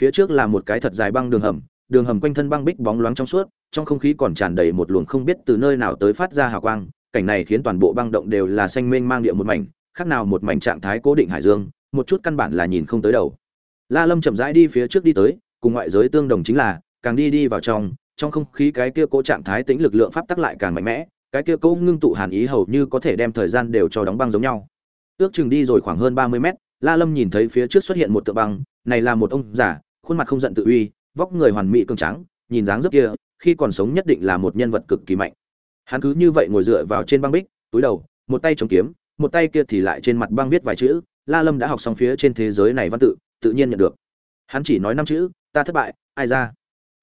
phía trước là một cái thật dài băng đường hầm đường hầm quanh thân băng bích bóng loáng trong suốt, trong không khí còn tràn đầy một luồng không biết từ nơi nào tới phát ra hào quang, cảnh này khiến toàn bộ băng động đều là xanh mênh mang địa một mảnh, khác nào một mảnh trạng thái cố định hải dương, một chút căn bản là nhìn không tới đầu. La lâm chậm rãi đi phía trước đi tới, cùng ngoại giới tương đồng chính là, càng đi đi vào trong trong không khí cái kia cố trạng thái tĩnh lực lượng pháp tắc lại càng mạnh mẽ, cái kia cố ngưng tụ hàn ý hầu như có thể đem thời gian đều cho đóng băng giống nhau. Ước chừng đi rồi khoảng hơn ba mươi mét, la lâm nhìn thấy phía trước xuất hiện một tượng băng, này là một ông giả khuôn mặt không giận tự uy, vóc người hoàn mỹ cường tráng, nhìn dáng dấp kia, khi còn sống nhất định là một nhân vật cực kỳ mạnh. Hắn cứ như vậy ngồi dựa vào trên băng bích, túi đầu, một tay chống kiếm, một tay kia thì lại trên mặt băng viết vài chữ, la lâm đã học xong phía trên thế giới này văn tự tự nhiên nhận được. Hắn chỉ nói năm chữ, ta thất bại, ai ra?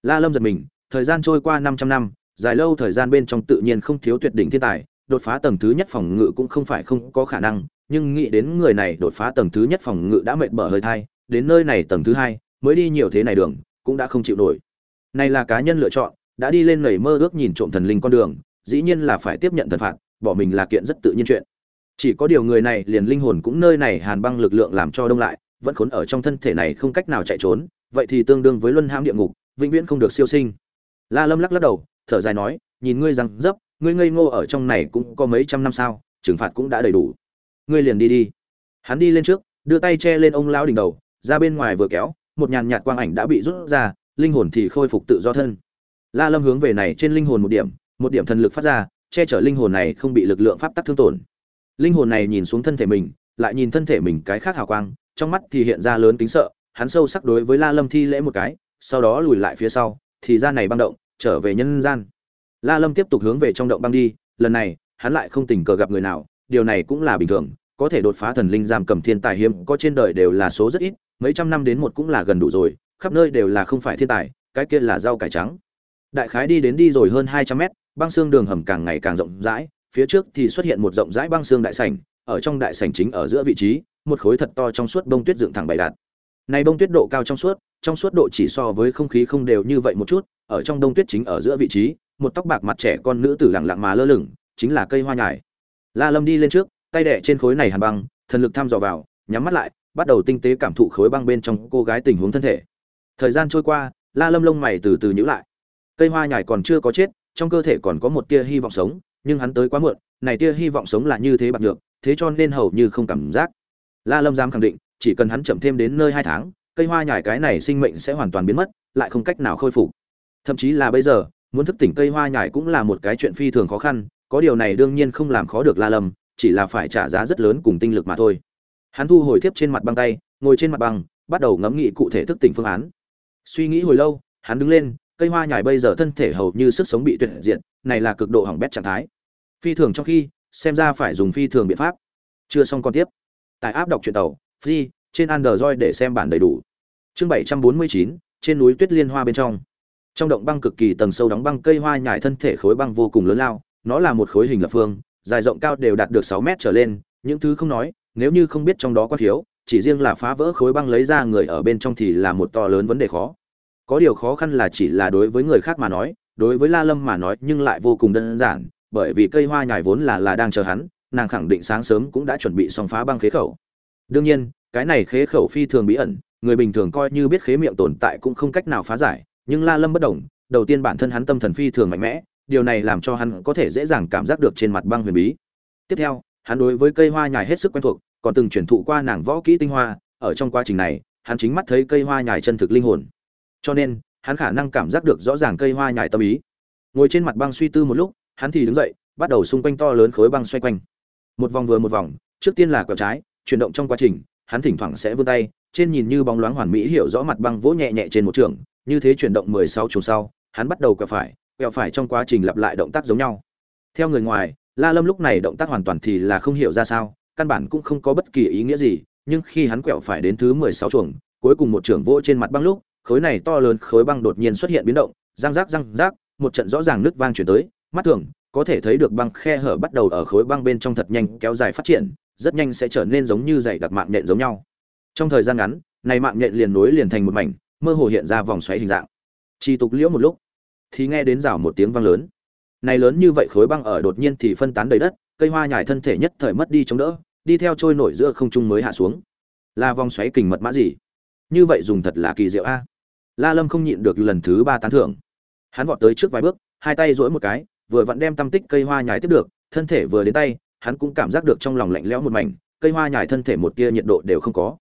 La lâm giật mình, thời gian trôi qua 500 năm, dài lâu thời gian bên trong tự nhiên không thiếu tuyệt đỉnh thiên tài, đột phá tầng thứ nhất phòng ngự cũng không phải không có khả năng, nhưng nghĩ đến người này đột phá tầng thứ nhất phòng ngự đã mệt bở hơi thai, đến nơi này tầng thứ hai mới đi nhiều thế này đường, cũng đã không chịu nổi. Này là cá nhân lựa chọn, đã đi lên nảy mơ ước nhìn trộm thần linh con đường, dĩ nhiên là phải tiếp nhận thần phạt, bỏ mình là kiện rất tự nhiên chuyện. Chỉ có điều người này liền linh hồn cũng nơi này hàn băng lực lượng làm cho đông lại, vẫn khốn ở trong thân thể này không cách nào chạy trốn, vậy thì tương đương với luân hãm địa ngục, vĩnh viễn không được siêu sinh. La lâm lắc lắc đầu, thở dài nói, nhìn ngươi rằng dấp, ngươi ngây ngô ở trong này cũng có mấy trăm năm sao, trừng phạt cũng đã đầy đủ. Ngươi liền đi đi. Hắn đi lên trước, đưa tay che lên ông lão đỉnh đầu, ra bên ngoài vừa kéo một nhàn nhạt quang ảnh đã bị rút ra, linh hồn thì khôi phục tự do thân. La lâm hướng về này trên linh hồn một điểm một điểm thần lực phát ra, che chở linh hồn này không bị lực lượng pháp tắc thương tổn. Linh hồn này nhìn xuống thân thể mình, lại nhìn thân thể mình cái khác hào quang, trong mắt thì hiện ra lớn kính sợ, hắn sâu sắc đối với la lâm thi lễ một cái, sau đó lùi lại phía sau, thì ra này băng động, trở về nhân gian. La lâm tiếp tục hướng về trong động băng đi, lần này, hắn lại không tình cờ gặp người nào, điều này cũng là bình thường, có thể đột phá thần linh giam cầm thiên tài hiếm, có trên đời đều là số rất ít mấy trăm năm đến một cũng là gần đủ rồi, khắp nơi đều là không phải thiên tài, cái kia là rau cải trắng. Đại khái đi đến đi rồi hơn hai trăm mét, băng xương đường hầm càng ngày càng rộng rãi, phía trước thì xuất hiện một rộng rãi băng xương đại sảnh, ở trong đại sảnh chính ở giữa vị trí, một khối thật to trong suốt bông tuyết dựng thẳng bày đặt. Này bông tuyết độ cao trong suốt trong suốt độ chỉ so với không khí không đều như vậy một chút, ở trong đông tuyết chính ở giữa vị trí, một tóc bạc mặt trẻ con nữ tử lặng lặng mà lơ lửng, chính là cây hoa nhài. La lâm đi lên trước, tay đẻ trên khối này hàn băng, thần lực thăm dò vào, nhắm mắt lại bắt đầu tinh tế cảm thụ khối băng bên trong cô gái tình huống thân thể. Thời gian trôi qua, la lâm lông mày từ từ nhữ lại. Cây hoa nhài còn chưa có chết, trong cơ thể còn có một tia hy vọng sống, nhưng hắn tới quá muộn, này tia hy vọng sống là như thế bạc được thế cho nên hầu như không cảm giác. La lâm dám khẳng định, chỉ cần hắn chậm thêm đến nơi hai tháng, cây hoa nhài cái này sinh mệnh sẽ hoàn toàn biến mất, lại không cách nào khôi phục. Thậm chí là bây giờ, muốn thức tỉnh cây hoa nhài cũng là một cái chuyện phi thường khó khăn, có điều này đương nhiên không làm khó được la lâm, chỉ là phải trả giá rất lớn cùng tinh lực mà thôi hắn thu hồi tiếp trên mặt băng tay, ngồi trên mặt băng, bắt đầu ngẫm nghĩ cụ thể thức tỉnh phương án. Suy nghĩ hồi lâu, hắn đứng lên, cây hoa nhài bây giờ thân thể hầu như sức sống bị tuyệt diệt, này là cực độ hỏng bét trạng thái. Phi thường trong khi, xem ra phải dùng phi thường biện pháp. Chưa xong còn tiếp. Tại áp đọc truyện tàu, free, trên android để xem bản đầy đủ. Chương bảy trăm bốn mươi chín, trên núi tuyết liên hoa bên trong. Trong động băng cực kỳ tầng sâu đóng băng, cây hoa nhài thân thể khối băng vô cùng lớn lao, nó là một khối hình lập phương, dài rộng cao đều đạt được sáu mét trở lên, những thứ không nói nếu như không biết trong đó có thiếu, chỉ riêng là phá vỡ khối băng lấy ra người ở bên trong thì là một to lớn vấn đề khó. Có điều khó khăn là chỉ là đối với người khác mà nói, đối với la lâm mà nói nhưng lại vô cùng đơn giản, bởi vì cây hoa nhài vốn là là đang chờ hắn, nàng khẳng định sáng sớm cũng đã chuẩn bị xong phá băng khế khẩu. Đương nhiên, cái này khế khẩu phi thường bí ẩn, người bình thường coi như biết khế miệng tồn tại cũng không cách nào phá giải, nhưng la lâm bất đồng, đầu tiên bản thân hắn tâm thần phi thường mạnh mẽ, điều này làm cho hắn có thể dễ dàng cảm giác được trên mặt băng huyền bí. Tiếp theo hắn đối với cây hoa nhài hết sức quen thuộc, còn từng truyền thụ qua nàng võ kỹ tinh hoa, ở trong quá trình này, hắn chính mắt thấy cây hoa nhài chân thực linh hồn. Cho nên, hắn khả năng cảm giác được rõ ràng cây hoa nhài tâm ý. Ngồi trên mặt băng suy tư một lúc, hắn thì đứng dậy, bắt đầu xung quanh to lớn khối băng xoay quanh. Một vòng vừa một vòng, trước tiên là quẹo trái, chuyển động trong quá trình, hắn thỉnh thoảng sẽ vươn tay, trên nhìn như bóng loáng hoàn mỹ hiểu rõ mặt băng vỗ nhẹ nhẹ trên một trường, như thế chuyển động mười sáu sau, hắn bắt đầu quẹo phải quẹo phải trong quá trình lặp lại động tác giống nhau. Theo người ngoài la lâm lúc này động tác hoàn toàn thì là không hiểu ra sao, căn bản cũng không có bất kỳ ý nghĩa gì, nhưng khi hắn quẹo phải đến thứ mười sáu chuồng, cuối cùng một trưởng vỗ trên mặt băng lúc, khối này to lớn khối băng đột nhiên xuất hiện biến động, răng rác răng rác, một trận rõ ràng nứt vang chuyển tới, mắt thường, có thể thấy được băng khe hở bắt đầu ở khối băng bên trong thật nhanh kéo dài phát triển, rất nhanh sẽ trở nên giống như dày đặc mạng nhện giống nhau. Trong thời gian ngắn, này mạng nhện liền nối liền thành một mảnh, mơ hồ hiện ra vòng xoáy hình dạng. Chỉ tục liễu một lúc, thì nghe đến rào một tiếng vang lớn này lớn như vậy khối băng ở đột nhiên thì phân tán đầy đất, cây hoa nhài thân thể nhất thời mất đi chống đỡ, đi theo trôi nổi giữa không trung mới hạ xuống. Là vòng xoáy kình mật mã gì? Như vậy dùng thật là kỳ diệu a. La lâm không nhịn được lần thứ ba tán thưởng. Hắn vọt tới trước vài bước, hai tay duỗi một cái, vừa vặn đem tâm tích cây hoa nhài tiếp được, thân thể vừa đến tay, hắn cũng cảm giác được trong lòng lạnh lẽo một mảnh, cây hoa nhài thân thể một tia nhiệt độ đều không có.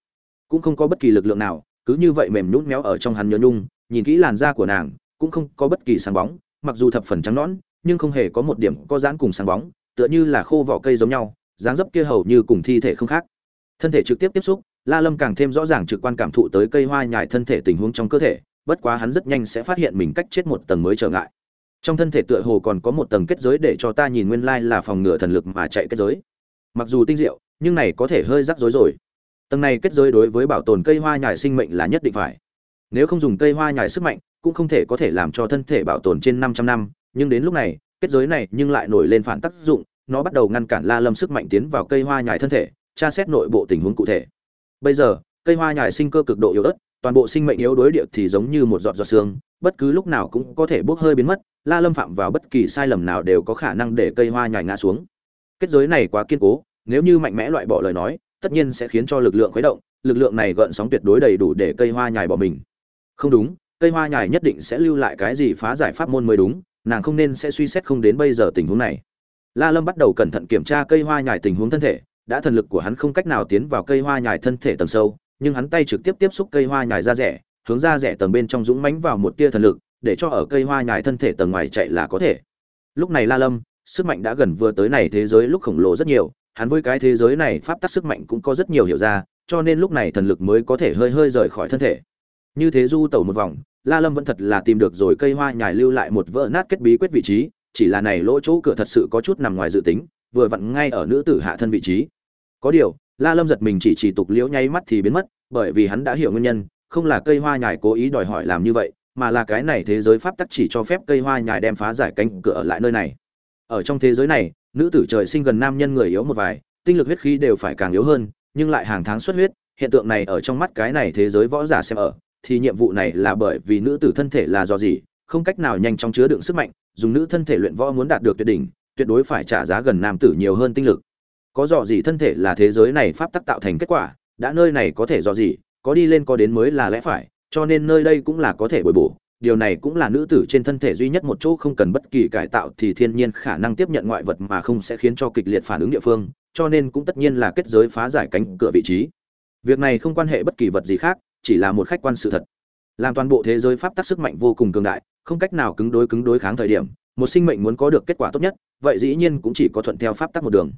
Cũng không có bất kỳ lực lượng nào, cứ như vậy mềm nhún méo ở trong hắn nhớ nhung, nhìn kỹ làn da của nàng, cũng không có bất kỳ sáng bóng, mặc dù thập phần trắng nõn nhưng không hề có một điểm có dáng cùng sáng bóng, tựa như là khô vỏ cây giống nhau, dáng dấp kia hầu như cùng thi thể không khác. Thân thể trực tiếp tiếp xúc, la lâm càng thêm rõ ràng trực quan cảm thụ tới cây hoa nhài thân thể tình huống trong cơ thể, bất quá hắn rất nhanh sẽ phát hiện mình cách chết một tầng mới trở ngại. Trong thân thể tựa hồ còn có một tầng kết giới để cho ta nhìn nguyên lai là phòng ngừa thần lực mà chạy kết giới. Mặc dù tinh diệu, nhưng này có thể hơi rắc rối rồi. Tầng này kết giới đối với bảo tồn cây hoa nhài sinh mệnh là nhất định phải. Nếu không dùng cây hoa nhài sức mạnh, cũng không thể có thể làm cho thân thể bảo tồn trên 500 năm nhưng đến lúc này, kết giới này nhưng lại nổi lên phản tác dụng, nó bắt đầu ngăn cản la lâm sức mạnh tiến vào cây hoa nhài thân thể, tra xét nội bộ tình huống cụ thể. Bây giờ, cây hoa nhài sinh cơ cực độ yếu ớt, toàn bộ sinh mệnh yếu đối địa thì giống như một giọt giọt xương bất cứ lúc nào cũng có thể bốc hơi biến mất, la lâm phạm vào bất kỳ sai lầm nào đều có khả năng để cây hoa nhài ngã xuống. Kết giới này quá kiên cố, nếu như mạnh mẽ loại bỏ lời nói, tất nhiên sẽ khiến cho lực lượng khuấy động, lực lượng này gợn sóng tuyệt đối đầy đủ để cây hoa nhài bỏ mình. Không đúng, cây hoa nhài nhất định sẽ lưu lại cái gì phá giải pháp môn mới đúng nàng không nên sẽ suy xét không đến bây giờ tình huống này. La lâm bắt đầu cẩn thận kiểm tra cây hoa nhài tình huống thân thể, đã thần lực của hắn không cách nào tiến vào cây hoa nhài thân thể tầng sâu, nhưng hắn tay trực tiếp tiếp xúc cây hoa nhài ra rẻ, hướng ra rẻ tầng bên trong dũng mãnh vào một tia thần lực, để cho ở cây hoa nhài thân thể tầng ngoài chạy là có thể. Lúc này la lâm, sức mạnh đã gần vừa tới này thế giới lúc khổng lồ rất nhiều, hắn với cái thế giới này pháp tắc sức mạnh cũng có rất nhiều hiểu ra, cho nên lúc này thần lực mới có thể hơi hơi rời khỏi thân thể. Như thế du tẩu một vòng la lâm vẫn thật là tìm được rồi cây hoa nhài lưu lại một vỡ nát kết bí quyết vị trí, chỉ là này lỗ chỗ cửa thật sự có chút nằm ngoài dự tính, vừa vặn ngay ở nữ tử hạ thân vị trí. Có điều, la lâm giật mình chỉ chỉ tục liễu nháy mắt thì biến mất, bởi vì hắn đã hiểu nguyên nhân, không là cây hoa nhài cố ý đòi hỏi làm như vậy, mà là cái này thế giới pháp tắc chỉ cho phép cây hoa nhài đem phá giải cánh cửa ở lại nơi này. Ở trong thế giới này, nữ tử trời sinh gần nam nhân người yếu một vài, tinh lực huyết khí đều phải càng yếu hơn, nhưng lại hàng tháng xuất huyết, hiện tượng này ở trong mắt cái này thế giới võ giả xem ở thì nhiệm vụ này là bởi vì nữ tử thân thể là do gì, không cách nào nhanh chóng chứa đựng sức mạnh, dùng nữ thân thể luyện võ muốn đạt được tuyệt đỉnh, tuyệt đối phải trả giá gần nam tử nhiều hơn tinh lực. Có dò gì thân thể là thế giới này pháp tắc tạo thành kết quả, đã nơi này có thể dò gì, có đi lên có đến mới là lẽ phải, cho nên nơi đây cũng là có thể bồi bổ. Điều này cũng là nữ tử trên thân thể duy nhất một chỗ không cần bất kỳ cải tạo thì thiên nhiên khả năng tiếp nhận ngoại vật mà không sẽ khiến cho kịch liệt phản ứng địa phương, cho nên cũng tất nhiên là kết giới phá giải cánh cửa vị trí. Việc này không quan hệ bất kỳ vật gì khác chỉ là một khách quan sự thật. Làm toàn bộ thế giới pháp tắc sức mạnh vô cùng cường đại, không cách nào cứng đối cứng đối kháng thời điểm, một sinh mệnh muốn có được kết quả tốt nhất, vậy dĩ nhiên cũng chỉ có thuận theo pháp tắc một đường.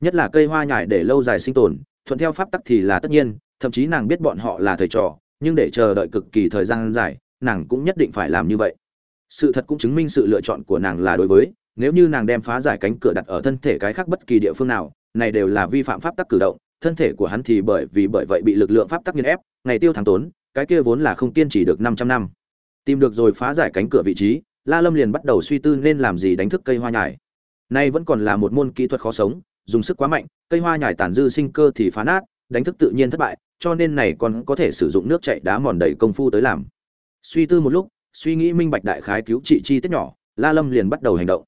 Nhất là cây hoa nhài để lâu dài sinh tồn, thuận theo pháp tắc thì là tất nhiên, thậm chí nàng biết bọn họ là thầy trò, nhưng để chờ đợi cực kỳ thời gian dài, nàng cũng nhất định phải làm như vậy. Sự thật cũng chứng minh sự lựa chọn của nàng là đối với, nếu như nàng đem phá giải cánh cửa đặt ở thân thể cái khác bất kỳ địa phương nào, này đều là vi phạm pháp tắc cử động thân thể của hắn thì bởi vì bởi vậy bị lực lượng pháp tắc nghiền ép, ngày tiêu tháng tốn, cái kia vốn là không kiên trì được 500 năm. Tìm được rồi phá giải cánh cửa vị trí, la lâm liền bắt đầu suy tư nên làm gì đánh thức cây hoa nhài nay vẫn còn là một môn kỹ thuật khó sống, dùng sức quá mạnh, cây hoa nhài tàn dư sinh cơ thì phá nát, đánh thức tự nhiên thất bại, cho nên này còn có thể sử dụng nước chảy đá mòn đầy công phu tới làm. Suy tư một lúc, suy nghĩ minh bạch đại khái cứu trị chi tiết nhỏ, la lâm liền bắt đầu hành động.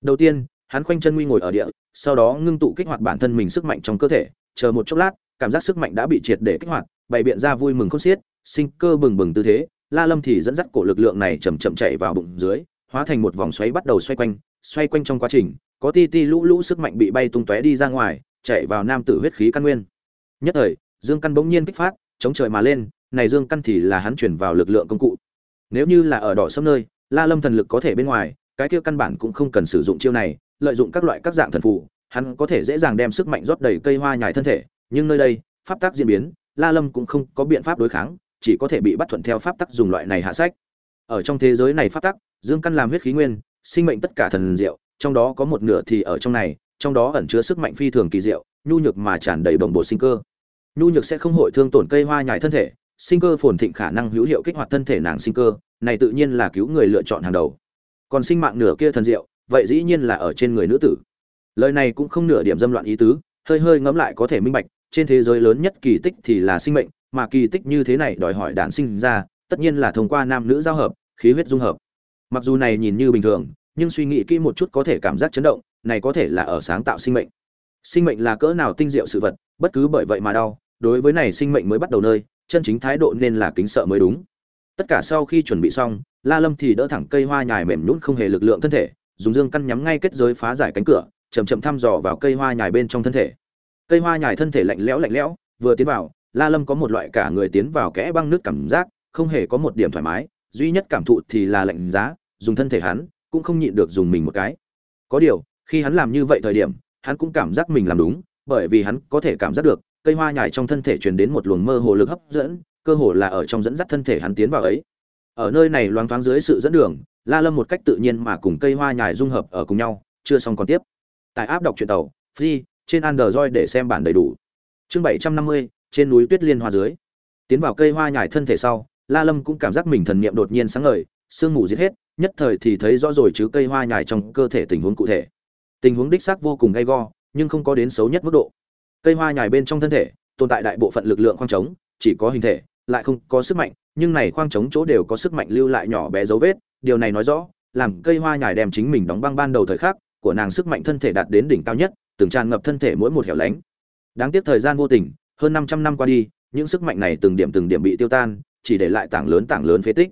Đầu tiên, hắn khoanh chân nguy ngồi ở địa, sau đó ngưng tụ kích hoạt bản thân mình sức mạnh trong cơ thể chờ một chốc lát, cảm giác sức mạnh đã bị triệt để kích hoạt, bày biện ra vui mừng khôn xiết, sinh cơ bừng bừng tư thế, la lâm thì dẫn dắt cổ lực lượng này chậm chậm chạy vào bụng dưới, hóa thành một vòng xoáy bắt đầu xoay quanh xoay quanh trong quá trình, có ti ti lũ lũ sức mạnh bị bay tung tóe đi ra ngoài, chạy vào nam tử huyết khí căn nguyên. Nhất thời, dương căn bỗng nhiên kích phát, chống trời mà lên, này dương căn thì là hắn chuyển vào lực lượng công cụ. Nếu như là ở đỏ sâm nơi, la lâm thần lực có thể bên ngoài, cái kia căn bản cũng không cần sử dụng chiêu này, lợi dụng các loại các dạng thần phù hắn có thể dễ dàng đem sức mạnh rót đầy cây hoa nhài thân thể, nhưng nơi đây, pháp tắc diễn biến, la lâm cũng không có biện pháp đối kháng, chỉ có thể bị bắt thuận theo pháp tắc dùng loại này hạ sách. Ở trong thế giới này pháp tắc, dương căn làm huyết khí nguyên, sinh mệnh tất cả thần diệu, trong đó có một nửa thì ở trong này, trong đó ẩn chứa sức mạnh phi thường kỳ diệu, nhu nhược mà tràn đầy đồng bộ sinh cơ. Nhu nhược sẽ không hội thương tổn cây hoa nhài thân thể, sinh cơ phồn thịnh khả năng hữu hiệu kích hoạt thân thể nàng sinh cơ, này tự nhiên là cứu người lựa chọn hàng đầu. Còn sinh mạng nửa kia thần diệu, vậy dĩ nhiên là ở trên người nữ tử lời này cũng không nửa điểm dâm loạn ý tứ, hơi hơi ngẫm lại có thể minh bạch, trên thế giới lớn nhất kỳ tích thì là sinh mệnh, mà kỳ tích như thế này đòi hỏi đản sinh ra, tất nhiên là thông qua nam nữ giao hợp, khí huyết dung hợp. Mặc dù này nhìn như bình thường, nhưng suy nghĩ kỹ một chút có thể cảm giác chấn động, này có thể là ở sáng tạo sinh mệnh. Sinh mệnh là cỡ nào tinh diệu sự vật, bất cứ bởi vậy mà đau, đối với này sinh mệnh mới bắt đầu nơi, chân chính thái độ nên là kính sợ mới đúng. Tất cả sau khi chuẩn bị xong, la lâm thì đỡ thẳng cây hoa nhài mềm nhún không hề lực lượng thân thể, dùng dương căn nhắm ngay kết giới phá giải cánh cửa chậm chậm thăm dò vào cây hoa nhài bên trong thân thể. Cây hoa nhài thân thể lạnh lẽo lạnh lẽo, vừa tiến vào, la lâm có một loại cả người tiến vào kẽ băng nước cảm giác, không hề có một điểm thoải mái, duy nhất cảm thụ thì là lạnh giá, dùng thân thể hắn cũng không nhịn được dùng mình một cái. Có điều, khi hắn làm như vậy thời điểm, hắn cũng cảm giác mình làm đúng, bởi vì hắn có thể cảm giác được, cây hoa nhài trong thân thể truyền đến một luồng mơ hồ lực hấp dẫn, cơ hồ là ở trong dẫn dắt thân thể hắn tiến vào ấy. Ở nơi này loáng thoáng dưới sự dẫn đường, la lâm một cách tự nhiên mà cùng cây hoa nhài dung hợp ở cùng nhau, chưa xong còn tiếp tại áp đọc truyện tàu, free, trên android để xem bản đầy đủ. Chương bảy trăm năm mươi, trên núi tuyết liên hoa dưới. Tiến vào cây hoa nhài thân thể sau, la lâm cũng cảm giác mình thần niệm đột nhiên sáng ngời, sương mù giết hết, nhất thời thì thấy rõ rồi chứ cây hoa nhài trong cơ thể tình huống cụ thể. Tình huống đích xác vô cùng gay go, nhưng không có đến xấu nhất mức độ. Cây hoa nhài bên trong thân thể, tồn tại đại bộ phận lực lượng khoang trống, chỉ có hình thể, lại không có sức mạnh, nhưng này khoang trống chỗ đều có sức mạnh lưu lại nhỏ bé dấu vết, điều này nói rõ, làm cây hoa nhài đem chính mình đóng băng ban đầu thời khắc của nàng sức mạnh thân thể đạt đến đỉnh cao nhất, từng tràn ngập thân thể mỗi một hẻo lánh. Đáng tiếc thời gian vô tình, hơn 500 năm qua đi, những sức mạnh này từng điểm từng điểm bị tiêu tan, chỉ để lại tảng lớn tảng lớn phế tích.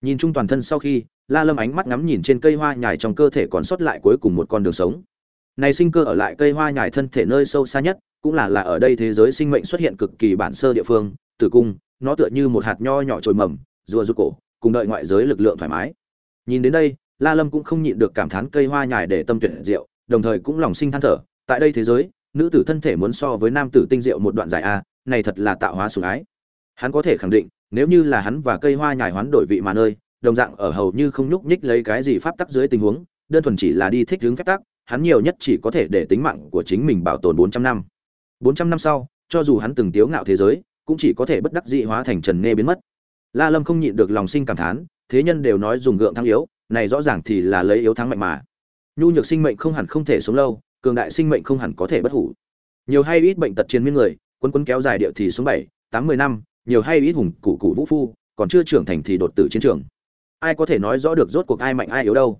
Nhìn chung toàn thân sau khi, la lâm ánh mắt ngắm nhìn trên cây hoa nhài trong cơ thể còn sót lại cuối cùng một con đường sống. Này sinh cơ ở lại cây hoa nhài thân thể nơi sâu xa nhất, cũng là là ở đây thế giới sinh mệnh xuất hiện cực kỳ bản sơ địa phương, tử cung, nó tựa như một hạt nho nhỏ trồi mầm, rùa rụt cổ, cùng đợi ngoại giới lực lượng thoải mái. Nhìn đến đây la lâm cũng không nhịn được cảm thán cây hoa nhài để tâm tuyệt diệu, đồng thời cũng lòng sinh than thở, tại đây thế giới, nữ tử thân thể muốn so với nam tử tinh diệu một đoạn dài a, này thật là tạo hóa sủng ái. Hắn có thể khẳng định, nếu như là hắn và cây hoa nhài hoán đổi vị mà nơi, đồng dạng ở hầu như không nhúc nhích lấy cái gì pháp tắc dưới tình huống, đơn thuần chỉ là đi thích hướng phép tắc, hắn nhiều nhất chỉ có thể để tính mạng của chính mình bảo tồn 400 năm. 400 năm sau, cho dù hắn từng tiếu ngạo thế giới, cũng chỉ có thể bất đắc dĩ hóa thành trần nghe biến mất. La lâm không nhịn được lòng sinh cảm thán, thế nhân đều nói dùng gượng thắng yếu này rõ ràng thì là lấy yếu thắng mạnh mà. Nhu nhược sinh mệnh không hẳn không thể sống lâu, cường đại sinh mệnh không hẳn có thể bất hủ. Nhiều hay ít bệnh tật chiến miên người quân quân kéo dài địa thì xuống bảy, tám mươi năm, nhiều hay ít hùng cụ cụ vũ phu, còn chưa trưởng thành thì đột tử chiến trường. Ai có thể nói rõ được rốt cuộc ai mạnh ai yếu đâu.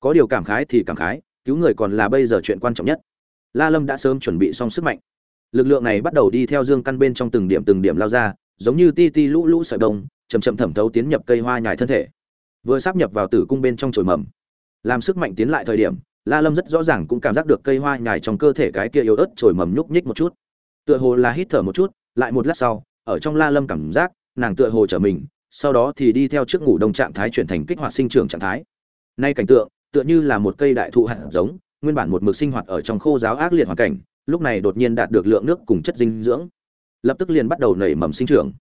Có điều cảm khái thì cảm khái, cứu người còn là bây giờ chuyện quan trọng nhất. La lâm đã sớm chuẩn bị xong sức mạnh. Lực lượng này bắt đầu đi theo dương căn bên trong từng điểm từng điểm lao ra, giống như ti ti lũ lũ sợi bông chầm chậm thẩm thấu tiến nhập cây hoa nhài thân thể vừa sắp nhập vào tử cung bên trong chồi mầm, làm sức mạnh tiến lại thời điểm, la lâm rất rõ ràng cũng cảm giác được cây hoa nhài trong cơ thể cái kia yếu ớt chồi mầm nhúc nhích một chút. Tựa hồ là hít thở một chút, lại một lát sau, ở trong la lâm cảm giác, nàng tựa hồ trở mình, sau đó thì đi theo trước ngủ đông trạng thái chuyển thành kích hoạt sinh trưởng trạng thái. Nay cảnh tượng, tựa như là một cây đại thụ hạt giống, nguyên bản một mực sinh hoạt ở trong khô giáo ác liệt hoàn cảnh, lúc này đột nhiên đạt được lượng nước cùng chất dinh dưỡng, lập tức liền bắt đầu nảy mầm sinh trưởng.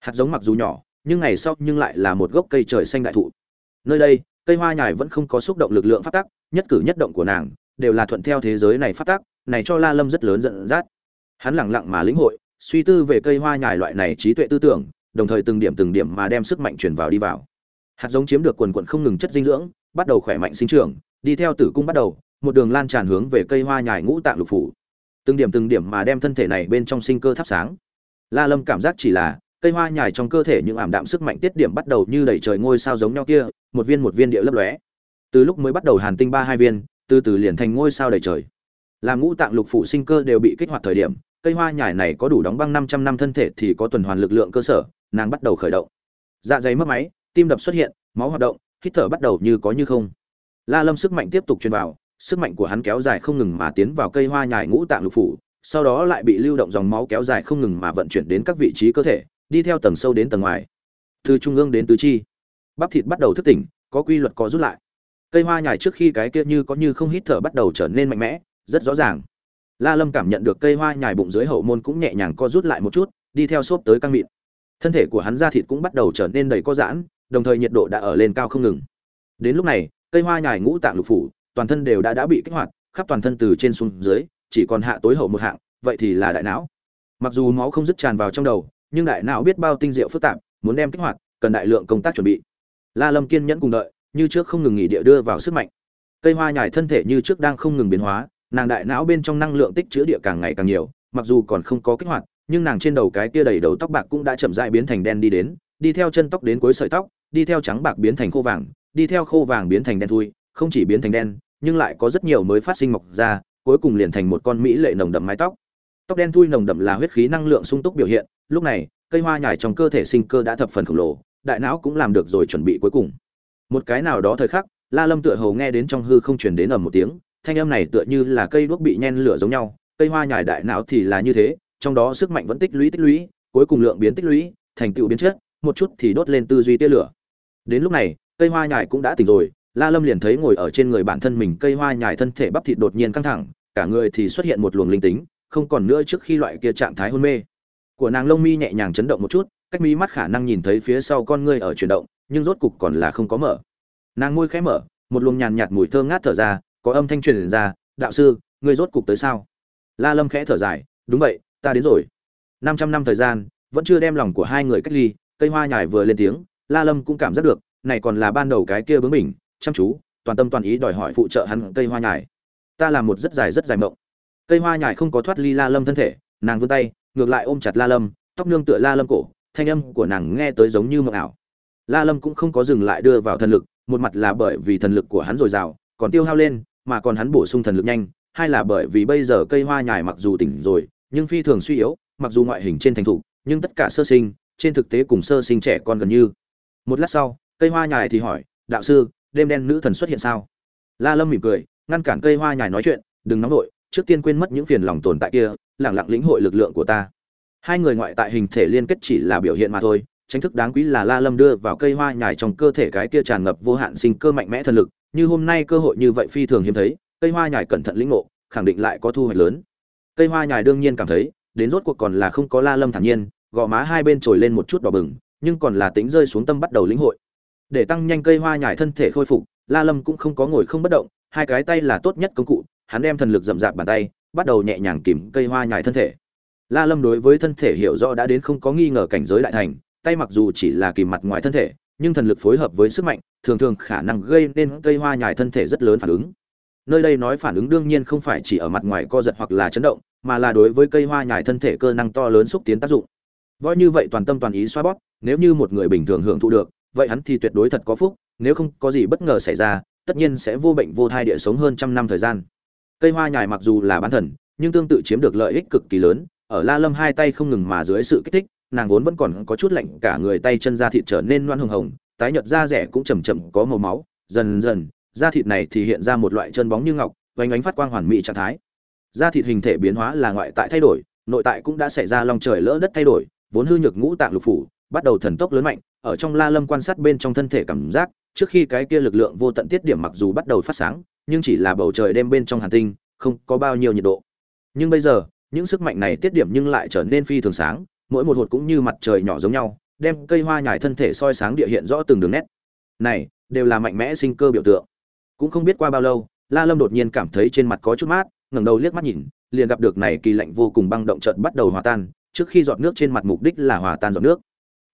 Hạt giống mặc dù nhỏ, nhưng ngày sau nhưng lại là một gốc cây trời xanh đại thụ nơi đây, cây hoa nhài vẫn không có xúc động lực lượng phát tắc, nhất cử nhất động của nàng đều là thuận theo thế giới này phát tắc, này cho la lâm rất lớn giận dắt. Hắn lẳng lặng mà lĩnh hội, suy tư về cây hoa nhài loại này trí tuệ tư tưởng, đồng thời từng điểm từng điểm mà đem sức mạnh truyền vào đi vào. Hạt giống chiếm được quần quận không ngừng chất dinh dưỡng, bắt đầu khỏe mạnh sinh trưởng, đi theo tử cung bắt đầu, một đường lan tràn hướng về cây hoa nhài ngũ tạng lục phủ. Từng điểm từng điểm mà đem thân thể này bên trong sinh cơ thắp sáng. La lâm cảm giác chỉ là cây hoa nhài trong cơ thể những ảm đạm sức mạnh tiết điểm bắt đầu như đẩy trời ngôi sao giống nhau kia, một viên một viên địa lấp lóe. Từ lúc mới bắt đầu hàn tinh ba hai viên, từ từ liền thành ngôi sao đầy trời. Làm ngũ tạng lục phủ sinh cơ đều bị kích hoạt thời điểm, cây hoa nhài này có đủ đóng băng 500 năm thân thể thì có tuần hoàn lực lượng cơ sở, nàng bắt đầu khởi động. Dạ dày mất máy, tim đập xuất hiện, máu hoạt động, hít thở bắt đầu như có như không. La lâm sức mạnh tiếp tục truyền vào, sức mạnh của hắn kéo dài không ngừng mà tiến vào cây hoa nhài ngũ tạng lục phủ, sau đó lại bị lưu động dòng máu kéo dài không ngừng mà vận chuyển đến các vị trí cơ thể đi theo tầng sâu đến tầng ngoài. Từ trung ương đến tứ chi. Bắp thịt bắt đầu thức tỉnh, có quy luật có rút lại. Cây hoa nhài trước khi cái kia như có như không hít thở bắt đầu trở nên mạnh mẽ, rất rõ ràng. La lâm cảm nhận được cây hoa nhài bụng dưới hậu môn cũng nhẹ nhàng co rút lại một chút, đi theo xốp tới căng mịn. Thân thể của hắn da thịt cũng bắt đầu trở nên đầy co giãn, đồng thời nhiệt độ đã ở lên cao không ngừng. Đến lúc này, cây hoa nhài ngũ tạng lục phủ, toàn thân đều đã đã bị kích hoạt, khắp toàn thân từ trên xuống dưới, chỉ còn hạ tối hậu một hạng, vậy thì là đại não. Mặc dù máu không dứt tràn vào trong đầu nhưng đại não biết bao tinh diệu phức tạp, muốn đem kích hoạt, cần đại lượng công tác chuẩn bị. La lâm kiên nhẫn cùng đợi, như trước không ngừng nghỉ địa đưa vào sức mạnh. Cây hoa nhài thân thể như trước đang không ngừng biến hóa, nàng đại não bên trong năng lượng tích chứa địa càng ngày càng nhiều, mặc dù còn không có kích hoạt, nhưng nàng trên đầu cái kia đầy đầu tóc bạc cũng đã chậm rãi biến thành đen đi đến, đi theo chân tóc đến cuối sợi tóc, đi theo trắng bạc biến thành khô vàng, đi theo khô vàng biến thành đen thui, không chỉ biến thành đen, nhưng lại có rất nhiều mới phát sinh mọc ra, cuối cùng liền thành một con mỹ lệ nồng đậm mái tóc. Tóc đen thui nồng đậm là huyết khí năng lượng sung túc biểu hiện lúc này, cây hoa nhài trong cơ thể sinh cơ đã thập phần khổng lồ, đại não cũng làm được rồi chuẩn bị cuối cùng. Một cái nào đó thời khắc, la lâm tựa hồ nghe đến trong hư không truyền đến ầm một tiếng, thanh âm này tựa như là cây đuốc bị nhen lửa giống nhau, cây hoa nhài đại não thì là như thế, trong đó sức mạnh vẫn tích lũy tích lũy, cuối cùng lượng biến tích lũy, thành tựu biến chất, một chút thì đốt lên tư duy tia lửa. Đến lúc này, cây hoa nhài cũng đã tỉnh rồi, la lâm liền thấy ngồi ở trên người bản thân mình cây hoa nhài thân thể bắp thịt đột nhiên căng thẳng, cả người thì xuất hiện một luồng linh tính, không còn nữa trước khi loại kia trạng thái hôn mê của nàng lông mi nhẹ nhàng chấn động một chút, cách mi mắt khả năng nhìn thấy phía sau con ngươi ở chuyển động, nhưng rốt cục còn là không có mở. Nàng môi khẽ mở, một luồng nhàn nhạt mùi thơm ngát thở ra, có âm thanh truyền ra, đạo sư, ngươi rốt cục tới sao? La lâm khẽ thở dài, đúng vậy, ta đến rồi. Năm trăm năm thời gian, vẫn chưa đem lòng của hai người cách ly, cây hoa nhài vừa lên tiếng, la lâm cũng cảm giác được, này còn là ban đầu cái kia bướng bỉnh, chăm chú, toàn tâm toàn ý đòi hỏi phụ trợ hắn cây hoa nhài. Ta làm một rất dài rất dài mộng. Cây hoa nhài không có thoát ly la lâm thân thể, nàng vươn tay ngược lại ôm chặt la lâm, tóc nương tựa la lâm cổ, thanh âm của nàng nghe tới giống như mộng ảo. La lâm cũng không có dừng lại đưa vào thần lực, một mặt là bởi vì thần lực của hắn dồi dào, còn tiêu hao lên, mà còn hắn bổ sung thần lực nhanh, hai là bởi vì bây giờ cây hoa nhài mặc dù tỉnh rồi, nhưng phi thường suy yếu, mặc dù ngoại hình trên thành thục, nhưng tất cả sơ sinh, trên thực tế cùng sơ sinh trẻ con gần như. Một lát sau, cây hoa nhài thì hỏi, đạo sư, đêm đen nữ thần xuất hiện sao? La lâm mỉm cười, ngăn cản cây hoa nhài nói chuyện, đừng nóng vội, trước tiên quên mất những phiền lòng tồn tại kia lẳng lặng lĩnh hội lực lượng của ta. Hai người ngoại tại hình thể liên kết chỉ là biểu hiện mà thôi, tranh thức đáng quý là la lâm đưa vào cây hoa nhài trong cơ thể cái kia tràn ngập vô hạn sinh cơ mạnh mẽ thần lực, như hôm nay cơ hội như vậy phi thường hiếm thấy, cây hoa nhài cẩn thận lĩnh ngộ, khẳng định lại có thu hoạch lớn. Cây hoa nhài đương nhiên cảm thấy, đến rốt cuộc còn là không có la lâm thản nhiên, gò má hai bên trồi lên một chút đỏ bừng, nhưng còn là tính rơi xuống tâm bắt đầu lĩnh hội. Để tăng nhanh cây hoa nhài thân thể khôi phục, la lâm cũng không có ngồi không bất động, hai cái tay là tốt nhất công cụ, hắn đem thần lực rậm rạp bàn tay bắt đầu nhẹ nhàng kìm cây hoa nhài thân thể. La lâm đối với thân thể hiểu rõ đã đến không có nghi ngờ cảnh giới đại thành, tay mặc dù chỉ là kìm mặt ngoài thân thể, nhưng thần lực phối hợp với sức mạnh, thường thường khả năng gây nên cây hoa nhài thân thể rất lớn phản ứng. Nơi đây nói phản ứng đương nhiên không phải chỉ ở mặt ngoài co giật hoặc là chấn động, mà là đối với cây hoa nhài thân thể cơ năng to lớn xúc tiến tác dụng. Voi như vậy toàn tâm toàn ý xoa bóp, nếu như một người bình thường hưởng thụ được, vậy hắn thì tuyệt đối thật có phúc, nếu không có gì bất ngờ xảy ra, tất nhiên sẽ vô bệnh vô thai địa sống hơn trăm năm thời gian cây hoa nhài mặc dù là bán thần, nhưng tương tự chiếm được lợi ích cực kỳ lớn. Ở la lâm hai tay không ngừng mà dưới sự kích thích, nàng vốn vẫn còn có chút lạnh, cả người tay chân da thịt trở nên loan hồng hồng, tái nhợt da rẻ cũng chầm chậm có màu máu. Dần dần, da thịt này thì hiện ra một loại chân bóng như ngọc vánh ánh phát quang hoàn mỹ trạng thái. Da thịt hình thể biến hóa là ngoại tại thay đổi, nội tại cũng đã xảy ra long trời lỡ đất thay đổi, vốn hư nhược ngũ tạng lục phủ, bắt đầu thần tốc lớn mạnh. Ở trong la lâm quan sát bên trong thân thể cảm giác, trước khi cái kia lực lượng vô tận tiết điểm mặc dù bắt đầu phát sáng nhưng chỉ là bầu trời đêm bên trong hàn tinh, không có bao nhiêu nhiệt độ. Nhưng bây giờ, những sức mạnh này tiết điểm nhưng lại trở nên phi thường sáng, mỗi một hột cũng như mặt trời nhỏ giống nhau, đem cây hoa nhải thân thể soi sáng địa hiện rõ từng đường nét. Này, đều là mạnh mẽ sinh cơ biểu tượng. Cũng không biết qua bao lâu, la lâm đột nhiên cảm thấy trên mặt có chút mát, ngẩng đầu liếc mắt nhìn, liền gặp được này kỳ lạnh vô cùng băng động chợt bắt đầu hòa tan, trước khi giọt nước trên mặt mục đích là hòa tan giọt nước.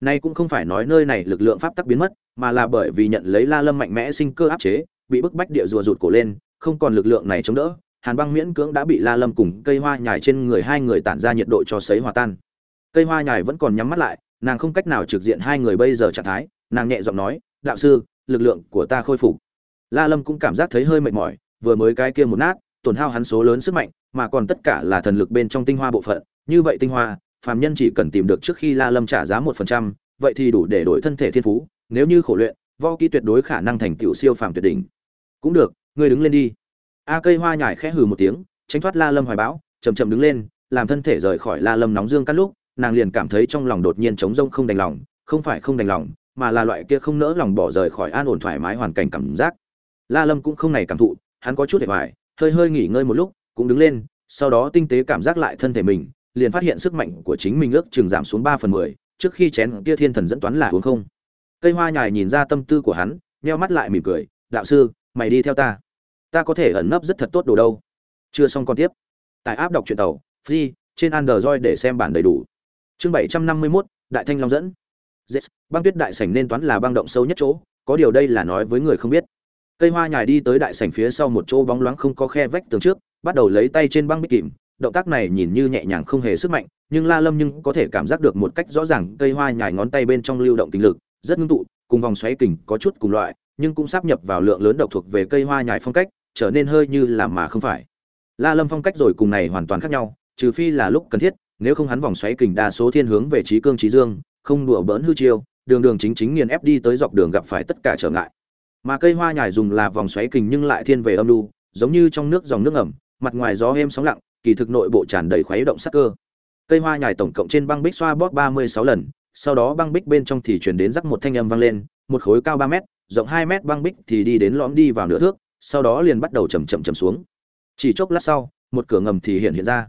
Nay cũng không phải nói nơi này lực lượng pháp tắc biến mất, mà là bởi vì nhận lấy la lâm mạnh mẽ sinh cơ áp chế bị bức bách địa rùa rụt cổ lên, không còn lực lượng này chống đỡ, hàn băng miễn cưỡng đã bị la lâm cùng cây hoa nhài trên người hai người tản ra nhiệt độ cho sấy hòa tan. Cây hoa nhài vẫn còn nhắm mắt lại, nàng không cách nào trực diện hai người bây giờ trạng thái, nàng nhẹ giọng nói, đạo sư, lực lượng của ta khôi phục. La lâm cũng cảm giác thấy hơi mệt mỏi, vừa mới cái kia một nát, tổn hao hắn số lớn sức mạnh, mà còn tất cả là thần lực bên trong tinh hoa bộ phận. Như vậy tinh hoa, phàm nhân chỉ cần tìm được trước khi la lâm trả giá một phần trăm, vậy thì đủ để đổi thân thể thiên phú, nếu như khổ luyện, võ kỹ tuyệt đối khả năng thành tựu siêu phàm tuyệt đỉnh cũng được, ngươi đứng lên đi. A cây hoa nhải khẽ hừ một tiếng, tránh thoát la lâm hoài bão chầm chậm đứng lên, làm thân thể rời khỏi la lâm nóng dương cắt lúc, nàng liền cảm thấy trong lòng đột nhiên trống rông không đành lòng, không phải không đành lòng, mà là loại kia không nỡ lòng bỏ rời khỏi an ổn thoải mái hoàn cảnh cảm giác. La lâm cũng không này cảm thụ, hắn có chút để hoài, hơi hơi nghỉ ngơi một lúc, cũng đứng lên, sau đó tinh tế cảm giác lại thân thể mình, liền phát hiện sức mạnh của chính mình ước chừng giảm xuống ba phần mười, trước khi chén kia thiên thần dẫn toán là uống không. Cây hoa nhài nhìn ra tâm tư của hắn, nheo mắt lại mỉm cười, đạo sư mày đi theo ta. Ta có thể ẩn nấp rất thật tốt đồ đâu. Chưa xong còn tiếp. Tại áp đọc truyện tàu free trên android để xem bản đầy đủ. Chương bảy trăm năm mươi 751, đại thanh long dẫn. Yes, băng tuyết đại sảnh nên toán là băng động sâu nhất chỗ có điều đây là nói với người không biết. Cây hoa nhài đi tới đại sảnh phía sau một chỗ bóng loáng không có khe vách tường trước bắt đầu lấy tay trên băng bích kìm động tác này nhìn như nhẹ nhàng không hề sức mạnh nhưng la lâm nhưng có thể cảm giác được một cách rõ ràng cây hoa nhài ngón tay bên trong lưu động kinh lực rất ngưng tụ cùng vòng xoáy kình có chút cùng loại nhưng cũng sắp nhập vào lượng lớn độc thuộc về cây hoa nhài phong cách, trở nên hơi như là mà không phải. La lâm phong cách rồi cùng này hoàn toàn khác nhau, trừ phi là lúc cần thiết, nếu không hắn vòng xoáy kình đa số thiên hướng về trí cương trí dương, không đùa bỡn hư chiêu, đường đường chính chính nghiền ép đi tới dọc đường gặp phải tất cả trở ngại. Mà cây hoa nhài dùng là vòng xoáy kình nhưng lại thiên về âm lưu giống như trong nước dòng nước ẩm mặt ngoài gió êm sóng lặng, kỳ thực nội bộ tràn đầy khuấy động sắc cơ. Cây hoa nhài tổng cộng trên băng bích xoa bóp ba mươi sáu lần, sau đó băng bích bên trong thì chuyển đến rắc một thanh âm vang lên, một khối cao ba mét rộng hai mét băng bích thì đi đến lõm đi vào nửa thước, sau đó liền bắt đầu chầm chậm chầm xuống. Chỉ chốc lát sau, một cửa ngầm thì hiện hiện ra.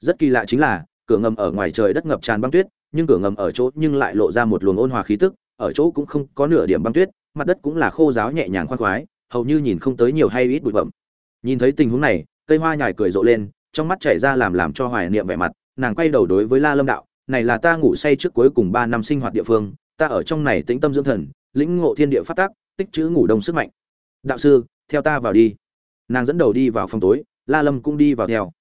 Rất kỳ lạ chính là, cửa ngầm ở ngoài trời đất ngập tràn băng tuyết, nhưng cửa ngầm ở chỗ nhưng lại lộ ra một luồng ôn hòa khí tức, ở chỗ cũng không có nửa điểm băng tuyết, mặt đất cũng là khô ráo nhẹ nhàng khoan khoái, hầu như nhìn không tới nhiều hay ít bụi bậm nhìn thấy tình huống này, cây hoa nhài cười rộ lên, trong mắt chảy ra làm làm cho hoài niệm vẻ mặt, nàng quay đầu đối với la lâm đạo, này là ta ngủ say trước cuối cùng ba năm sinh hoạt địa phương, ta ở trong này tĩnh tâm dưỡng thần lĩnh ngộ thiên địa phát tác tích chữ ngủ đông sức mạnh. Đạo sư, theo ta vào đi. Nàng dẫn đầu đi vào phòng tối, la lâm cũng đi vào theo.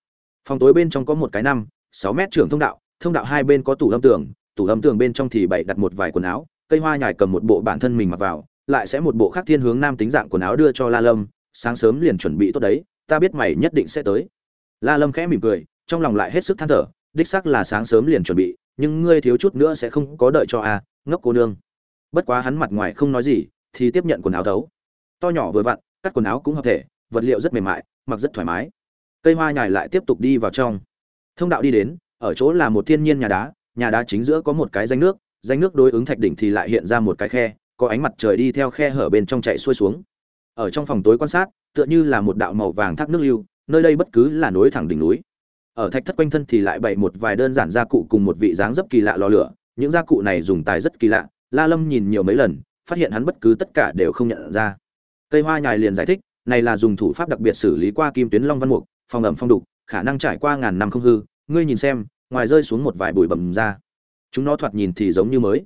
Phòng tối bên trong có một cái năm, sáu mét trưởng thông đạo thông đạo hai bên có tủ âm tường, tủ âm tường bên trong thì bày đặt một vài quần áo, cây hoa nhài cầm một bộ bản thân mình mặc vào, lại sẽ một bộ khác thiên hướng nam tính dạng quần áo đưa cho la lâm, sáng sớm liền chuẩn bị tốt đấy, ta biết mày nhất định sẽ tới. La lâm khẽ mỉm cười, trong lòng lại hết sức than thở, đích xác là sáng sớm liền chuẩn bị, nhưng ngươi thiếu chút nữa sẽ không có đợi cho a ngốc cô nương bất quá hắn mặt ngoài không nói gì, thì tiếp nhận quần áo thấu. To nhỏ vừa vặn, cắt quần áo cũng hợp thể, vật liệu rất mềm mại, mặc rất thoải mái. Cây hoa nhài lại tiếp tục đi vào trong. Thông đạo đi đến, ở chỗ là một thiên nhiên nhà đá nhà đá chính giữa có một cái danh nước danh nước đối ứng thạch đỉnh thì lại hiện ra một cái khe, có ánh mặt trời đi theo khe hở bên trong chạy xuôi xuống. Ở trong phòng tối quan sát, tựa như là một đạo màu vàng thác nước lưu, nơi đây bất cứ là nối thẳng đỉnh núi. Ở thạch thất quanh thân thì lại bày một vài đơn giản gia cụ cùng một vị dáng dấp kỳ lạ lò lửa, những gia cụ này dùng tài rất kỳ lạ la lâm nhìn nhiều mấy lần, phát hiện hắn bất cứ tất cả đều không nhận ra. Cây hoa nhài liền giải thích, này là dùng thủ pháp đặc biệt xử lý qua kim tuyến long văn mục, phòng ẩm phong đục, khả năng trải qua ngàn năm không hư. Ngươi nhìn xem, ngoài rơi xuống một vài bụi bầm ra. Chúng nó thoạt nhìn thì giống như mới.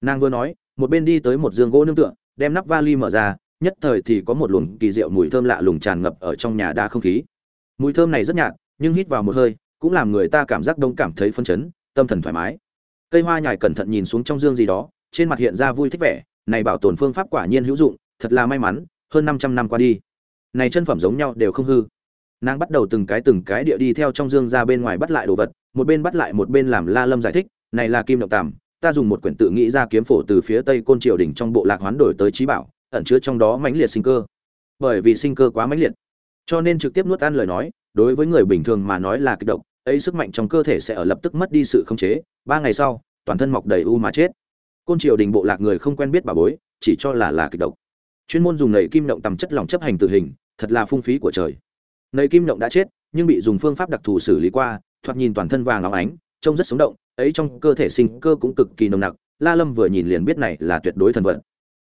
Nàng vừa nói, một bên đi tới một giường gỗ nương tựa, đem nắp vali mở ra, nhất thời thì có một luồng kỳ diệu mùi thơm lạ lùng tràn ngập ở trong nhà đa không khí. Mùi thơm này rất nhạt, nhưng hít vào một hơi, cũng làm người ta cảm giác đông cảm thấy phấn chấn, tâm thần thoải mái. Cây hoa nhài cẩn thận nhìn xuống trong dương gì đó trên mặt hiện ra vui thích vẻ, này bảo tồn phương pháp quả nhiên hữu dụng, thật là may mắn, hơn 500 năm qua đi. Này chân phẩm giống nhau đều không hư. Nàng bắt đầu từng cái từng cái địa đi theo trong dương ra bên ngoài bắt lại đồ vật, một bên bắt lại một bên làm la lâm giải thích, này là kim động tàm, ta dùng một quyển tự nghĩ ra kiếm phổ từ phía tây côn triều đỉnh trong bộ lạc hoán đổi tới trí bảo, ẩn chứa trong đó mãnh liệt sinh cơ. Bởi vì sinh cơ quá mãnh liệt, cho nên trực tiếp nuốt ăn lời nói, đối với người bình thường mà nói là kịch độc, ấy sức mạnh trong cơ thể sẽ ở lập tức mất đi sự khống chế, ba ngày sau, toàn thân mọc đầy u mà chết côn triều đình bộ lạc người không quen biết bà bối, chỉ cho là là kịch độc. Chuyên môn dùng nầy kim động tầm chất lỏng chấp hành tử hình, thật là phung phí của trời. Nầy kim động đã chết, nhưng bị dùng phương pháp đặc thù xử lý qua, thoạt nhìn toàn thân vàng óng ánh, trông rất sống động, ấy trong cơ thể sinh cơ cũng cực kỳ nồng nặc. La lâm vừa nhìn liền biết này là tuyệt đối thần vận.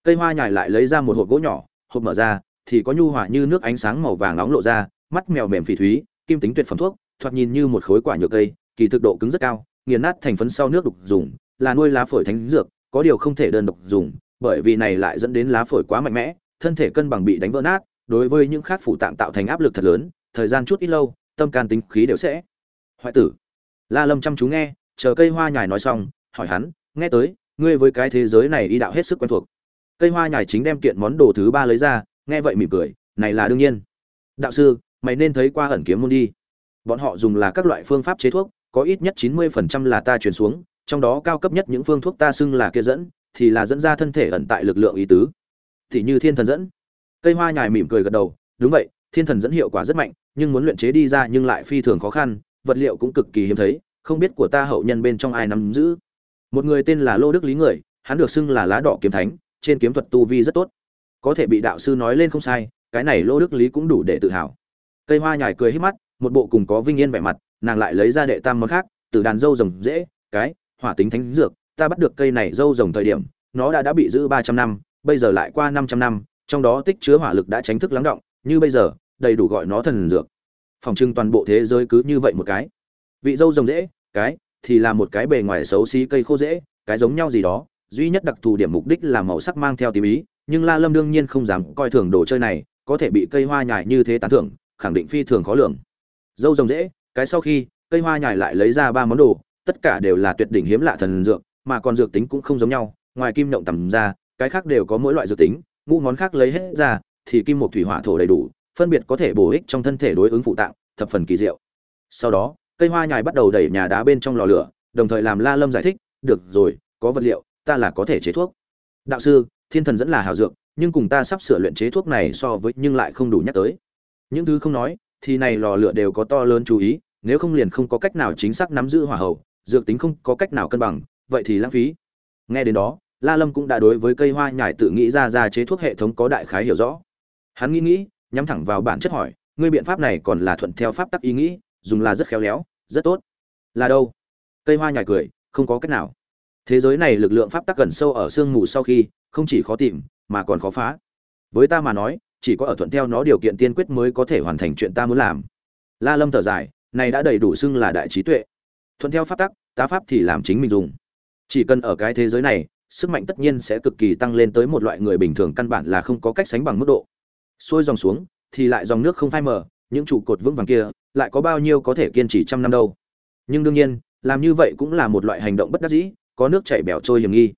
Cây hoa nhài lại lấy ra một hộp gỗ nhỏ, hộp mở ra, thì có nhu hòa như nước ánh sáng màu vàng nóng lộ ra, mắt mèo mềm phỉ thúy, kim tính tuyệt phẩm thuốc, thoạt nhìn như một khối quả nhựa cây, kỳ thực độ cứng rất cao, nghiền nát thành phấn sau nước đục dùng, là nuôi lá phổi thánh dược có điều không thể đơn độc dùng, bởi vì này lại dẫn đến lá phổi quá mạnh mẽ, thân thể cân bằng bị đánh vỡ nát, đối với những khác phủ tạng tạo thành áp lực thật lớn, thời gian chút ít lâu, tâm can tính khí đều sẽ hoại tử. La lâm chăm chú nghe, chờ cây hoa nhài nói xong, hỏi hắn, nghe tới, ngươi với cái thế giới này y đạo hết sức quen thuộc. Cây hoa nhài chính đem kiện món đồ thứ ba lấy ra, nghe vậy mỉm cười, này là đương nhiên. Đạo sư, mày nên thấy qua ẩn kiếm môn đi. Bọn họ dùng là các loại phương pháp chế thuốc, có ít nhất chín mươi phần trăm là ta truyền xuống trong đó cao cấp nhất những phương thuốc ta xưng là kia dẫn, thì là dẫn ra thân thể ẩn tại lực lượng ý tứ. Thì như thiên thần dẫn. Cây hoa nhài mỉm cười gật đầu, đúng vậy, thiên thần dẫn hiệu quả rất mạnh, nhưng muốn luyện chế đi ra nhưng lại phi thường khó khăn, vật liệu cũng cực kỳ hiếm thấy, không biết của ta hậu nhân bên trong ai nắm giữ. Một người tên là lô đức lý người, hắn được xưng là lá đỏ kiếm thánh, trên kiếm thuật tu vi rất tốt. Có thể bị đạo sư nói lên không sai, cái này lô đức lý cũng đủ để tự hào. Cây hoa nhài cười hít mắt, một bộ cùng có vinh yên vẻ mặt, nàng lại lấy ra đệ tam món khác, từ đàn dâu rồng dễ, cái hỏa tính thánh dược, ta bắt được cây này dâu rồng thời điểm, nó đã đã bị giữ ba trăm năm, bây giờ lại qua năm trăm năm, trong đó tích chứa hỏa lực đã tránh thức lắng động, như bây giờ, đầy đủ gọi nó thần dược. Phòng trưng toàn bộ thế giới cứ như vậy một cái. Vị dâu rồng dễ, cái, thì là một cái bề ngoài xấu xí cây khô dễ, cái giống nhau gì đó, duy nhất đặc thù điểm mục đích là màu sắc mang theo tím ý, nhưng la lâm đương nhiên không dám coi thường đồ chơi này, có thể bị cây hoa nhài như thế tán thưởng, khẳng định phi thường khó lường. Dâu rồng dễ, cái sau khi, cây hoa nhài lại lấy ra ba món đồ tất cả đều là tuyệt đỉnh hiếm lạ thần dược, mà còn dược tính cũng không giống nhau, ngoài kim động tầm ra, cái khác đều có mỗi loại dược tính, ngũ món khác lấy hết ra, thì kim một thủy hỏa thổ đầy đủ, phân biệt có thể bổ ích trong thân thể đối ứng phụ tạng, thập phần kỳ diệu. Sau đó, cây hoa nhài bắt đầu đẩy nhà đá bên trong lò lửa, đồng thời làm la lâm giải thích, được rồi, có vật liệu, ta là có thể chế thuốc. Đạo sư, thiên thần dẫn là hảo dược, nhưng cùng ta sắp sửa luyện chế thuốc này so với nhưng lại không đủ nhắc tới. Những thứ không nói, thì này lò lửa đều có to lớn chú ý, nếu không liền không có cách nào chính xác nắm giữ hỏa hậu dược tính không có cách nào cân bằng, vậy thì lãng phí. Nghe đến đó, la lâm cũng đã đối với cây hoa nhài tự nghĩ ra ra chế thuốc hệ thống có đại khái hiểu rõ. Hắn nghĩ nghĩ, nhắm thẳng vào bản chất hỏi, ngươi biện pháp này còn là thuận theo pháp tắc ý nghĩ, dùng là rất khéo léo, rất tốt. Là đâu? Cây hoa nhài cười, không có cách nào. Thế giới này lực lượng pháp tắc gần sâu ở sương mù sau khi, không chỉ khó tìm, mà còn khó phá. Với ta mà nói, chỉ có ở thuận theo nó điều kiện tiên quyết mới có thể hoàn thành chuyện ta muốn làm. La lâm thở dài, này đã đầy đủ xưng là đại trí tuệ. Thuận theo pháp tắc tá pháp thì làm chính mình dùng. Chỉ cần ở cái thế giới này, sức mạnh tất nhiên sẽ cực kỳ tăng lên tới một loại người bình thường căn bản là không có cách sánh bằng mức độ. Xuôi dòng xuống, thì lại dòng nước không phai mờ, những trụ cột vững vàng kia lại có bao nhiêu có thể kiên trì trăm năm đâu. Nhưng đương nhiên, làm như vậy cũng là một loại hành động bất đắc dĩ, có nước chảy bẻo trôi hiểm nghi.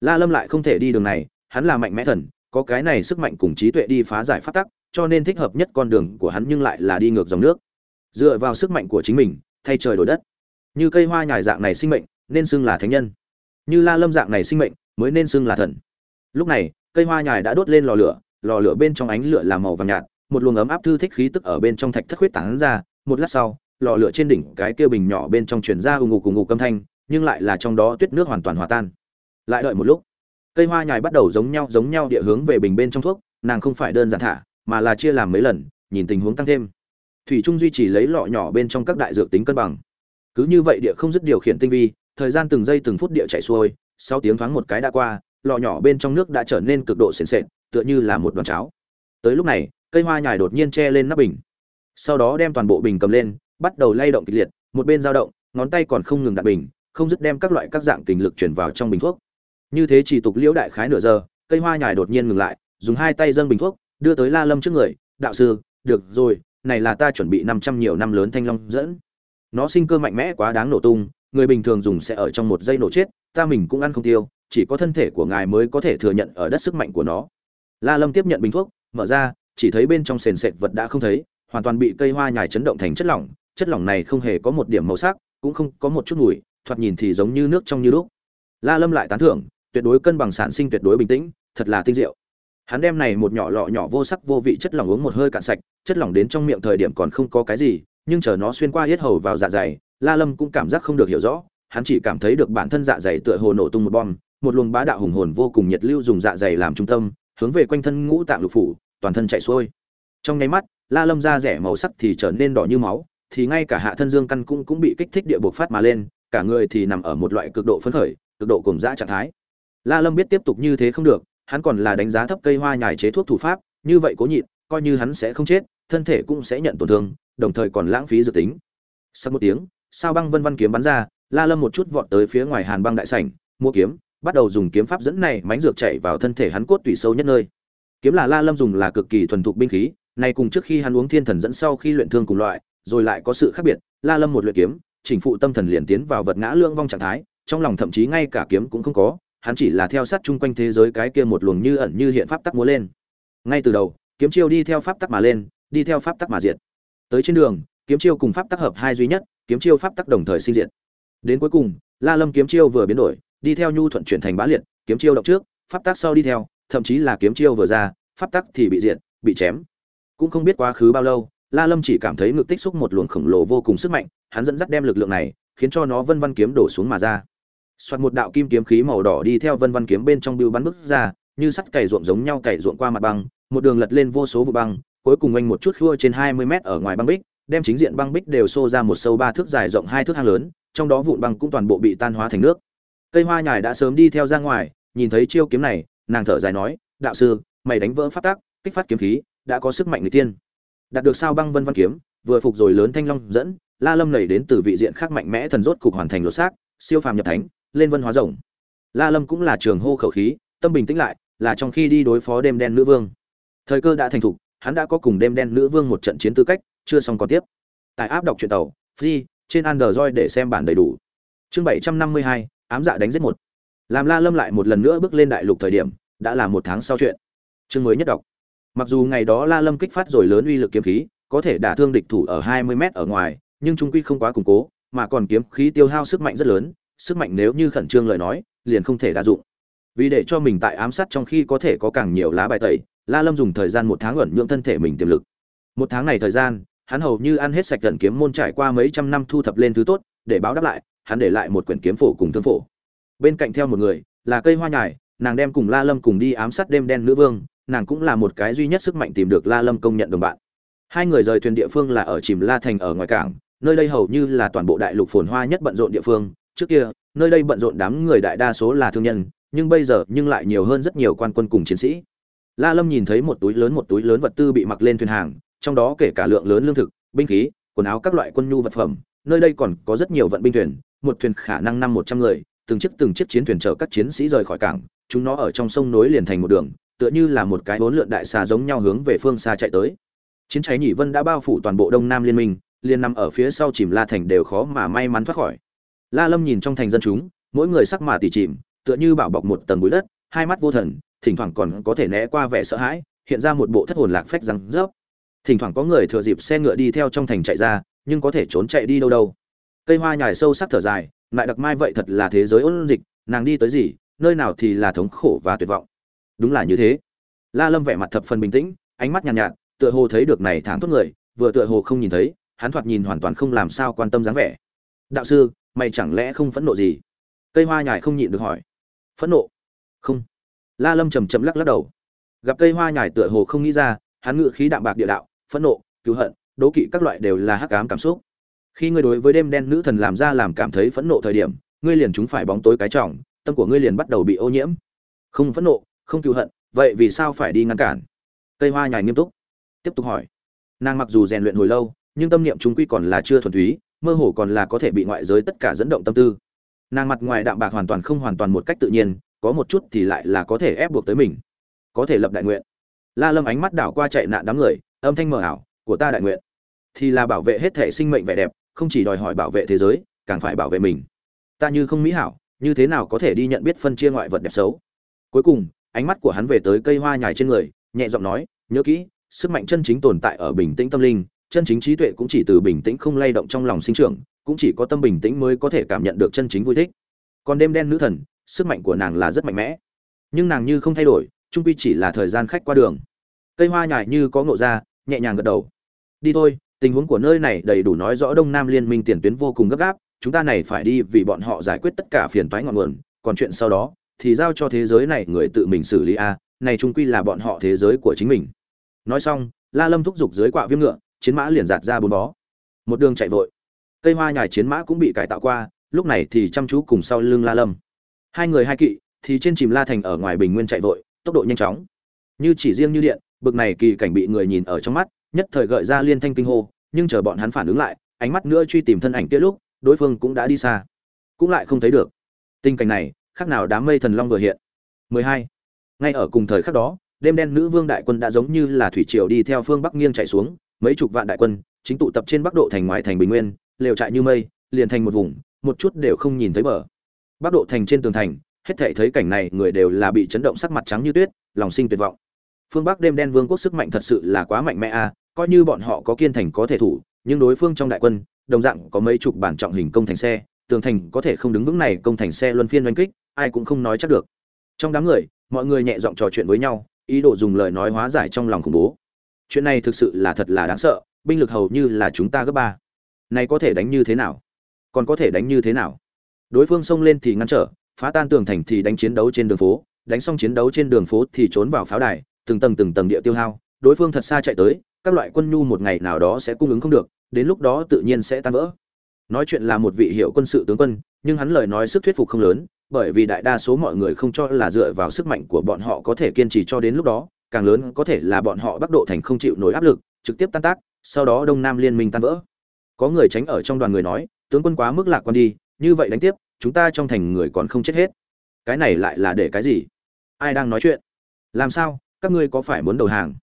La lâm lại không thể đi đường này, hắn là mạnh mẽ thần, có cái này sức mạnh cùng trí tuệ đi phá giải phát tắc, cho nên thích hợp nhất con đường của hắn nhưng lại là đi ngược dòng nước. Dựa vào sức mạnh của chính mình, thay trời đổi đất như cây hoa nhài dạng này sinh mệnh, nên xưng là thánh nhân. Như la lâm dạng này sinh mệnh, mới nên xưng là thần. Lúc này, cây hoa nhài đã đốt lên lò lửa lò lửa bên trong ánh lửa là màu vàng nhạt, một luồng ấm áp thư thích khí tức ở bên trong thạch thất huyết tán ra. Một lát sau, lò lửa trên đỉnh cái kia bình nhỏ bên trong truyền ra ù ngục cùng ngục âm thanh, nhưng lại là trong đó tuyết nước hoàn toàn hòa tan. Lại đợi một lúc, cây hoa nhài bắt đầu giống nhau giống nhau địa hướng về bình bên trong thuốc, nàng không phải đơn giản thả, mà là chia làm mấy lần, nhìn tình huống tăng thêm. Thủy trung duy trì lấy lọ nhỏ bên trong các đại dược tính cân bằng cứ như vậy địa không dứt điều khiển tinh vi, thời gian từng giây từng phút địa chạy xuôi, sau tiếng thoáng một cái đã qua lọ nhỏ bên trong nước đã trở nên cực độ sền sệt, tựa như là một đoàn cháo. Tới lúc này, cây hoa nhài đột nhiên che lên nắp bình. Sau đó đem toàn bộ bình cầm lên, bắt đầu lay động kịch liệt, một bên dao động, ngón tay còn không ngừng đặt bình, không dứt đem các loại các dạng kình lực chuyển vào trong bình thuốc. Như thế chỉ tục liễu đại khái nửa giờ, cây hoa nhài đột nhiên ngừng lại, dùng hai tay dâng bình thuốc, đưa tới la lâm trước người, đạo sư, được rồi, này là ta chuẩn bị năm trăm nhiều năm lớn thanh long dẫn nó sinh cơ mạnh mẽ quá đáng nổ tung, người bình thường dùng sẽ ở trong một giây nổ chết, ta mình cũng ăn không tiêu, chỉ có thân thể của ngài mới có thể thừa nhận ở đất sức mạnh của nó. La lâm tiếp nhận bình thuốc, mở ra, chỉ thấy bên trong sền sệt vật đã không thấy, hoàn toàn bị cây hoa nhài chấn động thành chất lỏng chất lỏng này không hề có một điểm màu sắc, cũng không có một chút mùi, thoạt nhìn thì giống như nước trong như lúc la lâm lại tán thưởng, tuyệt đối cân bằng sản sinh tuyệt đối bình tĩnh, thật là tinh diệu. Hắn đem này một nhỏ lọ nhỏ vô sắc vô vị chất lỏng uống một hơi cạn sạch, chất lỏng đến trong miệng thời điểm còn không có cái gì nhưng chờ nó xuyên qua hết hầu vào dạ dày, la lâm cũng cảm giác không được hiểu rõ, hắn chỉ cảm thấy được bản thân dạ dày tựa hồ nổ tung một bom, một luồng bá đạo hùng hồn vô cùng nhiệt lưu dùng dạ dày làm trung tâm, hướng về quanh thân ngũ tạng lục phủ, toàn thân chạy xuôi. Trong nháy mắt, la lâm da rẻ màu sắc thì trở nên đỏ như máu, thì ngay cả hạ thân dương căn cũng cũng bị kích thích địa buộc phát mà lên, cả người thì nằm ở một loại cực độ phấn khởi, cực độ cùng dã trạng thái. La lâm biết tiếp tục như thế không được, hắn còn là đánh giá thấp cây hoa nhài chế thuốc thủ pháp, như vậy cố nhịn, coi như hắn sẽ không chết, thân thể cũng sẽ nhận tổn thương đồng thời còn lãng phí dự tính. Sau một tiếng, sao băng vân vân kiếm bắn ra, la lâm một chút vọt tới phía ngoài hàn băng đại sảnh, mua kiếm, bắt đầu dùng kiếm pháp dẫn này mánh dược chạy vào thân thể hắn cốt tủy sâu nhất nơi. Kiếm là la lâm dùng là cực kỳ thuần thục binh khí, này cùng trước khi hắn uống thiên thần dẫn sau khi luyện thương cùng loại, rồi lại có sự khác biệt, la lâm một luyện kiếm, chỉnh phụ tâm thần liền tiến vào vật ngã lương vong trạng thái, trong lòng thậm chí ngay cả kiếm cũng không có, hắn chỉ là theo sát chung quanh thế giới cái kia một luồng như ẩn như hiện pháp tắc múa lên. Ngay từ đầu, kiếm chiêu đi theo pháp tắc mà lên, đi theo pháp tắc mà diệt tới trên đường, kiếm chiêu cùng pháp tắc hợp hai duy nhất, kiếm chiêu pháp tắc đồng thời sinh diệt. Đến cuối cùng, la lâm kiếm chiêu vừa biến đổi, đi theo nhu thuận chuyển thành bá liệt, kiếm chiêu động trước, pháp tắc sau đi theo, thậm chí là kiếm chiêu vừa ra, pháp tắc thì bị diệt, bị chém. Cũng không biết quá khứ bao lâu, la lâm chỉ cảm thấy ngực tích xúc một luồng khổng lồ vô cùng sức mạnh, hắn dẫn dắt đem lực lượng này, khiến cho nó vân vân kiếm đổ xuống mà ra. Soạt một đạo kim kiếm khí màu đỏ đi theo vân vân kiếm bên trong bưu bắn bức ra, như sắt cày ruộng giống nhau cày ruộng qua mặt băng, một đường lật lên vô số vụ băng cuối cùng anh một chút khua trên 20 mét ở ngoài băng bích đem chính diện băng bích đều xô ra một sâu ba thước dài rộng hai thước hang lớn trong đó vụn băng cũng toàn bộ bị tan hóa thành nước. Cây hoa nhài đã sớm đi theo ra ngoài nhìn thấy chiêu kiếm này nàng thở dài nói đạo sư mày đánh vỡ pháp tắc, kích phát kiếm khí đã có sức mạnh người tiên đạt được sao băng vân văn kiếm vừa phục rồi lớn thanh long dẫn la lâm nảy đến từ vị diện khác mạnh mẽ thần rốt cục hoàn thành lột xác siêu phàm nhập thánh lên vân hóa rộng. la lâm cũng là trường hô khẩu khí tâm bình tĩnh lại là trong khi đi đối phó đêm đen nữ vương. Thời cơ đã thành thục hắn đã có cùng đêm đen nữ vương một trận chiến tư cách, chưa xong còn tiếp. Tại áp đọc truyện tàu, free, trên android để xem bản đầy đủ. Chương bảy trăm năm mươi hai, ám dạ đánh giết một. Làm la lâm lại một lần nữa bước lên đại lục thời điểm, đã là một tháng sau chuyện. Chương mới nhất đọc. Mặc dù ngày đó la lâm kích phát rồi lớn uy lực kiếm khí, có thể đả thương địch thủ ở 20 mét ở ngoài, nhưng trung quy không quá củng cố, mà còn kiếm khí tiêu hao sức mạnh rất lớn, sức mạnh nếu như khẩn trương lời nói, liền không thể đa dụng. Vì để cho mình tại ám sát trong khi có thể có càng nhiều lá bài tẩy la lâm dùng thời gian một tháng ẩn nhượng thân thể mình tiềm lực. Một tháng này thời gian, hắn hầu như ăn hết sạch gần kiếm môn trải qua mấy trăm năm thu thập lên thứ tốt, để báo đáp lại, hắn để lại một quyển kiếm phổ cùng thương phổ. Bên cạnh theo một người, là cây hoa nhài, nàng đem cùng la lâm cùng đi ám sát đêm đen nữ vương, nàng cũng là một cái duy nhất sức mạnh tìm được la lâm công nhận đồng bạn. Hai người rời thuyền địa phương là ở chìm la thành ở ngoài cảng, nơi đây hầu như là toàn bộ đại lục phồn hoa nhất bận rộn địa phương. Trước kia, nơi đây bận rộn đám người đại đa số là thương nhân, nhưng bây giờ nhưng lại nhiều hơn rất nhiều quan quân cùng chiến sĩ la lâm nhìn thấy một túi lớn một túi lớn vật tư bị mặc lên thuyền hàng, trong đó kể cả lượng lớn lương thực, binh khí, quần áo các loại quân nhu vật phẩm, nơi đây còn có rất nhiều vận binh thuyền, một thuyền khả năng năm một trăm người, từng chiếc từng chiếc chiến thuyền chở các chiến sĩ rời khỏi cảng, chúng nó ở trong sông nối liền thành một đường, tựa như là một cái bốn lượn đại xà giống nhau hướng về phương xa chạy tới. Chiến cháy nhị vân đã bao phủ toàn bộ đông nam liên minh liên nằm ở phía sau chìm la thành đều khó mà may mắn thoát khỏi. La lâm nhìn trong thành dân chúng, mỗi người sắc mà tỉ chìm, tựa như bảo bọc một tầng bụi đất, hai mắt vô thần thỉnh thoảng còn có thể né qua vẻ sợ hãi hiện ra một bộ thất hồn lạc phách răng rớp. Thỉnh thoảng có người thừa dịp xe ngựa đi theo trong thành chạy ra nhưng có thể trốn chạy đi đâu đâu. Cây hoa nhài sâu sắc thở dài lại đặc mai vậy thật là thế giới ôn dịch nàng đi tới gì nơi nào thì là thống khổ và tuyệt vọng. Đúng là như thế. La lâm vẻ mặt thập phần bình tĩnh ánh mắt nhàn nhạt, nhạt tựa hồ thấy được này thẳng tốt người vừa tựa hồ không nhìn thấy hắn thoạt nhìn hoàn toàn không làm sao quan tâm dáng vẻ. Đạo sư mày chẳng lẽ không phẫn nộ gì? Cây hoa nhài không nhịn được hỏi. Phẫn nộ? Không la lâm chầm chậm lắc lắc đầu. Gặp cây hoa nhài tựa hồ không nghĩ ra, hắn ngự khí đạm bạc địa đạo, phẫn nộ, cứu hận, đố kỵ các loại đều là hắc ám cảm xúc. Khi ngươi đối với đêm đen nữ thần làm ra làm cảm thấy phẫn nộ thời điểm, ngươi liền chúng phải bóng tối cái trọng, tâm của ngươi liền bắt đầu bị ô nhiễm. Không phẫn nộ, không cứu hận, vậy vì sao phải đi ngăn cản? Cây hoa nhài nghiêm túc, tiếp tục hỏi. Nàng mặc dù rèn luyện hồi lâu, nhưng tâm niệm chúng quy còn là chưa thuần túy, mơ hồ còn là có thể bị ngoại giới tất cả dẫn động tâm tư. Nàng mặt ngoài đạm bạc hoàn toàn không hoàn toàn một cách tự nhiên có một chút thì lại là có thể ép buộc tới mình. Có thể lập đại nguyện. La lâm ánh mắt đảo qua chạy nạn đám người, âm thanh mờ ảo, của ta đại nguyện. Thì là bảo vệ hết thể sinh mệnh vẻ đẹp, không chỉ đòi hỏi bảo vệ thế giới, càng phải bảo vệ mình. Ta như không mỹ hảo, như thế nào có thể đi nhận biết phân chia ngoại vật đẹp xấu? Cuối cùng, ánh mắt của hắn về tới cây hoa nhài trên người, nhẹ giọng nói, nhớ kỹ, sức mạnh chân chính tồn tại ở bình tĩnh tâm linh, chân chính trí tuệ cũng chỉ từ bình tĩnh không lay động trong lòng sinh trưởng, cũng chỉ có tâm bình tĩnh mới có thể cảm nhận được chân chính vui thích. Còn đêm đen nữ thần sức mạnh của nàng là rất mạnh mẽ. Nhưng nàng như không thay đổi, trung quy chỉ là thời gian khách qua đường. Cây hoa nhài như có ngộ ra, nhẹ nhàng gật đầu. Đi thôi, tình huống của nơi này đầy đủ nói rõ đông nam liên minh tiền tuyến vô cùng gấp gáp, chúng ta này phải đi vì bọn họ giải quyết tất cả phiền toái ngọn nguồn, còn chuyện sau đó, thì giao cho thế giới này người tự mình xử lý a, này trung quy là bọn họ thế giới của chính mình. Nói xong, la lâm thúc giục dưới quạ viêm ngựa, chiến mã liền giạt ra bốn bó một đường chạy vội. Cây hoa nhài chiến mã cũng bị cải tạo qua, lúc này thì chăm chú cùng sau lưng la lâm hai người hai kỵ thì trên chìm la thành ở ngoài bình nguyên chạy vội, tốc độ nhanh chóng. Như chỉ riêng như điện, bực này kỳ cảnh bị người nhìn ở trong mắt, nhất thời gợi ra liên thanh kinh hô, nhưng chờ bọn hắn phản ứng lại, ánh mắt nữa truy tìm thân ảnh kia lúc, đối phương cũng đã đi xa. Cũng lại không thấy được. Tình cảnh này, khác nào đám mây thần long vừa hiện. 12. ngay ở cùng thời khắc đó, đêm đen nữ vương đại quân đã giống như là thủy triều đi theo phương bắc nghiêng chạy xuống, mấy chục vạn đại quân, chính tụ tập trên bắc độ thành ngoài thành bình nguyên, lều trại như mây, liền thành một vùng, một chút đều không nhìn thấy bờ bắc độ thành trên tường thành, hết thể thấy cảnh này, người đều là bị chấn động sắc mặt trắng như tuyết, lòng sinh tuyệt vọng. Phương bắc đêm đen vương quốc sức mạnh thật sự là quá mạnh mẽ a, coi như bọn họ có kiên thành có thể thủ, nhưng đối phương trong đại quân, đồng dạng có mấy chục bản trọng hình công thành xe, tường thành có thể không đứng vững này công thành xe luân phiên oanh kích, ai cũng không nói chắc được. Trong đám người, mọi người nhẹ giọng trò chuyện với nhau, ý đồ dùng lời nói hóa giải trong lòng khủng bố. Chuyện này thực sự là thật là đáng sợ, binh lực hầu như là chúng ta gấp ba. Này có thể đánh như thế nào? Còn có thể đánh như thế nào? Đối phương xông lên thì ngăn trở, phá tan tường thành thì đánh chiến đấu trên đường phố, đánh xong chiến đấu trên đường phố thì trốn vào pháo đài, từng tầng từng tầng địa tiêu hao, đối phương thật xa chạy tới, các loại quân nhu một ngày nào đó sẽ cung ứng không được, đến lúc đó tự nhiên sẽ tan vỡ. Nói chuyện là một vị hiệu quân sự tướng quân, nhưng hắn lời nói sức thuyết phục không lớn, bởi vì đại đa số mọi người không cho là dựa vào sức mạnh của bọn họ có thể kiên trì cho đến lúc đó, càng lớn có thể là bọn họ bắc độ thành không chịu nổi áp lực, trực tiếp tan tác, sau đó đông nam liên minh tan vỡ. Có người tránh ở trong đoàn người nói, tướng quân quá mức lạc quan đi, như vậy đánh tiếp chúng ta trong thành người còn không chết hết. Cái này lại là để cái gì? Ai đang nói chuyện? Làm sao? Các ngươi có phải muốn đầu hàng?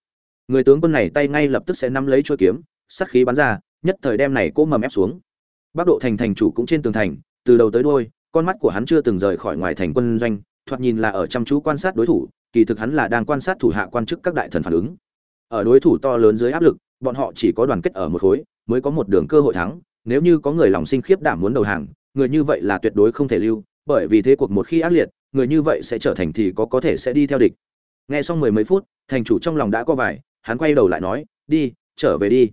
Người tướng quân này tay ngay lập tức sẽ nắm lấy chuôi kiếm sắt khí bắn ra, nhất thời đem này cố mầm ép xuống. Bắc độ thành thành chủ cũng trên tường thành, từ đầu tới đuôi, con mắt của hắn chưa từng rời khỏi ngoài thành quân doanh, thoạt nhìn là ở chăm chú quan sát đối thủ, kỳ thực hắn là đang quan sát thủ hạ quan chức các đại thần phản ứng. Ở đối thủ to lớn dưới áp lực, bọn họ chỉ có đoàn kết ở một khối, mới có một đường cơ hội thắng, nếu như có người lòng sinh khiếp đảm muốn đầu hàng người như vậy là tuyệt đối không thể lưu, bởi vì thế cuộc một khi ác liệt, người như vậy sẽ trở thành thì có có thể sẽ đi theo địch. Nghe xong mười mấy phút, thành chủ trong lòng đã có vài, hắn quay đầu lại nói, đi, trở về đi.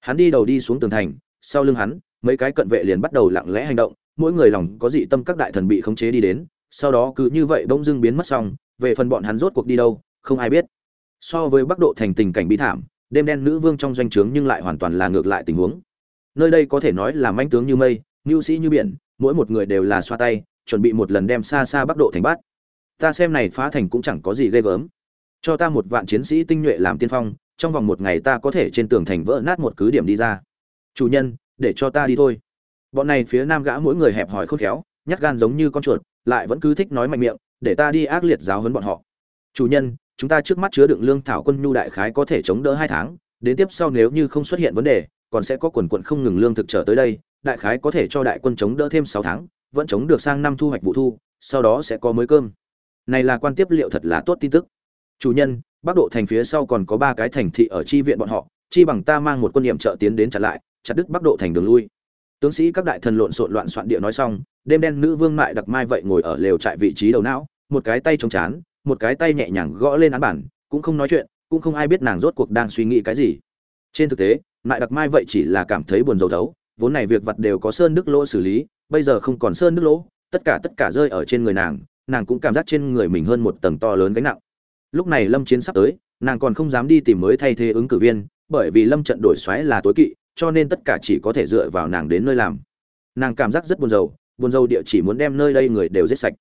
Hắn đi đầu đi xuống tường thành, sau lưng hắn, mấy cái cận vệ liền bắt đầu lặng lẽ hành động, mỗi người lòng có dị tâm các đại thần bị khống chế đi đến, sau đó cứ như vậy bỗng dưng biến mất xong, về phần bọn hắn rốt cuộc đi đâu, không ai biết. So với bắc độ thành tình cảnh bi thảm, đêm đen nữ vương trong doanh trướng nhưng lại hoàn toàn là ngược lại tình huống. Nơi đây có thể nói là manh tướng như mây mưu sĩ như biển, mỗi một người đều là xoa tay, chuẩn bị một lần đem xa xa bắc độ thành bát. Ta xem này phá thành cũng chẳng có gì ghê gớm. Cho ta một vạn chiến sĩ tinh nhuệ làm tiên phong, trong vòng một ngày ta có thể trên tường thành vỡ nát một cứ điểm đi ra. Chủ nhân, để cho ta đi thôi. Bọn này phía nam gã mỗi người hẹp hòi khôn khéo, nhát gan giống như con chuột, lại vẫn cứ thích nói mạnh miệng, để ta đi ác liệt giáo huấn bọn họ. Chủ nhân, chúng ta trước mắt chứa đựng lương thảo quân nhu đại khái có thể chống đỡ hai tháng, đến tiếp sau nếu như không xuất hiện vấn đề, còn sẽ có quần quận không ngừng lương thực trở tới đây đại khái có thể cho đại quân chống đỡ thêm sáu tháng, vẫn chống được sang năm thu hoạch vụ thu, sau đó sẽ có mới cơm. Này là quan tiếp liệu thật là tốt tin tức. Chủ nhân, bắc độ thành phía sau còn có ba cái thành thị ở chi viện bọn họ, chi bằng ta mang một quân niệm trợ tiến đến chặn lại, chặt đứt bắc độ thành đường lui. Tướng sĩ các đại thần lộn xộn loạn soạn địa nói xong, đêm đen nữ vương mại đặc mai vậy ngồi ở lều trại vị trí đầu não, một cái tay chống chán, một cái tay nhẹ nhàng gõ lên án bản, cũng không nói chuyện, cũng không ai biết nàng rốt cuộc đang suy nghĩ cái gì. Trên thực tế, mại đặc mai vậy chỉ là cảm thấy buồn rầu thấu vốn này việc vật đều có sơn đức lỗ xử lý, bây giờ không còn sơn đức lỗ, tất cả tất cả rơi ở trên người nàng nàng cũng cảm giác trên người mình hơn một tầng to lớn gánh nặng. Lúc này lâm chiến sắp tới, nàng còn không dám đi tìm mới thay thế ứng cử viên, bởi vì lâm trận đổi xoáy là tối kỵ, cho nên tất cả chỉ có thể dựa vào nàng đến nơi làm. Nàng cảm giác rất buồn rầu buồn rầu địa chỉ muốn đem nơi đây người đều giết sạch.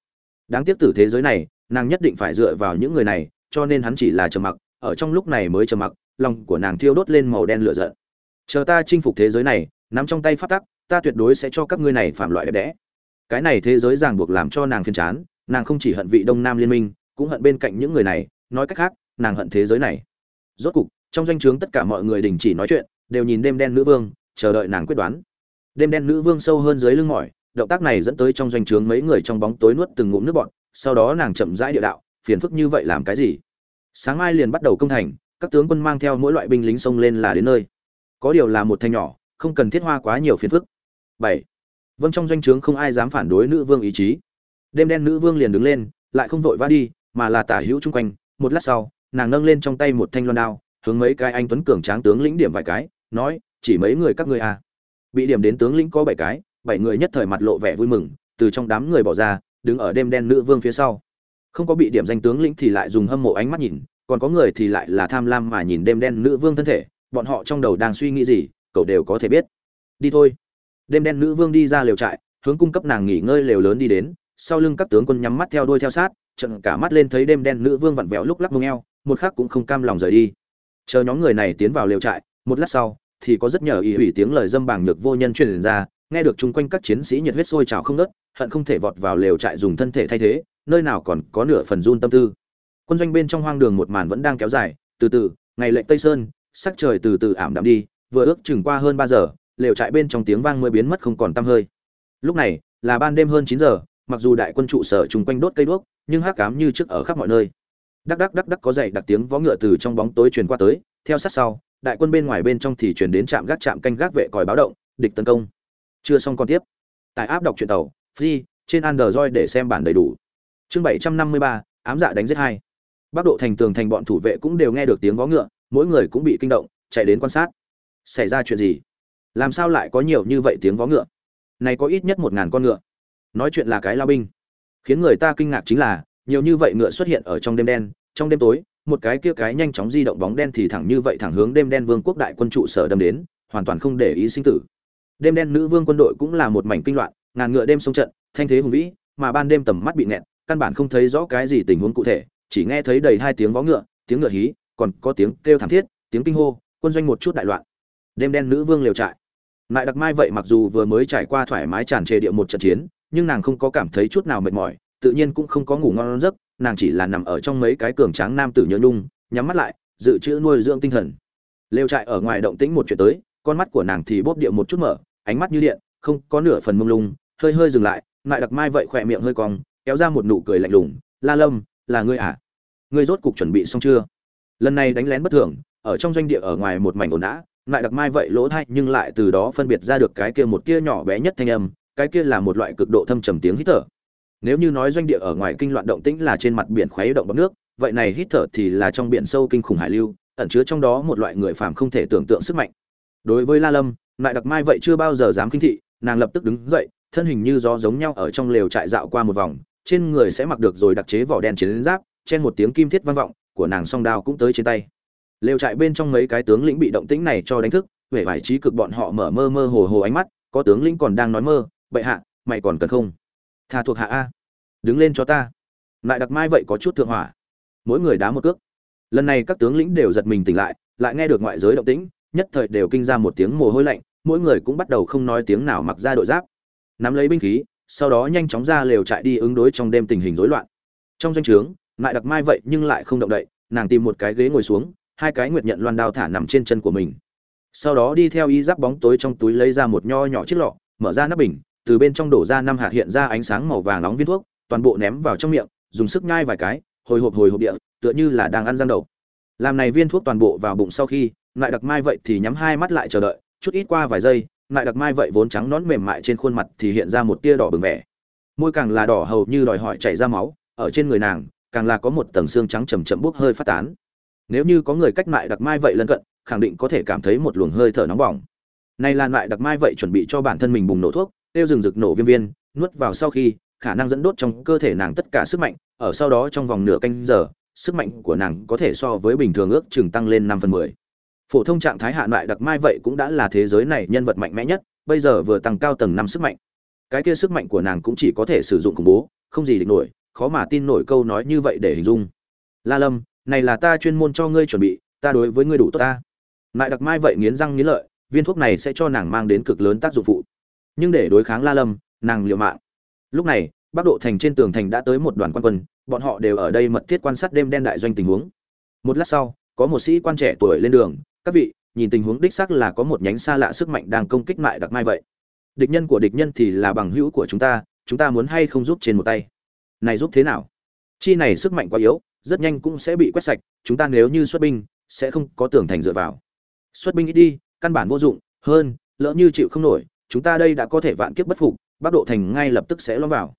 Đáng tiếc tử thế giới này, nàng nhất định phải dựa vào những người này, cho nên hắn chỉ là trầm mặc, ở trong lúc này mới trầm mặc, lòng của nàng thiêu đốt lên màu đen lửa giận chờ ta chinh phục thế giới này, nắm trong tay phát tắc, ta tuyệt đối sẽ cho các ngươi này phạm loại đẹp đẽ. Cái này thế giới ràng buộc làm cho nàng phiền chán, nàng không chỉ hận vị đông nam liên minh, cũng hận bên cạnh những người này, nói cách khác, nàng hận thế giới này. Rốt cục, trong danh o chướng tất cả mọi người đình chỉ nói chuyện, đều nhìn đêm đen nữ vương, chờ đợi nàng quyết đoán. Đêm đen nữ vương sâu hơn dưới lưng mỏi, động tác này dẫn tới trong doanh trướng mấy người trong bóng tối nuốt từng ngụm nước bọt, sau đó nàng chậm rãi địa đạo, phiền phức như vậy làm cái gì? Sáng mai liền bắt đầu công thành, các tướng quân mang theo mỗi loại binh lính xông lên là đến nơi có điều là một thành nhỏ, không cần thiết hoa quá nhiều phiền phức. Bảy. Vâng trong doanh trướng không ai dám phản đối nữ vương ý chí. Đêm đen nữ vương liền đứng lên, lại không vội vã đi, mà là tả hữu chung quanh. Một lát sau, nàng nâng lên trong tay một thanh loan đao, hướng mấy cái anh tuấn cường tráng tướng lĩnh điểm vài cái, nói, chỉ mấy người các ngươi à. Bị điểm đến tướng lĩnh có bảy cái, bảy người nhất thời mặt lộ vẻ vui mừng, từ trong đám người bỏ ra, đứng ở đêm đen nữ vương phía sau. Không có bị điểm danh tướng lĩnh thì lại dùng hâm mộ ánh mắt nhìn, còn có người thì lại là tham lam mà nhìn đêm đen nữ vương thân thể bọn họ trong đầu đang suy nghĩ gì, cậu đều có thể biết. Đi thôi. Đêm đen nữ vương đi ra lều trại, hướng cung cấp nàng nghỉ ngơi lều lớn đi đến. Sau lưng các tướng quân nhắm mắt theo đuôi theo sát, trận cả mắt lên thấy đêm đen nữ vương vặn vẹo lúc lắc mông eo, một khắc cũng không cam lòng rời đi. Chờ nhóm người này tiến vào lều trại, một lát sau, thì có rất nhờ ý hủy tiếng lời dâm bảng nhược vô nhân truyền ra, nghe được chung quanh các chiến sĩ nhiệt huyết sôi trào không nớt hận không thể vọt vào lều trại dùng thân thể thay thế, nơi nào còn có nửa phần run tâm tư. Quân doanh bên trong hoang đường một màn vẫn đang kéo dài, từ từ, ngày lệnh tây sơn sắc trời từ từ ảm đạm đi, vừa ước chừng qua hơn ba giờ, lều trại bên trong tiếng vang mới biến mất không còn tăm hơi. Lúc này, là ban đêm hơn chín giờ, mặc dù đại quân trụ sở chung quanh đốt cây đuốc, nhưng hắc cám như trước ở khắp mọi nơi. Đắc đắc đắc đắc có dậy đặc tiếng vó ngựa từ trong bóng tối truyền qua tới, theo sát sau, đại quân bên ngoài bên trong thì truyền đến trạm gác trạm canh gác vệ còi báo động, địch tấn công. Chưa xong còn tiếp. Tại áp đọc truyện tàu, free, trên android để xem bản đầy đủ. Chương bảy trăm năm mươi ba, ám dạ đánh giết hai. Bắc độ thành tường thành bọn thủ vệ cũng đều nghe được tiếng vó ngựa mỗi người cũng bị kinh động, chạy đến quan sát. Xảy ra chuyện gì? Làm sao lại có nhiều như vậy tiếng vó ngựa? Này có ít nhất một ngàn con ngựa. Nói chuyện là cái lao binh. Khiến người ta kinh ngạc chính là, nhiều như vậy ngựa xuất hiện ở trong đêm đen. Trong đêm tối, một cái kia cái nhanh chóng di động bóng đen thì thẳng như vậy thẳng hướng đêm đen vương quốc đại quân trụ sở đâm đến, hoàn toàn không để ý sinh tử. Đêm đen nữ vương quân đội cũng là một mảnh kinh loạn, ngàn ngựa đêm sông trận, thanh thế hùng vĩ, mà ban đêm tầm mắt bị nẹt căn bản không thấy rõ cái gì tình huống cụ thể, chỉ nghe thấy đầy hai tiếng vó ngựa, tiếng ngựa hí còn có tiếng kêu thảm thiết, tiếng kinh hô, quân doanh một chút đại loạn. Đêm đen nữ vương liều trại. Lại đặc mai vậy mặc dù vừa mới trải qua thoải mái tràn trề địa một trận chiến, nhưng nàng không có cảm thấy chút nào mệt mỏi, tự nhiên cũng không có ngủ ngon giấc, nàng chỉ là nằm ở trong mấy cái cường tráng nam tử nhớ nhung, nhắm mắt lại, dự trữ nuôi dưỡng tinh thần. Lều trại ở ngoài động tĩnh một chuyện tới, con mắt của nàng thì bóp địa một chút mở, ánh mắt như điện, không có nửa phần mông lung, hơi hơi dừng lại lại đặc mai vậy khỏe miệng hơi cong, kéo ra một nụ cười lạnh lùng, la lâm, là ngươi à? Ngươi rốt cục chuẩn bị xong chưa? Lần này đánh lén bất thường, ở trong doanh địa ở ngoài một mảnh ồn ào, lại đặc mai vậy lỗ thay nhưng lại từ đó phân biệt ra được cái kia một tia nhỏ bé nhất thanh âm, cái kia là một loại cực độ thâm trầm tiếng hít thở. Nếu như nói doanh địa ở ngoài kinh loạn động tĩnh là trên mặt biển khuấy động bọt nước, vậy này hít thở thì là trong biển sâu kinh khủng hải lưu, ẩn chứa trong đó một loại người phàm không thể tưởng tượng sức mạnh. Đối với la lâm, lại đặc mai vậy chưa bao giờ dám kinh thị, nàng lập tức đứng dậy, thân hình như gió giống nhau ở trong lều trại dạo qua một vòng, trên người sẽ mặc được rồi đặc chế vỏ đen chiến giáp, trên một tiếng kim thiết vang vọng của nàng song đao cũng tới trên tay. Lều trại bên trong mấy cái tướng lĩnh bị động tĩnh này cho đánh thức, vẻ vải trí cực bọn họ mở mơ mơ hồ hồ ánh mắt, có tướng lĩnh còn đang nói mơ, bệ hạ, mày còn cần không? Thà thuộc hạ a. Đứng lên cho ta. Lại đặc mai vậy có chút thượng hỏa. Mỗi người đá một cước. Lần này các tướng lĩnh đều giật mình tỉnh lại lại nghe được ngoại giới động tĩnh, nhất thời đều kinh ra một tiếng mồ hôi lạnh, mỗi người cũng bắt đầu không nói tiếng nào mặc ra đội giáp. Nắm lấy binh khí, sau đó nhanh chóng ra lều trại đi ứng đối trong đêm tình hình rối loạn. Trong danh o trướng lại đặc mai vậy nhưng lại không động đậy, nàng tìm một cái ghế ngồi xuống, hai cái nguyệt nhận loan đao thả nằm trên chân của mình. Sau đó đi theo y giáp bóng tối trong túi lấy ra một nho nhỏ chiếc lọ, mở ra nắp bình, từ bên trong đổ ra năm hạt hiện ra ánh sáng màu vàng nóng viên thuốc, toàn bộ ném vào trong miệng, dùng sức nhai vài cái, hồi hộp hồi hộp địa, tựa như là đang ăn răng đầu làm này viên thuốc toàn bộ vào bụng sau khi lại đặc mai vậy thì nhắm hai mắt lại chờ đợi, chút ít qua vài giây lại đặc mai vậy vốn trắng nón mềm mại trên khuôn mặt thì hiện ra một tia đỏ bừng vẻ. Môi càng là đỏ hầu như đòi hỏi chảy ra máu, ở trên người nàng càng là có một tầng xương trắng chầm chậm bốc hơi phát tán. Nếu như có người cách mại đặc mai vậy lân cận, khẳng định có thể cảm thấy một luồng hơi thở nóng bỏng. Này là mại đặc mai vậy chuẩn bị cho bản thân mình bùng nổ thuốc, tiêu rừng rực nổ viêm viên, nuốt vào sau khi, khả năng dẫn đốt trong cơ thể nàng tất cả sức mạnh, ở sau đó trong vòng nửa canh giờ, sức mạnh của nàng có thể so với bình thường ước chừng tăng lên năm phần mười. Phổ thông trạng thái hạ loại đặc mai vậy cũng đã là thế giới này nhân vật mạnh mẽ nhất, bây giờ vừa tăng cao tầng năm sức mạnh. Cái kia sức mạnh của nàng cũng chỉ có thể sử dụng cùng bố, không gì địch nổi khó mà tin nổi câu nói như vậy để hình dung. La lâm, này là ta chuyên môn cho ngươi chuẩn bị, ta đối với ngươi đủ tốt ta. Lại đặc mai vậy nghiến răng nghiến lợi, viên thuốc này sẽ cho nàng mang đến cực lớn tác dụng phụ. Nhưng để đối kháng la lâm, nàng liều mạng. Lúc này, bắc độ thành trên tường thành đã tới một đoàn quan quân, bọn họ đều ở đây mật thiết quan sát đêm đen đại doanh tình huống. Một lát sau, có một sĩ quan trẻ tuổi lên đường, các vị, nhìn tình huống đích xác là có một nhánh xa lạ sức mạnh đang công kích mại đặc mai vậy. Địch nhân của địch nhân thì là bằng hữu của chúng ta chúng ta muốn hay không giúp trên một tay? Này giúp thế nào? Chi này sức mạnh quá yếu, rất nhanh cũng sẽ bị quét sạch, chúng ta nếu như xuất binh, sẽ không có tường thành dựa vào. Xuất binh ít đi, căn bản vô dụng, hơn, lỡ như chịu không nổi, chúng ta đây đã có thể vạn kiếp bất phục, bắc độ thành ngay lập tức sẽ lõm vào.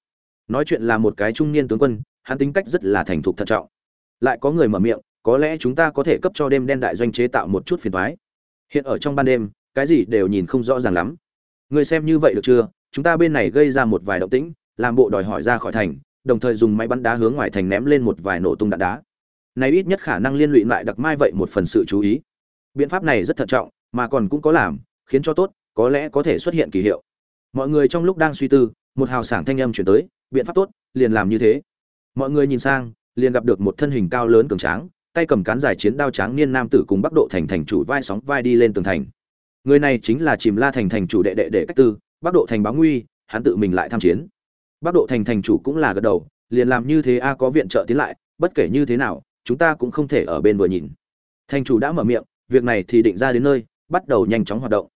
Nói chuyện là một cái trung niên tướng quân, hắn tính cách rất là thành thục thận trọng. Lại có người mở miệng, có lẽ chúng ta có thể cấp cho đêm đen đại doanh chế tạo một chút phiền toái. Hiện ở trong ban đêm, cái gì đều nhìn không rõ ràng lắm. Người xem như vậy được chưa? Chúng ta bên này gây ra một vài động tĩnh, làm bộ đòi hỏi ra khỏi thành đồng thời dùng máy bắn đá hướng ngoài thành ném lên một vài nổ tung đạn đá. Này ít nhất khả năng liên lụy lại đặc mai vậy một phần sự chú ý. Biện pháp này rất thận trọng, mà còn cũng có làm, khiến cho tốt, có lẽ có thể xuất hiện kỳ hiệu. Mọi người trong lúc đang suy tư, một hào sảng thanh âm chuyển tới, biện pháp tốt, liền làm như thế. Mọi người nhìn sang, liền gặp được một thân hình cao lớn cường tráng, tay cầm cán dài chiến đao tráng niên nam tử cùng bắc độ thành thành chủ vai sóng vai đi lên tường thành. Người này chính là chìm la thành thành chủ đệ đệ đệ cách tư, bắc độ thành báo nguy, hắn tự mình lại tham chiến bắc độ thành thành chủ cũng là gật đầu, liền làm như thế a, có viện trợ tiến lại, bất kể như thế nào, chúng ta cũng không thể ở bên vừa nhìn. Thành chủ đã mở miệng, việc này thì định ra đến nơi, bắt đầu nhanh chóng hoạt động.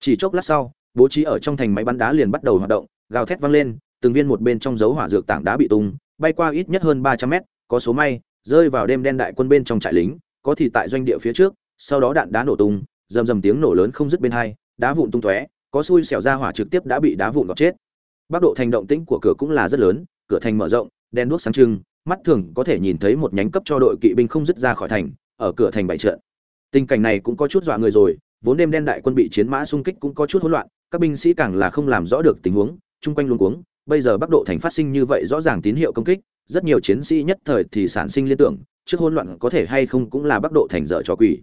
Chỉ chốc lát sau, bố trí ở trong thành máy bắn đá liền bắt đầu hoạt động, gào thét vang lên, từng viên một bên trong dấu hỏa dược tảng đá bị tung, bay qua ít nhất hơn ba trăm mét, có số may, rơi vào đêm đen đại quân bên trong trại lính, có thì tại doanh địa phía trước, sau đó đạn đá nổ tung, rầm rầm tiếng nổ lớn không dứt bên hai, đá vụn tung tóe, có xui xẻo ra hỏa trực tiếp đã bị đá vụn gọt chết bắc độ thành động tĩnh của cửa cũng là rất lớn, cửa thành mở rộng đen đuốc sáng trưng, mắt thường có thể nhìn thấy một nhánh cấp cho đội kỵ binh không dứt ra khỏi thành, ở cửa thành bảy trận. Tình cảnh này cũng có chút dọa người rồi, vốn đêm đen đại quân bị chiến mã xung kích cũng có chút hỗn loạn, các binh sĩ càng là không làm rõ được tình huống, chung quanh luống cuống. Bây giờ bắc độ thành phát sinh như vậy rõ ràng tín hiệu công kích, rất nhiều chiến sĩ nhất thời thì sản sinh liên tưởng, trước hỗn loạn có thể hay không cũng là bắc độ thành dở cho quỷ.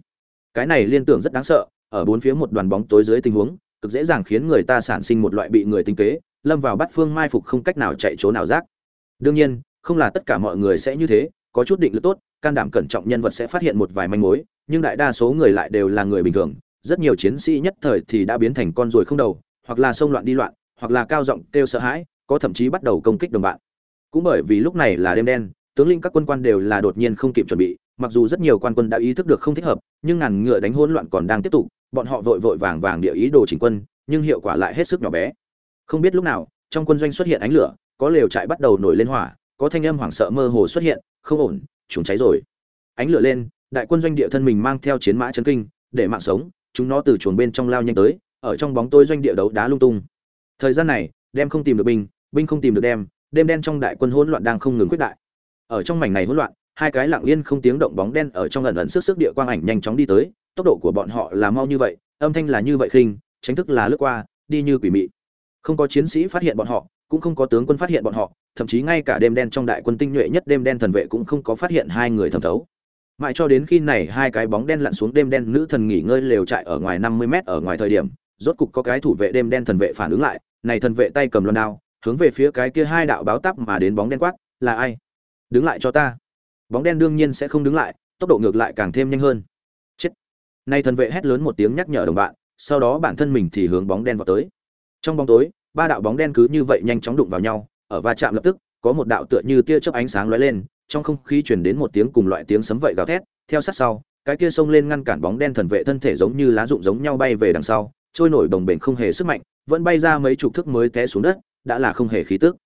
Cái này liên tưởng rất đáng sợ, ở bốn phía một đoàn bóng tối dưới tình huống, cực dễ dàng khiến người ta sản sinh một loại bị người tinh kế lâm vào bắt phương mai phục không cách nào chạy trốn nào rác. Đương nhiên, không là tất cả mọi người sẽ như thế, có chút định lực tốt, can đảm cẩn trọng nhân vật sẽ phát hiện một vài manh mối, nhưng đại đa số người lại đều là người bình thường. Rất nhiều chiến sĩ nhất thời thì đã biến thành con ruồi không đầu, hoặc là xông loạn đi loạn, hoặc là cao giọng kêu sợ hãi, có thậm chí bắt đầu công kích đồng bạn. Cũng bởi vì lúc này là đêm đen, tướng lĩnh các quân quan đều là đột nhiên không kịp chuẩn bị, mặc dù rất nhiều quan quân đã ý thức được không thích hợp, nhưng ngàn ngựa đánh hỗn loạn còn đang tiếp tục, bọn họ vội vội vàng vàng địa ý đồ chỉnh quân, nhưng hiệu quả lại hết sức nhỏ bé không biết lúc nào, trong quân doanh xuất hiện ánh lửa, có lều trại bắt đầu nổi lên hỏa, có thanh âm hoảng sợ mơ hồ xuất hiện, không ổn, chúng cháy rồi. Ánh lửa lên, đại quân doanh địa thân mình mang theo chiến mã chấn kinh, để mạng sống, chúng nó từ chuồng bên trong lao nhanh tới, ở trong bóng tối doanh địa đấu đá lung tung. Thời gian này, đem không tìm được binh binh không tìm được đem, đêm đen trong đại quân hỗn loạn đang không ngừng quyết đại. Ở trong mảnh này hỗn loạn, hai cái lặng yên không tiếng động bóng đen ở trong ẩn ẩn sức sức địa quang ảnh nhanh chóng đi tới, tốc độ của bọn họ là mau như vậy, âm thanh là như vậy khinh tránh thức là lướt qua, đi như quỷ mị không có chiến sĩ phát hiện bọn họ, cũng không có tướng quân phát hiện bọn họ, thậm chí ngay cả đêm đen trong đại quân tinh nhuệ nhất đêm đen thần vệ cũng không có phát hiện hai người thẩm thấu. Mãi cho đến khi này hai cái bóng đen lặn xuống đêm đen nữ thần nghỉ ngơi lều trại ở ngoài năm mươi mét ở ngoài thời điểm, rốt cục có cái thủ vệ đêm đen thần vệ phản ứng lại, này thần vệ tay cầm loan đao, hướng về phía cái kia hai đạo báo tắp mà đến bóng đen quát, là ai? Đứng lại cho ta. Bóng đen đương nhiên sẽ không đứng lại, tốc độ ngược lại càng thêm nhanh hơn. Chết. Nay thần vệ hét lớn một tiếng nhắc nhở đồng bạn, sau đó bản thân mình thì hướng bóng đen vào tới trong bóng tối, ba đạo bóng đen cứ như vậy nhanh chóng đụng vào nhau, ở va chạm lập tức, có một đạo tựa như tia chớp ánh sáng lóe lên, trong không khí truyền đến một tiếng cùng loại tiếng sấm vậy gào thét, theo sát sau, cái kia xông lên ngăn cản bóng đen thần vệ thân thể giống như lá rụng giống nhau bay về đằng sau, trôi nổi đồng bền không hề sức mạnh, vẫn bay ra mấy chục thước mới té xuống đất, đã là không hề khí tức.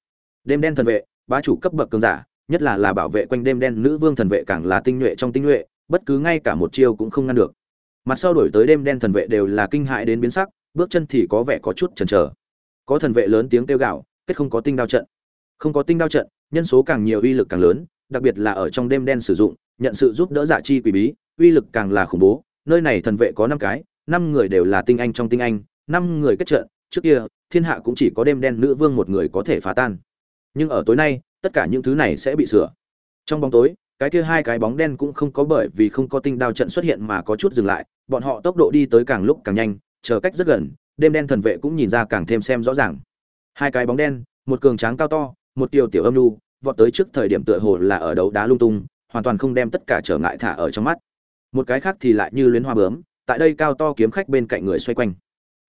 Đêm đen thần vệ, bá chủ cấp bậc cường giả, nhất là là bảo vệ quanh đêm đen nữ vương thần vệ càng là tinh nhuệ trong tinh nhuệ, bất cứ ngay cả một chiêu cũng không ngăn được. Mặt sau đổi tới đêm đen thần vệ đều là kinh hại đến biến sắc bước chân thì có vẻ có chút chần chờ. Có thần vệ lớn tiếng kêu gào, kết không có tinh đao trận. Không có tinh đao trận, nhân số càng nhiều uy lực càng lớn, đặc biệt là ở trong đêm đen sử dụng, nhận sự giúp đỡ dạ chi quỷ bí, uy lực càng là khủng bố. Nơi này thần vệ có năm cái, năm người đều là tinh anh trong tinh anh, năm người kết trận, trước kia, thiên hạ cũng chỉ có đêm đen nữ vương một người có thể phá tan. Nhưng ở tối nay, tất cả những thứ này sẽ bị sửa. Trong bóng tối, cái kia hai cái bóng đen cũng không có bởi vì không có tinh đao trận xuất hiện mà có chút dừng lại, bọn họ tốc độ đi tới càng lúc càng nhanh chờ cách rất gần, đêm đen thần vệ cũng nhìn ra càng thêm xem rõ ràng. Hai cái bóng đen, một cường tráng cao to, một tiểu tiểu âm nu vọt tới trước thời điểm tựa hồ là ở đấu đá lung tung, hoàn toàn không đem tất cả trở ngại thả ở trong mắt. Một cái khác thì lại như luyến hoa bướm, tại đây cao to kiếm khách bên cạnh người xoay quanh.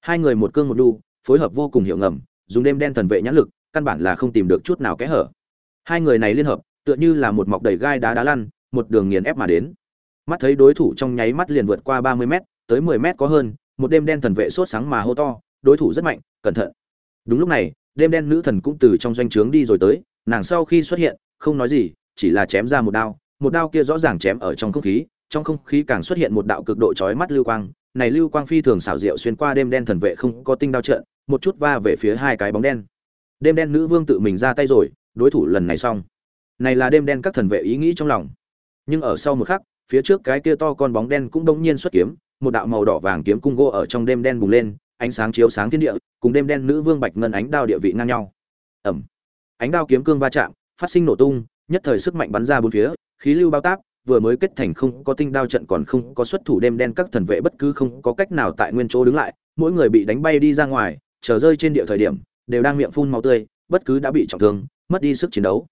Hai người một cương một đu phối hợp vô cùng hiệu ngầm, dùng đêm đen thần vệ nhãn lực, căn bản là không tìm được chút nào kẽ hở. Hai người này liên hợp, tựa như là một mọc đầy gai đá đá lăn, một đường nghiền ép mà đến. Mắt thấy đối thủ trong nháy mắt liền vượt qua ba mươi m tới mười m có hơn một đêm đen thần vệ sốt sáng mà hô to, đối thủ rất mạnh, cẩn thận. Đúng lúc này, đêm đen nữ thần cũng từ trong doanh trướng đi rồi tới, nàng sau khi xuất hiện, không nói gì, chỉ là chém ra một đao một đao kia rõ ràng chém ở trong không khí, trong không khí càng xuất hiện một đạo cực độ chói mắt lưu quang, này lưu quang phi thường xảo diệu xuyên qua đêm đen thần vệ không có tinh đao trận một chút va về phía hai cái bóng đen. Đêm đen nữ vương tự mình ra tay rồi, đối thủ lần này xong. Này là đêm đen các thần vệ ý nghĩ trong lòng. Nhưng ở sau một khắc, phía trước cái kia to con bóng đen cũng đống nhiên xuất kiếm một đạo màu đỏ vàng kiếm cung gỗ ở trong đêm đen bùng lên, ánh sáng chiếu sáng thiên địa, cùng đêm đen nữ vương bạch ngân ánh đao địa vị ngang nhau. Ẩm. Ánh đao kiếm cương va chạm, phát sinh nổ tung, nhất thời sức mạnh bắn ra bốn phía, khí lưu bao táp vừa mới kết thành không có tinh đao trận còn không có xuất thủ đêm đen các thần vệ bất cứ không có cách nào tại nguyên chỗ đứng lại, mỗi người bị đánh bay đi ra ngoài, chờ rơi trên địa thời điểm, đều đang miệng phun máu tươi, bất cứ đã bị trọng thương, mất đi sức chiến đấu.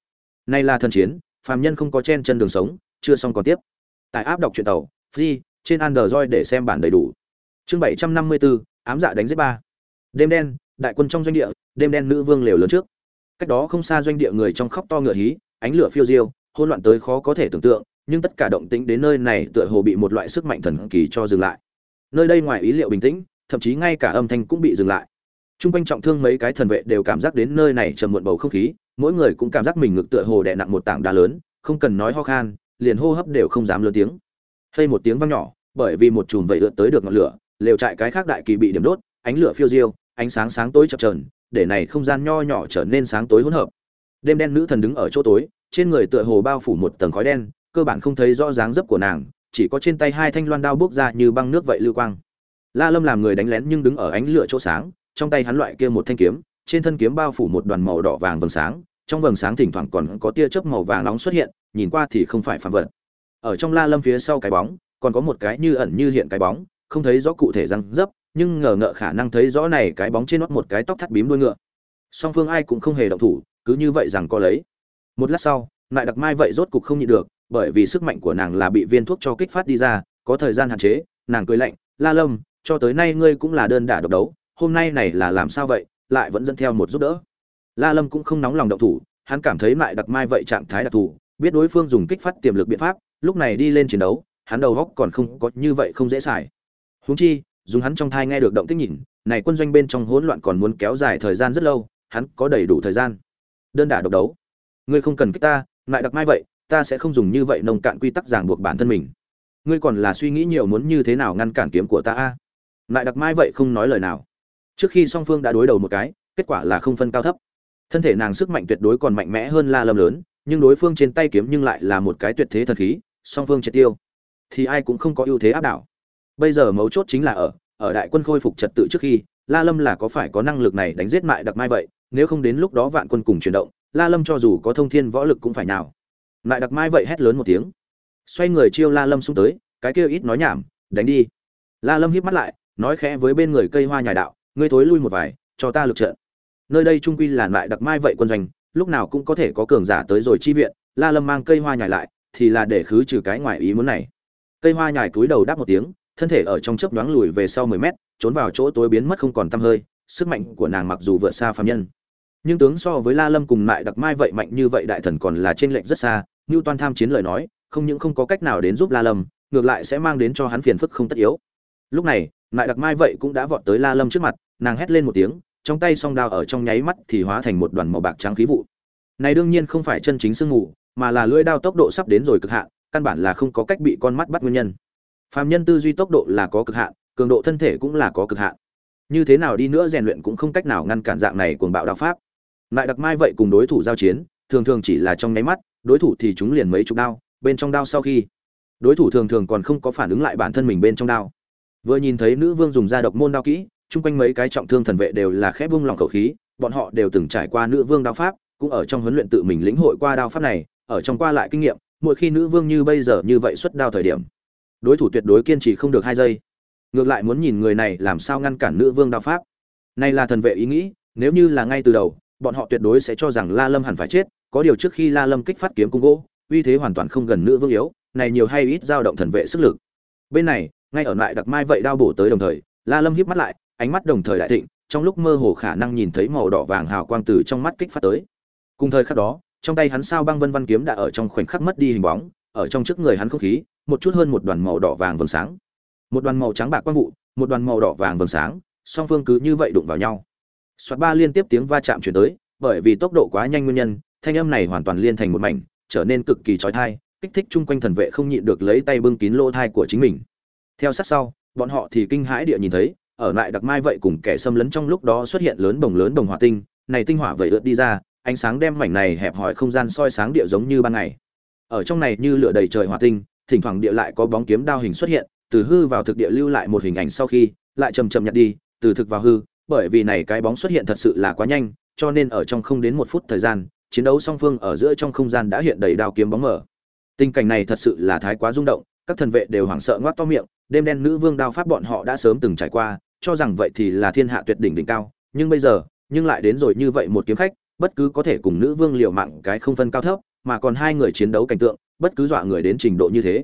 Nay là thần chiến, phàm nhân không có chen chân đường sống, chưa xong còn tiếp. Tại áp đọc truyện tàu, free trên android để xem bản đầy đủ. Chương bảy trăm năm mươi bốn ám dạ đánh giết ba. Đêm đen đại quân trong doanh địa đêm đen nữ vương lều lớn trước. Cách đó không xa doanh địa người trong khóc to ngựa hí ánh lửa phiêu diêu hỗn loạn tới khó có thể tưởng tượng nhưng tất cả động tĩnh đến nơi này tựa hồ bị một loại sức mạnh thần kỳ cho dừng lại. Nơi đây ngoài ý liệu bình tĩnh thậm chí ngay cả âm thanh cũng bị dừng lại. Trung quanh trọng thương mấy cái thần vệ đều cảm giác đến nơi này trầm muộn bầu không khí, mỗi người cũng cảm giác mình ngực tựa hồ đè nặng một tảng đá lớn, không cần nói ho khan, liền hô hấp đều không dám lớn tiếng. Hay một tiếng vang nhỏ, bởi vì một chùm vậy lượn tới được ngọn lửa, lều trại cái khác đại kỳ bị điểm đốt, ánh lửa phiêu diêu, ánh sáng sáng tối chập chờn, để này không gian nho nhỏ trở nên sáng tối hỗn hợp. Đêm đen nữ thần đứng ở chỗ tối, trên người tựa hồ bao phủ một tầng khói đen, cơ bản không thấy rõ dáng dấp của nàng, chỉ có trên tay hai thanh loan đao bước ra như băng nước vậy lưu quang. La Lâm làm người đánh lén nhưng đứng ở ánh lửa chỗ sáng, trong tay hắn loại kia một thanh kiếm, trên thân kiếm bao phủ một đoàn màu đỏ vàng vầng sáng, trong vầng sáng thỉnh thoảng còn có tia chớp màu vàng nóng xuất hiện, nhìn qua thì không phải phàm vật. Ở trong La Lâm phía sau cái bóng, còn có một cái như ẩn như hiện cái bóng, không thấy rõ cụ thể răng dấp, nhưng ngờ ngợ khả năng thấy rõ này cái bóng trên nót một cái tóc thắt bím đuôi ngựa. Song phương ai cũng không hề động thủ, cứ như vậy rằng có lấy. Một lát sau, lại đặc mai vậy rốt cục không nhịn được, bởi vì sức mạnh của nàng là bị viên thuốc cho kích phát đi ra, có thời gian hạn chế, nàng cười lạnh, "La Lâm, cho tới nay ngươi cũng là đơn đả độc đấu, hôm nay này là làm sao vậy lại vẫn dẫn theo một giúp đỡ la lâm cũng không nóng lòng động thủ hắn cảm thấy lại đặc mai vậy trạng thái đặc thù biết đối phương dùng kích phát tiềm lực biện pháp lúc này đi lên chiến đấu hắn đầu góc còn không có như vậy không dễ xài. Huống chi, dùng hắn trong thai nghe được động tích nhìn, này quân doanh bên trong hỗn loạn còn muốn kéo dài thời gian rất lâu, hắn có đầy đủ thời gian. Đơn đả độc đấu. Ngươi không cần kích ta lại đặc mai vậy, ta sẽ không dùng như vậy nông cạn quy tắc ràng buộc bản thân mình. Ngươi còn là suy nghĩ nhiều muốn như thế nào ngăn cản kiếm của ta a? Lại đặc mai vậy không nói lời nào. Trước khi song phương đã đối đầu một cái, kết quả là không phân cao thấp. Thân thể nàng sức mạnh tuyệt đối còn mạnh mẽ hơn la lâm lớn, nhưng đối phương trên tay kiếm nhưng lại là một cái tuyệt thế thần khí, song phương triệt tiêu thì ai cũng không có ưu thế áp đảo. Bây giờ mấu chốt chính là ở ở đại quân khôi phục trật tự trước khi, la lâm là có phải có năng lực này đánh giết mại đặc mai vậy? Nếu không đến lúc đó vạn quân cùng chuyển động, la lâm cho dù có thông thiên võ lực cũng phải nào mại đặc mai vậy hét lớn một tiếng. Xoay người chiêu la lâm xuống tới, cái kia ít nói nhảm, đánh đi. La lâm híp mắt lại, nói khẽ với bên người cây hoa nhài đạo, ngươi thối lui một vài, cho ta lực trận. Nơi đây trung quy là lại đặc mai vậy quân doanh, lúc nào cũng có thể có cường giả tới rồi chi viện, la lâm mang cây hoa nhài lại, thì là để khứ trừ cái ngoài ý muốn này cây hoa nhài cúi đầu đáp một tiếng, thân thể ở trong chớp nhoáng lùi về sau 10 mét, trốn vào chỗ tối biến mất không còn tăm hơi, sức mạnh của nàng mặc dù vượt xa phàm nhân. Nhưng tướng so với la lâm cùng lại đặc mai vậy mạnh như vậy đại thần còn là trên lệnh rất xa như Toan tham chiến lời nói, không những không có cách nào đến giúp la lâm, ngược lại sẽ mang đến cho hắn phiền phức không tất yếu. Lúc này lại đặc mai vậy cũng đã vọt tới la lâm trước mặt, nàng hét lên một tiếng, trong tay song đao ở trong nháy mắt thì hóa thành một đoàn màu bạc trắng khí vụ. Này đương nhiên không phải chân chính sương mù, mà là lưỡi đao tốc độ sắp đến rồi cực hạn căn bản là không có cách bị con mắt bắt nguyên nhân. Phàm nhân tư duy tốc độ là có cực hạn, cường độ thân thể cũng là có cực hạn. Như thế nào đi nữa rèn luyện cũng không cách nào ngăn cản dạng này cuồng bạo đạo pháp. Lại đặc mai vậy cùng đối thủ giao chiến, thường thường chỉ là trong nháy mắt, đối thủ thì chúng liền mấy chục đao, bên trong đao sau khi. Đối thủ thường thường còn không có phản ứng lại bản thân mình bên trong đao. Vừa nhìn thấy nữ vương dùng ra độc môn đao kỹ, chung quanh mấy cái trọng thương thần vệ đều là khép vung lòng khẩu khí, bọn họ đều từng trải qua nữ vương đao pháp, cũng ở trong huấn luyện tự mình lĩnh hội qua đao pháp này, ở trong qua lại kinh nghiệm mỗi khi nữ vương như bây giờ như vậy xuất đao thời điểm, đối thủ tuyệt đối kiên trì không được hai giây. Ngược lại muốn nhìn người này làm sao ngăn cản nữ vương đao pháp. Này là thần vệ ý nghĩ, nếu như là ngay từ đầu, bọn họ tuyệt đối sẽ cho rằng la lâm hẳn phải chết, có điều trước khi la lâm kích phát kiếm cung gỗ, uy thế hoàn toàn không gần nữ vương yếu, này nhiều hay ít dao động thần vệ sức lực. Bên này, ngay ở lại đặc mai vậy đao bổ tới đồng thời, la lâm híp mắt lại, ánh mắt đồng thời đại thịnh, trong lúc mơ hồ khả năng nhìn thấy màu đỏ vàng hào quang từ trong mắt kích phát tới. Cùng thời khắc đó trong tay hắn sao băng vân văn kiếm đã ở trong khoảnh khắc mất đi hình bóng, ở trong trước người hắn không khí, một chút hơn một đoàn màu đỏ vàng vầng sáng. Một đoàn màu trắng bạc quang vụ, một đoàn màu đỏ vàng vầng sáng, song phương cứ như vậy đụng vào nhau. Soạt ba liên tiếp tiếng va chạm chuyển tới, bởi vì tốc độ quá nhanh nguyên nhân, thanh âm này hoàn toàn liên thành một mảnh, trở nên cực kỳ trói thai kích thích chung quanh thần vệ không nhịn được lấy tay bưng kín lỗ thai của chính mình. Theo sát sau, bọn họ thì kinh hãi địa nhìn thấy, ở lại đặc mai vậy cùng kẻ xâm lấn trong lúc đó xuất hiện lớn bồng lớn bồng hỏa tinh, này tinh hỏa vậy ướt đi ra ánh sáng đem mảnh này hẹp hòi không gian soi sáng địa giống như ban ngày. Ở trong này như lửa đầy trời hỏa tinh, thỉnh thoảng địa lại có bóng kiếm đao hình xuất hiện, từ hư vào thực địa lưu lại một hình ảnh sau khi, lại chầm chậm nhặt đi, từ thực vào hư, bởi vì này cái bóng xuất hiện thật sự là quá nhanh, cho nên ở trong không đến một phút thời gian, chiến đấu song phương ở giữa trong không gian đã hiện đầy đao kiếm bóng mở tình cảnh này thật sự là thái quá rung động, các thần vệ đều hoảng sợ ngoác to miệng, đêm đen nữ vương đao pháp bọn họ đã sớm từng trải qua, cho rằng vậy thì là thiên hạ tuyệt đỉnh đỉnh cao, nhưng bây giờ, nhưng lại đến rồi như vậy một kiếm khách bất cứ có thể cùng nữ vương liều mạng cái không phân cao thấp, mà còn hai người chiến đấu cảnh tượng, bất cứ dọa người đến trình độ như thế.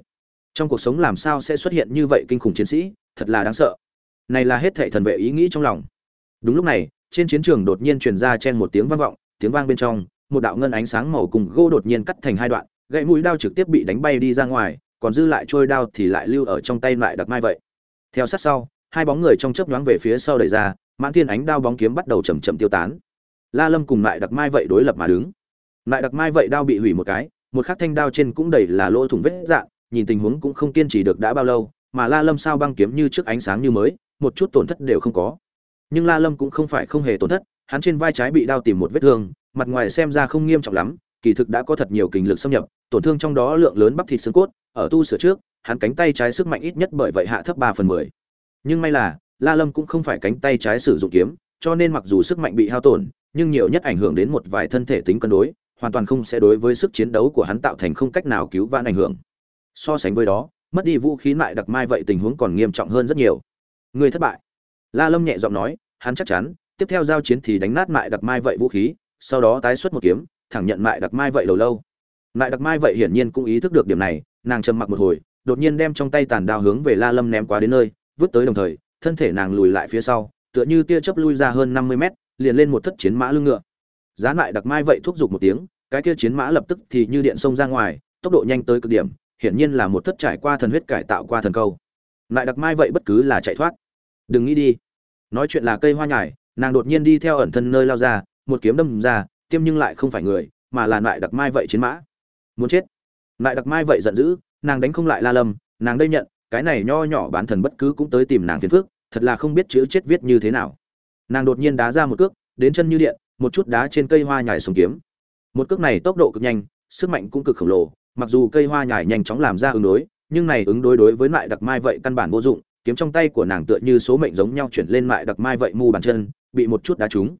Trong cuộc sống làm sao sẽ xuất hiện như vậy kinh khủng chiến sĩ, thật là đáng sợ. Này là hết thảy thần vệ ý nghĩ trong lòng. Đúng lúc này, trên chiến trường đột nhiên truyền ra chen một tiếng vang vọng, tiếng vang bên trong, một đạo ngân ánh sáng màu cùng gỗ đột nhiên cắt thành hai đoạn, gãy mũi đao trực tiếp bị đánh bay đi ra ngoài, còn dư lại trôi đao thì lại lưu ở trong tay lại đặc mai vậy. Theo sát sau, hai bóng người trong chớp nhoáng về phía sau đẩy ra, mãn thiên ánh đao bóng kiếm bắt đầu chậm chậm tiêu tán la lâm cùng lại đặc mai vậy đối lập mà đứng. Lại đặc mai vậy đao bị hủy một cái, một khắc thanh đao trên cũng đầy là lỗ thủng vết dạn nhìn tình huống cũng không kiên trì được đã bao lâu, mà la lâm sao băng kiếm như trước ánh sáng như mới, một chút tổn thất đều không có. Nhưng la lâm cũng không phải không hề tổn thất, hắn trên vai trái bị đao tìm một vết thương, mặt ngoài xem ra không nghiêm trọng lắm, kỳ thực đã có thật nhiều kinh lực xâm nhập, tổn thương trong đó lượng lớn bắp thịt xương cốt, ở tu sửa trước, hắn cánh tay trái sức mạnh ít nhất bởi vậy hạ thấp ba phần mười. Nhưng may là, la lâm cũng không phải cánh tay trái sử dụng kiếm, cho nên mặc dù sức mạnh bị hao tổn nhưng nhiều nhất ảnh hưởng đến một vài thân thể tính cân đối, hoàn toàn không sẽ đối với sức chiến đấu của hắn tạo thành không cách nào cứu vãn ảnh hưởng. So sánh với đó, mất đi vũ khí lại đặc mai vậy tình huống còn nghiêm trọng hơn rất nhiều. Người thất bại. La lâm nhẹ giọng nói, hắn chắc chắn, tiếp theo giao chiến thì đánh nát mại đặc mai vậy vũ khí, sau đó tái xuất một kiếm, thẳng nhận mại đặc mai vậy đầu lâu. Mại đặc mai vậy hiển nhiên cũng ý thức được điểm này, nàng trầm mặc một hồi, đột nhiên đem trong tay tàn đao hướng về la lâm ném qua đến nơi, vứt tới đồng thời, thân thể nàng lùi lại phía sau, tựa như tia chớp lui ra hơn năm mươi mét liền lên một thất chiến mã lưng ngựa. Giá lại đặc mai vậy thúc giục một tiếng, cái kia chiến mã lập tức thì như điện sông ra ngoài, tốc độ nhanh tới cực điểm, hiển nhiên là một thất trải qua thần huyết cải tạo qua thần câu. Lại đặc mai vậy bất cứ là chạy thoát. Đừng nghĩ đi. Nói chuyện là cây hoa nhài nàng đột nhiên đi theo ẩn thân nơi lao ra, một kiếm đâm ra, tiêm nhưng lại không phải người, mà là lại đặc mai vậy chiến mã. Muốn chết. Lại đặc mai vậy giận dữ, nàng đánh không lại la lâm, nàng đây nhận, cái này nho nhỏ bán thần bất cứ cũng tới tìm nàng phiền phước thật là không biết chữ chết viết như thế nào nàng đột nhiên đá ra một cước, đến chân như điện, một chút đá trên cây hoa nhải xuống kiếm. Một cước này tốc độ cực nhanh, sức mạnh cũng cực khổng lồ, mặc dù cây hoa nhải nhanh chóng làm ra ứng đối, nhưng này ứng đối đối với lại đặc mai vậy căn bản vô dụng, kiếm trong tay của nàng tựa như số mệnh giống nhau chuyển lên lại đặc mai vậy mu bàn chân, bị một chút đá trúng.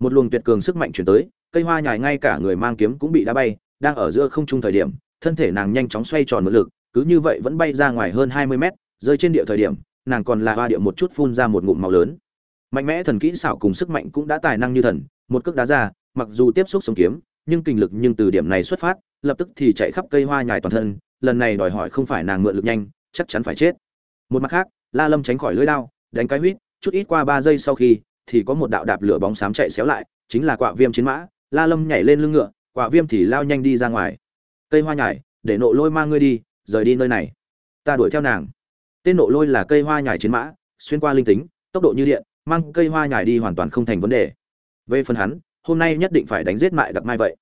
Một luồng tuyệt cường sức mạnh chuyển tới, cây hoa nhài ngay cả người mang kiếm cũng bị đá bay, đang ở giữa không trung thời điểm, thân thể nàng nhanh chóng xoay tròn một lực, cứ như vậy vẫn bay ra ngoài hơn hai mươi mét, rơi trên địa thời điểm, nàng còn là hoa địa một chút phun ra một ngụm màu lớn mạnh mẽ thần kỹ xảo cùng sức mạnh cũng đã tài năng như thần, một cước đá ra, mặc dù tiếp xúc sống kiếm, nhưng kinh lực nhưng từ điểm này xuất phát, lập tức thì chạy khắp cây hoa nhài toàn thân, lần này đòi hỏi không phải nàng mượn lực nhanh, chắc chắn phải chết. Một mặt khác, la lâm tránh khỏi lưỡi lao đánh cái huýt, chút ít qua ba giây sau khi, thì có một đạo đạp lửa bóng xám chạy xéo lại, chính là quạ viêm chiến mã, la lâm nhảy lên lưng ngựa quạ viêm thì lao nhanh đi ra ngoài. Cây hoa nhài, để nộ lôi mang ngươi đi, rời đi nơi này. Ta đuổi theo nàng. Tên nộ lôi là cây hoa nhài chiến mã, xuyên qua linh tính, tốc độ như điện mang cây hoa nhài đi hoàn toàn không thành vấn đề. Về phần hắn, hôm nay nhất định phải đánh giết mại đặc mai vậy.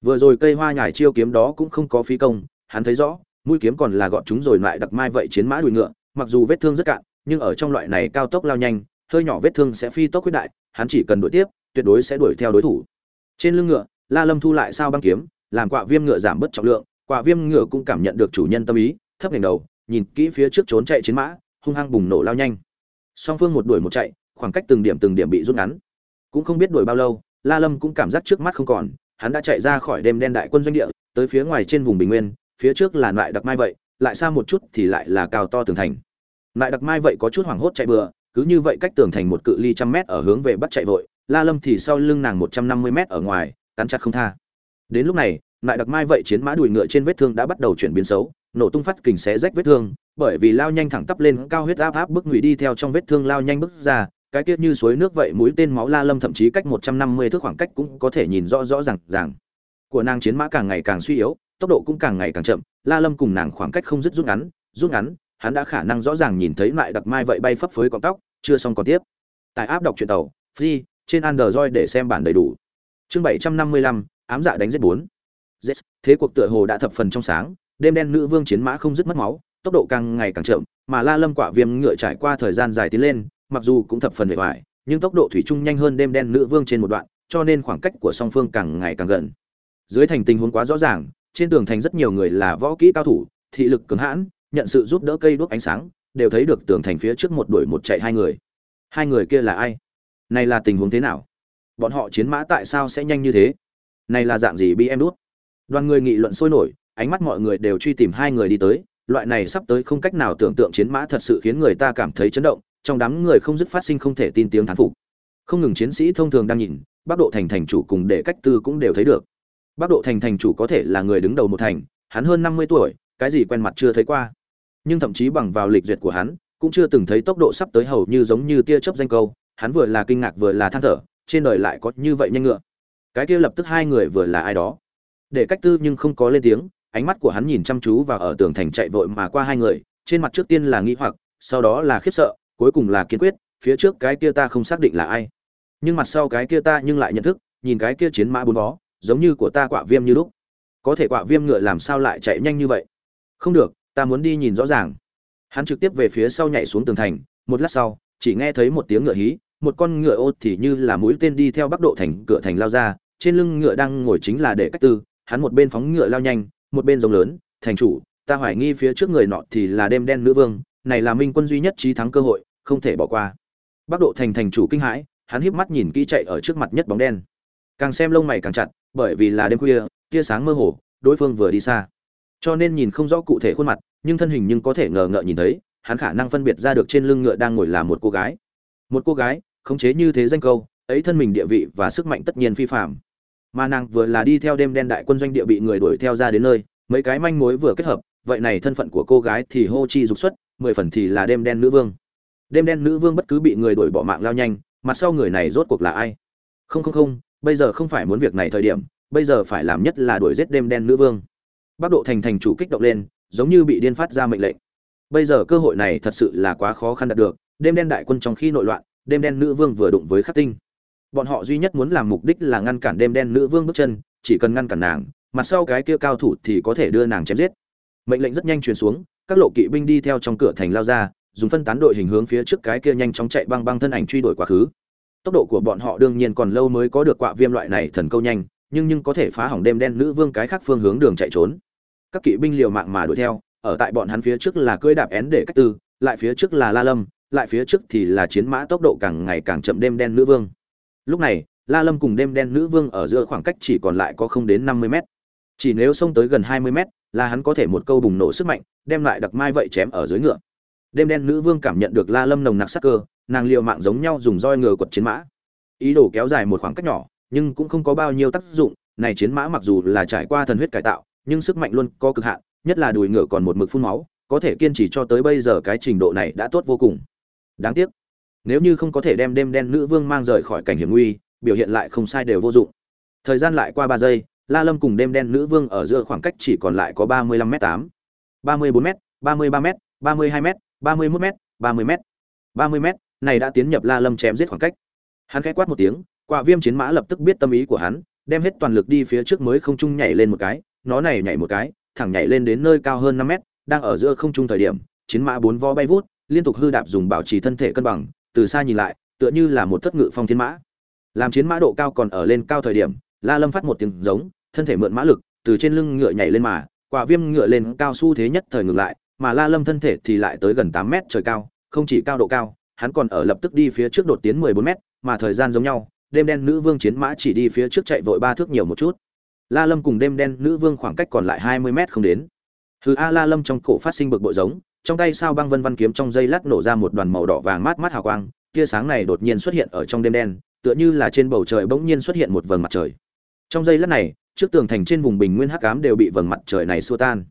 Vừa rồi cây hoa nhài chiêu kiếm đó cũng không có phí công, hắn thấy rõ, mũi kiếm còn là gọn chúng rồi lại đặc mai vậy chiến mã đuổi ngựa, mặc dù vết thương rất cạn, nhưng ở trong loại này cao tốc lao nhanh, hơi nhỏ vết thương sẽ phi tốc quyết đại, hắn chỉ cần đuổi tiếp, tuyệt đối sẽ đuổi theo đối thủ. Trên lưng ngựa, la lâm thu lại sao băng kiếm, làm quạ viêm ngựa giảm bớt trọng lượng quạ viêm ngựa cũng cảm nhận được chủ nhân tâm ý, thấp ngẩng đầu, nhìn kỹ phía trước trốn chạy chiến mã, hung hăng bùng nổ lao nhanh. Song phương một đuổi một chạy khoảng cách từng điểm từng điểm bị rút ngắn. Cũng không biết đuổi bao lâu, la lâm cũng cảm giác trước mắt không còn, hắn đã chạy ra khỏi đêm đen đại quân doanh địa, tới phía ngoài trên vùng bình nguyên, phía trước là loại đặc mai vậy, lại xa một chút thì lại là cao to tường thành. Loại đặc mai vậy có chút hoảng hốt chạy bừa, cứ như vậy cách tường thành một cự ly trăm mét ở hướng về bắt chạy vội, la lâm thì sau lưng nàng một trăm năm mươi mét ở ngoài, cắn chặt không tha. Đến lúc này lại đặc mai vậy chiến mã đuổi ngựa trên vết thương đã bắt đầu chuyển biến xấu, nổ tung phát kình xé rách vết thương, bởi vì lao nhanh thẳng tắp lên, cao huyết áp áp bức ngụy đi theo trong vết thương lao nhanh bước ra cái tiết như suối nước vậy mũi tên máu la lâm thậm chí cách một trăm năm mươi thước khoảng cách cũng có thể nhìn rõ rõ ràng ràng. Của nàng chiến mã càng ngày càng suy yếu tốc độ cũng càng ngày càng chậm la lâm cùng nàng khoảng cách không dứt rút ngắn rút ngắn hắn đã khả năng rõ ràng nhìn thấy lại đặc mai vậy bay phấp phới cọng tóc chưa xong còn tiếp. Tại áp đọc truyện tàu free trên android để xem bản đầy đủ. Chương bảy trăm năm mươi lăm ám dạ đánh giết bốn. Yes, thế cuộc tựa hồ đã thập phần trong sáng đêm đen nữ vương chiến mã không dứt mất máu tốc độ càng ngày càng chậm mà la lâm quả viêm ngựa trải qua thời gian dài tiến lên mặc dù cũng thập phần bề ngoài, nhưng tốc độ thủy chung nhanh hơn đêm đen nữ vương trên một đoạn, cho nên khoảng cách của song phương càng ngày càng gần. Dưới thành tình huống quá rõ ràng, trên tường thành rất nhiều người là võ kỹ cao thủ, thị lực cứng hãn, nhận sự giúp đỡ cây đuốc ánh sáng, đều thấy được tường thành phía trước một đuổi một chạy hai người. Hai người kia là ai? Này là tình huống thế nào? Bọn họ chiến mã tại sao sẽ nhanh như thế? Này là dạng gì bị em đút? Đoàn người nghị luận sôi nổi, ánh mắt mọi người đều truy tìm hai người đi tới. Loại này sắp tới không cách nào tưởng tượng chiến mã thật sự khiến người ta cảm thấy chấn động trong đám người không dứt phát sinh không thể tin tiếng thán phục. Không ngừng chiến sĩ thông thường đang nhìn, bắc độ thành thành chủ cùng đệ cách tư cũng đều thấy được. Bắc độ thành thành chủ có thể là người đứng đầu một thành, hắn hơn năm mươi tuổi, cái gì quen mặt chưa thấy qua. Nhưng thậm chí bằng vào lịch duyệt của hắn, cũng chưa từng thấy tốc độ sắp tới hầu như giống như tia chớp danh câu, hắn vừa là kinh ngạc vừa là than thở, trên đời lại có như vậy nhanh ngựa. Cái kia lập tức hai người vừa là ai đó. Để cách tư nhưng không có lên tiếng, ánh mắt của hắn nhìn chăm chú vào ở tường thành chạy vội mà qua hai người, trên mặt trước tiên là nghi hoặc, sau đó là khiếp sợ cuối cùng là kiên quyết, phía trước cái kia ta không xác định là ai. Nhưng mặt sau cái kia ta nhưng lại nhận thức, nhìn cái kia chiến mã bốn vó, giống như của ta quạ viêm như lúc. Có thể quạ viêm ngựa làm sao lại chạy nhanh như vậy? Không được, ta muốn đi nhìn rõ ràng. Hắn trực tiếp về phía sau nhảy xuống tường thành, một lát sau, chỉ nghe thấy một tiếng ngựa hí, một con ngựa ô thì như là mũi tên đi theo bắc độ thành, cửa thành lao ra, trên lưng ngựa đang ngồi chính là để cách tư, hắn một bên phóng ngựa lao nhanh, một bên rồng lớn, thành chủ, ta hoài nghi phía trước người nọ thì là đêm đen nữ vương này là minh quân duy nhất trí thắng cơ hội, không thể bỏ qua. Bắc độ thành thành chủ kinh hãi, hắn híp mắt nhìn kỹ chạy ở trước mặt nhất bóng đen. Càng xem lông mày càng chặt, bởi vì là đêm khuya, tia sáng mơ hồ, đối phương vừa đi xa. Cho nên nhìn không rõ cụ thể khuôn mặt, nhưng thân hình nhưng có thể ngờ ngợ nhìn thấy, hắn khả năng phân biệt ra được trên lưng ngựa đang ngồi là một cô gái. Một cô gái, khống chế như thế danh câu, ấy thân mình địa vị và sức mạnh tất nhiên phi phạm mà nàng vừa là đi theo đêm đen đại quân doanh địa bị người đuổi theo ra đến nơi, mấy cái manh mối vừa kết hợp, vậy này thân phận của cô gái thì hô chi dục xuất mười phần thì là đêm đen nữ vương. Đêm đen nữ vương bất cứ bị người đuổi bỏ mạng lao nhanh mặt sau người này rốt cuộc là ai? Không không không, bây giờ không phải muốn việc này thời điểm, bây giờ phải làm nhất là đuổi giết đêm đen nữ vương. Bắc độ thành thành chủ kích động lên, giống như bị điên phát ra mệnh lệnh. Bây giờ cơ hội này thật sự là quá khó khăn đạt được, đêm đen đại quân trong khi nội loạn, đêm đen nữ vương vừa đụng với khắc tinh. Bọn họ duy nhất muốn làm mục đích là ngăn cản đêm đen nữ vương bước chân, chỉ cần ngăn cản nàng mặt sau cái kia cao thủ thì có thể đưa nàng chém giết. Mệnh lệnh rất nhanh truyền xuống các lộ kỵ binh đi theo trong cửa thành lao ra, dùng phân tán đội hình hướng phía trước cái kia nhanh chóng chạy băng băng thân ảnh truy đuổi quá khứ. Tốc độ của bọn họ đương nhiên còn lâu mới có được quạ viêm loại này thần câu nhanh, nhưng nhưng có thể phá hỏng đêm đen nữ vương cái khác phương hướng đường chạy trốn. Các kỵ binh liều mạng mà đuổi theo, ở tại bọn hắn phía trước là cưỡi đạp én để cách tư, lại phía trước là la lâm, lại phía trước thì là chiến mã tốc độ càng ngày càng chậm đêm đen nữ vương. Lúc này, la lâm cùng đêm đen nữ vương ở giữa khoảng cách chỉ còn lại có không đến năm mươi mét. Chỉ nếu xông tới gần hai mươi mét, là hắn có thể một câu bùng nổ sức mạnh đem lại đặc mai vậy chém ở dưới ngựa. Đêm đen nữ vương cảm nhận được la lâm nồng nặc sắc cơ, nàng liều mạng giống nhau dùng roi ngựa quật chiến mã. Ý đồ kéo dài một khoảng cách nhỏ, nhưng cũng không có bao nhiêu tác dụng, này chiến mã mặc dù là trải qua thần huyết cải tạo, nhưng sức mạnh luôn có cực hạn, nhất là đùi ngựa còn một mực phun máu, có thể kiên trì cho tới bây giờ cái trình độ này đã tốt vô cùng. Đáng tiếc, nếu như không có thể đem đêm đen nữ vương mang rời khỏi cảnh hiểm nguy, biểu hiện lại không sai đều vô dụng. Thời gian lại qua ba giây, la lâm cùng đêm đen nữ vương ở giữa khoảng cách chỉ còn lại có ba mươi lăm m tám ba mươi bốn m ba mươi ba m ba mươi hai m ba mươi mốt m ba mươi m ba mươi m này đã tiến nhập la lâm chém giết khoảng cách. Hắn khẽ quát một tiếng quả viêm chiến mã lập tức biết tâm ý của hắn đem hết toàn lực đi phía trước mới không trung nhảy lên một cái nó này nhảy một cái thẳng nhảy lên đến nơi cao hơn 5 mét, đang ở giữa không trung thời điểm chiến mã bốn vó bay vút liên tục hư đạp dùng bảo trì thân thể cân bằng từ xa nhìn lại tựa như là một thất ngự phong thiên mã. Làm chiến mã độ cao còn ở lên cao thời điểm la lâm phát một tiếng giống thân thể mượn mã lực từ trên lưng ngựa nhảy lên mà quả viêm ngựa lên cao su thế nhất thời ngừng lại, mà la lâm thân thể thì lại tới gần tám mét trời cao, không chỉ cao độ cao, hắn còn ở lập tức đi phía trước đột tiến mười bốn mét, mà thời gian giống nhau, đêm đen nữ vương chiến mã chỉ đi phía trước chạy vội ba thước nhiều một chút. La lâm cùng đêm đen nữ vương khoảng cách còn lại hai mươi mét không đến. Thứ a, la lâm trong cổ phát sinh bực bội giống, trong tay sao băng vân văn kiếm trong dây lát nổ ra một đoàn màu đỏ vàng mát mát hào quang, tia sáng này đột nhiên xuất hiện ở trong đêm đen, tựa như là trên bầu trời bỗng nhiên xuất hiện một vầng mặt trời. Trong dây lát này trước tường thành trên vùng bình nguyên hắc ám đều bị vầng mặt trời này xua tan.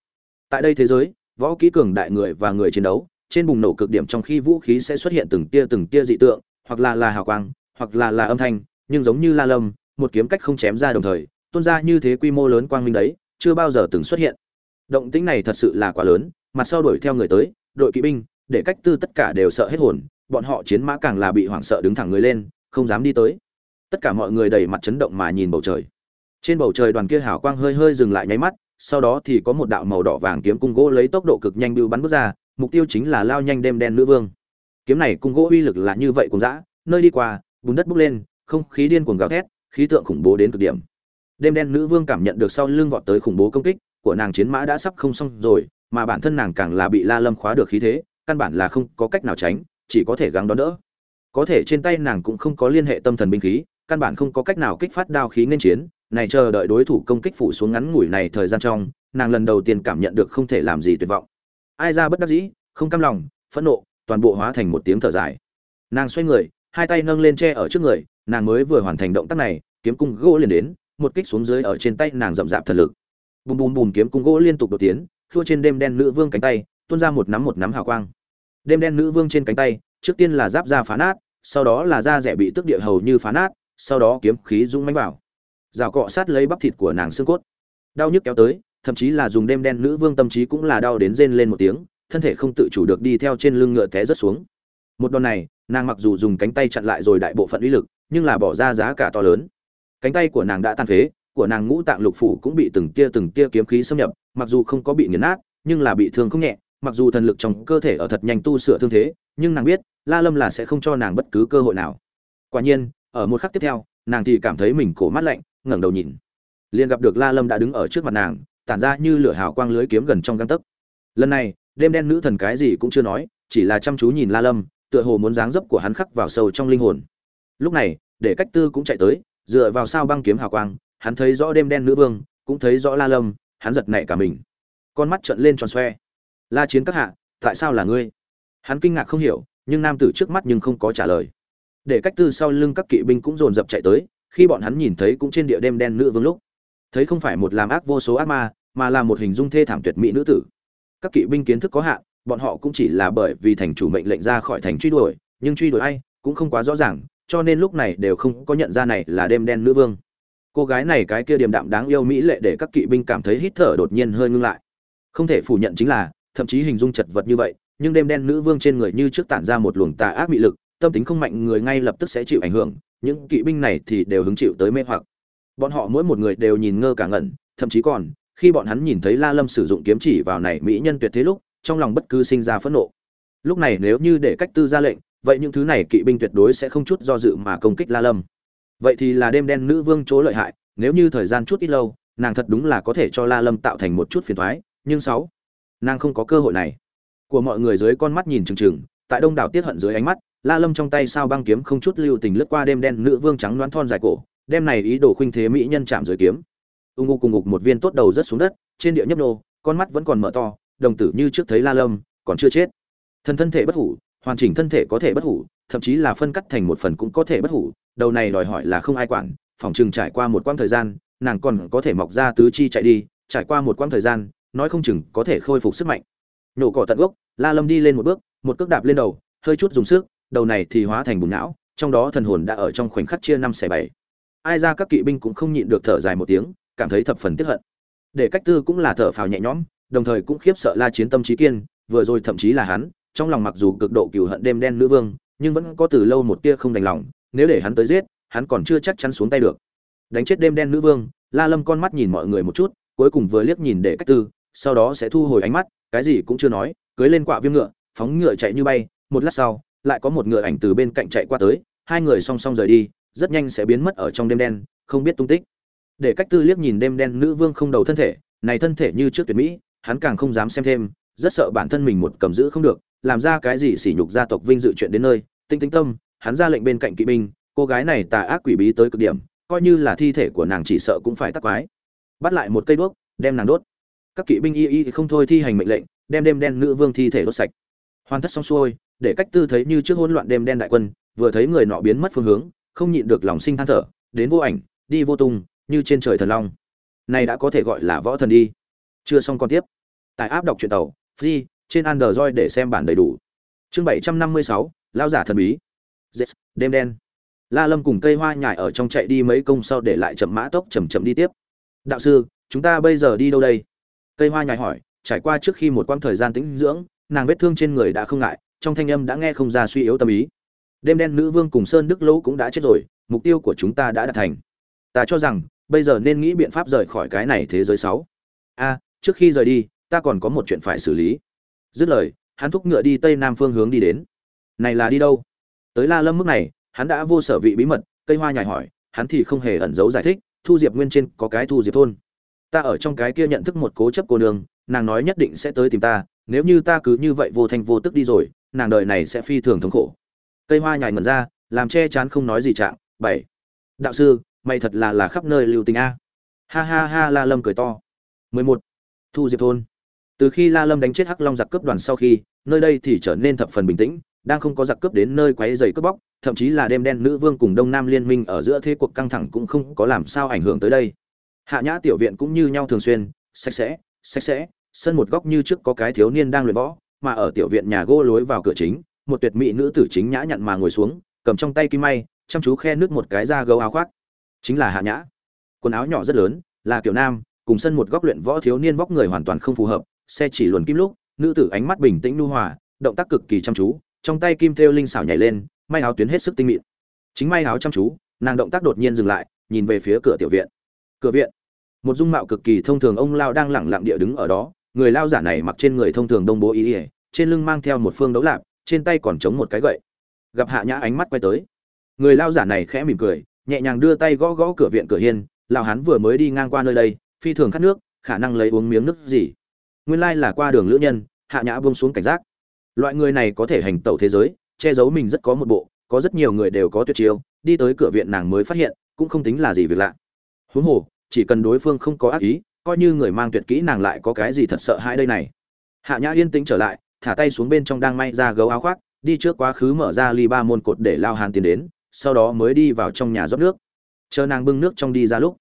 Tại đây thế giới, võ kỹ cường đại người và người chiến đấu, trên bùng nổ cực điểm trong khi vũ khí sẽ xuất hiện từng tia từng tia dị tượng, hoặc là là hào quang, hoặc là là âm thanh, nhưng giống như la lâm, một kiếm cách không chém ra đồng thời, tuôn ra như thế quy mô lớn quang minh đấy, chưa bao giờ từng xuất hiện. Động tĩnh này thật sự là quá lớn, mặt sau đuổi theo người tới, đội kỵ binh, để cách tư tất cả đều sợ hết hồn, bọn họ chiến mã càng là bị hoảng sợ đứng thẳng người lên, không dám đi tới. Tất cả mọi người đầy mặt chấn động mà nhìn bầu trời trên bầu trời đoàn kia hào quang hơi hơi dừng lại nháy mắt, sau đó thì có một đạo màu đỏ vàng kiếm cung gỗ lấy tốc độ cực nhanh bưu bắn bước ra, mục tiêu chính là lao nhanh đêm đen nữ vương. Kiếm này cung gỗ uy lực là như vậy cùng dã, nơi đi qua, bùn đất bốc lên, không khí điên cuồng gào thét, khí tượng khủng bố đến cực điểm. Đêm đen nữ vương cảm nhận được sau lưng vọt tới khủng bố công kích của nàng chiến mã đã sắp không xong rồi, mà bản thân nàng càng là bị la lâm khóa được khí thế, căn bản là không có cách nào tránh, chỉ có thể gắng đón đỡ. Có thể trên tay nàng cũng không có liên hệ tâm thần binh khí, căn bản không có cách nào kích phát đao khí nên chiến này chờ đợi đối thủ công kích phủ xuống ngắn ngủi này thời gian trong, nàng lần đầu tiên cảm nhận được không thể làm gì tuyệt vọng. Ai ra bất đắc dĩ, không cam lòng, phẫn nộ, toàn bộ hóa thành một tiếng thở dài. Nàng xoay người, hai tay nâng lên che ở trước người, nàng mới vừa hoàn thành động tác này, kiếm cung gỗ liền đến, một kích xuống dưới ở trên tay nàng rậm rạp thần lực. Bùm bùm bùm kiếm cung gỗ liên tục đột tiến thua trên đêm đen nữ vương cánh tay, tuôn ra một nắm một nắm hào quang. Đêm đen nữ vương trên cánh tay, trước tiên là giáp da phá nát, sau đó là da rẻ bị tức địa hầu như phá nát, sau đó kiếm khí rung mãnh vào rào cọ sát lấy bắp thịt của nàng xương cốt. Đau nhức kéo tới, thậm chí là dùng đêm đen nữ vương tâm trí cũng là đau đến rên lên một tiếng, thân thể không tự chủ được đi theo trên lưng ngựa té rất xuống. Một đòn này, nàng mặc dù dùng cánh tay chặn lại rồi đại bộ phận uy lực, nhưng là bỏ ra giá cả to lớn. Cánh tay của nàng đã tan phế, của nàng ngũ tạng lục phủ cũng bị từng tia từng tia kiếm khí xâm nhập, mặc dù không có bị nghiền nát, nhưng là bị thương không nhẹ, mặc dù thần lực trong cơ thể ở thật nhanh tu sửa thương thế, nhưng nàng biết, la lâm là sẽ không cho nàng bất cứ cơ hội nào. Quả nhiên, ở một khắc tiếp theo, nàng thì cảm thấy mình cổ mát lạnh ngẩng đầu nhìn. Liền gặp được la lâm đã đứng ở trước mặt nàng, tản ra như lửa hào quang lưới kiếm gần trong găng tấc. Lần này, đêm đen nữ thần cái gì cũng chưa nói, chỉ là chăm chú nhìn la lâm, tựa hồ muốn dáng dấp của hắn khắc vào sâu trong linh hồn. Lúc này, để cách tư cũng chạy tới, dựa vào sao băng kiếm hào quang, hắn thấy rõ đêm đen nữ vương, cũng thấy rõ la lâm, hắn giật nảy cả mình. Con mắt trợn lên tròn xoe. La chiến các hạ, tại sao là ngươi? Hắn kinh ngạc không hiểu, nhưng nam tử trước mắt nhưng không có trả lời. Để cách tư sau lưng các kỵ binh cũng dồn dập chạy tới khi bọn hắn nhìn thấy cũng trên địa đêm đen nữ vương lúc. Thấy không phải một làm ác vô số ác ma, mà là một hình dung thê thảm tuyệt mỹ nữ tử. Các kỵ binh kiến thức có hạn, bọn họ cũng chỉ là bởi vì thành chủ mệnh lệnh ra khỏi thành truy đuổi, nhưng truy đuổi ai, cũng không quá rõ ràng, cho nên lúc này đều không có nhận ra này là đêm đen nữ vương. Cô gái này cái kia điềm đạm đáng yêu mỹ lệ để các kỵ binh cảm thấy hít thở đột nhiên hơi ngưng lại. Không thể phủ nhận chính là, thậm chí hình dung chật vật như vậy, nhưng đêm đen nữ vương trên người như trước tản ra một luồng tà ác mị lực, tâm tính không mạnh người ngay lập tức sẽ chịu ảnh hưởng những kỵ binh này thì đều hứng chịu tới mê hoặc. Bọn họ mỗi một người đều nhìn ngơ cả ngẩn, thậm chí còn, khi bọn hắn nhìn thấy la lâm sử dụng kiếm chỉ vào này mỹ nhân tuyệt thế lúc, trong lòng bất cứ sinh ra phẫn nộ. Lúc này nếu như để cách tư ra lệnh, vậy những thứ này kỵ binh tuyệt đối sẽ không chút do dự mà công kích la lâm. Vậy thì là đêm đen nữ vương chỗ lợi hại, nếu như thời gian chút ít lâu, nàng thật đúng là có thể cho la lâm tạo thành một chút phiền thoái, nhưng sáu, nàng không có cơ hội này. Của mọi người dưới con mắt nhìn chừng chừng, tại đông đảo tiết hận dưới ánh mắt la lâm trong tay sao băng kiếm không chút lưu tình lướt qua đêm đen nữ vương trắng đoán thon dài cổ, Đêm này ý đồ khuynh thế mỹ nhân chạm dưới kiếm. Ung ngục cùng ngục một viên tốt đầu rất xuống đất, trên địa nhấp nô, con mắt vẫn còn mở to, đồng tử như trước thấy la lâm, còn chưa chết. Thân thân thể bất hủ, hoàn chỉnh thân thể có thể bất hủ, thậm chí là phân cắt thành một phần cũng có thể bất hủ, đầu này đòi hỏi là không ai quản, phòng chừng trải qua một quãng thời gian, nàng còn có thể mọc ra tứ chi chạy đi, trải qua một quãng thời gian, nói không chừng có thể khôi phục sức mạnh. Nổ cỏ tận gốc, la lâm đi lên một bước, một cước đạp lên đầu, hơi chút dùng sức đầu này thì hóa thành bùn não, trong đó thần hồn đã ở trong khoảnh khắc chia năm xẻ bảy. Ai ra các kỵ binh cũng không nhịn được thở dài một tiếng, cảm thấy thập phần tiếc hận. Để cách tư cũng là thở phào nhẹ nhõm, đồng thời cũng khiếp sợ la chiến tâm trí kiên, vừa rồi thậm chí là hắn, trong lòng mặc dù cực độ cừu hận đêm đen nữ vương, nhưng vẫn có từ lâu một tia không đành lòng, nếu để hắn tới giết, hắn còn chưa chắc chắn xuống tay được. Đánh chết đêm đen nữ vương, la lâm con mắt nhìn mọi người một chút, cuối cùng vừa liếc nhìn để cách tư, sau đó sẽ thu hồi ánh mắt, cái gì cũng chưa nói, cưới lên quạ viêm ngựa, phóng ngựa chạy như bay, một lát sau lại có một ngựa ảnh từ bên cạnh chạy qua tới, hai người song song rời đi, rất nhanh sẽ biến mất ở trong đêm đen, không biết tung tích. Để cách tư liếc nhìn đêm đen nữ vương không đầu thân thể, này thân thể như trước tuyệt mỹ, hắn càng không dám xem thêm, rất sợ bản thân mình một cầm giữ không được, làm ra cái gì sỉ nhục gia tộc vinh dự chuyện đến nơi, tinh tinh tâm, hắn ra lệnh bên cạnh kỵ binh, cô gái này tà ác quỷ bí tới cực điểm, coi như là thi thể của nàng chỉ sợ cũng phải tắc quái. Bắt lại một cây đuốc, đem nàng đốt. Các kỵ binh y y không thôi thi hành mệnh lệnh, đem đêm đen nữ vương thi thể đốt sạch. Hoàn tất xong xuôi để cách tư thấy như trước hỗn loạn đêm đen đại quân vừa thấy người nọ biến mất phương hướng không nhịn được lòng sinh than thở đến vô ảnh đi vô tung như trên trời thần long. Này đã có thể gọi là võ thần đi. Chưa xong còn tiếp. Tại áp đọc truyện tàu free trên android để xem bản đầy đủ. Chương bảy trăm năm mươi sáu lao giả thần bí. Yes, đêm đen. La lâm cùng cây hoa nhải ở trong chạy đi mấy công sau để lại chậm mã tốc chậm chậm đi tiếp. Đạo sư chúng ta bây giờ đi đâu đây? Cây hoa nhài hỏi trải qua trước khi một quãng thời gian tĩnh dưỡng nàng vết thương trên người đã không ngại trong thanh âm đã nghe không ra suy yếu tâm ý. Đêm đen nữ vương cùng sơn đức lỗ cũng đã chết rồi, mục tiêu của chúng ta đã đạt thành. Ta cho rằng, bây giờ nên nghĩ biện pháp rời khỏi cái này thế giới sáu. A, trước khi rời đi, ta còn có một chuyện phải xử lý. Dứt lời, hắn thúc ngựa đi tây nam phương hướng đi đến. Này là đi đâu? Tới la lâm mức này, hắn đã vô sở vị bí mật, cây hoa nhài hỏi, hắn thì không hề ẩn giấu giải thích, thu diệp nguyên trên có cái thu diệp thôn. Ta ở trong cái kia nhận thức một cố chấp cô nương, nàng nói nhất định sẽ tới tìm ta, nếu như ta cứ như vậy vô thành vô tức đi rồi nàng đời này sẽ phi thường thống khổ. Cây hoa nhài ngẩn ra, làm che chắn không nói gì trạng, bảy. Đạo sư, mày thật là là khắp nơi lưu tình a. Ha ha ha, la lâm cười to. 11. thu diệp thôn. Từ khi la lâm đánh chết hắc long giặc cướp đoàn sau khi, nơi đây thì trở nên thập phần bình tĩnh, đang không có giặc cướp đến nơi quấy rầy cướp bóc, thậm chí là đêm đen nữ vương cùng đông nam liên minh ở giữa thế cuộc căng thẳng cũng không có làm sao ảnh hưởng tới đây. Hạ nhã tiểu viện cũng như nhau thường xuyên, sạch sẽ sạch sẽ, sân một góc như trước có cái thiếu niên đang luyện võ mà ở tiểu viện nhà gỗ lối vào cửa chính, một tuyệt mỹ nữ tử chính nhã nhặn mà ngồi xuống, cầm trong tay kim may, chăm chú khe nước một cái da gấu áo khoác. Chính là hạ nhã. Quần áo nhỏ rất lớn, là kiểu nam, cùng sân một góc luyện võ thiếu niên vóc người hoàn toàn không phù hợp, xe chỉ luồn kim lúc, nữ tử ánh mắt bình tĩnh nu hòa, động tác cực kỳ chăm chú, trong tay kim thêu linh xảo nhảy lên, may áo tuyến hết sức tinh mịn. Chính may áo chăm chú, nàng động tác đột nhiên dừng lại, nhìn về phía cửa tiểu viện. Cửa viện. Một dung mạo cực kỳ thông thường ông lao đang lẳng lặng địa đứng ở đó, người lao giả này mặc trên người thông thường đông bố ý ỉa trên lưng mang theo một phương đấu lạp, trên tay còn chống một cái gậy. Gặp hạ nhã ánh mắt quay tới, người lao giả này khẽ mỉm cười, nhẹ nhàng đưa tay gõ gõ cửa viện cửa hiên lao hắn vừa mới đi ngang qua nơi đây, phi thường khát nước, khả năng lấy uống miếng nước gì? Nguyên lai là qua đường lữ nhân, hạ nhã buông xuống cảnh giác. Loại người này có thể hành tẩu thế giới, che giấu mình rất có một bộ, có rất nhiều người đều có tuyệt chiêu, đi tới cửa viện nàng mới phát hiện, cũng không tính là gì việc lạ. Huống hồ, chỉ cần đối phương không có ác ý, coi như người mang tuyệt kỹ nàng lại có cái gì thật sợ hãi đây này. Hạ nhã yên tĩnh trở lại thả tay xuống bên trong đang may ra gấu áo khoác, đi trước quá khứ mở ra ly ba môn cột để lao hàn tiến đến, sau đó mới đi vào trong nhà rót nước. Chờ nàng bưng nước trong đi ra lúc,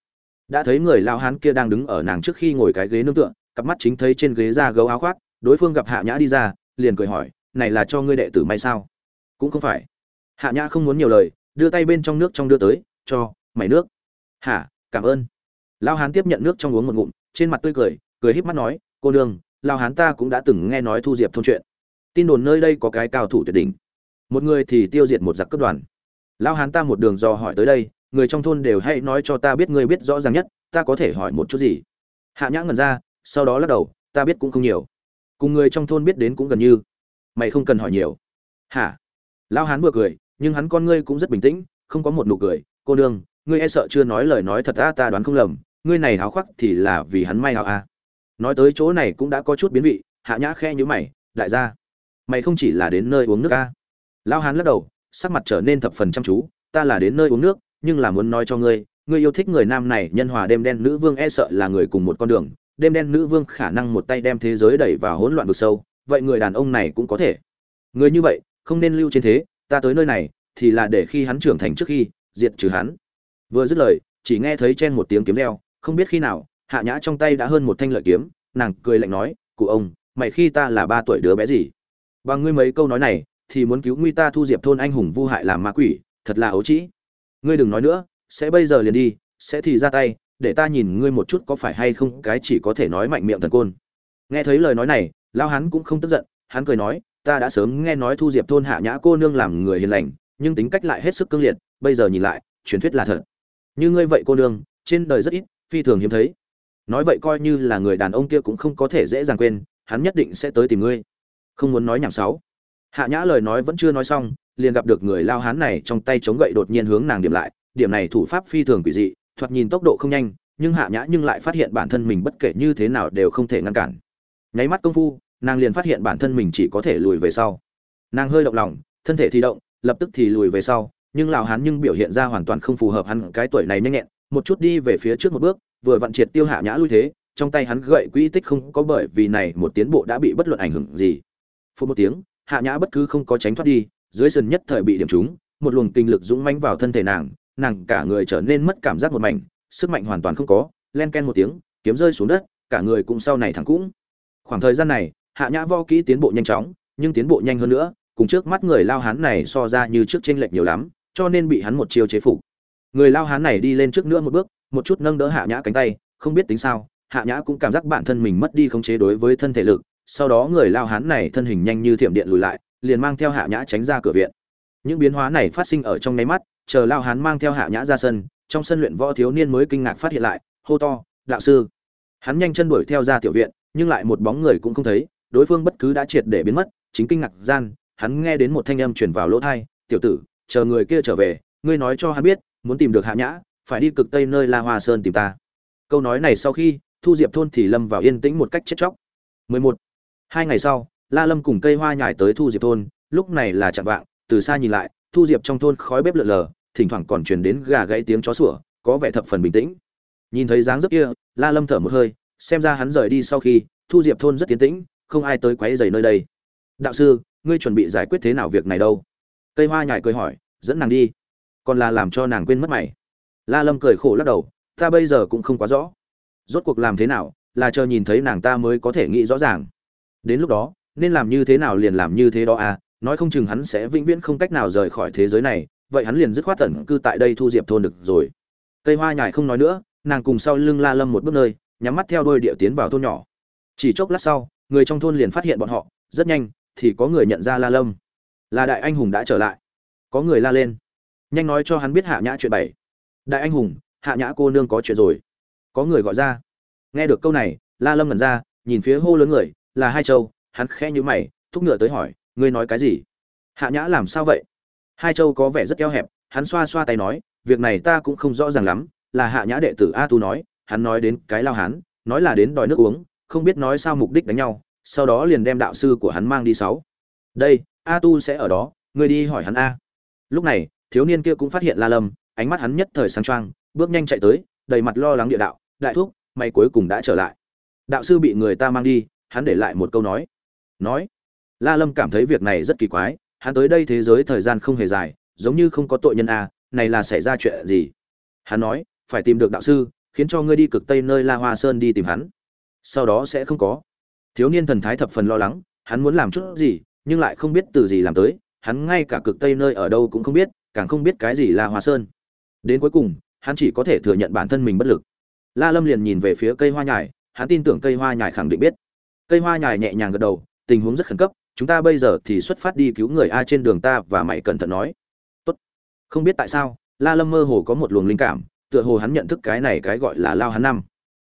đã thấy người lao hán kia đang đứng ở nàng trước khi ngồi cái ghế nương tựa, cặp mắt chính thấy trên ghế ra gấu áo khoác, đối phương gặp hạ nhã đi ra, liền cười hỏi, này là cho ngươi đệ tử may sao? Cũng không phải. Hạ nhã không muốn nhiều lời, đưa tay bên trong nước trong đưa tới, cho, mày nước. Hả, cảm ơn. Lao hán tiếp nhận nước trong uống một ngụm, trên mặt tươi cười cười híp mắt nói, cô nương lao hán ta cũng đã từng nghe nói thu diệp thôn chuyện. Tin đồn nơi đây có cái cao thủ tuyệt đỉnh. Một người thì tiêu diệt một giặc cướp đoàn. Lao hán ta một đường dò hỏi tới đây, người trong thôn đều hãy nói cho ta biết ngươi biết rõ ràng nhất, ta có thể hỏi một chút gì? Hạ nhã ngẩn ra, sau đó lắc đầu, ta biết cũng không nhiều. Cùng người trong thôn biết đến cũng gần như. Mày không cần hỏi nhiều. Hả? Lao hán vừa cười, nhưng hắn con ngươi cũng rất bình tĩnh, không có một nụ cười. Cô đương ngươi e sợ chưa nói lời nói thật ta ta đoán không lầm. Ngươi này háo khoác thì là vì hắn may hào à nói tới chỗ này cũng đã có chút biến vị, hạ nhã khe như mày, đại gia, mày không chỉ là đến nơi uống nước ca lao hán lắc đầu, sắc mặt trở nên thập phần chăm chú, ta là đến nơi uống nước, nhưng là muốn nói cho ngươi ngươi yêu thích người nam này, nhân hòa đêm đen nữ vương e sợ là người cùng một con đường, đêm đen nữ vương khả năng một tay đem thế giới đẩy vào hỗn loạn vực sâu, vậy người đàn ông này cũng có thể. Người như vậy, không nên lưu trên thế, ta tới nơi này, thì là để khi hắn trưởng thành trước khi diệt trừ hắn. Vừa dứt lời, chỉ nghe thấy chen một tiếng kiếm reo, không biết khi nào hạ nhã trong tay đã hơn một thanh lợi kiếm, nàng cười lạnh nói, cụ ông, mày khi ta là ba tuổi đứa bé gì? Bằng ngươi mấy câu nói này, thì muốn cứu nguy ta thu diệp thôn anh hùng vu hại làm ma quỷ, thật là ấu trĩ. Ngươi đừng nói nữa, sẽ bây giờ liền đi, sẽ thì ra tay, để ta nhìn ngươi một chút có phải hay không cái chỉ có thể nói mạnh miệng thần côn. Nghe thấy lời nói này lao hắn cũng không tức giận, hắn cười nói, ta đã sớm nghe nói thu diệp thôn hạ nhã cô nương làm người hiền lành, nhưng tính cách lại hết sức cương liệt, bây giờ nhìn lại, truyền thuyết là thật. Như ngươi vậy cô nương, trên đời rất ít, phi thường hiếm thấy nói vậy coi như là người đàn ông kia cũng không có thể dễ dàng quên, hắn nhất định sẽ tới tìm ngươi. Không muốn nói nhảm sáu. Hạ nhã lời nói vẫn chưa nói xong, liền gặp được người lao hán này trong tay chống gậy đột nhiên hướng nàng điểm lại. Điểm này thủ pháp phi thường quỷ dị, thoạt nhìn tốc độ không nhanh, nhưng hạ nhã nhưng lại phát hiện bản thân mình bất kể như thế nào đều không thể ngăn cản. Nháy mắt công phu, nàng liền phát hiện bản thân mình chỉ có thể lùi về sau. Nàng hơi động lòng, thân thể thì động, lập tức thì lùi về sau, nhưng lao hán nhưng biểu hiện ra hoàn toàn không phù hợp hắn cái tuổi này nhanh nhẹn, một chút đi về phía trước một bước vừa vặn triệt tiêu hạ nhã lui thế, trong tay hắn gậy quỹ tích không có bởi vì này một tiến bộ đã bị bất luận ảnh hưởng gì. Phút một tiếng, hạ nhã bất cứ không có tránh thoát đi, dưới sân nhất thời bị điểm trúng, một luồng kinh lực dũng mãnh vào thân thể nàng nàng cả người trở nên mất cảm giác một mảnh, sức mạnh hoàn toàn không có, len ken một tiếng, kiếm rơi xuống đất, cả người cũng sau này thẳng cũng. Khoảng thời gian này, hạ nhã vo kỹ tiến bộ nhanh chóng, nhưng tiến bộ nhanh hơn nữa, cùng trước mắt người lao hán này so ra như trước chênh lệch nhiều lắm, cho nên bị hắn một chiêu chế phục. Người lao hán này đi lên trước nữa một bước một chút nâng đỡ hạ nhã cánh tay, không biết tính sao, hạ nhã cũng cảm giác bản thân mình mất đi khống chế đối với thân thể lực, sau đó người lao hán này thân hình nhanh như thiểm điện lùi lại, liền mang theo hạ nhã tránh ra cửa viện. Những biến hóa này phát sinh ở trong nháy mắt, chờ lao hán mang theo hạ nhã ra sân, trong sân luyện võ thiếu niên mới kinh ngạc phát hiện lại, hô to, đạo sư! Hắn nhanh chân đuổi theo ra tiểu viện, nhưng lại một bóng người cũng không thấy, đối phương bất cứ đã triệt để biến mất, chính kinh ngạc gian, hắn nghe đến một thanh âm truyền vào lỗ thai tiểu tử, chờ người kia trở về, ngươi nói cho hắn biết, muốn tìm được hạ nhã phải đi cực tây nơi la hoa sơn tìm ta. Câu nói này sau khi, thu diệp thôn thì lâm vào yên tĩnh một cách chết chóc. 11. hai ngày sau, la lâm cùng cây hoa nhải tới thu diệp thôn, lúc này là chạm vạng, từ xa nhìn lại, thu diệp trong thôn khói bếp lờ lờ, thỉnh thoảng còn truyền đến gà gãy tiếng chó sủa, có vẻ thập phần bình tĩnh. Nhìn thấy dáng dấp kia, la lâm thở một hơi, xem ra hắn rời đi sau khi, thu diệp thôn rất tiến tĩnh, không ai tới quấy rầy nơi đây. Đạo sư, ngươi chuẩn bị giải quyết thế nào việc này đâu? Cây hoa nhải cười hỏi, dẫn nàng đi. Còn là làm cho nàng quên mất mày la lâm cười khổ lắc đầu, ta bây giờ cũng không quá rõ. Rốt cuộc làm thế nào là chờ nhìn thấy nàng ta mới có thể nghĩ rõ ràng. Đến lúc đó, nên làm như thế nào liền làm như thế đó à nói không chừng hắn sẽ vĩnh viễn không cách nào rời khỏi thế giới này, vậy hắn liền dứt khoát tẩn cư tại đây thu diệp thôn được rồi. Cây hoa nhài không nói nữa, nàng cùng sau lưng la lâm một bước nơi, nhắm mắt theo đôi địa tiến vào thôn nhỏ. Chỉ chốc lát sau, người trong thôn liền phát hiện bọn họ, rất nhanh thì có người nhận ra la lâm. Là đại anh hùng đã trở lại. Có người la lên. Nhanh nói cho hắn biết hạ nhã chuyện bảy đại anh hùng, hạ nhã cô nương có chuyện rồi. Có người gọi ra. Nghe được câu này, la lâm ngẩn ra, nhìn phía hô lớn người, là hai châu. Hắn khẽ nhíu mày, thúc ngựa tới hỏi, ngươi nói cái gì? Hạ nhã làm sao vậy? Hai châu có vẻ rất eo hẹp, hắn xoa xoa tay nói, việc này ta cũng không rõ ràng lắm. Là hạ nhã đệ tử a tu nói, hắn nói đến cái lao hán, nói là đến đòi nước uống, không biết nói sao mục đích đánh nhau, sau đó liền đem đạo sư của hắn mang đi sáu. Đây, a tu sẽ ở đó, ngươi đi hỏi hắn a. Lúc này, thiếu niên kia cũng phát hiện la lâm ánh mắt hắn nhất thời sáng choang, bước nhanh chạy tới, đầy mặt lo lắng địa đạo, đại thúc, mày cuối cùng đã trở lại. Đạo sư bị người ta mang đi, hắn để lại một câu nói. Nói, la lâm cảm thấy việc này rất kỳ quái, hắn tới đây thế giới thời gian không hề dài, giống như không có tội nhân a này là xảy ra chuyện gì? Hắn nói, phải tìm được đạo sư, khiến cho ngươi đi cực tây nơi la hoa sơn đi tìm hắn. Sau đó sẽ không có. Thiếu niên thần thái thập phần lo lắng, hắn muốn làm chút gì, nhưng lại không biết từ gì làm tới, hắn ngay cả cực tây nơi ở đâu cũng không biết, càng không biết cái gì là hoa sơn đến cuối cùng, hắn chỉ có thể thừa nhận bản thân mình bất lực. La lâm liền nhìn về phía cây hoa nhài, hắn tin tưởng cây hoa nhài khẳng định biết. Cây hoa nhài nhẹ nhàng gật đầu, tình huống rất khẩn cấp, chúng ta bây giờ thì xuất phát đi cứu người a trên đường ta và mày cẩn thận nói. Tốt. Không biết tại sao, la lâm mơ hồ có một luồng linh cảm, tựa hồ hắn nhận thức cái này cái gọi là lao hắn năm.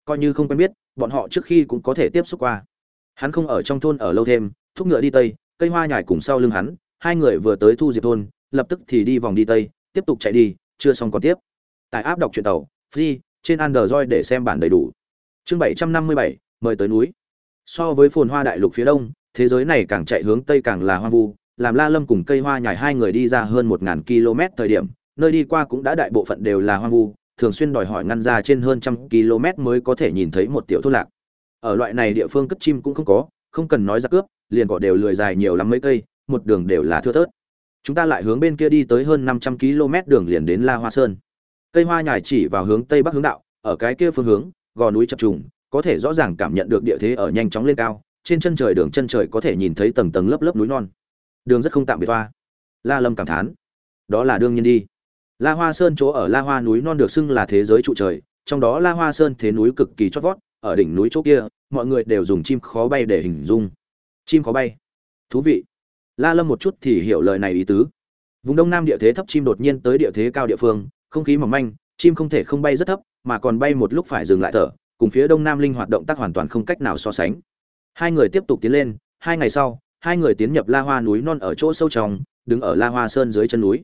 Coi như không quen biết, bọn họ trước khi cũng có thể tiếp xúc qua. Hắn không ở trong thôn ở lâu thêm, thúc ngựa đi tây, cây hoa nhài cùng sau lưng hắn, hai người vừa tới thu diệp thôn, lập tức thì đi vòng đi tây, tiếp tục chạy đi chưa xong còn tiếp. Tại áp đọc truyện tàu, free, trên android để xem bản đầy đủ. Chương bảy trăm năm mươi bảy, mời tới núi. So với phồn hoa đại lục phía đông, thế giới này càng chạy hướng tây càng là hoang vu, làm la lâm cùng cây hoa nhài hai người đi ra hơn một ngàn km thời điểm, nơi đi qua cũng đã đại bộ phận đều là hoang vu, thường xuyên đòi hỏi ngăn ra trên hơn trăm km mới có thể nhìn thấy một tiểu thôn lạc. Ở loại này địa phương cất chim cũng không có, không cần nói ra cướp, liền cỏ đều lười dài nhiều lắm mấy cây, một đường đều là thưa thớt chúng ta lại hướng bên kia đi tới hơn năm trăm km đường liền đến la hoa sơn. Cây hoa nhài chỉ vào hướng tây bắc hướng đạo, ở cái kia phương hướng, gò núi chập trùng, có thể rõ ràng cảm nhận được địa thế ở nhanh chóng lên cao, trên chân trời đường chân trời có thể nhìn thấy tầng tầng lớp lớp núi non. Đường rất không tạm biệt toa la lâm cảm thán. Đó là đương nhiên đi. La hoa sơn chỗ ở la hoa núi non được xưng là thế giới trụ trời, trong đó la hoa sơn thế núi cực kỳ chót vót, ở đỉnh núi chỗ kia, mọi người đều dùng chim khó bay để hình dung. Chim khó bay. Thú vị la lâm một chút thì hiểu lời này ý tứ. Vùng đông nam địa thế thấp chim đột nhiên tới địa thế cao địa phương, không khí mỏng manh, chim không thể không bay rất thấp, mà còn bay một lúc phải dừng lại thở, cùng phía đông nam linh hoạt động tác hoàn toàn không cách nào so sánh. Hai người tiếp tục tiến lên, hai ngày sau, hai người tiến nhập la hoa núi non ở chỗ sâu trong, đứng ở la hoa sơn dưới chân núi.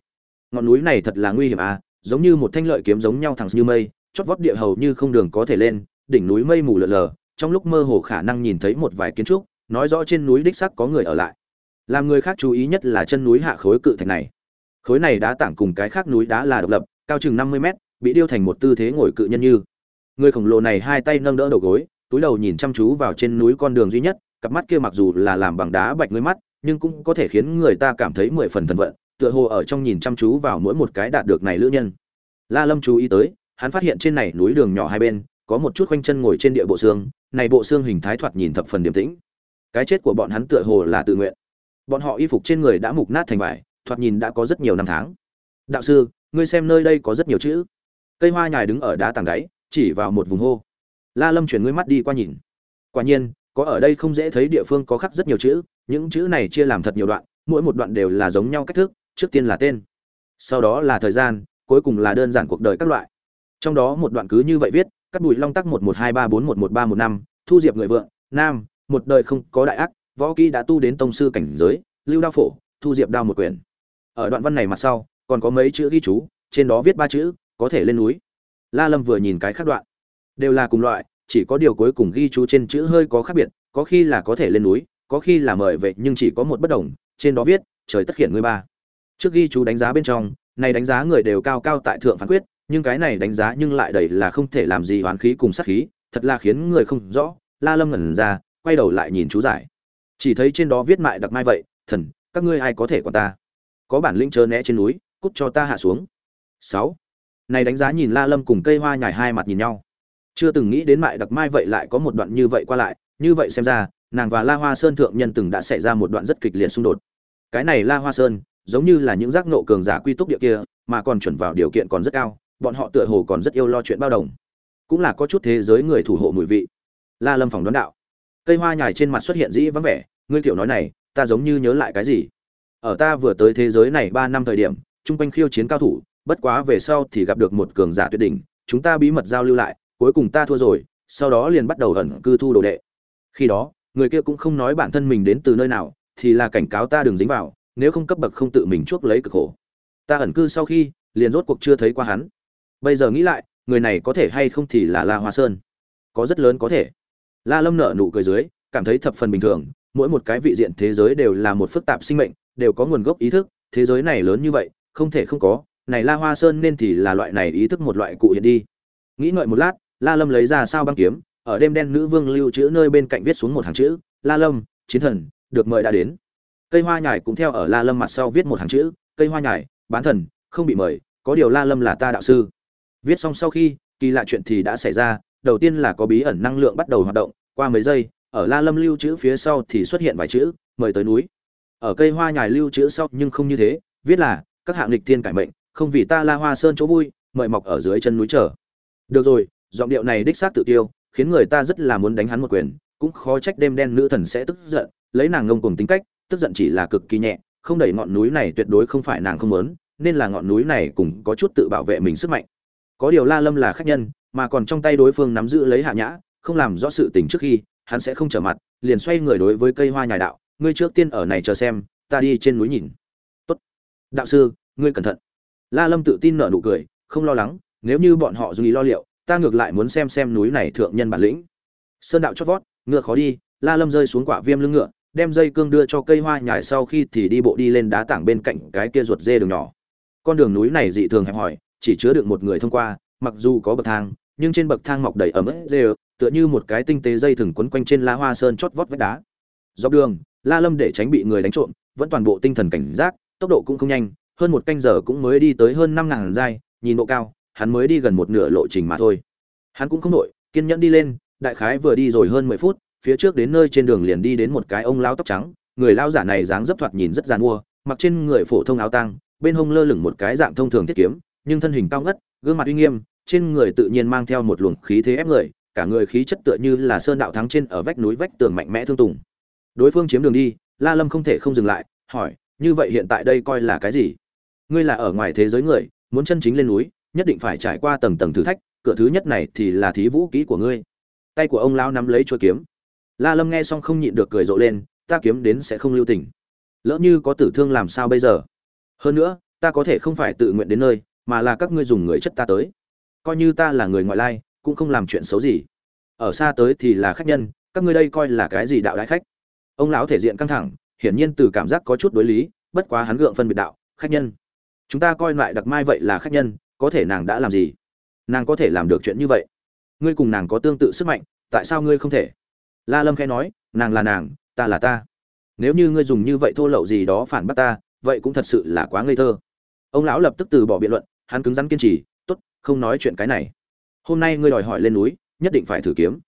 Ngọn núi này thật là nguy hiểm à giống như một thanh lợi kiếm giống nhau thẳng như mây, chót vót địa hầu như không đường có thể lên, đỉnh núi mây mù lờ lờ trong lúc mơ hồ khả năng nhìn thấy một vài kiến trúc, nói rõ trên núi đích sắc có người ở lại làm người khác chú ý nhất là chân núi hạ khối cự thạch này. Khối này đá tảng cùng cái khác núi đá là độc lập, cao chừng năm mươi mét, bị điêu thành một tư thế ngồi cự nhân như. Người khổng lồ này hai tay nâng đỡ đầu gối, túi đầu nhìn chăm chú vào trên núi con đường duy nhất, cặp mắt kia mặc dù là làm bằng đá bạch ngươi mắt, nhưng cũng có thể khiến người ta cảm thấy mười phần thần vận tựa hồ ở trong nhìn chăm chú vào mỗi một cái đạt được này lữ nhân. La lâm chú ý tới, hắn phát hiện trên này núi đường nhỏ hai bên, có một chút khoanh chân ngồi trên địa bộ xương, này bộ xương hình thái thoạt nhìn thập phần điềm tĩnh. Cái chết của bọn hắn tựa hồ là tự nguyện bọn họ y phục trên người đã mục nát thành vải, thoạt nhìn đã có rất nhiều năm tháng. Đạo sư, ngươi xem nơi đây có rất nhiều chữ. Cây hoa nhài đứng ở đá tảng đáy, chỉ vào một vùng hô. La lâm chuyển ngươi mắt đi qua nhìn. Quả nhiên, có ở đây không dễ thấy địa phương có khắc rất nhiều chữ, những chữ này chia làm thật nhiều đoạn, mỗi một đoạn đều là giống nhau cách thức, trước tiên là tên, sau đó là thời gian, cuối cùng là đơn giản cuộc đời các loại. Trong đó một đoạn cứ như vậy viết, cắt bụi long tắc một một hai ba bốn một một ba một năm, thu diệp người vượng, nam, một đời không có đại ác võ kỹ đã tu đến tông sư cảnh giới, lưu đao phổ, thu diệp đao một quyển. Ở đoạn văn này mặt sau, còn có mấy chữ ghi chú, trên đó viết ba chữ, có thể lên núi. La lâm vừa nhìn cái khác đoạn, đều là cùng loại, chỉ có điều cuối cùng ghi chú trên chữ hơi có khác biệt, có khi là có thể lên núi, có khi là mời vậy nhưng chỉ có một bất đồng, trên đó viết, trời tất khiển ngươi ba. Trước ghi chú đánh giá bên trong, này đánh giá người đều cao cao tại thượng phán quyết, nhưng cái này đánh giá nhưng lại đầy là không thể làm gì hoán khí cùng sát khí, thật là khiến người không rõ. La lâm ngẩn ra, quay đầu lại nhìn chú giải chỉ thấy trên đó viết mại đặc mai vậy, thần, các ngươi ai có thể quản ta? Có bản lĩnh chớ né trên núi, cút cho ta hạ xuống. Sáu. Này đánh giá nhìn la lâm cùng cây hoa nhài hai mặt nhìn nhau. Chưa từng nghĩ đến mại đặc mai vậy lại có một đoạn như vậy qua lại, như vậy xem ra, nàng và la hoa sơn thượng nhân từng đã xảy ra một đoạn rất kịch liệt xung đột. Cái này la hoa sơn, giống như là những giác nộ cường giả quy túc địa kia, mà còn chuẩn vào điều kiện còn rất cao, bọn họ tựa hồ còn rất yêu lo chuyện bao đồng. Cũng là có chút thế giới người thủ hộ mùi vị. La lâm phòng đoán đạo cây hoa nhài trên mặt xuất hiện dĩ vắng vẻ, ngươi kiểu nói này, ta giống như nhớ lại cái gì? Ở ta vừa tới thế giới này ba năm thời điểm, chung quanh khiêu chiến cao thủ, bất quá về sau thì gặp được một cường giả tuyệt đỉnh, chúng ta bí mật giao lưu lại, cuối cùng ta thua rồi, sau đó liền bắt đầu ẩn cư thu đồ đệ. Khi đó, người kia cũng không nói bản thân mình đến từ nơi nào, thì là cảnh cáo ta đừng dính vào, nếu không cấp bậc không tự mình chuốc lấy cực khổ. Ta ẩn cư sau khi, liền rốt cuộc chưa thấy qua hắn. Bây giờ nghĩ lại, người này có thể hay không thì là la hoa sơn. Có rất lớn có thể la lâm nở nụ cười dưới, cảm thấy thập phần bình thường, mỗi một cái vị diện thế giới đều là một phức tạp sinh mệnh, đều có nguồn gốc ý thức, thế giới này lớn như vậy, không thể không có, này la hoa sơn nên thì là loại này ý thức một loại cụ hiện đi. Nghĩ ngợi một lát, la lâm lấy ra sao băng kiếm, ở đêm đen nữ vương lưu chữ nơi bên cạnh viết xuống một hàng chữ, la lâm, chiến thần, được mời đã đến. Cây hoa nhài cũng theo ở la lâm mặt sau viết một hàng chữ, cây hoa nhài, bán thần, không bị mời, có điều la lâm là ta đạo sư. Viết xong sau khi, kỳ lạ chuyện thì đã xảy ra đầu tiên là có bí ẩn năng lượng bắt đầu hoạt động, qua mấy giây, ở la lâm lưu chữ phía sau thì xuất hiện vài chữ, mời tới núi. Ở cây hoa nhài lưu chữ sau nhưng không như thế, viết là, các hạng lịch thiên cải mệnh, không vì ta la hoa sơn chỗ vui, mời mọc ở dưới chân núi chờ. Được rồi, giọng điệu này đích xác tự tiêu, khiến người ta rất là muốn đánh hắn một quyền, cũng khó trách đêm đen nữ thần sẽ tức giận, lấy nàng ngông cuồng tính cách, tức giận chỉ là cực kỳ nhẹ, không đẩy ngọn núi này tuyệt đối không phải nàng không muốn, nên là ngọn núi này cũng có chút tự bảo vệ mình sức mạnh. Có điều la lâm là khách nhân mà còn trong tay đối phương nắm giữ lấy hạ nhã, không làm rõ sự tình trước khi, hắn sẽ không trở mặt, liền xoay người đối với cây hoa nhài đạo, ngươi trước tiên ở này chờ xem, ta đi trên núi nhìn. Tốt, đạo sư, ngươi cẩn thận. La lâm tự tin nở nụ cười, không lo lắng, nếu như bọn họ dùng ý lo liệu, ta ngược lại muốn xem xem núi này thượng nhân bản lĩnh. Sơn đạo chót vót, ngựa khó đi. La lâm rơi xuống quả viêm lưng ngựa, đem dây cương đưa cho cây hoa nhài sau khi thì đi bộ đi lên đá tảng bên cạnh cái kia ruột dê đường nhỏ. Con đường núi này dị thường hẹp hòi, chỉ chứa được một người thông qua, mặc dù có bậc thang nhưng trên bậc thang mọc đầy ẩm ướt dê tựa như một cái tinh tế dây thừng quấn quanh trên la hoa sơn chót vót vách đá. Dọc đường, la lâm để tránh bị người đánh trộm, vẫn toàn bộ tinh thần cảnh giác, tốc độ cũng không nhanh, hơn một canh giờ cũng mới đi tới hơn năm ngàn giai, nhìn độ cao, hắn mới đi gần một nửa lộ trình mà thôi. Hắn cũng không nội kiên nhẫn đi lên, đại khái vừa đi rồi hơn mười phút, phía trước đến nơi trên đường liền đi đến một cái ông lão tóc trắng, người lao giả này dáng dấp thoạt nhìn rất già mua mặc trên người phổ thông áo tang, bên hông lơ lửng một cái dạng thông thường thiết kiếm, nhưng thân hình cao ngất, gương mặt uy nghiêm trên người tự nhiên mang theo một luồng khí thế ép người, cả người khí chất tựa như là sơn đạo thắng trên ở vách núi vách tường mạnh mẽ thương tùng. Đối phương chiếm đường đi, la lâm không thể không dừng lại, hỏi, như vậy hiện tại đây coi là cái gì? Ngươi là ở ngoài thế giới người, muốn chân chính lên núi, nhất định phải trải qua tầng tầng thử thách, cửa thứ nhất này thì là thí vũ kỹ của ngươi. Tay của ông lão nắm lấy chuôi kiếm. La lâm nghe xong không nhịn được cười rộ lên, ta kiếm đến sẽ không lưu tình. Lỡ như có tử thương làm sao bây giờ? Hơn nữa, ta có thể không phải tự nguyện đến nơi, mà là các ngươi dùng người chất ta tới coi như ta là người ngoại lai, cũng không làm chuyện xấu gì. Ở xa tới thì là khách nhân, các ngươi đây coi là cái gì đạo đại khách? Ông lão thể diện căng thẳng, hiển nhiên từ cảm giác có chút đối lý, bất quá hắn gượng phân biệt đạo, khách nhân. Chúng ta coi lại đặc mai vậy là khách nhân, có thể nàng đã làm gì? Nàng có thể làm được chuyện như vậy. Ngươi cùng nàng có tương tự sức mạnh, tại sao ngươi không thể? La lâm khẽ nói, nàng là nàng, ta là ta. Nếu như ngươi dùng như vậy thô lậu gì đó phản bác ta, vậy cũng thật sự là quá ngây thơ. Ông lão lập tức từ bỏ biện luận, hắn cứng rắn kiên trì không nói chuyện cái này. Hôm nay ngươi đòi hỏi lên núi, nhất định phải thử kiếm.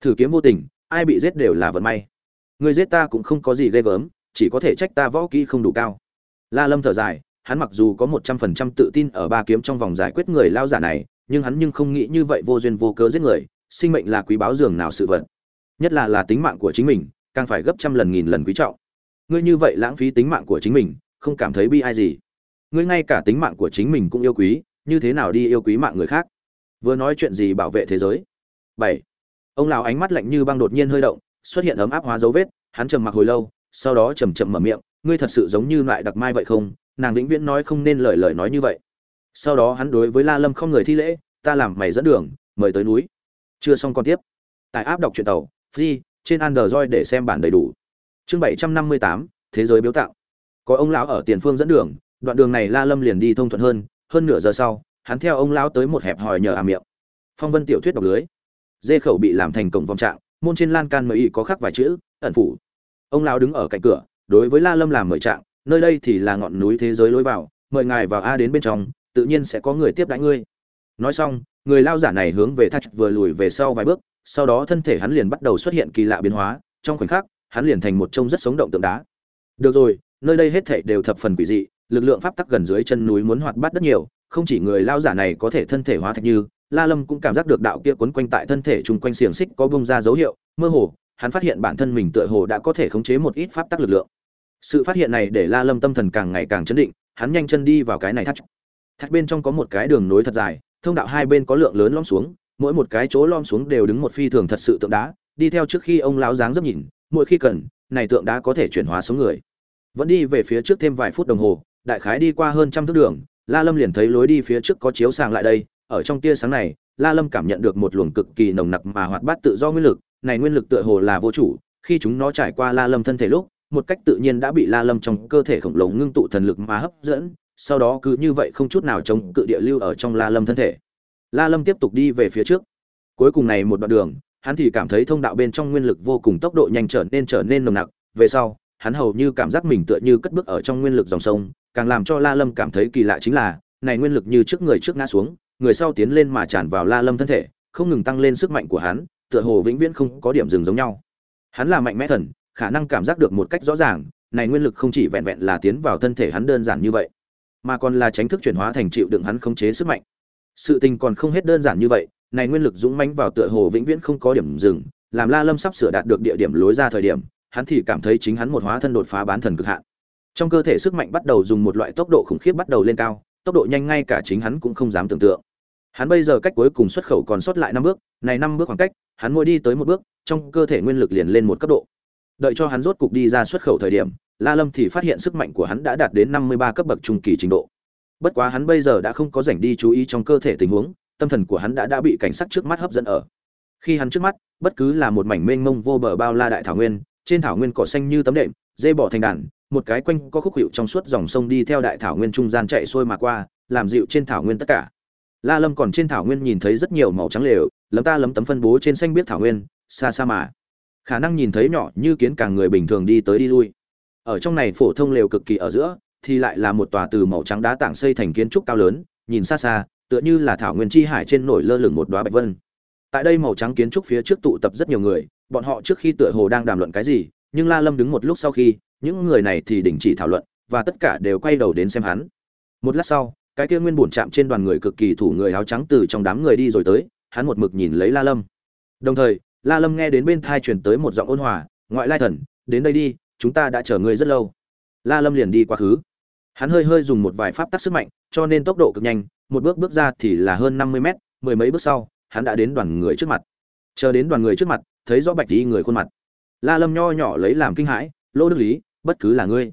Thử kiếm vô tình, ai bị giết đều là vận may. Ngươi giết ta cũng không có gì ghê gớm, chỉ có thể trách ta võ kỹ không đủ cao. La lâm thở dài, hắn mặc dù có một trăm phần trăm tự tin ở ba kiếm trong vòng giải quyết người lao giả này, nhưng hắn nhưng không nghĩ như vậy vô duyên vô cớ giết người, sinh mệnh là quý báu dường nào sự vật. Nhất là là tính mạng của chính mình, càng phải gấp trăm lần nghìn lần quý trọng. Ngươi như vậy lãng phí tính mạng của chính mình, không cảm thấy bi ai gì. Ngươi ngay cả tính mạng của chính mình cũng yêu quý như thế nào đi yêu quý mạng người khác? Vừa nói chuyện gì bảo vệ thế giới? Bảy. Ông lão ánh mắt lạnh như băng đột nhiên hơi động, xuất hiện ấm áp hóa dấu vết, hắn trầm mặc hồi lâu, sau đó chầm chậm mở miệng, ngươi thật sự giống như loại đặc mai vậy không? Nàng vĩnh viễn nói không nên lời lời nói như vậy. Sau đó hắn đối với la lâm không người thi lễ, ta làm mày dẫn đường, mời tới núi. Chưa xong còn tiếp. Tại áp đọc truyện tàu, free, trên android để xem bản đầy đủ. Chương bảy trăm năm mươi tám, thế giới biếu tạo có ông lão ở tiền phương dẫn đường, đoạn đường này la lâm liền đi thông thuận hơn hơn nửa giờ sau, hắn theo ông lão tới một hẹp hòi nhờ à miệng. Phong vân tiểu thuyết đọc lưới. Dê khẩu bị làm thành cổng vòng trạng, môn trên lan can mời y có khắc vài chữ, ẩn phủ. Ông lão đứng ở cạnh cửa, đối với la lâm làm mời trạng, nơi đây thì là ngọn núi thế giới lối vào, mời ngài vào a đến bên trong, tự nhiên sẽ có người tiếp đãi ngươi. Nói xong, người lao giả này hướng về thạch vừa lùi về sau vài bước, sau đó thân thể hắn liền bắt đầu xuất hiện kỳ lạ biến hóa, trong khoảnh khắc, hắn liền thành một trông rất sống động tượng đá. Được rồi, nơi đây hết thảy đều thập phần quỷ dị lực lượng pháp tắc gần dưới chân núi muốn hoạt bát rất nhiều, không chỉ người lao giả này có thể thân thể hóa thạch như, la lâm cũng cảm giác được đạo kia quấn quanh tại thân thể trùng quanh xiềng xích có bung ra dấu hiệu, mơ hồ, hắn phát hiện bản thân mình tựa hồ đã có thể khống chế một ít pháp tắc lực lượng. Sự phát hiện này để la lâm tâm thần càng ngày càng chấn định, hắn nhanh chân đi vào cái này thắt. Thắt bên trong có một cái đường nối thật dài, thông đạo hai bên có lượng lớn lõm xuống, mỗi một cái chỗ lõm xuống đều đứng một phi thường thật sự tượng đá, đi theo trước khi ông lão dáng dấp nhìn, mỗi khi cần, này tượng đá có thể chuyển hóa số người. Vẫn đi về phía trước thêm vài phút đồng hồ đại khái đi qua hơn trăm thước đường, la lâm liền thấy lối đi phía trước có chiếu sàng lại đây, ở trong tia sáng này, la lâm cảm nhận được một luồng cực kỳ nồng nặc mà hoạt bát tự do nguyên lực, này nguyên lực tựa hồ là vô chủ, khi chúng nó trải qua la lâm thân thể lúc, một cách tự nhiên đã bị la lâm trong cơ thể khổng lồ ngưng tụ thần lực mà hấp dẫn, sau đó cứ như vậy không chút nào chống cự địa lưu ở trong la lâm thân thể. La lâm tiếp tục đi về phía trước. Cuối cùng này một đoạn đường, hắn thì cảm thấy thông đạo bên trong nguyên lực vô cùng tốc độ nhanh trở nên trở nên nồng nặc, về sau, hắn hầu như cảm giác mình tựa như cất bước ở trong nguyên lực dòng sông càng làm cho la lâm cảm thấy kỳ lạ chính là, này nguyên lực như trước người trước ngã xuống, người sau tiến lên mà tràn vào la lâm thân thể, không ngừng tăng lên sức mạnh của hắn, tựa hồ vĩnh viễn không có điểm dừng giống nhau. Hắn là mạnh mẽ thần, khả năng cảm giác được một cách rõ ràng, này nguyên lực không chỉ vẹn vẹn là tiến vào thân thể hắn đơn giản như vậy, mà còn là tránh thức chuyển hóa thành chịu đựng hắn khống chế sức mạnh. Sự tình còn không hết đơn giản như vậy, này nguyên lực dũng mãnh vào tựa hồ vĩnh viễn không có điểm dừng, làm la lâm sắp sửa đạt được địa điểm lối ra thời điểm, hắn thì cảm thấy chính hắn một hóa thân đột phá bán thần cực hạn trong cơ thể sức mạnh bắt đầu dùng một loại tốc độ khủng khiếp bắt đầu lên cao, tốc độ nhanh ngay cả chính hắn cũng không dám tưởng tượng. Hắn bây giờ cách cuối cùng xuất khẩu còn sót lại năm bước, này năm bước khoảng cách, hắn mỗi đi tới một bước, trong cơ thể nguyên lực liền lên một cấp độ. Đợi cho hắn rốt cục đi ra xuất khẩu thời điểm, la lâm thì phát hiện sức mạnh của hắn đã đạt đến năm mươi ba cấp bậc trung kỳ trình độ. Bất quá hắn bây giờ đã không có rảnh đi chú ý trong cơ thể tình huống, tâm thần của hắn đã đã bị cảnh sắc trước mắt hấp dẫn ở. Khi hắn trước mắt, bất cứ là một mảnh mênh mông vô bờ bao la đại thảo nguyên, trên thảo nguyên cỏ xanh như tấm đệm, dê bỏ thành đàn một cái quanh có khúc hiệu trong suốt dòng sông đi theo đại thảo nguyên trung gian chạy xuôi mà qua, làm dịu trên thảo nguyên tất cả. La lâm còn trên thảo nguyên nhìn thấy rất nhiều màu trắng lều, lấm ta lấm tấm phân bố trên xanh biết thảo nguyên, xa xa mà. Khả năng nhìn thấy nhỏ như kiến càng người bình thường đi tới đi lui. Ở trong này phổ thông lều cực kỳ ở giữa, thì lại là một tòa từ màu trắng đá tảng xây thành kiến trúc cao lớn, nhìn xa xa, tựa như là thảo nguyên chi hải trên nổi lơ lửng một đóa bạch vân. Tại đây màu trắng kiến trúc phía trước tụ tập rất nhiều người, bọn họ trước khi tựa hồ đang đàm luận cái gì, nhưng la lâm đứng một lúc sau khi những người này thì đình chỉ thảo luận, và tất cả đều quay đầu đến xem hắn. Một lát sau, cái kia nguyên bổn chạm trên đoàn người cực kỳ thủ người áo trắng từ trong đám người đi rồi tới, hắn một mực nhìn lấy la lâm. Đồng thời, la lâm nghe đến bên thai truyền tới một giọng ôn hòa, ngoại lai thần, đến đây đi, chúng ta đã chờ ngươi rất lâu. La lâm liền đi quá khứ. Hắn hơi hơi dùng một vài pháp tắc sức mạnh, cho nên tốc độ cực nhanh, một bước bước ra thì là hơn năm mươi mét, mười mấy bước sau, hắn đã đến đoàn người trước mặt. Chờ đến đoàn người trước mặt, thấy rõ bạch đi người khuôn mặt. La lâm nho nhỏ lấy làm kinh hãi, lô đức lý bất cứ là ngươi.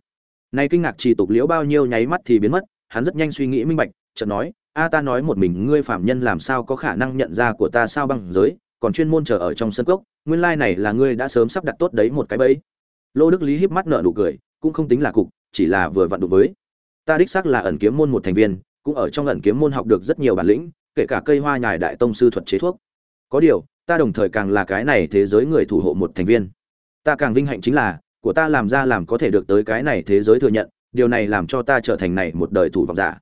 Nay kinh ngạc chỉ tục liễu bao nhiêu nháy mắt thì biến mất, hắn rất nhanh suy nghĩ minh bạch, chợt nói, a, ta nói một mình ngươi phạm nhân làm sao có khả năng nhận ra của ta sao băng giới, còn chuyên môn chờ ở trong sân cốc, nguyên lai này là ngươi đã sớm sắp đặt tốt đấy một cái bẫy. Lô đức lý híp mắt nở nụ cười, cũng không tính là cục, chỉ là vừa vặn đủ với. Ta đích xác là ẩn kiếm môn một thành viên, cũng ở trong ẩn kiếm môn học được rất nhiều bản lĩnh, kể cả cây hoa nhài đại tông sư thuật chế thuốc. Có điều, ta đồng thời càng là cái này thế giới người thủ hộ một thành viên. Ta càng vinh hạnh chính là của ta làm ra làm có thể được tới cái này thế giới thừa nhận, điều này làm cho ta trở thành này một đời thủ vọng giả.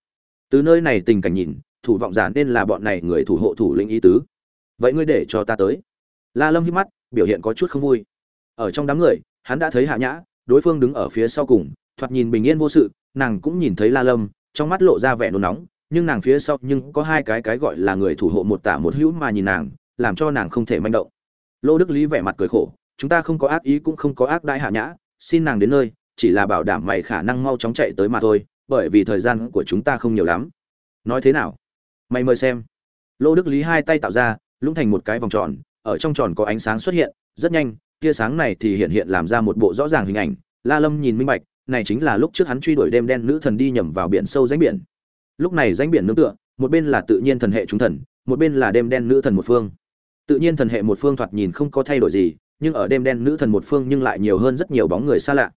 Từ nơi này tình cảnh nhìn, thủ vọng giả nên là bọn này người thủ hộ thủ lĩnh ý tứ. Vậy ngươi để cho ta tới. La lâm hít mắt, biểu hiện có chút không vui. Ở trong đám người, hắn đã thấy hạ nhã, đối phương đứng ở phía sau cùng, thoạt nhìn bình yên vô sự, nàng cũng nhìn thấy la lâm, trong mắt lộ ra vẻ nôn nóng, nhưng nàng phía sau nhưng có hai cái cái gọi là người thủ hộ một tả một hữu mà nhìn nàng, làm cho nàng không thể manh động. Lô đức lý vẻ mặt cười khổ chúng ta không có ác ý cũng không có ác đại hạ nhã, xin nàng đến nơi, chỉ là bảo đảm mày khả năng mau chóng chạy tới mà thôi, bởi vì thời gian của chúng ta không nhiều lắm. Nói thế nào? Mày mời xem. Lô đức lý hai tay tạo ra, lũng thành một cái vòng tròn, ở trong tròn có ánh sáng xuất hiện, rất nhanh, tia sáng này thì hiện hiện làm ra một bộ rõ ràng hình ảnh. La lâm nhìn minh bạch, này chính là lúc trước hắn truy đuổi đêm đen nữ thần đi nhầm vào biển sâu rãnh biển. Lúc này rãnh biển nương tựa, một bên là tự nhiên thần hệ chúng thần, một bên là đêm đen nữ thần một phương. Tự nhiên thần hệ một phương thoạt nhìn không có thay đổi gì nhưng ở đêm đen nữ thần một phương nhưng lại nhiều hơn rất nhiều bóng người xa lạ.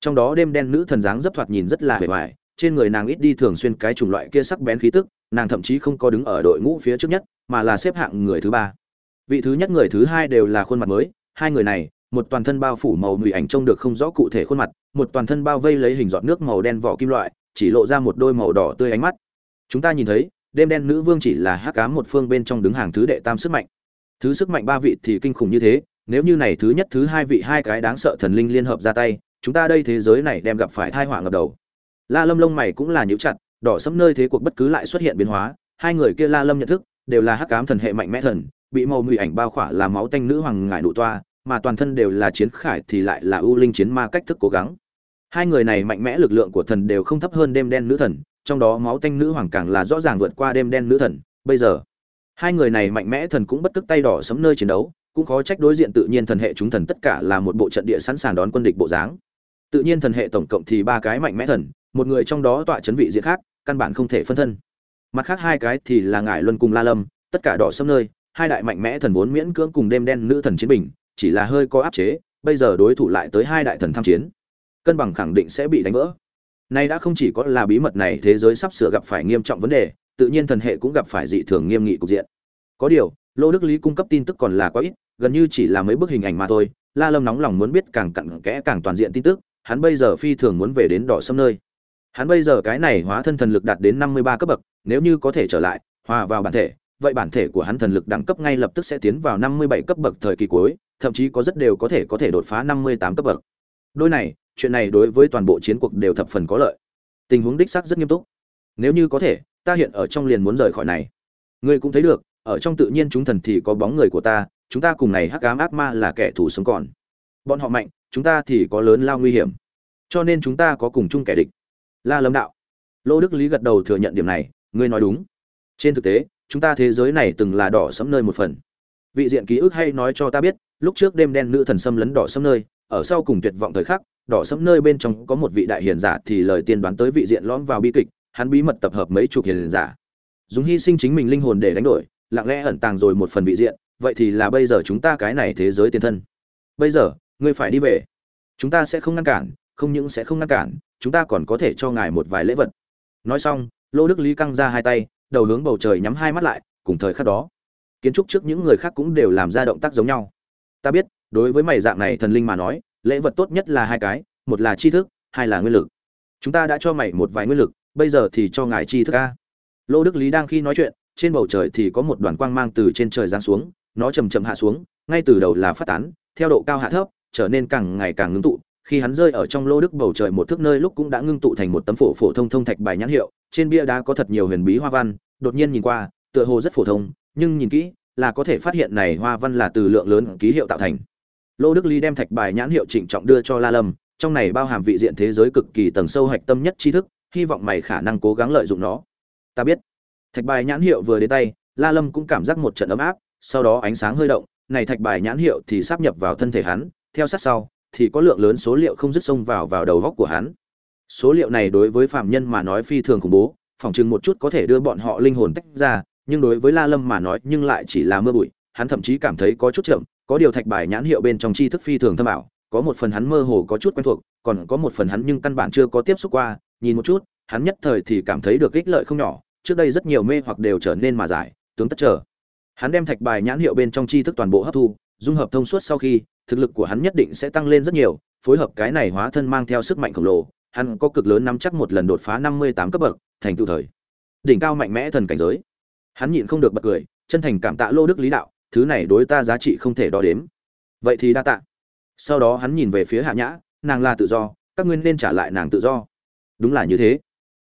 Trong đó đêm đen nữ thần dáng dấp thoạt nhìn rất là vẻ vải trên người nàng ít đi thường xuyên cái chủng loại kia sắc bén khí tức, nàng thậm chí không có đứng ở đội ngũ phía trước nhất, mà là xếp hạng người thứ ba. Vị thứ nhất người thứ hai đều là khuôn mặt mới, hai người này, một toàn thân bao phủ màu mùi ảnh trông được không rõ cụ thể khuôn mặt, một toàn thân bao vây lấy hình giọt nước màu đen vỏ kim loại, chỉ lộ ra một đôi màu đỏ tươi ánh mắt. Chúng ta nhìn thấy, đêm đen nữ vương chỉ là hắc ám một phương bên trong đứng hàng thứ đệ tam sức mạnh. Thứ sức mạnh ba vị thì kinh khủng như thế nếu như này thứ nhất, thứ hai vị hai cái đáng sợ thần linh liên hợp ra tay, chúng ta đây thế giới này đem gặp phải thai họa ngập đầu. La lâm lông mày cũng là nhíu chặt, đỏ sẫm nơi thế cuộc bất cứ lại xuất hiện biến hóa, hai người kia la lâm nhận thức, đều là hắc ám thần hệ mạnh mẽ thần, bị màu mùi ảnh bao khỏa là máu tanh nữ hoàng ngải nụ toa, mà toàn thân đều là chiến khải thì lại là ưu linh chiến ma cách thức cố gắng. Hai người này mạnh mẽ lực lượng của thần đều không thấp hơn đêm đen nữ thần, trong đó máu tanh nữ hoàng càng là rõ ràng vượt qua đêm đen nữ thần. Bây giờ, hai người này mạnh mẽ thần cũng bất tức tay đỏ sấm nơi chiến đấu cũng khó trách đối diện tự nhiên thần hệ chúng thần tất cả là một bộ trận địa sẵn sàng đón quân địch bộ dáng. Tự nhiên thần hệ tổng cộng thì ba cái mạnh mẽ thần, một người trong đó tọa chấn vị diện khác, căn bản không thể phân thân. Mặt khác hai cái thì là ngải luân cùng la lâm, tất cả đỏ sâm nơi, hai đại mạnh mẽ thần vốn miễn cưỡng cùng đêm đen nữ thần chiến bình, chỉ là hơi có áp chế, bây giờ đối thủ lại tới hai đại thần tham chiến. Cân bằng khẳng định sẽ bị đánh vỡ. Nay đã không chỉ có là bí mật này, thế giới sắp sửa gặp phải nghiêm trọng vấn đề, tự nhiên thần hệ cũng gặp phải dị thường nghiêm nghị cục diện. Có điều lô đức lý cung cấp tin tức còn là quá ít, gần như chỉ là mấy bức hình ảnh mà thôi. La lâm nóng lòng muốn biết càng cặn kẽ càng toàn diện tin tức, hắn bây giờ phi thường muốn về đến đỏ sâm nơi. Hắn bây giờ cái này hóa thân thần lực đạt đến năm mươi ba cấp bậc, nếu như có thể trở lại, hòa vào bản thể, vậy bản thể của hắn thần lực đẳng cấp ngay lập tức sẽ tiến vào năm mươi bảy cấp bậc thời kỳ cuối, thậm chí có rất đều có thể có thể đột phá năm mươi tám cấp bậc. Đôi này, chuyện này đối với toàn bộ chiến cuộc đều thập phần có lợi. Tình huống đích xác rất nghiêm túc. Nếu như có thể, ta hiện ở trong liền muốn rời khỏi này. Ngươi cũng thấy được ở trong tự nhiên chúng thần thì có bóng người của ta, chúng ta cùng này hắc ám ác ma là kẻ thù sống còn. Bọn họ mạnh, chúng ta thì có lớn lao nguy hiểm. Cho nên chúng ta có cùng chung kẻ địch. La lâm đạo. Lô đức lý gật đầu thừa nhận điểm này, ngươi nói đúng. Trên thực tế, chúng ta thế giới này từng là đỏ sẫm nơi một phần. Vị diện ký ức hay nói cho ta biết, lúc trước đêm đen nữ thần xâm lấn đỏ sẫm nơi, ở sau cùng tuyệt vọng thời khắc, đỏ sẫm nơi bên trong có một vị đại hiền giả thì lời tiên đoán tới vị diện lõm vào bi kịch, hắn bí mật tập hợp mấy chục hiền giả. Dùng hy sinh chính mình linh hồn để đánh đổi lặng lẽ ẩn tàng rồi một phần vị diện, vậy thì là bây giờ chúng ta cái này thế giới tiền thân. Bây giờ, ngươi phải đi về. Chúng ta sẽ không ngăn cản, không những sẽ không ngăn cản, chúng ta còn có thể cho ngài một vài lễ vật. Nói xong, lô đức lý căng ra hai tay, đầu hướng bầu trời nhắm hai mắt lại, cùng thời khắc đó, kiến trúc trước những người khác cũng đều làm ra động tác giống nhau. Ta biết, đối với mày dạng này thần linh mà nói, lễ vật tốt nhất là hai cái, một là tri thức, hai là nguyên lực. Chúng ta đã cho mày một vài nguyên lực, bây giờ thì cho ngài tri thức a. Lô đức lý đang khi nói chuyện trên bầu trời thì có một đoàn quang mang từ trên trời giáng xuống, nó chậm chậm hạ xuống, ngay từ đầu là phát tán, theo độ cao hạ thấp, trở nên càng ngày càng ngưng tụ. Khi hắn rơi ở trong lô đức bầu trời một thước nơi lúc cũng đã ngưng tụ thành một tấm phổ phổ thông thông thạch bài nhãn hiệu, trên bia đá có thật nhiều huyền bí hoa văn, đột nhiên nhìn qua, tựa hồ rất phổ thông, nhưng nhìn kỹ là có thể phát hiện này hoa văn là từ lượng lớn ký hiệu tạo thành. Lô đức ly đem thạch bài nhãn hiệu trịnh trọng đưa cho la lâm, trong này bao hàm vị diện thế giới cực kỳ tầng sâu hạch tâm nhất tri thức, hy vọng mày khả năng cố gắng lợi dụng nó. Ta biết thạch bài nhãn hiệu vừa đến tay, la lâm cũng cảm giác một trận ấm áp, sau đó ánh sáng hơi động, này thạch bài nhãn hiệu thì sắp nhập vào thân thể hắn, theo sát sau, thì có lượng lớn số liệu không dứt xông vào vào đầu góc của hắn. Số liệu này đối với phạm nhân mà nói phi thường khủng bố, phỏng chừng một chút có thể đưa bọn họ linh hồn tách ra, nhưng đối với la lâm mà nói nhưng lại chỉ là mưa bụi, hắn thậm chí cảm thấy có chút chậm, có điều thạch bài nhãn hiệu bên trong tri thức phi thường thâm ảo, có một phần hắn mơ hồ có chút quen thuộc, còn có một phần hắn nhưng căn bản chưa có tiếp xúc qua, nhìn một chút, hắn nhất thời thì cảm thấy được ích lợi không nhỏ trước đây rất nhiều mê hoặc đều trở nên mà giải, tướng tất trở hắn đem thạch bài nhãn hiệu bên trong tri thức toàn bộ hấp thu, dung hợp thông suốt sau khi, thực lực của hắn nhất định sẽ tăng lên rất nhiều, phối hợp cái này hóa thân mang theo sức mạnh khổng lồ, hắn có cực lớn nắm chắc một lần đột phá năm mươi tám cấp bậc, thành tựu thời. Đỉnh cao mạnh mẽ thần cảnh giới. Hắn nhịn không được bật cười, chân thành cảm tạ lô đức lý đạo, thứ này đối ta giá trị không thể đo đếm. Vậy thì đa tạ. Sau đó hắn nhìn về phía hạ nhã, nàng là tự do, các ngươi nên trả lại nàng tự do. Đúng là như thế.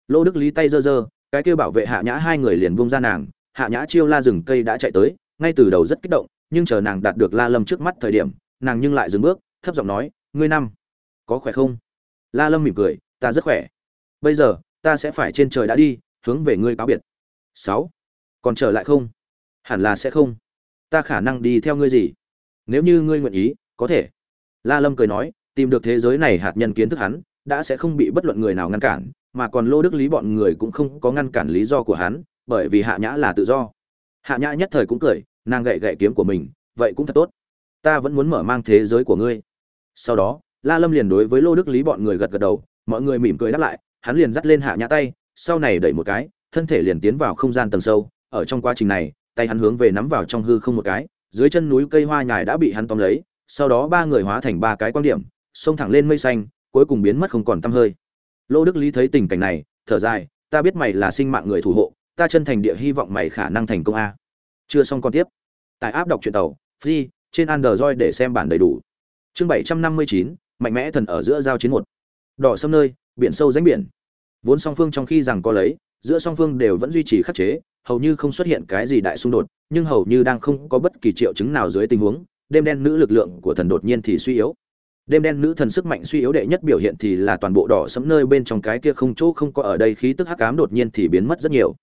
Lô đức lý tay giơ giơ cái kêu bảo vệ hạ nhã hai người liền buông ra nàng, hạ nhã chiêu la rừng cây đã chạy tới, ngay từ đầu rất kích động, nhưng chờ nàng đạt được la lâm trước mắt thời điểm, nàng nhưng lại dừng bước, thấp giọng nói, ngươi năm, có khỏe không? La lâm mỉm cười, ta rất khỏe. Bây giờ, ta sẽ phải trên trời đã đi, hướng về ngươi cáo biệt. Sáu, còn trở lại không? Hẳn là sẽ không. Ta khả năng đi theo ngươi gì? Nếu như ngươi nguyện ý, có thể. La lâm cười nói, tìm được thế giới này hạt nhân kiến thức hắn đã sẽ không bị bất luận người nào ngăn cản, mà còn lô đức lý bọn người cũng không có ngăn cản lý do của hắn, bởi vì hạ nhã là tự do. Hạ nhã nhất thời cũng cười, nàng gậy gậy kiếm của mình, vậy cũng thật tốt. Ta vẫn muốn mở mang thế giới của ngươi. Sau đó, la lâm liền đối với lô đức lý bọn người gật gật đầu, mọi người mỉm cười đáp lại, hắn liền dắt lên hạ nhã tay, sau này đẩy một cái, thân thể liền tiến vào không gian tầng sâu. Ở trong quá trình này, tay hắn hướng về nắm vào trong hư không một cái, dưới chân núi cây hoa nhài đã bị hắn tóm lấy, sau đó ba người hóa thành ba cái quan điểm, xông thẳng lên mây xanh cuối cùng biến mất không còn tăm hơi. Lô đức lý thấy tình cảnh này, thở dài, ta biết mày là sinh mạng người thủ hộ, ta chân thành địa hy vọng mày khả năng thành công a. Chưa xong còn tiếp. Tại áp đọc truyện tàu, free, trên android để xem bản đầy đủ. Chương bảy trăm năm mươi chín, mạnh mẽ thần ở giữa giao chiến một. Đỏ sâm nơi, biển sâu ránh biển. Vốn song phương trong khi rằng có lấy, giữa song phương đều vẫn duy trì khắc chế, hầu như không xuất hiện cái gì đại xung đột, nhưng hầu như đang không có bất kỳ triệu chứng nào dưới tình huống, đêm đen nữ lực lượng của thần đột nhiên thì suy yếu đêm đen nữ thần sức mạnh suy yếu đệ nhất biểu hiện thì là toàn bộ đỏ sẫm nơi bên trong cái kia không chỗ không có ở đây khí tức hắc ám đột nhiên thì biến mất rất nhiều.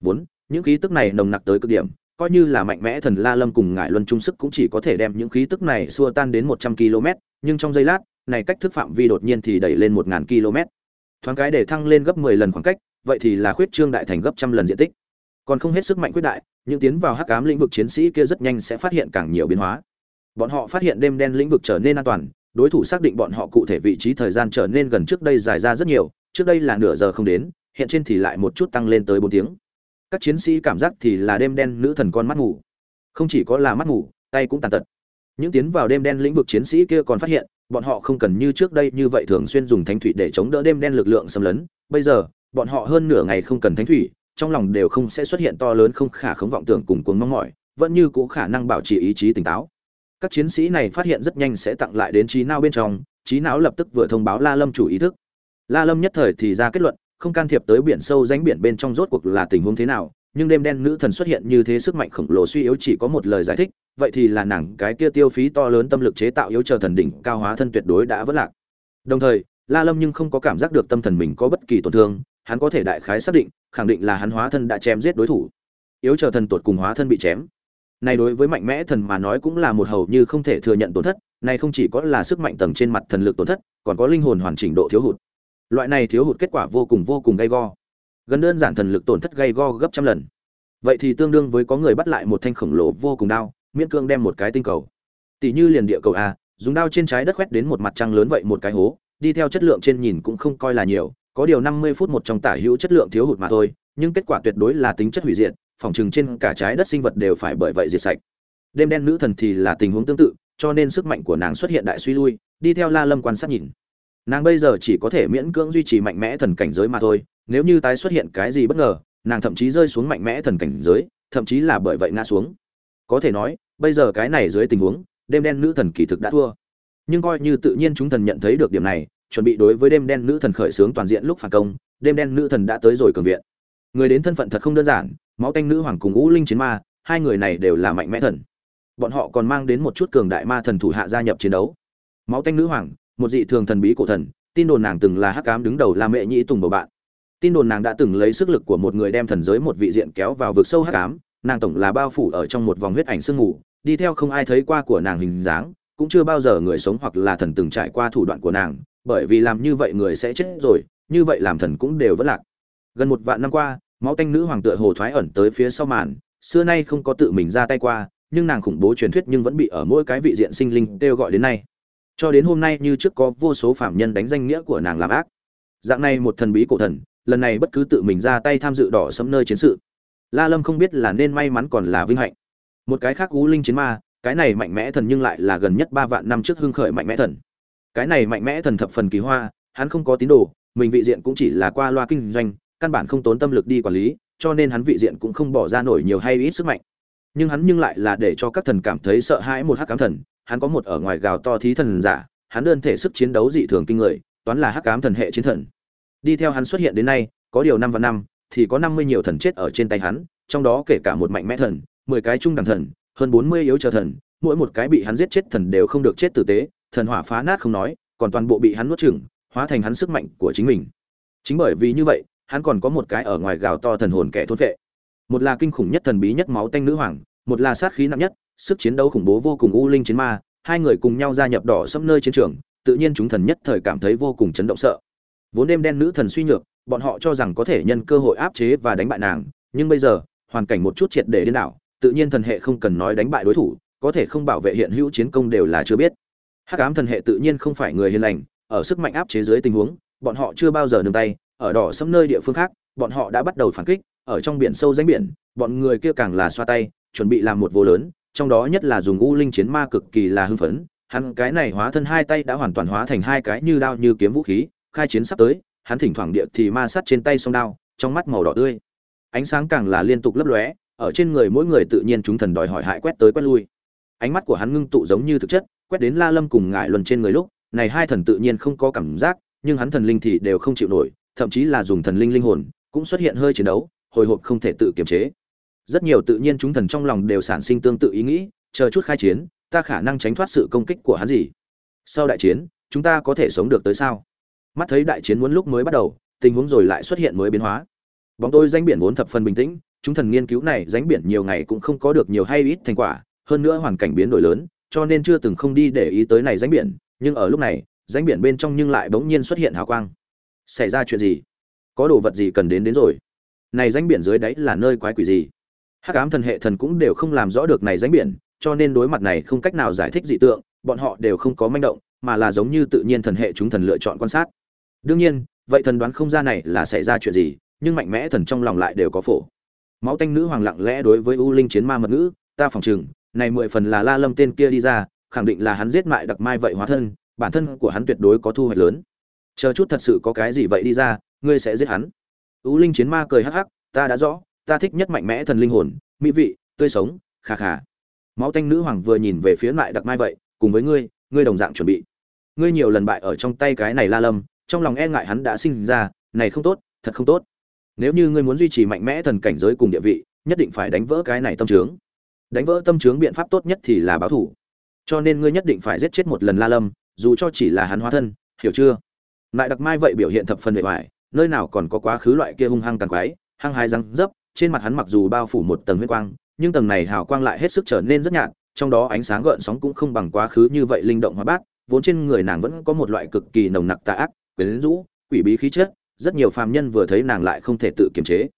Vốn, những khí tức này nồng nặc tới cực điểm, coi như là mạnh mẽ thần la lâm cùng ngải luân trung sức cũng chỉ có thể đem những khí tức này xua tan đến một trăm km, nhưng trong giây lát, này cách thức phạm vi đột nhiên thì đẩy lên một ngàn km. Thoáng cái để thăng lên gấp mười lần khoảng cách, vậy thì là khuyết trương đại thành gấp trăm lần diện tích. Còn không hết sức mạnh quyết đại, những tiến vào hắc ám lĩnh vực chiến sĩ kia rất nhanh sẽ phát hiện càng nhiều biến hóa. Bọn họ phát hiện đêm đen lĩnh vực trở nên an toàn đối thủ xác định bọn họ cụ thể vị trí thời gian trở nên gần trước đây dài ra rất nhiều, trước đây là nửa giờ không đến, hiện trên thì lại một chút tăng lên tới bốn tiếng. Các chiến sĩ cảm giác thì là đêm đen nữ thần con mắt ngủ. Không chỉ có là mắt ngủ, tay cũng tàn tật. Những tiến vào đêm đen lĩnh vực chiến sĩ kia còn phát hiện, bọn họ không cần như trước đây như vậy thường xuyên dùng thánh thủy để chống đỡ đêm đen lực lượng xâm lấn. Bây giờ, bọn họ hơn nửa ngày không cần thánh thủy, trong lòng đều không sẽ xuất hiện to lớn không khả khống vọng tưởng cùng cuồng mong mỏi, vẫn như cũ khả năng bảo trì ý chí tỉnh táo các chiến sĩ này phát hiện rất nhanh sẽ tặng lại đến trí não bên trong, trí não lập tức vừa thông báo la lâm chủ ý thức. La lâm nhất thời thì ra kết luận, không can thiệp tới biển sâu ránh biển bên trong rốt cuộc là tình huống thế nào, nhưng đêm đen nữ thần xuất hiện như thế sức mạnh khổng lồ suy yếu chỉ có một lời giải thích, vậy thì là nàng cái kia tiêu phí to lớn tâm lực chế tạo yếu chờ thần đỉnh cao hóa thân tuyệt đối đã vỡ lạc. Đồng thời, la lâm nhưng không có cảm giác được tâm thần mình có bất kỳ tổn thương, hắn có thể đại khái xác định, khẳng định là hắn hóa thân đã chém giết đối thủ. Yếu chờ thần tuột cùng hóa thân bị chém này đối với mạnh mẽ thần mà nói cũng là một hầu như không thể thừa nhận tổn thất, này không chỉ có là sức mạnh tầng trên mặt thần lực tổn thất, còn có linh hồn hoàn chỉnh độ thiếu hụt. Loại này thiếu hụt kết quả vô cùng vô cùng gay go. Gần đơn giản thần lực tổn thất gay go gấp trăm lần. Vậy thì tương đương với có người bắt lại một thanh khổng lồ vô cùng đao, miễn cương đem một cái tinh cầu. Tỷ như liền địa cầu a, dùng đao trên trái đất quét đến một mặt trăng lớn vậy một cái hố, đi theo chất lượng trên nhìn cũng không coi là nhiều, có điều năm mươi phút một trong tả hữu chất lượng thiếu hụt mà thôi, nhưng kết quả tuyệt đối là tính chất hủy diệt phòng trừng trên cả trái đất sinh vật đều phải bởi vậy diệt sạch. Đêm đen nữ thần thì là tình huống tương tự, cho nên sức mạnh của nàng xuất hiện đại suy lui, đi theo la lâm quan sát nhìn. Nàng bây giờ chỉ có thể miễn cưỡng duy trì mạnh mẽ thần cảnh giới mà thôi, nếu như tái xuất hiện cái gì bất ngờ, nàng thậm chí rơi xuống mạnh mẽ thần cảnh giới, thậm chí là bởi vậy ngã xuống. Có thể nói, bây giờ cái này dưới tình huống, đêm đen nữ thần kỳ thực đã thua. Nhưng coi như tự nhiên chúng thần nhận thấy được điểm này, chuẩn bị đối với đêm đen nữ thần khởi xướng toàn diện lúc phản công, đêm đen nữ thần đã tới rồi cường viện. Người đến thân phận thật không đơn giản máu tanh nữ hoàng cùng ngũ linh chiến ma, hai người này đều là mạnh mẽ thần. Bọn họ còn mang đến một chút cường đại ma thần thủ hạ gia nhập chiến đấu. Máu tanh nữ hoàng, một dị thường thần bí cổ thần, tin đồn nàng từng là hắc cám đứng đầu là mẹ nhĩ tùng bầu bạn. Tin đồn nàng đã từng lấy sức lực của một người đem thần giới một vị diện kéo vào vực sâu hắc cám nàng tổng là bao phủ ở trong một vòng huyết ảnh sương mù, đi theo không ai thấy qua của nàng hình dáng, cũng chưa bao giờ người sống hoặc là thần từng trải qua thủ đoạn của nàng, bởi vì làm như vậy người sẽ chết rồi, như vậy làm thần cũng đều vẫn lạc. Gần một vạn năm qua máu tanh nữ hoàng tựa hồ thoái ẩn tới phía sau màn, xưa nay không có tự mình ra tay qua, nhưng nàng khủng bố truyền thuyết nhưng vẫn bị ở mỗi cái vị diện sinh linh kêu gọi đến nay. Cho đến hôm nay như trước có vô số phạm nhân đánh danh nghĩa của nàng làm ác. Dạng này một thần bí cổ thần, lần này bất cứ tự mình ra tay tham dự đỏ sấm nơi chiến sự. La lâm không biết là nên may mắn còn là vinh hạnh. Một cái khác cú linh chiến ma, cái này mạnh mẽ thần nhưng lại là gần nhất ba vạn năm trước hưng khởi mạnh mẽ thần. Cái này mạnh mẽ thần thập phần kỳ hoa, hắn không có tín đồ, mình vị diện cũng chỉ là qua loa kinh doanh căn bản không tốn tâm lực đi quản lý, cho nên hắn vị diện cũng không bỏ ra nổi nhiều hay ít sức mạnh. Nhưng hắn nhưng lại là để cho các thần cảm thấy sợ hãi một hắc ám thần. Hắn có một ở ngoài gào to thí thần giả, hắn đơn thể sức chiến đấu dị thường kinh người, toán là hắc ám thần hệ chiến thần. Đi theo hắn xuất hiện đến nay, có điều năm và năm, thì có năm mươi nhiều thần chết ở trên tay hắn, trong đó kể cả một mạnh mẽ thần, mười cái trung đẳng thần, hơn bốn mươi yếu chờ thần, mỗi một cái bị hắn giết chết thần đều không được chết tử tế, thần hỏa phá nát không nói, còn toàn bộ bị hắn nuốt chửng, hóa thành hắn sức mạnh của chính mình. Chính bởi vì như vậy hắn còn có một cái ở ngoài gào to thần hồn kẻ thôn vệ. Một là kinh khủng nhất thần bí nhất máu tanh nữ hoàng, một là sát khí nặng nhất, sức chiến đấu khủng bố vô cùng u linh chiến ma, hai người cùng nhau gia nhập đỏ sẫm nơi chiến trường, tự nhiên chúng thần nhất thời cảm thấy vô cùng chấn động sợ. Vốn đêm đen nữ thần suy nhược, bọn họ cho rằng có thể nhân cơ hội áp chế và đánh bại nàng, nhưng bây giờ, hoàn cảnh một chút triệt để điên đảo, tự nhiên thần hệ không cần nói đánh bại đối thủ, có thể không bảo vệ hiện hữu chiến công đều là chưa biết. Hắc ám thần hệ tự nhiên không phải người hiền lành, ở sức mạnh áp chế dưới tình huống, bọn họ chưa bao giờ nương tay ở đỏ sẫm nơi địa phương khác, bọn họ đã bắt đầu phản kích, ở trong biển sâu danh biển, bọn người kia càng là xoa tay, chuẩn bị làm một vô lớn, trong đó nhất là dùng u linh chiến ma cực kỳ là hưng phấn, hắn cái này hóa thân hai tay đã hoàn toàn hóa thành hai cái như đao như kiếm vũ khí, khai chiến sắp tới, hắn thỉnh thoảng địa thì ma sát trên tay song đao, trong mắt màu đỏ tươi. Ánh sáng càng là liên tục lấp lóe, ở trên người mỗi người tự nhiên chúng thần đòi hỏi hại quét tới quét lui. Ánh mắt của hắn ngưng tụ giống như thực chất, quét đến la lâm cùng ngại luân trên người lúc, này hai thần tự nhiên không có cảm giác, nhưng hắn thần linh thì đều không chịu nổi thậm chí là dùng thần linh linh hồn, cũng xuất hiện hơi chiến đấu, hồi hộp không thể tự kiềm chế. Rất nhiều tự nhiên chúng thần trong lòng đều sản sinh tương tự ý nghĩ, chờ chút khai chiến, ta khả năng tránh thoát sự công kích của hắn gì? Sau đại chiến, chúng ta có thể sống được tới sao? Mắt thấy đại chiến muốn lúc mới bắt đầu, tình huống rồi lại xuất hiện mới biến hóa. Bóng tôi danh biển vốn thập phần bình tĩnh, chúng thần nghiên cứu này danh biển nhiều ngày cũng không có được nhiều hay ít thành quả, hơn nữa hoàn cảnh biến đổi lớn, cho nên chưa từng không đi để ý tới này danh biển, nhưng ở lúc này danh biển bên trong nhưng lại bỗng nhiên xuất hiện hào quang xảy ra chuyện gì? Có đồ vật gì cần đến đến rồi? Này danh biển dưới đáy là nơi quái quỷ gì? Hắc ám thần hệ thần cũng đều không làm rõ được này danh biển, cho nên đối mặt này không cách nào giải thích dị tượng, bọn họ đều không có manh động, mà là giống như tự nhiên thần hệ chúng thần lựa chọn quan sát. Đương nhiên, vậy thần đoán không ra này là xảy ra chuyện gì, nhưng mạnh mẽ thần trong lòng lại đều có phổ. Máu tanh nữ hoàng lặng lẽ đối với u linh chiến ma mật ngữ, ta phòng chừng, này mười phần là la lâm tên kia đi ra, khẳng định là hắn giết mại đặc mai vậy hóa thân, bản thân của hắn tuyệt đối có thu hoạch lớn chờ chút thật sự có cái gì vậy đi ra, ngươi sẽ giết hắn. U linh chiến ma cười hắc hắc, ta đã rõ, ta thích nhất mạnh mẽ thần linh hồn, mỹ vị, tươi sống khà khà máu tanh nữ hoàng vừa nhìn về phía lại đặc mai vậy, cùng với ngươi ngươi đồng dạng chuẩn bị. Ngươi nhiều lần bại ở trong tay cái này la lâm, trong lòng e ngại hắn đã sinh ra, này không tốt, thật không tốt. Nếu như ngươi muốn duy trì mạnh mẽ thần cảnh giới cùng địa vị, nhất định phải đánh vỡ cái này tâm trướng. Đánh vỡ tâm trướng biện pháp tốt nhất thì là báo thủ. Cho nên ngươi nhất định phải giết chết một lần la lâm, dù cho chỉ là hắn hóa thân, hiểu chưa? Lại đặc mai vậy biểu hiện thập phần bề ngoài nơi nào còn có quá khứ loại kia hung hăng tàn quái, hăng hái răng dấp, trên mặt hắn mặc dù bao phủ một tầng huyết quang, nhưng tầng này hào quang lại hết sức trở nên rất nhạt, trong đó ánh sáng gợn sóng cũng không bằng quá khứ như vậy linh động hóa bát, vốn trên người nàng vẫn có một loại cực kỳ nồng nặc tà ác, quyến rũ, quỷ bí khí chất, rất nhiều phàm nhân vừa thấy nàng lại không thể tự kiềm chế.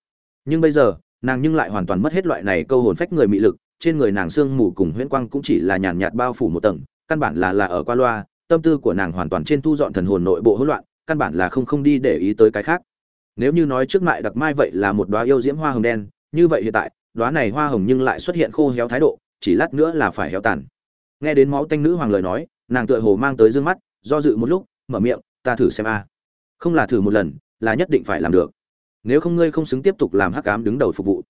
Nhưng bây giờ, nàng nhưng lại hoàn toàn mất hết loại này câu hồn phách người mị lực, trên người nàng sương mù cùng huyễn quang cũng chỉ là nhàn nhạt bao phủ một tầng, căn bản là là ở qua loa tâm tư của nàng hoàn toàn trên thu dọn thần hồn nội bộ hỗn loạn, căn bản là không không đi để ý tới cái khác. Nếu như nói trước mại đặc mai vậy là một đóa yêu diễm hoa hồng đen, như vậy hiện tại, đóa này hoa hồng nhưng lại xuất hiện khô héo thái độ, chỉ lát nữa là phải héo tàn. Nghe đến máu tanh nữ hoàng lời nói, nàng tựa hồ mang tới dương mắt, do dự một lúc, mở miệng, ta thử xem a. Không là thử một lần, là nhất định phải làm được. Nếu không ngươi không xứng tiếp tục làm hắc ám đứng đầu phục vụ.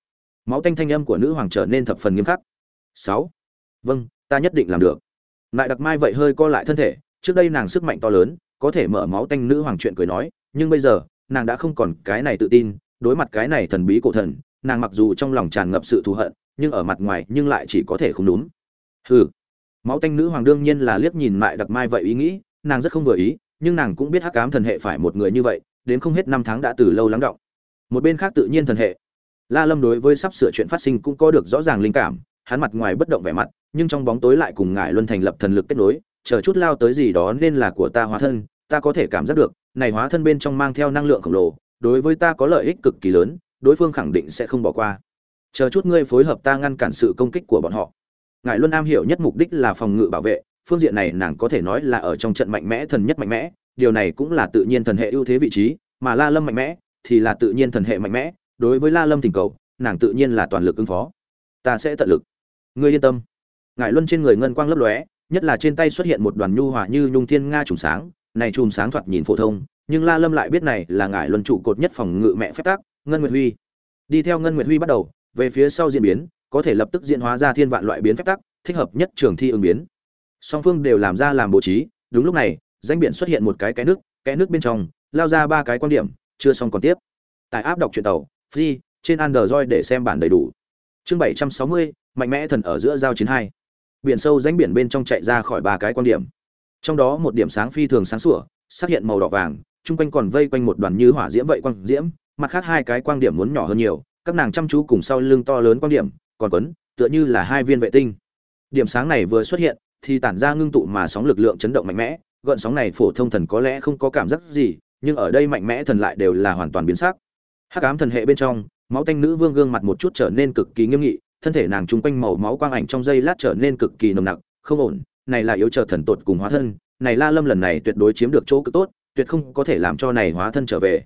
Máu tanh thanh âm của nữ hoàng trở nên thập phần nghiêm khắc. Sáu. Vâng ta nhất định làm được. Lại đặc mai vậy hơi co lại thân thể trước đây nàng sức mạnh to lớn, có thể mở máu tanh nữ hoàng chuyện cười nói, nhưng bây giờ, nàng đã không còn cái này tự tin, đối mặt cái này thần bí cổ thần, nàng mặc dù trong lòng tràn ngập sự thù hận, nhưng ở mặt ngoài nhưng lại chỉ có thể không đúng. Hừ. Máu tanh nữ hoàng đương nhiên là liếc nhìn lại đặc mai vậy ý nghĩ, nàng rất không vừa ý, nhưng nàng cũng biết hắc cám thần hệ phải một người như vậy, đến không hết năm tháng đã từ lâu lắng động. Một bên khác tự nhiên thần hệ. La lâm đối với sắp sửa chuyện phát sinh cũng có được rõ ràng linh cảm, hắn mặt ngoài bất động vẻ mặt, nhưng trong bóng tối lại cùng ngải luân thành lập thần lực kết nối chờ chút lao tới gì đó nên là của ta hóa thân, ta có thể cảm giác được, này hóa thân bên trong mang theo năng lượng khổng lồ, đối với ta có lợi ích cực kỳ lớn, đối phương khẳng định sẽ không bỏ qua. Chờ chút ngươi phối hợp ta ngăn cản sự công kích của bọn họ. Ngài luân am hiểu nhất mục đích là phòng ngự bảo vệ, phương diện này nàng có thể nói là ở trong trận mạnh mẽ thần nhất mạnh mẽ, điều này cũng là tự nhiên thần hệ ưu thế vị trí, mà la lâm mạnh mẽ thì là tự nhiên thần hệ mạnh mẽ, đối với la lâm thỉnh cầu, nàng tự nhiên là toàn lực ứng phó. Ta sẽ tận lực. Ngươi yên tâm. Ngài luân trên người ngân quang lấp lóe nhất là trên tay xuất hiện một đoàn nhu hòa như nhung thiên nga trùng sáng, này chùm sáng thoạt nhìn phổ thông, nhưng la lâm lại biết này là ngải luân trụ cột nhất phòng ngự mẹ phép tác ngân nguyệt huy. Đi theo ngân nguyệt huy bắt đầu, về phía sau diễn biến, có thể lập tức diễn hóa ra thiên vạn loại biến phép tắc, thích hợp nhất trường thi ứng biến. Song phương đều làm ra làm bố trí, đúng lúc này danh biển xuất hiện một cái cái nước cái nước bên trong, lao ra ba cái quan điểm, chưa xong còn tiếp. Tại áp đọc truyện tàu, free, trên android để xem bản đầy đủ. Chương bảy trăm sáu mươi, mạnh mẽ thần ở giữa giao chiến hai biển sâu rãnh biển bên trong chạy ra khỏi ba cái quan điểm. Trong đó một điểm sáng phi thường sáng sủa xuất hiện màu đỏ vàng, chung quanh còn vây quanh một đoàn như hỏa diễm vậy quang diễm, mặt khác hai cái quang điểm muốn nhỏ hơn nhiều, các nàng chăm chú cùng sau lưng to lớn quang điểm, còn quấn, tựa như là hai viên vệ tinh. Điểm sáng này vừa xuất hiện, thì tản ra ngưng tụ mà sóng lực lượng chấn động mạnh mẽ, gợn sóng này phổ thông thần có lẽ không có cảm giác gì, nhưng ở đây mạnh mẽ thần lại đều là hoàn toàn biến sắc. Hắc ám thần hệ bên trong, máu tanh nữ vương gương mặt một chút trở nên cực kỳ nghiêm nghị thân thể nàng trung quanh màu máu quang ảnh trong giây lát trở nên cực kỳ nồng nặc, không ổn, này là yếu chờ thần tột cùng hóa thân, này la lâm lần này tuyệt đối chiếm được chỗ cực tốt, tuyệt không có thể làm cho này hóa thân trở về.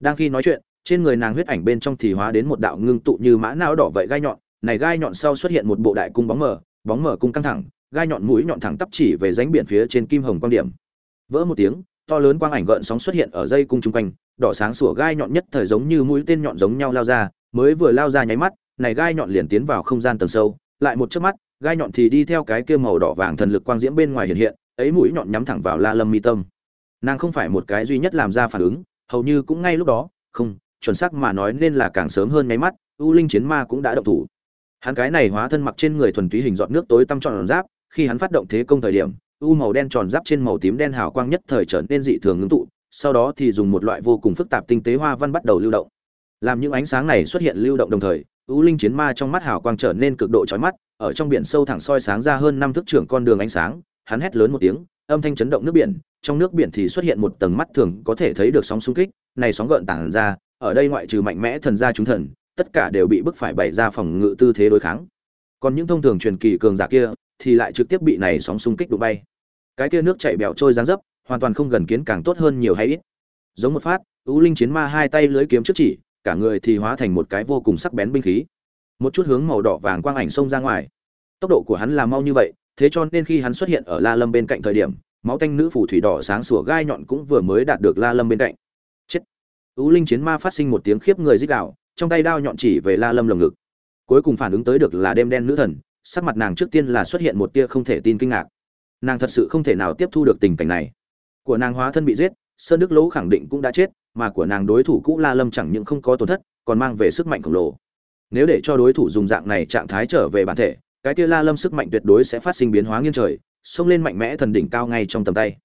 Đang khi nói chuyện, trên người nàng huyết ảnh bên trong thì hóa đến một đạo ngưng tụ như mã não đỏ vậy gai nhọn, này gai nhọn sau xuất hiện một bộ đại cung bóng mờ bóng mờ cung căng thẳng, gai nhọn mũi nhọn thẳng tắp chỉ về ránh biển phía trên kim hồng quan điểm. Vỡ một tiếng, to lớn quang ảnh gợn sóng xuất hiện ở dây cung trung quanh, đỏ sáng sủa gai nhọn nhất thời giống như mũi tên nhọn giống nhau lao ra, mới vừa lao ra nháy mắt này gai nhọn liền tiến vào không gian tầng sâu, lại một chớp mắt, gai nhọn thì đi theo cái kia màu đỏ vàng thần lực quang diễm bên ngoài hiện hiện, ấy mũi nhọn nhắm thẳng vào la lâm mi tâm. Nàng không phải một cái duy nhất làm ra phản ứng, hầu như cũng ngay lúc đó, không, chuẩn xác mà nói nên là càng sớm hơn nháy mắt, u linh chiến ma cũng đã động thủ. Hắn cái này hóa thân mặc trên người thuần túy hình giọt nước tối tăm tròn giáp, khi hắn phát động thế công thời điểm, u màu đen tròn giáp trên màu tím đen hào quang nhất thời trở nên dị thường ngưng tụ, sau đó thì dùng một loại vô cùng phức tạp tinh tế hoa văn bắt đầu lưu động. Làm những ánh sáng này xuất hiện lưu động đồng thời u linh chiến ma trong mắt hào quang trở nên cực độ chói mắt, ở trong biển sâu thẳng soi sáng ra hơn năm thước trưởng con đường ánh sáng, hắn hét lớn một tiếng, âm thanh chấn động nước biển, trong nước biển thì xuất hiện một tầng mắt thường có thể thấy được sóng xung kích, này sóng gợn tản ra, ở đây ngoại trừ mạnh mẽ thần gia chúng thần, tất cả đều bị bức phải bày ra phòng ngự tư thế đối kháng. Còn những thông thường truyền kỳ cường giả kia thì lại trực tiếp bị này sóng xung kích đụng bay. Cái kia nước chảy bèo trôi dáng dấp, hoàn toàn không gần kiến càng tốt hơn nhiều hay ít. Giống một phát, U linh chiến ma hai tay lưới kiếm trước chỉ cả người thì hóa thành một cái vô cùng sắc bén binh khí. Một chút hướng màu đỏ vàng quang ảnh xông ra ngoài. Tốc độ của hắn là mau như vậy, thế cho nên khi hắn xuất hiện ở la lâm bên cạnh thời điểm, máu tanh nữ phù thủy đỏ sáng sủa gai nhọn cũng vừa mới đạt được la lâm bên cạnh. Chết! Ưu linh chiến ma phát sinh một tiếng khiếp người dích đạo trong tay đao nhọn chỉ về la lâm lồng ngực. Cuối cùng phản ứng tới được là đêm đen nữ thần, sắc mặt nàng trước tiên là xuất hiện một tia không thể tin kinh ngạc. Nàng thật sự không thể nào tiếp thu được tình cảnh này. Của nàng hóa thân bị giết, sơn đức lỗ khẳng định cũng đã chết mà của nàng đối thủ cũ la lâm chẳng những không có tổn thất, còn mang về sức mạnh khổng lồ. Nếu để cho đối thủ dùng dạng này trạng thái trở về bản thể, cái kia la lâm sức mạnh tuyệt đối sẽ phát sinh biến hóa nghiêng trời, xông lên mạnh mẽ thần đỉnh cao ngay trong tầm tay.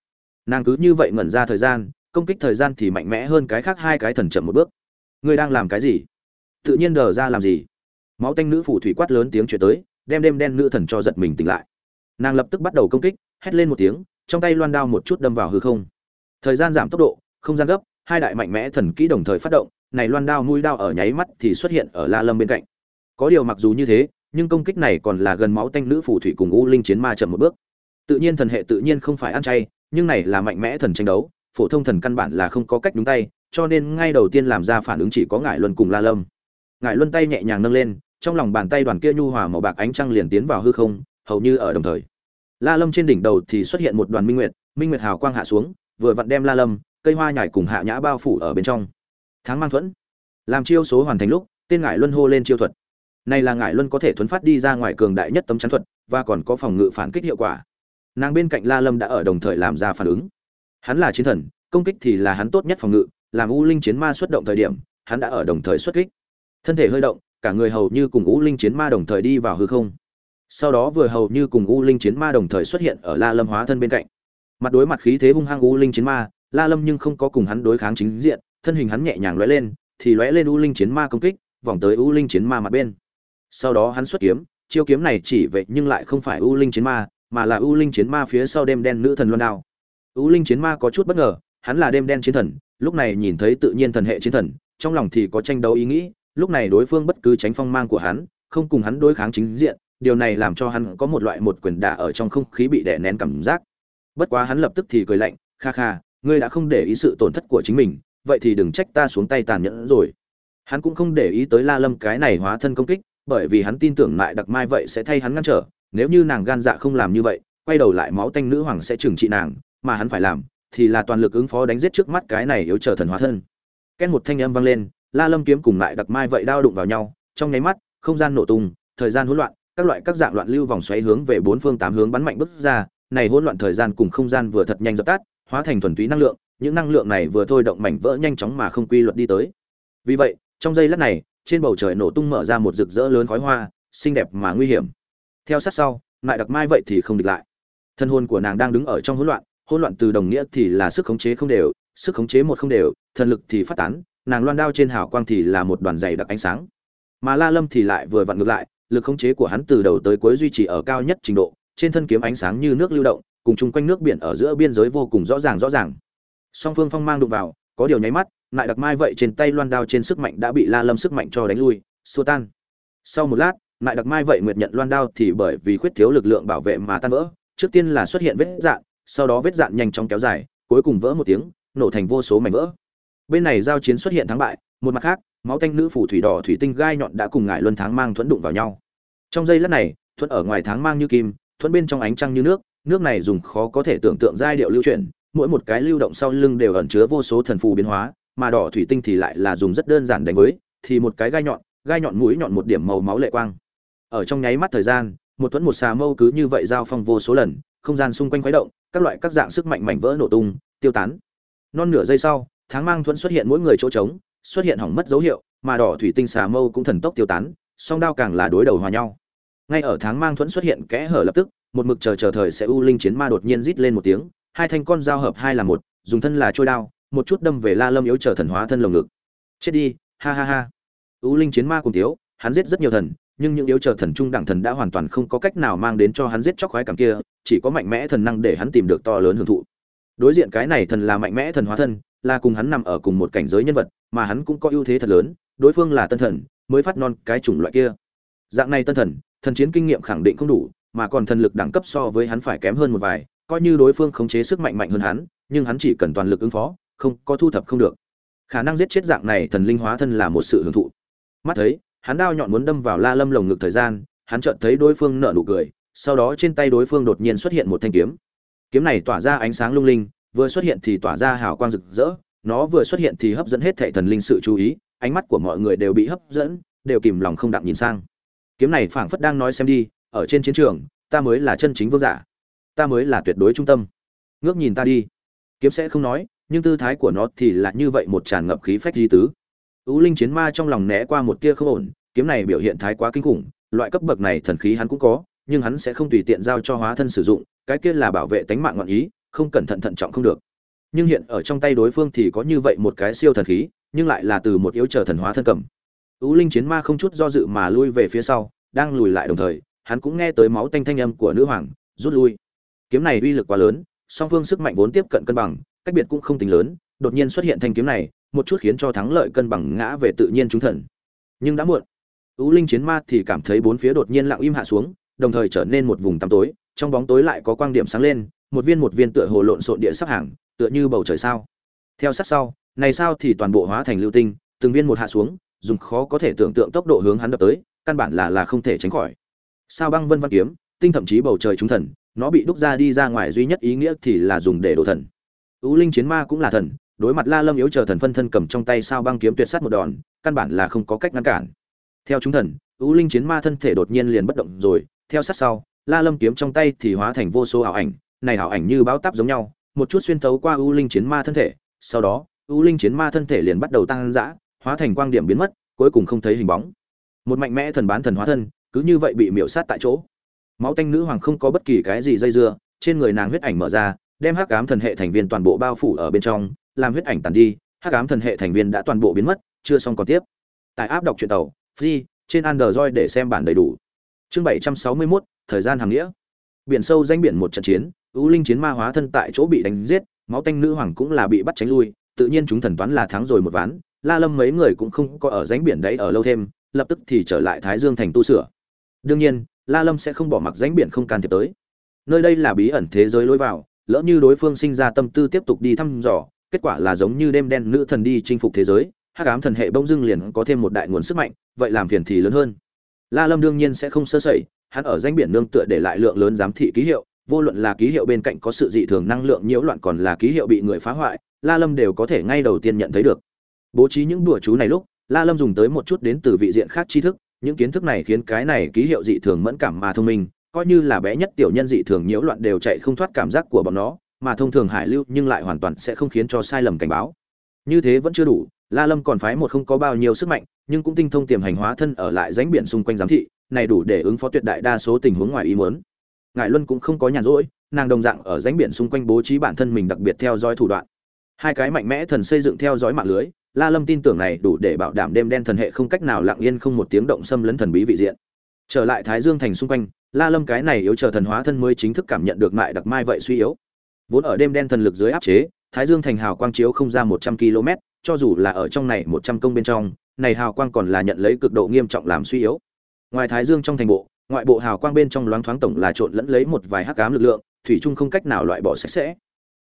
Nàng cứ như vậy ngẩn ra thời gian, công kích thời gian thì mạnh mẽ hơn cái khác hai cái thần chậm một bước. Ngươi đang làm cái gì? Tự nhiên đờ ra làm gì? Máu tanh nữ phù thủy quát lớn tiếng truyền tới, đem đêm đen nữ thần cho giật mình tỉnh lại. Nàng lập tức bắt đầu công kích, hét lên một tiếng, trong tay loan đao một chút đâm vào hư không. Thời gian giảm tốc độ, không gian gấp hai đại mạnh mẽ thần kỹ đồng thời phát động, này loan đao mũi đao ở nháy mắt thì xuất hiện ở la lâm bên cạnh. Có điều mặc dù như thế, nhưng công kích này còn là gần máu tanh nữ phù thủy cùng u linh chiến ma chậm một bước. Tự nhiên thần hệ tự nhiên không phải ăn chay, nhưng này là mạnh mẽ thần tranh đấu, phổ thông thần căn bản là không có cách đúng tay, cho nên ngay đầu tiên làm ra phản ứng chỉ có ngải luân cùng la lâm. Ngải luân tay nhẹ nhàng nâng lên, trong lòng bàn tay đoàn kia nhu hòa màu bạc ánh trăng liền tiến vào hư không, hầu như ở đồng thời. La lâm trên đỉnh đầu thì xuất hiện một đoàn minh nguyệt minh nguyệt hào quang hạ xuống, vừa vặn đem la lâm cây hoa nhải cùng hạ nhã bao phủ ở bên trong. Tháng mang thuẫn. Làm chiêu số hoàn thành lúc, tên ngải luân hô lên chiêu thuật. Này là ngải luân có thể thuấn phát đi ra ngoài cường đại nhất tấm chắn thuật, và còn có phòng ngự phản kích hiệu quả. Nàng bên cạnh la lâm đã ở đồng thời làm ra phản ứng. Hắn là chiến thần, công kích thì là hắn tốt nhất phòng ngự, làm u linh chiến ma xuất động thời điểm, hắn đã ở đồng thời xuất kích. Thân thể hơi động, cả người hầu như cùng u linh chiến ma đồng thời đi vào hư không. Sau đó vừa hầu như cùng u linh chiến ma đồng thời xuất hiện ở la lâm hóa thân bên cạnh. Mặt đối mặt khí thế hung hăng u linh chiến ma la lâm nhưng không có cùng hắn đối kháng chính diện, thân hình hắn nhẹ nhàng lóe lên, thì lóe lên u linh chiến ma công kích, vòng tới u linh chiến ma mặt bên. Sau đó hắn xuất kiếm, chiêu kiếm này chỉ vậy nhưng lại không phải u linh chiến ma, mà là u linh chiến ma phía sau đêm đen nữ thần luân đao. U linh chiến ma có chút bất ngờ, hắn là đêm đen chiến thần, lúc này nhìn thấy tự nhiên thần hệ chiến thần, trong lòng thì có tranh đấu ý nghĩ, lúc này đối phương bất cứ tránh phong mang của hắn, không cùng hắn đối kháng chính diện, điều này làm cho hắn có một loại một quyền đả ở trong không khí bị đè nén cảm giác. Bất quá hắn lập tức thì cười lạnh, kha kha ngươi đã không để ý sự tổn thất của chính mình, vậy thì đừng trách ta xuống tay tàn nhẫn rồi. Hắn cũng không để ý tới la lâm cái này hóa thân công kích, bởi vì hắn tin tưởng lại đặc mai vậy sẽ thay hắn ngăn trở. Nếu như nàng gan dạ không làm như vậy, quay đầu lại máu tanh nữ hoàng sẽ trừng trị nàng, mà hắn phải làm thì là toàn lực ứng phó đánh giết trước mắt cái này yếu trở thần hóa thân. Két một thanh âm vang lên, la lâm kiếm cùng lại đặc mai vậy đao đụng vào nhau, trong nháy mắt, không gian nổ tung, thời gian hỗn loạn, các loại các dạng loạn lưu vòng xoáy hướng về bốn phương tám hướng bắn mạnh bứt ra, này hỗn loạn thời gian cùng không gian vừa thật nhanh dập tắt hóa thành thuần túy năng lượng, những năng lượng này vừa thôi động mảnh vỡ nhanh chóng mà không quy luật đi tới. Vì vậy, trong giây lát này, trên bầu trời nổ tung mở ra một rực rỡ lớn khói hoa, xinh đẹp mà nguy hiểm. Theo sát sau lại đặc mai vậy thì không địch lại. Thân hồn của nàng đang đứng ở trong hỗn loạn hỗn loạn từ đồng nghĩa thì là sức khống chế không đều, sức khống chế một không đều, thần lực thì phát tán, nàng loan đao trên hào quang thì là một đoàn dày đặc ánh sáng. Mà la lâm thì lại vừa vặn ngược lại, lực khống chế của hắn từ đầu tới cuối duy trì ở cao nhất trình độ, trên thân kiếm ánh sáng như nước lưu động cùng chung quanh nước biển ở giữa biên giới vô cùng rõ ràng rõ ràng. Song phương phong mang đụng vào, có điều nháy mắt lại đặc mai vậy trên tay loan đao trên sức mạnh đã bị la lâm sức mạnh cho đánh lui, xua tan. Sau một lát lại đặc mai vậy nguyệt nhận loan đao thì bởi vì khuyết thiếu lực lượng bảo vệ mà tan vỡ, trước tiên là xuất hiện vết dạn, sau đó vết dạn nhanh chóng kéo dài, cuối cùng vỡ một tiếng, nổ thành vô số mảnh vỡ. Bên này giao chiến xuất hiện thắng bại, một mặt khác, máu tanh nữ phủ thủy đỏ thủy tinh gai nhọn đã cùng ngải luân tháng mang thuẫn đụng vào nhau. Trong giây lát này, thuẫn ở ngoài tháng mang như kim, thuẫn bên trong ánh trăng như nước nước này dùng khó có thể tưởng tượng giai điệu lưu chuyển, mỗi một cái lưu động sau lưng đều ẩn chứa vô số thần phù biến hóa, mà đỏ thủy tinh thì lại là dùng rất đơn giản đánh với, thì một cái gai nhọn gai nhọn mũi nhọn một điểm màu máu lệ quang. Ở trong nháy mắt thời gian, một thuẫn một xà mâu cứ như vậy giao phong vô số lần, không gian xung quanh khuấy động, các loại các dạng sức mạnh mảnh vỡ nổ tung, tiêu tán. Non nửa giây sau, tháng mang thuẫn xuất hiện mỗi người chỗ trống, xuất hiện hỏng mất dấu hiệu, mà đỏ thủy tinh xà mâu cũng thần tốc tiêu tán, song đao càng là đối đầu hòa nhau ngay ở tháng mang thuẫn xuất hiện kẽ hở lập tức, một mực chờ chờ thời sẽ u linh chiến ma đột nhiên rít lên một tiếng, hai thanh con dao hợp hai là một, dùng thân là trôi đao, một chút đâm về la lâm yếu chờ thần hóa thân lồng ngực. Chết đi, ha ha ha. U linh chiến ma cùng tiếu hắn giết rất nhiều thần, nhưng những yếu chờ thần trung đẳng thần đã hoàn toàn không có cách nào mang đến cho hắn giết chóc khoái cảm kia, chỉ có mạnh mẽ thần năng để hắn tìm được to lớn hưởng thụ. Đối diện cái này thần là mạnh mẽ thần hóa thân, là cùng hắn nằm ở cùng một cảnh giới nhân vật, mà hắn cũng có ưu thế thật lớn, đối phương là tân thần, mới phát non cái chủng loại kia. Dạng này tân thần thần chiến kinh nghiệm khẳng định không đủ, mà còn thần lực đẳng cấp so với hắn phải kém hơn một vài, coi như đối phương khống chế sức mạnh mạnh hơn hắn, nhưng hắn chỉ cần toàn lực ứng phó, không có thu thập không được. Khả năng giết chết dạng này thần linh hóa thân là một sự hưởng thụ. Mắt thấy, hắn đao nhọn muốn đâm vào la lâm lồng ngực thời gian, hắn chợt thấy đối phương nở nụ cười, sau đó trên tay đối phương đột nhiên xuất hiện một thanh kiếm. Kiếm này tỏa ra ánh sáng lung linh, vừa xuất hiện thì tỏa ra hào quang rực rỡ, nó vừa xuất hiện thì hấp dẫn hết thảy thần linh sự chú ý, ánh mắt của mọi người đều bị hấp dẫn, đều kìm lòng không đặng nhìn sang kiếm này phảng phất đang nói xem đi, ở trên chiến trường, ta mới là chân chính vương giả. Ta mới là tuyệt đối trung tâm. Ngước nhìn ta đi. Kiếm sẽ không nói, nhưng tư thái của nó thì là như vậy một tràn ngập khí phách di tứ. Ú linh chiến ma trong lòng né qua một tia không ổn, kiếm này biểu hiện thái quá kinh khủng, loại cấp bậc này thần khí hắn cũng có, nhưng hắn sẽ không tùy tiện giao cho hóa thân sử dụng, cái kia là bảo vệ tánh mạng ngọn ý, không cẩn thận thận trọng không được. Nhưng hiện ở trong tay đối phương thì có như vậy một cái siêu thần khí, nhưng lại là từ một yếu trở thần hóa thân cầm ú linh chiến ma không chút do dự mà lui về phía sau, đang lùi lại đồng thời, hắn cũng nghe tới máu tanh thanh âm của nữ hoàng, rút lui. Kiếm này uy lực quá lớn, song phương sức mạnh vốn tiếp cận cân bằng, cách biệt cũng không tính lớn, đột nhiên xuất hiện thanh kiếm này, một chút khiến cho thắng lợi cân bằng ngã về tự nhiên chúng thần. Nhưng đã muộn. Ú linh chiến ma thì cảm thấy bốn phía đột nhiên lặng im hạ xuống, đồng thời trở nên một vùng tăm tối, trong bóng tối lại có quang điểm sáng lên, một viên một viên tựa hồ lộn xộn địa sắp hàng, tựa như bầu trời sao. Theo sát sau, này sao thì toàn bộ hóa thành lưu tinh, từng viên một hạ xuống dùng khó có thể tưởng tượng tốc độ hướng hắn đập tới, căn bản là là không thể tránh khỏi. Sao băng vân văn kiếm, tinh thậm chí bầu trời chúng thần, nó bị đúc ra đi ra ngoài duy nhất ý nghĩa thì là dùng để đổ thần. U linh chiến ma cũng là thần, đối mặt la lâm yếu chờ thần phân thân cầm trong tay sao băng kiếm tuyệt sát một đòn, căn bản là không có cách ngăn cản. Theo chúng thần u linh chiến ma thân thể đột nhiên liền bất động rồi, theo sát sau, la lâm kiếm trong tay thì hóa thành vô số ảo ảnh, này ảo ảnh như báo táp giống nhau, một chút xuyên thấu qua ưu linh chiến ma thân thể, sau đó ưu linh chiến ma thân thể liền bắt đầu tăng dã hóa thành quang điểm biến mất cuối cùng không thấy hình bóng. Một mạnh mẽ thần bán thần hóa thân cứ như vậy bị miểu sát tại chỗ. Máu tanh nữ hoàng không có bất kỳ cái gì dây dưa trên người nàng huyết ảnh mở ra đem hắc ám thần hệ thành viên toàn bộ bao phủ ở bên trong làm huyết ảnh tàn đi hắc ám thần hệ thành viên đã toàn bộ biến mất chưa xong còn tiếp. Tại áp đọc truyện tàu free trên android để xem bản đầy đủ. Chương 761, thời gian hàng nghĩa. Biển sâu danh biển một trận chiến U linh chiến ma hóa thân tại chỗ bị đánh giết máu tanh nữ hoàng cũng là bị bắt tránh lui tự nhiên chúng thần toán là thắng rồi một ván la lâm mấy người cũng không có ở rãnh biển đấy ở lâu thêm, lập tức thì trở lại thái dương thành tu sửa. Đương nhiên, la lâm sẽ không bỏ mặc rãnh biển không can thiệp tới. Nơi đây là bí ẩn thế giới lối vào, lỡ như đối phương sinh ra tâm tư tiếp tục đi thăm dò, kết quả là giống như đêm đen nữ thần đi chinh phục thế giới, hắc ám thần hệ bỗng dưng liền có thêm một đại nguồn sức mạnh, vậy làm phiền thì lớn hơn. La lâm đương nhiên sẽ không sơ sẩy, hắn ở danh biển nương tựa để lại lượng lớn giám thị ký hiệu, vô luận là ký hiệu bên cạnh có sự dị thường năng lượng nhiễu loạn còn là ký hiệu bị người phá hoại, la lâm đều có thể ngay đầu tiên nhận thấy được bố trí những đùa chú này lúc, la lâm dùng tới một chút đến từ vị diện khác tri thức, những kiến thức này khiến cái này ký hiệu dị thường mẫn cảm mà thông minh, coi như là bé nhất tiểu nhân dị thường nhiễu loạn đều chạy không thoát cảm giác của bọn nó, mà thông thường hải lưu nhưng lại hoàn toàn sẽ không khiến cho sai lầm cảnh báo. Như thế vẫn chưa đủ, la lâm còn phái một không có bao nhiêu sức mạnh, nhưng cũng tinh thông tiềm hành hóa thân ở lại rãnh biển xung quanh giám thị, này đủ để ứng phó tuyệt đại đa số tình huống ngoài ý muốn. Ngải luân cũng không có nhàn rỗi, nàng đồng dạng ở rãnh biển xung quanh bố trí bản thân mình đặc biệt theo dõi thủ đoạn. Hai cái mạnh mẽ thần xây dựng theo dõi mạng lưới la lâm tin tưởng này đủ để bảo đảm đêm đen thần hệ không cách nào lặng yên không một tiếng động xâm lấn thần bí vị diện. Trở lại thái dương thành xung quanh, la lâm cái này yếu chờ thần hóa thân mới chính thức cảm nhận được mại đặc mai vậy suy yếu. Vốn ở đêm đen thần lực dưới áp chế, thái dương thành hào quang chiếu không ra một trăm km, cho dù là ở trong này một trăm công bên trong, này hào quang còn là nhận lấy cực độ nghiêm trọng làm suy yếu. Ngoài thái dương trong thành bộ, ngoại bộ hào quang bên trong loáng thoáng tổng là trộn lẫn lấy một vài hắc ám lực lượng, thủy chung không cách nào loại bỏ sạch sẽ.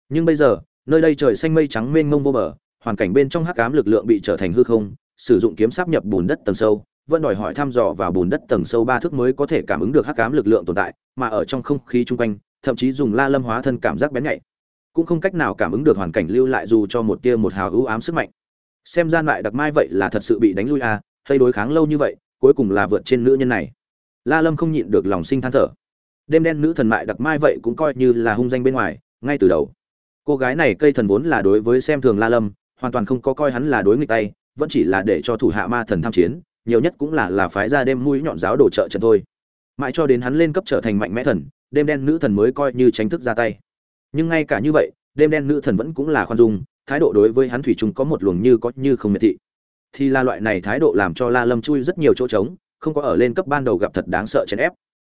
Nhưng bây giờ, nơi đây trời xanh mây trắng mênh mông vô bờ hoàn cảnh bên trong hắc ám lực lượng bị trở thành hư không, sử dụng kiếm sáp nhập bùn đất tầng sâu, vẫn đòi hỏi thăm dò vào bùn đất tầng sâu ba thước mới có thể cảm ứng được hắc ám lực lượng tồn tại, mà ở trong không khí chung quanh, thậm chí dùng la lâm hóa thân cảm giác bén nhạy, cũng không cách nào cảm ứng được hoàn cảnh lưu lại dù cho một tia một hào ưu ám sức mạnh. Xem gian lại đặc mai vậy là thật sự bị đánh lui à hay đối kháng lâu như vậy, cuối cùng là vượt trên nữ nhân này. La lâm không nhịn được lòng sinh than thở. Đêm đen nữ thần mại đặc mai vậy cũng coi như là hung danh bên ngoài, ngay từ đầu. Cô gái này cây thần vốn là đối với xem thường la lâm hoàn toàn không có coi hắn là đối nghịch tay, vẫn chỉ là để cho thủ hạ ma thần tham chiến, nhiều nhất cũng là là phái ra đêm mũi nhọn giáo đổ trợ trận thôi. Mãi cho đến hắn lên cấp trở thành mạnh mẽ thần, đêm đen nữ thần mới coi như tránh thức ra tay. Nhưng ngay cả như vậy, đêm đen nữ thần vẫn cũng là khoan dung, thái độ đối với hắn thủy chung có một luồng như có như không miệt thị. Thì là loại này thái độ làm cho la lâm chui rất nhiều chỗ trống, không có ở lên cấp ban đầu gặp thật đáng sợ chèn ép.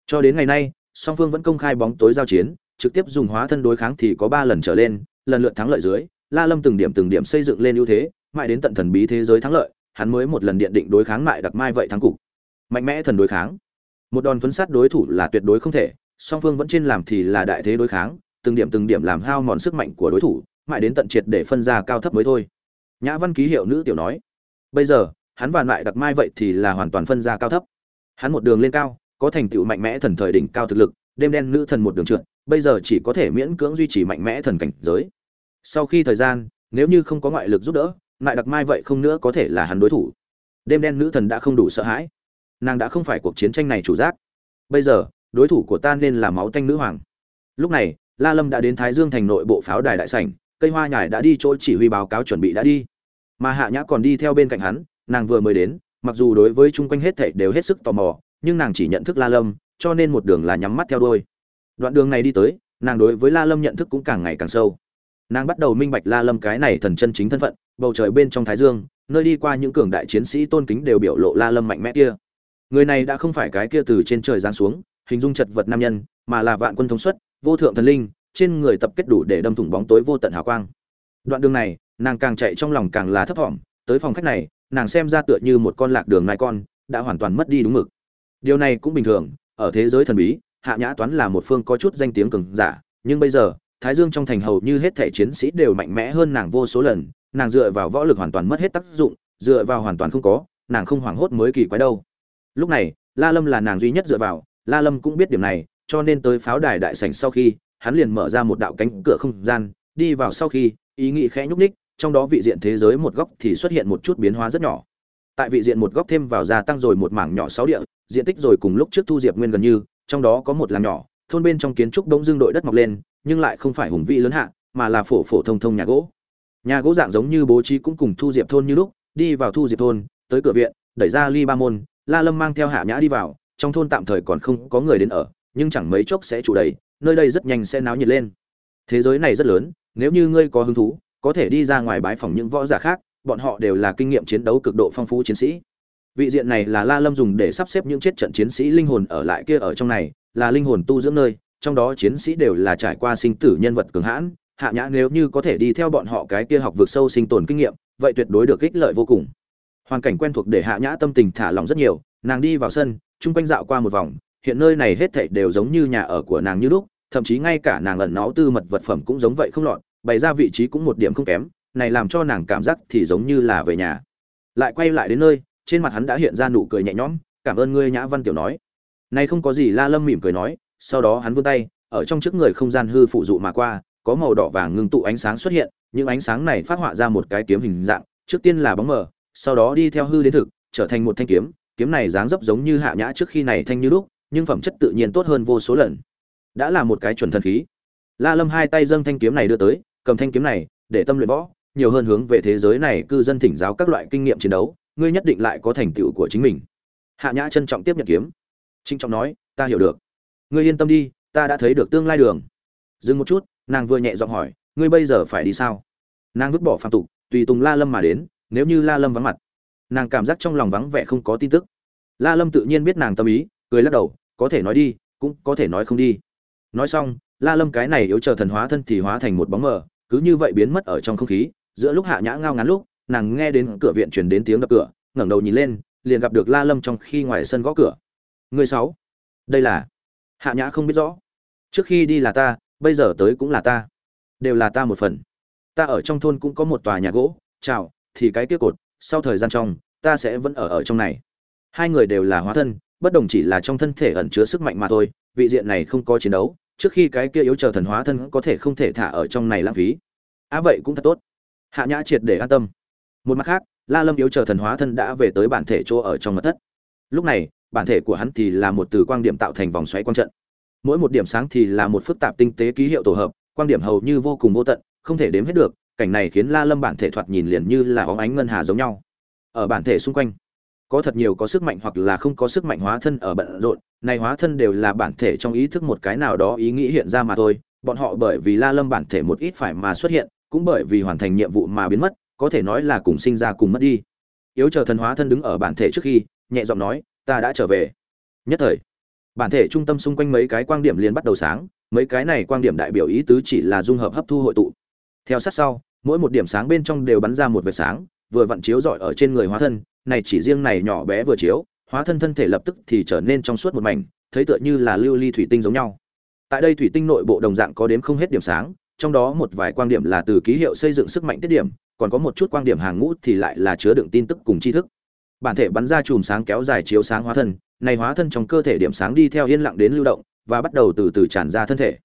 Cho đến ngày nay, song phương vẫn công khai bóng tối giao chiến, trực tiếp dùng hóa thân đối kháng thì có ba lần trở lên, lần lượt thắng lợi dưới la lâm từng điểm từng điểm xây dựng lên ưu thế, mãi đến tận thần bí thế giới thắng lợi, hắn mới một lần điện định đối kháng mại đặc mai vậy thắng cục. Mạnh mẽ thần đối kháng. Một đòn tuấn sát đối thủ là tuyệt đối không thể, song phương vẫn trên làm thì là đại thế đối kháng, từng điểm từng điểm làm hao mòn sức mạnh của đối thủ, mãi đến tận triệt để phân ra cao thấp mới thôi. Nhã văn ký hiệu nữ tiểu nói, bây giờ, hắn và lại đặc mai vậy thì là hoàn toàn phân ra cao thấp. Hắn một đường lên cao, có thành tựu mạnh mẽ thần thời đỉnh cao thực lực, đêm đen nữ thần một đường trượt, bây giờ chỉ có thể miễn cưỡng duy trì mạnh mẽ thần cảnh giới sau khi thời gian, nếu như không có ngoại lực giúp đỡ lại đặc mai vậy không nữa có thể là hắn đối thủ. Đêm đen nữ thần đã không đủ sợ hãi. Nàng đã không phải cuộc chiến tranh này chủ giác. Bây giờ, đối thủ của ta nên là máu tanh nữ hoàng. Lúc này, la lâm đã đến thái dương thành nội bộ pháo đài đại sảnh, cây hoa nhài đã đi chỗ chỉ huy báo cáo chuẩn bị đã đi. Mà hạ nhã còn đi theo bên cạnh hắn, nàng vừa mới đến, mặc dù đối với chung quanh hết thảy đều hết sức tò mò, nhưng nàng chỉ nhận thức la lâm, cho nên một đường là nhắm mắt theo đuôi. Đoạn đường này đi tới, nàng đối với la lâm nhận thức cũng càng ngày càng sâu nàng bắt đầu minh bạch la lâm cái này thần chân chính thân phận, bầu trời bên trong thái dương, nơi đi qua những cường đại chiến sĩ tôn kính đều biểu lộ la lâm mạnh mẽ kia. Người này đã không phải cái kia từ trên trời giáng xuống, hình dung chật vật nam nhân, mà là vạn quân thống suất, vô thượng thần linh, trên người tập kết đủ để đâm thủng bóng tối vô tận hào quang. Đoạn đường này, nàng càng chạy trong lòng càng là thấp thỏm, tới phòng khách này, nàng xem ra tựa như một con lạc đường nai con, đã hoàn toàn mất đi đúng mực. Điều này cũng bình thường, ở thế giới thần bí, hạ nhã toán là một phương có chút danh tiếng cường giả, nhưng bây giờ thái dương trong thành hầu như hết thể chiến sĩ đều mạnh mẽ hơn nàng vô số lần, nàng dựa vào võ lực hoàn toàn mất hết tác dụng, dựa vào hoàn toàn không có, nàng không hoảng hốt mới kỳ quái đâu. Lúc này, la lâm là nàng duy nhất dựa vào, la lâm cũng biết điểm này, cho nên tới pháo đài đại sảnh sau khi, hắn liền mở ra một đạo cánh cửa không gian, đi vào sau khi, ý nghĩ khẽ nhúc ních trong đó vị diện thế giới một góc thì xuất hiện một chút biến hóa rất nhỏ. Tại vị diện một góc thêm vào gia tăng rồi một mảng nhỏ sáu địa, diện tích rồi cùng lúc trước thu diệp nguyên gần như, trong đó có một làng nhỏ thôn bên trong kiến trúc bỗng dưng đội đất mọc lên, nhưng lại không phải hùng vĩ lớn hạ, mà là phổ phổ thông thông nhà gỗ. Nhà gỗ dạng giống như bố trí cũng cùng thu diệp thôn như lúc, đi vào thu diệp thôn, tới cửa viện, đẩy ra ly ba môn, la lâm mang theo hạ nhã đi vào, trong thôn tạm thời còn không có người đến ở, nhưng chẳng mấy chốc sẽ chủ đầy, nơi đây rất nhanh sẽ náo nhiệt lên. Thế giới này rất lớn, nếu như ngươi có hứng thú, có thể đi ra ngoài bái phòng những võ giả khác, bọn họ đều là kinh nghiệm chiến đấu cực độ phong phú chiến sĩ vị diện này là la lâm dùng để sắp xếp những chết trận chiến sĩ linh hồn ở lại kia ở trong này, là linh hồn tu dưỡng nơi, trong đó chiến sĩ đều là trải qua sinh tử nhân vật cường hãn. Hạ nhã nếu như có thể đi theo bọn họ cái kia học vượt sâu sinh tồn kinh nghiệm, vậy tuyệt đối được ích lợi vô cùng. Hoàn cảnh quen thuộc để hạ nhã tâm tình thả lỏng rất nhiều, nàng đi vào sân, chung quanh dạo qua một vòng, hiện nơi này hết thảy đều giống như nhà ở của nàng như lúc, thậm chí ngay cả nàng ẩn náu tư mật vật phẩm cũng giống vậy không lọt, bày ra vị trí cũng một điểm không kém, này làm cho nàng cảm giác thì giống như là về nhà. Lại quay lại đến nơi trên mặt hắn đã hiện ra nụ cười nhẹ nhõm, cảm ơn ngươi, nhã văn tiểu nói. Này không có gì, la lâm mỉm cười nói, sau đó hắn vươn tay, ở trong trước người không gian hư phụ dụ mà qua, có màu đỏ vàng ngưng tụ ánh sáng xuất hiện, những ánh sáng này phát họa ra một cái kiếm hình dạng, trước tiên là bóng mờ, sau đó đi theo hư đến thực, trở thành một thanh kiếm. Kiếm này dáng dấp giống như hạ nhã trước khi này thanh như lúc, nhưng phẩm chất tự nhiên tốt hơn vô số lần. Đã là một cái chuẩn thần khí. La lâm hai tay dâng thanh kiếm này đưa tới, cầm thanh kiếm này, để tâm luyện võ, nhiều hơn hướng về thế giới này cư dân thỉnh giáo các loại kinh nghiệm chiến đấu ngươi nhất định lại có thành tựu của chính mình. Hạ nhã trân trọng tiếp nhận kiếm. Trinh trọng nói, ta hiểu được. Ngươi yên tâm đi, ta đã thấy được tương lai đường. Dừng một chút, nàng vừa nhẹ giọng hỏi, ngươi bây giờ phải đi sao? Nàng vứt bỏ phạm tục, tùy tùng la lâm mà đến, nếu như la lâm vắng mặt, nàng cảm giác trong lòng vắng vẻ không có tin tức. La lâm tự nhiên biết nàng tâm ý, cười lắc đầu, có thể nói đi, cũng có thể nói không đi. Nói xong, la lâm cái này yếu chờ thần hóa thân thì hóa thành một bóng mờ, cứ như vậy biến mất ở trong không khí, giữa lúc hạ nhã ngao ngán lúc nàng nghe đến cửa viện truyền đến tiếng đập cửa, ngẩng đầu nhìn lên, liền gặp được la lâm trong khi ngoài sân gõ cửa. Người sáu, đây là? Hạ nhã không biết rõ. Trước khi đi là ta, bây giờ tới cũng là ta. Đều là ta một phần. Ta ở trong thôn cũng có một tòa nhà gỗ, chào, thì cái kia cột, sau thời gian trong, ta sẽ vẫn ở ở trong này. Hai người đều là hóa thân, bất đồng chỉ là trong thân thể ẩn chứa sức mạnh mà thôi, vị diện này không có chiến đấu, trước khi cái kia yếu chờ thần hóa thân có thể không thể thả ở trong này lãng phí. Á vậy cũng thật tốt. Hạ nhã triệt để an tâm một mặt khác, la lâm yếu chờ thần hóa thân đã về tới bản thể chỗ ở trong mật thất. Lúc này, bản thể của hắn thì là một từ quang điểm tạo thành vòng xoáy quang trận. Mỗi một điểm sáng thì là một phức tạp tinh tế ký hiệu tổ hợp, quang điểm hầu như vô cùng vô tận, không thể đếm hết được, cảnh này khiến la lâm bản thể thoạt nhìn liền như là óng ánh ngân hà giống nhau. Ở bản thể xung quanh, có thật nhiều có sức mạnh hoặc là không có sức mạnh hóa thân ở bận rộn, này hóa thân đều là bản thể trong ý thức một cái nào đó ý nghĩ hiện ra mà thôi, bọn họ bởi vì la lâm bản thể một ít phải mà xuất hiện, cũng bởi vì hoàn thành nhiệm vụ mà biến mất có thể nói là cùng sinh ra cùng mất đi. Yếu chờ thần hóa thân đứng ở bản thể trước khi, nhẹ giọng nói, ta đã trở về. Nhất thời, bản thể trung tâm xung quanh mấy cái quang điểm liền bắt đầu sáng, mấy cái này quang điểm đại biểu ý tứ chỉ là dung hợp hấp thu hội tụ. Theo sát sau, mỗi một điểm sáng bên trong đều bắn ra một vệt sáng, vừa vặn chiếu rọi ở trên người hóa thân, này chỉ riêng này nhỏ bé vừa chiếu, hóa thân thân thể lập tức thì trở nên trong suốt một mảnh, thấy tựa như là lưu ly thủy tinh giống nhau. Tại đây thủy tinh nội bộ đồng dạng có đếm không hết điểm sáng trong đó một vài quan điểm là từ ký hiệu xây dựng sức mạnh tiết điểm, còn có một chút quan điểm hàng ngũ thì lại là chứa đựng tin tức cùng tri thức. Bản thể bắn ra chùm sáng kéo dài chiếu sáng hóa thân, này hóa thân trong cơ thể điểm sáng đi theo yên lặng đến lưu động, và bắt đầu từ từ tràn ra thân thể.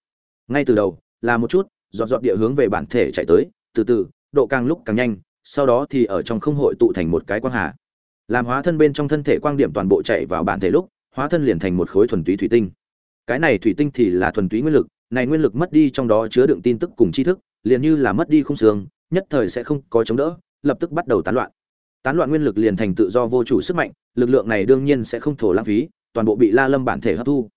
Ngay từ đầu, là một chút, dọn dọn địa hướng về bản thể chạy tới, từ từ, độ càng lúc càng nhanh, sau đó thì ở trong không hội tụ thành một cái quang hà. Làm hóa thân bên trong thân thể quang điểm toàn bộ chạy vào bản thể lúc, hóa thân liền thành một khối thuần túy thủy tinh. Cái này thủy tinh thì là thuần túy nguyên lực này nguyên lực mất đi trong đó chứa đựng tin tức cùng tri thức, liền như là mất đi không xương, nhất thời sẽ không có chống đỡ, lập tức bắt đầu tán loạn. Tán loạn nguyên lực liền thành tự do vô chủ sức mạnh, lực lượng này đương nhiên sẽ không thổ lãng phí, toàn bộ bị la lâm bản thể hấp thu.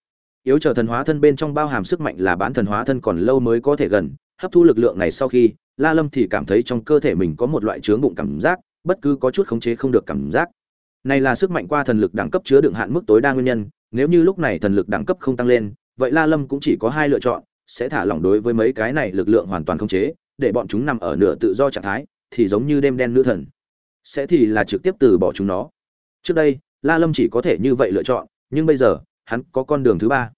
Yếu chờ thần hóa thân bên trong bao hàm sức mạnh là bán thần hóa thân còn lâu mới có thể gần, hấp thu lực lượng này sau khi, la lâm thì cảm thấy trong cơ thể mình có một loại chướng bụng cảm giác, bất cứ có chút khống chế không được cảm giác. Này là sức mạnh qua thần lực đẳng cấp chứa đựng hạn mức tối đa nguyên nhân, nếu như lúc này thần lực đẳng cấp không tăng lên vậy la lâm cũng chỉ có hai lựa chọn, sẽ thả lỏng đối với mấy cái này lực lượng hoàn toàn không chế, để bọn chúng nằm ở nửa tự do trạng thái, thì giống như đêm đen nữ thần. Sẽ thì là trực tiếp từ bỏ chúng nó. Trước đây, la lâm chỉ có thể như vậy lựa chọn, nhưng bây giờ, hắn có con đường thứ ba.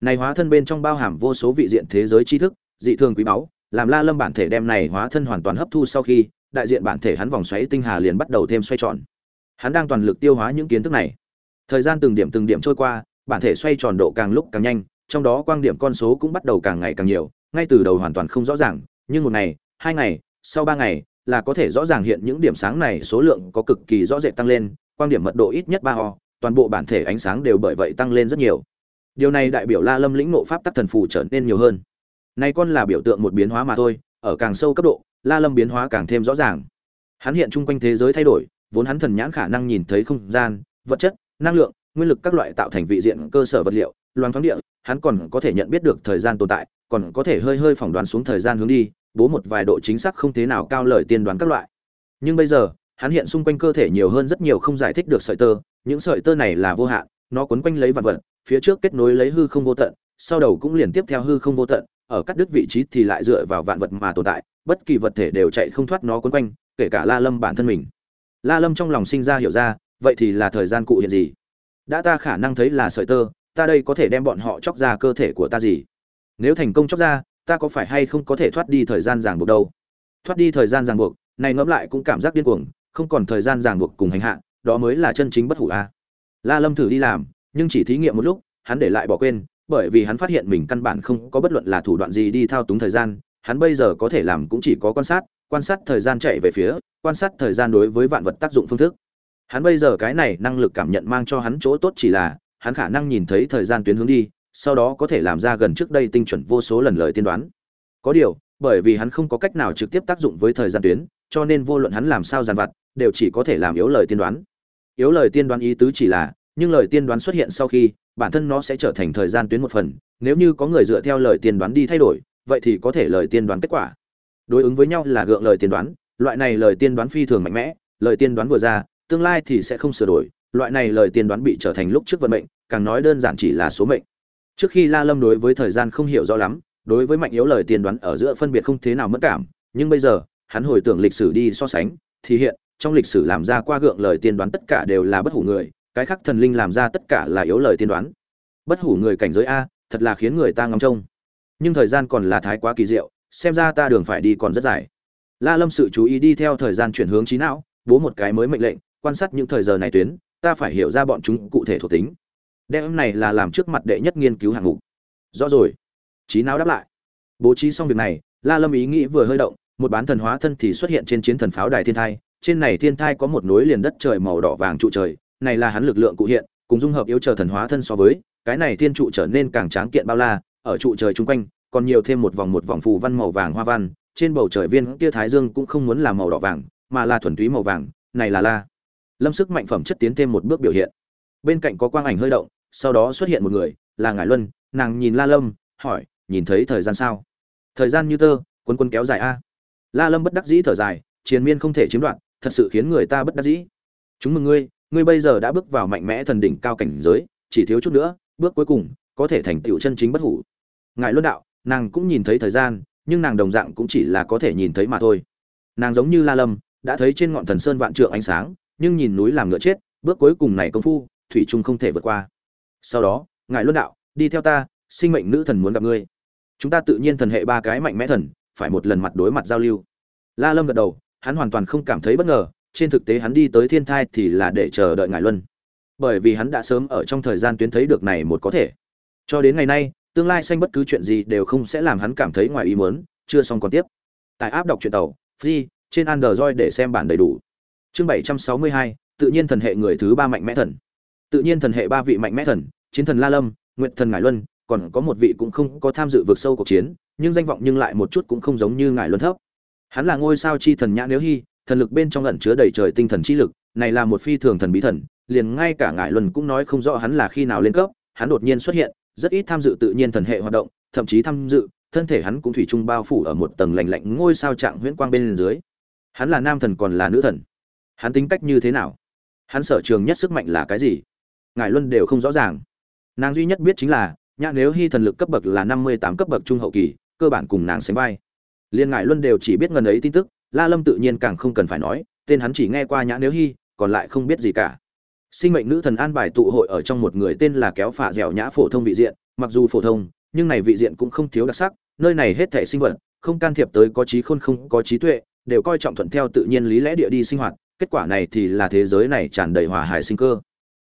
Này hóa thân bên trong bao hàm vô số vị diện thế giới tri thức, dị thường quý báu, làm la lâm bản thể đem này hóa thân hoàn toàn hấp thu sau khi, đại diện bản thể hắn vòng xoáy tinh hà liền bắt đầu thêm xoay tròn. Hắn đang toàn lực tiêu hóa những kiến thức này. Thời gian từng điểm từng điểm trôi qua, bản thể xoay tròn độ càng lúc càng nhanh trong đó quang điểm con số cũng bắt đầu càng ngày càng nhiều, ngay từ đầu hoàn toàn không rõ ràng, nhưng một ngày, hai ngày, sau ba ngày là có thể rõ ràng hiện những điểm sáng này số lượng có cực kỳ rõ rệt tăng lên quang điểm mật độ ít nhất ba ho toàn bộ bản thể ánh sáng đều bởi vậy tăng lên rất nhiều. Điều này đại biểu la lâm lĩnh nộ pháp tắc thần phù trở nên nhiều hơn. Nay con là biểu tượng một biến hóa mà thôi, ở càng sâu cấp độ, la lâm biến hóa càng thêm rõ ràng. Hắn hiện chung quanh thế giới thay đổi, vốn hắn thần nhãn khả năng nhìn thấy không gian, vật chất, năng lượng, nguyên lực các loại tạo thành vị diện cơ sở vật liệu Loan thoáng địa, hắn còn có thể nhận biết được thời gian tồn tại, còn có thể hơi hơi phỏng đoán xuống thời gian hướng đi, bố một vài độ chính xác không thế nào cao lời tiên đoán các loại. Nhưng bây giờ, hắn hiện xung quanh cơ thể nhiều hơn rất nhiều không giải thích được sợi tơ, những sợi tơ này là vô hạn, nó quấn quanh lấy vật vật, phía trước kết nối lấy hư không vô tận, sau đầu cũng liền tiếp theo hư không vô tận, ở cắt đứt vị trí thì lại dựa vào vạn vật mà tồn tại, bất kỳ vật thể đều chạy không thoát nó quấn quanh, kể cả la lâm bản thân mình. La lâm trong lòng sinh ra hiểu ra, vậy thì là thời gian cụ hiện gì? Đã ta khả năng thấy là sợi tơ ta đây có thể đem bọn họ chóc ra cơ thể của ta gì? Nếu thành công chóc ra, ta có phải hay không có thể thoát đi thời gian ràng buộc đâu? Thoát đi thời gian ràng buộc, này ngẫm lại cũng cảm giác điên cuồng, không còn thời gian ràng buộc cùng hành hạ, đó mới là chân chính bất hủ a. La lâm thử đi làm, nhưng chỉ thí nghiệm một lúc, hắn để lại bỏ quên, bởi vì hắn phát hiện mình căn bản không có bất luận là thủ đoạn gì đi thao túng thời gian, hắn bây giờ có thể làm cũng chỉ có quan sát quan sát thời gian chạy về phía, quan sát thời gian đối với vạn vật tác dụng phương thức. Hắn bây giờ cái này năng lực cảm nhận mang cho hắn chỗ tốt chỉ là hắn khả năng nhìn thấy thời gian tuyến hướng đi, sau đó có thể làm ra gần trước đây tinh chuẩn vô số lần lời tiên đoán. Có điều, bởi vì hắn không có cách nào trực tiếp tác dụng với thời gian tuyến, cho nên vô luận hắn làm sao giàn vặt, đều chỉ có thể làm yếu lời tiên đoán. Yếu lời tiên đoán ý tứ chỉ là, nhưng lời tiên đoán xuất hiện sau khi, bản thân nó sẽ trở thành thời gian tuyến một phần, nếu như có người dựa theo lời tiên đoán đi thay đổi, vậy thì có thể lời tiên đoán kết quả. Đối ứng với nhau là gượng lời tiên đoán, loại này lời tiên đoán phi thường mạnh mẽ, lời tiên đoán vừa ra, tương lai thì sẽ không sửa đổi loại này lời tiên đoán bị trở thành lúc trước vận mệnh, càng nói đơn giản chỉ là số mệnh. Trước khi la lâm đối với thời gian không hiểu rõ lắm, đối với mạnh yếu lời tiên đoán ở giữa phân biệt không thế nào mất cảm, nhưng bây giờ, hắn hồi tưởng lịch sử đi so sánh, thì hiện, trong lịch sử làm ra qua gượng lời tiên đoán tất cả đều là bất hủ người, cái khác thần linh làm ra tất cả là yếu lời tiên đoán. Bất hủ người cảnh giới a, thật là khiến người ta ngóng trông. Nhưng thời gian còn là thái quá kỳ diệu, xem ra ta đường phải đi còn rất dài. La lâm sự chú ý đi theo thời gian chuyển hướng trí não, bố một cái mới mệnh lệnh, quan sát những thời giờ này tuyến ta phải hiểu ra bọn chúng cụ thể thuộc tính. Đem này là làm trước mặt đệ nhất nghiên cứu hạng mục. Rõ rồi. Trí não đáp lại. Bố trí xong việc này, la lâm ý nghĩ vừa hơi động, một bán thần hóa thân thì xuất hiện trên chiến thần pháo đài thiên thai. Trên này thiên thai có một nối liền đất trời màu đỏ vàng trụ trời. Này là hắn lực lượng cụ hiện, cùng dung hợp yếu chờ thần hóa thân so với, cái này thiên trụ trở nên càng tráng kiện bao la, ở trụ trời chung quanh, còn nhiều thêm một vòng một vòng phù văn màu vàng hoa văn. Trên bầu trời viên kia thái dương cũng không muốn là màu đỏ vàng, mà là thuần túy màu vàng, này là la lâm sức mạnh phẩm chất tiến thêm một bước biểu hiện. Bên cạnh có quang ảnh hơi động, sau đó xuất hiện một người, là ngải luân, nàng nhìn la lâm, hỏi, nhìn thấy thời gian sao? Thời gian như tơ quân quân kéo dài a. La lâm bất đắc dĩ thở dài, triền miên không thể chiếm đoạt, thật sự khiến người ta bất đắc dĩ. Chúng mừng ngươi ngươi bây giờ đã bước vào mạnh mẽ thần đỉnh cao cảnh giới, chỉ thiếu chút nữa, bước cuối cùng có thể thành tựu chân chính bất hủ. Ngài luân đạo, nàng cũng nhìn thấy thời gian, nhưng nàng đồng dạng cũng chỉ là có thể nhìn thấy mà thôi. Nàng giống như la lâm, đã thấy trên ngọn thần sơn vạn trượng ánh sáng nhưng nhìn núi làm ngựa chết, bước cuối cùng này công phu, thủy trung không thể vượt qua. Sau đó, ngài luân đạo, đi theo ta, sinh mệnh nữ thần muốn gặp ngươi. Chúng ta tự nhiên thần hệ ba cái mạnh mẽ thần, phải một lần mặt đối mặt giao lưu. La lâm gật đầu, hắn hoàn toàn không cảm thấy bất ngờ, trên thực tế hắn đi tới thiên thai thì là để chờ đợi ngài luân. Bởi vì hắn đã sớm ở trong thời gian tuyến thấy được này một có thể. Cho đến ngày nay, tương lai xanh bất cứ chuyện gì đều không sẽ làm hắn cảm thấy ngoài ý muốn, chưa xong còn tiếp. Tại áp đọc truyện tàu, free, trên android để xem bản đầy đủ chương bảy trăm sáu mươi hai, tự nhiên thần hệ người thứ ba mạnh mẽ thần. Tự nhiên thần hệ ba vị mạnh mẽ thần, chiến thần la lâm nguyện thần ngải luân, còn có một vị cũng không có tham dự vượt sâu cuộc chiến, nhưng danh vọng nhưng lại một chút cũng không giống như ngải luân thấp. Hắn là ngôi sao chi thần nhã nếu hy thần lực bên trong ẩn chứa đầy trời tinh thần chi lực, này là một phi thường thần bí thần, liền ngay cả ngải luân cũng nói không rõ hắn là khi nào lên cấp, hắn đột nhiên xuất hiện, rất ít tham dự tự nhiên thần hệ hoạt động, thậm chí tham dự, thân thể hắn cũng thủy chung bao phủ ở một tầng lạnh lạnh ngôi sao trạng huyễn quang bên dưới. Hắn là nam thần còn là nữ thần? Hắn tính cách như thế nào? Hắn sở trường nhất sức mạnh là cái gì? Ngài luân đều không rõ ràng. Nàng duy nhất biết chính là, nhã nếu hy thần lực cấp bậc là năm mươi tám cấp bậc trung hậu kỳ, cơ bản cùng nàng sánh vai. Liên ngài luân đều chỉ biết ngần ấy tin tức, la lâm tự nhiên càng không cần phải nói, tên hắn chỉ nghe qua nhã nếu hy, còn lại không biết gì cả. Sinh mệnh nữ thần an bài tụ hội ở trong một người tên là kéo phả dẻo nhã phổ thông vị diện, mặc dù phổ thông, nhưng này vị diện cũng không thiếu đặc sắc, nơi này hết thể sinh vật, không can thiệp tới có trí khôn không có trí tuệ, đều coi trọng thuận theo tự nhiên lý lẽ địa đi sinh hoạt kết quả này thì là thế giới này tràn đầy hòa hải sinh cơ.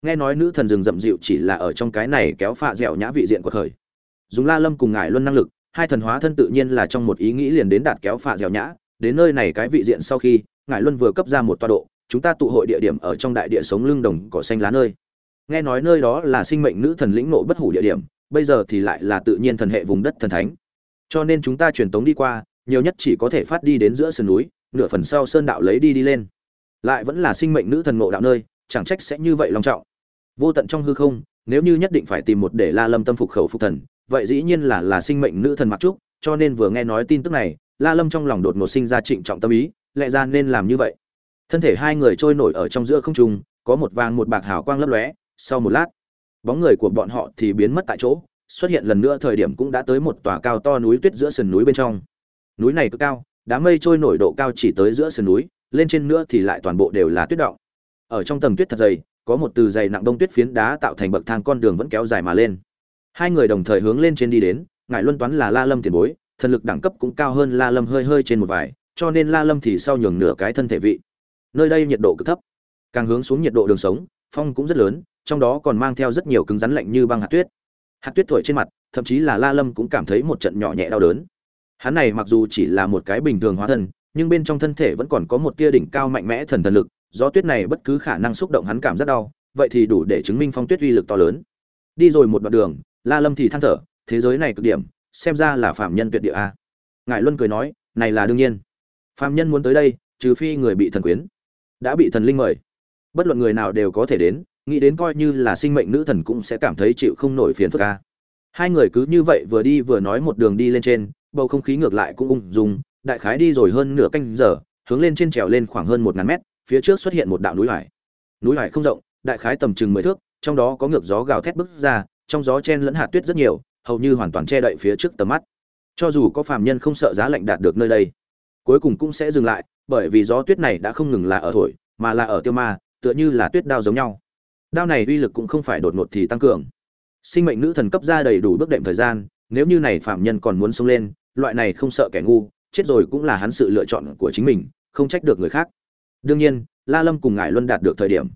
Nghe nói nữ thần rừng rậm dịu chỉ là ở trong cái này kéo phạ dẻo nhã vị diện của khởi dùng la lâm cùng ngài luân năng lực, hai thần hóa thân tự nhiên là trong một ý nghĩ liền đến đạt kéo phạ dẻo nhã. Đến nơi này cái vị diện sau khi ngài luân vừa cấp ra một toa độ, chúng ta tụ hội địa điểm ở trong đại địa sống lưng đồng cỏ xanh lá nơi. Nghe nói nơi đó là sinh mệnh nữ thần lĩnh nộ bất hủ địa điểm, bây giờ thì lại là tự nhiên thần hệ vùng đất thần thánh. Cho nên chúng ta truyền tống đi qua, nhiều nhất chỉ có thể phát đi đến giữa sườn núi, nửa phần sau sơn đạo lấy đi đi lên lại vẫn là sinh mệnh nữ thần ngộ đạo nơi, chẳng trách sẽ như vậy long trọng. Vô tận trong hư không, nếu như nhất định phải tìm một để la lâm tâm phục khẩu phục thần, vậy dĩ nhiên là là sinh mệnh nữ thần mặc trúc, cho nên vừa nghe nói tin tức này, la lâm trong lòng đột ngột sinh ra trịnh trọng tâm ý, lẽ ra nên làm như vậy. Thân thể hai người trôi nổi ở trong giữa không trung, có một vàng một bạc hào quang lấp lóe, sau một lát, bóng người của bọn họ thì biến mất tại chỗ, xuất hiện lần nữa thời điểm cũng đã tới một tòa cao to núi tuyết giữa sườn núi bên trong. Núi này cực cao, đám mây trôi nổi độ cao chỉ tới giữa sườn núi lên trên nữa thì lại toàn bộ đều là tuyết động. Ở trong tầng tuyết thật dày, có một từ dày nặng đông tuyết phiến đá tạo thành bậc thang con đường vẫn kéo dài mà lên. Hai người đồng thời hướng lên trên đi đến ngài luân toán là la lâm tiền bối, thần lực đẳng cấp cũng cao hơn la lâm hơi hơi trên một vài, cho nên la lâm thì sau nhường nửa cái thân thể vị. Nơi đây nhiệt độ cực thấp. Càng hướng xuống nhiệt độ đường sống, phong cũng rất lớn, trong đó còn mang theo rất nhiều cứng rắn lạnh như băng hạt tuyết. Hạt tuyết thổi trên mặt, thậm chí là la lâm cũng cảm thấy một trận nhỏ nhẹ đau đớn. Hắn này mặc dù chỉ là một cái bình thường hóa thân nhưng bên trong thân thể vẫn còn có một tia đỉnh cao mạnh mẽ thần thần lực, gió tuyết này bất cứ khả năng xúc động hắn cảm rất đau, vậy thì đủ để chứng minh phong tuyết uy lực to lớn. Đi rồi một đoạn đường, la lâm thì than thở, thế giới này cực điểm, xem ra là phạm nhân tuyệt địa a. Ngài luân cười nói, này là đương nhiên. Phạm nhân muốn tới đây, trừ phi người bị thần quyến, đã bị thần linh mời. Bất luận người nào đều có thể đến, nghĩ đến coi như là sinh mệnh nữ thần cũng sẽ cảm thấy chịu không nổi phiền phức a. Hai người cứ như vậy vừa đi vừa nói một đường đi lên trên, bầu không khí ngược lại cũng ung dung đại khái đi rồi hơn nửa canh giờ, hướng lên trên trèo lên khoảng hơn một ngàn mét, phía trước xuất hiện một đạo núi hải núi hải không rộng, đại khái tầm chừng mười thước, trong đó có ngược gió gào thét bức ra, trong gió chen lẫn hạt tuyết rất nhiều, hầu như hoàn toàn che đậy phía trước tầm mắt. Cho dù có phàm nhân không sợ giá lạnh đạt được nơi đây, cuối cùng cũng sẽ dừng lại, bởi vì gió tuyết này đã không ngừng là ở thổi, mà là ở tiêu ma, tựa như là tuyết đao giống nhau. Đao này uy lực cũng không phải đột ngột thì tăng cường. Sinh mệnh nữ thần cấp ra đầy đủ bước đệm thời gian, nếu như này phạm nhân còn muốn sống lên, loại này không sợ kẻ ngu chết rồi cũng là hắn sự lựa chọn của chính mình, không trách được người khác. Đương nhiên, la lâm cùng ngài luân đạt được thời điểm.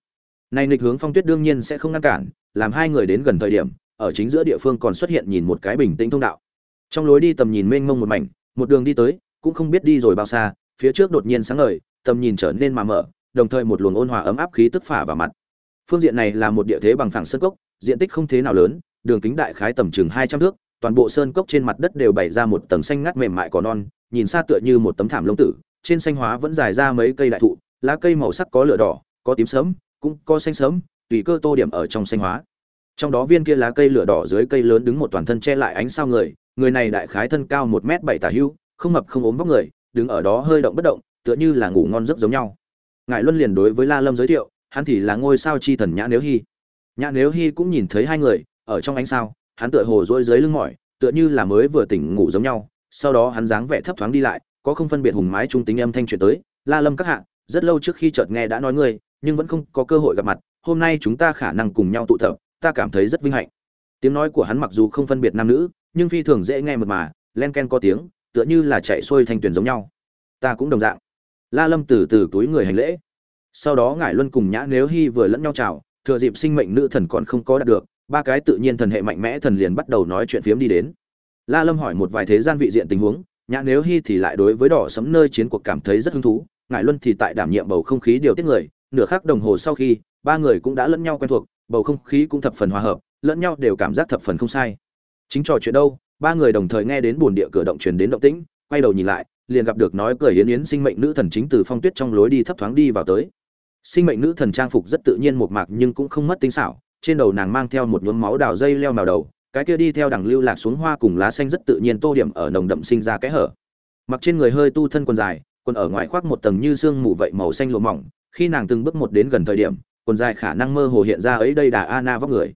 Này nghịch hướng phong tuyết đương nhiên sẽ không ngăn cản, làm hai người đến gần thời điểm, ở chính giữa địa phương còn xuất hiện nhìn một cái bình tĩnh thông đạo. Trong lối đi tầm nhìn mênh mông một mảnh, một đường đi tới, cũng không biết đi rồi bao xa, phía trước đột nhiên sáng ngời, tầm nhìn trở nên mà mở, đồng thời một luồng ôn hòa ấm áp khí tức phả vào mặt. Phương diện này là một địa thế bằng phẳng sơn cốc, diện tích không thế nào lớn, đường kính đại khái tầm chừng hai trăm thước, toàn bộ sơn cốc trên mặt đất đều bày ra một tầng xanh ngắt mềm mại cỏ non nhìn xa tựa như một tấm thảm lông tử, trên xanh hóa vẫn dài ra mấy cây đại thụ, lá cây màu sắc có lửa đỏ, có tím sớm cũng có xanh sớm tùy cơ tô điểm ở trong xanh hóa. Trong đó viên kia lá cây lửa đỏ dưới cây lớn đứng một toàn thân che lại ánh sao người người này đại khái thân cao một m bảy tả hưu, không mập không ốm vóc người, đứng ở đó hơi động bất động, tựa như là ngủ ngon giấc giống nhau. Ngài luân liền đối với la lâm giới thiệu, hắn thì là ngôi sao chi thần nhã nếu hy. Nhã nếu hy cũng nhìn thấy hai người, ở trong ánh sao, hắn tựa hồ dỗi dưới lưng mỏi, tựa như là mới vừa tỉnh ngủ giống nhau sau đó hắn dáng vẻ thấp thoáng đi lại, có không phân biệt hùng mái trung tính âm thanh truyền tới, la lâm các hạ, rất lâu trước khi chợt nghe đã nói ngươi, nhưng vẫn không có cơ hội gặp mặt, hôm nay chúng ta khả năng cùng nhau tụ tập, ta cảm thấy rất vinh hạnh. Tiếng nói của hắn mặc dù không phân biệt nam nữ, nhưng phi thường dễ nghe mượt mà, len ken có tiếng, tựa như là chạy xuôi thanh tuyển giống nhau. Ta cũng đồng dạng. La lâm từ từ túi người hành lễ. Sau đó ngải luân cùng nhã nếu hy vừa lẫn nhau chào, thừa dịp sinh mệnh nữ thần còn không có đạt được, ba cái tự nhiên thần hệ mạnh mẽ thần liền bắt đầu nói chuyện phiếm đi đến la lâm hỏi một vài thế gian vị diện tình huống, nhã nếu hy thì lại đối với đỏ sấm nơi chiến cuộc cảm thấy rất hứng thú, ngải luân thì tại đảm nhiệm bầu không khí điều tiết người, nửa khắc đồng hồ sau khi, ba người cũng đã lẫn nhau quen thuộc, bầu không khí cũng thập phần hòa hợp, lẫn nhau đều cảm giác thập phần không sai. Chính trò chuyện đâu, ba người đồng thời nghe đến buồn địa cửa động truyền đến động tĩnh, quay đầu nhìn lại, liền gặp được nói cười yến yến sinh mệnh nữ thần chính từ phong tuyết trong lối đi thấp thoáng đi vào tới. Sinh mệnh nữ thần trang phục rất tự nhiên một mạc nhưng cũng không mất tinh xảo, trên đầu nàng mang theo một nhuốm máu đào dây leo màu đầu cái kia đi theo đằng lưu lạc xuống hoa cùng lá xanh rất tự nhiên tô điểm ở nồng đậm sinh ra cái hở. Mặc trên người hơi tu thân quần dài, quần ở ngoài khoác một tầng như xương mù vậy màu xanh lụa mỏng, khi nàng từng bước một đến gần thời điểm, quần dài khả năng mơ hồ hiện ra ấy đây đà ana vóc người.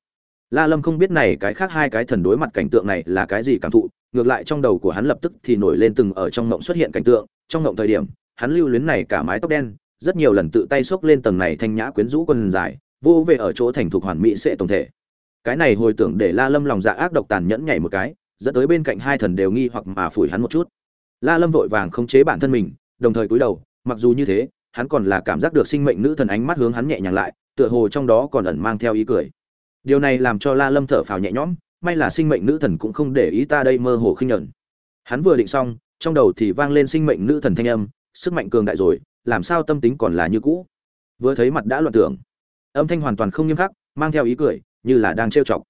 La lâm không biết này cái khác hai cái thần đối mặt cảnh tượng này là cái gì cảm thụ, ngược lại trong đầu của hắn lập tức thì nổi lên từng ở trong ngộng xuất hiện cảnh tượng, trong ngộng thời điểm, hắn lưu luyến này cả mái tóc đen, rất nhiều lần tự tay xốc lên tầng này thanh nhã quyến rũ quần dài, vô về ở chỗ thành thục hoàn mỹ sẽ tổng thể cái này hồi tưởng để la lâm lòng dạ ác độc tàn nhẫn nhảy một cái, dẫn tới bên cạnh hai thần đều nghi hoặc mà phủi hắn một chút. La lâm vội vàng khống chế bản thân mình, đồng thời cúi đầu, mặc dù như thế, hắn còn là cảm giác được sinh mệnh nữ thần ánh mắt hướng hắn nhẹ nhàng lại, tựa hồ trong đó còn ẩn mang theo ý cười. Điều này làm cho la lâm thở phào nhẹ nhõm, may là sinh mệnh nữ thần cũng không để ý ta đây mơ hồ khinh nhẫn. Hắn vừa định xong, trong đầu thì vang lên sinh mệnh nữ thần thanh âm, sức mạnh cường đại rồi, làm sao tâm tính còn là như cũ? Vừa thấy mặt đã loạn tưởng. Âm thanh hoàn toàn không nghiêm khắc, mang theo ý cười như là đang trêu chọc.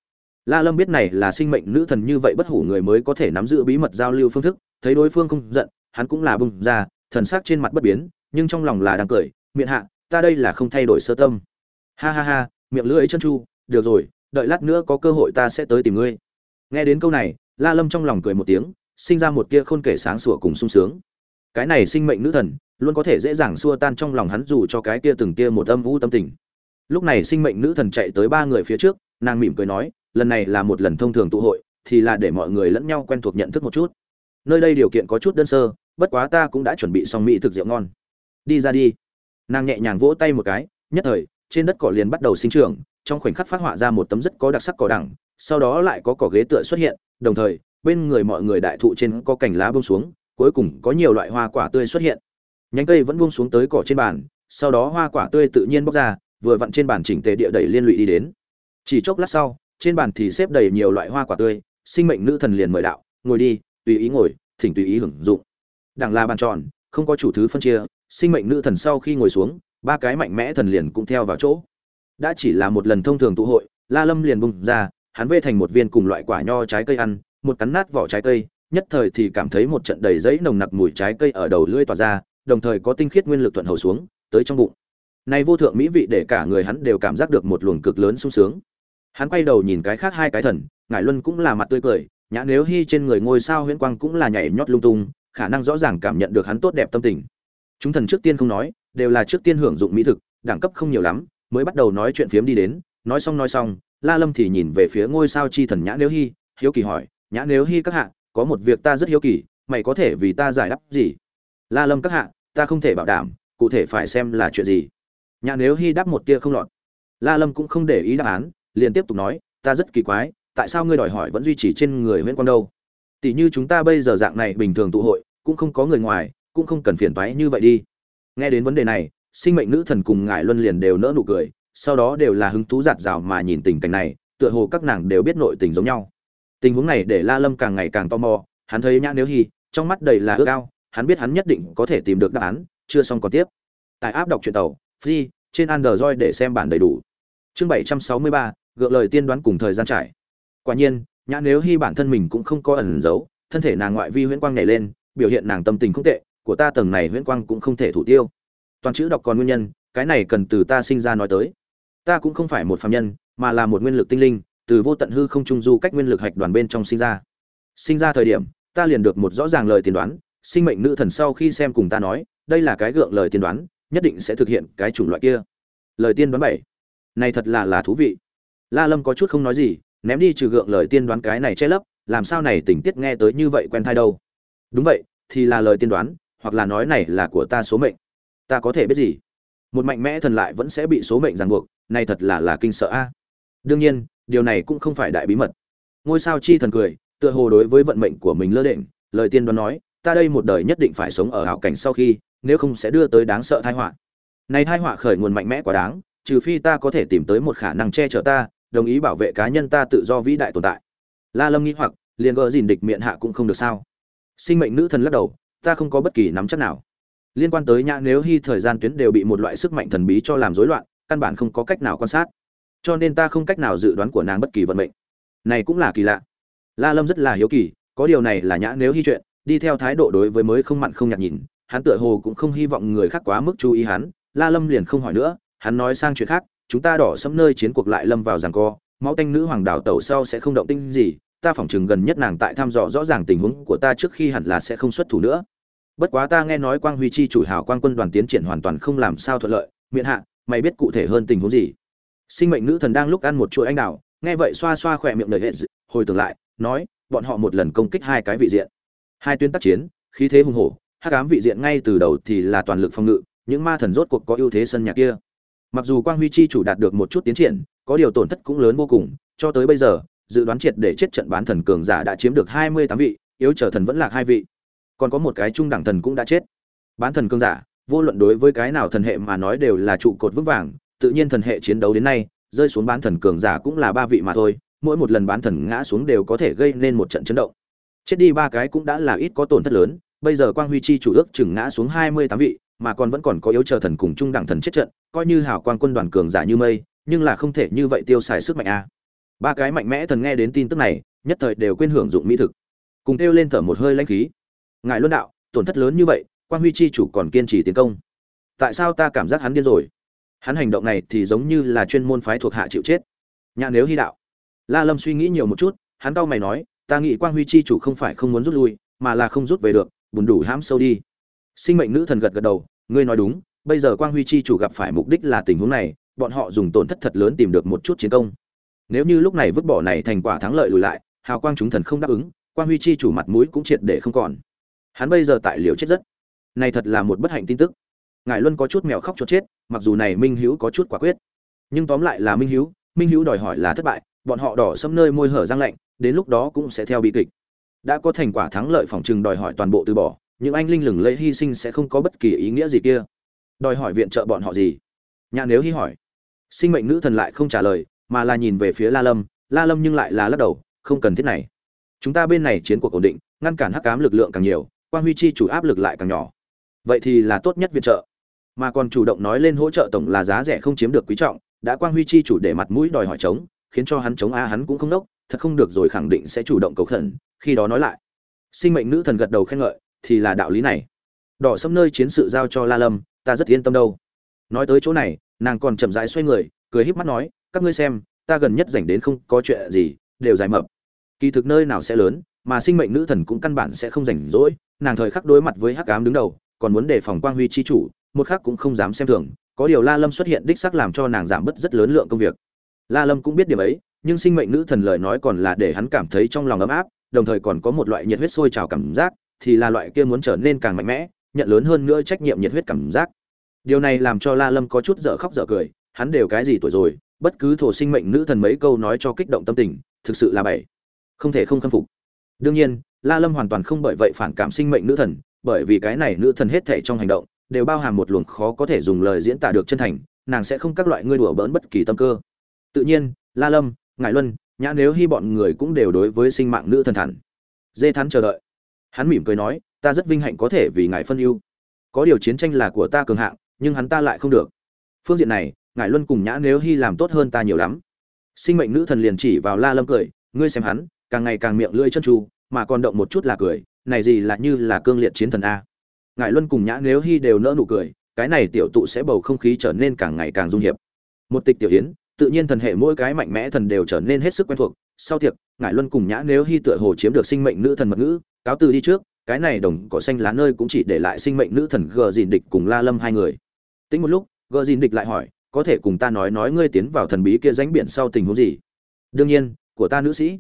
La lâm biết này là sinh mệnh nữ thần như vậy bất hủ người mới có thể nắm giữ bí mật giao lưu phương thức, thấy đối phương không giận, hắn cũng là bung ra, thần sắc trên mặt bất biến, nhưng trong lòng là đang cười, miệng hạ, ta đây là không thay đổi sơ tâm. Ha ha ha, miệng lưỡi chân chu, được rồi, đợi lát nữa có cơ hội ta sẽ tới tìm ngươi. Nghe đến câu này, la lâm trong lòng cười một tiếng, sinh ra một tia khôn kể sáng sủa cùng sung sướng. Cái này sinh mệnh nữ thần, luôn có thể dễ dàng xua tan trong lòng hắn dù cho cái kia từng tia một âm u tâm tình lúc này sinh mệnh nữ thần chạy tới ba người phía trước, nàng mỉm cười nói, lần này là một lần thông thường tụ hội, thì là để mọi người lẫn nhau quen thuộc nhận thức một chút. Nơi đây điều kiện có chút đơn sơ, bất quá ta cũng đã chuẩn bị xong mỹ thực rượu ngon. Đi ra đi. Nàng nhẹ nhàng vỗ tay một cái, nhất thời, trên đất cỏ liền bắt đầu sinh trưởng, trong khoảnh khắc phát họa ra một tấm rất có đặc sắc cỏ đẳng sau đó lại có cỏ ghế tựa xuất hiện, đồng thời, bên người mọi người đại thụ trên có cành lá buông xuống, cuối cùng có nhiều loại hoa quả tươi xuất hiện. Nhánh cây vẫn buông xuống tới cỏ trên bàn, sau đó hoa quả tươi tự nhiên bóc ra vừa vặn trên bàn chỉnh tề địa đẩy liên lụy đi đến. Chỉ chốc lát sau, trên bàn thì xếp đầy nhiều loại hoa quả tươi, sinh mệnh nữ thần liền mời đạo, ngồi đi, tùy ý ngồi, thỉnh tùy ý hưởng dụng. Đẳng là bàn tròn, không có chủ thứ phân chia, sinh mệnh nữ thần sau khi ngồi xuống, ba cái mạnh mẽ thần liền cũng theo vào chỗ. Đã chỉ là một lần thông thường tụ hội, la lâm liền bung ra, hắn vê thành một viên cùng loại quả nho trái cây ăn, một cắn nát vỏ trái cây, nhất thời thì cảm thấy một trận đầy giấy nồng nặc mùi trái cây ở đầu lưỡi tỏa ra, đồng thời có tinh khiết nguyên lực thuận hầu xuống, tới trong bụng này vô thượng mỹ vị để cả người hắn đều cảm giác được một luồng cực lớn sung sướng. Hắn quay đầu nhìn cái khác hai cái thần, ngải luân cũng là mặt tươi cười, nhã nếu hy trên người ngôi sao huyễn quang cũng là nhảy nhót lung tung, khả năng rõ ràng cảm nhận được hắn tốt đẹp tâm tình. Chúng thần trước tiên không nói, đều là trước tiên hưởng dụng mỹ thực, đẳng cấp không nhiều lắm, mới bắt đầu nói chuyện phiếm đi đến, nói xong nói xong, la lâm thì nhìn về phía ngôi sao chi thần nhã nếu hy, hiếu kỳ hỏi, nhã nếu hy các hạ, có một việc ta rất hiếu kỳ, mày có thể vì ta giải đáp gì? La lâm các hạ, ta không thể bảo đảm, cụ thể phải xem là chuyện gì? Nhã nếu hy đáp một tia không lọt. La lâm cũng không để ý đáp án, liền tiếp tục nói, ta rất kỳ quái, tại sao ngươi đòi hỏi vẫn duy trì trên người nguyễn quang đâu? Tỷ như chúng ta bây giờ dạng này bình thường tụ hội, cũng không có người ngoài, cũng không cần phiền toái như vậy đi. Nghe đến vấn đề này, sinh mệnh nữ thần cùng ngải luân liền đều nỡ nụ cười, sau đó đều là hứng thú giạt rào mà nhìn tình cảnh này, tựa hồ các nàng đều biết nội tình giống nhau. Tình huống này để la lâm càng ngày càng tò mò, hắn thấy nhã nếu hy trong mắt đầy là ước ao, hắn biết hắn nhất định có thể tìm được đáp án, chưa xong còn tiếp. Tại áp đọc truyện tàu free, trên android để xem bản đầy đủ. Chương bảy trăm sáu mươi ba, gượng lời tiên đoán cùng thời gian trải. Quả nhiên, nhã nếu hy bản thân mình cũng không có ẩn giấu, thân thể nàng ngoại vi huyễn quang nhảy lên, biểu hiện nàng tâm tình không tệ, của ta tầng này huyễn quang cũng không thể thủ tiêu. Toàn chữ đọc còn nguyên nhân, cái này cần từ ta sinh ra nói tới. Ta cũng không phải một phạm nhân, mà là một nguyên lực tinh linh, từ vô tận hư không trung du cách nguyên lực hạch đoàn bên trong sinh ra. Sinh ra thời điểm, ta liền được một rõ ràng lời tiên đoán, sinh mệnh nữ thần sau khi xem cùng ta nói, đây là cái gượng lời tiên đoán nhất định sẽ thực hiện cái chủng loại kia. Lời tiên đoán bảy. Này thật là là thú vị. La lâm có chút không nói gì, ném đi trừ gượng lời tiên đoán cái này che lấp, làm sao này tình tiết nghe tới như vậy quen thai đâu. Đúng vậy, thì là lời tiên đoán, hoặc là nói này là của ta số mệnh. Ta có thể biết gì? Một mạnh mẽ thần lại vẫn sẽ bị số mệnh ràng buộc, này thật là là kinh sợ a. Đương nhiên, điều này cũng không phải đại bí mật. Ngôi sao chi thần cười, tựa hồ đối với vận mệnh của mình lơ đễnh, lời tiên đoán nói ta đây một đời nhất định phải sống ở hảo cảnh sau khi, nếu không sẽ đưa tới đáng sợ tai họa. Này tai họa khởi nguồn mạnh mẽ quá đáng, trừ phi ta có thể tìm tới một khả năng che chở ta, đồng ý bảo vệ cá nhân ta tự do vĩ đại tồn tại. La lâm nghĩ hoặc, liền gỡ dìn địch miệng hạ cũng không được sao. Sinh mệnh nữ thần lắc đầu, ta không có bất kỳ nắm chắc nào. Liên quan tới nhã nếu hy thời gian tuyến đều bị một loại sức mạnh thần bí cho làm rối loạn, căn bản không có cách nào quan sát. Cho nên ta không cách nào dự đoán của nàng bất kỳ vận mệnh. Này cũng là kỳ lạ. La lâm rất là hiếu kỳ, có điều này là nhã nếu hy chuyện đi theo thái độ đối với mới không mặn không nhạt nhìn, hắn tựa hồ cũng không hy vọng người khác quá mức chú ý hắn. La lâm liền không hỏi nữa, hắn nói sang chuyện khác, chúng ta đỏ sẫm nơi chiến cuộc lại lâm vào giằng co, máu tanh nữ hoàng đảo tẩu sau sẽ không động tinh gì, ta phỏng chừng gần nhất nàng tại thăm dò rõ ràng tình huống của ta trước khi hẳn là sẽ không xuất thủ nữa. Bất quá ta nghe nói quang huy chi chủ hào quang quân đoàn tiến triển hoàn toàn không làm sao thuận lợi. Miệng hạ, mày biết cụ thể hơn tình huống gì? Sinh mệnh nữ thần đang lúc ăn một chuỗi anh đào, nghe vậy xoa xoa khỏe miệng đời hệ hồi tưởng lại, nói, bọn họ một lần công kích hai cái vị diện hai tuyến tác chiến, khí thế hùng hổ, hắc ám vị diện ngay từ đầu thì là toàn lực phòng ngự, những ma thần rốt cuộc có ưu thế sân nhà kia. Mặc dù quang huy chi chủ đạt được một chút tiến triển, có điều tổn thất cũng lớn vô cùng, cho tới bây giờ, dự đoán triệt để chết trận bán thần cường giả đã chiếm được hai mươi tám vị, yếu trở thần vẫn là hai vị. Còn có một cái trung đẳng thần cũng đã chết. Bán thần cường giả, vô luận đối với cái nào thần hệ mà nói đều là trụ cột vững vàng, tự nhiên thần hệ chiến đấu đến nay, rơi xuống bán thần cường giả cũng là ba vị mà thôi, mỗi một lần bán thần ngã xuống đều có thể gây nên một trận chấn động chết đi ba cái cũng đã là ít có tổn thất lớn, bây giờ quang huy chi chủ ước chừng ngã xuống hai mươi tám vị, mà còn vẫn còn có yếu chờ thần cùng trung đẳng thần chết trận, coi như hảo quang quân đoàn cường giả như mây, nhưng là không thể như vậy tiêu xài sức mạnh a. Ba cái mạnh mẽ thần nghe đến tin tức này, nhất thời đều quên hưởng dụng mỹ thực. Cùng kêu lên thở một hơi lãnh khí. Ngài luân đạo, tổn thất lớn như vậy quan huy chi chủ còn kiên trì tiến công. Tại sao ta cảm giác hắn điên rồi? Hắn hành động này thì giống như là chuyên môn phái thuộc hạ chịu chết. Nhà nếu hy đạo. La lâm suy nghĩ nhiều một chút, hắn cau mày nói ta nghĩ quang huy chi chủ không phải không muốn rút lui, mà là không rút về được buồn đủ hãm sâu đi. Sinh mệnh nữ thần gật gật đầu, ngươi nói đúng, bây giờ quang huy chi chủ gặp phải mục đích là tình huống này, bọn họ dùng tổn thất thật lớn tìm được một chút chiến công. Nếu như lúc này vứt bỏ này thành quả thắng lợi lùi lại, hào quang chúng thần không đáp ứng, quang huy chi chủ mặt mũi cũng triệt để không còn. Hắn bây giờ tại liều chết rất. Này thật là một bất hạnh tin tức. Ngài luân có chút mèo khóc cho chết, mặc dù này minh hữu có chút quả quyết. Nhưng tóm lại là minh hữu minh hữu đòi hỏi là thất bại, bọn họ đỏ xâm nơi môi hở răng lạnh đến lúc đó cũng sẽ theo bi kịch. Đã có thành quả thắng lợi phòng trừng đòi hỏi toàn bộ từ bỏ, những anh linh lừng lẫy hy sinh sẽ không có bất kỳ ý nghĩa gì kia. Đòi hỏi viện trợ bọn họ gì? Nhà nếu hy hỏi. Sinh mệnh nữ thần lại không trả lời, mà là nhìn về phía la lâm la lâm nhưng lại là lắc đầu, không cần thiết này. Chúng ta bên này chiến cuộc ổn định, ngăn cản hắc cám lực lượng càng nhiều quan huy chi chủ áp lực lại càng nhỏ. Vậy thì là tốt nhất viện trợ. Mà còn chủ động nói lên hỗ trợ tổng là giá rẻ không chiếm được quý trọng, đã quan huy chi chủ để mặt mũi đòi hỏi chống, khiến cho hắn chống a hắn cũng không đốc thật không được rồi khẳng định sẽ chủ động cầu khẩn, khi đó nói lại. Sinh mệnh nữ thần gật đầu khen ngợi, thì là đạo lý này. Đỏ sâm nơi chiến sự giao cho la lâm, ta rất yên tâm đâu. Nói tới chỗ này, nàng còn chậm rãi xoay người, cười híp mắt nói, các ngươi xem, ta gần nhất rảnh đến không có chuyện gì, đều dài mập. Kỳ thực nơi nào sẽ lớn, mà sinh mệnh nữ thần cũng căn bản sẽ không rảnh rỗi, nàng thời khắc đối mặt với hắc ám đứng đầu, còn muốn đề phòng quang huy chi chủ, một khắc cũng không dám xem thường, có điều la lâm xuất hiện đích xác làm cho nàng giảm bớt rất lớn lượng công việc. La lâm cũng biết điểm ấy nhưng sinh mệnh nữ thần lời nói còn là để hắn cảm thấy trong lòng ấm áp, đồng thời còn có một loại nhiệt huyết sôi trào cảm giác, thì là loại kia muốn trở nên càng mạnh mẽ, nhận lớn hơn nữa trách nhiệm nhiệt huyết cảm giác. Điều này làm cho la lâm có chút dở khóc dở cười, hắn đều cái gì tuổi rồi, bất cứ thổ sinh mệnh nữ thần mấy câu nói cho kích động tâm tình, thực sự là bảy không thể không khâm phục. Đương nhiên, la lâm hoàn toàn không bởi vậy phản cảm sinh mệnh nữ thần, bởi vì cái này nữ thần hết thảy trong hành động, đều bao hàm một luồng khó có thể dùng lời diễn tả được chân thành, nàng sẽ không các loại ngươi đùa bỡn bất kỳ tâm cơ. Tự nhiên, la lâm ngải luân, nhã nếu hy bọn người cũng đều đối với sinh mạng nữ thần thản. Dê thắn chờ đợi. Hắn mỉm cười nói, ta rất vinh hạnh có thể vì ngài phân ưu có điều chiến tranh là của ta cường hạng, nhưng hắn ta lại không được. Phương diện này ngài luân cùng nhã nếu hy làm tốt hơn ta nhiều lắm. Sinh mệnh nữ thần liền chỉ vào la lâm cười, ngươi xem hắn, càng ngày càng miệng lưỡi chân tru, mà còn động một chút là cười, này gì là như là cương liệt chiến thần a? Ngài luân cùng nhã nếu hy đều nỡ nụ cười, cái này tiểu tụ sẽ bầu không khí trở nên càng ngày càng dung hiệp. Một tịch tiểu yến tự nhiên thần hệ mỗi cái mạnh mẽ thần đều trở nên hết sức quen thuộc. Sau tiệc, ngải luân cùng nhã nếu hy tựa hồ chiếm được sinh mệnh nữ thần mật ngữ, cáo từ đi trước, cái này đồng cỏ xanh lá nơi cũng chỉ để lại sinh mệnh nữ thần gờ dìn địch cùng la lâm hai người. Tính một lúc gờ dìn địch lại hỏi, có thể cùng ta nói nói ngươi tiến vào thần bí kia ránh biển sau tình huống gì? Đương nhiên, của ta nữ sĩ.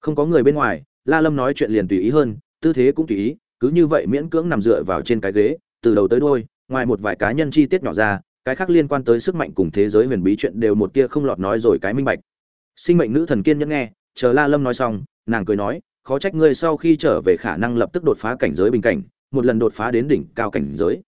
Không có người bên ngoài. La lâm nói chuyện liền tùy ý hơn, tư thế cũng tùy ý, cứ như vậy miễn cưỡng nằm dựa vào trên cái ghế, từ đầu tới đôi ngoài một vài cá nhân chi tiết nhỏ ra cái khác liên quan tới sức mạnh cùng thế giới huyền bí chuyện đều một tia không lọt nói rồi cái minh bạch. Sinh mệnh nữ thần kiên nhẫn nghe, chờ la lâm nói xong, nàng cười nói, khó trách ngươi sau khi trở về khả năng lập tức đột phá cảnh giới bình cảnh, một lần đột phá đến đỉnh cao cảnh giới.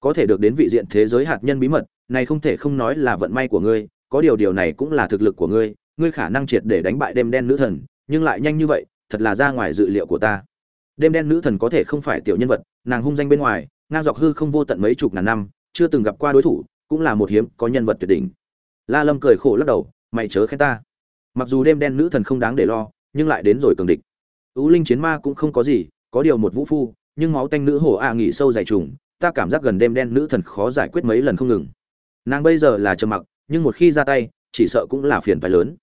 Có thể được đến vị diện thế giới hạt nhân bí mật, này không thể không nói là vận may của ngươi, có điều điều này cũng là thực lực của ngươi ngươi khả năng triệt để đánh bại đêm đen nữ thần, nhưng lại nhanh như vậy, thật là ra ngoài dự liệu của ta. Đêm đen nữ thần có thể không phải tiểu nhân vật, nàng hung danh bên ngoài, ngang dọc hư không vô tận mấy chục ngàn năm, chưa từng gặp qua đối thủ cũng là một hiếm có nhân vật tuyệt đỉnh. La lâm cười khổ lắc đầu, mày chớ khen ta. Mặc dù đêm đen nữ thần không đáng để lo, nhưng lại đến rồi cường địch. Ú linh chiến ma cũng không có gì, có điều một vũ phu, nhưng máu tanh nữ hổ a à nghỉ sâu dày trùng, ta cảm giác gần đêm đen nữ thần khó giải quyết mấy lần không ngừng. Nàng bây giờ là trầm mặc, nhưng một khi ra tay, chỉ sợ cũng là phiền phải lớn.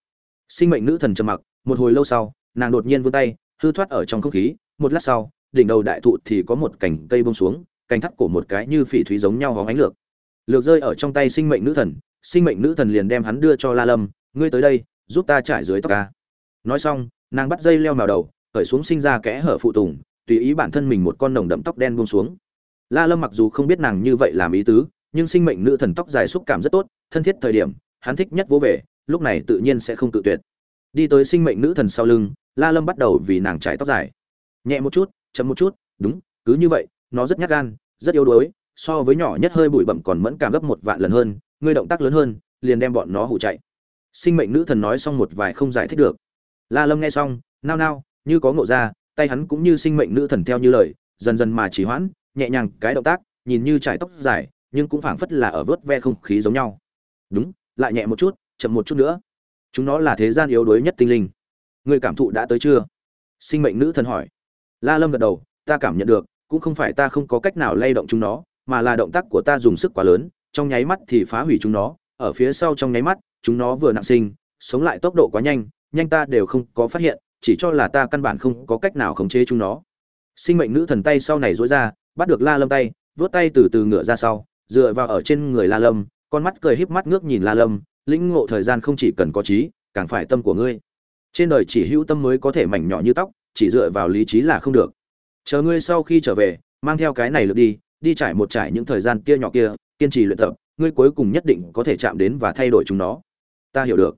Sinh mệnh nữ thần trầm mặc, một hồi lâu sau, nàng đột nhiên vươn tay, hư thoát ở trong không khí, một lát sau, đỉnh đầu đại thụ thì có một cành cây bông xuống, cành thắt của một cái như phỉ thúy giống nhau hóng ánh lược lược rơi ở trong tay sinh mệnh nữ thần, sinh mệnh nữ thần liền đem hắn đưa cho la lâm, ngươi tới đây, giúp ta trải dưới tóc ca nói xong, nàng bắt dây leo màu đầu, khởi xuống sinh ra kẽ hở phụ tùng, tùy ý bản thân mình một con nồng đậm tóc đen buông xuống. La lâm mặc dù không biết nàng như vậy làm ý tứ, nhưng sinh mệnh nữ thần tóc dài xúc cảm rất tốt, thân thiết thời điểm, hắn thích nhất vô về, lúc này tự nhiên sẽ không tự tuyệt. Đi tới sinh mệnh nữ thần sau lưng, la lâm bắt đầu vì nàng trải tóc dài. Nhẹ một chút, chậm một chút, đúng, cứ như vậy, nó rất nhát gan, rất yếu đuối so với nhỏ nhất hơi bụi bậm còn mẫn cảm gấp một vạn lần hơn, ngươi động tác lớn hơn, liền đem bọn nó hụ chạy. Sinh mệnh nữ thần nói xong một vài không giải thích được. La lâm nghe xong, nao nao, như có ngộ ra, tay hắn cũng như sinh mệnh nữ thần theo như lời, dần dần mà chỉ hoãn, nhẹ nhàng cái động tác, nhìn như trải tóc dài, nhưng cũng phảng phất là ở vớt ve không khí giống nhau. Đúng, lại nhẹ một chút, chậm một chút nữa. Chúng nó là thế gian yếu đuối nhất tinh linh. Người cảm thụ đã tới chưa? Sinh mệnh nữ thần hỏi. La lâm gật đầu, ta cảm nhận được, cũng không phải ta không có cách nào lay động chúng nó mà là động tác của ta dùng sức quá lớn, trong nháy mắt thì phá hủy chúng nó, ở phía sau trong nháy mắt, chúng nó vừa nặng sinh, sống lại tốc độ quá nhanh nhanh ta đều không có phát hiện, chỉ cho là ta căn bản không có cách nào khống chế chúng nó. Sinh mệnh nữ thần tay sau này dối ra, bắt được la lâm tay vớt tay từ từ ngựa ra sau, dựa vào ở trên người la lâm, con mắt cười híp mắt ngước nhìn la lâm, lĩnh ngộ thời gian không chỉ cần có trí, càng phải tâm của ngươi. Trên đời chỉ hữu tâm mới có thể mảnh nhỏ như tóc, chỉ dựa vào lý trí là không được. Chờ ngươi sau khi trở về, mang theo cái này lượt đi đi trải một trải những thời gian kia nhỏ kia, kiên trì luyện tập, ngươi cuối cùng nhất định có thể chạm đến và thay đổi chúng nó. Ta hiểu được.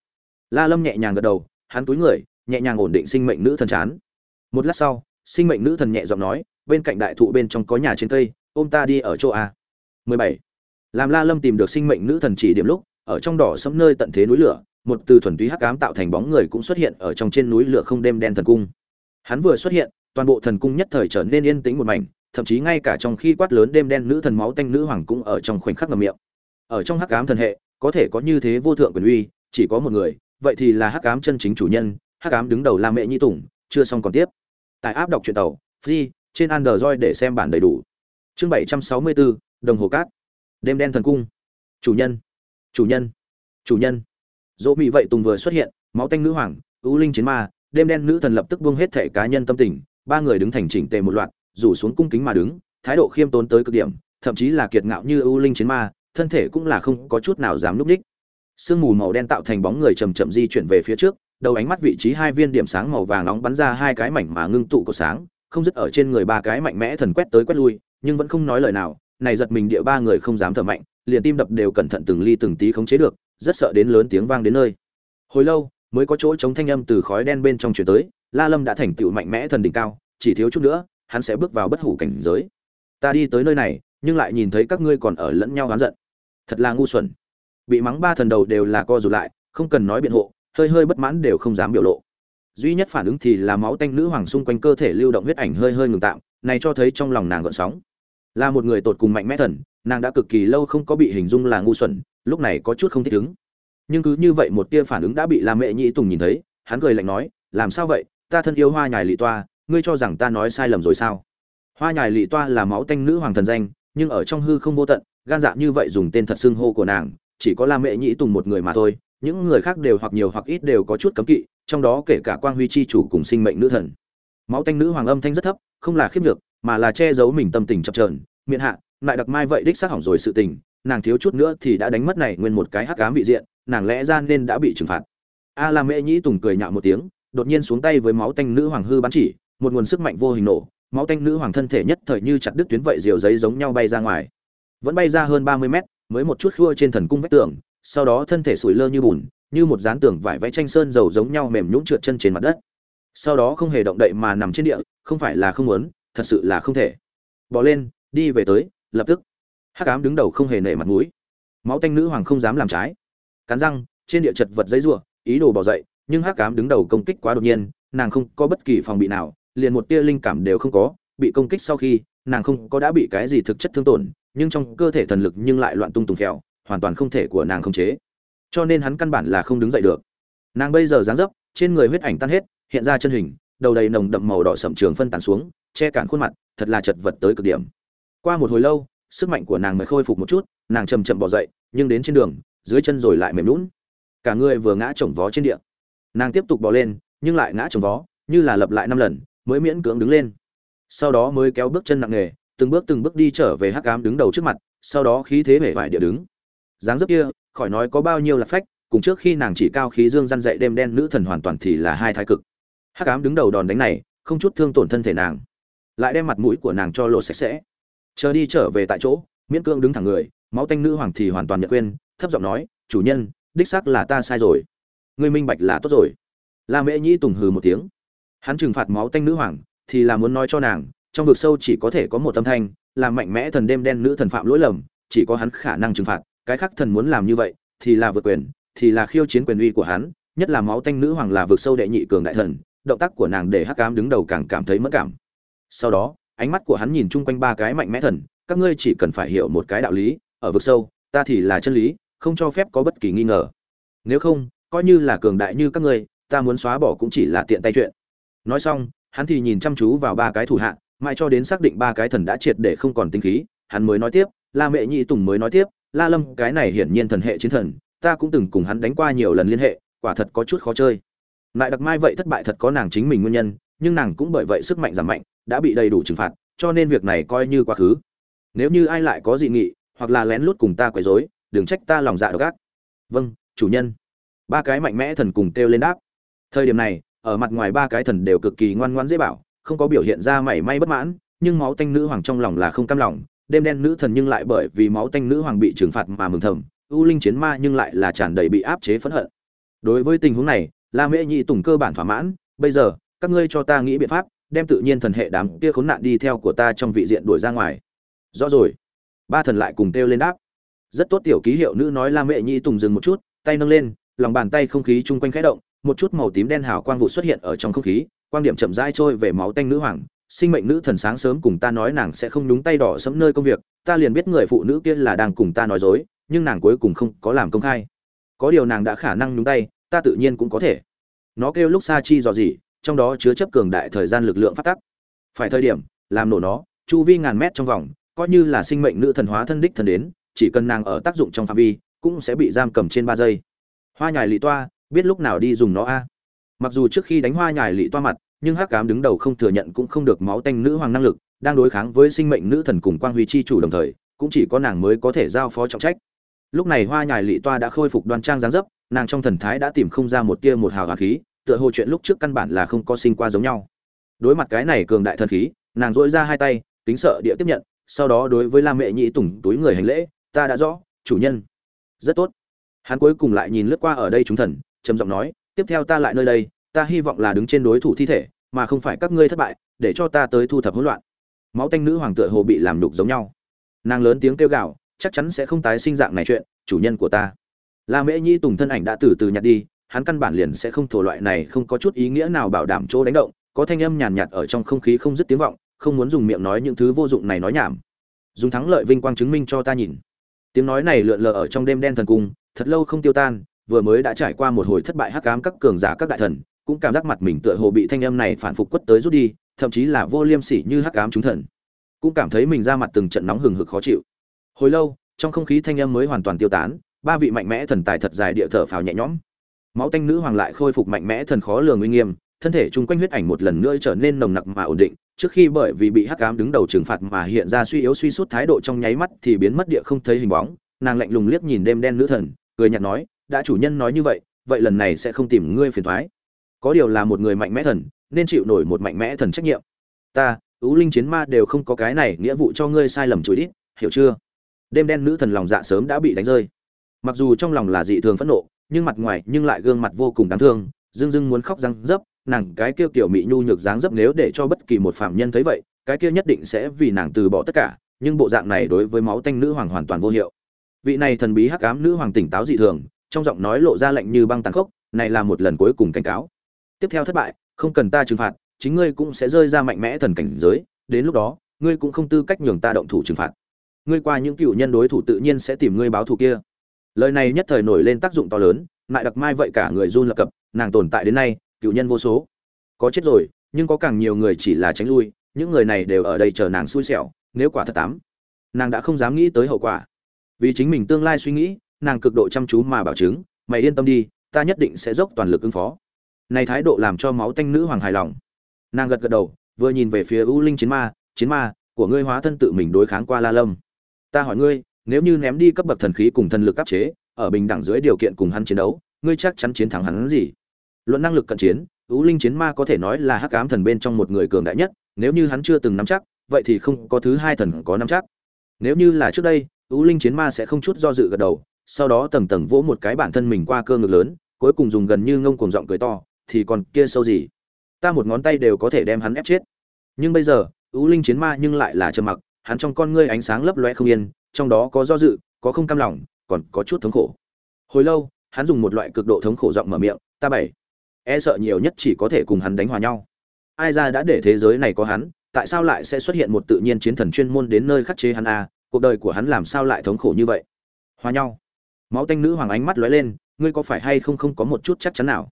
La lâm nhẹ nhàng gật đầu, hắn túi người, nhẹ nhàng ổn định sinh mệnh nữ thần chán. Một lát sau, sinh mệnh nữ thần nhẹ giọng nói, bên cạnh đại thụ bên trong có nhà trên cây, ôm ta đi ở chỗ a. 17. làm la lâm tìm được sinh mệnh nữ thần chỉ điểm lúc, ở trong đỏ sẫm nơi tận thế núi lửa, một từ thuần túy hắc ám tạo thành bóng người cũng xuất hiện ở trong trên núi lửa không đêm đen thần cung. Hắn vừa xuất hiện, toàn bộ thần cung nhất thời trở nên yên tĩnh một mảnh thậm chí ngay cả trong khi quát lớn đêm đen nữ thần máu tanh nữ hoàng cũng ở trong khoảnh khắc ngầm miệng. Ở trong hắc ám thần hệ, có thể có như thế vô thượng quyền uy, chỉ có một người, vậy thì là hắc ám chân chính chủ nhân, hắc ám đứng đầu la mẹ nhi tùng, chưa xong còn tiếp. Tại áp đọc truyện tàu, free, trên android để xem bản đầy đủ. Chương bảy trăm sáu mươi bốn đồng hồ cát. Đêm đen thần cung. Chủ nhân chủ nhân chủ nhân. Dỗ bị vậy tùng vừa xuất hiện, máu tanh nữ hoàng, ưu linh chiến ma, đêm đen nữ thần lập tức buông hết thể cá nhân tâm tình, ba người đứng thành chỉnh tề một loạt rủ xuống cung kính mà đứng, thái độ khiêm tốn tới cực điểm, thậm chí là kiệt ngạo như ưu linh chiến ma, thân thể cũng là không có chút nào dám lúc đích. sương mù màu đen tạo thành bóng người chậm chậm di chuyển về phía trước, đầu ánh mắt vị trí hai viên điểm sáng màu vàng nóng bắn ra hai cái mảnh mà ngưng tụ của sáng, không dứt ở trên người ba cái mạnh mẽ thần quét tới quét lui, nhưng vẫn không nói lời nào, này giật mình địa ba người không dám thở mạnh, liền tim đập đều cẩn thận từng ly từng tí khống chế được, rất sợ đến lớn tiếng vang đến nơi hồi lâu, mới có chỗ chống thanh âm từ khói đen bên trong truyền tới, la lâm đã thành tựu mạnh mẽ thần đỉnh cao, chỉ thiếu chút nữa hắn sẽ bước vào bất hủ cảnh giới. Ta đi tới nơi này, nhưng lại nhìn thấy các ngươi còn ở lẫn nhau oán giận. Thật là ngu xuẩn. Bị mắng ba thần đầu đều là co rụt lại, không cần nói biện hộ, hơi hơi bất mãn đều không dám biểu lộ. Duy nhất phản ứng thì là máu tanh nữ hoàng xung quanh cơ thể lưu động huyết ảnh hơi hơi ngừng tạm, này cho thấy trong lòng nàng gợn sóng. Là một người tột cùng mạnh mẽ thần, nàng đã cực kỳ lâu không có bị hình dung là ngu xuẩn, lúc này có chút không thích ứng. Nhưng cứ như vậy một tia phản ứng đã bị la mẹ nhĩ tùng nhìn thấy, hắn cười lạnh nói, làm sao vậy? Ta thân yêu hoa nhài lị toa ngươi cho rằng ta nói sai lầm rồi sao? Hoa nhài lị toa là máu tanh nữ hoàng thần danh, nhưng ở trong hư không vô tận, gan dạ như vậy dùng tên thật xưng hô của nàng, chỉ có la mẹ nhĩ tùng một người mà thôi, những người khác đều hoặc nhiều hoặc ít đều có chút cấm kỵ, trong đó kể cả quang huy chi chủ cùng sinh mệnh nữ thần. Máu tanh nữ hoàng âm thanh rất thấp, không là khiếp nhược, mà là che giấu mình tâm tình chập trờn miệng hạ, lại đặc mai vậy đích xác hỏng rồi sự tình, nàng thiếu chút nữa thì đã đánh mất này nguyên một cái hắc ám vị diện, nàng lẽ ra nên đã bị trừng phạt. A la mẹ nhĩ tùng cười nhạo một tiếng, đột nhiên xuống tay với máu tanh nữ hoàng hư bắn chỉ một nguồn sức mạnh vô hình nổ máu tanh nữ hoàng thân thể nhất thời như chặt đứt tuyến vậy diều giấy giống nhau bay ra ngoài. Vẫn bay ra hơn ba mươi mét mới một chút khua trên thần cung vách tường sau đó thân thể sủi lơ như bùn như một dán tường vải vẽ tranh sơn dầu giống nhau mềm nhũn trượt chân trên mặt đất. Sau đó không hề động đậy mà nằm trên địa không phải là không muốn thật sự là không thể. Bỏ lên đi về tới lập tức. Hắc ám đứng đầu không hề nể mặt mũi. Máu tanh nữ hoàng không dám làm trái. Cắn răng trên địa chật vật giấy rùa, ý đồ bỏ dậy nhưng hắc ám đứng đầu công kích quá đột nhiên nàng không có bất kỳ phòng bị nào liền một tia linh cảm đều không có, bị công kích sau khi, nàng không có đã bị cái gì thực chất thương tổn, nhưng trong cơ thể thần lực nhưng lại loạn tung tùng phèo, hoàn toàn không thể của nàng không chế. Cho nên hắn căn bản là không đứng dậy được. Nàng bây giờ dáng dấp, trên người huyết ảnh tan hết, hiện ra chân hình, đầu đầy nồng đậm màu đỏ sậm trường phân tán xuống, che cản khuôn mặt, thật là chật vật tới cực điểm. Qua một hồi lâu, sức mạnh của nàng mới khôi phục một chút, nàng chầm chậm bỏ dậy, nhưng đến trên đường, dưới chân rồi lại mềm lún cả người vừa ngã chồng vó trên địa. Nàng tiếp tục bỏ lên, nhưng lại ngã chồng vó, như là lập lại năm lần mới miễn cưỡng đứng lên. Sau đó mới kéo bước chân nặng nề, từng bước từng bước đi trở về hắc ám đứng đầu trước mặt, sau đó khí thế vẻ vải địa đứng. Dáng dấp kia, khỏi nói có bao nhiêu là phách, cùng trước khi nàng chỉ cao khí dương răn dậy đêm đen nữ thần hoàn toàn thì là hai thái cực. Hắc ám đứng đầu đòn đánh này, không chút thương tổn thân thể nàng, lại đem mặt mũi của nàng cho lộ sạch sẽ. Chờ đi trở về tại chỗ, miễn cưỡng đứng thẳng người, máu tanh nữ hoàng thì hoàn toàn nhận quên, thấp giọng nói, chủ nhân, đích xác là ta sai rồi. Ngươi minh bạch là tốt rồi. La mễ nhĩ tùng hừ một tiếng hắn trừng phạt máu tanh nữ hoàng, thì là muốn nói cho nàng, trong vực sâu chỉ có thể có một tâm thanh, là mạnh mẽ thần đêm đen nữ thần phạm lỗi lầm, chỉ có hắn khả năng trừng phạt, cái khác thần muốn làm như vậy, thì là vượt quyền, thì là khiêu chiến quyền uy của hắn, nhất là máu tanh nữ hoàng là vực sâu đệ nhị cường đại thần, động tác của nàng để hắc cám đứng đầu càng cảm thấy mất cảm. Sau đó, ánh mắt của hắn nhìn chung quanh ba cái mạnh mẽ thần, các ngươi chỉ cần phải hiểu một cái đạo lý, ở vực sâu, ta thì là chân lý, không cho phép có bất kỳ nghi ngờ. Nếu không, coi như là cường đại như các ngươi, ta muốn xóa bỏ cũng chỉ là tiện tay chuyện nói xong, hắn thì nhìn chăm chú vào ba cái thủ hạ, mãi cho đến xác định ba cái thần đã triệt để không còn tinh khí, hắn mới nói tiếp, la mẹ nhị tùng mới nói tiếp, la lâm, cái này hiển nhiên thần hệ chiến thần, ta cũng từng cùng hắn đánh qua nhiều lần liên hệ, quả thật có chút khó chơi. Lại đặc mai vậy thất bại thật có nàng chính mình nguyên nhân, nhưng nàng cũng bởi vậy sức mạnh giảm mạnh, đã bị đầy đủ trừng phạt, cho nên việc này coi như quá khứ. Nếu như ai lại có dị nghị, hoặc là lén lút cùng ta quấy rối, đừng trách ta lòng dạ độc ác. Vâng chủ nhân. Ba cái mạnh mẽ thần cùng kêu lên đáp. Thời điểm này ở mặt ngoài ba cái thần đều cực kỳ ngoan ngoãn dễ bảo, không có biểu hiện ra mảy may bất mãn, nhưng máu tanh nữ hoàng trong lòng là không cam lòng, đêm đen nữ thần nhưng lại bởi vì máu tanh nữ hoàng bị trừng phạt mà mừng thầm u linh chiến ma nhưng lại là tràn đầy bị áp chế phẫn hận. Đối với tình huống này, la mễ nhị tùng cơ bản thỏa mãn, bây giờ, các ngươi cho ta nghĩ biện pháp, đem tự nhiên thần hệ đám kia khốn nạn đi theo của ta trong vị diện đuổi ra ngoài. Rõ rồi. Ba thần lại cùng kêu lên đáp. Rất tốt tiểu ký hiệu nữ nói la mễ nhị tùng dừng một chút, tay nâng lên, lòng bàn tay không khí chung quanh khẽ động một chút màu tím đen hào quang vụ xuất hiện ở trong không khí quang điểm chậm rãi trôi về máu tanh nữ hoàng. Sinh mệnh nữ thần sáng sớm cùng ta nói nàng sẽ không nhúng tay đỏ sẫm nơi công việc ta liền biết người phụ nữ kia là đang cùng ta nói dối nhưng nàng cuối cùng không có làm công khai. Có điều nàng đã khả năng nhúng tay ta tự nhiên cũng có thể. Nó kêu lúc xa chi dò dỉ, trong đó chứa chấp cường đại thời gian lực lượng phát tắc. Phải thời điểm làm nổ nó chu vi ngàn mét trong vòng coi như là sinh mệnh nữ thần hóa thân đích thần đến chỉ cần nàng ở tác dụng trong phạm vi cũng sẽ bị giam cầm trên ba giây. Hoa nhài lị toa biết lúc nào đi dùng nó a? Mặc dù trước khi đánh hoa nhài lị toa mặt, nhưng hắc cám đứng đầu không thừa nhận cũng không được máu tanh nữ hoàng năng lực, đang đối kháng với sinh mệnh nữ thần cùng quang huy chi chủ đồng thời, cũng chỉ có nàng mới có thể giao phó trọng trách. Lúc này hoa nhài lị toa đã khôi phục đoan trang dáng dấp, nàng trong thần thái đã tìm không ra một tia một hào hà khí, tựa hồ chuyện lúc trước căn bản là không có sinh qua giống nhau. Đối mặt cái này cường đại thần khí, nàng dỗi ra hai tay, kính sợ địa tiếp nhận, sau đó đối với la mẹ nhị tùng túi người hành lễ, ta đã rõ, chủ nhân. Rất tốt. Hắn cuối cùng lại nhìn lướt qua ở đây chúng thần trầm giọng nói, tiếp theo ta lại nơi đây, ta hy vọng là đứng trên đối thủ thi thể, mà không phải các ngươi thất bại, để cho ta tới thu thập hỗn loạn. Máu tanh nữ hoàng tựa hồ bị làm đục giống nhau. Nàng lớn tiếng kêu gào, chắc chắn sẽ không tái sinh dạng này chuyện, chủ nhân của ta. La mễ Nhi tùng thân ảnh đã từ từ nhặt đi, hắn căn bản liền sẽ không thổ loại này không có chút ý nghĩa nào bảo đảm chỗ đánh động, có thanh âm nhàn nhạt ở trong không khí không dứt tiếng vọng, không muốn dùng miệng nói những thứ vô dụng này nói nhảm. Dùng thắng lợi vinh quang chứng minh cho ta nhìn. Tiếng nói này lượn lờ ở trong đêm đen thần cung, thật lâu không tiêu tan vừa mới đã trải qua một hồi thất bại hắc ám các cường giả các đại thần, cũng cảm giác mặt mình tựa hồ bị thanh âm này phản phục quất tới rút đi, thậm chí là vô liêm sỉ như hắc ám chúng thần. Cũng cảm thấy mình ra mặt từng trận nóng hừng hực khó chịu. Hồi lâu, trong không khí thanh âm mới hoàn toàn tiêu tán, ba vị mạnh mẽ thần tài thật dài địa thở phào nhẹ nhõm. Máu tanh nữ hoàng lại khôi phục mạnh mẽ thần khó lường uy nghiêm, thân thể chung quanh huyết ảnh một lần nữa trở nên nồng nặc mà ổn định, trước khi bởi vì bị hắc ám đứng đầu trừng phạt mà hiện ra suy yếu suy sút thái độ trong nháy mắt thì biến mất địa không thấy hình bóng, nàng lạnh lùng liếc nhìn đêm đen nữ thần, cười nhạt nói đã chủ nhân nói như vậy vậy lần này sẽ không tìm ngươi phiền thoái. Có điều là một người mạnh mẽ thần, nên chịu nổi một mạnh mẽ thần trách nhiệm. Ta, ưu linh chiến ma đều không có cái này nghĩa vụ cho ngươi sai lầm chối đít, hiểu chưa? Đêm đen nữ thần lòng dạ sớm đã bị đánh rơi. Mặc dù trong lòng là dị thường phẫn nộ, nhưng mặt ngoài nhưng lại gương mặt vô cùng đáng thương, dưng dưng muốn khóc răng dấp nàng cái kia kiểu mị nhu nhược dáng dấp nếu để cho bất kỳ một phạm nhân thấy vậy, cái kia nhất định sẽ vì nàng từ bỏ tất cả, nhưng bộ dạng này đối với máu tanh nữ hoàng hoàn toàn vô hiệu. Vị này thần bí hắc ám nữ hoàng tỉnh táo dị thường trong giọng nói lộ ra lạnh như băng tàn khốc, này là một lần cuối cùng cảnh cáo. Tiếp theo thất bại, không cần ta trừng phạt, chính ngươi cũng sẽ rơi ra mạnh mẽ thần cảnh giới, đến lúc đó, ngươi cũng không tư cách nhường ta động thủ trừng phạt. Ngươi qua những cựu nhân đối thủ tự nhiên sẽ tìm ngươi báo thù kia. Lời này nhất thời nổi lên tác dụng to lớn lại đặc mai vậy cả người run lập cập, nàng tồn tại đến nay, cựu nhân vô số. Có chết rồi, nhưng có càng nhiều người chỉ là tránh lui, những người này đều ở đây chờ nàng xui xẻo, nếu quả thật tám, nàng đã không dám nghĩ tới hậu quả. Vì chính mình tương lai suy nghĩ nàng cực độ chăm chú mà bảo chứng, mày yên tâm đi, ta nhất định sẽ dốc toàn lực ứng phó. Này thái độ làm cho máu tanh nữ hoàng hài lòng. Nàng gật gật đầu, vừa nhìn về phía u linh chiến ma chiến ma, của ngươi hóa thân tự mình đối kháng qua la lâm. Ta hỏi ngươi, nếu như ném đi cấp bậc thần khí cùng thần lực áp chế, ở bình đẳng dưới điều kiện cùng hắn chiến đấu, ngươi chắc chắn chiến thắng hắn gì? Luận năng lực cận chiến ưu linh chiến ma có thể nói là hắc ám thần bên trong một người cường đại nhất, nếu như hắn chưa từng nắm chắc, vậy thì không có thứ hai thần có nắm chắc. Nếu như là trước đây ưu linh chiến ma sẽ không chút do dự gật đầu sau đó tầng tầng vỗ một cái bản thân mình qua cơ ngực lớn, cuối cùng dùng gần như ngông cuồng giọng cười to, thì còn kia sâu gì? Ta một ngón tay đều có thể đem hắn ép chết. Nhưng bây giờ ưu linh chiến ma nhưng lại là trầm mặc, hắn trong con ngươi ánh sáng lấp loe không yên, trong đó có do dự, có không cam lòng, còn có chút thống khổ. Hồi lâu, hắn dùng một loại cực độ thống khổ giọng mở miệng, ta bảy e sợ nhiều nhất chỉ có thể cùng hắn đánh hòa nhau. Ai ra đã để thế giới này có hắn, tại sao lại sẽ xuất hiện một tự nhiên chiến thần chuyên môn đến nơi khắc chế hắn a cuộc đời của hắn làm sao lại thống khổ như vậy? Hòa nhau máu tanh nữ hoàng ánh mắt lóe lên, ngươi có phải hay không không có một chút chắc chắn nào?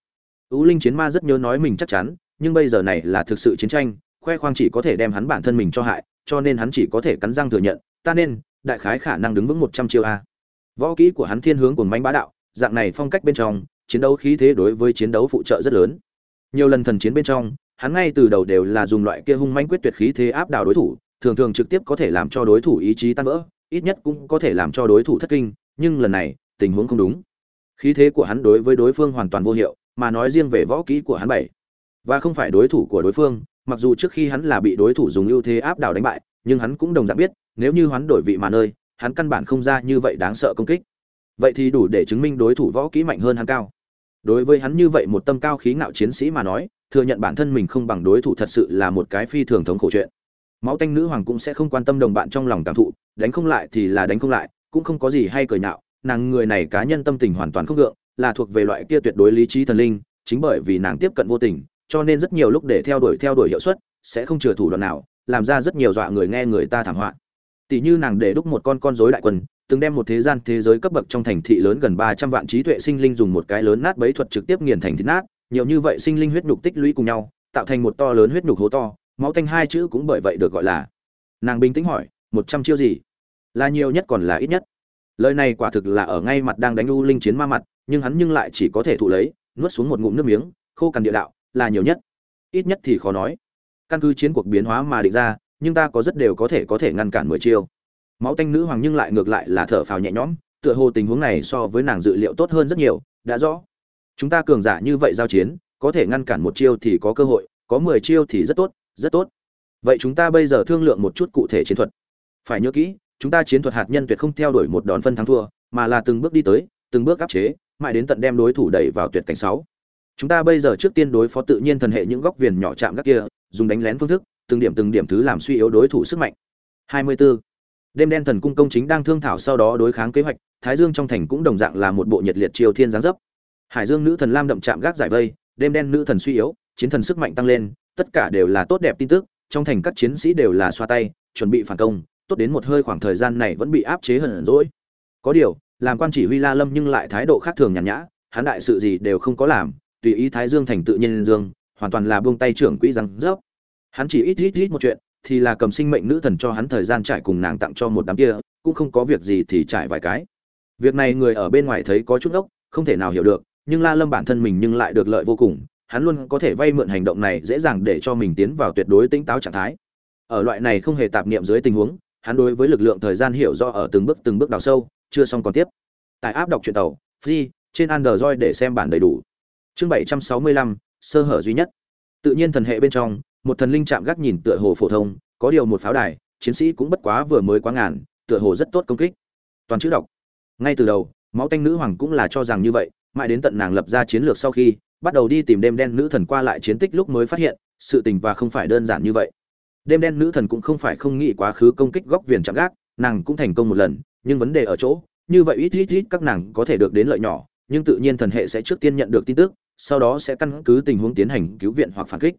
Ưu linh chiến ma rất nhớ nói mình chắc chắn, nhưng bây giờ này là thực sự chiến tranh, khoe khoang chỉ có thể đem hắn bản thân mình cho hại, cho nên hắn chỉ có thể cắn răng thừa nhận, ta nên, đại khái khả năng đứng vững một trăm chiêu a. Võ kỹ của hắn thiên hướng của mánh bá đạo, dạng này phong cách bên trong, chiến đấu khí thế đối với chiến đấu phụ trợ rất lớn. Nhiều lần thần chiến bên trong, hắn ngay từ đầu đều là dùng loại kia hung manh quyết tuyệt khí thế áp đảo đối thủ, thường thường trực tiếp có thể làm cho đối thủ ý chí tan vỡ, ít nhất cũng có thể làm cho đối thủ thất kinh, nhưng lần này tình huống không đúng. Khí thế của hắn đối với đối phương hoàn toàn vô hiệu, mà nói riêng về võ kỹ của hắn bảy. Và không phải đối thủ của đối phương, mặc dù trước khi hắn là bị đối thủ dùng ưu thế áp đảo đánh bại, nhưng hắn cũng đồng dạng biết, nếu như hắn đổi vị mà nơi, hắn căn bản không ra như vậy đáng sợ công kích. Vậy thì đủ để chứng minh đối thủ võ kỹ mạnh hơn hắn cao. Đối với hắn như vậy một tâm cao khí ngạo chiến sĩ mà nói, thừa nhận bản thân mình không bằng đối thủ thật sự là một cái phi thường thống khổ chuyện. Máu tanh nữ hoàng cũng sẽ không quan tâm đồng bạn trong lòng cảm thụ, đánh không lại thì là đánh không lại, cũng không có gì hay cười nhạo nàng người này cá nhân tâm tình hoàn toàn không gượng, là thuộc về loại kia tuyệt đối lý trí thần linh, chính bởi vì nàng tiếp cận vô tình, cho nên rất nhiều lúc để theo đuổi theo đuổi hiệu suất, sẽ không chừa thủ đoạn nào, làm ra rất nhiều dọa người nghe người ta thảm họa. Tỷ như nàng để đúc một con con rối đại quân từng đem một thế gian thế giới cấp bậc trong thành thị lớn gần ba trăm vạn trí tuệ sinh linh dùng một cái lớn nát bấy thuật trực tiếp nghiền thành thịt nát, nhiều như vậy sinh linh huyết nhục tích lũy cùng nhau, tạo thành một to lớn huyết nhục hố to, máu tanh hai chữ cũng bởi vậy được gọi là. Nàng bình tĩnh hỏi, một trăm chiêu gì? Là nhiều nhất còn là ít nhất lời này quả thực là ở ngay mặt đang đánh u linh chiến ma mặt, nhưng hắn nhưng lại chỉ có thể thụ lấy, nuốt xuống một ngụm nước miếng, khô cằn địa đạo, là nhiều nhất. Ít nhất thì khó nói. Căn cứ chiến cuộc biến hóa mà định ra, nhưng ta có rất đều có thể có thể ngăn cản mười chiêu. Máu tanh nữ hoàng nhưng lại ngược lại là thở phào nhẹ nhõm, tựa hồ tình huống này so với nàng dự liệu tốt hơn rất nhiều, đã rõ. Chúng ta cường giả như vậy giao chiến, có thể ngăn cản một chiêu thì có cơ hội, có mười chiêu thì rất tốt rất tốt. Vậy chúng ta bây giờ thương lượng một chút cụ thể chiến thuật. Phải nhớ kỹ chúng ta chiến thuật hạt nhân tuyệt không theo đuổi một đòn phân thắng thua, mà là từng bước đi tới, từng bước áp chế, mãi đến tận đem đối thủ đẩy vào tuyệt cảnh sáu. Chúng ta bây giờ trước tiên đối phó tự nhiên thần hệ những góc viền nhỏ chạm gác kia, dùng đánh lén phương thức, từng điểm từng điểm thứ làm suy yếu đối thủ sức mạnh. 24. đêm đen thần cung công chính đang thương thảo sau đó đối kháng kế hoạch, thái dương trong thành cũng đồng dạng là một bộ nhiệt liệt triều thiên giáng dấp. Hải dương nữ thần lam đậm chạm gác giải vây, đêm đen nữ thần suy yếu, chiến thần sức mạnh tăng lên, tất cả đều là tốt đẹp tin tức, trong thành các chiến sĩ đều là xoa tay, chuẩn bị phản công tốt đến một hơi khoảng thời gian này vẫn bị áp chế hờn rỗi. Có điều, làm quan chỉ huy la lâm nhưng lại thái độ khác thường nhàn nhã, hắn đại sự gì đều không có làm, tùy ý thái dương thành tự nhiên dương, hoàn toàn là buông tay trưởng quỹ răng rớp. Hắn chỉ ít ít ít một chuyện, thì là cầm sinh mệnh nữ thần cho hắn thời gian trải cùng nàng tặng cho một đám kia, cũng không có việc gì thì trải vài cái. Việc này người ở bên ngoài thấy có chút ốc, không thể nào hiểu được, nhưng la lâm bản thân mình nhưng lại được lợi vô cùng, hắn luôn có thể vay mượn hành động này dễ dàng để cho mình tiến vào tuyệt đối tỉnh táo trạng thái. Ở loại này không hề tạp niệm dưới tình huống hắn đối với lực lượng thời gian hiểu rõ ở từng bước từng bước đào sâu, chưa xong còn tiếp. Tại áp đọc truyện tàu, free, trên android để xem bản đầy đủ. Chương bảy trăm sáu mươi lăm, sơ hở duy nhất. Tự nhiên thần hệ bên trong, một thần linh chạm gác nhìn tựa hồ phổ thông, có điều một pháo đài, chiến sĩ cũng bất quá vừa mới quá ngàn, tựa hồ rất tốt công kích. Toàn chữ đọc. Ngay từ đầu, máu tanh nữ hoàng cũng là cho rằng như vậy, mãi đến tận nàng lập ra chiến lược sau khi, bắt đầu đi tìm đêm đen nữ thần qua lại chiến tích lúc mới phát hiện, sự tình và không phải đơn giản như vậy đêm đen nữ thần cũng không phải không nghĩ quá khứ công kích góc viền chạm gác, nàng cũng thành công một lần, nhưng vấn đề ở chỗ, như vậy ít ít ít các nàng có thể được đến lợi nhỏ, nhưng tự nhiên thần hệ sẽ trước tiên nhận được tin tức, sau đó sẽ căn cứ tình huống tiến hành cứu viện hoặc phản kích.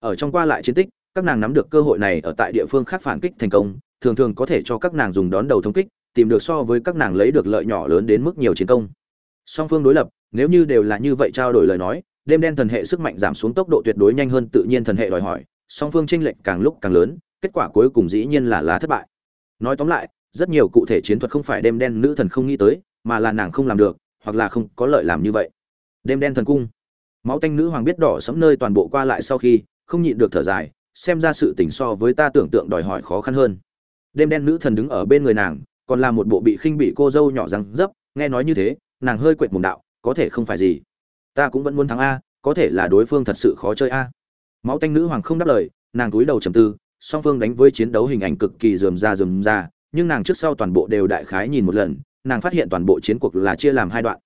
Ở trong qua lại chiến tích, các nàng nắm được cơ hội này ở tại địa phương khác phản kích thành công, thường thường có thể cho các nàng dùng đón đầu thống kích, tìm được so với các nàng lấy được lợi nhỏ lớn đến mức nhiều chiến công. Song phương đối lập, nếu như đều là như vậy trao đổi lời nói, đêm đen thần hệ sức mạnh giảm xuống tốc độ tuyệt đối nhanh hơn tự nhiên thần hệ đòi hỏi song phương tranh lệch càng lúc càng lớn, kết quả cuối cùng dĩ nhiên là lá thất bại. Nói tóm lại, rất nhiều cụ thể chiến thuật không phải đêm đen nữ thần không nghĩ tới, mà là nàng không làm được, hoặc là không có lợi làm như vậy. Đêm đen thần cung. Máu tanh nữ hoàng biết đỏ sẫm nơi toàn bộ qua lại sau khi, không nhịn được thở dài, xem ra sự tình so với ta tưởng tượng đòi hỏi khó khăn hơn. Đêm đen nữ thần đứng ở bên người nàng, còn là một bộ bị khinh bị cô dâu nhỏ răng dấp, nghe nói như thế, nàng hơi quệt mồm đạo, có thể không phải gì? Ta cũng vẫn muốn thắng a, có thể là đối phương thật sự khó chơi a máu tanh nữ hoàng không đáp lời, nàng túi đầu trầm tư, song phương đánh với chiến đấu hình ảnh cực kỳ dườm ra dườm ra nhưng nàng trước sau toàn bộ đều đại khái nhìn một lần, nàng phát hiện toàn bộ chiến cuộc là chia làm hai đoạn.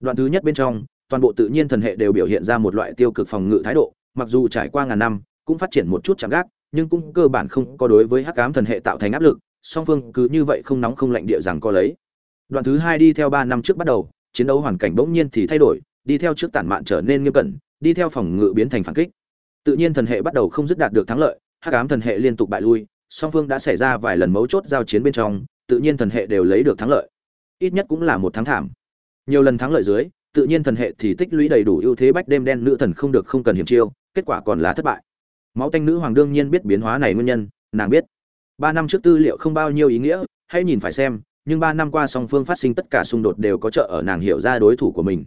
Đoạn thứ nhất bên trong, toàn bộ tự nhiên thần hệ đều biểu hiện ra một loại tiêu cực phòng ngự thái độ, mặc dù trải qua ngàn năm, cũng phát triển một chút chạm gác, nhưng cũng cơ bản không có đối với hắc ám thần hệ tạo thành áp lực, song phương cứ như vậy không nóng không lạnh địa rằng có lấy. Đoạn thứ hai đi theo ba năm trước bắt đầu, chiến đấu hoàn cảnh bỗng nhiên thì thay đổi, đi theo trước tản mạn trở nên nghiêm cẩn, đi theo phòng ngự biến thành phản kích tự nhiên thần hệ bắt đầu không dứt đạt được thắng lợi, hắc ám thần hệ liên tục bại lui, song phương đã xảy ra vài lần mấu chốt giao chiến bên trong, tự nhiên thần hệ đều lấy được thắng lợi. Ít nhất cũng là một tháng thảm. Nhiều lần thắng lợi dưới, tự nhiên thần hệ thì tích lũy đầy đủ ưu thế bách đêm đen nữ thần không được không cần hiểm chiêu, kết quả còn là thất bại. Máu tanh nữ hoàng đương nhiên biết biến hóa này nguyên nhân, nàng biết. Ba năm trước tư liệu không bao nhiêu ý nghĩa, hãy nhìn phải xem, nhưng ba năm qua song phương phát sinh tất cả xung đột đều có trợ ở nàng hiểu ra đối thủ của mình.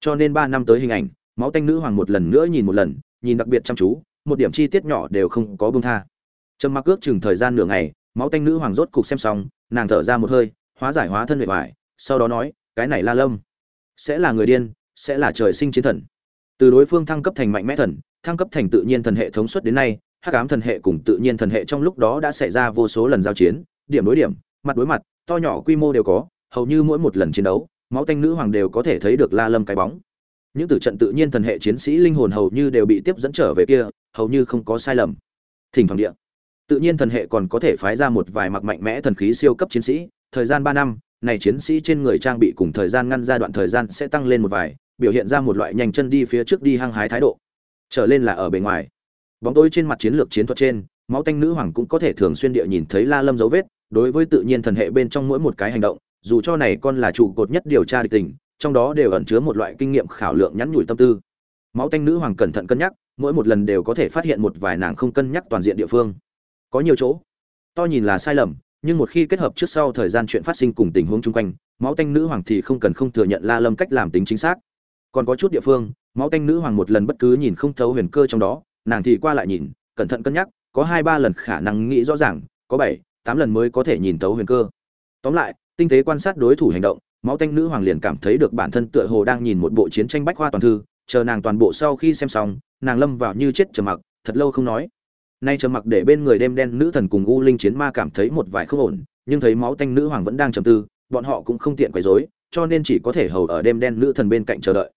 Cho nên ba năm tới hình ảnh, máu tanh nữ hoàng một lần nữa nhìn một lần nhìn đặc biệt chăm chú, một điểm chi tiết nhỏ đều không có bông tha. Trầm mặc ước chừng thời gian nửa ngày, máu tanh nữ hoàng rốt cục xem xong, nàng thở ra một hơi, hóa giải hóa thân vệ vải sau đó nói, cái này la lâm, sẽ là người điên, sẽ là trời sinh chiến thần. Từ đối phương thăng cấp thành mạnh mẽ thần, thăng cấp thành tự nhiên thần hệ thống suất đến nay, hắc ám thần hệ cùng tự nhiên thần hệ trong lúc đó đã xảy ra vô số lần giao chiến, điểm đối điểm, mặt đối mặt, to nhỏ quy mô đều có, hầu như mỗi một lần chiến đấu, máu tanh nữ hoàng đều có thể thấy được la lâm cái bóng những tử trận tự nhiên thần hệ chiến sĩ linh hồn hầu như đều bị tiếp dẫn trở về kia, hầu như không có sai lầm. Thỉnh thoảng địa, tự nhiên thần hệ còn có thể phái ra một vài mặc mạnh mẽ thần khí siêu cấp chiến sĩ. Thời gian ba năm, này chiến sĩ trên người trang bị cùng thời gian ngăn ra đoạn thời gian sẽ tăng lên một vài, biểu hiện ra một loại nhanh chân đi phía trước đi hăng hái thái độ. Trở lên là ở bề ngoài. Bóng tối trên mặt chiến lược chiến thuật trên, máu tanh nữ hoàng cũng có thể thường xuyên địa nhìn thấy la lâm dấu vết. Đối với tự nhiên thần hệ bên trong mỗi một cái hành động, dù cho này con là trụ cột nhất điều tra địch tình trong đó đều ẩn chứa một loại kinh nghiệm khảo lượng nhắn nhủi tâm tư. Máu tanh nữ hoàng cẩn thận cân nhắc, mỗi một lần đều có thể phát hiện một vài nàng không cân nhắc toàn diện địa phương. Có nhiều chỗ, to nhìn là sai lầm, nhưng một khi kết hợp trước sau thời gian chuyện phát sinh cùng tình huống chung quanh, máu tanh nữ hoàng thì không cần không thừa nhận la lâm cách làm tính chính xác. Còn có chút địa phương, máu tanh nữ hoàng một lần bất cứ nhìn không thấu huyền cơ trong đó, nàng thì qua lại nhìn, cẩn thận cân nhắc, có hai ba lần khả năng nghĩ rõ ràng, có bảy, tám lần mới có thể nhìn thấu huyền cơ. Tóm lại, tinh tế quan sát đối thủ hành động máu tanh nữ hoàng liền cảm thấy được bản thân tựa hồ đang nhìn một bộ chiến tranh bách khoa toàn thư, chờ nàng toàn bộ sau khi xem xong, nàng lâm vào như chết trầm mặc, thật lâu không nói. Nay trầm mặc để bên người đêm đen nữ thần cùng u linh chiến ma cảm thấy một vài không ổn, nhưng thấy máu tanh nữ hoàng vẫn đang trầm tư, bọn họ cũng không tiện quấy rối, cho nên chỉ có thể hầu ở đêm đen nữ thần bên cạnh chờ đợi.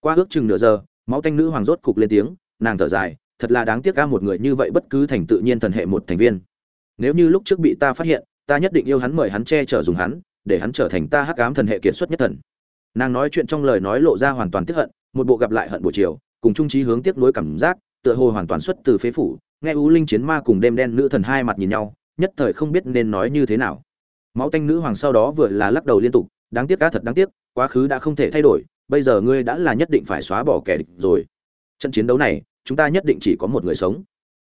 Qua ước chừng nửa giờ, máu tanh nữ hoàng rốt cục lên tiếng, nàng thở dài, thật là đáng tiếc ca một người như vậy bất cứ thành tự nhiên thần hệ một thành viên. Nếu như lúc trước bị ta phát hiện, ta nhất định yêu hắn mời hắn che chở dùng hắn để hắn trở thành ta hắc ám thần hệ kiệt xuất nhất thần. Nàng nói chuyện trong lời nói lộ ra hoàn toàn tiếc hận, một bộ gặp lại hận buổi chiều, cùng trung trí hướng tiếc nuối cảm giác, tựa hồ hoàn toàn xuất từ phế phủ, nghe u linh chiến ma cùng đêm đen nữ thần hai mặt nhìn nhau, nhất thời không biết nên nói như thế nào. Máu tanh nữ hoàng sau đó vừa là lắc đầu liên tục, đáng tiếc cá thật đáng tiếc, quá khứ đã không thể thay đổi, bây giờ ngươi đã là nhất định phải xóa bỏ kẻ địch rồi. Trận chiến đấu này, chúng ta nhất định chỉ có một người sống.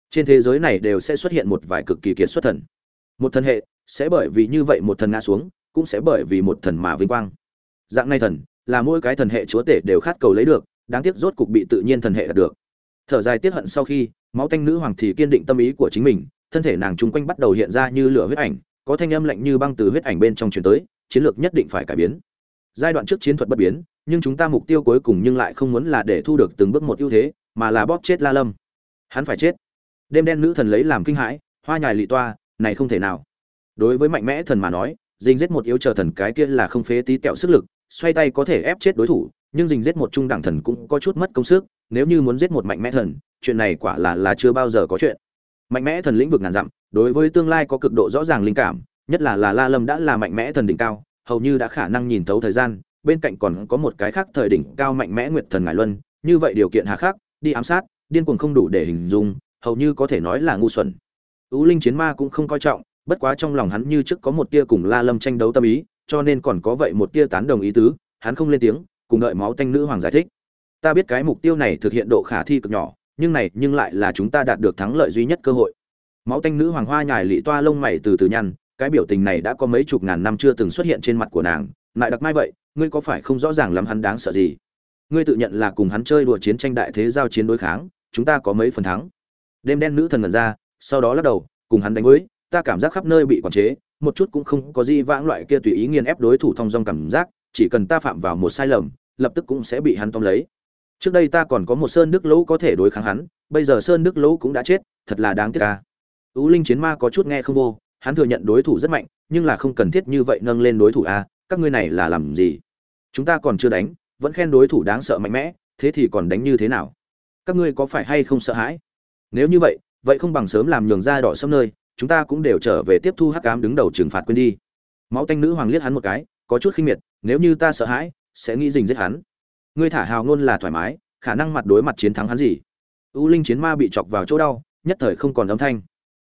Trên thế giới này đều sẽ xuất hiện một vài cực kỳ kiệt xuất thần. Một thần hệ sẽ bởi vì như vậy một thần ngã xuống cũng sẽ bởi vì một thần mà vinh quang. Dạng này thần, là mỗi cái thần hệ chúa tể đều khát cầu lấy được, đáng tiếc rốt cục bị tự nhiên thần hệ đạt được. Thở dài tiết hận sau khi, máu tanh nữ hoàng thì kiên định tâm ý của chính mình, thân thể nàng chung quanh bắt đầu hiện ra như lửa huyết ảnh, có thanh âm lạnh như băng từ huyết ảnh bên trong truyền tới, chiến lược nhất định phải cải biến. Giai đoạn trước chiến thuật bất biến, nhưng chúng ta mục tiêu cuối cùng nhưng lại không muốn là để thu được từng bước một ưu thế, mà là bóp chết la lâm. Hắn phải chết. Đêm đen nữ thần lấy làm kinh hãi, hoa nhài lị toa, này không thể nào. Đối với mạnh mẽ thần mà nói dình giết một yếu chờ thần cái kia là không phế tí tẹo sức lực, xoay tay có thể ép chết đối thủ, nhưng dình giết một trung đẳng thần cũng có chút mất công sức, nếu như muốn giết một mạnh mẽ thần, chuyện này quả là là chưa bao giờ có chuyện. Mạnh mẽ thần lĩnh vực ngàn dặm, đối với tương lai có cực độ rõ ràng linh cảm, nhất là là la lâm đã là mạnh mẽ thần đỉnh cao, hầu như đã khả năng nhìn thấu thời gian, bên cạnh còn có một cái khác thời đỉnh cao mạnh mẽ nguyệt thần ngải luân, như vậy điều kiện hà khắc, đi ám sát, điên cuồng không đủ để hình dung, hầu như có thể nói là ngu xuẩn. Ú linh chiến ma cũng không coi trọng bất quá trong lòng hắn như trước có một tia cùng la lâm tranh đấu tâm ý, cho nên còn có vậy một tia tán đồng ý tứ, hắn không lên tiếng, cùng đợi máu tanh nữ hoàng giải thích. Ta biết cái mục tiêu này thực hiện độ khả thi cực nhỏ, nhưng này, nhưng lại là chúng ta đạt được thắng lợi duy nhất cơ hội. Máu tanh nữ hoàng hoa nhài lị toa lông mày từ từ nhăn, cái biểu tình này đã có mấy chục ngàn năm chưa từng xuất hiện trên mặt của nàng, lại đặc mai vậy, ngươi có phải không rõ ràng lắm hắn đáng sợ gì? Ngươi tự nhận là cùng hắn chơi đùa chiến tranh đại thế giao chiến đối kháng, chúng ta có mấy phần thắng. Đêm đen nữ thần ngẩn ra, sau đó lắc đầu, cùng hắn đánh với ta cảm giác khắp nơi bị quản chế, một chút cũng không có gì vãng loại kia tùy ý nghiền ép đối thủ thông dong cảm giác, chỉ cần ta phạm vào một sai lầm, lập tức cũng sẽ bị hắn tóm lấy. Trước đây ta còn có một sơn đức lỗ có thể đối kháng hắn, bây giờ sơn đức lỗ cũng đã chết, thật là đáng tiếc ca ú linh chiến ma có chút nghe không vô, hắn thừa nhận đối thủ rất mạnh, nhưng là không cần thiết như vậy nâng lên đối thủ a, các ngươi này là làm gì? Chúng ta còn chưa đánh, vẫn khen đối thủ đáng sợ mạnh mẽ, thế thì còn đánh như thế nào? Các ngươi có phải hay không sợ hãi? Nếu như vậy vậy không bằng sớm làm nhường ra đỏ sâm nơi chúng ta cũng đều trở về tiếp thu hắc cám đứng đầu trừng phạt quên đi. Máu tanh nữ hoàng liếc hắn một cái, có chút khinh miệt, nếu như ta sợ hãi, sẽ nghĩ dình giết hắn. Ngươi thả hào ngôn là thoải mái, khả năng mặt đối mặt chiến thắng hắn gì? U linh chiến ma bị chọc vào chỗ đau, nhất thời không còn âm thanh.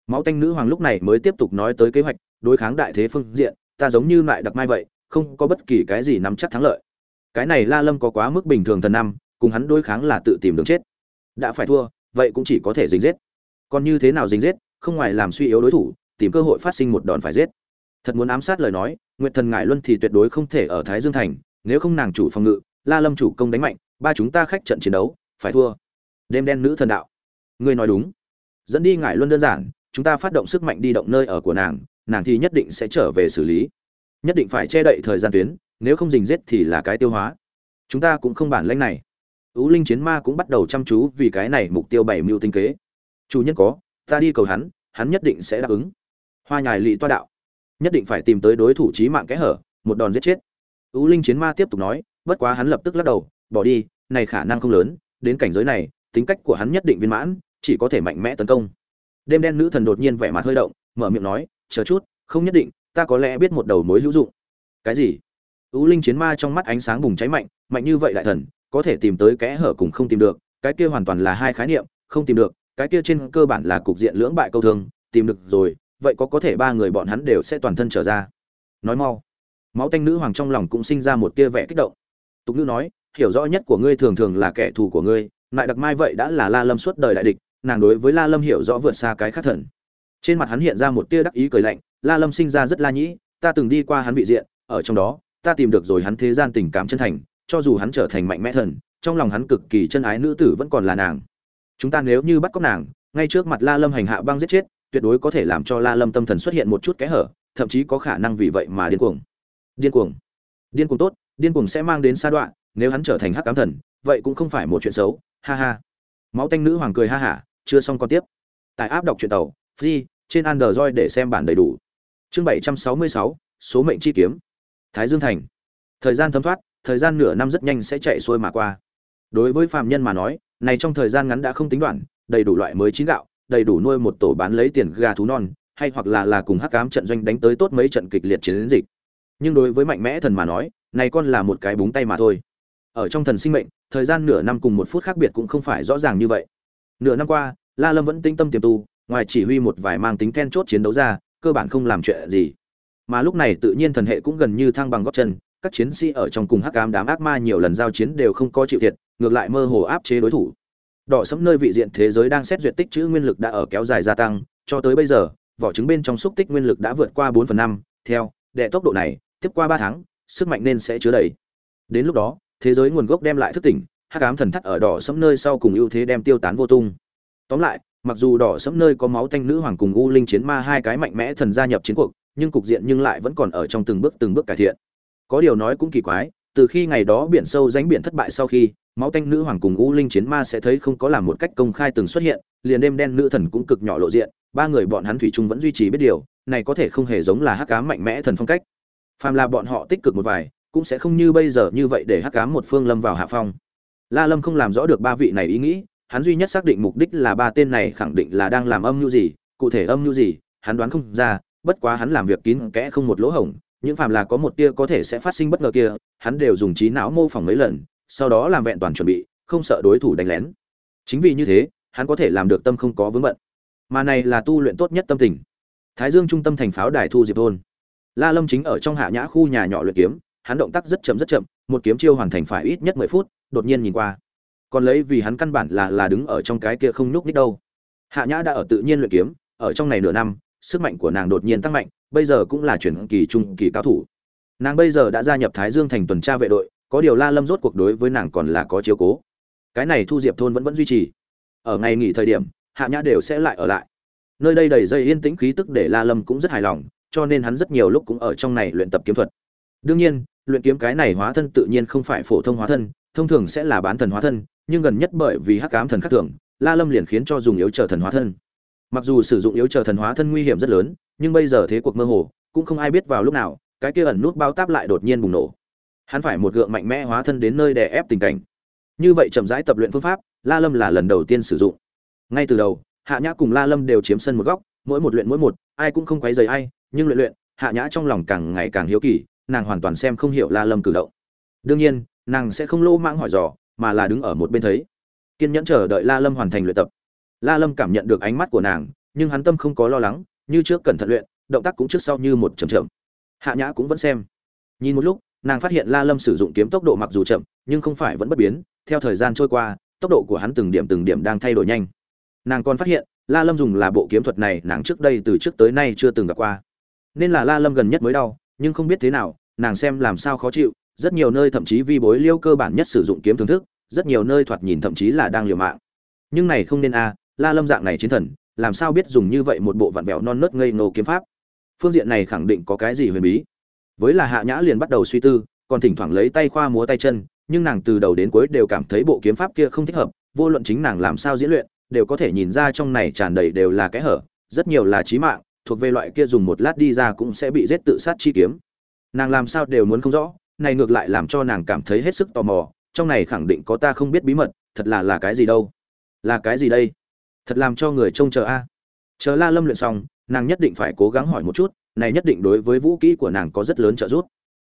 Máu tanh nữ hoàng lúc này mới tiếp tục nói tới kế hoạch, đối kháng đại thế phương diện, ta giống như lại đặc mai vậy, không có bất kỳ cái gì nắm chắc thắng lợi. Cái này la lâm có quá mức bình thường thần năm, cùng hắn đối kháng là tự tìm đường chết. Đã phải thua, vậy cũng chỉ có thể dính giết. Còn như thế nào dính giết không ngoài làm suy yếu đối thủ, tìm cơ hội phát sinh một đòn phải giết. Thật muốn ám sát lời nói, nguyệt thần ngải luân thì tuyệt đối không thể ở thái dương thành, nếu không nàng chủ phòng ngự, la lâm chủ công đánh mạnh, ba chúng ta khách trận chiến đấu, phải thua. Đêm đen nữ thần đạo. Ngươi nói đúng. Dẫn đi ngải luân đơn giản, chúng ta phát động sức mạnh đi động nơi ở của nàng nàng thì nhất định sẽ trở về xử lý. Nhất định phải che đậy thời gian tuyến, nếu không dình giết thì là cái tiêu hóa. Chúng ta cũng không bản lãnh này. Ú linh chiến ma cũng bắt đầu chăm chú vì cái này mục tiêu bảy mưu tinh kế. Chủ nhân có ta đi cầu hắn hắn nhất định sẽ đáp ứng. Hoa nhài lị toa đạo. Nhất định phải tìm tới đối thủ trí mạng kẽ hở, một đòn giết chết. U linh chiến ma tiếp tục nói, bất quá hắn lập tức lắc đầu, bỏ đi, này khả năng không lớn, đến cảnh giới này, tính cách của hắn nhất định viên mãn, chỉ có thể mạnh mẽ tấn công. Đêm đen nữ thần đột nhiên vẻ mặt hơi động, mở miệng nói, chờ chút, không nhất định, ta có lẽ biết một đầu mối hữu dụng. Cái gì? U linh chiến ma trong mắt ánh sáng bùng cháy mạnh mạnh như vậy đại thần, có thể tìm tới kẽ hở cùng không tìm được, cái kia hoàn toàn là hai khái niệm, không tìm được cái kia trên cơ bản là cục diện lưỡng bại câu thương, tìm được rồi, vậy có có thể ba người bọn hắn đều sẽ toàn thân trở ra. Nói mau. Máu tanh nữ hoàng trong lòng cũng sinh ra một tia vẻ kích động. Tục nữ nói, hiểu rõ nhất của ngươi thường thường là kẻ thù của ngươi lại đặc mai vậy đã là la lâm suốt đời đại địch, nàng đối với la lâm hiểu rõ vượt xa cái khác thần. Trên mặt hắn hiện ra một tia đắc ý cười lạnh, la lâm sinh ra rất la nhĩ, ta từng đi qua hắn vị diện, ở trong đó, ta tìm được rồi hắn thế gian tình cảm chân thành, cho dù hắn trở thành mạnh mẽ thần, trong lòng hắn cực kỳ chân ái nữ tử vẫn còn là nàng chúng ta nếu như bắt cóc nàng, ngay trước mặt la lâm hành hạ băng giết chết, tuyệt đối có thể làm cho la lâm tâm thần xuất hiện một chút kẽ hở, thậm chí có khả năng vì vậy mà điên cuồng. Điên cuồng. Điên cuồng tốt, điên cuồng sẽ mang đến sa đoạn nếu hắn trở thành hắc cám thần, vậy cũng không phải một chuyện xấu, ha ha. Máu tanh nữ hoàng cười ha hả, chưa xong còn tiếp. Tại áp đọc truyện tàu, free, trên android để xem bản đầy đủ. Chương bảy trăm sáu mươi sáu, số mệnh chi kiếm. Thái dương thành. Thời gian thấm thoát, thời gian nửa năm rất nhanh sẽ chạy xuôi mà qua. Đối với phàm nhân mà nói này trong thời gian ngắn đã không tính đoạn, đầy đủ loại mới chín gạo, đầy đủ nuôi một tổ bán lấy tiền gà thú non, hay hoặc là là cùng hắc cám trận doanh đánh tới tốt mấy trận kịch liệt chiến dịch. Nhưng đối với mạnh mẽ thần mà nói, này con là một cái búng tay mà thôi. Ở trong thần sinh mệnh, thời gian nửa năm cùng một phút khác biệt cũng không phải rõ ràng như vậy. Nửa năm qua, la lâm vẫn tinh tâm tiềm tu, ngoài chỉ huy một vài mang tính then chốt chiến đấu ra, cơ bản không làm chuyện gì. Mà lúc này tự nhiên thần hệ cũng gần như thăng bằng góc chân, các chiến sĩ ở trong cùng hắc ám đám ác ma nhiều lần giao chiến đều không có chịu thiệt ngược lại mơ hồ áp chế đối thủ. Đỏ sẫm nơi vị diện thế giới đang xét duyệt tích chữ nguyên lực đã ở kéo dài gia tăng, cho tới bây giờ, vỏ trứng bên trong xúc tích nguyên lực đã vượt qua bốn phần năm, theo, đệ tốc độ này, tiếp qua ba tháng, sức mạnh nên sẽ chứa đầy. Đến lúc đó, thế giới nguồn gốc đem lại thức tỉnh, hắc ám thần thắt ở đỏ sẫm nơi sau cùng ưu thế đem tiêu tán vô tung. Tóm lại, mặc dù đỏ sẫm nơi có máu tanh nữ hoàng cùng u linh chiến ma hai cái mạnh mẽ thần gia nhập chiến cuộc, nhưng cục diện nhưng lại vẫn còn ở trong từng bước từng bước cải thiện. Có điều nói cũng kỳ quái từ khi ngày đó biển sâu ránh biển thất bại sau khi, máu tanh nữ hoàng cùng u linh chiến ma sẽ thấy không có làm một cách công khai từng xuất hiện, liền đêm đen nữ thần cũng cực nhỏ lộ diện, ba người bọn hắn thủy chung vẫn duy trì biết điều, này có thể không hề giống là hắc ám mạnh mẽ thần phong cách. Phàm là bọn họ tích cực một vài, cũng sẽ không như bây giờ như vậy để hắc ám một phương lâm vào hạ phong. La lâm không làm rõ được ba vị này ý nghĩ, hắn duy nhất xác định mục đích là ba tên này khẳng định là đang làm âm mưu gì, cụ thể âm mưu gì, hắn đoán không ra, bất quá hắn làm việc kín kẽ không một lỗ hổng những phàm là có một tia có thể sẽ phát sinh bất ngờ kia, hắn đều dùng trí não mô phỏng mấy lần, sau đó làm vẹn toàn chuẩn bị, không sợ đối thủ đánh lén. Chính vì như thế, hắn có thể làm được tâm không có vướng bận. Mà này là tu luyện tốt nhất tâm tình. Thái dương trung tâm thành pháo đài thu diệp thôn. La lâm chính ở trong hạ nhã khu nhà nhỏ luyện kiếm, hắn động tác rất chậm rất chậm, một kiếm chiêu hoàn thành phải ít nhất mười phút, đột nhiên nhìn qua. Còn lấy vì hắn căn bản là là đứng ở trong cái kia không nhúc nhích đâu. Hạ nhã đã ở tự nhiên luyện kiếm, ở trong này nửa năm, sức mạnh của nàng đột nhiên tăng mạnh bây giờ cũng là chuyển kỳ trung kỳ cao thủ. Nàng bây giờ đã gia nhập thái dương thành tuần tra vệ đội, có điều la lâm rốt cuộc đối với nàng còn là có chiếu cố. Cái này thu diệp thôn vẫn vẫn duy trì. Ở ngày nghỉ thời điểm, hạ nhã đều sẽ lại ở lại. Nơi đây đầy dây yên tĩnh khí tức để la lâm cũng rất hài lòng, cho nên hắn rất nhiều lúc cũng ở trong này luyện tập kiếm thuật. Đương nhiên, luyện kiếm cái này hóa thân tự nhiên không phải phổ thông hóa thân, thông thường sẽ là bán thần hóa thân, nhưng gần nhất bởi vì hắc ám thần khắc thường, la lâm liền khiến cho dùng yếu trở thần hóa thân. Mặc dù sử dụng yếu trở thần hóa thân nguy hiểm rất lớn nhưng bây giờ thế cuộc mơ hồ, cũng không ai biết vào lúc nào, cái kia ẩn nút bao táp lại đột nhiên bùng nổ. Hắn phải một gượng mạnh mẽ hóa thân đến nơi đè ép tình cảnh. Như vậy chậm rãi tập luyện phương pháp, la lâm là lần đầu tiên sử dụng. Ngay từ đầu, hạ nhã cùng la lâm đều chiếm sân một góc, mỗi một luyện mỗi một, ai cũng không quấy rầy ai, nhưng luyện luyện, hạ nhã trong lòng càng ngày càng hiếu kỳ, nàng hoàn toàn xem không hiểu la lâm cử động. Đương nhiên, nàng sẽ không lô mãng hỏi dò, mà là đứng ở một bên thấy. Kiên nhẫn chờ đợi la lâm hoàn thành luyện tập. La lâm cảm nhận được ánh mắt của nàng, nhưng hắn tâm không có lo lắng như trước cẩn thận luyện, động tác cũng trước sau như một chậm chậm. Hạ nhã cũng vẫn xem. Nhìn một lúc, nàng phát hiện la lâm sử dụng kiếm tốc độ mặc dù chậm, nhưng không phải vẫn bất biến. Theo thời gian trôi qua, tốc độ của hắn từng điểm từng điểm đang thay đổi nhanh. Nàng còn phát hiện, la lâm dùng là bộ kiếm thuật này nàng trước đây từ trước tới nay chưa từng gặp qua. Nên là la lâm gần nhất mới đau, nhưng không biết thế nào, nàng xem làm sao khó chịu. Rất nhiều nơi thậm chí vi bối liêu cơ bản nhất sử dụng kiếm thưởng thức, rất nhiều nơi thoạt nhìn thậm chí là đang liều mạng. Nhưng này không nên a, la lâm dạng này chiến thần làm sao biết dùng như vậy một bộ vặn vẹo non nớt ngây ngô kiếm pháp? Phương diện này khẳng định có cái gì huyền bí. Với là hạ nhã liền bắt đầu suy tư, còn thỉnh thoảng lấy tay khoa múa tay chân, nhưng nàng từ đầu đến cuối đều cảm thấy bộ kiếm pháp kia không thích hợp, vô luận chính nàng làm sao diễn luyện, đều có thể nhìn ra trong này tràn đầy đều là cái hở, rất nhiều là chí mạng, thuộc về loại kia dùng một lát đi ra cũng sẽ bị giết tự sát chi kiếm. Nàng làm sao đều muốn không rõ, này ngược lại làm cho nàng cảm thấy hết sức tò mò, trong này khẳng định có ta không biết bí mật, thật là là cái gì đâu? Là cái gì đây? Thật làm cho người trông chờ a. Chờ la lâm luyện xong nàng nhất định phải cố gắng hỏi một chút này nhất định đối với vũ kỹ của nàng có rất lớn trợ giúp.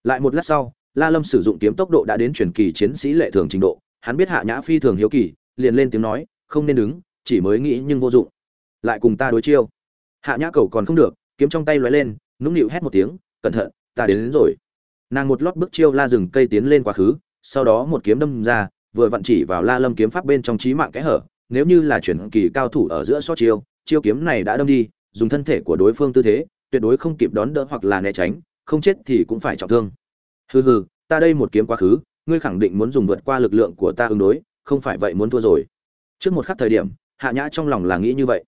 Lại một lát sau la lâm sử dụng kiếm tốc độ đã đến truyền kỳ chiến sĩ lệ thường trình độ hắn biết hạ nhã phi thường hiếu kỳ liền lên tiếng nói không nên đứng chỉ mới nghĩ nhưng vô dụng. Lại cùng ta đối chiêu. Hạ nhã cầu còn không được kiếm trong tay lóe lên nũng nịu hét một tiếng cẩn thận ta đến, đến rồi. Nàng một lót bước chiêu la rừng cây tiến lên quá khứ sau đó một kiếm đâm ra vừa vặn chỉ vào la lâm kiếm pháp bên trong trí mạng kẽ hở nếu như là chuyển kỳ cao thủ ở giữa sót chiêu chiêu kiếm này đã đâm đi, dùng thân thể của đối phương tư thế, tuyệt đối không kịp đón đỡ hoặc là né tránh, không chết thì cũng phải trọng thương. Hừ hừ, ta đây một kiếm quá khứ, ngươi khẳng định muốn dùng vượt qua lực lượng của ta ứng đối, không phải vậy muốn thua rồi. Trước một khắc thời điểm, hạ nhã trong lòng là nghĩ như vậy.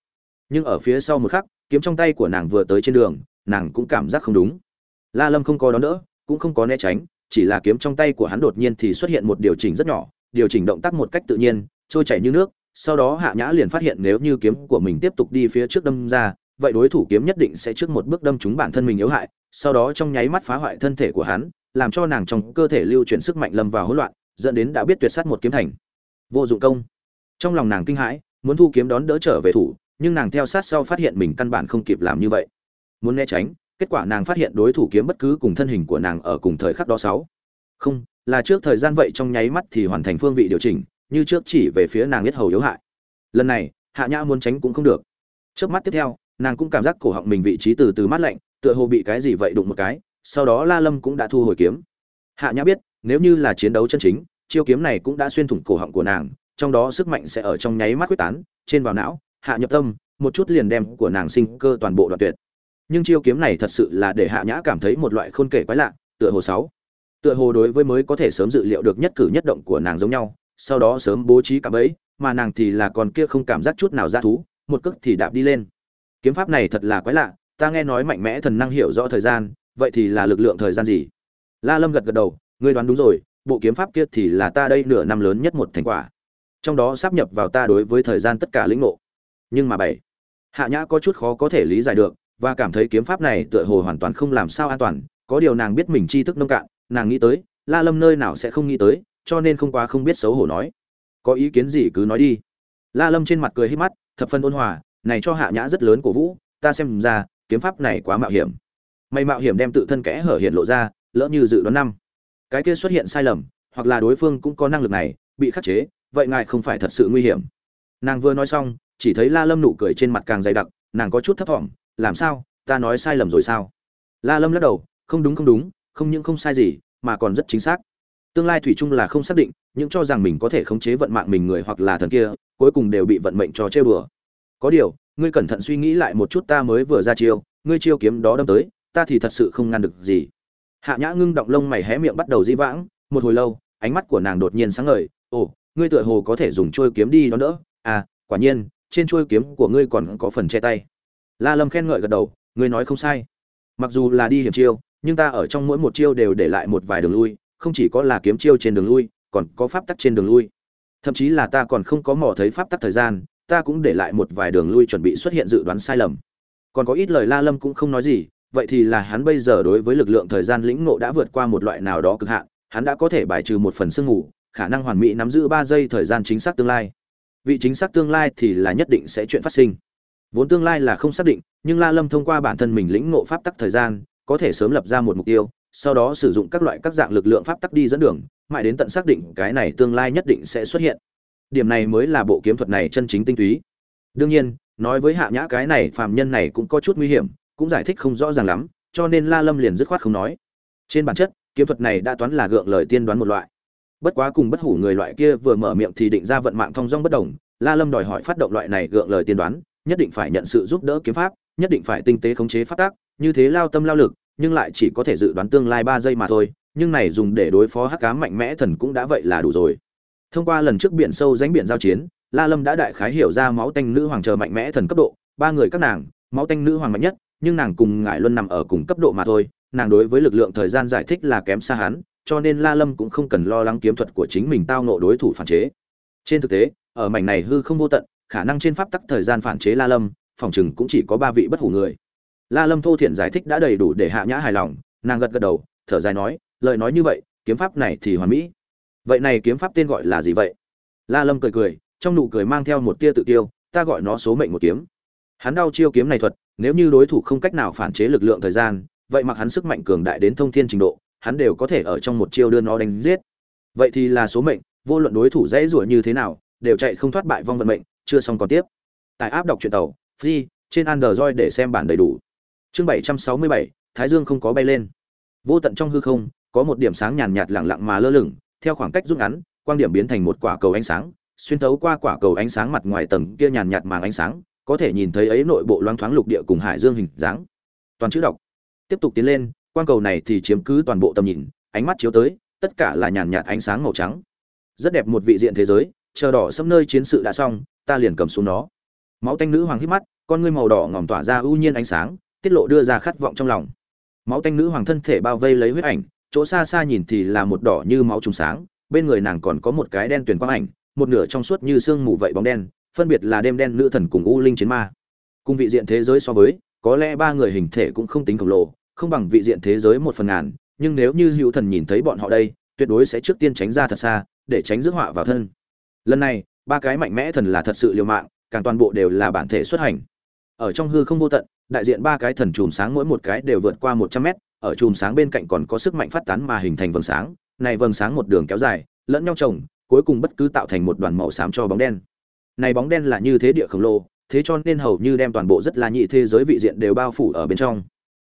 Nhưng ở phía sau một khắc, kiếm trong tay của nàng vừa tới trên đường, nàng cũng cảm giác không đúng. La lâm không có đón đỡ, cũng không có né tránh, chỉ là kiếm trong tay của hắn đột nhiên thì xuất hiện một điều chỉnh rất nhỏ, điều chỉnh động tác một cách tự nhiên, trôi chảy như nước sau đó hạ nhã liền phát hiện nếu như kiếm của mình tiếp tục đi phía trước đâm ra, vậy đối thủ kiếm nhất định sẽ trước một bước đâm trúng bản thân mình yếu hại, sau đó trong nháy mắt phá hoại thân thể của hắn, làm cho nàng trong cơ thể lưu chuyển sức mạnh lâm vào hỗn loạn, dẫn đến đã biết tuyệt sát một kiếm thành. Vô dụng công. Trong lòng nàng kinh hãi, muốn thu kiếm đón đỡ trở về thủ, nhưng nàng theo sát sau phát hiện mình căn bản không kịp làm như vậy. Muốn né tránh, kết quả nàng phát hiện đối thủ kiếm bất cứ cùng thân hình của nàng ở cùng thời khắc đó sáu. Không, là trước thời gian vậy trong nháy mắt thì hoàn thành phương vị điều chỉnh như trước chỉ về phía nàng biết hầu yếu hại. Lần này, hạ nhã muốn tránh cũng không được. Trước mắt tiếp theo, nàng cũng cảm giác cổ họng mình vị trí từ từ mát lạnh, tựa hồ bị cái gì vậy đụng một cái, sau đó la lâm cũng đã thu hồi kiếm. Hạ nhã biết, nếu như là chiến đấu chân chính, chiêu kiếm này cũng đã xuyên thủng cổ họng của nàng, trong đó sức mạnh sẽ ở trong nháy mắt quyết tán, trên vào não, hạ nhập tâm, một chút liền đem của nàng sinh cơ toàn bộ đoạn tuyệt. Nhưng chiêu kiếm này thật sự là để hạ nhã cảm thấy một loại khôn kể quái lạ, tựa hồ sáu. Tựa hồ đối với mới có thể sớm dự liệu được nhất cử nhất động của nàng giống nhau sau đó sớm bố trí cả bẫy, mà nàng thì là còn kia không cảm giác chút nào ra thú, một cước thì đạp đi lên. Kiếm pháp này thật là quái lạ, ta nghe nói mạnh mẽ thần năng hiểu rõ thời gian, vậy thì là lực lượng thời gian gì? La lâm gật gật đầu, ngươi đoán đúng rồi, bộ kiếm pháp kia thì là ta đây nửa năm lớn nhất một thành quả. Trong đó sắp nhập vào ta đối với thời gian tất cả lĩnh ngộ. Nhưng mà bảy, hạ nhã có chút khó có thể lý giải được, và cảm thấy kiếm pháp này tựa hồ hoàn toàn không làm sao an toàn, có điều nàng biết mình tri thức nông cạn, nàng nghĩ tới, la lâm nơi nào sẽ không nghĩ tới cho nên không quá không biết xấu hổ nói. Có ý kiến gì cứ nói đi. La lâm trên mặt cười hít mắt, thập phân ôn hòa, này cho hạ nhã rất lớn của vũ, ta xem ra, kiếm pháp này quá mạo hiểm. Mày mạo hiểm đem tự thân kẽ hở hiện lộ ra, lỡ như dự đoán năm. Cái kia xuất hiện sai lầm, hoặc là đối phương cũng có năng lực này, bị khắc chế, vậy ngài không phải thật sự nguy hiểm. Nàng vừa nói xong, chỉ thấy la lâm nụ cười trên mặt càng dày đặc, nàng có chút thấp thỏm, làm sao? Ta nói sai lầm rồi sao? La lâm lắc đầu, không đúng không đúng, không những không sai gì, mà còn rất chính xác tương lai thủy chung là không xác định những cho rằng mình có thể khống chế vận mạng mình người hoặc là thần kia, cuối cùng đều bị vận mệnh cho chơi bừa có điều, ngươi cẩn thận suy nghĩ lại một chút ta mới vừa ra chiêu, ngươi chiêu kiếm đó đâm tới, ta thì thật sự không ngăn được gì. Hạ nhã ngưng động lông mày hé miệng bắt đầu di vãng, một hồi lâu, ánh mắt của nàng đột nhiên sáng ngời, ồ, ngươi tựa hồ có thể dùng trôi kiếm đi đó đỡ. À quả nhiên, trên trôi kiếm của ngươi còn có phần che tay. La lâm khen ngợi gật đầu, ngươi nói không sai. Mặc dù là đi hiểm chiêu, nhưng ta ở trong mỗi một chiêu đều để lại một vài đường lui không chỉ có là kiếm chiêu trên đường lui, còn có pháp tắc trên đường lui. Thậm chí là ta còn không có mò thấy pháp tắc thời gian, ta cũng để lại một vài đường lui chuẩn bị xuất hiện dự đoán sai lầm. Còn có ít lời la lâm cũng không nói gì, vậy thì là hắn bây giờ đối với lực lượng thời gian lĩnh ngộ đã vượt qua một loại nào đó cực hạn, hắn đã có thể bài trừ một phần sương ngủ khả năng hoàn mỹ nắm giữ ba giây thời gian chính xác tương lai. Vị chính xác tương lai thì là nhất định sẽ chuyện phát sinh. Vốn tương lai là không xác định, nhưng la lâm thông qua bản thân mình lĩnh ngộ pháp tắc thời gian, có thể sớm lập ra một mục tiêu sau đó sử dụng các loại các dạng lực lượng pháp tắc đi dẫn đường, mãi đến tận xác định cái này tương lai nhất định sẽ xuất hiện. Điểm này mới là bộ kiếm thuật này chân chính tinh túy. Đương nhiên, nói với hạ nhã cái này phàm nhân này cũng có chút nguy hiểm, cũng giải thích không rõ ràng lắm, cho nên la lâm liền dứt khoát không nói. Trên bản chất, kiếm thuật này đã toán là gượng lời tiên đoán một loại. Bất quá cùng bất hủ người loại kia vừa mở miệng thì định ra vận mạng thông dong bất đồng, la lâm đòi hỏi phát động loại này gượng lời tiên đoán, nhất định phải nhận sự giúp đỡ kiếm pháp, nhất định phải tinh tế khống chế phát tác như thế lao tâm lao lực nhưng lại chỉ có thể dự đoán tương lai ba giây mà thôi, nhưng này dùng để đối phó hắc cám mạnh mẽ thần cũng đã vậy là đủ rồi. Thông qua lần trước biển sâu danh biển giao chiến, la lâm đã đại khái hiểu ra máu tanh nữ hoàng chờ mạnh mẽ thần cấp độ, ba người các nàng, máu tanh nữ hoàng mạnh nhất, nhưng nàng cùng ngải luân nằm ở cùng cấp độ mà thôi, nàng đối với lực lượng thời gian giải thích là kém xa hắn, cho nên la lâm cũng không cần lo lắng kiếm thuật của chính mình tao nộ đối thủ phản chế. Trên thực tế, ở mảnh này hư không vô tận, khả năng trên pháp tắc thời gian phản chế la lâm, phòng chừng cũng chỉ có ba vị bất hủ người la lâm thô thiện giải thích đã đầy đủ để hạ nhã hài lòng, nàng gật gật đầu, thở dài nói, lời nói như vậy, kiếm pháp này thì hoàn mỹ. Vậy này kiếm pháp tên gọi là gì vậy? La lâm cười cười, trong nụ cười mang theo một tia tự tiêu ta gọi nó số mệnh một kiếm. Hắn đau chiêu kiếm này thuật, nếu như đối thủ không cách nào phản chế lực lượng thời gian, vậy mặc hắn sức mạnh cường đại đến thông thiên trình độ, hắn đều có thể ở trong một chiêu đưa nó đánh giết. Vậy thì là số mệnh, vô luận đối thủ dễ rủa như thế nào, đều chạy không thoát bại vong vận mệnh, chưa xong còn tiếp. Tại áp đọc truyện tàu, free, trên android để xem bản đầy đủ chương bảy trăm sáu mươi bảy, thái dương không có bay lên. Vô tận trong hư không, có một điểm sáng nhàn nhạt lẳng lặng mà lơ lửng, theo khoảng cách rút ngắn, quang điểm biến thành một quả cầu ánh sáng, xuyên thấu qua quả cầu ánh sáng mặt ngoài tầng kia nhàn nhạt màng ánh sáng, có thể nhìn thấy ấy nội bộ loáng thoáng lục địa cùng hải dương hình dáng. Toàn chữ đọc. Tiếp tục tiến lên, quang cầu này thì chiếm cứ toàn bộ tầm nhìn, ánh mắt chiếu tới, tất cả là nhàn nhạt ánh sáng màu trắng. Rất đẹp một vị diện thế giới, chờ đỏ sẫm nơi chiến sự đã xong, ta liền cầm xuống nó. Máu tanh nữ hoàng hít mắt, con ngươi màu đỏ ngòm tỏa ra ưu nhiên ánh sáng tiết lộ đưa ra khát vọng trong lòng. Máu tanh nữ hoàng thân thể bao vây lấy huyết ảnh, chỗ xa xa nhìn thì là một đỏ như máu trùng sáng, bên người nàng còn có một cái đen tuyền quang ảnh, một nửa trong suốt như sương mù vậy bóng đen, phân biệt là đêm đen nữ thần cùng u linh chiến ma. Cùng vị diện thế giới so với, có lẽ ba người hình thể cũng không tính khổng lồ, không bằng vị diện thế giới một phần ngàn, nhưng nếu như hữu thần nhìn thấy bọn họ đây, tuyệt đối sẽ trước tiên tránh ra thật xa, để tránh rước họa vào thân. Lần này, ba cái mạnh mẽ thần là thật sự liều mạng, càng toàn bộ đều là bản thể xuất hành ở trong hư không vô tận, đại diện ba cái thần chùm sáng mỗi một cái đều vượt qua một trăm mét, ở chùm sáng bên cạnh còn có sức mạnh phát tán mà hình thành vầng sáng, này vầng sáng một đường kéo dài, lẫn nhau chồng, cuối cùng bất cứ tạo thành một đoàn màu xám cho bóng đen. Này bóng đen là như thế địa khổng lồ, thế cho nên hầu như đem toàn bộ rất là nhị thế giới vị diện đều bao phủ ở bên trong.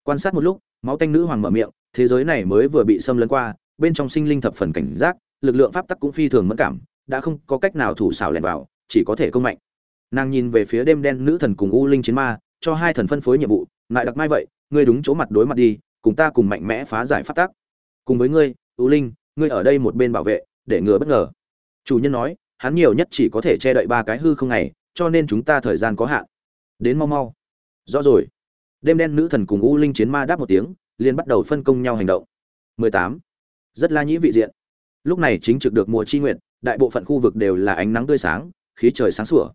Quan sát một lúc, máu tanh nữ hoàng mở miệng, thế giới này mới vừa bị xâm lấn qua, bên trong sinh linh thập phần cảnh giác, lực lượng pháp tắc cũng phi thường mẫn cảm, đã không có cách nào thủ xảo lẻn vào, chỉ có thể công mạnh nàng nhìn về phía đêm đen nữ thần cùng u linh chiến ma, cho hai thần phân phối nhiệm vụ lại đặc mai vậy, ngươi đúng chỗ mặt đối mặt đi, cùng ta cùng mạnh mẽ phá giải pháp tắc. Cùng với ngươi, u linh, ngươi ở đây một bên bảo vệ, để ngừa bất ngờ. Chủ nhân nói, hắn nhiều nhất chỉ có thể che đậy ba cái hư không ngày cho nên chúng ta thời gian có hạn. Đến mau mau. Rõ rồi. Đêm đen nữ thần cùng u linh chiến ma đáp một tiếng, liền bắt đầu phân công nhau hành động. 18. rất la nhĩ vị diện. Lúc này chính trực được mùa chi nguyện, đại bộ phận khu vực đều là ánh nắng tươi sáng, khí trời sáng sủa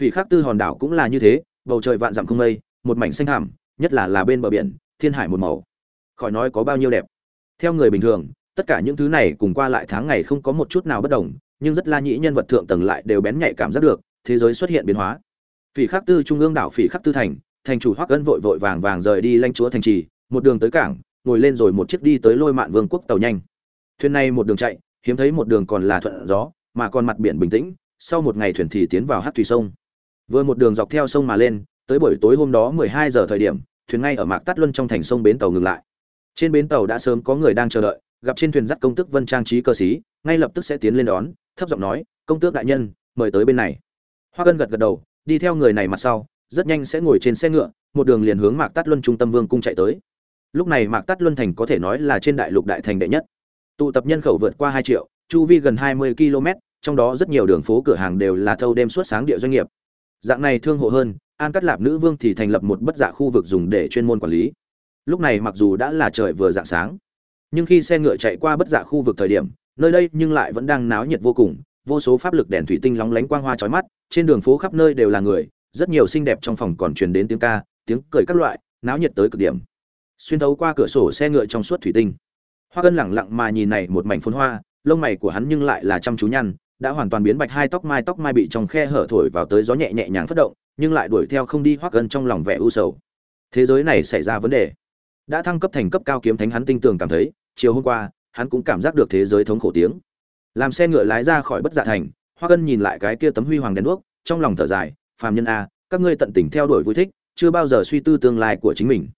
phỉ khác tư hòn đảo cũng là như thế, bầu trời vạn dặm không mây, một mảnh xanh thẳm nhất là là bên bờ biển, thiên hải một màu. Khỏi nói có bao nhiêu đẹp. Theo người bình thường, tất cả những thứ này cùng qua lại tháng ngày không có một chút nào bất đồng, nhưng rất la nhĩ nhân vật thượng tầng lại đều bén nhạy cảm giác được, thế giới xuất hiện biến hóa. Phỉ khắc tư trung ương đảo phỉ khắc tư thành thành chủ hoắc ân vội vội vàng vàng rời đi lãnh chúa thành trì, một đường tới cảng, ngồi lên rồi một chiếc đi tới lôi mạn vương quốc tàu nhanh. Thuyền này một đường chạy, hiếm thấy một đường còn là thuận gió, mà còn mặt biển bình tĩnh, sau một ngày thuyền thì tiến vào Hắc thủy sông vừa một đường dọc theo sông mà lên, tới buổi tối hôm đó 12 giờ thời điểm, thuyền ngay ở mạc tát luân trong thành sông bến tàu ngừng lại. Trên bến tàu đã sớm có người đang chờ đợi, gặp trên thuyền dắt công tước vân trang trí cơ sĩ, ngay lập tức sẽ tiến lên đón, thấp giọng nói, công tước đại nhân, mời tới bên này. Hoa cân gật gật đầu, đi theo người này mặt sau, rất nhanh sẽ ngồi trên xe ngựa, một đường liền hướng mạc tát luân trung tâm vương cung chạy tới. Lúc này mạc tát luân thành có thể nói là trên đại lục đại thành đệ nhất. Tụ tập nhân khẩu vượt qua hai triệu, chu vi gần hai mươi km trong đó rất nhiều đường phố cửa hàng đều là thâu đêm suốt sáng địa doanh nghiệp dạng này thương hộ hơn, an cắt lạp nữ vương thì thành lập một bất giả khu vực dùng để chuyên môn quản lý. Lúc này mặc dù đã là trời vừa dạng sáng, nhưng khi xe ngựa chạy qua bất giả khu vực thời điểm, nơi đây nhưng lại vẫn đang náo nhiệt vô cùng, vô số pháp lực đèn thủy tinh lóng lánh quang hoa chói mắt, trên đường phố khắp nơi đều là người, rất nhiều xinh đẹp trong phòng còn truyền đến tiếng ca, tiếng cười các loại, náo nhiệt tới cực điểm. Xuyên thấu qua cửa sổ xe ngựa trong suốt thủy tinh. Hoa cân lẳng lặng mà nhìn này một mảnh phun hoa, lông mày của hắn nhưng lại là chăm chú nhăn đã hoàn toàn biến bạch hai tóc mai tóc mai bị trong khe hở thổi vào tới gió nhẹ nhẹ nhàng phất động, nhưng lại đuổi theo không đi hoắc cân trong lòng vẻ u sầu. Thế giới này xảy ra vấn đề. Đã thăng cấp thành cấp cao kiếm thánh hắn tinh tường cảm thấy, chiều hôm qua, hắn cũng cảm giác được thế giới thống khổ tiếng. Làm xe ngựa lái ra khỏi bất dạ thành hoa cân nhìn lại cái kia tấm huy hoàng đèn đuốc, trong lòng thở dài, phàm nhân a, các ngươi tận tình theo đuổi vui thích, chưa bao giờ suy tư tương lai của chính mình.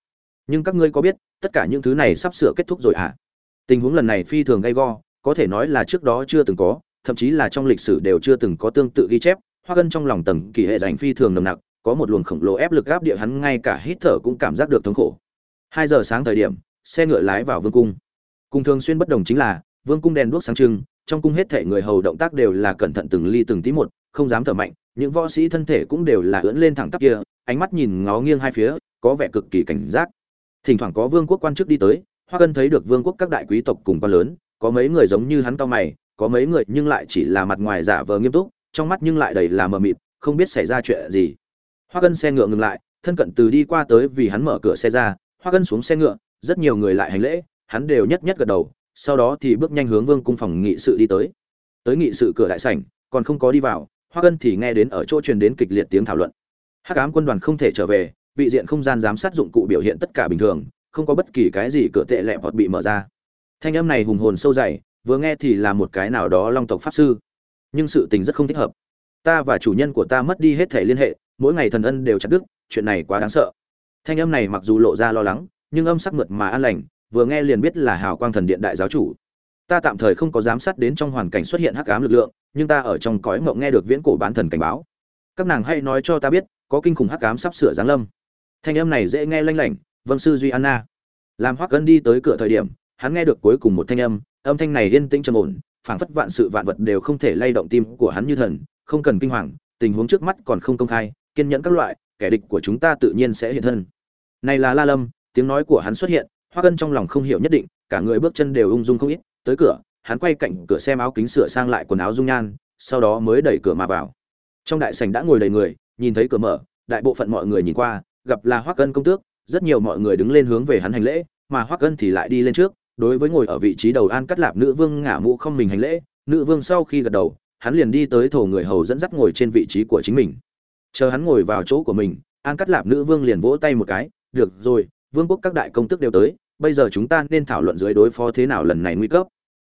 Nhưng các ngươi có biết, tất cả những thứ này sắp sửa kết thúc rồi à? Tình huống lần này phi thường gay go, có thể nói là trước đó chưa từng có thậm chí là trong lịch sử đều chưa từng có tương tự ghi chép, hoa cân trong lòng tầng kỳ hệ dành phi thường nồng nặc, có một luồng khổng lồ ép lực gáp địa hắn ngay cả hít thở cũng cảm giác được thống khổ. Hai giờ sáng thời điểm, xe ngựa lái vào vương cung. Cùng thường xuyên bất đồng chính là, vương cung đèn đuốc sáng trưng, trong cung hết thể người hầu động tác đều là cẩn thận từng ly từng tí một, không dám thở mạnh, những võ sĩ thân thể cũng đều là ưỡn lên thẳng tắp kia, ánh mắt nhìn ngó nghiêng hai phía, có vẻ cực kỳ cảnh giác. Thỉnh thoảng có vương quốc quan chức đi tới, hoa cân thấy được vương quốc các đại quý tộc cùng quan lớn, có mấy người giống như hắn cao mày có mấy người nhưng lại chỉ là mặt ngoài giả vờ nghiêm túc, trong mắt nhưng lại đầy là mờ mịt, không biết xảy ra chuyện gì. Hoa cân xe ngựa ngừng lại, thân cận từ đi qua tới vì hắn mở cửa xe ra hoa cân xuống xe ngựa, rất nhiều người lại hành lễ, hắn đều nhất nhất gật đầu, sau đó thì bước nhanh hướng vương cung phòng nghị sự đi tới. Tới nghị sự cửa đại sảnh, còn không có đi vào hoa cân thì nghe đến ở chỗ truyền đến kịch liệt tiếng thảo luận. Hắc ám quân đoàn không thể trở về, vị diện không gian giám sát dụng cụ biểu hiện tất cả bình thường, không có bất kỳ cái gì cửa tệ lẹ hoặc bị mở ra. Thanh âm này hùng hồn sâu dày vừa nghe thì là một cái nào đó long tộc pháp sư. Nhưng sự tình rất không thích hợp. Ta và chủ nhân của ta mất đi hết thể liên hệ, mỗi ngày thần ân đều chặt đứt, chuyện này quá đáng sợ. Thanh âm này mặc dù lộ ra lo lắng, nhưng âm sắc mượt mà an lành, vừa nghe liền biết là hào quang thần điện đại giáo chủ. Ta tạm thời không có giám sát đến trong hoàn cảnh xuất hiện hắc ám lực lượng, nhưng ta ở trong cõi mộng nghe được viễn cổ bán thần cảnh báo. Các nàng hay nói cho ta biết, có kinh khủng hắc ám sắp sửa giáng lâm. Thanh âm này dễ nghe lanh lảnh vâng sư duy anna. Làm hoắc cân đi tới cửa thời điểm, hắn nghe được cuối cùng một thanh âm âm thanh này yên tĩnh trầm ổn, phảng phất vạn sự vạn vật đều không thể lay động tim của hắn như thần, không cần kinh hoàng, tình huống trước mắt còn không công khai, kiên nhẫn các loại, kẻ địch của chúng ta tự nhiên sẽ hiện thân. Này là la lâm, tiếng nói của hắn xuất hiện, hoa cân trong lòng không hiểu nhất định, cả người bước chân đều ung dung không ít, tới cửa, hắn quay cạnh cửa xem áo kính sửa sang lại quần áo dung nhan, sau đó mới đẩy cửa mà vào. Trong đại sảnh đã ngồi đầy người, nhìn thấy cửa mở, đại bộ phận mọi người nhìn qua, gặp là hoắc cân công tước, rất nhiều mọi người đứng lên hướng về hắn hành lễ, mà hoắc cân thì lại đi lên trước đối với ngồi ở vị trí đầu an cắt lạp nữ vương ngả mũ không mình hành lễ, nữ vương sau khi gật đầu, hắn liền đi tới thổ người hầu dẫn dắt ngồi trên vị trí của chính mình. Chờ hắn ngồi vào chỗ của mình, an cắt lạp nữ vương liền vỗ tay một cái, được rồi, vương quốc các đại công tước đều tới, bây giờ chúng ta nên thảo luận dưới đối phó thế nào lần này nguy cấp.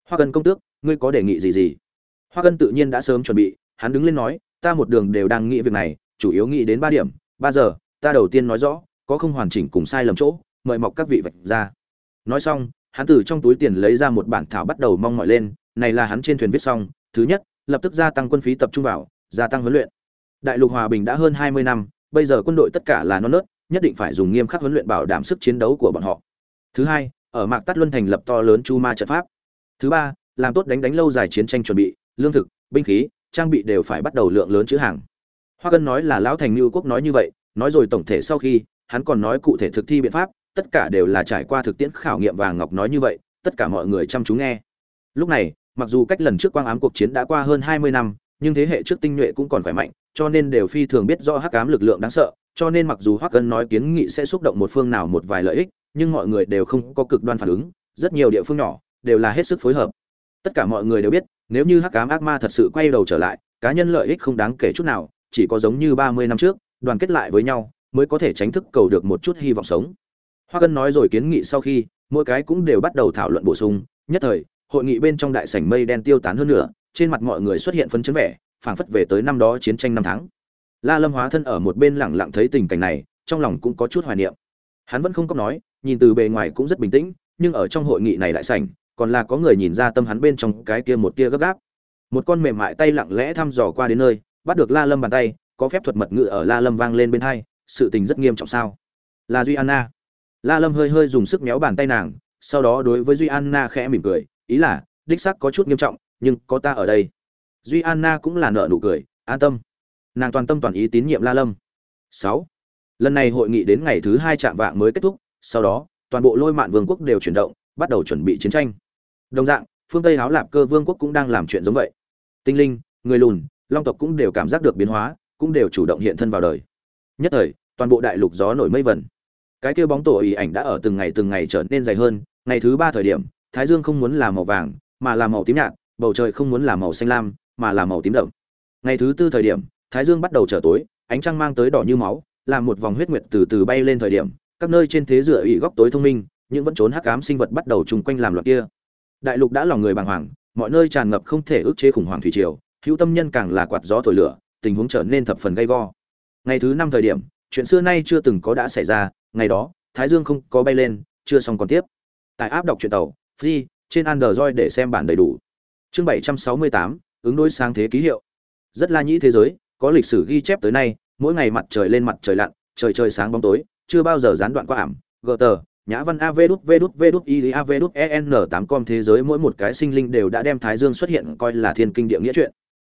Hoa cân công tước, ngươi có đề nghị gì gì? Hoa cân tự nhiên đã sớm chuẩn bị, hắn đứng lên nói, ta một đường đều đang nghĩ việc này, chủ yếu nghĩ đến ba điểm, ba giờ, ta đầu tiên nói rõ, có không hoàn chỉnh cùng sai lầm chỗ, mời mọc các vị vạch ra. Nói xong hắn từ trong túi tiền lấy ra một bản thảo bắt đầu mong mỏi lên, này là hắn trên thuyền viết xong, thứ nhất, lập tức gia tăng quân phí tập trung vào, gia tăng huấn luyện. Đại lục hòa bình đã hơn hai mươi năm, bây giờ quân đội tất cả là non nớt, nhất định phải dùng nghiêm khắc huấn luyện bảo đảm sức chiến đấu của bọn họ. Thứ hai, ở mạc tắt luân thành lập to lớn chu ma trận pháp. Thứ ba, làm tốt đánh đánh lâu dài chiến tranh chuẩn bị, lương thực, binh khí, trang bị đều phải bắt đầu lượng lớn chữ hàng. Hoa cân nói là lão thành lưu quốc nói như vậy, nói rồi tổng thể sau khi, hắn còn nói cụ thể thực thi biện pháp tất cả đều là trải qua thực tiễn khảo nghiệm và ngọc nói như vậy, tất cả mọi người chăm chú nghe. Lúc này, mặc dù cách lần trước quang ám cuộc chiến đã qua hơn hai mươi năm, nhưng thế hệ trước tinh nhuệ cũng còn khỏe mạnh, cho nên đều phi thường biết rõ hắc ám lực lượng đáng sợ, cho nên mặc dù hoắc cân nói kiến nghị sẽ xúc động một phương nào một vài lợi ích, nhưng mọi người đều không có cực đoan phản ứng, rất nhiều địa phương nhỏ đều là hết sức phối hợp. Tất cả mọi người đều biết, nếu như hắc ám ác ma thật sự quay đầu trở lại, cá nhân lợi ích không đáng kể chút nào, chỉ có giống như ba mươi năm trước, đoàn kết lại với nhau, mới có thể tránh thức cầu được một chút hy vọng sống hoa cân nói rồi kiến nghị sau khi, mỗi cái cũng đều bắt đầu thảo luận bổ sung. Nhất thời, hội nghị bên trong đại sảnh mây đen tiêu tán hơn nữa, trên mặt mọi người xuất hiện phấn chấn vẻ, phảng phất về tới năm đó chiến tranh năm tháng. La lâm hóa thân ở một bên lẳng lặng thấy tình cảnh này, trong lòng cũng có chút hoài niệm. Hắn vẫn không có nói, nhìn từ bề ngoài cũng rất bình tĩnh, nhưng ở trong hội nghị này đại sảnh, còn là có người nhìn ra tâm hắn bên trong cái kia một tia gấp gáp. Một con mềm mại tay lặng lẽ thăm dò qua đến nơi, bắt được la lâm bàn tay, có phép thuật mật ngữ ở la lâm vang lên bên hai, sự tình rất nghiêm trọng sao? Là duy anna la lâm hơi hơi dùng sức méo bàn tay nàng, sau đó đối với duy anna khẽ mỉm cười, ý là, đích sắc có chút nghiêm trọng, nhưng có ta ở đây. Duy anna cũng là nợ nụ cười, an tâm. Nàng toàn tâm toàn ý tín nhiệm la lâm. Sáu. Lần này hội nghị đến ngày thứ hai chạm vạng mới kết thúc, sau đó, toàn bộ lôi mạn vương quốc đều chuyển động, bắt đầu chuẩn bị chiến tranh. Đồng dạng, phương tây háo lạp cơ vương quốc cũng đang làm chuyện giống vậy. Tinh linh, người lùn, long tộc cũng đều cảm giác được biến hóa, cũng đều chủ động hiện thân vào đời. Nhất thời, toàn bộ đại lục gió nổi mây vẩn cái kia bóng tổ ý ảnh đã ở từng ngày từng ngày trở nên dày hơn, ngày thứ ba thời điểm, thái dương không muốn là màu vàng, mà là màu tím nhạt, bầu trời không muốn là màu xanh lam, mà là màu tím đậm. Ngày thứ tư thời điểm, thái dương bắt đầu trở tối, ánh trăng mang tới đỏ như máu, làm một vòng huyết nguyệt từ từ bay lên thời điểm, các nơi trên thế dựa ỵ góc tối thông minh, những vẫn trốn hắc ám sinh vật bắt đầu chung quanh làm loạt kia. Đại lục đã lòng người bàng hoàng, mọi nơi tràn ngập không thể ức chế khủng hoảng thủy triều, hữu tâm nhân càng là quạt gió thổi lửa, tình huống trở nên thập phần gay go. Ngày thứ năm thời điểm, chuyện xưa nay chưa từng có đã xảy ra ngày đó, thái dương không có bay lên, chưa xong còn tiếp. Tại áp đọc truyện tàu, free, trên android để xem bản đầy đủ. Chương bảy trăm sáu mươi tám, ứng đối sáng thế ký hiệu. Rất la nhĩ thế giới, có lịch sử ghi chép tới nay, mỗi ngày mặt trời lên mặt trời lặn, trời trời sáng bóng tối, chưa bao giờ gián đoạn qua ảm. Gờ tờ, nhã văn av đút v đút v đút, i av đút en tám com thế giới mỗi một cái sinh linh đều đã đem thái dương xuất hiện, coi là thiên kinh địa nghĩa chuyện.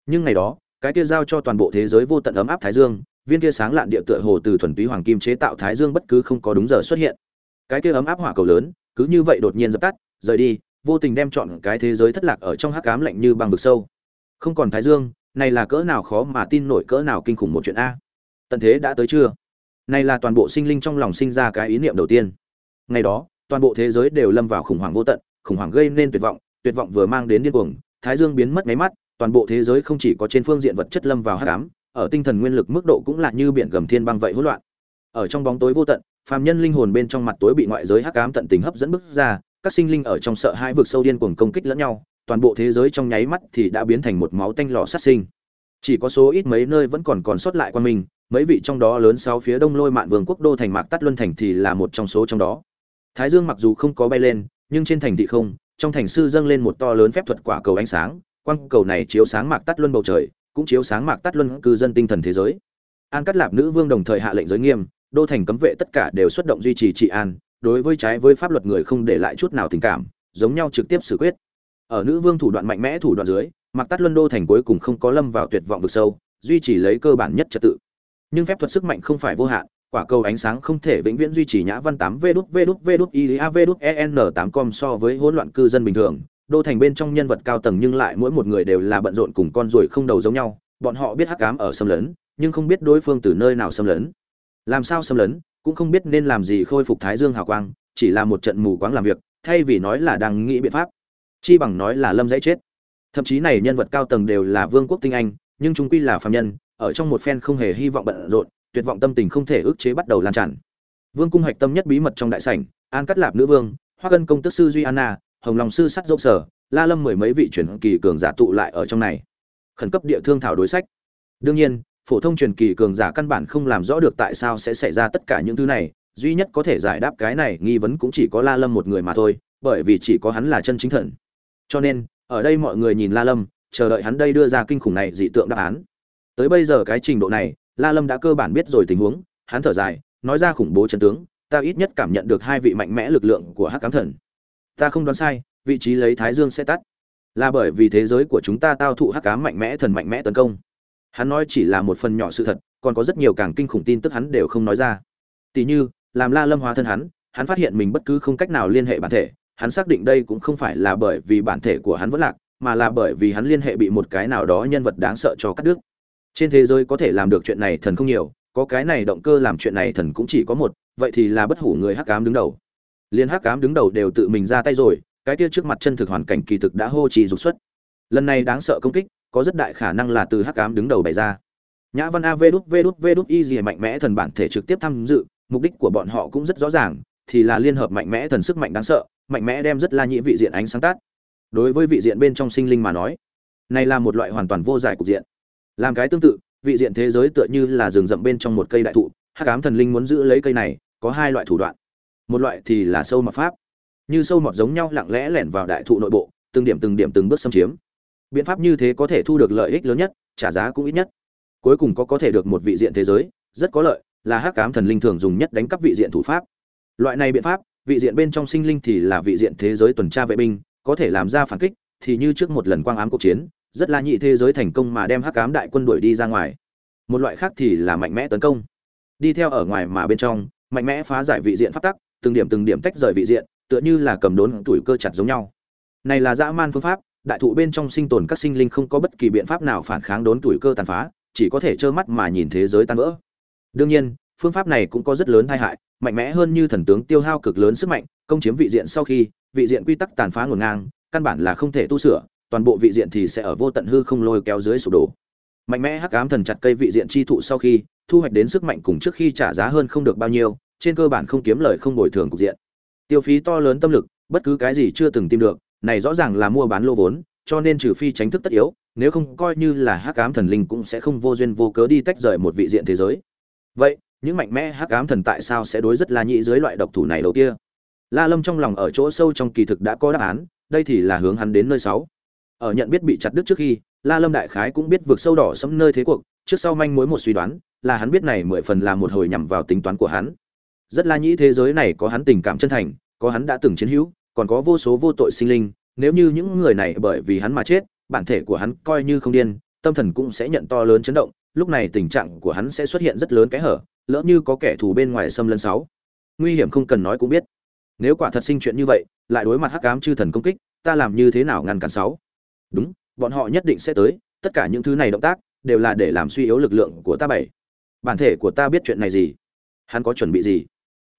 Nhưng ngày đó, cái kia giao cho toàn bộ thế giới vô tận ấm áp thái dương viên kia sáng lạn địa tựa hồ từ thuần túy hoàng kim chế tạo thái dương bất cứ không có đúng giờ xuất hiện. Cái kia ấm áp hỏa cầu lớn, cứ như vậy đột nhiên dập tắt, rời đi, vô tình đem chọn cái thế giới thất lạc ở trong hắc ám lạnh như băng vực sâu. Không còn thái dương, này là cỡ nào khó mà tin nổi cỡ nào kinh khủng một chuyện a. Tận thế đã tới chưa? Này là toàn bộ sinh linh trong lòng sinh ra cái ý niệm đầu tiên. Ngày đó, toàn bộ thế giới đều lâm vào khủng hoảng vô tận, khủng hoảng gây nên tuyệt vọng tuyệt vọng vừa mang đến điên cuồng, thái dương biến mất máy mắt, toàn bộ thế giới không chỉ có trên phương diện vật chất lâm vào hắc ám ở tinh thần nguyên lực mức độ cũng là như biển gầm thiên băng vậy hỗn loạn. Ở trong bóng tối vô tận, phàm nhân linh hồn bên trong mặt tối bị ngoại giới hắc ám tận tình hấp dẫn bức ra, các sinh linh ở trong sợ hãi vực sâu điên cuồng công kích lẫn nhau, toàn bộ thế giới trong nháy mắt thì đã biến thành một máu tanh lò sát sinh. Chỉ có số ít mấy nơi vẫn còn còn sót lại quan mình, mấy vị trong đó lớn sáu phía đông lôi mạn vương quốc đô thành mạc tắt luân thành thì là một trong số trong đó. Thái dương mặc dù không có bay lên, nhưng trên thành thị không, trong thành sư dâng lên một to lớn phép thuật quả cầu ánh sáng, quang cầu này chiếu sáng mạc tắt luân bầu trời cũng chiếu sáng mạc tắt luân cư dân tinh thần thế giới. An cắt lạp nữ vương đồng thời hạ lệnh giới nghiêm, đô thành cấm vệ tất cả đều xuất động duy trì trị an, đối với trái với pháp luật người không để lại chút nào tình cảm, giống nhau trực tiếp xử quyết. Ở nữ vương thủ đoạn mạnh mẽ thủ đoạn dưới mặc tắt luân đô thành cuối cùng không có lâm vào tuyệt vọng vực sâu, duy trì lấy cơ bản nhất trật tự. Nhưng phép thuật sức mạnh không phải vô hạn, quả cầu ánh sáng không thể vĩnh viễn duy trì nhã văn tám v đút v đút v đút a v đút en tám com so với hỗn loạn cư dân bình thường đô thành bên trong nhân vật cao tầng nhưng lại mỗi một người đều là bận rộn cùng con ruồi không đầu giống nhau, bọn họ biết hắc ám ở xâm lấn, nhưng không biết đối phương từ nơi nào xâm lấn. Làm sao xâm lấn, cũng không biết nên làm gì khôi phục thái dương hào quang, chỉ là một trận mù quáng làm việc, thay vì nói là đang nghĩ biện pháp. Chi bằng nói là lâm dãy chết. Thậm chí này nhân vật cao tầng đều là vương quốc tinh anh, nhưng chúng quy là phạm nhân, ở trong một phen không hề hy vọng bận rộn, tuyệt vọng tâm tình không thể ức chế bắt đầu lan tràn. Vương cung hạch tâm nhất bí mật trong đại sảnh, an cắt lạp nữ vương, hoa cân công tức sư duy anna hồng lòng sư sắt dốc sở, la lâm mười mấy vị truyền kỳ cường giả tụ lại ở trong này. Khẩn cấp địa thương thảo đối sách. Đương nhiên, phổ thông truyền kỳ cường giả căn bản không làm rõ được tại sao sẽ xảy ra tất cả những thứ này, duy nhất có thể giải đáp cái này nghi vấn cũng chỉ có la lâm một người mà thôi, bởi vì chỉ có hắn là chân chính thần. Cho nên, ở đây mọi người nhìn la lâm, chờ đợi hắn đây đưa ra kinh khủng này dị tượng đáp án. Tới bây giờ cái trình độ này, la lâm đã cơ bản biết rồi tình huống, hắn thở dài, nói ra khủng bố chân tướng, ta ít nhất cảm nhận được hai vị mạnh mẽ lực lượng của hắc cám thần ta không đoán sai, vị trí lấy thái dương sẽ tắt. Là bởi vì thế giới của chúng ta tao thụ hắc cám mạnh mẽ, thần mạnh mẽ tấn công. Hắn nói chỉ là một phần nhỏ sự thật, còn có rất nhiều càng kinh khủng tin tức hắn đều không nói ra. Tỷ như, làm la lâm hóa thân hắn hắn phát hiện mình bất cứ không cách nào liên hệ bản thể, hắn xác định đây cũng không phải là bởi vì bản thể của hắn vẫn lạc, mà là bởi vì hắn liên hệ bị một cái nào đó nhân vật đáng sợ cho cắt đứt. Trên thế giới có thể làm được chuyện này thần không nhiều, có cái này động cơ làm chuyện này thần cũng chỉ có một, vậy thì là bất hủ người hắc cám đứng đầu liên hắc cám đứng đầu đều tự mình ra tay rồi, cái kia trước mặt chân thực hoàn cảnh kỳ thực đã hô trì dục xuất. Lần này đáng sợ công kích, có rất đại khả năng là từ hắc cám đứng đầu bày ra. Nhã văn a v đút v đút v đút y gì mạnh mẽ thần bản thể trực tiếp tham dự, mục đích của bọn họ cũng rất rõ ràng, thì là liên hợp mạnh mẽ thần sức mạnh đáng sợ, mạnh mẽ đem rất la nhĩ vị diện ánh sáng tác. Đối với vị diện bên trong sinh linh mà nói, này là một loại hoàn toàn vô giải cục diện. Làm cái tương tự, vị diện thế giới tựa như là rừng rậm bên trong một cây đại thụ, hắc ám thần linh muốn giữ lấy cây này, có hai loại thủ đoạn một loại thì là sâu mọt pháp. Như sâu mọt giống nhau lặng lẽ lẻn vào đại thụ nội bộ, từng điểm từng điểm từng bước xâm chiếm. Biện pháp như thế có thể thu được lợi ích lớn nhất, trả giá cũng ít nhất. Cuối cùng có có thể được một vị diện thế giới, rất có lợi, là hắc cám thần linh thường dùng nhất đánh cắp vị diện thủ pháp. Loại này biện pháp, vị diện bên trong sinh linh thì là vị diện thế giới tuần tra vệ binh, có thể làm ra phản kích, thì như trước một lần quang ám cuộc chiến, rất là nhị thế giới thành công mà đem hắc cám đại quân đuổi đi ra ngoài. Một loại khác thì là mạnh mẽ tấn công. Đi theo ở ngoài mà bên trong, mạnh mẽ phá giải vị diện pháp tắc từng điểm từng điểm tách rời vị diện, tựa như là cầm đốn tuổi cơ chặt giống nhau. Này là dã man phương pháp, đại thụ bên trong sinh tồn các sinh linh không có bất kỳ biện pháp nào phản kháng đốn tuổi cơ tàn phá, chỉ có thể trơ mắt mà nhìn thế giới tan vỡ. Đương nhiên, phương pháp này cũng có rất lớn tai hại, mạnh mẽ hơn như thần tướng tiêu hao cực lớn sức mạnh, công chiếm vị diện sau khi, vị diện quy tắc tàn phá ngổn ngang, căn bản là không thể tu sửa, toàn bộ vị diện thì sẽ ở vô tận hư không lôi kéo dưới sụp đổ. Mạnh mẽ hắc ám thần chặt cây vị diện chi thụ sau khi, thu hoạch đến sức mạnh cùng trước khi trả giá hơn không được bao nhiêu trên cơ bản không kiếm lời không bồi thường cục diện. Tiêu phí to lớn tâm lực, bất cứ cái gì chưa từng tìm được, này rõ ràng là mua bán lô vốn, cho nên trừ phi tránh thức tất yếu, nếu không coi như là hắc ám thần linh cũng sẽ không vô duyên vô cớ đi tách rời một vị diện thế giới. Vậy, những mạnh mẽ hắc ám thần tại sao sẽ đối rất la nhị dưới loại độc thủ này đầu kia? La lâm trong lòng ở chỗ sâu trong kỳ thực đã có đáp án, đây thì là hướng hắn đến nơi sáu. Ở nhận biết bị chặt đứt trước khi, la lâm đại khái cũng biết vượt sâu đỏ sẫm nơi thế cuộc, trước sau manh mối một suy đoán, là hắn biết này mười phần là một hồi nhằm vào tính toán của hắn rất la nhĩ thế giới này có hắn tình cảm chân thành, có hắn đã từng chiến hữu, còn có vô số vô tội sinh linh, nếu như những người này bởi vì hắn mà chết, bản thể của hắn coi như không điên, tâm thần cũng sẽ nhận to lớn chấn động, lúc này tình trạng của hắn sẽ xuất hiện rất lớn cái hở, lỡ như có kẻ thù bên ngoài xâm lấn sáu. Nguy hiểm không cần nói cũng biết. Nếu quả thật sinh chuyện như vậy, lại đối mặt hắc ám chư thần công kích, ta làm như thế nào ngăn cản sáu? Đúng, bọn họ nhất định sẽ tới, tất cả những thứ này động tác, đều là để làm suy yếu lực lượng của ta bảy. Bản thể của ta biết chuyện này gì? Hắn có chuẩn bị gì?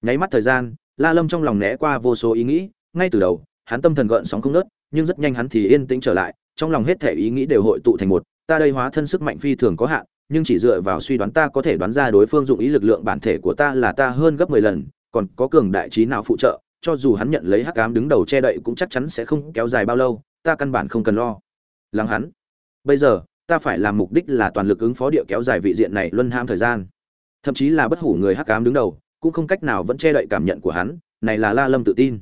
Nháy mắt thời gian, la lâm trong lòng né qua vô số ý nghĩ, ngay từ đầu, hắn tâm thần gợn sóng không nớt nhưng rất nhanh hắn thì yên tĩnh trở lại, trong lòng hết thể ý nghĩ đều hội tụ thành một, ta đây hóa thân sức mạnh phi thường có hạn, nhưng chỉ dựa vào suy đoán ta có thể đoán ra đối phương dụng ý lực lượng bản thể của ta là ta hơn gấp 10 lần, còn có cường đại trí nào phụ trợ, cho dù hắn nhận lấy hắc ám đứng đầu che đậy cũng chắc chắn sẽ không kéo dài bao lâu, ta căn bản không cần lo. Lắng hắn. Bây giờ, ta phải làm mục đích là toàn lực ứng phó địa kéo dài vị diện này luân ham thời gian. Thậm chí là bất hủ người hắc ám đứng đầu cũng không cách nào vẫn che đậy cảm nhận của hắn, này là la lâm tự tin.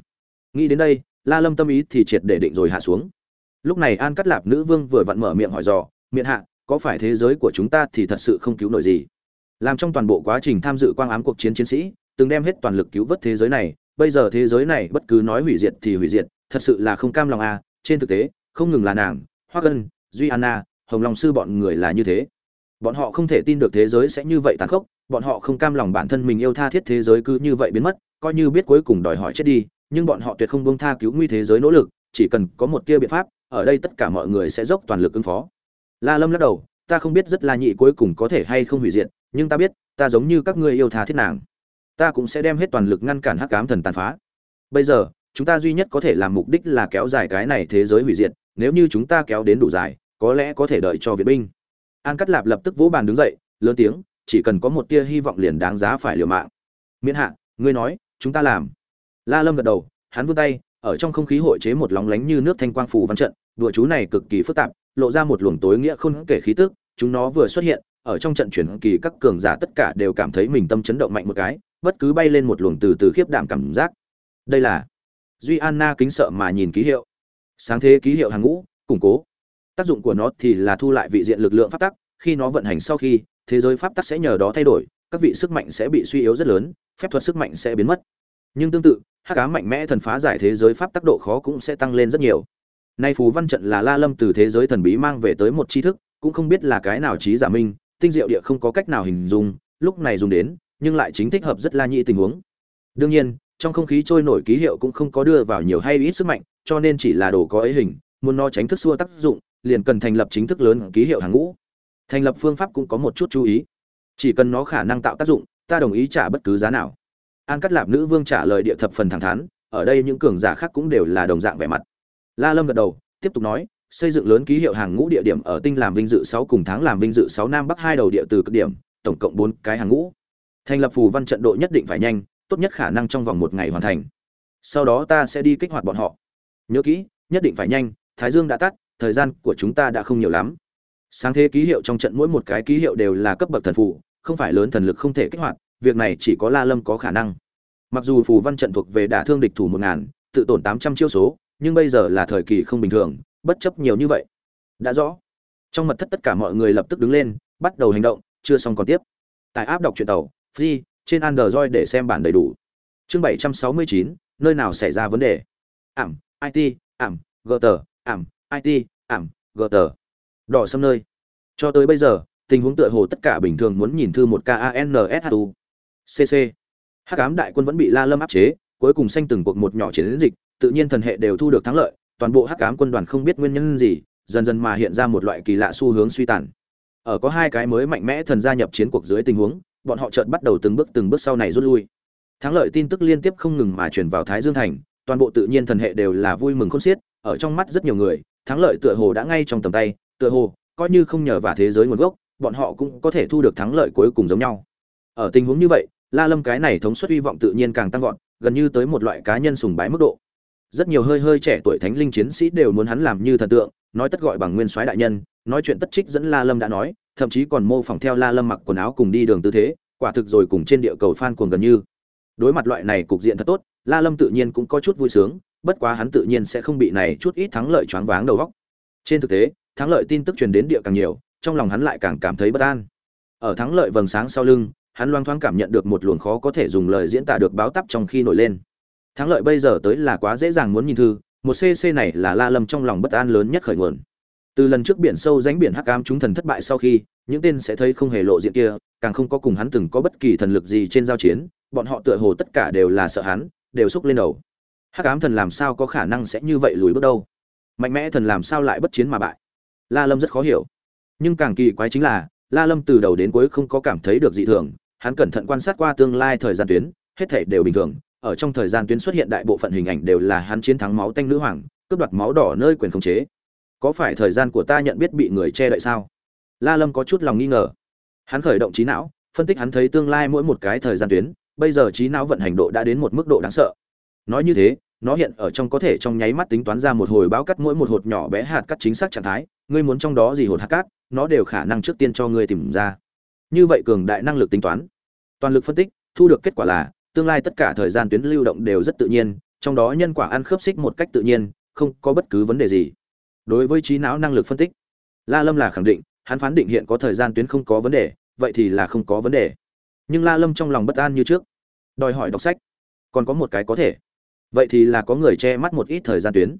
Nghĩ đến đây, la lâm tâm ý thì triệt để định rồi hạ xuống. Lúc này an cắt lạp nữ vương vừa vặn mở miệng hỏi dò miệng hạ, có phải thế giới của chúng ta thì thật sự không cứu nổi gì? Làm trong toàn bộ quá trình tham dự quang ám cuộc chiến chiến sĩ, từng đem hết toàn lực cứu vớt thế giới này, bây giờ thế giới này bất cứ nói hủy diệt thì hủy diệt, thật sự là không cam lòng à trên thực tế, không ngừng là nàng hoa gân duy anna, hồng long sư bọn người là như thế. Bọn họ không thể tin được thế giới sẽ như vậy tàn khốc bọn họ không cam lòng bản thân mình yêu tha thiết thế giới cứ như vậy biến mất, coi như biết cuối cùng đòi hỏi chết đi, nhưng bọn họ tuyệt không buông tha cứu nguy thế giới nỗ lực, chỉ cần có một tia biện pháp, ở đây tất cả mọi người sẽ dốc toàn lực ứng phó. La lâm lắc đầu, ta không biết rất la nhị cuối cùng có thể hay không hủy diệt, nhưng ta biết, ta giống như các ngươi yêu tha thiết nàng. Ta cũng sẽ đem hết toàn lực ngăn cản hắc ám thần tàn phá. Bây giờ, chúng ta duy nhất có thể làm mục đích là kéo dài cái này thế giới hủy diệt, nếu như chúng ta kéo đến đủ dài, có lẽ có thể đợi cho viện binh. An cắt lạp lập tức vỗ bàn đứng dậy, lớn tiếng chỉ cần có một tia hy vọng liền đáng giá phải liều mạng. Miễn hạ, ngươi nói, chúng ta làm. La lâm gật đầu, hắn vươn tay, ở trong không khí hội chế một lóng lánh như nước thanh quang phù văn trận. Đùa chú này cực kỳ phức tạp, lộ ra một luồng tối nghĩa không kể khí tức, chúng nó vừa xuất hiện, ở trong trận chuyển kỳ các cường giả tất cả đều cảm thấy mình tâm chấn động mạnh một cái, bất cứ bay lên một luồng từ từ khiếp đảm cảm giác. Đây là duy anna kính sợ mà nhìn ký hiệu. Sáng thế ký hiệu hàng ngũ, củng cố. Tác dụng của nó thì là thu lại vị diện lực lượng pháp tắc, khi nó vận hành sau khi thế giới pháp tắc sẽ nhờ đó thay đổi, các vị sức mạnh sẽ bị suy yếu rất lớn, phép thuật sức mạnh sẽ biến mất. Nhưng tương tự, hắc ám mạnh mẽ thần phá giải thế giới pháp tắc độ khó cũng sẽ tăng lên rất nhiều. Nay phù văn trận là la lâm từ thế giới thần bí mang về tới một tri thức, cũng không biết là cái nào trí giả minh, tinh diệu địa không có cách nào hình dung, lúc này dùng đến, nhưng lại chính thích hợp rất la nhị tình huống. Đương nhiên, trong không khí trôi nổi ký hiệu cũng không có đưa vào nhiều hay ít sức mạnh, cho nên chỉ là đồ có ấy hình, muốn nó tránh thức xua tác dụng, liền cần thành lập chính thức lớn ký hiệu hàng ngũ thành lập phương pháp cũng có một chút chú ý. Chỉ cần nó khả năng tạo tác dụng, ta đồng ý trả bất cứ giá nào. An cắt lạp nữ vương trả lời địa thập phần thẳng thắn, ở đây những cường giả khác cũng đều là đồng dạng vẻ mặt. La lâm gật đầu, tiếp tục nói, xây dựng lớn ký hiệu hàng ngũ địa điểm ở tinh làm vinh dự sáu cùng tháng làm vinh dự sáu nam bắc hai đầu địa từ cực điểm, tổng cộng bốn cái hàng ngũ. Thành lập phù văn trận độ nhất định phải nhanh, tốt nhất khả năng trong vòng một ngày hoàn thành. Sau đó ta sẽ đi kích hoạt bọn họ. Nhớ kỹ, nhất định phải nhanh, thái dương đã tắt, thời gian của chúng ta đã không nhiều lắm sáng thế ký hiệu trong trận mỗi một cái ký hiệu đều là cấp bậc thần phù, không phải lớn thần lực không thể kích hoạt, việc này chỉ có la lâm có khả năng. Mặc dù phù văn trận thuộc về đả thương địch thủ một ngàn, tự tổn tám trăm chiêu số, nhưng bây giờ là thời kỳ không bình thường, bất chấp nhiều như vậy. Đã rõ. Trong mật thất tất cả mọi người lập tức đứng lên, bắt đầu hành động, chưa xong còn tiếp. Tại áp đọc truyện tàu, free, trên android để xem bản đầy đủ. Chương bảy trăm sáu mươi chín, nơi nào xảy ra vấn đề? Ảm it ảm gờ ảm it ảm gờ đỏ xâm nơi. Cho tới bây giờ, tình huống tựa hồ tất cả bình thường muốn nhìn thư một kanshtu cc hắc ám đại quân vẫn bị la lâm áp chế, cuối cùng xanh từng cuộc một nhỏ chiến dịch, tự nhiên thần hệ đều thu được thắng lợi, toàn bộ hắc ám quân đoàn không biết nguyên nhân gì, dần dần mà hiện ra một loại kỳ lạ xu hướng suy tàn. Ở có hai cái mới mạnh mẽ thần gia nhập chiến cuộc dưới tình huống, bọn họ chợt bắt đầu từng bước từng bước sau này rút lui. Thắng lợi tin tức liên tiếp không ngừng mà truyền vào thái dương thành, toàn bộ tự nhiên thần hệ đều là vui mừng khôn xiết, ở trong mắt rất nhiều người, thắng lợi tựa hồ đã ngay trong tầm tay tựa hồ, coi như không nhờ vào thế giới nguồn gốc, bọn họ cũng có thể thu được thắng lợi cuối cùng giống nhau. Ở tình huống như vậy, la lâm cái này thống suất hy vọng tự nhiên càng tăng vọt, gần như tới một loại cá nhân sùng bái mức độ. Rất nhiều hơi hơi trẻ tuổi thánh linh chiến sĩ đều muốn hắn làm như thần tượng, nói tất gọi bằng nguyên soái đại nhân, nói chuyện tất trích dẫn la lâm đã nói, thậm chí còn mô phỏng theo la lâm mặc quần áo cùng đi đường tư thế, quả thực rồi cùng trên địa cầu phan cuồng gần như. Đối mặt loại này cục diện thật tốt, la lâm tự nhiên cũng có chút vui sướng, bất quá hắn tự nhiên sẽ không bị này chút ít thắng lợi choáng váng đầu góc trên thực tế thắng lợi tin tức truyền đến địa càng nhiều, trong lòng hắn lại càng cảm thấy bất an. Ở thắng lợi vầng sáng sau lưng, hắn loang thoáng cảm nhận được một luồng khó có thể dùng lời diễn tả được báo tắp trong khi nổi lên. Thắng lợi bây giờ tới là quá dễ dàng muốn nhìn thư, một cc này là la lâm trong lòng bất an lớn nhất khởi nguồn. Từ lần trước biển sâu ránh biển hắc ám chúng thần thất bại sau khi, những tên sẽ thấy không hề lộ diện kia, càng không có cùng hắn từng có bất kỳ thần lực gì trên giao chiến, bọn họ tựa hồ tất cả đều là sợ hắn, đều xúc lên đầu. Hắc ám thần làm sao có khả năng sẽ như vậy lùi bước đâu? Mạnh mẽ thần làm sao lại bất chiến mà bại? La lâm rất khó hiểu. Nhưng càng kỳ quái chính là, la lâm từ đầu đến cuối không có cảm thấy được dị thường, hắn cẩn thận quan sát qua tương lai thời gian tuyến, hết thảy đều bình thường. Ở trong thời gian tuyến xuất hiện đại bộ phận hình ảnh đều là hắn chiến thắng máu tanh nữ hoàng, cướp đoạt máu đỏ nơi quyền khống chế. Có phải thời gian của ta nhận biết bị người che đậy sao? La lâm có chút lòng nghi ngờ. Hắn khởi động trí não, phân tích hắn thấy tương lai mỗi một cái thời gian tuyến, bây giờ trí não vận hành độ đã đến một mức độ đáng sợ. Nói như thế nó hiện ở trong có thể trong nháy mắt tính toán ra một hồi báo cắt mỗi một hột nhỏ bé hạt cắt chính xác trạng thái, ngươi muốn trong đó gì hột hạt cát, nó đều khả năng trước tiên cho ngươi tìm ra. Như vậy cường đại năng lực tính toán, toàn lực phân tích, thu được kết quả là, tương lai tất cả thời gian tuyến lưu động đều rất tự nhiên, trong đó nhân quả ăn khớp xích một cách tự nhiên, không có bất cứ vấn đề gì. Đối với trí não năng lực phân tích, la lâm là khẳng định, hắn phán định hiện có thời gian tuyến không có vấn đề, vậy thì là không có vấn đề. Nhưng la lâm trong lòng bất an như trước, đòi hỏi đọc sách, còn có một cái có thể vậy thì là có người che mắt một ít thời gian tuyến.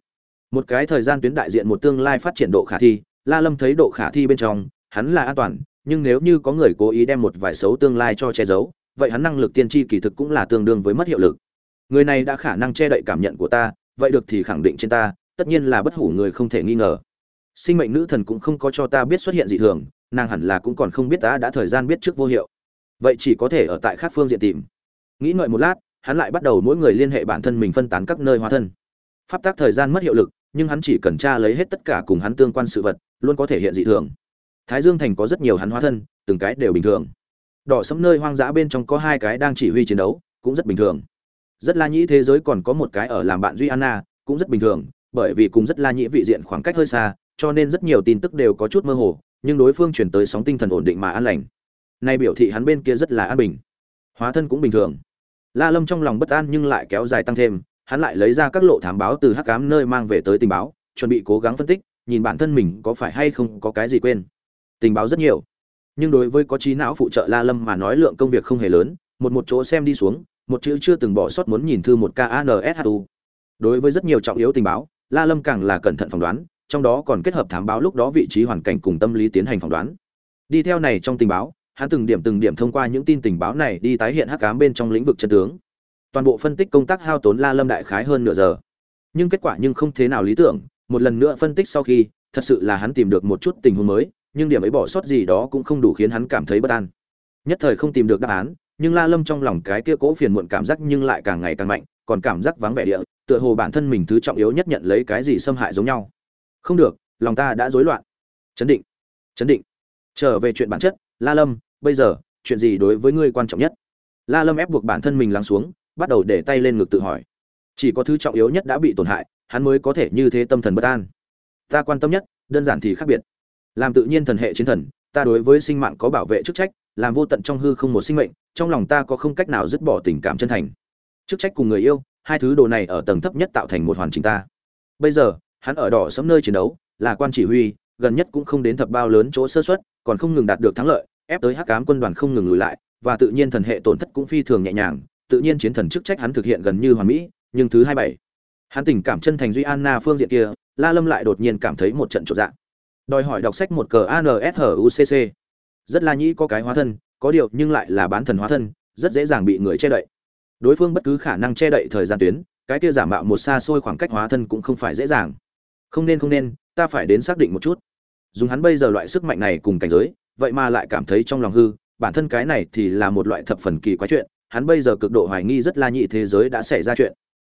Một cái thời gian tuyến đại diện một tương lai phát triển độ khả thi, la lâm thấy độ khả thi bên trong, hắn là an toàn, nhưng nếu như có người cố ý đem một vài xấu tương lai cho che giấu, vậy hắn năng lực tiên tri kỳ thực cũng là tương đương với mất hiệu lực. Người này đã khả năng che đậy cảm nhận của ta, vậy được thì khẳng định trên ta, tất nhiên là bất hủ người không thể nghi ngờ. Sinh mệnh nữ thần cũng không có cho ta biết xuất hiện gì thường, nàng hẳn là cũng còn không biết ta đã thời gian biết trước vô hiệu. Vậy chỉ có thể ở tại khác phương diện tìm. Nghĩ ngợi một lát hắn lại bắt đầu mỗi người liên hệ bản thân mình phân tán các nơi hóa thân. Pháp tác thời gian mất hiệu lực, nhưng hắn chỉ cần tra lấy hết tất cả cùng hắn tương quan sự vật, luôn có thể hiện dị thường. Thái dương thành có rất nhiều hắn hóa thân, từng cái đều bình thường. Đỏ sẫm nơi hoang dã bên trong có hai cái đang chỉ huy chiến đấu, cũng rất bình thường. Rất la nhĩ thế giới còn có một cái ở làm bạn duy anna, cũng rất bình thường, bởi vì cùng rất la nhĩ vị diện khoảng cách hơi xa, cho nên rất nhiều tin tức đều có chút mơ hồ, nhưng đối phương chuyển tới sóng tinh thần ổn định mà an lành. Nay biểu thị hắn bên kia rất là an bình. Hóa thân cũng bình thường la lâm trong lòng bất an nhưng lại kéo dài tăng thêm, hắn lại lấy ra các lộ thám báo từ hắc ám nơi mang về tới tình báo, chuẩn bị cố gắng phân tích, nhìn bản thân mình có phải hay không có cái gì quên. Tình báo rất nhiều, nhưng đối với có trí não phụ trợ la lâm mà nói lượng công việc không hề lớn, một một chỗ xem đi xuống, một chữ chưa từng bỏ sót muốn nhìn thư một kanshu đối với rất nhiều trọng yếu tình báo, la lâm càng là cẩn thận phỏng đoán, trong đó còn kết hợp thám báo lúc đó vị trí hoàn cảnh cùng tâm lý tiến hành phỏng đoán. Đi theo này trong tình báo hắn từng điểm từng điểm thông qua những tin tình báo này đi tái hiện hắc ám bên trong lĩnh vực chân tướng. Toàn bộ phân tích công tác hao tốn la lâm đại khái hơn nửa giờ. Nhưng kết quả nhưng không thế nào lý tưởng, một lần nữa phân tích sau khi, thật sự là hắn tìm được một chút tình huống mới, nhưng điểm ấy bỏ sót gì đó cũng không đủ khiến hắn cảm thấy bất an. Nhất thời không tìm được đáp án, nhưng la lâm trong lòng cái kia cố phiền muộn cảm giác nhưng lại càng ngày càng mạnh, còn cảm giác vắng vẻ địa, tựa hồ bản thân mình thứ trọng yếu nhất nhận lấy cái gì xâm hại giống nhau. Không được, lòng ta đã rối loạn. Chấn định chấn định. Trở về chuyện bản chất la lâm, bây giờ, chuyện gì đối với ngươi quan trọng nhất? La lâm ép buộc bản thân mình lắng xuống, bắt đầu để tay lên ngực tự hỏi. Chỉ có thứ trọng yếu nhất đã bị tổn hại, hắn mới có thể như thế tâm thần bất an. Ta quan tâm nhất, đơn giản thì khác biệt. Làm tự nhiên thần hệ chiến thần, ta đối với sinh mạng có bảo vệ chức trách, làm vô tận trong hư không một sinh mệnh, trong lòng ta có không cách nào dứt bỏ tình cảm chân thành. Chức trách cùng người yêu, hai thứ đồ này ở tầng thấp nhất tạo thành một hoàn chỉnh ta. Bây giờ, hắn ở đỏ sẫm nơi chiến đấu, là quan chỉ huy, gần nhất cũng không đến thập bao lớn chỗ sơ xuất còn không ngừng đạt được thắng lợi ép tới hắc ám quân đoàn không ngừng lùi lại, và tự nhiên thần hệ tổn thất cũng phi thường nhẹ nhàng, tự nhiên chiến thần chức trách hắn thực hiện gần như hoàn mỹ, nhưng thứ hai bảy, hắn tình cảm chân thành duy anna phương diện kia, la lâm lại đột nhiên cảm thấy một trận trộn dạng. Đòi hỏi đọc sách một cờ ansucc rất la nhĩ, có cái hóa thân, có điều nhưng lại là bán thần hóa thân, rất dễ dàng bị người che đậy. Đối phương bất cứ khả năng che đậy thời gian tuyến, cái kia giả mạo một xa xôi khoảng cách hóa thân cũng không phải dễ dàng. Không nên không nên, ta phải đến xác định một chút. Dùng hắn bây giờ loại sức mạnh này cùng cảnh giới vậy mà lại cảm thấy trong lòng hư. Bản thân cái này thì là một loại thập phần kỳ quái chuyện. Hắn bây giờ cực độ hoài nghi rất la nhị thế giới đã xảy ra chuyện.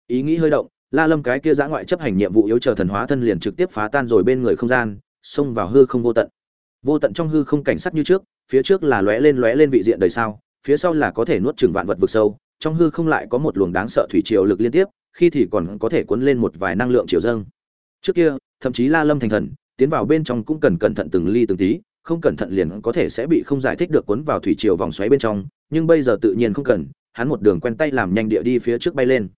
Ý nghĩ hơi động, la lâm cái kia giã ngoại chấp hành nhiệm vụ yếu chờ thần hóa thân liền trực tiếp phá tan rồi bên người không gian, xông vào hư không vô tận. Vô tận trong hư không cảnh sắc như trước, phía trước là lóe lên lóe lên vị diện đời sao, phía sau là có thể nuốt chừng vạn vật vực sâu, trong hư không lại có một luồng đáng sợ thủy triều lực liên tiếp, khi thì còn có thể cuốn lên một vài năng lượng triều dâng. Trước kia, thậm chí la lâm thành thần, tiến vào bên trong cũng cần cẩn thận từng ly từng tí không cẩn thận liền có thể sẽ bị không giải thích được cuốn vào thủy triều vòng xoáy bên trong, nhưng bây giờ tự nhiên không cần, hắn một đường quen tay làm nhanh địa đi phía trước bay lên.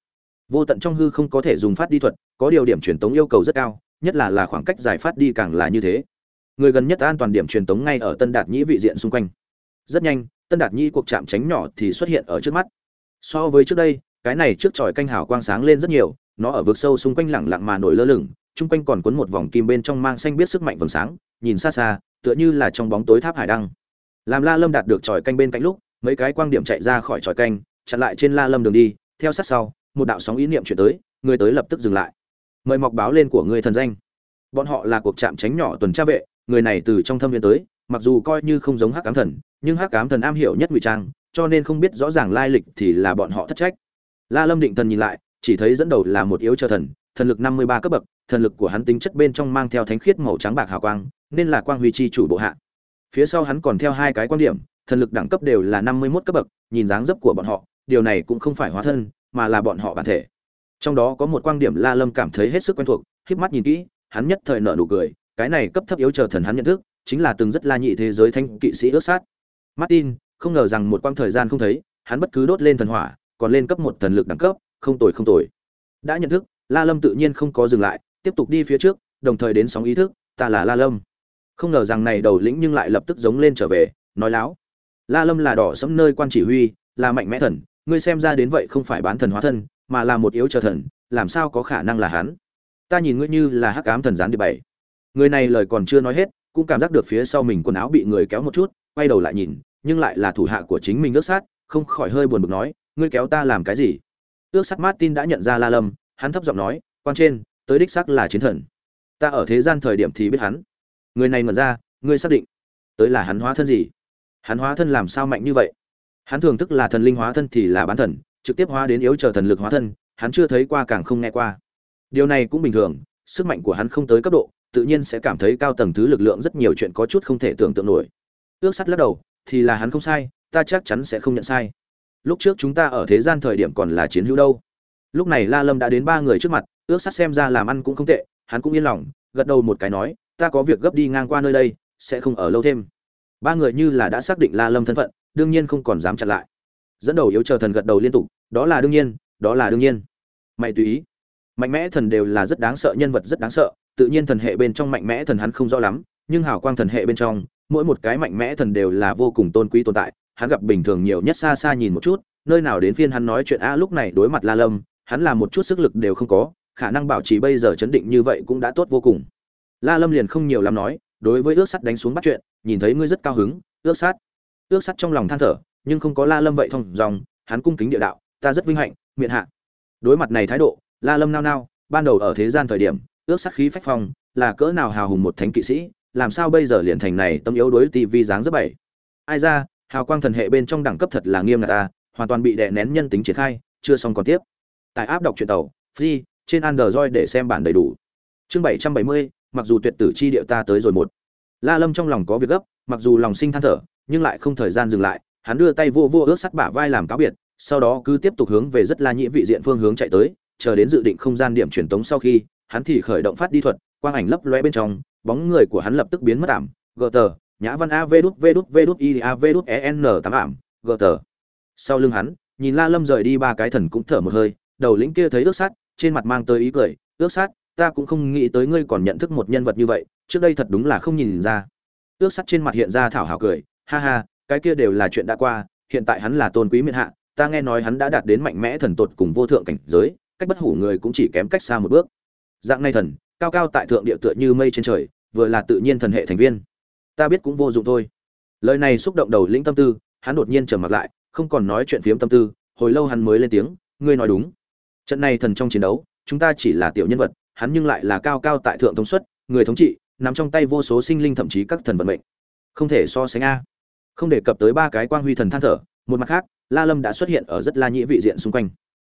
Vô tận trong hư không có thể dùng phát đi thuật, có điều điểm truyền tống yêu cầu rất cao, nhất là là khoảng cách giải phát đi càng là như thế. Người gần nhất an toàn điểm truyền tống ngay ở tân đạt nhĩ vị diện xung quanh. Rất nhanh, tân đạt nhĩ cuộc chạm tránh nhỏ thì xuất hiện ở trước mắt. So với trước đây, cái này trước tròi canh hào quang sáng lên rất nhiều, nó ở vực sâu xung quanh lẳng lặng mà nổi lơ lửng, chung quanh còn cuốn một vòng kim bên trong mang xanh biết sức mạnh vầng sáng, nhìn xa xa tựa như là trong bóng tối tháp hải đăng. Làm la lâm đạt được tròi canh bên cạnh lúc, mấy cái quang điểm chạy ra khỏi tròi canh, chặn lại trên la lâm đường đi, theo sát sau, một đạo sóng ý niệm chuyển tới, người tới lập tức dừng lại. Mời mọc báo lên của người thần danh. Bọn họ là cuộc chạm tránh nhỏ tuần tra vệ, người này từ trong thâm viên tới, mặc dù coi như không giống hắc cám thần, nhưng hắc cám thần am hiểu nhất ngụy trang, cho nên không biết rõ ràng lai lịch thì là bọn họ thất trách. La lâm định thần nhìn lại, chỉ thấy dẫn đầu là một yếu chờ thần thần lực năm mươi ba cấp bậc, thần lực của hắn tính chất bên trong mang theo thánh khiết màu trắng bạc hào quang nên là quang huy chi chủ bộ hạ. Phía sau hắn còn theo hai cái quan điểm, thần lực đẳng cấp đều là năm mươi 51 cấp bậc, nhìn dáng dấp của bọn họ, điều này cũng không phải hóa thân, mà là bọn họ bản thể. Trong đó có một quan điểm la lâm cảm thấy hết sức quen thuộc, híp mắt nhìn kỹ, hắn nhất thời nở nụ cười, cái này cấp thấp yếu chờ thần hắn nhận thức, chính là từng rất la nhị thế giới thanh kỵ sĩ ước sát. Martin, không ngờ rằng một quãng thời gian không thấy, hắn bất cứ đốt lên thần hỏa, còn lên cấp một thần lực đẳng cấp, không tồi không tồi. Đã nhận thức, la lâm tự nhiên không có dừng lại, tiếp tục đi phía trước, đồng thời đến sóng ý thức, ta là la lâm không ngờ rằng này đầu lĩnh nhưng lại lập tức giống lên trở về, nói láo. La lâm là đỏ sẫm nơi quan chỉ huy, là mạnh mẽ thần, ngươi xem ra đến vậy không phải bán thần hóa thân, mà là một yếu chờ thần, làm sao có khả năng là hắn? Ta nhìn ngươi như là hắc ám thần gián địa bảy. Người này lời còn chưa nói hết, cũng cảm giác được phía sau mình quần áo bị người kéo một chút, quay đầu lại nhìn, nhưng lại là thủ hạ của chính mình ước sát, không khỏi hơi buồn bực nói, ngươi kéo ta làm cái gì? Ước sát martin đã nhận ra la lâm, hắn thấp giọng nói, quan trên, tới đích xác là chiến thần. Ta ở thế gian thời điểm thì biết hắn người này mở ra, ngươi xác định tới là hắn hóa thân gì? Hắn hóa thân làm sao mạnh như vậy? Hắn thường thức là thần linh hóa thân thì là bán thần, trực tiếp hóa đến yếu chờ thần lực hóa thân, hắn chưa thấy qua càng không nghe qua. Điều này cũng bình thường, sức mạnh của hắn không tới cấp độ, tự nhiên sẽ cảm thấy cao tầng thứ lực lượng rất nhiều chuyện có chút không thể tưởng tượng nổi. Ước sắt lắc đầu, thì là hắn không sai, ta chắc chắn sẽ không nhận sai. Lúc trước chúng ta ở thế gian thời điểm còn là chiến hữu đâu. Lúc này la lâm đã đến ba người trước mặt, ước sắt xem ra làm ăn cũng không tệ, hắn cũng yên lòng, gật đầu một cái nói ta có việc gấp đi ngang qua nơi đây, sẽ không ở lâu thêm. Ba người như là đã xác định la lâm thân phận, đương nhiên không còn dám chặn lại. Dẫn đầu yếu chờ thần gật đầu liên tục, đó là đương nhiên, đó là đương nhiên. Mày tùy ý. Mạnh mẽ thần đều là rất đáng sợ, nhân vật rất đáng sợ, tự nhiên thần hệ bên trong mạnh mẽ thần hắn không rõ lắm, nhưng hào quang thần hệ bên trong, mỗi một cái mạnh mẽ thần đều là vô cùng tôn quý tồn tại, hắn gặp bình thường nhiều nhất xa xa nhìn một chút, nơi nào đến phiên hắn nói chuyện, a, lúc này đối mặt la lâm, hắn là một chút sức lực đều không có, khả năng bảo trì bây giờ chấn định như vậy cũng đã tốt vô cùng la lâm liền không nhiều lắm nói, đối với ước sắt đánh xuống bắt chuyện, nhìn thấy ngươi rất cao hứng, ước sắt. Ước sắt trong lòng than thở, nhưng không có la lâm vậy thông dòng, hắn cung kính địa đạo, ta rất vinh hạnh miệng hạ. Đối mặt này thái độ, la lâm nao nao, ban đầu ở thế gian thời điểm, ước Sắt khí phách phong, là cỡ nào hào hùng một thánh kỵ sĩ, làm sao bây giờ liền thành này tâm yếu đối tivi dáng rất bảy ai ra, hào quang thần hệ bên trong đẳng cấp thật là nghiêm ngặt ta, hoàn toàn bị đè nén nhân tính triển khai, chưa xong còn tiếp. Tại áp đọc truyện tàu, free, trên android để xem bản đầy đủ. Chương bảy trăm bảy mươi mặc dù tuyệt tử chi địa ta tới rồi một. La lâm trong lòng có việc gấp mặc dù lòng sinh than thở nhưng lại không thời gian dừng lại hắn đưa tay vô vô ước sắt bả vai làm cáo biệt sau đó cứ tiếp tục hướng về rất la nhĩ vị diện phương hướng chạy tới chờ đến dự định không gian điểm truyền tống sau khi hắn thì khởi động phát đi thuật quang ảnh lấp lóe bên trong bóng người của hắn lập tức biến mất ảm. Gờ tờ nhã văn a v đút v đút v đút i a v đút e n tám ảm. Gờ tờ sau lưng hắn nhìn la lâm rời đi ba cái thần cũng thở một hơi đầu lĩnh kia thấy ước sắt, trên mặt mang tới ý cười ước sắt ta cũng không nghĩ tới ngươi còn nhận thức một nhân vật như vậy, trước đây thật đúng là không nhìn ra. Ước sắt trên mặt hiện ra thảo hảo cười, ha ha, cái kia đều là chuyện đã qua, hiện tại hắn là tôn quý miện hạ, ta nghe nói hắn đã đạt đến mạnh mẽ thần tột cùng vô thượng cảnh giới, cách bất hủ người cũng chỉ kém cách xa một bước. Dạng nay thần, cao cao tại thượng địa tựa như mây trên trời, vừa là tự nhiên thần hệ thành viên. Ta biết cũng vô dụng thôi. Lời này xúc động đầu lĩnh tâm tư, hắn đột nhiên trầm mặt lại, không còn nói chuyện phiếm tâm tư, hồi lâu hắn mới lên tiếng, ngươi nói đúng. Trận này thần trong chiến đấu, chúng ta chỉ là tiểu nhân vật hắn nhưng lại là cao cao tại thượng thống suất, người thống trị, nắm trong tay vô số sinh linh thậm chí các thần vận mệnh. Không thể so sánh a. Không đề cập tới ba cái quang huy thần than thở, một mặt khác, la lâm đã xuất hiện ở rất la nhĩ vị diện xung quanh.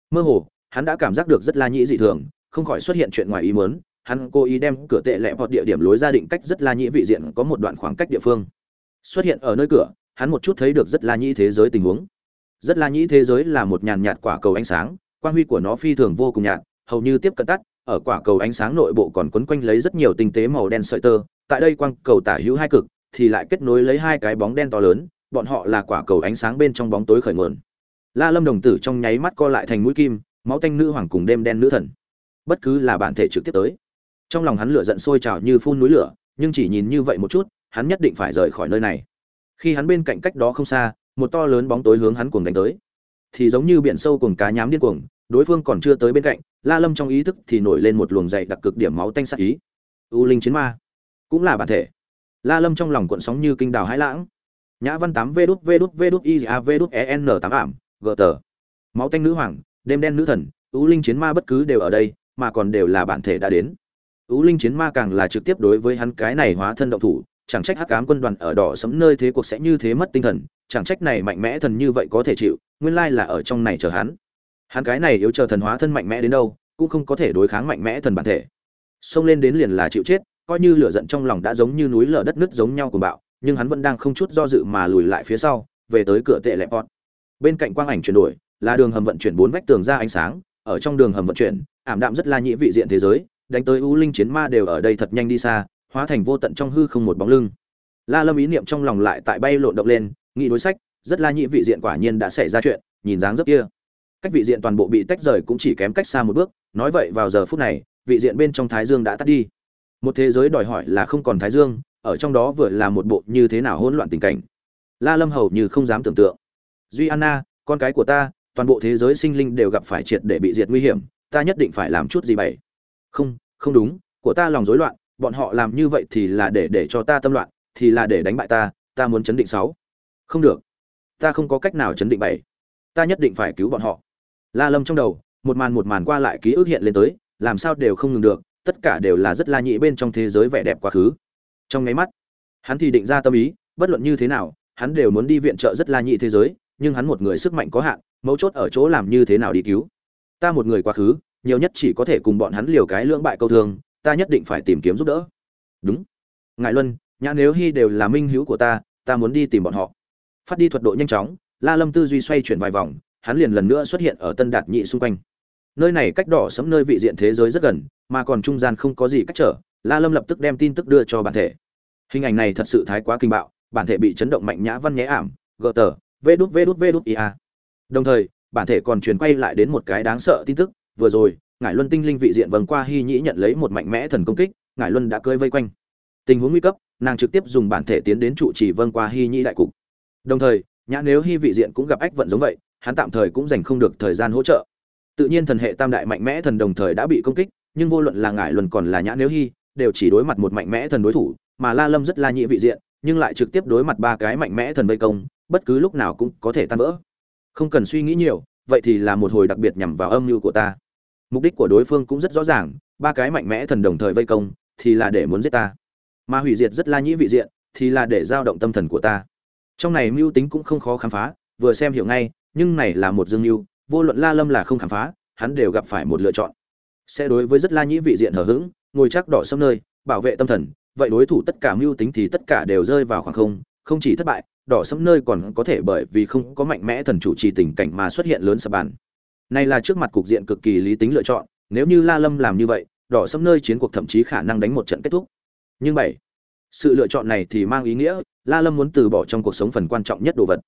Mơ hồ, hắn đã cảm giác được rất la nhĩ dị thường, không khỏi xuất hiện chuyện ngoài ý muốn, hắn cố ý đem cửa tệ lẹ hoặc địa điểm lối ra định cách rất la nhĩ vị diện có một đoạn khoảng cách địa phương. Xuất hiện ở nơi cửa, hắn một chút thấy được rất la nhĩ thế giới tình huống. Rất la nhĩ thế giới là một nhàn nhạt quả cầu ánh sáng, quang huy của nó phi thường vô cùng nhạt, hầu như tiếp cận tắt ở quả cầu ánh sáng nội bộ còn quấn quanh lấy rất nhiều tinh tế màu đen sợi tơ. Tại đây quang cầu tả hữu hai cực, thì lại kết nối lấy hai cái bóng đen to lớn, bọn họ là quả cầu ánh sáng bên trong bóng tối khởi nguồn. La lâm đồng tử trong nháy mắt co lại thành mũi kim, máu tanh nữ hoàng cùng đêm đen nữ thần. Bất cứ là bản thể trực tiếp tới. Trong lòng hắn lửa giận sôi trào như phun núi lửa, nhưng chỉ nhìn như vậy một chút, hắn nhất định phải rời khỏi nơi này. Khi hắn bên cạnh cách đó không xa, một to lớn bóng tối hướng hắn cuồng đánh tới. Thì giống như biển sâu cuồng cá nhám điên cuồng đối phương còn chưa tới bên cạnh, la lâm trong ý thức thì nổi lên một luồng dày đặc cực điểm máu tanh sắc ý. U linh chiến ma, cũng là bản thể. La lâm trong lòng cuộn sóng như kinh đào hãi lãng. Nhã văn tám v đút v đút v đút i a v đút e n tám ảm gờ tờ. Máu tanh nữ hoàng, đêm đen nữ thần, u linh chiến ma bất cứ đều ở đây, mà còn đều là bản thể đã đến. U linh chiến ma càng là trực tiếp đối với hắn cái này hóa thân động thủ, chẳng trách hắc ám quân đoàn ở đỏ sấm nơi thế cuộc sẽ như thế mất tinh thần, chẳng trách này mạnh mẽ thần như vậy có thể chịu, nguyên lai là ở trong này chờ hắn hắn cái này yếu chờ thần hóa thân mạnh mẽ đến đâu, cũng không có thể đối kháng mạnh mẽ thần bản thể. Xông lên đến liền là chịu chết, coi như lửa giận trong lòng đã giống như núi lở đất nứt giống nhau của bạo, nhưng hắn vẫn đang không chút do dự mà lùi lại phía sau, về tới cửa tệ lẹp pot bên cạnh quang ảnh chuyển đổi, là đường hầm vận chuyển bốn vách tường ra ánh sáng, ở trong đường hầm vận chuyển, ảm đạm rất la nhĩ vị diện thế giới, đánh tới u linh chiến ma đều ở đây thật nhanh đi xa, hóa thành vô tận trong hư không một bóng lưng. La lâm ý niệm trong lòng lại tại bay lộn động lên, nghĩ đối sách, rất la nhĩ vị diện quả nhiên đã xảy ra chuyện, nhìn dáng dấp kia cách vị diện toàn bộ bị tách rời cũng chỉ kém cách xa một bước, nói vậy vào giờ phút này, vị diện bên trong thái dương đã tắt đi. Một thế giới đòi hỏi là không còn thái dương, ở trong đó vừa là một bộ như thế nào hỗn loạn tình cảnh. La lâm hầu như không dám tưởng tượng. Duy anna, con cái của ta, toàn bộ thế giới sinh linh đều gặp phải triệt để bị diệt nguy hiểm, ta nhất định phải làm chút gì vậy không không đúng, của ta lòng rối loạn, bọn họ làm như vậy thì là để để cho ta tâm loạn, thì là để đánh bại ta ta muốn chấn định sáu. Không được. Ta không có cách nào chấn định bảy. Ta nhất định phải cứu bọn họ la lâm trong đầu, một màn một màn qua lại ký ức hiện lên tới, làm sao đều không ngừng được, tất cả đều là rất la nhị bên trong thế giới vẻ đẹp quá khứ. Trong nháy mắt, hắn thì định ra tâm ý, bất luận như thế nào, hắn đều muốn đi viện trợ rất la nhị thế giới, nhưng hắn một người sức mạnh có hạn, mấu chốt ở chỗ làm như thế nào đi cứu. Ta một người quá khứ, nhiều nhất chỉ có thể cùng bọn hắn liều cái lưỡng bại câu thương, ta nhất định phải tìm kiếm giúp đỡ. Đúng. Ngại luân, nhã nếu hy đều là minh hữu của ta ta muốn đi tìm bọn họ. Phát đi thuật độ nhanh chóng, la lâm tư duy xoay chuyển vài vòng hắn liền lần nữa xuất hiện ở tân đạt nhị xung quanh. Nơi này cách đỏ sẫm nơi vị diện thế giới rất gần, mà còn trung gian không có gì cách trở, la lâm lập tức đem tin tức đưa cho bản thể. Hình ảnh này thật sự thái quá kinh bạo, bản thể bị chấn động mạnh nhã văn nhé ảm, gờ tờ, vê đút vê đút vê đút ia đồng thời, bản thể còn truyền quay lại đến một cái đáng sợ tin tức, vừa rồi, ngải luân tinh linh vị diện vâng qua hy nhĩ nhận lấy một mạnh mẽ thần công kích, ngải luân đã cơi vây quanh. Tình huống nguy cấp, nàng trực tiếp dùng bản thể tiến đến trụ trì vâng qua hy nhĩ đại cục. Đồng thời, nhã nếu hy vị diện cũng gặp ách vận giống vậy hắn tạm thời cũng dành không được thời gian hỗ trợ. Tự nhiên thần hệ tam đại mạnh mẽ thần đồng thời đã bị công kích, nhưng vô luận là ngải luân còn là nhã nếu hy, đều chỉ đối mặt một mạnh mẽ thần đối thủ, mà la lâm rất la nhị vị diện, nhưng lại trực tiếp đối mặt ba cái mạnh mẽ thần vây công, bất cứ lúc nào cũng có thể tan vỡ. Không cần suy nghĩ nhiều, vậy thì là một hồi đặc biệt nhằm vào âm mưu của ta. Mục đích của đối phương cũng rất rõ ràng, ba cái mạnh mẽ thần đồng thời vây công, thì là để muốn giết ta. Mà hủy diệt rất la nhĩ vị diện, thì là để giao động tâm thần của ta. Trong này mưu tính cũng không khó khám phá, vừa xem hiểu ngay nhưng này là một dương mưu, vô luận la lâm là không khám phá, hắn đều gặp phải một lựa chọn. Sẽ đối với rất la nhĩ vị diện hở hững, ngồi chắc đỏ sâm nơi, bảo vệ tâm thần, vậy đối thủ tất cả mưu tính thì tất cả đều rơi vào khoảng không không chỉ thất bại, đỏ sẫm nơi còn có thể bởi vì không có mạnh mẽ thần chủ trì tình cảnh mà xuất hiện lớn sập bàn. Này là trước mặt cục diện cực kỳ lý tính lựa chọn, nếu như la lâm làm như vậy, đỏ sẫm nơi chiến cuộc thậm chí khả năng đánh một trận kết thúc. Nhưng bảy, sự lựa chọn này thì mang ý nghĩa, la lâm muốn từ bỏ trong cuộc sống phần quan trọng nhất đồ vật.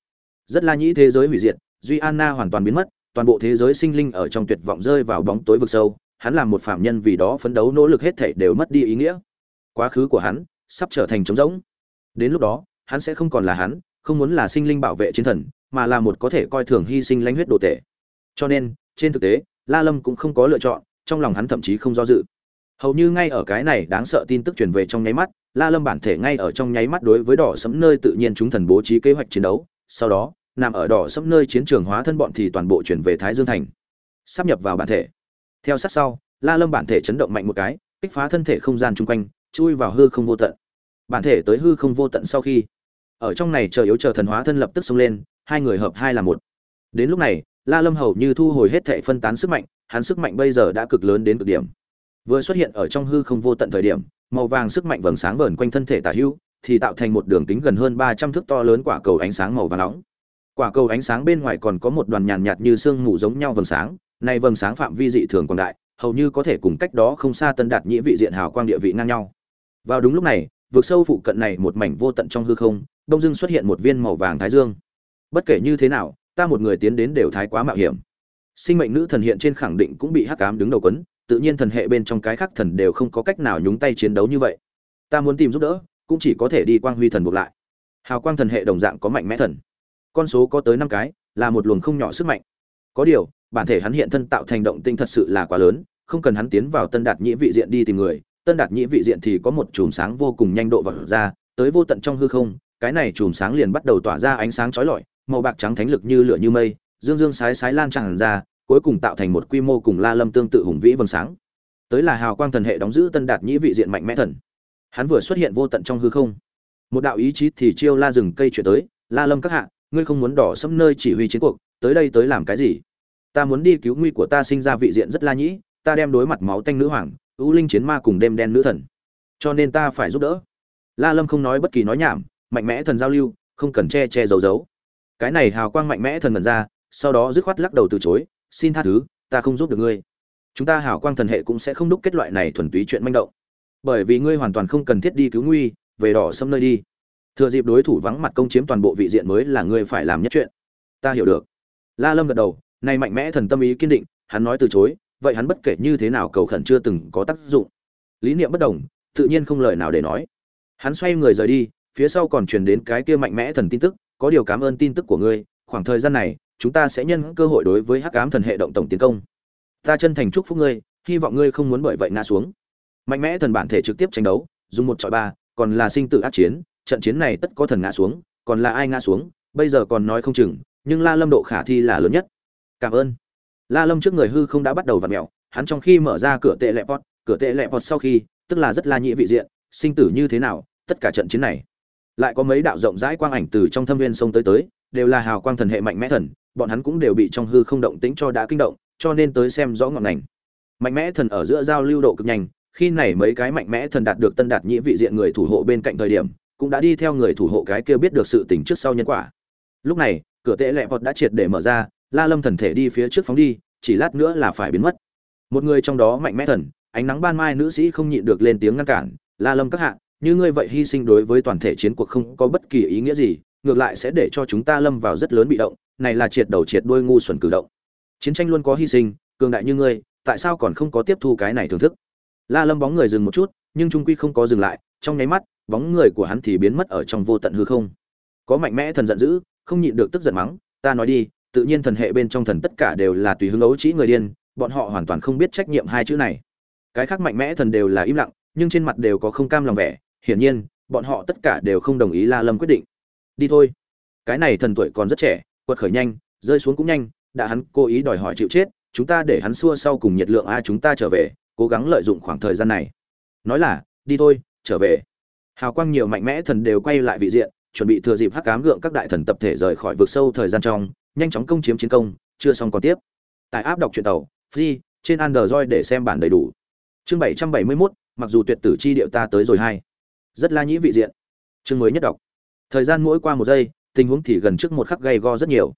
Rất la nhĩ thế giới hủy diệt duy anna hoàn toàn biến mất, toàn bộ thế giới sinh linh ở trong tuyệt vọng rơi vào bóng tối vực sâu, hắn làm một phạm nhân vì đó phấn đấu nỗ lực hết thảy đều mất đi ý nghĩa. Quá khứ của hắn sắp trở thành trống rỗng. Đến lúc đó, hắn sẽ không còn là hắn, không muốn là sinh linh bảo vệ chiến thần, mà là một có thể coi thường hy sinh lãnh huyết đồ tể. Cho nên, trên thực tế, la lâm cũng không có lựa chọn, trong lòng hắn thậm chí không do dự. Hầu như ngay ở cái này đáng sợ tin tức truyền về trong nháy mắt, la lâm bản thể ngay ở trong nháy mắt đối với đỏ sẫm nơi tự nhiên chúng thần bố trí kế hoạch chiến đấu, sau đó nằm ở đỏ sẫm nơi chiến trường hóa thân bọn thì toàn bộ chuyển về thái dương thành. Sắp nhập vào bản thể. Theo sát sau, la lâm bản thể chấn động mạnh một cái, kích phá thân thể không gian chung quanh, chui vào hư không vô tận. Bản thể tới hư không vô tận sau khi, ở trong này chờ yếu chờ thần hóa thân lập tức xông lên, hai người hợp hai là một. Đến lúc này, la lâm hầu như thu hồi hết thể phân tán sức mạnh, hắn sức mạnh bây giờ đã cực lớn đến cực điểm. Vừa xuất hiện ở trong hư không vô tận thời điểm, màu vàng sức mạnh vầng sáng vờn quanh thân thể tả hữu thì tạo thành một đường kính gần hơn ba trăm thước to lớn quả cầu ánh sáng màu vàng nóng quả cầu ánh sáng bên ngoài còn có một đoàn nhàn nhạt như sương mù giống nhau vầng sáng này vầng sáng phạm vi dị thường còn đại, hầu như có thể cùng cách đó không xa tân đạt nhĩ vị diện hào quang địa vị ngang nhau. Vào đúng lúc này vượt sâu phụ cận này một mảnh vô tận trong hư không, đông dưng xuất hiện một viên màu vàng thái dương. Bất kể như thế nào, ta một người tiến đến đều thái quá mạo hiểm. Sinh mệnh nữ thần hiện trên khẳng định cũng bị hắc ám đứng đầu quấn, tự nhiên thần hệ bên trong cái khác thần đều không có cách nào nhúng tay chiến đấu như vậy. Ta muốn tìm giúp đỡ, cũng chỉ có thể đi quang huy thần buộc lại. Hào quang thần hệ đồng dạng có mạnh mẽ thần con số có tới năm cái, là một luồng không nhỏ sức mạnh. Có điều, bản thể hắn hiện thân tạo thành động tinh thật sự là quá lớn, không cần hắn tiến vào tân đạt nhĩ vị diện đi tìm người, tân đạt nhĩ vị diện thì có một chùm sáng vô cùng nhanh độ vật ra, tới vô tận trong hư không, cái này chùm sáng liền bắt đầu tỏa ra ánh sáng chói lọi, màu bạc trắng thánh lực như lửa như mây, dương dương sái sái lan tràn ra, cuối cùng tạo thành một quy mô cùng la lâm tương tự hùng vĩ vầng sáng. Tới là hào quang thần hệ đóng giữ tân đạt nhĩ vị diện mạnh mẽ thần. Hắn vừa xuất hiện vô tận trong hư không. Một đạo ý chí thì chiêu la rừng cây chuyển tới, la lâm các hạ ngươi không muốn đỏ sẫm nơi chỉ huy chiến cuộc, tới đây tới làm cái gì? Ta muốn đi cứu nguy của ta sinh ra vị diện rất la nhĩ, ta đem đối mặt máu tanh nữ hoàng, ưu linh chiến ma cùng đêm đen nữ thần. Cho nên ta phải giúp đỡ. La lâm không nói bất kỳ nói nhảm, mạnh mẽ thần giao lưu, không cần che che giấu giấu. Cái này hào quang mạnh mẽ thần mần ra, sau đó dứt khoát lắc đầu từ chối, xin tha thứ, ta không giúp được ngươi. Chúng ta hào quang thần hệ cũng sẽ không đúc kết loại này thuần túy chuyện manh động. Bởi vì ngươi hoàn toàn không cần thiết đi cứu nguy, về đỏ sẫm nơi đi thừa dịp đối thủ vắng mặt công chiếm toàn bộ vị diện mới là ngươi phải làm nhất chuyện. Ta hiểu được. La lâm gật đầu, này mạnh mẽ thần tâm ý kiên định, hắn nói từ chối, vậy hắn bất kể như thế nào cầu khẩn chưa từng có tác dụng. Lý niệm bất đồng, tự nhiên không lời nào để nói. Hắn xoay người rời đi, phía sau còn truyền đến cái kia mạnh mẽ thần tin tức, có điều cảm ơn tin tức của ngươi, khoảng thời gian này, chúng ta sẽ nhân cơ hội đối với hắc ám thần hệ động tổng tiến công. Ta chân thành chúc phúc ngươi, hy vọng ngươi không muốn bởi vậy ngã xuống. Mạnh mẽ thần bản thể trực tiếp tranh đấu, dùng một trọi ba, còn là sinh tử ác chiến trận chiến này tất có thần ngã xuống, còn là ai ngã xuống, bây giờ còn nói không chừng, nhưng la lâm độ khả thi là lớn nhất. Cảm ơn. La lâm trước người hư không đã bắt đầu v ặ mẹo hắn trong khi mở ra cửa tệ lẹ pot cửa tệ lẹ pot sau khi, tức là rất la nhị vị diện, sinh tử như thế nào, tất cả trận chiến này. Lại có mấy đạo rộng rãi quang ảnh từ trong thâm viên sông tới tới, đều là hào quang thần hệ mạnh mẽ thần, bọn hắn cũng đều bị trong hư không động tính cho đã kinh động, cho nên tới xem rõ ngọn ngành. Mạnh mẽ thần ở giữa giao lưu độ cực nhanh, khi này mấy cái mạnh mẽ thần đạt được tân đạt nhĩ vị diện người thủ hộ bên cạnh thời điểm cũng đã đi theo người thủ hộ cái kia biết được sự tình trước sau nhân quả. Lúc này, cửa tệ lẹ vọt đã triệt để mở ra, la lâm thần thể đi phía trước phóng đi, chỉ lát nữa là phải biến mất. Một người trong đó mạnh mẽ thần, ánh nắng ban mai nữ sĩ không nhịn được lên tiếng ngăn cản, la lâm các hạ, như ngươi vậy hy sinh đối với toàn thể chiến cuộc không có bất kỳ ý nghĩa gì, ngược lại sẽ để cho chúng ta lâm vào rất lớn bị động, này là triệt đầu triệt đuôi ngu xuẩn cử động. Chiến tranh luôn có hy sinh, cường đại như ngươi, tại sao còn không có tiếp thu cái này thưởng thức? La lâm bóng người dừng một chút, nhưng trung quy không có dừng lại, trong nháy mắt bóng người của hắn thì biến mất ở trong vô tận hư không. Có mạnh mẽ thần giận dữ, không nhịn được tức giận mắng, ta nói đi, tự nhiên thần hệ bên trong thần tất cả đều là tùy hứng ấu trĩ người điên, bọn họ hoàn toàn không biết trách nhiệm hai chữ này. Cái khác mạnh mẽ thần đều là im lặng, nhưng trên mặt đều có không cam lòng vẻ, hiển nhiên, bọn họ tất cả đều không đồng ý la lâm quyết định. Đi thôi. Cái này thần tuổi còn rất trẻ, quật khởi nhanh, rơi xuống cũng nhanh, đã hắn cố ý đòi hỏi chịu chết, chúng ta để hắn xua sau cùng nhiệt lượng a, chúng ta trở về, cố gắng lợi dụng khoảng thời gian này. Nói là, đi thôi, trở về hào quang nhiều mạnh mẽ thần đều quay lại vị diện chuẩn bị thừa dịp hắc cám gượng các đại thần tập thể rời khỏi vực sâu thời gian trong nhanh chóng công chiếm chiến công chưa xong còn tiếp. Tại áp đọc truyện tàu free trên android để xem bản đầy đủ. Chương bảy trăm mươi 771, mặc dù tuyệt tử chi điệu ta tới rồi hay, rất la nhĩ vị diện. Chương mới nhất đọc. Thời gian mỗi qua một giây tình huống thì gần trước một khắc gay go rất nhiều.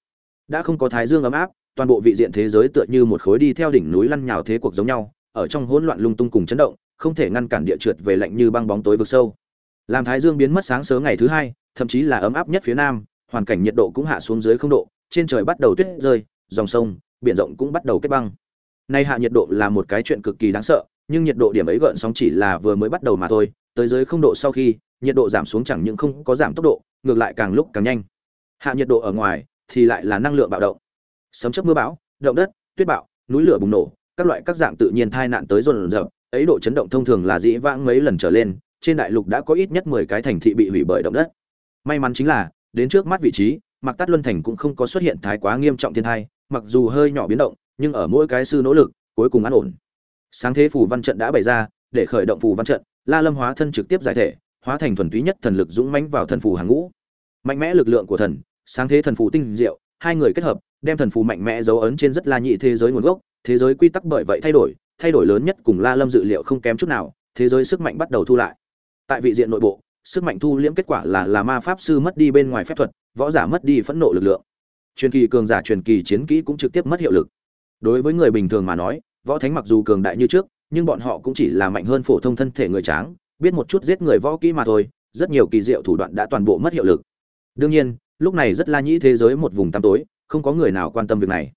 Đã không có thái dương ấm áp toàn bộ vị diện thế giới tựa như một khối đi theo đỉnh núi lăn nhào thế cuộc giống nhau ở trong hỗn loạn lung tung cùng chấn động không thể ngăn cản địa trượt về lạnh như băng bóng tối vực sâu làm thái dương biến mất sáng sớm ngày thứ hai, thậm chí là ấm áp nhất phía nam, hoàn cảnh nhiệt độ cũng hạ xuống dưới không độ, trên trời bắt đầu tuyết rơi, dòng sông, biển rộng cũng bắt đầu kết băng. Nay hạ nhiệt độ là một cái chuyện cực kỳ đáng sợ, nhưng nhiệt độ điểm ấy gợn sóng chỉ là vừa mới bắt đầu mà thôi, tới dưới không độ sau khi, nhiệt độ giảm xuống chẳng những không có giảm tốc độ, ngược lại càng lúc càng nhanh. Hạ nhiệt độ ở ngoài thì lại là năng lượng bạo động. Sấm chớp mưa bão, động đất, tuyết bạo núi lửa bùng nổ, các loại các dạng tự nhiên tai nạn tới dồn dập ấy độ chấn động thông thường là dĩ vãng mấy lần trở lên trên đại lục đã có ít nhất mười cái thành thị bị hủy bởi động đất. May mắn chính là đến trước mắt vị trí mặc tát luân thành cũng không có xuất hiện thái quá nghiêm trọng thiên tai, mặc dù hơi nhỏ biến động nhưng ở mỗi cái sư nỗ lực cuối cùng an ổn. Sáng thế phù văn trận đã bày ra để khởi động phù văn trận la lâm hóa thân trực tiếp giải thể hóa thành thuần túy nhất thần lực dũng mãnh vào thần phù hàng ngũ. Mạnh mẽ lực lượng của thần sáng thế thần phù tinh diệu hai người kết hợp đem thần phù mạnh mẽ dấu ấn trên rất la nhị thế giới nguồn gốc thế giới quy tắc bởi vậy thay đổi thay đổi lớn nhất cùng la lâm dự liệu không kém chút nào thế giới sức mạnh bắt đầu thu lại tại vị diện nội bộ, sức mạnh thu liễm kết quả là là ma pháp sư mất đi bên ngoài phép thuật, võ giả mất đi phẫn nộ lực lượng. Truyền kỳ cường giả truyền kỳ chiến kỹ cũng trực tiếp mất hiệu lực. Đối với người bình thường mà nói, võ thánh mặc dù cường đại như trước, nhưng bọn họ cũng chỉ là mạnh hơn phổ thông thân thể người tráng, biết một chút giết người võ kỹ mà thôi, rất nhiều kỳ diệu thủ đoạn đã toàn bộ mất hiệu lực. Đương nhiên, lúc này rất la nhĩ thế giới một vùng tăm tối, không có người nào quan tâm việc này.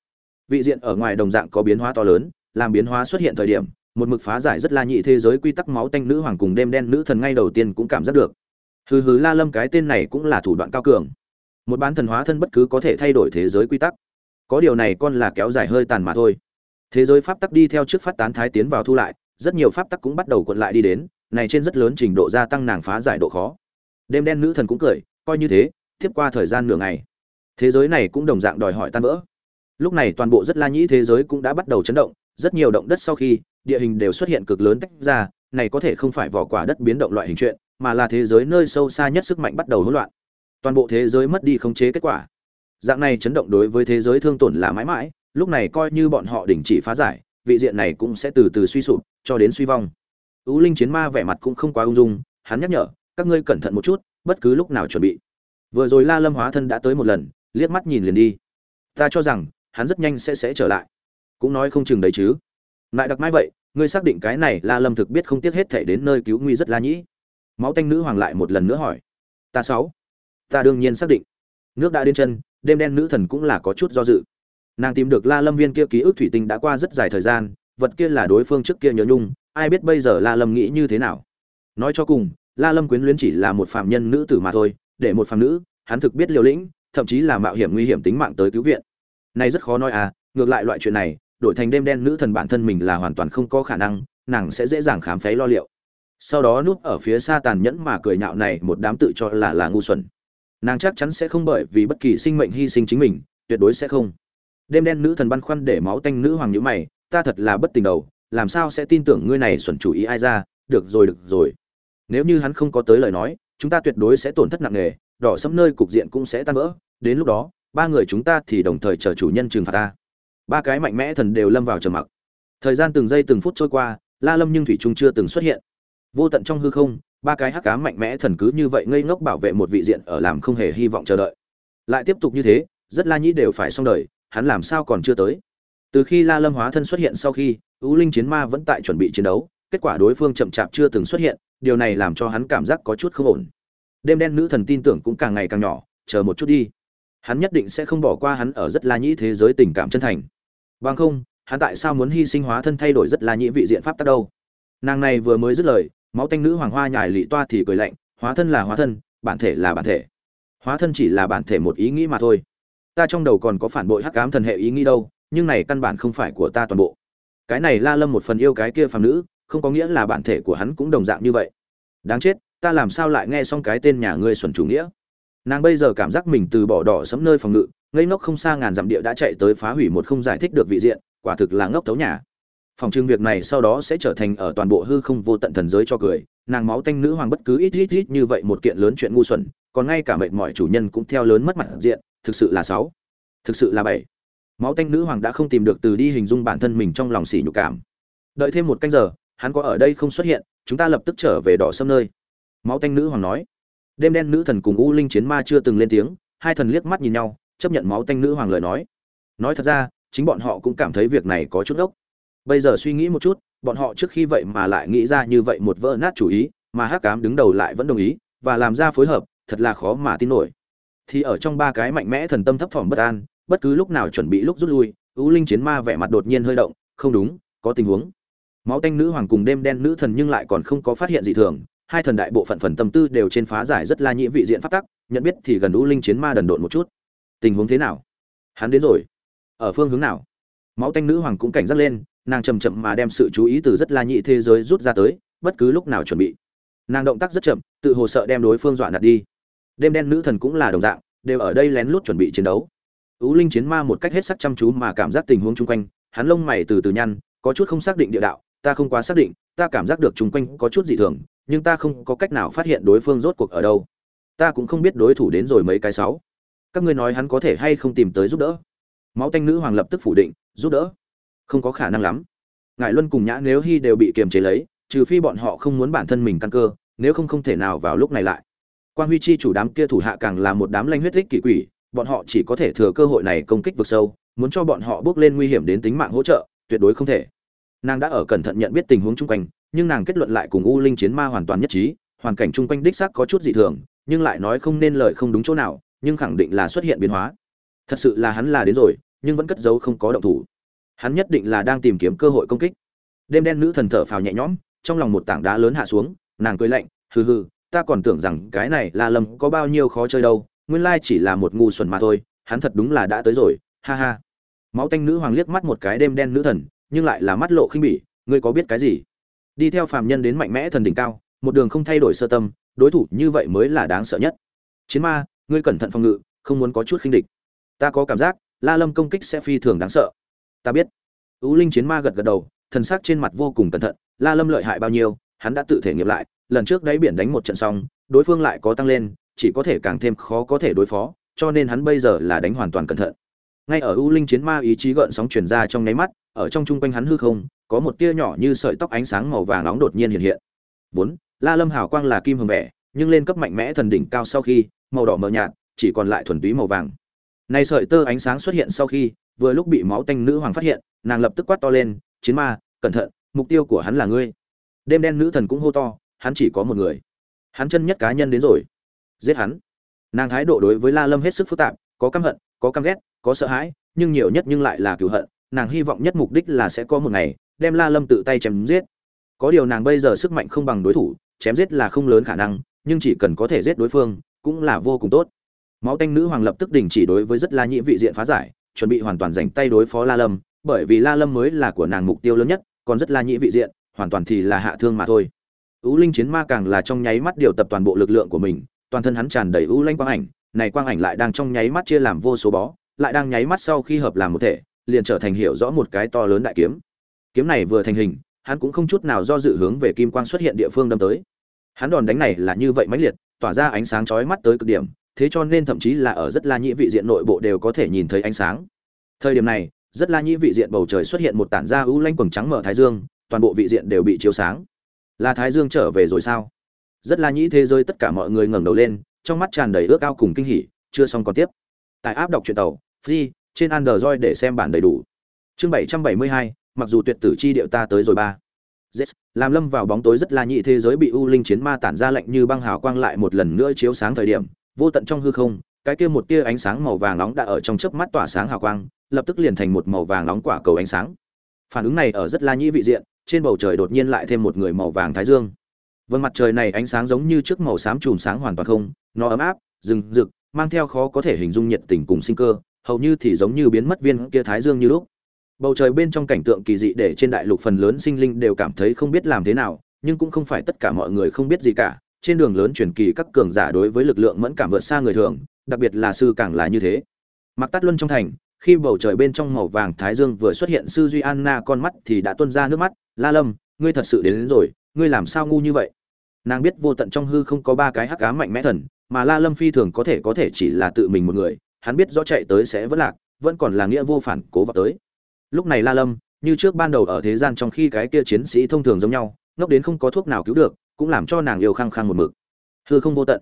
Vị diện ở ngoài đồng dạng có biến hóa to lớn, làm biến hóa xuất hiện thời điểm một mực phá giải rất la nhị thế giới quy tắc máu tanh nữ hoàng cùng đêm đen nữ thần ngay đầu tiên cũng cảm giác được. Hừ hừ, la lâm cái tên này cũng là thủ đoạn cao cường. Một bán thần hóa thân bất cứ có thể thay đổi thế giới quy tắc. Có điều này con là kéo dài hơi tàn mà thôi. Thế giới pháp tắc đi theo trước phát tán thái tiến vào thu lại, rất nhiều pháp tắc cũng bắt đầu cuộn lại đi đến, này trên rất lớn trình độ gia tăng nàng phá giải độ khó. Đêm đen nữ thần cũng cười, coi như thế, tiếp qua thời gian nửa ngày, thế giới này cũng đồng dạng đòi hỏi tan vỡ. Lúc này toàn bộ rất la nhĩ thế giới cũng đã bắt đầu chấn động, rất nhiều động đất sau khi địa hình đều xuất hiện cực lớn tách ra, này có thể không phải vỏ quả đất biến động loại hình chuyện, mà là thế giới nơi sâu xa nhất sức mạnh bắt đầu hỗn loạn. Toàn bộ thế giới mất đi khống chế kết quả. Dạng này chấn động đối với thế giới thương tổn là mãi mãi, lúc này coi như bọn họ đình chỉ phá giải, vị diện này cũng sẽ từ từ suy sụp cho đến suy vong. Ú linh chiến ma vẻ mặt cũng không quá ung dung, hắn nhắc nhở, các ngươi cẩn thận một chút, bất cứ lúc nào chuẩn bị. Vừa rồi la lâm hóa thân đã tới một lần, liếc mắt nhìn liền đi. Ta cho rằng, hắn rất nhanh sẽ sẽ trở lại. Cũng nói không chừng đấy chứ. Lại đặc mai vậy ngươi xác định cái này la lâm thực biết không tiếc hết thể đến nơi cứu nguy rất la nhĩ. Máu tanh nữ hoàng lại một lần nữa hỏi. Ta sáu. Ta đương nhiên xác định. Nước đã đến chân, đêm đen nữ thần cũng là có chút do dự. Nàng tìm được la lâm viên kia ký ức thủy tinh đã qua rất dài thời gian, vật kia là đối phương trước kia nhớ nhung, ai biết bây giờ la lâm nghĩ như thế nào. Nói cho cùng, la lâm quyến luyến chỉ là một phạm nhân nữ tử mà thôi, để một phạm nữ, hắn thực biết liều lĩnh, thậm chí là mạo hiểm nguy hiểm tính mạng tới cứu viện. Này rất khó nói à ngược lại loại chuyện này đổi thành đêm đen nữ thần bản thân mình là hoàn toàn không có khả năng, nàng sẽ dễ dàng khám phá lo liệu. Sau đó núp ở phía xa tàn nhẫn mà cười nhạo này một đám tự cho là là ngu xuẩn. Nàng chắc chắn sẽ không bởi vì bất kỳ sinh mệnh hy sinh chính mình, tuyệt đối sẽ không. Đêm đen nữ thần băn khoăn để máu tanh nữ hoàng nhữ mày, ta thật là bất tình đầu, làm sao sẽ tin tưởng ngươi này xuẩn chủ ý ai ra? Được rồi được rồi. Nếu như hắn không có tới lời nói, chúng ta tuyệt đối sẽ tổn thất nặng nề, đỏ sẫm nơi cục diện cũng sẽ tan vỡ. Đến lúc đó, ba người chúng ta thì đồng thời chờ chủ nhân trừng phạt ta ba cái mạnh mẽ thần đều lâm vào trầm mặc. Thời gian từng giây từng phút trôi qua, la lâm nhưng thủy trung chưa từng xuất hiện. Vô tận trong hư không, ba cái hắc cá mạnh mẽ thần cứ như vậy ngây ngốc bảo vệ một vị diện ở làm không hề hy vọng chờ đợi. Lại tiếp tục như thế, rất la nhĩ đều phải xong đời, hắn làm sao còn chưa tới? Từ khi la lâm hóa thân xuất hiện sau khi ưu linh chiến ma vẫn tại chuẩn bị chiến đấu, kết quả đối phương chậm chạp chưa từng xuất hiện, điều này làm cho hắn cảm giác có chút không ổn. Đêm đen nữ thần tin tưởng cũng càng ngày càng nhỏ, chờ một chút đi. Hắn nhất định sẽ không bỏ qua hắn ở rất la nhĩ thế giới tình cảm chân thành bằng không, hắn tại sao muốn hy sinh hóa thân thay đổi rất là nhĩ vị diện pháp tắc đâu? Nàng này vừa mới dứt lời, máu tanh nữ hoàng hoa nhài lị toa thì cười lạnh, hóa thân là hóa thân, bản thể là bản thể. Hóa thân chỉ là bản thể một ý nghĩ mà thôi. Ta trong đầu còn có phản bội hắc ám thần hệ ý nghĩ đâu, nhưng này căn bản không phải của ta toàn bộ. Cái này la lâm một phần yêu cái kia phàm nữ, không có nghĩa là bản thể của hắn cũng đồng dạng như vậy. Đáng chết, ta làm sao lại nghe xong cái tên nhà ngươi xuẩn chủ nghĩa? Nàng bây giờ cảm giác mình từ bỏ đỏ sấm nơi phòng ngự ngây ngốc không xa ngàn dặm địa đã chạy tới phá hủy một không giải thích được vị diện, quả thực là ngốc thấu nhà. Phòng trưng việc này sau đó sẽ trở thành ở toàn bộ hư không vô tận thần giới cho cười, nàng máu tanh nữ hoàng bất cứ ít ít ít như vậy một kiện lớn chuyện ngu xuẩn, còn ngay cả mệt mỏi chủ nhân cũng theo lớn mất mặt diện, thực sự là sáu, thực sự là bảy. Máu tanh nữ hoàng đã không tìm được từ đi hình dung bản thân mình trong lòng xỉ nhục cảm. Đợi thêm một canh giờ, hắn có ở đây không xuất hiện, chúng ta lập tức trở về đỏ sâm nơi. Máu tanh nữ hoàng nói. Đêm đen nữ thần cùng u linh chiến ma chưa từng lên tiếng, hai thần liếc mắt nhìn nhau chấp nhận máu tanh nữ hoàng lời nói. Nói thật ra, chính bọn họ cũng cảm thấy việc này có chút ốc bây giờ suy nghĩ một chút, bọn họ trước khi vậy mà lại nghĩ ra như vậy một vỡ nát chủ ý, mà hắc cám đứng đầu lại vẫn đồng ý, và làm ra phối hợp, thật là khó mà tin nổi. Thì ở trong ba cái mạnh mẽ thần tâm thấp thỏm bất an, bất cứ lúc nào chuẩn bị lúc rút lui, u linh chiến ma vẻ mặt đột nhiên hơi động, không đúng, có tình huống. Máu tanh nữ hoàng cùng đêm đen nữ thần nhưng lại còn không có phát hiện gì thường, hai thần đại bộ phận phần tâm tư đều trên phá giải rất la nhĩ vị diện phát tắc, nhận biết thì gần u linh chiến ma đần độn một chút tình huống thế nào? Hắn đến rồi. Ở phương hướng nào? Máu tanh nữ hoàng cũng cảnh giác lên, nàng chậm chậm mà đem sự chú ý từ rất la nhị thế giới rút ra tới, bất cứ lúc nào chuẩn bị. Nàng động tác rất chậm, tự hồ sợ đem đối phương dọa nạt đi. Đêm đen nữ thần cũng là đồng dạng, đều ở đây lén lút chuẩn bị chiến đấu. Ứ linh chiến ma một cách hết sắc chăm chú mà cảm giác tình huống chung quanh, hắn lông mày từ từ nhăn, có chút không xác định địa đạo, ta không quá xác định, ta cảm giác được chung quanh có chút dị thường, nhưng ta không có cách nào phát hiện đối phương rốt cuộc ở đâu. Ta cũng không biết đối thủ đến rồi mấy cái sáu các ngươi nói hắn có thể hay không tìm tới giúp đỡ. Máu tanh nữ hoàng lập tức phủ định, giúp đỡ. Không có khả năng lắm. Ngài luân cùng nhã nếu hy đều bị kiềm chế lấy, trừ phi bọn họ không muốn bản thân mình căn cơ, nếu không không thể nào vào lúc này lại. Quan huy chi chủ đám kia thủ hạ càng là một đám lanh huyết thích kỷ quỷ, bọn họ chỉ có thể thừa cơ hội này công kích vực sâu, muốn cho bọn họ bước lên nguy hiểm đến tính mạng hỗ trợ, tuyệt đối không thể. Nàng đã ở cẩn thận nhận biết tình huống chung quanh, nhưng nàng kết luận lại cùng u linh chiến ma hoàn toàn nhất trí, hoàn cảnh chung quanh đích xác có chút dị thường, nhưng lại nói không nên lời không đúng chỗ nào nhưng khẳng định là xuất hiện biến hóa. Thật sự là hắn là đến rồi, nhưng vẫn cất giấu không có động thủ. Hắn nhất định là đang tìm kiếm cơ hội công kích. Đêm đen nữ thần thở phào nhẹ nhõm, trong lòng một tảng đá lớn hạ xuống, nàng cười lạnh, hừ hừ, ta còn tưởng rằng cái này là lầm có bao nhiêu khó chơi đâu, nguyên lai chỉ là một ngu xuẩn mà thôi, hắn thật đúng là đã tới rồi, ha ha. Máu tanh nữ hoàng liếc mắt một cái đêm đen nữ thần, nhưng lại là mắt lộ khinh bỉ, ngươi có biết cái gì? Đi theo phàm nhân đến mạnh mẽ thần đỉnh cao, một đường không thay đổi sơ tâm, đối thủ như vậy mới là đáng sợ nhất. Chiến ma ngươi cẩn thận phòng ngự, không muốn có chút khinh địch. Ta có cảm giác, la lâm công kích sẽ phi thường đáng sợ. Ta biết. Ú linh chiến ma gật gật đầu, thần sắc trên mặt vô cùng cẩn thận, la lâm lợi hại bao nhiêu, hắn đã tự thể nghiệm lại, lần trước đáy biển đánh một trận xong, đối phương lại có tăng lên, chỉ có thể càng thêm khó có thể đối phó, cho nên hắn bây giờ là đánh hoàn toàn cẩn thận. Ngay ở ưu linh chiến ma ý chí gợn sóng truyền ra trong nháy mắt, ở trong trung quanh hắn hư không, có một tia nhỏ như sợi tóc ánh sáng màu vàng nóng đột nhiên hiện hiện. Vốn, la lâm hào quang là kim hồng vẻ, nhưng lên cấp mạnh mẽ thần đỉnh cao sau khi màu đỏ mờ nhạt, chỉ còn lại thuần túy màu vàng. Này sợi tơ ánh sáng xuất hiện sau khi, vừa lúc bị máu tanh nữ hoàng phát hiện, nàng lập tức quát to lên, chiến ma, cẩn thận, mục tiêu của hắn là ngươi. Đêm đen nữ thần cũng hô to, hắn chỉ có một người. Hắn chân nhất cá nhân đến rồi. Giết hắn. Nàng thái độ đối với la lâm hết sức phức tạp, có căm hận, có căm ghét, có sợ hãi, nhưng nhiều nhất nhưng lại là cựu hận. Nàng hy vọng nhất mục đích là sẽ có một ngày, đem la lâm tự tay chém giết. Có điều nàng bây giờ sức mạnh không bằng đối thủ, chém giết là không lớn khả năng, nhưng chỉ cần có thể giết đối phương cũng là vô cùng tốt. Máu tanh nữ hoàng lập tức đình chỉ đối với rất la nhĩ vị diện phá giải, chuẩn bị hoàn toàn dành tay đối phó la lâm, bởi vì la lâm mới là của nàng mục tiêu lớn nhất, còn rất la nhĩ vị diện, hoàn toàn thì là hạ thương mà thôi. U linh chiến ma càng là trong nháy mắt điều tập toàn bộ lực lượng của mình, toàn thân hắn tràn đầy U lanh quang ảnh, này quang ảnh lại đang trong nháy mắt chia làm vô số bó, lại đang nháy mắt sau khi hợp làm một thể, liền trở thành hiểu rõ một cái to lớn đại kiếm. Kiếm này vừa thành hình, hắn cũng không chút nào do dự hướng về kim quang xuất hiện địa phương đâm tới hắn đòn đánh này là như vậy mãnh liệt, tỏa ra ánh sáng chói mắt tới cực điểm, thế cho nên thậm chí là ở rất la nhĩ vị diện nội bộ đều có thể nhìn thấy ánh sáng. Thời điểm này, rất la nhĩ vị diện bầu trời xuất hiện một tản ra ưu lanh quầng trắng mở thái dương, toàn bộ vị diện đều bị chiếu sáng. Là thái dương trở về rồi sao? Rất la nhĩ thế giới tất cả mọi người ngẩng đầu lên, trong mắt tràn đầy ước ao cùng kinh hỉ, chưa xong còn tiếp. Tại áp đọc truyện tàu, free, trên android để xem bản đầy đủ. Chương bảy trăm bảy mươi hai, mặc dù tuyệt tử chi điệu ta tới rồi ba yes, làm lâm vào bóng tối rất là nhị thế giới bị u linh chiến ma tản ra lạnh như băng hào quang lại một lần nữa chiếu sáng thời điểm vô tận trong hư không cái kia một tia ánh sáng màu vàng nóng đã ở trong chớp mắt tỏa sáng hào quang lập tức liền thành một màu vàng nóng quả cầu ánh sáng. Phản ứng này ở rất la nhị vị diện trên bầu trời đột nhiên lại thêm một người màu vàng thái dương. Vâng mặt trời này ánh sáng giống như trước màu xám chùm sáng hoàn toàn không nó ấm áp rừng rực mang theo khó có thể hình dung nhiệt tình cùng sinh cơ hầu như thì giống như biến mất viên kia thái dương như lúc bầu trời bên trong cảnh tượng kỳ dị để trên đại lục phần lớn sinh linh đều cảm thấy không biết làm thế nào nhưng cũng không phải tất cả mọi người không biết gì cả. Trên đường lớn truyền kỳ các cường giả đối với lực lượng mẫn cảm vượt xa người thường đặc biệt là sư càng là như thế. Mặc tắt luân trong thành khi bầu trời bên trong màu vàng thái dương vừa xuất hiện sư duy anna con mắt thì đã tuôn ra nước mắt. La lâm ngươi thật sự đến, đến rồi ngươi làm sao ngu như vậy? Nàng biết vô tận trong hư không có ba cái hắc ám mạnh mẽ thần mà la lâm phi thường có thể có thể chỉ là tự mình một người. Hắn biết rõ chạy tới sẽ vẫn lạc vẫn còn là nghĩa vô phản cố vào tới lúc này la lâm, như trước ban đầu ở thế gian trong khi cái kia chiến sĩ thông thường giống nhau, ngốc đến không có thuốc nào cứu được, cũng làm cho nàng yêu khăng khăng một mực. Hư không vô tận.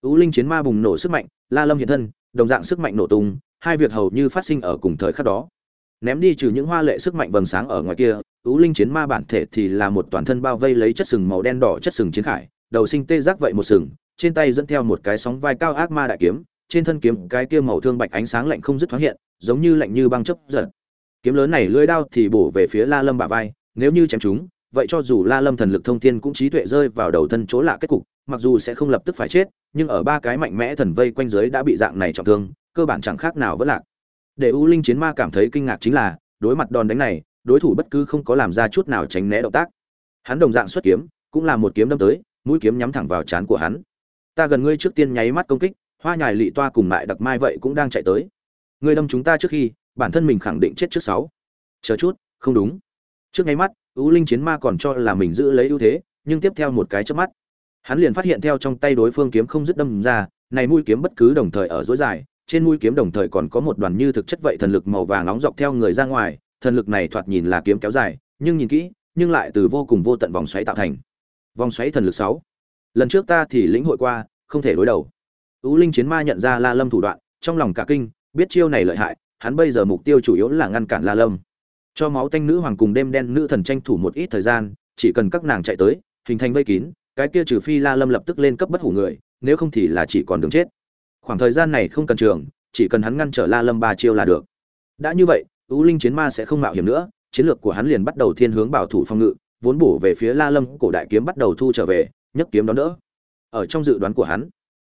Ú linh chiến ma bùng nổ sức mạnh, la lâm hiện thân, đồng dạng sức mạnh nổ tung, hai việc hầu như phát sinh ở cùng thời khắc đó. Ném đi trừ những hoa lệ sức mạnh vầng sáng ở ngoài kia ú linh chiến ma bản thể thì là một toàn thân bao vây lấy chất sừng màu đen đỏ chất sừng chiến khải, đầu sinh tê giác vậy một sừng, trên tay dẫn theo một cái sóng vai cao ác ma đại kiếm, trên thân kiếm cái kia màu thương bạch ánh sáng lạnh không dứt thoáng hiện, giống như lạnh như băng chấp giật kiếm lớn này lưỡi đao thì bổ về phía la lâm bả vai, nếu như chém chúng, vậy cho dù la lâm thần lực thông thiên cũng trí tuệ rơi vào đầu thân chỗ lạ kết cục, mặc dù sẽ không lập tức phải chết, nhưng ở ba cái mạnh mẽ thần vây quanh dưới đã bị dạng này trọng thương, cơ bản chẳng khác nào vẫn lạc. Để u linh chiến ma cảm thấy kinh ngạc chính là, đối mặt đòn đánh này, đối thủ bất cứ không có làm ra chút nào tránh né động tác. Hắn đồng dạng xuất kiếm, cũng là một kiếm đâm tới, mũi kiếm nhắm thẳng vào trán của hắn. Ta gần ngươi trước tiên nháy mắt công kích, hoa nhài lị toa cùng lại đặc mai vậy cũng đang chạy tới. Ngươi đâm chúng ta trước khi bản thân mình khẳng định chết trước sáu. Chờ chút, không đúng. Trước ngay mắt ưu linh chiến ma còn cho là mình giữ lấy ưu thế, nhưng tiếp theo một cái chớp mắt, hắn liền phát hiện theo trong tay đối phương kiếm không dứt đâm ra, này mũi kiếm bất cứ đồng thời ở dối dài, trên mũi kiếm đồng thời còn có một đoàn như thực chất vậy thần lực màu vàng nóng dọc theo người ra ngoài, thần lực này thoạt nhìn là kiếm kéo dài, nhưng nhìn kỹ, nhưng lại từ vô cùng vô tận vòng xoáy tạo thành. Vòng xoáy thần lực sáu. Lần trước ta thì lĩnh hội qua, không thể đối đầu. Ưu linh chiến ma nhận ra la lâm thủ đoạn, trong lòng cả kinh, biết chiêu này lợi hại hắn bây giờ mục tiêu chủ yếu là ngăn cản la lâm. Cho máu tanh nữ hoàng cùng đêm đen nữ thần tranh thủ một ít thời gian, chỉ cần các nàng chạy tới, hình thành vây kín, cái kia trừ phi la lâm lập tức lên cấp bất hủ người, nếu không thì là chỉ còn đường chết. Khoảng thời gian này không cần trường, chỉ cần hắn ngăn trở la lâm ba chiêu là được. Đã như vậy, U linh chiến ma sẽ không mạo hiểm nữa, chiến lược của hắn liền bắt đầu thiên hướng bảo thủ phòng ngự, vốn bổ về phía la lâm, cổ đại kiếm bắt đầu thu trở về nhấc kiếm đón đỡ. Ở trong dự đoán của hắn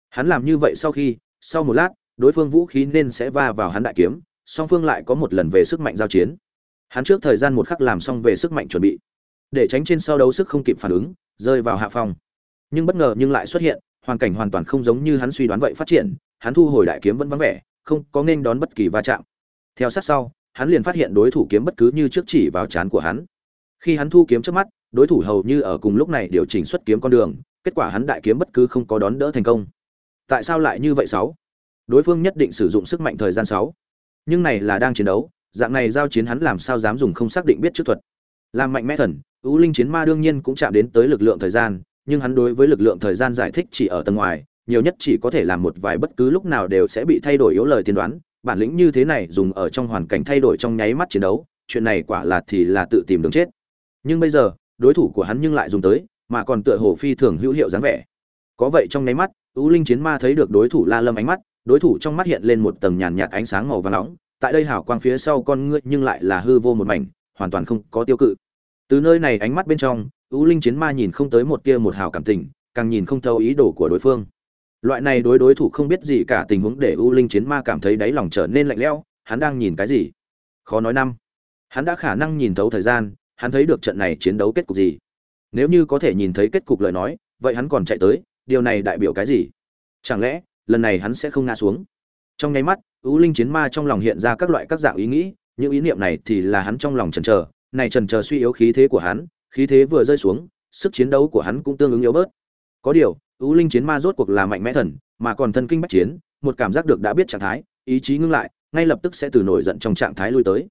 hắn làm như vậy sau khi, sau một lát, đối phương vũ khí nên sẽ va vào hắn đại kiếm song phương lại có một lần về sức mạnh giao chiến. Hắn trước thời gian một khắc làm xong về sức mạnh chuẩn bị, để tránh trên sau đấu sức không kịp phản ứng, rơi vào hạ phong. Nhưng bất ngờ nhưng lại xuất hiện, hoàn cảnh hoàn toàn không giống như hắn suy đoán vậy phát triển, hắn thu hồi đại kiếm vẫn vắng vẻ, không có nên đón bất kỳ va chạm. Theo sát sau, hắn liền phát hiện đối thủ kiếm bất cứ như trước chỉ vào chán của hắn. Khi hắn thu kiếm trước mắt, đối thủ hầu như ở cùng lúc này điều chỉnh xuất kiếm con đường, kết quả hắn đại kiếm bất cứ không có đón đỡ thành công. Tại sao lại như vậy sáu? Đối phương nhất định sử dụng sức mạnh thời gian sáu nhưng này là đang chiến đấu, dạng này giao chiến hắn làm sao dám dùng không xác định biết trước thuật. Làm mạnh mẽ thần, ưu linh chiến ma đương nhiên cũng chạm đến tới lực lượng thời gian, nhưng hắn đối với lực lượng thời gian giải thích chỉ ở tầng ngoài, nhiều nhất chỉ có thể làm một vài bất cứ lúc nào đều sẽ bị thay đổi yếu lời tiên đoán. Bản lĩnh như thế này dùng ở trong hoàn cảnh thay đổi trong nháy mắt chiến đấu, chuyện này quả là thì là tự tìm đường chết. Nhưng bây giờ, đối thủ của hắn nhưng lại dùng tới, mà còn tựa hồ phi thường hữu hiệu dáng vẻ. Có vậy trong nháy mắt, ưu linh chiến ma thấy được đối thủ la lâm ánh mắt đối thủ trong mắt hiện lên một tầng nhàn nhạt ánh sáng màu vàng nóng, tại đây hào quang phía sau con ngươi nhưng lại là hư vô một mảnh, hoàn toàn không có tiêu cự. Từ nơi này ánh mắt bên trong, U linh chiến ma nhìn không tới một tia một hào cảm tình, càng nhìn không thấu ý đồ của đối phương. Loại này đối đối thủ không biết gì cả tình huống để U linh chiến ma cảm thấy đáy lòng trở nên lạnh lẽo, hắn đang nhìn cái gì? Khó nói năm. Hắn đã khả năng nhìn thấu thời gian, hắn thấy được trận này chiến đấu kết cục gì. Nếu như có thể nhìn thấy kết cục lời nói, vậy hắn còn chạy tới, điều này đại biểu cái gì? Chẳng lẽ lần này hắn sẽ không ngã xuống. Trong nháy mắt ưu linh chiến ma trong lòng hiện ra các loại các dạng ý nghĩ, những ý niệm này thì là hắn trong lòng chần chờ, này trần chờ suy yếu khí thế của hắn, khí thế vừa rơi xuống, sức chiến đấu của hắn cũng tương ứng yếu bớt. Có điều ưu linh chiến ma rốt cuộc là mạnh mẽ thần, mà còn thân kinh bách chiến, một cảm giác được đã biết trạng thái, ý chí ngưng lại, ngay lập tức sẽ từ nổi giận trong trạng thái lui tới.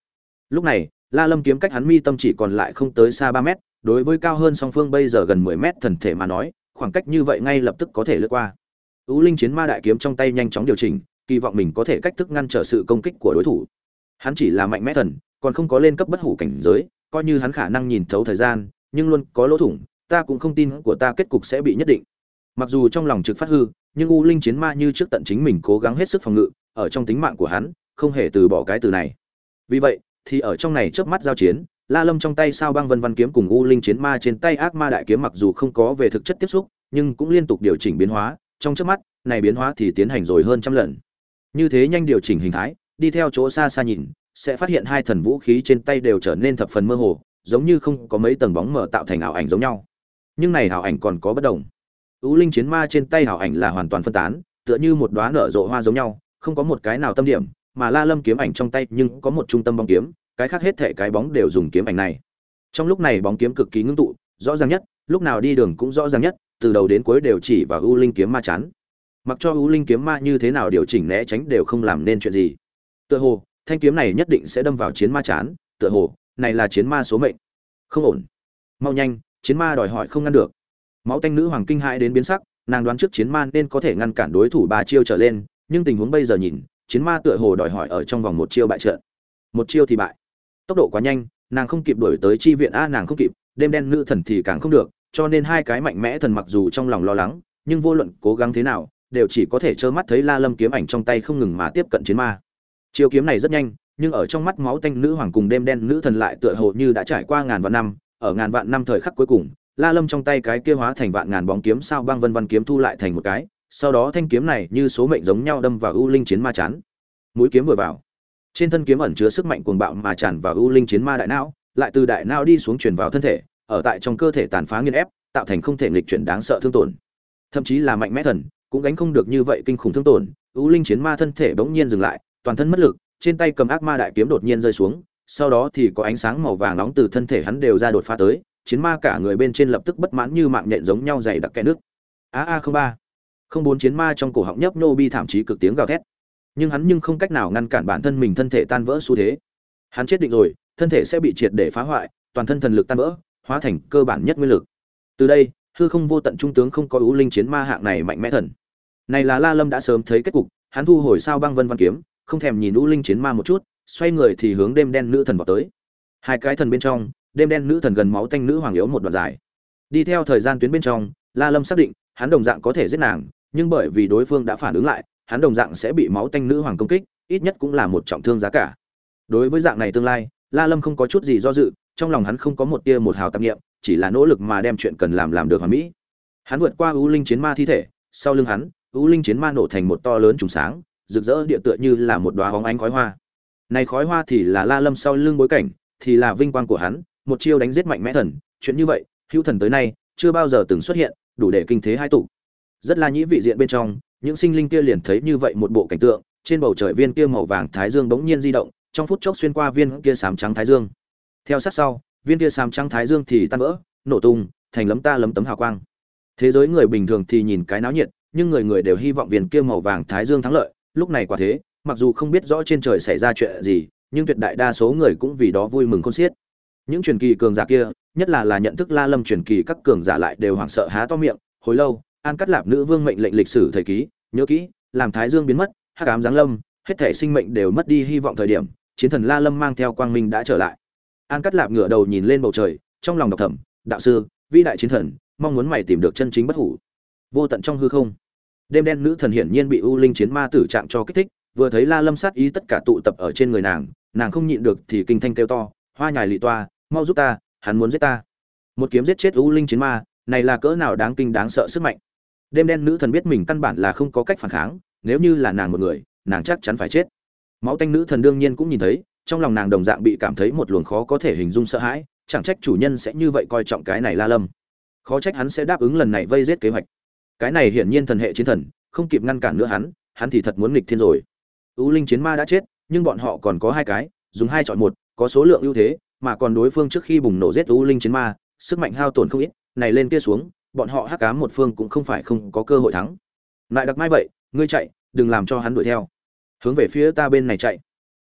Lúc này, la lâm kiếm cách hắn mi tâm chỉ còn lại không tới xa ba mét, đối với cao hơn song phương bây giờ gần mười mét thần thể mà nói, khoảng cách như vậy ngay lập tức có thể lướt qua. U linh chiến ma đại kiếm trong tay nhanh chóng điều chỉnh, kỳ vọng mình có thể cách thức ngăn trở sự công kích của đối thủ. Hắn chỉ là mạnh mẽ thần, còn không có lên cấp bất hủ cảnh giới, coi như hắn khả năng nhìn thấu thời gian, nhưng luôn có lỗ thủng, ta cũng không tin của ta kết cục sẽ bị nhất định. Mặc dù trong lòng trực phát hư, nhưng u linh chiến ma như trước tận chính mình cố gắng hết sức phòng ngự, ở trong tính mạng của hắn, không hề từ bỏ cái từ này. Vì vậy, thì ở trong này chớp mắt giao chiến, la lâm trong tay sao băng vân vân kiếm cùng u linh chiến ma trên tay ác ma đại kiếm mặc dù không có về thực chất tiếp xúc, nhưng cũng liên tục điều chỉnh biến hóa trong trước mắt, này biến hóa thì tiến hành rồi hơn trăm lần. Như thế nhanh điều chỉnh hình thái, đi theo chỗ xa xa nhìn, sẽ phát hiện hai thần vũ khí trên tay đều trở nên thập phần mơ hồ, giống như không có mấy tầng bóng mờ tạo thành ảo ảnh giống nhau. Nhưng này ảo ảnh còn có bất đồng. Ưu linh chiến ma trên tay ảo ảnh là hoàn toàn phân tán, tựa như một đóa nở rộ hoa giống nhau, không có một cái nào tâm điểm, mà la lâm kiếm ảnh trong tay nhưng có một trung tâm bóng kiếm, cái khác hết thể cái bóng đều dùng kiếm ảnh này. Trong lúc này bóng kiếm cực kỳ ngưng tụ, rõ ràng nhất, lúc nào đi đường cũng rõ ràng nhất từ đầu đến cuối đều chỉ vào ưu linh kiếm ma chán. Mặc cho ưu linh kiếm ma như thế nào điều chỉnh né tránh đều không làm nên chuyện gì. Tựa hồ, thanh kiếm này nhất định sẽ đâm vào chiến ma chán, tựa hồ, này là chiến ma số mệnh. Không ổn. Mau nhanh, chiến ma đòi hỏi không ngăn được. Máu tanh nữ hoàng kinh hãi đến biến sắc, nàng đoán trước chiến ma nên có thể ngăn cản đối thủ ba chiêu trở lên, nhưng tình huống bây giờ nhìn, chiến ma tựa hồ đòi hỏi ở trong vòng một chiêu bại trận. Một chiêu thì bại. Tốc độ quá nhanh, nàng không kịp đuổi tới chi viện, a, nàng không kịp, đêm đen nữ thần thì càng không được cho nên hai cái mạnh mẽ thần mặc dù trong lòng lo lắng, nhưng vô luận cố gắng thế nào, đều chỉ có thể trơ mắt thấy la lâm kiếm ảnh trong tay không ngừng mà tiếp cận chiến ma. Chiêu kiếm này rất nhanh, nhưng ở trong mắt máu tanh nữ hoàng cùng đêm đen nữ thần lại tựa hồ như đã trải qua ngàn vạn năm, ở ngàn vạn năm thời khắc cuối cùng, la lâm trong tay cái kia hóa thành vạn ngàn bóng kiếm sao băng vân vân kiếm thu lại thành một cái, sau đó thanh kiếm này như số mệnh giống nhau đâm vào ưu linh chiến ma chán. Mũi kiếm vừa vào, trên thân kiếm ẩn chứa sức mạnh cuồng bạo mà tràn vào ưu linh chiến ma đại não, lại từ đại não đi xuống truyền vào thân thể ở tại trong cơ thể tàn phá nghiên ép, tạo thành không thể nghịch chuyển đáng sợ thương tổn. Thậm chí là mạnh mẽ thần, cũng gánh không được như vậy kinh khủng thương tổn, ưu linh chiến ma thân thể bỗng nhiên dừng lại, toàn thân mất lực, trên tay cầm ác ma đại kiếm đột nhiên rơi xuống, sau đó thì có ánh sáng màu vàng nóng từ thân thể hắn đều ra đột phá tới, chiến ma cả người bên trên lập tức bất mãn như mạng nhện giống nhau dày đặc kẽ nước. A a không ba. Không bốn chiến ma trong cổ họng nhấp nhô bi thảm chí cực tiếng gào thét. Nhưng hắn nhưng không cách nào ngăn cản bản thân mình thân thể tan vỡ xu thế. Hắn chết định rồi, thân thể sẽ bị triệt để phá hoại, toàn thân thần lực tan vỡ hóa thành cơ bản nhất nguyên lực. Từ đây, hư không vô tận trung tướng không có ưu linh chiến ma hạng này mạnh mẽ thần. Này là la lâm đã sớm thấy kết cục, hắn thu hồi sao băng vân văn kiếm, không thèm nhìn ưu linh chiến ma một chút, xoay người thì hướng đêm đen nữ thần vào tới. Hai cái thần bên trong, đêm đen nữ thần gần máu tanh nữ hoàng yếu một đoạn dài. Đi theo thời gian tuyến bên trong, la lâm xác định, hắn đồng dạng có thể giết nàng, nhưng bởi vì đối phương đã phản ứng lại, hắn đồng dạng sẽ bị máu tanh nữ hoàng công kích, ít nhất cũng là một trọng thương giá cả. Đối với dạng này tương lai, la lâm không có chút gì do dự trong lòng hắn không có một tia một hào tạp nghiệm, chỉ là nỗ lực mà đem chuyện cần làm làm được hoàn mỹ. Hắn vượt qua ưu linh chiến ma thi thể, sau lưng hắn ưu linh chiến ma nổ thành một to lớn trùng sáng, rực rỡ địa tựa như là một đoá hóng ánh khói hoa. Này khói hoa thì là la lâm sau lưng bối cảnh, thì là vinh quang của hắn, một chiêu đánh giết mạnh mẽ thần, chuyện như vậy, hữu thần tới nay, chưa bao giờ từng xuất hiện, đủ để kinh thế hai tụ. Rất là nhĩ vị diện bên trong, những sinh linh kia liền thấy như vậy một bộ cảnh tượng, trên bầu trời viên kia màu vàng thái dương bỗng nhiên di động, trong phút chốc xuyên qua viên kia sám trắng thái dương theo sát sau, viên kia sám trắng thái dương thì tan vỡ, nổ tung, thành lấm ta lấm tấm hào quang. Thế giới người bình thường thì nhìn cái náo nhiệt, nhưng người người đều hy vọng viên kia màu vàng thái dương thắng lợi. Lúc này quả thế, mặc dù không biết rõ trên trời xảy ra chuyện gì, nhưng tuyệt đại đa số người cũng vì đó vui mừng khôn xiết. Những truyền kỳ cường giả kia, nhất là là nhận thức la lâm truyền kỳ các cường giả lại đều hoảng sợ há to miệng, hồi lâu, an cắt lạp nữ vương mệnh lệnh lịch sử thời ký, nhớ kỹ, làm thái dương biến mất, hắc ám giáng lâm, hết thể sinh mệnh đều mất đi hy vọng thời điểm, chiến thần la lâm mang theo quang minh đã trở lại an cắt lạp ngửa đầu nhìn lên bầu trời, trong lòng đọc thẩm đạo sư, vĩ đại chiến thần, mong muốn mày tìm được chân chính bất hủ. Vô tận trong hư không, đêm đen nữ thần hiển nhiên bị u linh chiến ma tử trạng cho kích thích, vừa thấy la lâm sát ý tất cả tụ tập ở trên người nàng nàng không nhịn được thì kinh thanh kêu to, hoa nhài lị toa, mau giúp ta, hắn muốn giết ta. Một kiếm giết chết u linh chiến ma, này là cỡ nào đáng kinh đáng sợ sức mạnh. Đêm đen nữ thần biết mình căn bản là không có cách phản kháng, nếu như là nàng một người, nàng chắc chắn phải chết. Máu tanh nữ thần đương nhiên cũng nhìn thấy trong lòng nàng đồng dạng bị cảm thấy một luồng khó có thể hình dung sợ hãi, chẳng trách chủ nhân sẽ như vậy coi trọng cái này la lâm. Khó trách hắn sẽ đáp ứng lần này vây giết kế hoạch. Cái này hiển nhiên thần hệ chiến thần, không kịp ngăn cản nữa hắn hắn thì thật muốn nghịch thiên rồi. Ưu linh chiến ma đã chết, nhưng bọn họ còn có hai cái, dùng hai chọn một, có số lượng ưu thế, mà còn đối phương trước khi bùng nổ giết ưu linh chiến ma, sức mạnh hao tổn không ít, này lên kia xuống, bọn họ hắc cám một phương cũng không phải không có cơ hội thắng. Lại đặc mai vậy, ngươi chạy, đừng làm cho hắn đuổi theo. Hướng về phía ta bên này chạy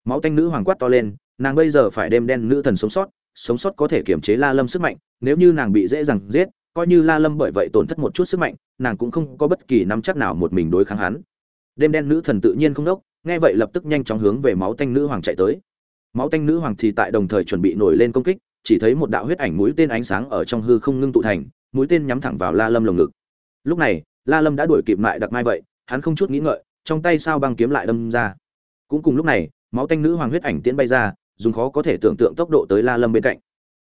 máu tanh nữ hoàng quát to lên, nàng bây giờ phải đem đen nữ thần sống sót sống sót có thể kiểm chế la lâm sức mạnh, nếu như nàng bị dễ dàng giết, coi như la lâm bởi vậy tổn thất một chút sức mạnh, nàng cũng không có bất kỳ nắm chắc nào một mình đối kháng hắn. Đêm đen nữ thần tự nhiên không đốc, nghe vậy lập tức nhanh chóng hướng về máu tanh nữ hoàng chạy tới. Máu tanh nữ hoàng thì tại đồng thời chuẩn bị nổi lên công kích, chỉ thấy một đạo huyết ảnh mũi tên ánh sáng ở trong hư không ngưng tụ thành, mũi tên nhắm thẳng vào la lâm lồng ngực. Lúc này, la lâm đã đuổi kịp lại đặc mai vậy, hắn không chút nghĩ ngợi, trong tay sao băng kiếm lại đâm ra. Cũng cùng lúc này máu tanh nữ hoàng huyết ảnh tiến bay ra, dùng khó có thể tưởng tượng tốc độ tới la lâm bên cạnh.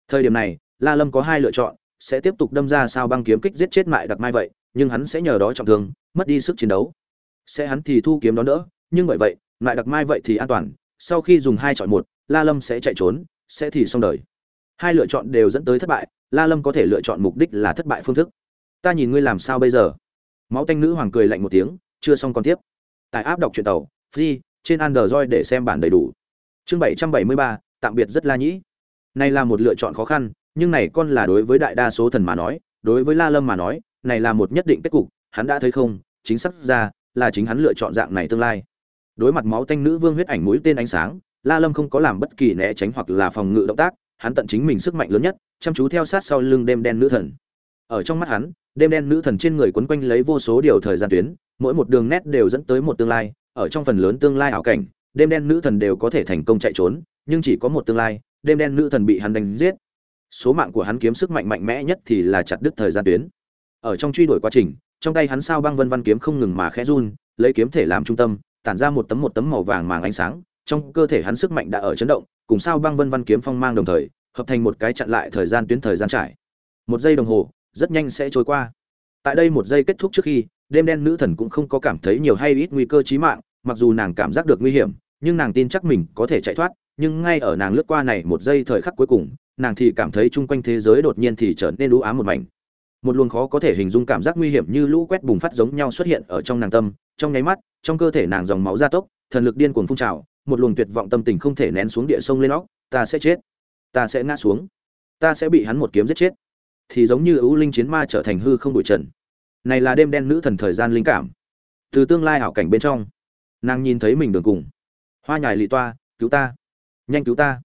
Thời điểm này, la lâm có hai lựa chọn, sẽ tiếp tục đâm ra sao băng kiếm kích giết chết mại đặc mai vậy, nhưng hắn sẽ nhờ đó trọng thương, mất đi sức chiến đấu. Sẽ hắn thì thu kiếm đón đỡ, nhưng bởi vậy, mại đặc mai vậy thì an toàn, sau khi dùng hai chọn một, la lâm sẽ chạy trốn, sẽ thì xong đời. Hai lựa chọn đều dẫn tới thất bại, la lâm có thể lựa chọn mục đích là thất bại phương thức. Ta nhìn ngươi làm sao bây giờ? Máu tanh nữ hoàng cười lạnh một tiếng, chưa xong còn tiếp. Tại áp đọc truyện tàu, free trên android để xem bản đầy đủ. Chương bảy trăm bảy mươi ba, tạm biệt rất la nhĩ. Này là một lựa chọn khó khăn, nhưng này con là đối với đại đa số thần mà nói, đối với la lâm mà nói, này là một nhất định kết cục, hắn đã thấy không, chính xác ra là chính hắn lựa chọn dạng này tương lai. Đối mặt máu tanh nữ vương huyết ảnh mũi tên ánh sáng, la lâm không có làm bất kỳ né tránh hoặc là phòng ngự động tác, hắn tận chính mình sức mạnh lớn nhất, chăm chú theo sát sau lưng đêm đen nữ thần. Ở trong mắt hắn, đêm đen nữ thần trên người quấn quanh lấy vô số điều thời gian tuyến, mỗi một đường nét đều dẫn tới một tương lai ở trong phần lớn tương lai ảo cảnh, đêm đen nữ thần đều có thể thành công chạy trốn, nhưng chỉ có một tương lai, đêm đen nữ thần bị hắn đánh giết. Số mạng của hắn kiếm sức mạnh mạnh mẽ nhất thì là chặt đứt thời gian tuyến. Ở trong truy đuổi quá trình, trong tay hắn sao băng vân văn kiếm không ngừng mà khẽ run, lấy kiếm thể làm trung tâm, tản ra một tấm một tấm màu vàng màng ánh sáng, trong cơ thể hắn sức mạnh đã ở chấn động, cùng sao băng vân văn kiếm phong mang đồng thời, hợp thành một cái chặn lại thời gian tuyến thời gian trải. Một giây đồng hồ, rất nhanh sẽ trôi qua. Tại đây một giây kết thúc trước khi, đêm đen nữ thần cũng không có cảm thấy nhiều hay ít nguy cơ chí mạng mặc dù nàng cảm giác được nguy hiểm, nhưng nàng tin chắc mình có thể chạy thoát, nhưng ngay ở nàng lướt qua này một giây thời khắc cuối cùng, nàng thì cảm thấy chung quanh thế giới đột nhiên thì trở nên lũ ám một mảnh. Một luồng khó có thể hình dung cảm giác nguy hiểm như lũ quét bùng phát giống nhau xuất hiện ở trong nàng tâm, trong nháy mắt, trong cơ thể nàng dòng máu gia tốc, thần lực điên cuồng phun trào, một luồng tuyệt vọng tâm tình không thể nén xuống địa sông lên óc, ta sẽ chết, ta sẽ ngã xuống, ta sẽ bị hắn một kiếm giết chết. Thì giống như ưu linh chiến ma trở thành hư không bụi trần. Này là đêm đen nữ thần thời gian linh cảm. Từ tương lai hảo cảnh bên trong nàng nhìn thấy mình đường cùng. Hoa nhài lì toa, cứu ta. Nhanh cứu ta.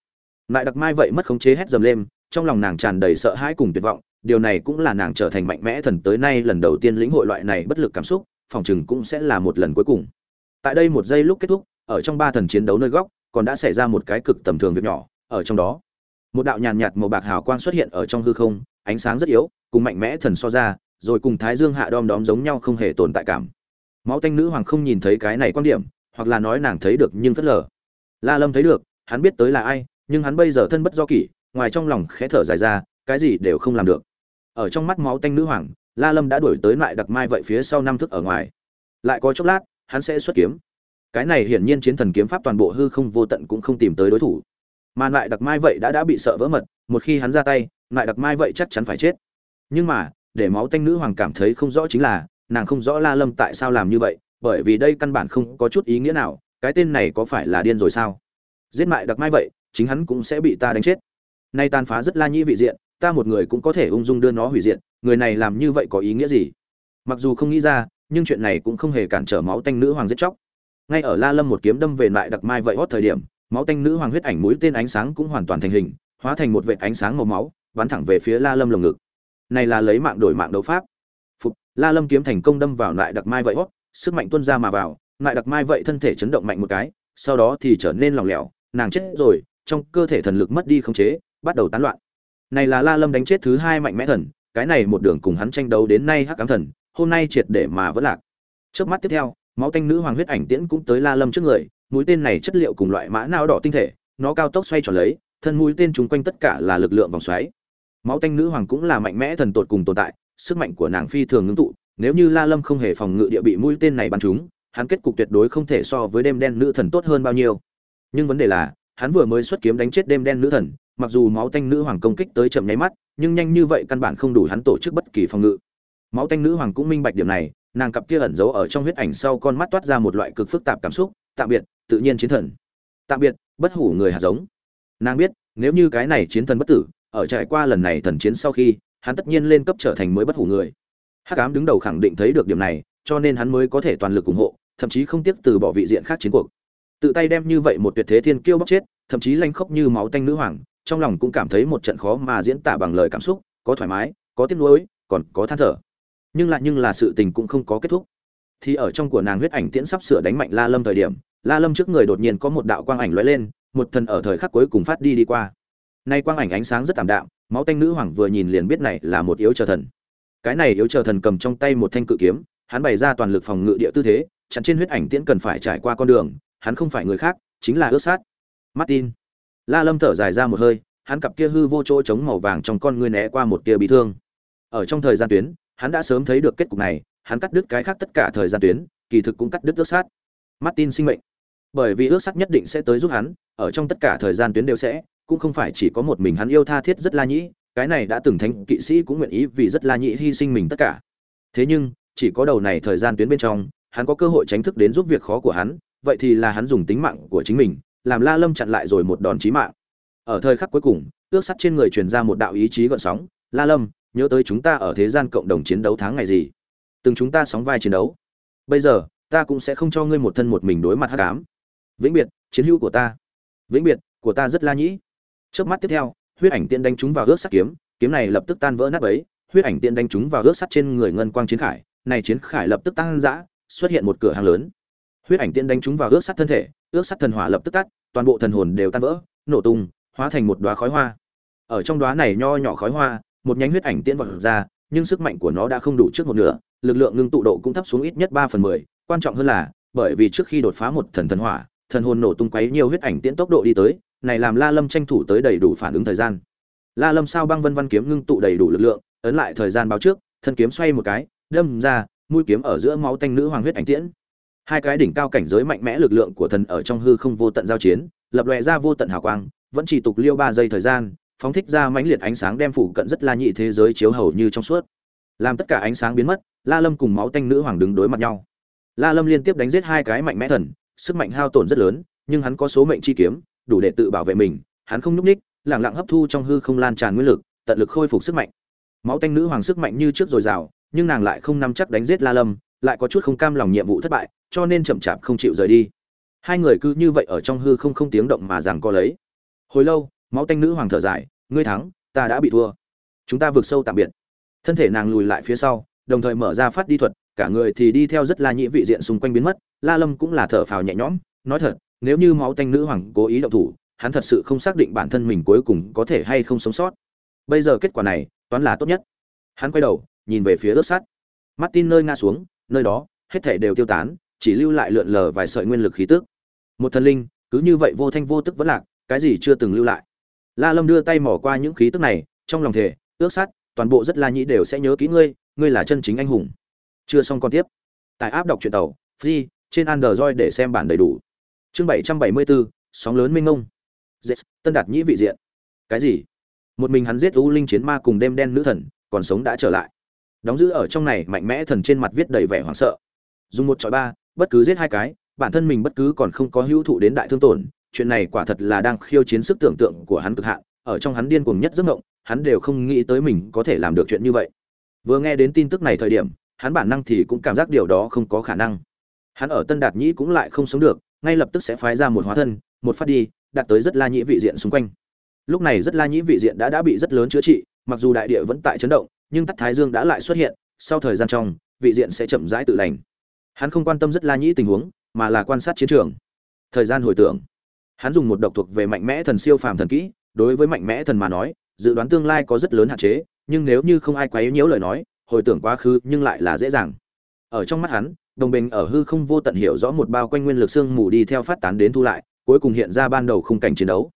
Lại đặc mai vậy mất khống chế hét dầm lên, trong lòng nàng tràn đầy sợ hãi cùng tuyệt vọng, điều này cũng là nàng trở thành mạnh mẽ thần tới nay lần đầu tiên lĩnh hội loại này bất lực cảm xúc, phòng chừng cũng sẽ là một lần cuối cùng. Tại đây một giây lúc kết thúc, ở trong ba thần chiến đấu nơi góc, còn đã xảy ra một cái cực tầm thường việc nhỏ, ở trong đó, một đạo nhàn nhạt màu bạc hào quang xuất hiện ở trong hư không, ánh sáng rất yếu, cùng mạnh mẽ thần so ra, rồi cùng thái dương hạ đom đóm giống nhau không hề tồn tại cảm máu tanh nữ hoàng không nhìn thấy cái này quan điểm, hoặc là nói nàng thấy được nhưng phớt lờ. La lâm thấy được, hắn biết tới là ai, nhưng hắn bây giờ thân bất do kỷ, ngoài trong lòng khẽ thở dài ra, cái gì đều không làm được. Ở trong mắt máu tanh nữ hoàng, la lâm đã đuổi tới lại đặc mai vậy phía sau năm thức ở ngoài. Lại có chốc lát, hắn sẽ xuất kiếm. Cái này hiển nhiên chiến thần kiếm pháp toàn bộ hư không vô tận cũng không tìm tới đối thủ. Mà lại đặc mai vậy đã đã bị sợ vỡ mật, một khi hắn ra tay, lại đặc mai vậy chắc chắn phải chết. Nhưng mà, để máu tanh nữ hoàng cảm thấy không rõ chính là nàng không rõ la lâm tại sao làm như vậy, bởi vì đây căn bản không có chút ý nghĩa nào, cái tên này có phải là điên rồi sao? Giết mại đặc mai vậy, chính hắn cũng sẽ bị ta đánh chết. Nay tàn phá rất la nhĩ vị diện, ta một người cũng có thể ung dung đưa nó hủy diện người này làm như vậy có ý nghĩa gì? Mặc dù không nghĩ ra, nhưng chuyện này cũng không hề cản trở máu tanh nữ hoàng giết chóc. Ngay ở la lâm một kiếm đâm về lại đặc mai vậy hót thời điểm, máu tanh nữ hoàng huyết ảnh mũi tên ánh sáng cũng hoàn toàn thành hình, hóa thành một vệt ánh sáng màu máu, bắn thẳng về phía la lâm lồng ngực. Này là lấy mạng đổi mạng đấu pháp la lâm kiếm thành công đâm vào lại đặc mai vậy hót sức mạnh tuôn ra mà vào lại đặc mai vậy thân thể chấn động mạnh một cái, sau đó thì trở nên lỏng lẻo, nàng chết rồi, trong cơ thể thần lực mất đi khống chế, bắt đầu tán loạn. Này là la lâm đánh chết thứ hai mạnh mẽ thần, cái này một đường cùng hắn tranh đấu đến nay hắc ám thần, hôm nay triệt để mà vẫn lạc. Chớp mắt tiếp theo, máu tanh nữ hoàng huyết ảnh tiễn cũng tới la lâm trước người, mũi tên này chất liệu cùng loại mã não đỏ tinh thể, nó cao tốc xoay tròn lấy, thân mũi tên chúng quanh tất cả là lực lượng vòng xoáy. Máu tanh nữ hoàng cũng là mạnh mẽ thần tột cùng tồn tại sức mạnh của nàng phi thường ngưng tụ, nếu như la lâm không hề phòng ngự địa bị mũi tên này bắn trúng, hắn kết cục tuyệt đối không thể so với đêm đen nữ thần tốt hơn bao nhiêu. Nhưng vấn đề là, hắn vừa mới xuất kiếm đánh chết đêm đen nữ thần, mặc dù máu tanh nữ hoàng công kích tới chậm nháy mắt, nhưng nhanh như vậy căn bản không đủ hắn tổ chức bất kỳ phòng ngự. Máu tanh nữ hoàng cũng minh bạch điểm này, nàng cặp kia ẩn giấu ở trong huyết ảnh sau con mắt toát ra một loại cực phức tạp cảm xúc, tạm biệt, tự nhiên chiến thần. Tạm biệt, bất hủ người hạt giống. Nàng biết, nếu như cái này chiến thần bất tử, ở trải qua lần này thần chiến sau khi hắn tất nhiên lên cấp trở thành mới bất hủ người. Hắc ám đứng đầu khẳng định thấy được điểm này, cho nên hắn mới có thể toàn lực ủng hộ, thậm chí không tiếc từ bỏ vị diện khác chiến cuộc. Tự tay đem như vậy một tuyệt thế thiên kiêu bóc chết, thậm chí lanh khốc như máu tanh nữ hoàng, trong lòng cũng cảm thấy một trận khó mà diễn tả bằng lời cảm xúc, có thoải mái, có tiếc nuối, còn có than thở. Nhưng lại nhưng là sự tình cũng không có kết thúc. Thì ở trong của nàng huyết ảnh tiễn sắp sửa đánh mạnh la lâm thời điểm, la lâm trước người đột nhiên có một đạo quang ảnh lóe lên, một thần ở thời khắc cuối cùng phát đi đi qua. Nay quang ảnh ánh sáng rất tạm đạm máu tanh nữ hoàng vừa nhìn liền biết này là một yếu chờ thần. Cái này yếu chờ thần cầm trong tay một thanh cự kiếm, hắn bày ra toàn lực phòng ngự địa tư thế, chặn trên huyết ảnh tiễn cần phải trải qua con đường, hắn không phải người khác, chính là ước sát. Martin. La lâm thở dài ra một hơi, hắn cặp kia hư vô chỗ trống màu vàng trong con ngươi né qua một tia bị thương. Ở trong thời gian tuyến, hắn đã sớm thấy được kết cục này, hắn cắt đứt cái khác tất cả thời gian tuyến, kỳ thực cũng cắt đứt ước sát. Martin sinh mệnh. Bởi vì ước sát nhất định sẽ tới giúp hắn, ở trong tất cả thời gian tuyến đều sẽ cũng không phải chỉ có một mình hắn yêu tha thiết rất la nhĩ, cái này đã từng thánh kỵ sĩ cũng nguyện ý vì rất la nhĩ hy sinh mình tất cả. Thế nhưng, chỉ có đầu này thời gian tuyến bên trong, hắn có cơ hội tránh thức đến giúp việc khó của hắn, vậy thì là hắn dùng tính mạng của chính mình, làm la lâm chặn lại rồi một đòn chí mạng. Ở thời khắc cuối cùng ước sắt trên người truyền ra một đạo ý chí gợn sóng, la lâm, nhớ tới chúng ta ở thế gian cộng đồng chiến đấu tháng ngày gì? Từng chúng ta sóng vai chiến đấu. Bây giờ, ta cũng sẽ không cho ngươi một thân một mình đối mặt hắc ám. Vĩnh biệt, chiến hữu của ta. Vĩnh biệt, của ta rất la nhĩ chớp mắt tiếp theo, huyết ảnh tiên đánh trúng vào ước sắt kiếm kiếm này lập tức tan vỡ nát ấy huyết ảnh tiên đánh trúng vào ước sắt trên người ngân quang chiến khải, này chiến khải lập tức tăng dã xuất hiện một cửa hàng lớn. Huyết ảnh tiên đánh trúng vào ước sắt thân thể ước sắt thần hỏa lập tức tắt, toàn bộ thần hồn đều tan vỡ, nổ tung, hóa thành một đóa khói hoa. Ở trong đóa này nho nhỏ khói hoa, một nhánh huyết ảnh tiên vọt ra, nhưng sức mạnh của nó đã không đủ trước một nửa, lực lượng ngưng tụ độ cũng thấp xuống ít nhất ba phần mười. Quan trọng hơn là, bởi vì trước khi đột phá một thần thần hỏa, thần hồn nổ tung quấy nhiều huyết ảnh tiễn tốc độ đi tới này làm la lâm tranh thủ tới đầy đủ phản ứng thời gian. La lâm sao băng vân vân kiếm ngưng tụ đầy đủ lực lượng, ấn lại thời gian báo trước, thân kiếm xoay một cái, đâm ra, mũi kiếm ở giữa máu tanh nữ hoàng huyết ảnh tiễn. Hai cái đỉnh cao cảnh giới mạnh mẽ lực lượng của thần ở trong hư không vô tận giao chiến, lập lòe ra vô tận hào quang, vẫn chỉ tục liêu ba giây thời gian, phóng thích ra mãnh liệt ánh sáng đem phủ cận rất la nhị thế giới chiếu hầu như trong suốt. Làm tất cả ánh sáng biến mất, la lâm cùng máu tanh nữ hoàng đứng đối mặt nhau. La lâm liên tiếp đánh giết hai cái mạnh mẽ thần, sức mạnh hao tổn rất lớn, nhưng hắn có số mệnh chi kiếm đủ để tự bảo vệ mình, hắn không nhúc ních lẳng lặng hấp thu trong hư không lan tràn nguyên lực, tận lực khôi phục sức mạnh. Máu tanh nữ hoàng sức mạnh như trước dồi dào nhưng nàng lại không nắm chắc đánh giết la lâm, lại có chút không cam lòng nhiệm vụ thất bại, cho nên chậm chạp không chịu rời đi. Hai người cứ như vậy ở trong hư không không tiếng động mà rằng co lấy. Hồi lâu, máu tanh nữ hoàng thở dài, ngươi thắng, ta đã bị thua. Chúng ta vượt sâu tạm biệt. Thân thể nàng lùi lại phía sau, đồng thời mở ra phát đi thuật, cả người thì đi theo rất la nhĩ vị diện xung quanh biến mất, la lâm cũng là thở phào nhẹ nhõm, nói thật nếu như máu tanh nữ hoàng cố ý động thủ, hắn thật sự không xác định bản thân mình cuối cùng có thể hay không sống sót. Bây giờ kết quả này, toán là tốt nhất. Hắn quay đầu, nhìn về phía ướt sắt. Martin nơi ngã xuống, nơi đó, hết thể đều tiêu tán, chỉ lưu lại lượn lờ vài sợi nguyên lực khí tức. Một thần linh, cứ như vậy vô thanh vô tức vẫn lạc, cái gì chưa từng lưu lại. La lâm đưa tay mỏ qua những khí tức này, trong lòng thể ước sắt, toàn bộ rất la nhĩ đều sẽ nhớ kỹ ngươi ngươi là chân chính anh hùng. Chưa xong con tiếp. Tại áp đọc truyện tàu, free, trên android để xem bản đầy đủ chương bảy trăm bảy mươi bốn sóng lớn minh ngông yes, tân đạt nhĩ vị diện. Cái gì? Một mình hắn giết u linh chiến ma cùng đêm đen nữ thần còn sống đã trở lại. Đóng giữ ở trong này mạnh mẽ thần trên mặt viết đầy vẻ hoảng sợ. Dùng một chọi ba bất cứ giết hai cái bản thân mình bất cứ còn không có hữu thụ đến đại thương tổn chuyện này quả thật là đang khiêu chiến sức tưởng tượng của hắn cực hạn ở trong hắn điên cuồng nhất giấc mộng hắn đều không nghĩ tới mình có thể làm được chuyện như vậy. Vừa nghe đến tin tức này thời điểm hắn bản năng thì cũng cảm giác điều đó không có khả năng. Hắn ở tân đạt nhĩ cũng lại không sống được ngay lập tức sẽ phái ra một hóa thân, một phát đi đạt tới rất la nhĩ vị diện xung quanh. Lúc này rất la nhĩ vị diện đã đã bị rất lớn chữa trị, mặc dù đại địa vẫn tại chấn động, nhưng tắt thái dương đã lại xuất hiện, sau thời gian trong, vị diện sẽ chậm rãi tự lành. Hắn không quan tâm rất la nhĩ tình huống, mà là quan sát chiến trường. Thời gian hồi tưởng. Hắn dùng một độc thuộc về mạnh mẽ thần siêu phàm thần kỹ, đối với mạnh mẽ thần mà nói, dự đoán tương lai có rất lớn hạn chế, nhưng nếu như không ai quấy nhiễu lời nói, hồi tưởng quá khứ nhưng lại là dễ dàng. Ở trong mắt hắn đồng bình ở hư không vô tận hiểu rõ một bao quanh nguyên lực xương mù đi theo phát tán đến thu lại, cuối cùng hiện ra ban đầu khung cảnh chiến đấu.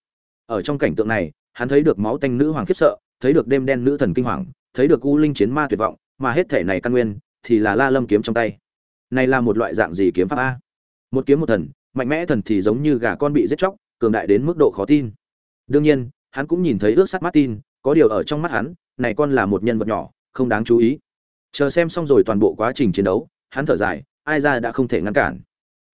Ở trong cảnh tượng này, hắn thấy được máu tanh nữ hoàng khiếp sợ, thấy được đêm đen nữ thần kinh hoàng, thấy được u linh chiến ma tuyệt vọng, mà hết thể này căn nguyên thì là la lâm kiếm trong tay. Này là một loại dạng gì kiếm pháp a? Một kiếm một thần, mạnh mẽ thần thì giống như gà con bị giết chóc, cường đại đến mức độ khó tin. Đương nhiên, hắn cũng nhìn thấy ước sắt martin, có điều ở trong mắt hắn, này con là một nhân vật nhỏ, không đáng chú ý. Chờ xem xong rồi toàn bộ quá trình chiến đấu, hắn thở dài ai ra đã không thể ngăn cản.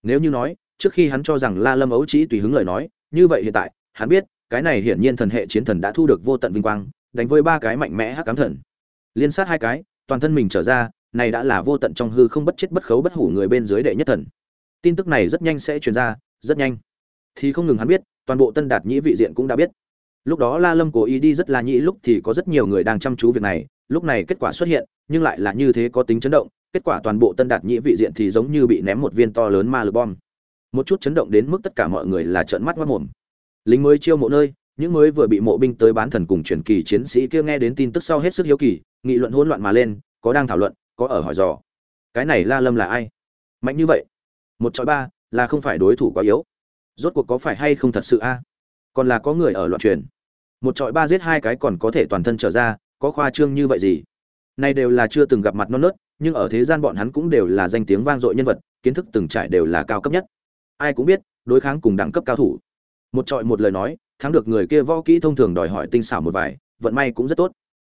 Nếu như nói, trước khi hắn cho rằng la lâm ấu chỉ tùy hứng lời nói, như vậy hiện tại, hắn biết, cái này hiển nhiên thần hệ chiến thần đã thu được vô tận vinh quang, đánh với ba cái mạnh mẽ hắc cám thần. Liên sát hai cái, toàn thân mình trở ra, này đã là vô tận trong hư không bất chết bất khấu bất hủ người bên dưới đệ nhất thần. Tin tức này rất nhanh sẽ truyền ra, rất nhanh. Thì không ngừng hắn biết, toàn bộ tân đạt nhĩ vị diện cũng đã biết. Lúc đó la lâm cố ý đi rất là nhĩ, lúc thì có rất nhiều người đang chăm chú việc này, lúc này kết quả xuất hiện, nhưng lại là như thế có tính chấn động kết quả toàn bộ tân đạt nhĩ vị diện thì giống như bị ném một viên to lớn ma lực bom. Một chút chấn động đến mức tất cả mọi người là trợn mắt mất mồm. Lính mới chiêu mộ nơi, những mới vừa bị mộ binh tới bán thần cùng truyền kỳ chiến sĩ kia nghe đến tin tức sau hết sức hiếu kỳ, nghị luận hỗn loạn mà lên, có đang thảo luận, có ở hỏi dò. Cái này la lâm là ai? Mạnh như vậy. Một chọi ba, là không phải đối thủ quá yếu. Rốt cuộc có phải hay không thật sự a? Còn là có người ở loạn truyền. Một trọi ba giết hai cái còn có thể toàn thân trở ra, có khoa trương như vậy gì? Này đều là chưa từng gặp mặt non nớt nhưng ở thế gian bọn hắn cũng đều là danh tiếng vang dội nhân vật, kiến thức từng trải đều là cao cấp nhất. Ai cũng biết, đối kháng cùng đẳng cấp cao thủ. Một trọi một lời nói, thắng được người kia võ kỹ thông thường đòi hỏi tinh xảo một vài, vận may cũng rất tốt.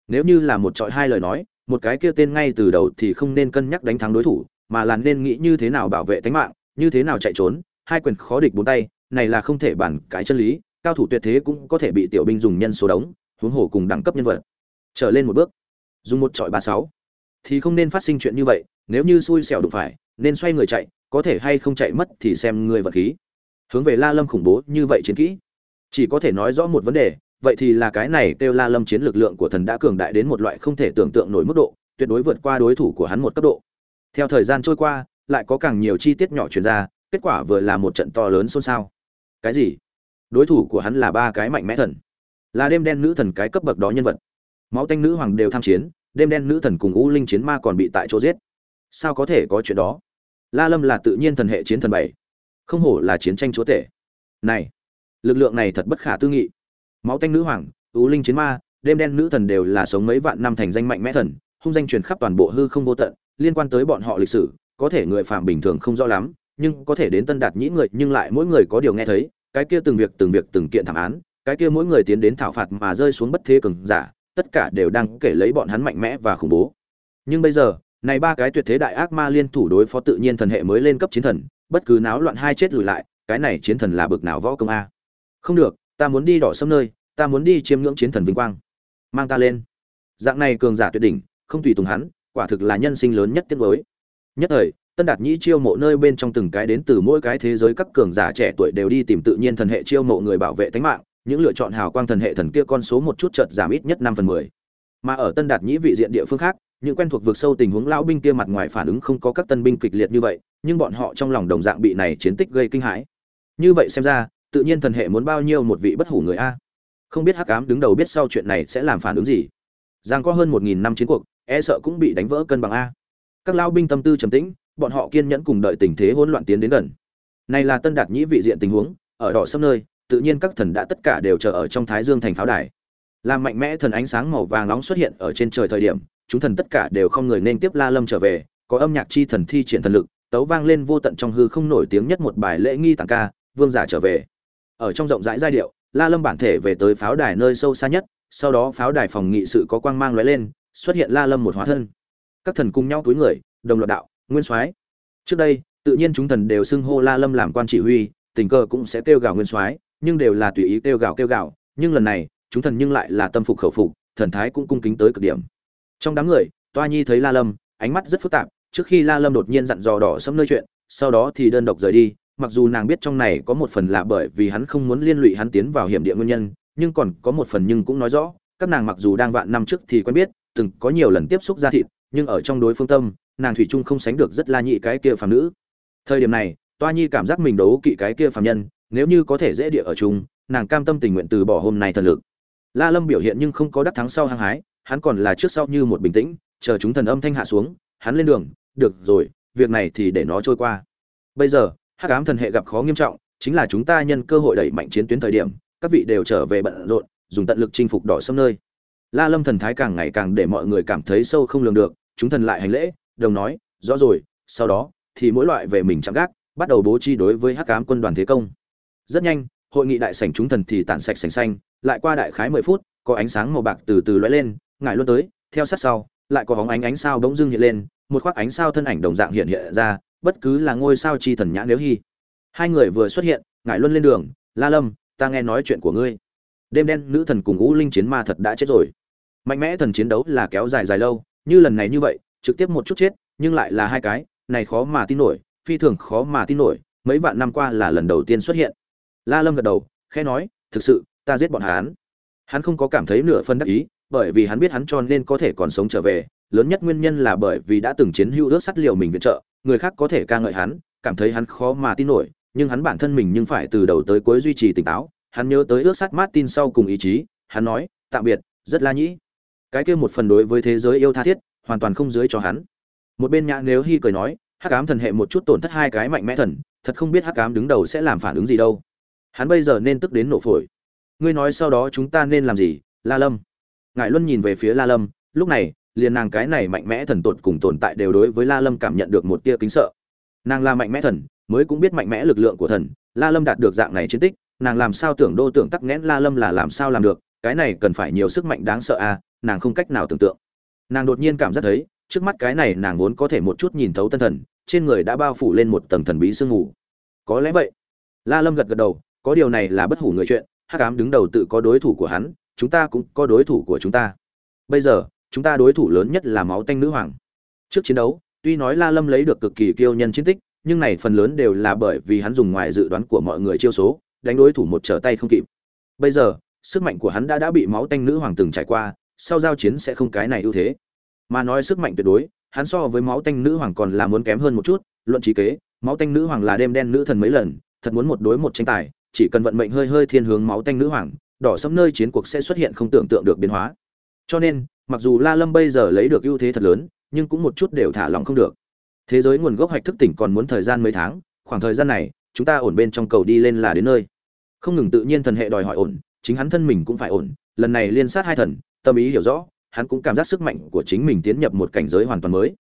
Nếu như là một trọi hai lời nói, một cái kia tên ngay từ đầu thì không nên cân nhắc đánh thắng đối thủ, mà là nên nghĩ như thế nào bảo vệ tính mạng, như thế nào chạy trốn, hai quyền khó địch bốn tay, này là không thể bản cái chân lý, cao thủ tuyệt thế cũng có thể bị tiểu binh dùng nhân số đống, huống hồ cùng đẳng cấp nhân vật. Trở lên một bước. Dùng một trọi ba sáu thì không nên phát sinh chuyện như vậy, nếu như xui xẻo đụng phải, nên xoay người chạy, có thể hay không chạy mất thì xem người vật khí. Hướng về la lâm khủng bố như vậy chiến kỹ. Chỉ có thể nói rõ một vấn đề, vậy thì là cái này kêu la lâm chiến lực lượng của thần đã cường đại đến một loại không thể tưởng tượng nổi mức độ, tuyệt đối vượt qua đối thủ của hắn một cấp độ. Theo thời gian trôi qua, lại có càng nhiều chi tiết nhỏ truyền ra, kết quả vừa là một trận to lớn xôn xao. Cái gì? Đối thủ của hắn là ba cái mạnh mẽ thần. Là đêm đen nữ thần cái cấp bậc đó nhân vật. Máu tanh nữ hoàng đều tham chiến đêm đen nữ thần cùng u linh chiến ma còn bị tại chỗ giết. Sao có thể có chuyện đó? La lâm là tự nhiên thần hệ chiến thần bảy. Không hổ là chiến tranh chúa tể. Này, lực lượng này thật bất khả tư nghị. Máu tanh nữ hoàng, u linh chiến ma, đêm đen nữ thần đều là sống mấy vạn năm thành danh mạnh mẽ thần, hung danh truyền khắp toàn bộ hư không vô tận, liên quan tới bọn họ lịch sử, có thể người phạm bình thường không rõ lắm, nhưng có thể đến tân đạt nhĩ người nhưng lại mỗi người có điều nghe thấy, cái kia từng việc từng việc, từng kiện thảm án, cái kia mỗi người tiến đến thảo phạt mà rơi xuống bất thế cường giả tất cả đều đang kể lấy bọn hắn mạnh mẽ và khủng bố. Nhưng bây giờ, này ba cái tuyệt thế đại ác ma liên thủ đối phó tự nhiên thần hệ mới lên cấp chiến thần, bất cứ náo loạn hai chết lùi lại, cái này chiến thần là bực nào võ công a? Không được, ta muốn đi đỏ sâm nơi, ta muốn đi chiêm ngưỡng chiến thần vinh quang. Mang ta lên. Dạng này cường giả tuyệt đỉnh, không tùy tùng hắn, quả thực là nhân sinh lớn nhất tiết mới nhất thời, tân đạt nhĩ chiêu mộ nơi bên trong từng cái đến từ mỗi cái thế giới các cường giả trẻ tuổi đều đi tìm tự nhiên thần hệ chiêu mộ người bảo vệ thánh mạng những lựa chọn hào quang thần hệ thần kia con số một chút chợt giảm ít nhất năm phần mười. Mà ở tân đạt nhĩ vị diện địa phương khác, những quen thuộc vượt sâu tình huống lão binh kia mặt ngoài phản ứng không có các tân binh kịch liệt như vậy, nhưng bọn họ trong lòng đồng dạng bị này chiến tích gây kinh hãi. Như vậy xem ra, tự nhiên thần hệ muốn bao nhiêu một vị bất hủ người a. Không biết hắc ám đứng đầu biết sau chuyện này sẽ làm phản ứng gì. Giang có hơn một nghìn năm chiến cuộc e sợ cũng bị đánh vỡ cân bằng a. Các lão binh tâm tư trầm tĩnh, bọn họ kiên nhẫn cùng đợi tình thế hỗn loạn tiến đến gần. Này là tân đạt nhĩ vị diện tình huống, ở đỏ sâm nơi tự nhiên các thần đã tất cả đều chờ ở trong thái dương thành pháo đài. Làm mạnh mẽ thần ánh sáng màu vàng nóng xuất hiện ở trên trời thời điểm, chúng thần tất cả đều không người nên tiếp la lâm trở về, có âm nhạc chi thần thi triển thần lực, tấu vang lên vô tận trong hư không nổi tiếng nhất một bài lễ nghi tàng ca, vương giả trở về. Ở trong rộng rãi giai điệu, la lâm bản thể về tới pháo đài nơi sâu xa nhất, sau đó pháo đài phòng nghị sự có quang mang lóe lên, xuất hiện la lâm một hóa thân. Các thần cùng nhau túi người, đồng loạt đạo, nguyên soái. Trước đây, tự nhiên chúng thần đều xưng hô la lâm làm quan chỉ huy, tình cờ cũng sẽ kêu gào nguyên soái nhưng đều là tùy ý kêu gào kêu gào, nhưng lần này, chúng thần nhưng lại là tâm phục khẩu phục, thần thái cũng cung kính tới cực điểm. Trong đám người, toa nhi thấy la lâm, ánh mắt rất phức tạp, trước khi la lâm đột nhiên dặn dò đỏ sẫm nơi chuyện, sau đó thì đơn độc rời đi, mặc dù nàng biết trong này có một phần là bởi vì hắn không muốn liên lụy hắn tiến vào hiểm địa nguyên nhân, nhưng còn có một phần nhưng cũng nói rõ, các nàng mặc dù đang vạn năm trước thì quen biết, từng có nhiều lần tiếp xúc ra thịt, nhưng ở trong đối phương tâm, nàng thủy Trung không sánh được rất la nhị cái kia phàm nữ. Thời điểm này, toa nhi cảm giác mình đấu kỵ cái kia phàm nhân nếu như có thể dễ địa ở chung, nàng cam tâm tình nguyện từ bỏ hôm nay thần lực. La lâm biểu hiện nhưng không có đắc thắng sau hăng hái, hắn còn là trước sau như một bình tĩnh, chờ chúng thần âm thanh hạ xuống, hắn lên đường, được rồi, việc này thì để nó trôi qua. Bây giờ, hắc ám thần hệ gặp khó nghiêm trọng, chính là chúng ta nhân cơ hội đẩy mạnh chiến tuyến thời điểm, các vị đều trở về bận rộn, dùng tận lực chinh phục đỏ sâm nơi. La lâm thần thái càng ngày càng để mọi người cảm thấy sâu không lường được, chúng thần lại hành lễ, đồng nói, rõ rồi, sau đó thì mỗi loại về mình chạm gác, bắt đầu bố trí đối với hắc ám quân đoàn thế công rất nhanh, hội nghị đại sảnh chúng thần thì tản sạch sành xanh, lại qua đại khái mười phút, có ánh sáng màu bạc từ từ lóe lên ngại luôn tới, theo sát sau, lại có bóng ánh ánh sao bỗng dưng hiện lên, một khoác ánh sao thân ảnh đồng dạng hiện hiện ra, bất cứ là ngôi sao chi thần nhã nếu hy. Hai người vừa xuất hiện ngại luân lên đường, la lâm, ta nghe nói chuyện của ngươi. Đêm đen, nữ thần cùng ngũ linh chiến ma thật đã chết rồi. Mạnh mẽ thần chiến đấu là kéo dài dài lâu, như lần này như vậy, trực tiếp một chút chết, nhưng lại là hai cái, này khó mà tin nổi, phi thường khó mà tin nổi, mấy vạn năm qua là lần đầu tiên xuất hiện la lâm gật đầu, khẽ nói, thực sự, ta giết bọn hắn. Hắn không có cảm thấy nửa phân đắc ý, bởi vì hắn biết hắn tròn nên có thể còn sống trở về, lớn nhất nguyên nhân là bởi vì đã từng chiến hữu ước sắt liệu mình viện trợ, người khác có thể ca ngợi hắn, cảm thấy hắn khó mà tin nổi, nhưng hắn bản thân mình nhưng phải từ đầu tới cuối duy trì tỉnh táo. Hắn nhớ tới ước sắt martin sau cùng ý chí, hắn nói, tạm biệt, rất la nhĩ. Cái kia một phần đối với thế giới yêu tha thiết, hoàn toàn không dưới cho hắn. Một bên nhã nếu hy cười nói, hắc ám thần hệ một chút tổn thất hai cái mạnh mẽ thần, thật không biết hắc ám đứng đầu sẽ làm phản ứng gì đâu hắn bây giờ nên tức đến nổ phổi. Ngươi nói sau đó chúng ta nên làm gì, la lâm? Ngại luân nhìn về phía la lâm, lúc này, liền nàng cái này mạnh mẽ thần tột cùng tồn tại đều đối với la lâm cảm nhận được một tia kính sợ. Nàng là mạnh mẽ thần, mới cũng biết mạnh mẽ lực lượng của thần, la lâm đạt được dạng này chiến tích, nàng làm sao tưởng đô tưởng tắc nghẽn la lâm là làm sao làm được, cái này cần phải nhiều sức mạnh đáng sợ à nàng không cách nào tưởng tượng. Nàng đột nhiên cảm giác thấy, trước mắt cái này nàng vốn có thể một chút nhìn thấu tân thần, trên người đã bao phủ lên một tầng thần bí sương ngủ có lẽ vậy. La lâm gật gật đầu có điều này là bất hủ người chuyện, hắc ám đứng đầu tự có đối thủ của hắn, chúng ta cũng có đối thủ của chúng ta. Bây giờ, chúng ta đối thủ lớn nhất là máu tanh nữ hoàng. Trước chiến đấu, tuy nói la lâm lấy được cực kỳ kiêu nhân chiến tích, nhưng này phần lớn đều là bởi vì hắn dùng ngoài dự đoán của mọi người chiêu số, đánh đối thủ một trở tay không kịp. Bây giờ, sức mạnh của hắn đã đã bị máu tanh nữ hoàng từng trải qua, sau giao chiến sẽ không cái này ưu thế. Mà nói sức mạnh tuyệt đối, hắn so với máu tanh nữ hoàng còn là muốn kém hơn một chút, luận trí kế, máu tanh nữ hoàng là đêm đen nữ thần mấy lần, thật muốn một đối một tranh tài chỉ cần vận mệnh hơi hơi thiên hướng máu tanh nữ hoàng, đỏ sẫm nơi chiến cuộc sẽ xuất hiện không tưởng tượng được biến hóa. Cho nên, mặc dù la lâm bây giờ lấy được ưu thế thật lớn, nhưng cũng một chút đều thả lỏng không được. Thế giới nguồn gốc hoạch thức tỉnh còn muốn thời gian mấy tháng, khoảng thời gian này, chúng ta ổn bên trong cầu đi lên là đến nơi. Không ngừng tự nhiên thần hệ đòi hỏi ổn, chính hắn thân mình cũng phải ổn, lần này liên sát hai thần, tâm ý hiểu rõ, hắn cũng cảm giác sức mạnh của chính mình tiến nhập một cảnh giới hoàn toàn mới.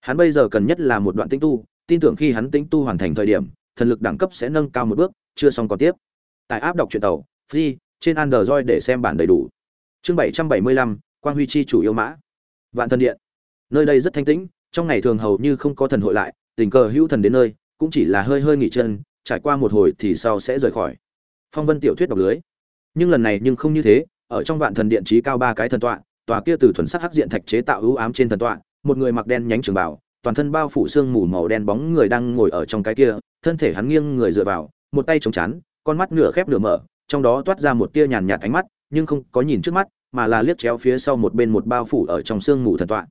Hắn bây giờ cần nhất là một đoạn tinh tu, tin tưởng khi hắn tinh tu hoàn thành thời điểm thần lực đẳng cấp sẽ nâng cao một bước, chưa xong còn tiếp. Tại áp đọc truyện tàu, free, trên android để xem bản đầy đủ. Chương bảy trăm bảy mươi lăm, quang huy chi chủ yêu mã. Vạn thần điện. Nơi đây rất thanh tĩnh, trong ngày thường hầu như không có thần hội lại, tình cờ hữu thần đến nơi, cũng chỉ là hơi hơi nghỉ chân, trải qua một hồi thì sau sẽ rời khỏi. Phong vân tiểu thuyết đọc lưới. Nhưng lần này nhưng không như thế, ở trong vạn thần điện trí cao ba cái thần tọa, tòa kia từ thuần sắc hắc diện thạch chế tạo ưu ám trên thần tọa, một người mặc đen nhánh trường bảo toàn thân bao phủ xương mù màu đen bóng người đang ngồi ở trong cái kia, thân thể hắn nghiêng người dựa vào, một tay chống chắn con mắt nửa khép nửa mở, trong đó toát ra một tia nhàn nhạt ánh mắt, nhưng không có nhìn trước mắt, mà là liếc chéo phía sau một bên một bao phủ ở trong xương mù thần tọa.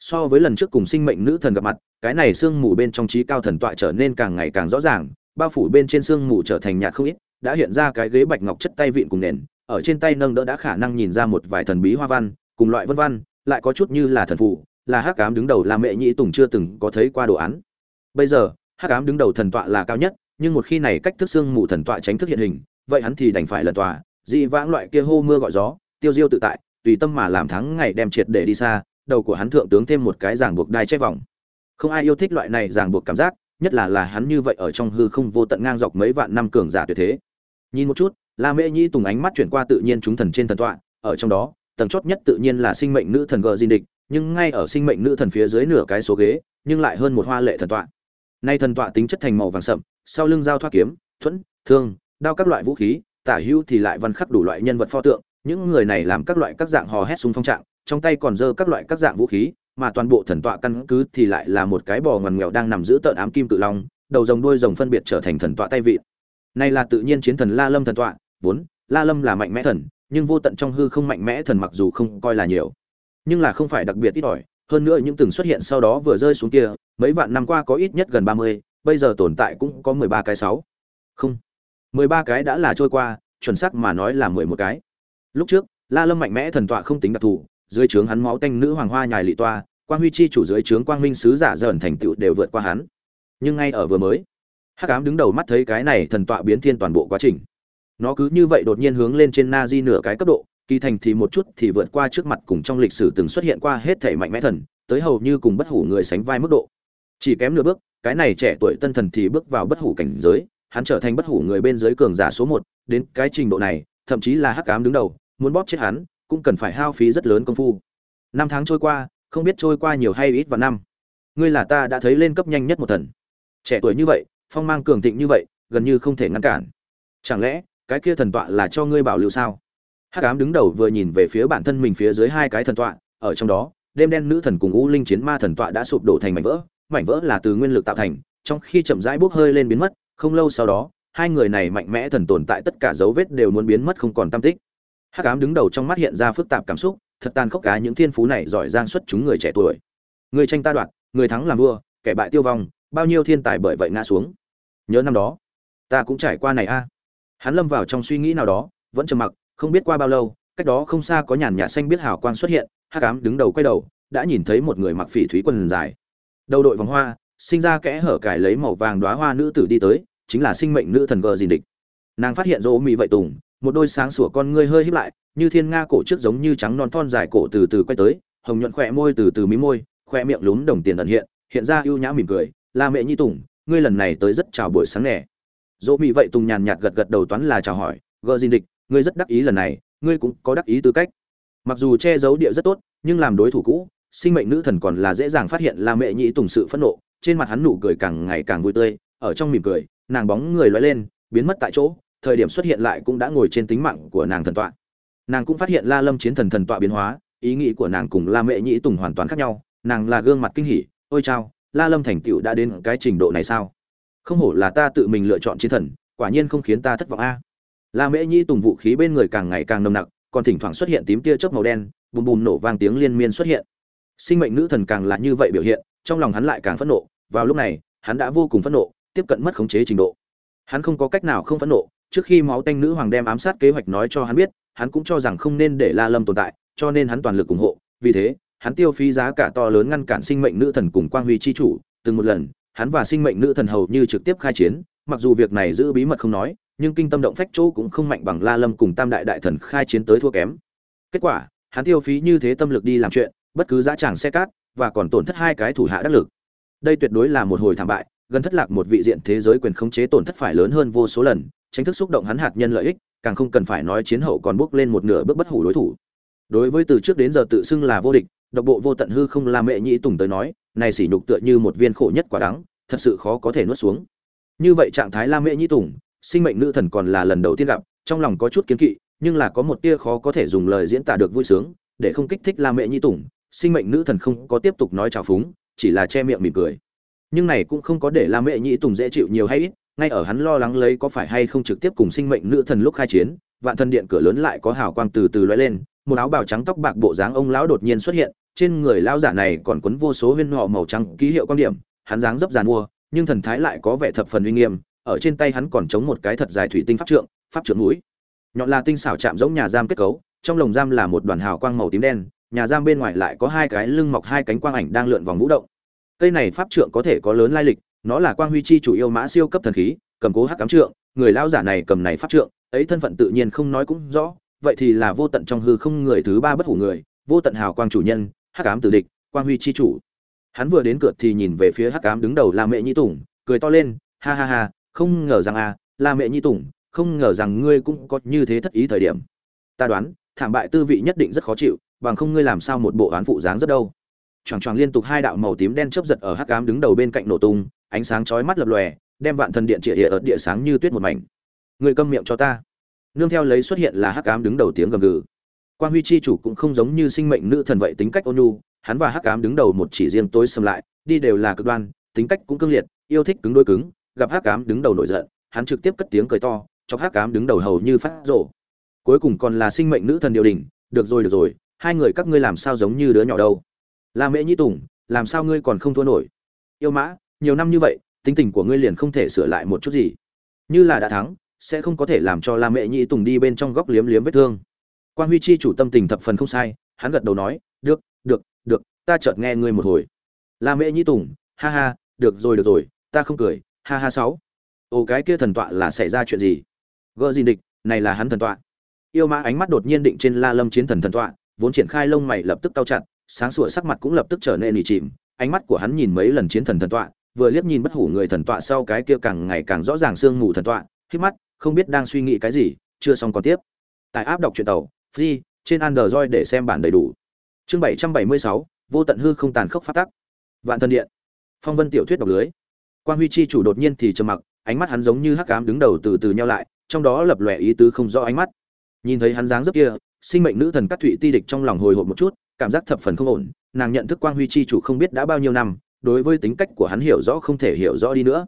So với lần trước cùng sinh mệnh nữ thần gặp mặt, cái này xương mù bên trong trí cao thần tọa trở nên càng ngày càng rõ ràng, bao phủ bên trên xương mù trở thành nhạt không ít, đã hiện ra cái ghế bạch ngọc chất tay vịn cùng nền, ở trên tay nâng đỡ đã khả năng nhìn ra một vài thần bí hoa văn, cùng loại vân văn, lại có chút như là thần phù là hắc ám đứng đầu là mẹ nhĩ tùng chưa từng có thấy qua đồ án. Bây giờ, hắc ám đứng đầu thần tọa là cao nhất, nhưng một khi này cách thức xương mù thần tọa tránh thức hiện hình, vậy hắn thì đành phải lần tòa, dị vãng loại kia hô mưa gọi gió, tiêu diêu tự tại, tùy tâm mà làm thắng ngày đem triệt để đi xa, đầu của hắn thượng tướng thêm một cái ràng buộc đai che vòng. Không ai yêu thích loại này ràng buộc cảm giác, nhất là là hắn như vậy ở trong hư không vô tận ngang dọc mấy vạn năm cường giả tuyệt thế. Nhìn một chút, la mễ nhĩ tùng ánh mắt chuyển qua tự nhiên chúng thần trên thần tọa, ở trong đó, tầng chót nhất tự nhiên là sinh mệnh nữ thần gờ di địch nhưng ngay ở sinh mệnh nữ thần phía dưới nửa cái số ghế, nhưng lại hơn một hoa lệ thần tọa. Nay thần tọa tính chất thành màu vàng sậm, sau lưng dao thoát kiếm, thuẫn, thương, đao các loại vũ khí, tả hữu thì lại văn khắc đủ loại nhân vật pho tượng, những người này làm các loại các dạng hò hét xung phong trạng, trong tay còn dơ các loại các dạng vũ khí, mà toàn bộ thần tọa căn cứ thì lại là một cái bò ngoằn nghèo đang nằm giữ tợn ám kim cự long, đầu rồng đuôi rồng phân biệt trở thành thần tọa tay vị này là tự nhiên chiến thần la lâm thần tọa, vốn, la lâm là mạnh mẽ thần, nhưng vô tận trong hư không mạnh mẽ thần mặc dù không coi là nhiều nhưng là không phải đặc biệt ít ỏi, hơn nữa những từng xuất hiện sau đó vừa rơi xuống kia, mấy vạn năm qua có ít nhất gần ba mươi, bây giờ tồn tại cũng có mười ba cái sáu. Không, mười ba cái đã là trôi qua, chuẩn xác mà nói là mười một cái. Lúc trước, la lâm mạnh mẽ thần tọa không tính đặc thù, dưới trướng hắn máu tanh nữ hoàng hoa nhài lị toa, quang huy chi chủ dưới trướng quang minh sứ giả dởn thành tựu đều vượt qua hắn. Nhưng ngay ở vừa mới, hắc ám đứng đầu mắt thấy cái này thần tọa biến thiên toàn bộ quá trình. Nó cứ như vậy đột nhiên hướng lên trên na di nửa cái cấp độ kỳ thành thì một chút thì vượt qua trước mặt cùng trong lịch sử từng xuất hiện qua hết thể mạnh mẽ thần, tới hầu như cùng bất hủ người sánh vai mức độ. Chỉ kém nửa bước, cái này trẻ tuổi tân thần thì bước vào bất hủ cảnh giới, hắn trở thành bất hủ người bên dưới cường giả số một, đến cái trình độ này, thậm chí là hắc ám đứng đầu, muốn bóp chết hắn, cũng cần phải hao phí rất lớn công phu. Năm tháng trôi qua, không biết trôi qua nhiều hay ít vào năm. Ngươi là ta đã thấy lên cấp nhanh nhất một thần. Trẻ tuổi như vậy, phong mang cường thịnh như vậy, gần như không thể ngăn cản. Chẳng lẽ, cái kia thần tọa là cho ngươi bảo lưu sao? Hắc ám đứng đầu vừa nhìn về phía bản thân mình phía dưới hai cái thần tọa, ở trong đó, đêm đen nữ thần cùng u linh chiến ma thần tọa đã sụp đổ thành mảnh vỡ mảnh vỡ là từ nguyên lực tạo thành, trong khi chậm rãi bốc hơi lên biến mất, không lâu sau đó, hai người này mạnh mẽ thần tồn tại tất cả dấu vết đều muốn biến mất không còn tam tích. Hắc ám đứng đầu trong mắt hiện ra phức tạp cảm xúc, thật tàn khốc cá những thiên phú này giỏi giang xuất chúng người trẻ tuổi. Người tranh ta đoạt, người thắng làm vua, kẻ bại tiêu vong, bao nhiêu thiên tài bởi vậy ngã xuống. Nhớ năm đó, ta cũng trải qua này a. Hắn lâm vào trong suy nghĩ nào đó, vẫn trầm mặc không biết qua bao lâu, cách đó không xa có nhàn nhạt xanh biết hào quang xuất hiện, hắc ám đứng đầu quay đầu, đã nhìn thấy một người mặc phỉ thúy quần dài. Đầu đội vòng hoa, sinh ra kẽ hở cải lấy màu vàng đóa hoa nữ tử đi tới, chính là sinh mệnh nữ thần gờ dìn địch. Nàng phát hiện rỗ mị vậy tùng, một đôi sáng sủa con ngươi hơi híp lại, như thiên nga cổ trước giống như trắng non thon dài cổ từ từ quay tới, hồng nhuận khỏe môi từ từ mí môi, khỏe miệng lún đồng tiền ẩn hiện hiện ra ưu nhã mỉm cười là mẹ nhi tùng, ngươi lần này tới rất chào buổi sáng nè. Dỗ mị vậy tùng nhàn nhạt gật gật đầu toán là chào hỏi gờ dìn địch ngươi rất đắc ý lần này, ngươi cũng có đắc ý tư cách. Mặc dù che giấu địa rất tốt, nhưng làm đối thủ cũ, sinh mệnh nữ thần còn là dễ dàng phát hiện la mẹ nhĩ tùng sự phẫn nộ, trên mặt hắn nụ cười càng ngày càng vui tươi, ở trong mỉm cười, nàng bóng người loay lên, biến mất tại chỗ, thời điểm xuất hiện lại cũng đã ngồi trên tính mạng của nàng thần tọa. Nàng cũng phát hiện la lâm chiến thần thần tọa biến hóa, ý nghĩ của nàng cùng la mẹ nhĩ tùng hoàn toàn khác nhau, nàng là gương mặt kinh hỉ, ôi chao, la lâm thành tựu đã đến cái trình độ này sao? Không hổ là ta tự mình lựa chọn chiến thần, quả nhiên không khiến ta thất vọng a la mẹ Nhi tùng vũ khí bên người càng ngày càng nồng nặc, còn thỉnh thoảng xuất hiện tím tia chớp màu đen, bùm bùm nổ vang tiếng liên miên xuất hiện. Sinh mệnh nữ thần càng là như vậy biểu hiện, trong lòng hắn lại càng phẫn nộ, vào lúc này, hắn đã vô cùng phẫn nộ, tiếp cận mất khống chế trình độ. Hắn không có cách nào không phẫn nộ, trước khi máu tanh nữ hoàng đem ám sát kế hoạch nói cho hắn biết, hắn cũng cho rằng không nên để la lâm tồn tại, cho nên hắn toàn lực ủng hộ, vì thế, hắn tiêu phí giá cả to lớn ngăn cản sinh mệnh nữ thần cùng quang huy chi chủ. Từng một lần, hắn và sinh mệnh nữ thần hầu như trực tiếp khai chiến, mặc dù việc này giữ bí mật không nói nhưng kinh tâm động phách chỗ cũng không mạnh bằng la lâm cùng tam đại đại thần khai chiến tới thua kém. Kết quả, hắn tiêu phí như thế tâm lực đi làm chuyện, bất cứ dã tràng xe cát, và còn tổn thất hai cái thủ hạ đắc lực. Đây tuyệt đối là một hồi thảm bại, gần thất lạc một vị diện thế giới quyền khống chế tổn thất phải lớn hơn vô số lần, tránh thức xúc động hắn hạt nhân lợi ích, càng không cần phải nói chiến hậu còn bước lên một nửa bước bất hủ đối thủ. Đối với từ trước đến giờ tự xưng là vô địch, độc bộ vô tận hư không la mẹ nhĩ tùng tới nói, này sỉ nhục tựa như một viên khổ nhất quả đắng, thật sự khó có thể nuốt xuống. Như vậy trạng thái la mẹ nhĩ tùng sinh mệnh nữ thần còn là lần đầu tiên gặp, trong lòng có chút kiến kỵ, nhưng là có một tia khó có thể dùng lời diễn tả được vui sướng, để không kích thích la mẹ nhi tùng, sinh mệnh nữ thần không có tiếp tục nói trào phúng, chỉ là che miệng mỉm cười. Nhưng này cũng không có để la mẹ nhi tùng dễ chịu nhiều hay ít, ngay ở hắn lo lắng lấy có phải hay không trực tiếp cùng sinh mệnh nữ thần lúc khai chiến, vạn thần điện cửa lớn lại có hào quang từ từ lóe lên, một áo bào trắng tóc bạc bộ dáng ông lão đột nhiên xuất hiện, trên người lão giả này còn quấn vô số huyên họ màu trắng ký hiệu quan điểm, hắn dáng dấp giàn mua, nhưng thần thái lại có vẻ thập phần uy nghiêm ở trên tay hắn còn chống một cái thật dài thủy tinh pháp trượng pháp trượng mũi. Nhọn là tinh xảo chạm giống nhà giam kết cấu, trong lồng giam là một đoàn hào quang màu tím đen, nhà giam bên ngoài lại có hai cái lưng mọc hai cánh quang ảnh đang lượn vòng vũ động. Cây này pháp trượng có thể có lớn lai lịch, nó là quang huy chi chủ yêu mã siêu cấp thần khí, cầm cố hắc cám trượng, người lao giả này cầm này pháp trượng, ấy thân phận tự nhiên không nói cũng rõ, vậy thì là vô tận trong hư không người thứ ba bất hủ người, vô tận hào quang chủ nhân, hắc ám tử địch, quang huy chi chủ. Hắn vừa đến cửa thì nhìn về phía hắc ám đứng đầu là mẹ nhi tùng, cười to lên, ha ha ha không ngờ rằng à là mẹ nhi tùng, không ngờ rằng ngươi cũng có như thế thất ý thời điểm. Ta đoán, thảm bại tư vị nhất định rất khó chịu, bằng không ngươi làm sao một bộ án phụ dáng rất đâu. Choàng choàng liên tục hai đạo màu tím đen chớp giật ở hắc ám đứng đầu bên cạnh nổ tung, ánh sáng chói mắt lập lòe, đem vạn thần điện trịa địa ở địa sáng như tuyết một mảnh. Ngươi câm miệng cho ta. Nương theo lấy xuất hiện là hắc ám đứng đầu tiếng gầm gừ. Quan huy chi chủ cũng không giống như sinh mệnh nữ thần vậy tính cách ôn nhu, hắn và hắc ám đứng đầu một chỉ riêng tối xâm lại, đi đều là cực đoan, tính cách cũng cương liệt, yêu thích cứng đôi cứng gặp hắc ám đứng đầu nổi giận, hắn trực tiếp cất tiếng cười to cho hắc ám đứng đầu hầu như phát rổ cuối cùng còn là sinh mệnh nữ thần điều đình, được rồi được rồi, hai người các ngươi làm sao giống như đứa nhỏ đâu? La mễ nhĩ tùng, làm sao ngươi còn không thua nổi? Yêu mã, nhiều năm như vậy, tính tình của ngươi liền không thể sửa lại một chút gì. Như là đã thắng, sẽ không có thể làm cho la mẹ nhĩ tùng đi bên trong góc liếm liếm vết thương. Quan huy chi chủ tâm tình thập phần không sai, hắn gật đầu nói, được được được, ta chợt nghe ngươi một hồi. La mẹ nhĩ tùng, ha ha, được rồi được rồi, ta không cười ha ha sáu. Ồ, cái kia thần tọa là xảy ra chuyện gì? Gỡ gì địch, này là hắn thần tọa. Yêu mã ánh mắt đột nhiên định trên la lâm chiến thần thần tọa, vốn triển khai lông mày lập tức cao chặt, sáng sủa sắc mặt cũng lập tức trở nên nỉ chìm. Ánh mắt của hắn nhìn mấy lần chiến thần thần tọa, vừa liếc nhìn bất hủ người thần tọa sau cái kia càng ngày càng rõ ràng sương mù thần tọa khi mắt, không biết đang suy nghĩ cái gì, chưa xong còn tiếp. Tại áp đọc truyện tàu, free, trên android để xem bản đầy đủ. Chương bảy trăm bảy mươi sáu, vô tận hư không tàn khốc phát tắc. Vạn thần điện. Phong vân tiểu thuyết đọc lưới quan huy chi chủ đột nhiên thì trầm mặc, ánh mắt hắn giống như hắc ám đứng đầu từ từ nhau lại, trong đó lập lòe ý tứ không rõ ánh mắt. Nhìn thấy hắn dáng dấp kia, sinh mệnh nữ thần Cát thụy ti địch trong lòng hồi hộp một chút, cảm giác thập phần không ổn, nàng nhận thức quang huy chi chủ không biết đã bao nhiêu năm, đối với tính cách của hắn hiểu rõ không thể hiểu rõ đi nữa.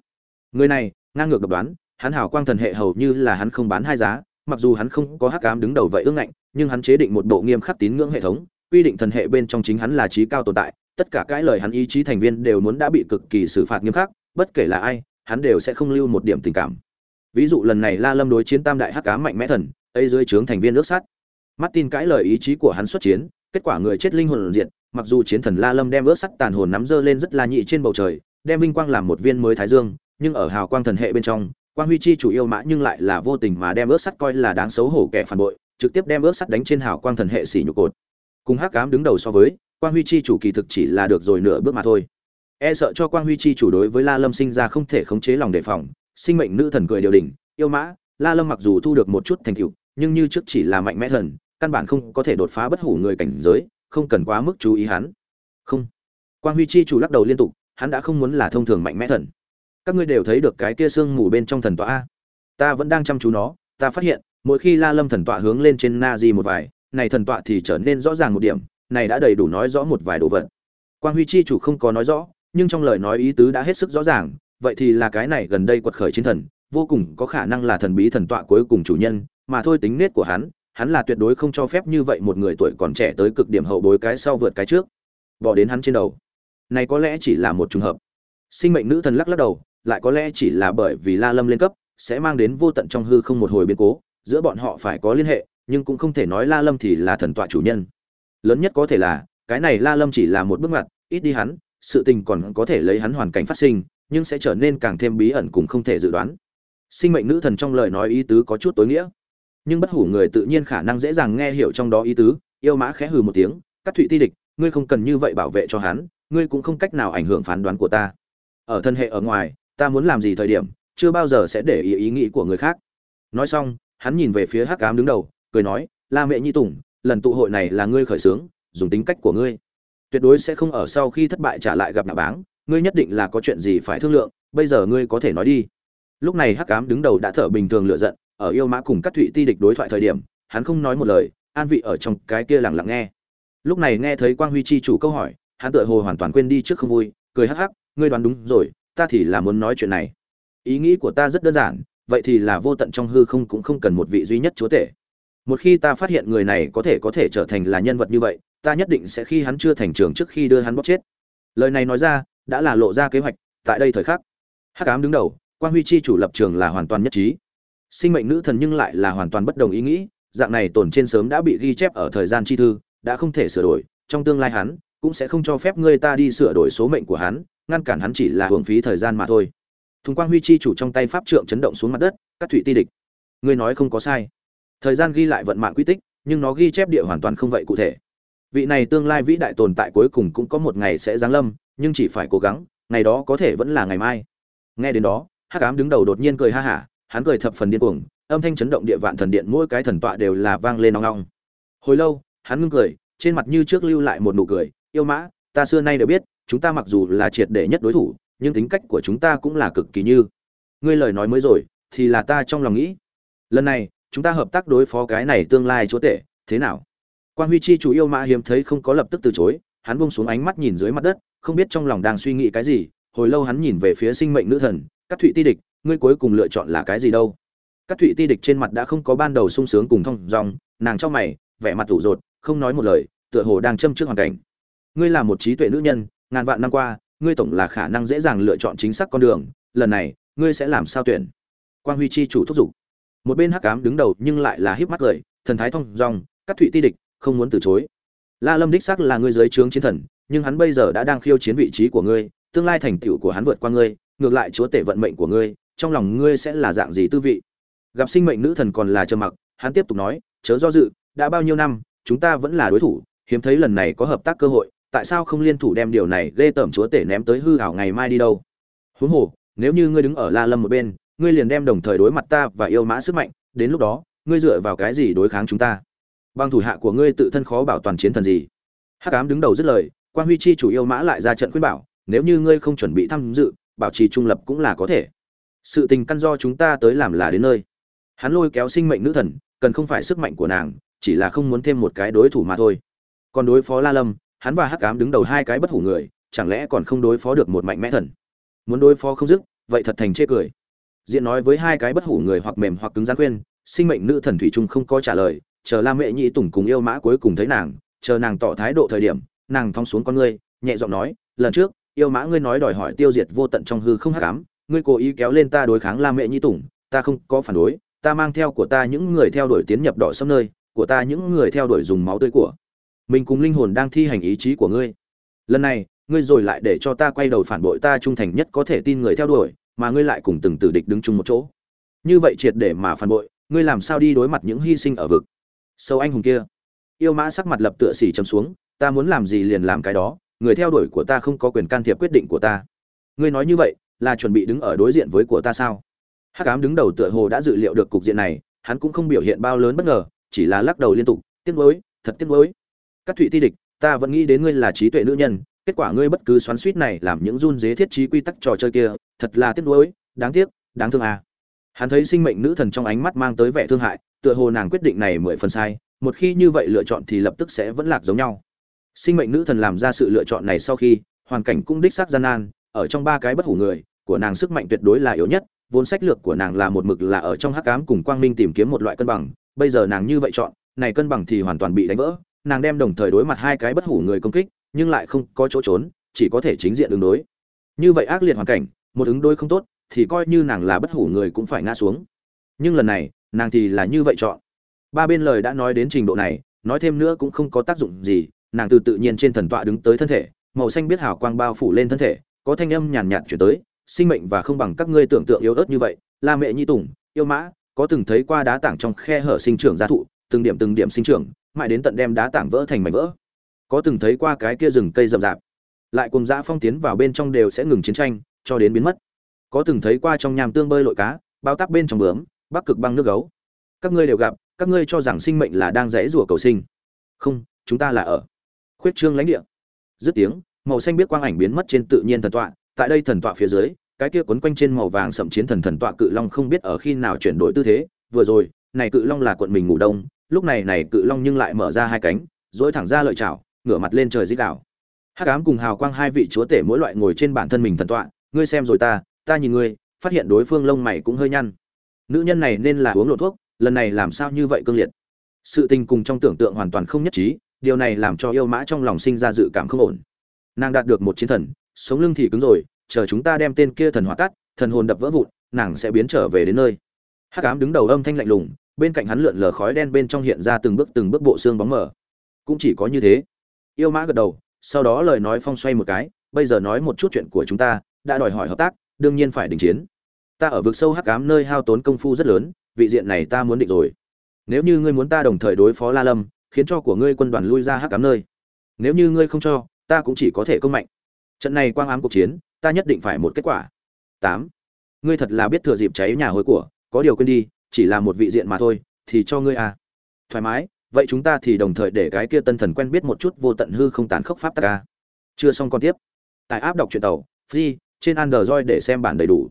Người này, ngang ngược độc đoán, hắn hảo quang thần hệ hầu như là hắn không bán hai giá, mặc dù hắn không có hắc ám đứng đầu vậy ương ngạnh, nhưng hắn chế định một bộ nghiêm khắc tín ngưỡng hệ thống, quy định thần hệ bên trong chính hắn là trí cao tồn tại, tất cả cái lời hắn ý chí thành viên đều muốn đã bị cực kỳ xử phạt nghiêm khắc bất kể là ai, hắn đều sẽ không lưu một điểm tình cảm. Ví dụ lần này la lâm đối chiến tam đại hắc ám mạnh mẽ thần, ấy dưới trướng thành viên nước sát. Martin cãi lời ý chí của hắn xuất chiến, kết quả người chết linh hồn diệt, mặc dù chiến thần la lâm đem ước sắt tàn hồn nắm dơ lên rất la nhị trên bầu trời, đem vinh quang làm một viên mới thái dương, nhưng ở hào quang thần hệ bên trong, quang huy chi chủ yêu mã nhưng lại là vô tình mà đem ước sắt coi là đáng xấu hổ kẻ phản bội, trực tiếp đem ước sắt đánh trên hào quang thần hệ xỉ nhục cột. Cùng hắc cám đứng đầu so với, quang huy chi chủ kỳ thực chỉ là được rồi nửa bước mà thôi e sợ cho quang huy chi chủ đối với la lâm sinh ra không thể khống chế lòng đề phòng, sinh mệnh nữ thần cười điều đình yêu mã, la lâm mặc dù thu được một chút thành tựu, nhưng như trước chỉ là mạnh mẽ thần, căn bản không có thể đột phá bất hủ người cảnh giới, không cần quá mức chú ý hắn. Không. Quang huy chi chủ lắc đầu liên tục, hắn đã không muốn là thông thường mạnh mẽ thần. Các ngươi đều thấy được cái kia sương mù bên trong thần tọa a. Ta vẫn đang chăm chú nó, ta phát hiện, mỗi khi la lâm thần tọa hướng lên trên na di một vài, này thần tọa thì trở nên rõ ràng một điểm, này đã đầy đủ nói rõ một vài đồ vật. Quang huy chi chủ không có nói rõ nhưng trong lời nói ý tứ đã hết sức rõ ràng, vậy thì là cái này gần đây quật khởi chiến thần, vô cùng có khả năng là thần bí thần tọa cuối cùng chủ nhân, mà thôi tính nết của hắn hắn là tuyệt đối không cho phép như vậy một người tuổi còn trẻ tới cực điểm hậu bối cái sau vượt cái trước. Bỏ đến hắn trên đầu. Này có lẽ chỉ là một trùng hợp. Sinh mệnh nữ thần lắc lắc đầu, lại có lẽ chỉ là bởi vì la lâm lên cấp, sẽ mang đến vô tận trong hư không một hồi biến cố, giữa bọn họ phải có liên hệ, nhưng cũng không thể nói la lâm thì là thần tọa chủ nhân. Lớn nhất có thể là, cái này la lâm chỉ là một bước ngoặt, ít đi hắn sự tình còn có thể lấy hắn hoàn cảnh phát sinh, nhưng sẽ trở nên càng thêm bí ẩn cùng không thể dự đoán. Sinh mệnh nữ thần trong lời nói ý tứ có chút tối nghĩa. Nhưng bất hủ người tự nhiên khả năng dễ dàng nghe hiểu trong đó ý tứ, yêu mã khẽ hừ một tiếng các thụy ti địch, ngươi không cần như vậy bảo vệ cho hắn, ngươi cũng không cách nào ảnh hưởng phán đoán của ta. Ở thân hệ ở ngoài, ta muốn làm gì thời điểm, chưa bao giờ sẽ để ý ý nghĩ của người khác. Nói xong, hắn nhìn về phía hắc ám đứng đầu, cười nói, la mẹ nhi tùng, lần tụ hội này là ngươi khởi xướng, dùng tính cách của ngươi tuyệt đối sẽ không ở sau khi thất bại trả lại gặp nhà báng, ngươi nhất định là có chuyện gì phải thương lượng, bây giờ ngươi có thể nói đi. Lúc này hắc cám đứng đầu đã thở bình thường lựa giận, ở yêu mã cùng các thụy ti địch đối thoại thời điểm, hắn không nói một lời, an vị ở trong cái kia lặng lặng nghe. Lúc này nghe thấy quang huy chi chủ câu hỏi, hắn tựa hồ hoàn toàn quên đi trước không vui, cười hắc hắc, ngươi đoán đúng rồi, ta thì là muốn nói chuyện này. Ý nghĩ của ta rất đơn giản, vậy thì là vô tận trong hư không cũng không cần một vị duy nhất chúa tể một khi ta phát hiện người này có thể có thể trở thành là nhân vật như vậy, ta nhất định sẽ khi hắn chưa thành trường trước khi đưa hắn bóc chết. Lời này nói ra, đã là lộ ra kế hoạch, tại đây thời khắc, hắc ám đứng đầu quan huy chi chủ lập trường là hoàn toàn nhất trí. Sinh mệnh nữ thần nhưng lại là hoàn toàn bất đồng ý nghĩ, dạng này tổn trên sớm đã bị ghi chép ở thời gian chi thư, đã không thể sửa đổi, trong tương lai hắn cũng sẽ không cho phép ngươi ta đi sửa đổi số mệnh của hắn, ngăn cản hắn chỉ là hưởng phí thời gian mà thôi. Thùng quang huy chi chủ trong tay pháp trượng chấn động xuống mặt đất các thụy ti địch. Ngươi nói không có sai thời gian ghi lại vận mạng quy tích, nhưng nó ghi chép địa hoàn toàn không vậy cụ thể. Vị này tương lai vĩ đại tồn tại cuối cùng cũng có một ngày sẽ giáng lâm, nhưng chỉ phải cố gắng, ngày đó có thể vẫn là ngày mai. Nghe đến đó, hắc ám đứng đầu đột nhiên cười ha hả, hắn cười thập phần điên cuồng, âm thanh chấn động địa vạn thần điện mỗi cái thần tọa đều là vang lên nong nong hồi lâu, hắn ngưng cười, trên mặt như trước lưu lại một nụ cười, yêu mã, ta xưa nay đều biết, chúng ta mặc dù là triệt để nhất đối thủ, nhưng tính cách của chúng ta cũng là cực kỳ như. Ngươi lời nói mới rồi, thì là ta trong lòng nghĩ. Lần này chúng ta hợp tác đối phó cái này tương lai chúa tể, thế nào? Quan huy chi chủ yêu mã hiếm thấy không có lập tức từ chối, hắn buông xuống ánh mắt nhìn dưới mặt đất, không biết trong lòng đang suy nghĩ cái gì, hồi lâu hắn nhìn về phía sinh mệnh nữ thần các thụy ti địch, ngươi cuối cùng lựa chọn là cái gì đâu? Các thụy ti địch trên mặt đã không có ban đầu sung sướng cùng thông dòng, nàng cho mày, vẻ mặt ủ rột, không nói một lời, tựa hồ đang châm trước hoàn cảnh. Ngươi là một trí tuệ nữ nhân, ngàn vạn năm qua, ngươi tổng là khả năng dễ dàng lựa chọn chính xác con đường, lần này, ngươi sẽ làm sao tuyển? Quang huy chi chủ thúc giục một bên hắc ám đứng đầu nhưng lại là híp mắt cười, thần thái thông dong, cắt thụy ti địch, không muốn từ chối. La lâm đích xác là ngươi dưới trướng chiến thần, nhưng hắn bây giờ đã đang khiêu chiến vị trí của ngươi, tương lai thành tựu của hắn vượt qua ngươi, ngược lại chúa tể vận mệnh của ngươi, trong lòng ngươi sẽ là dạng gì tư vị? Gặp sinh mệnh nữ thần còn là trầm mặc, hắn tiếp tục nói, chớ do dự, đã bao nhiêu năm, chúng ta vẫn là đối thủ, hiếm thấy lần này có hợp tác cơ hội, tại sao không liên thủ đem điều này ghê tởm chúa tể ném tới hư hảo ngày mai đi đâu? Huống hồ, nếu như ngươi đứng ở la lâm một bên ngươi liền đem đồng thời đối mặt ta và yêu mã sức mạnh, đến lúc đó, ngươi dựa vào cái gì đối kháng chúng ta? Bằng thủ hạ của ngươi tự thân khó bảo toàn chiến thần gì? Hắc ám đứng đầu dứt lời quan huy chi chủ yêu mã lại ra trận khuyên bảo, nếu như ngươi không chuẩn bị tham dự, bảo trì trung lập cũng là có thể. Sự tình căn do chúng ta tới làm là đến nơi. Hắn lôi kéo sinh mệnh nữ thần, cần không phải sức mạnh của nàng, chỉ là không muốn thêm một cái đối thủ mà thôi. Còn đối phó la lâm, hắn và hắc ám đứng đầu hai cái bất hủ người, chẳng lẽ còn không đối phó được một mạnh mẽ thần? Muốn đối phó không dứt, vậy thật thành chê cười diện nói với hai cái bất hủ người hoặc mềm hoặc cứng rắn khuyên, sinh mệnh nữ thần thủy trung không có trả lời, chờ la mẹ nhị tùng cùng yêu mã cuối cùng thấy nàng, chờ nàng tỏ thái độ thời điểm, nàng thong xuống con ngươi, nhẹ giọng nói, lần trước, yêu mã ngươi nói đòi hỏi tiêu diệt vô tận trong hư không hắc ám, ngươi cố ý kéo lên ta đối kháng la mẹ nhị tùng, ta không có phản đối, ta mang theo của ta những người theo đuổi tiến nhập đỏ sâm nơi, của ta những người theo đuổi dùng máu tươi của mình cùng linh hồn đang thi hành ý chí của ngươi. Lần này, ngươi rồi lại để cho ta quay đầu phản bội ta trung thành nhất có thể tin người theo đuổi mà ngươi lại cùng từng tử địch đứng chung một chỗ. Như vậy triệt để mà phản bội, ngươi làm sao đi đối mặt những hy sinh ở vực? Sâu anh hùng kia. Yêu mã sắc mặt lập tựa xỉ chấm xuống, ta muốn làm gì liền làm cái đó, người theo đuổi của ta không có quyền can thiệp quyết định của ta. Ngươi nói như vậy, là chuẩn bị đứng ở đối diện với của ta sao? Hắc ám đứng đầu tựa hồ đã dự liệu được cục diện này, hắn cũng không biểu hiện bao lớn bất ngờ, chỉ là lắc đầu liên tục, tiếc nuối, thật tiếc nuối. Các thụy ti địch, ta vẫn nghĩ đến ngươi là trí tuệ nữ nhân kết quả ngươi bất cứ xoắn suýt này làm những run dế thiết trí quy tắc trò chơi kia, thật là tiếc nuối, đáng tiếc, đáng thương à. hắn thấy sinh mệnh nữ thần trong ánh mắt mang tới vẻ thương hại, tựa hồ nàng quyết định này mười phần sai, một khi như vậy lựa chọn thì lập tức sẽ vẫn lạc giống nhau sinh mệnh nữ thần làm ra sự lựa chọn này sau khi, hoàn cảnh cũng đích xác gian nan, ở trong ba cái bất hủ người, của nàng sức mạnh tuyệt đối là yếu nhất, vốn sách lược của nàng là một mực là ở trong hắc ám cùng quang minh tìm kiếm một loại cân bằng, bây giờ nàng như vậy chọn, này cân bằng thì hoàn toàn bị đánh vỡ, nàng đem đồng thời đối mặt hai cái bất hủ người công kích nhưng lại không có chỗ trốn, chỉ có thể chính diện ứng đối. Như vậy ác liệt hoàn cảnh, một ứng đối không tốt, thì coi như nàng là bất hủ người cũng phải ngã xuống. Nhưng lần này, nàng thì là như vậy chọn. Ba bên lời đã nói đến trình độ này, nói thêm nữa cũng không có tác dụng gì, nàng từ tự nhiên trên thần tọa đứng tới thân thể, màu xanh biết hào quang bao phủ lên thân thể, có thanh âm nhàn nhạt chuyển tới, sinh mệnh và không bằng các ngươi tưởng tượng yếu ớt như vậy là mẹ nhi tùng, yêu mã, có từng thấy qua đá tảng trong khe hở sinh trưởng gia thụ, từng điểm từng điểm sinh trưởng, mãi đến tận đem đá tảng vỡ thành mảnh vỡ có từng thấy qua cái kia rừng cây rậm rạp. Lại cùng dã phong tiến vào bên trong đều sẽ ngừng chiến tranh, cho đến biến mất. Có từng thấy qua trong nham tương bơi lội cá, bao tác bên trong bướm, bắc cực băng nước gấu. Các ngươi đều gặp, các ngươi cho rằng sinh mệnh là đang rẽ rủa cầu sinh. Không, chúng ta là ở. Khuyết trương lãnh địa. Dứt tiếng, màu xanh biết quang ảnh biến mất trên tự nhiên thần tọa. Tại đây thần tọa phía dưới, cái kia quấn quanh trên màu vàng sậm chiến thần thần tọa cự long không biết ở khi nào chuyển đổi tư thế. Vừa rồi, này cự long là quận mình ngủ đông. Lúc này này cự long nhưng lại mở ra hai cánh dỗi thẳng ra lợi chảo ngửa mặt lên trời dích đảo hắc ám cùng hào quang hai vị chúa tể mỗi loại ngồi trên bản thân mình thần tọa, ngươi xem rồi ta ta nhìn ngươi, phát hiện đối phương lông mày cũng hơi nhăn. Nữ nhân này nên là uống lộ thuốc, lần này làm sao như vậy cương liệt? Sự tình cùng trong tưởng tượng hoàn toàn không nhất trí, điều này làm cho yêu mã trong lòng sinh ra dự cảm không ổn. Nàng đạt được một chiến thần, sống lưng thì cứng rồi, chờ chúng ta đem tên kia thần hỏa tắt, thần hồn đập vỡ vụn, nàng sẽ biến trở về đến nơi. Hắc ám đứng đầu âm thanh lạnh lùng, bên cạnh hắn lượn lờ khói đen bên trong hiện ra từng bước từng bước bộ xương bóng mờ. Cũng chỉ có như thế yêu mã gật đầu, sau đó lời nói phong xoay một cái, bây giờ nói một chút chuyện của chúng ta, đã đòi hỏi hợp tác, đương nhiên phải đình chiến. Ta ở vực sâu hắc Cám nơi hao tốn công phu rất lớn, vị diện này ta muốn định rồi. Nếu như ngươi muốn ta đồng thời đối phó la lâm, khiến cho của ngươi quân đoàn lui ra hắc Cám nơi. Nếu như ngươi không cho, ta cũng chỉ có thể công mạnh. Trận này quang ám cuộc chiến, ta nhất định phải một kết quả. Tám. Ngươi thật là biết thừa dịp cháy nhà hối của, có điều quên đi, chỉ là một vị diện mà thôi, thì cho ngươi à. Thoải mái vậy chúng ta thì đồng thời để cái kia tân thần quen biết một chút vô tận hư không tàn khốc pháp tắc ca chưa xong còn tiếp. Tại áp đọc truyện tàu, free, trên android để xem bản đầy đủ.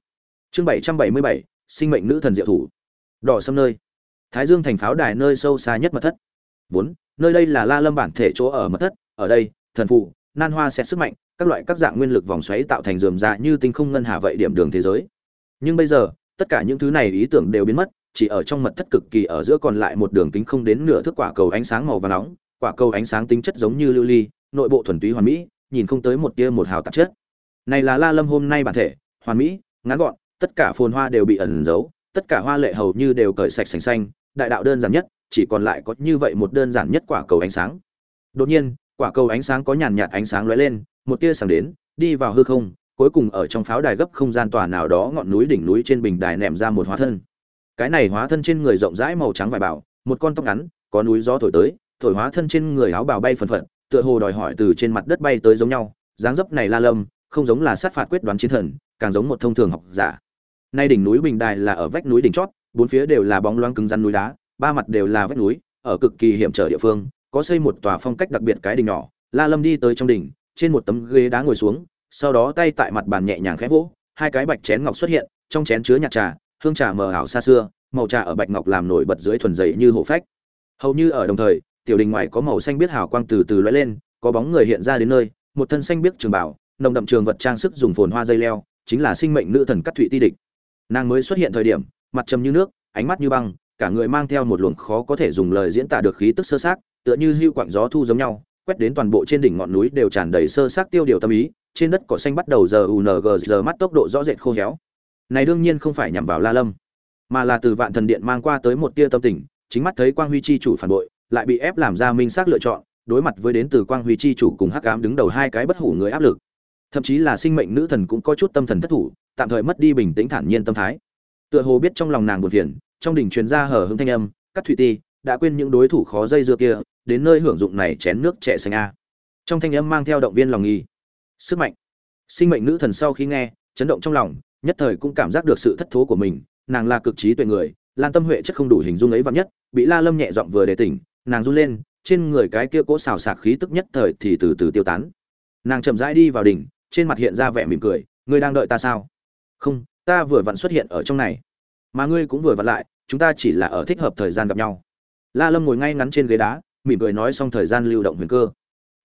Chương bảy trăm bảy mươi bảy, sinh mệnh nữ thần diệu thủ. Đỏ sâm nơi. Thái dương thành pháo đài nơi sâu xa nhất mật thất. Vốn, nơi đây là la lâm bản thể chỗ ở mật thất, ở đây, thần phụ nan hoa sẽ sức mạnh, các loại các dạng nguyên lực vòng xoáy tạo thành dườm dạ như tinh không ngân hà vậy điểm đường thế giới. Nhưng bây giờ, tất cả những thứ này ý tưởng đều biến mất chỉ ở trong mật thất cực kỳ ở giữa còn lại một đường kính không đến nửa thước quả cầu ánh sáng màu vàng nóng, quả cầu ánh sáng tính chất giống như lưu ly, nội bộ thuần túy hoàn mỹ, nhìn không tới một tia một hào tạp chất. Này là la lâm hôm nay bản thể, hoàn mỹ, ngắn gọn, tất cả phồn hoa đều bị ẩn giấu, tất cả hoa lệ hầu như đều cởi sạch sành xanh, đại đạo đơn giản nhất, chỉ còn lại có như vậy một đơn giản nhất quả cầu ánh sáng. Đột nhiên, quả cầu ánh sáng có nhàn nhạt ánh sáng lóe lên, một tia sáng đến, đi vào hư không, cuối cùng ở trong pháo đài gấp không gian tòa nào đó ngọn núi đỉnh núi trên bình đài ném ra một hóa thân cái này hóa thân trên người rộng rãi màu trắng vải bảo, một con tóc ngắn, có núi gió thổi tới, thổi hóa thân trên người áo bào bay phần phật, tựa hồ đòi hỏi từ trên mặt đất bay tới giống nhau, dáng dấp này la lâm, không giống là sát phạt quyết đoán chiến thần, càng giống một thông thường học giả. Nay đỉnh núi bình đài là ở vách núi đỉnh chót, bốn phía đều là bóng loáng cứng rắn núi đá, ba mặt đều là vách núi, ở cực kỳ hiểm trở địa phương, có xây một tòa phong cách đặc biệt cái đỉnh nhỏ, la lâm đi tới trong đỉnh, trên một tấm ghế đá ngồi xuống, sau đó tay tại mặt bàn nhẹ nhàng khẽ vỗ, hai cái bạch chén ngọc xuất hiện, trong chén chứa nhạt trà hương trà mờ ảo xa xưa màu trà ở bạch ngọc làm nổi bật dưới thuần dày như hồ phách. Hầu như ở đồng thời tiểu đình ngoài có màu xanh biết hào quang từ từ lóe lên có bóng người hiện ra đến nơi một thân xanh biết trường bảo nồng đậm trường vật trang sức dùng phồn hoa dây leo chính là sinh mệnh nữ thần cắt thụy ti địch. Nàng mới xuất hiện thời điểm mặt trầm như nước ánh mắt như băng cả người mang theo một luồng khó có thể dùng lời diễn tả được khí tức sơ xác, tựa như hưu quặng gió thu giống nhau quét đến toàn bộ trên đỉnh ngọn núi đều tràn đầy sơ xác tiêu điều tâm ý trên đất cỏ xanh bắt đầu giờ ung giờ mắt tốc độ rõ rệt khô héo này đương nhiên không phải nhằm vào la lâm, mà là từ vạn thần điện mang qua tới một tia tâm tình, chính mắt thấy quang huy chi chủ phản bội, lại bị ép làm ra minh xác lựa chọn, đối mặt với đến từ quang huy chi chủ cùng hắc ám đứng đầu hai cái bất hủ người áp lực. Thậm chí là sinh mệnh nữ thần cũng có chút tâm thần thất thủ, tạm thời mất đi bình tĩnh thản nhiên tâm thái. Tựa hồ biết trong lòng nàng buồn phiền, trong đỉnh truyền ra hở hững thanh âm các thủy ti, đã quên những đối thủ khó dây dưa kia, đến nơi hưởng dụng này chén nước trẻ xanh a. Trong thanh âm mang theo động viên lòng nghi. Sức mạnh. Sinh mệnh nữ thần sau khi nghe, chấn động trong lòng nhất thời cũng cảm giác được sự thất thố của mình, nàng là cực trí tuệ người, lan tâm huệ chất không đủ hình dung ấy vắn nhất, bị la lâm nhẹ giọng vừa để tỉnh, nàng run lên, trên người cái kia cỗ xào sạc khí tức nhất thời thì từ từ tiêu tán. Nàng chậm rãi đi vào đỉnh, trên mặt hiện ra vẻ mỉm cười, ngươi đang đợi ta sao? Không, ta vừa vặn xuất hiện ở trong này. Mà ngươi cũng vừa vặn lại, chúng ta chỉ là ở thích hợp thời gian gặp nhau. La lâm ngồi ngay ngắn trên ghế đá, mỉm cười nói xong thời gian lưu động huyền cơ.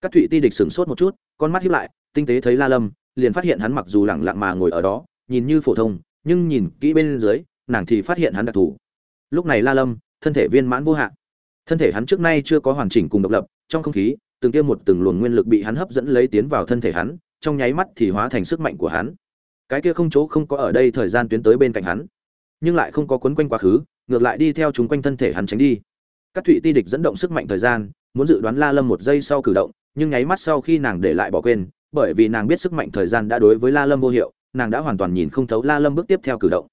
Các thụy ti địch sửng sốt một chút, con mắt hiếp lại, tinh tế thấy la lâm, liền phát hiện hắn mặc dù lẳng lặng mà ngồi ở đó nhìn như phổ thông, nhưng nhìn kỹ bên dưới, nàng thì phát hiện hắn đặc thù. Lúc này la lâm, thân thể viên mãn vô hạn. Thân thể hắn trước nay chưa có hoàn chỉnh cùng độc lập, trong không khí, từng tiêm một từng luồng nguyên lực bị hắn hấp dẫn lấy tiến vào thân thể hắn, trong nháy mắt thì hóa thành sức mạnh của hắn. Cái kia không chỗ không có ở đây thời gian tuyến tới bên cạnh hắn, nhưng lại không có quấn quanh quá khứ, ngược lại đi theo chúng quanh thân thể hắn tránh đi. Các thụy ti địch dẫn động sức mạnh thời gian, muốn dự đoán la lâm một giây sau cử động, nhưng nháy mắt sau khi nàng để lại bỏ quên, bởi vì nàng biết sức mạnh thời gian đã đối với la lâm vô hiệu nàng đã hoàn toàn nhìn không thấu la lâm bước tiếp theo cử động.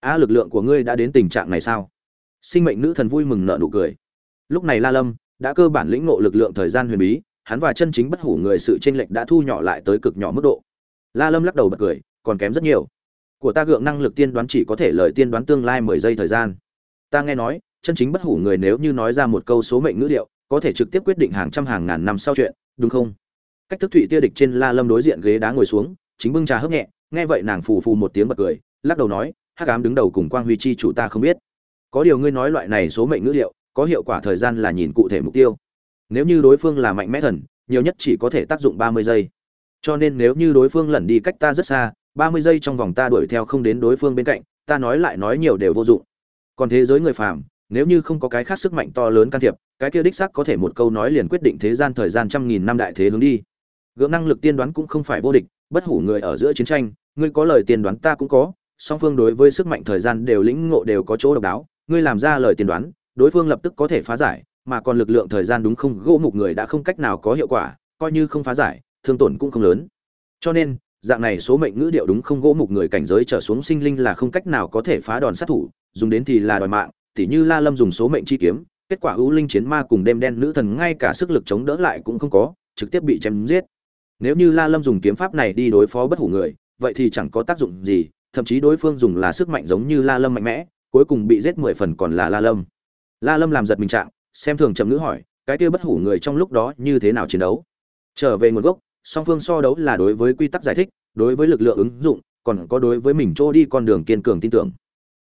A, lực lượng của ngươi đã đến tình trạng này sao? Sinh mệnh nữ thần vui mừng nở nụ cười. Lúc này la lâm đã cơ bản lĩnh ngộ lực lượng thời gian huyền bí, hắn và chân chính bất hủ người sự chênh lệch đã thu nhỏ lại tới cực nhỏ mức độ. La lâm lắc đầu bật cười, còn kém rất nhiều. Của ta gượng năng lực tiên đoán chỉ có thể lời tiên đoán tương lai mười giây thời gian. Ta nghe nói, chân chính bất hủ người nếu như nói ra một câu số mệnh ngữ điệu, có thể trực tiếp quyết định hàng trăm hàng ngàn năm sau chuyện, đúng không? Cách thức thụy tia địch trên la lâm đối diện ghế đá ngồi xuống, chính bưng trà hớp nhẹ nghe vậy nàng phù phù một tiếng bật cười, lắc đầu nói, hắc ám đứng đầu cùng quang huy chi chủ ta không biết. Có điều ngươi nói loại này số mệnh ngữ liệu, có hiệu quả thời gian là nhìn cụ thể mục tiêu. Nếu như đối phương là mạnh mẽ thần, nhiều nhất chỉ có thể tác dụng ba mươi giây. Cho nên nếu như đối phương lẩn đi cách ta rất xa, ba mươi giây trong vòng ta đuổi theo không đến đối phương bên cạnh, ta nói lại nói nhiều đều vô dụng. Còn thế giới người phàm, nếu như không có cái khác sức mạnh to lớn can thiệp, cái kia đích xác có thể một câu nói liền quyết định thế gian thời gian trăm nghìn năm đại thế hướng đi. Gượng năng lực tiên đoán cũng không phải vô địch bất hủ người ở giữa chiến tranh, ngươi có lời tiên đoán ta cũng có, song phương đối với sức mạnh thời gian đều lĩnh ngộ đều có chỗ độc đáo, ngươi làm ra lời tiên đoán, đối phương lập tức có thể phá giải, mà còn lực lượng thời gian đúng không, gỗ mục người đã không cách nào có hiệu quả, coi như không phá giải, thương tổn cũng không lớn. Cho nên, dạng này số mệnh ngữ điệu đúng không, gỗ mục người cảnh giới trở xuống sinh linh là không cách nào có thể phá đòn sát thủ, dùng đến thì là đòi mạng, tỉ như la lâm dùng số mệnh chi kiếm, kết quả ưu linh chiến ma cùng đêm đen nữ thần ngay cả sức lực chống đỡ lại cũng không có, trực tiếp bị chém giết nếu như la lâm dùng kiếm pháp này đi đối phó bất hủ người, vậy thì chẳng có tác dụng gì, thậm chí đối phương dùng là sức mạnh giống như la lâm mạnh mẽ, cuối cùng bị giết mười phần còn là la lâm. La lâm làm giật mình trạng, xem thường trầm ngữ hỏi, cái kia bất hủ người trong lúc đó như thế nào chiến đấu? Trở về nguồn gốc, song phương so đấu là đối với quy tắc giải thích, đối với lực lượng ứng dụng, còn có đối với mình trôi đi con đường kiên cường tin tưởng.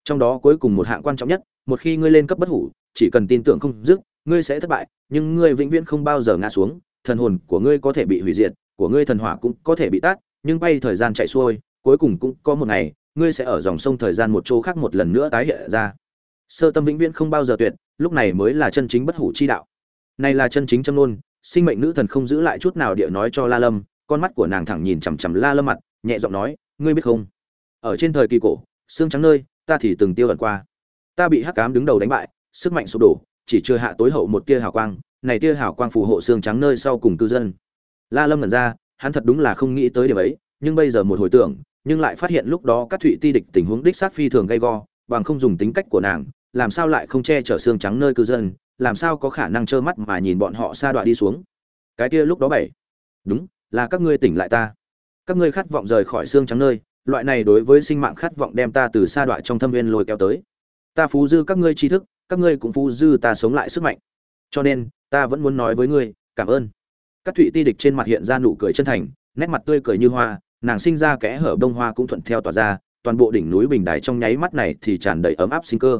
Trong đó cuối cùng một hạng quan trọng nhất, một khi ngươi lên cấp bất hủ, chỉ cần tin tưởng không dứt, ngươi sẽ thất bại, nhưng ngươi vĩnh viễn không bao giờ ngã xuống, thần hồn của ngươi có thể bị hủy diệt của ngươi thần hỏa cũng có thể bị tát, nhưng bay thời gian chạy xuôi, cuối cùng cũng có một ngày, ngươi sẽ ở dòng sông thời gian một chỗ khác một lần nữa tái hiện ra. Sơ tâm vĩnh viễn không bao giờ tuyệt, lúc này mới là chân chính bất hủ chi đạo. Này là chân chính châm nôn sinh mệnh nữ thần không giữ lại chút nào địa nói cho la lâm, con mắt của nàng thẳng nhìn chằm chằm la lâm mặt, nhẹ giọng nói, ngươi biết không? Ở trên thời kỳ cổ, xương trắng nơi, ta thì từng tiêu ẩn qua. Ta bị hắc ám đứng đầu đánh bại, sức mạnh sụp đổ, chỉ chưa hạ tối hậu một tia hào quang, này tia hào quang phù hộ xương trắng nơi sau cùng cư dân la lâm ngẩn ra, hắn thật đúng là không nghĩ tới điểm ấy, nhưng bây giờ một hồi tưởng, nhưng lại phát hiện lúc đó các thụy ti địch tình huống đích sát phi thường gay go, bằng không dùng tính cách của nàng, làm sao lại không che chở xương trắng nơi cư dân, làm sao có khả năng trơ mắt mà nhìn bọn họ xa đoạn đi xuống. Cái kia lúc đó bảy. Đúng, là các ngươi tỉnh lại ta. Các ngươi khát vọng rời khỏi xương trắng nơi, loại này đối với sinh mạng khát vọng đem ta từ xa đoạn trong thâm viên lôi kéo tới. Ta phú dư các ngươi tri thức, các ngươi cũng phú dư ta sống lại sức mạnh. Cho nên, ta vẫn muốn nói với ngươi, cảm ơn các thụy ti địch trên mặt hiện ra nụ cười chân thành nét mặt tươi cười như hoa nàng sinh ra kẽ hở bông hoa cũng thuận theo tỏa ra toàn bộ đỉnh núi bình đài trong nháy mắt này thì tràn đầy ấm áp sinh cơ.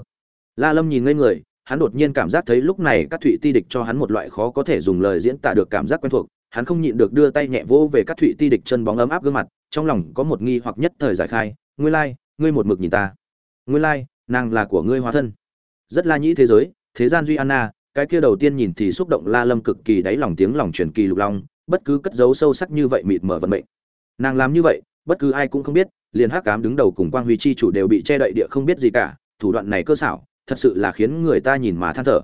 La lâm nhìn ngây người hắn đột nhiên cảm giác thấy lúc này các thụy ti địch cho hắn một loại khó có thể dùng lời diễn tả được cảm giác quen thuộc hắn không nhịn được đưa tay nhẹ vỗ về các thụy ti địch chân bóng ấm áp gương mặt trong lòng có một nghi hoặc nhất thời giải khai ngươi lai、like, ngươi một mực nhìn ta. Ngươi lai、like, nàng là của ngươi hóa thân. Rất la nhĩ thế giới thế gian duy anna cái kia đầu tiên nhìn thì xúc động la lâm cực kỳ đáy lòng tiếng lòng truyền kỳ lục long, bất cứ cất dấu sâu sắc như vậy mịt mở vận mệnh. Nàng làm như vậy, bất cứ ai cũng không biết, liền hắc cám đứng đầu cùng quang huy chi chủ đều bị che đậy địa không biết gì cả, thủ đoạn này cơ xảo, thật sự là khiến người ta nhìn mà than thở.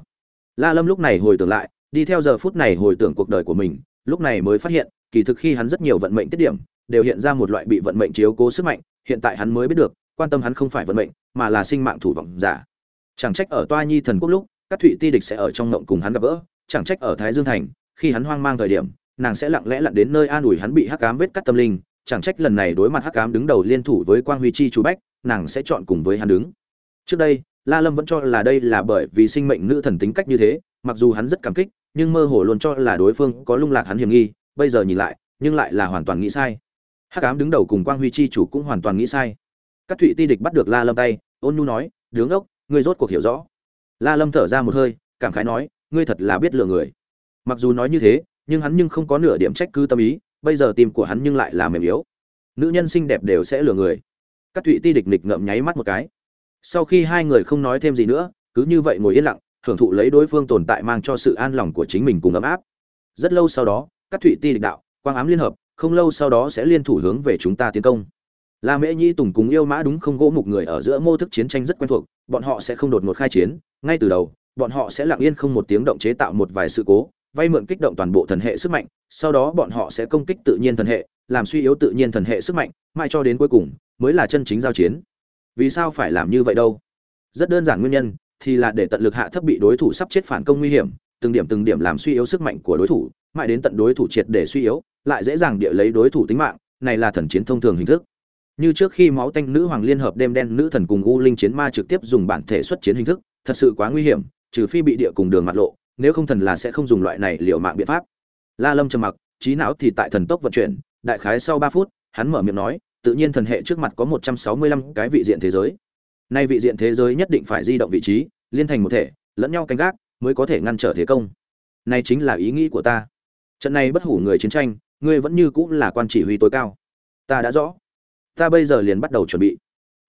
La lâm lúc này hồi tưởng lại, đi theo giờ phút này hồi tưởng cuộc đời của mình, lúc này mới phát hiện, kỳ thực khi hắn rất nhiều vận mệnh tiết điểm, đều hiện ra một loại bị vận mệnh chiếu cố sức mạnh, hiện tại hắn mới biết được, quan tâm hắn không phải vận mệnh, mà là sinh mạng thủ vọng giả. Chẳng trách ở toa nhi thần quốc lúc các thụy ti địch sẽ ở trong ngộng cùng hắn gặp gỡ, chẳng trách ở thái dương thành, khi hắn hoang mang thời điểm, nàng sẽ lặng lẽ lặn đến nơi an ủi hắn bị hắc ám vết cắt tâm linh, chẳng trách lần này đối mặt hắc ám đứng đầu liên thủ với quang huy chi chủ bách, nàng sẽ chọn cùng với hắn đứng. Trước đây, la lâm vẫn cho là đây là bởi vì sinh mệnh nữ thần tính cách như thế, mặc dù hắn rất cảm kích, nhưng mơ hồ luôn cho là đối phương có lung lạc hắn hiểm nghi, bây giờ nhìn lại, nhưng lại là hoàn toàn nghĩ sai. Hắc ám đứng đầu cùng quang huy chi chủ cũng hoàn toàn nghĩ sai. Các thụy ti địch bắt được la lâm tay, ôn nhu nói, đứng ốc ngươi rốt cuộc hiểu rõ la lâm thở ra một hơi, cảm khái nói, ngươi thật là biết lừa người. Mặc dù nói như thế, nhưng hắn nhưng không có nửa điểm trách cứ tâm ý, bây giờ tim của hắn nhưng lại là mềm yếu. Nữ nhân xinh đẹp đều sẽ lừa người. Các thụy ti địch nghịch ngậm nháy mắt một cái. Sau khi hai người không nói thêm gì nữa, cứ như vậy ngồi yên lặng, hưởng thụ lấy đối phương tồn tại mang cho sự an lòng của chính mình cùng ấm áp. Rất lâu sau đó các thụy ti địch đạo, quang ám liên hợp, không lâu sau đó sẽ liên thủ hướng về chúng ta tiến công la mễ nhĩ tùng cùng yêu mã đúng không gỗ mục người ở giữa mô thức chiến tranh rất quen thuộc, bọn họ sẽ không đột ngột khai chiến, ngay từ đầu, bọn họ sẽ lặng yên không một tiếng động chế tạo một vài sự cố, vay mượn kích động toàn bộ thần hệ sức mạnh, sau đó bọn họ sẽ công kích tự nhiên thần hệ, làm suy yếu tự nhiên thần hệ sức mạnh, mãi cho đến cuối cùng mới là chân chính giao chiến. Vì sao phải làm như vậy đâu? Rất đơn giản nguyên nhân thì là để tận lực hạ thấp bị đối thủ sắp chết phản công nguy hiểm, từng điểm từng điểm làm suy yếu sức mạnh của đối thủ, mãi đến tận đối thủ triệt để suy yếu, lại dễ dàng địa lấy đối thủ tính mạng, này là thần chiến thông thường hình thức như trước khi máu tanh nữ hoàng liên hợp đêm đen nữ thần cùng u linh chiến ma trực tiếp dùng bản thể xuất chiến hình thức, thật sự quá nguy hiểm, trừ phi bị địa cùng đường mặt lộ, nếu không thần là sẽ không dùng loại này liệu mạng biện pháp. La lâm trầm mặc, trí não thì tại thần tốc vận chuyển, đại khái sau ba phút, hắn mở miệng nói, tự nhiên thần hệ trước mặt có một trăm sáu mươi lăm cái vị diện thế giới. Nay vị diện thế giới nhất định phải di động vị trí, liên thành một thể, lẫn nhau canh gác, mới có thể ngăn trở thế công. Này chính là ý nghĩ của ta. Trận này bất hủ người chiến tranh, ngươi vẫn như cũng là quan chỉ huy tối cao. Ta đã rõ ta bây giờ liền bắt đầu chuẩn bị.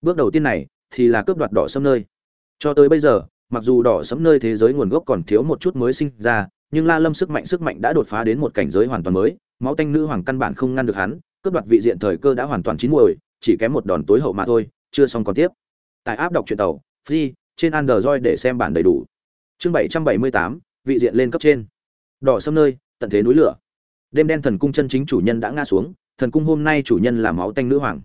Bước đầu tiên này thì là cướp đoạt đỏ sâm nơi. Cho tới bây giờ, mặc dù đỏ sẫm nơi thế giới nguồn gốc còn thiếu một chút mới sinh ra, nhưng la lâm sức mạnh sức mạnh đã đột phá đến một cảnh giới hoàn toàn mới. Máu tanh nữ hoàng căn bản không ngăn được hắn, cướp đoạt vị diện thời cơ đã hoàn toàn chín muồi, chỉ kém một đòn tối hậu mà thôi, chưa xong còn tiếp. Tại áp đọc truyện tàu, free, trên android để xem bản đầy đủ. Chương bảy trăm bảy mươi tám, vị diện lên cấp trên. Đỏ sâm nơi, tận thế núi lửa. Đêm đen thần cung chân chính chủ nhân đã ngã xuống, thần cung hôm nay chủ nhân là máu tanh nữ hoàng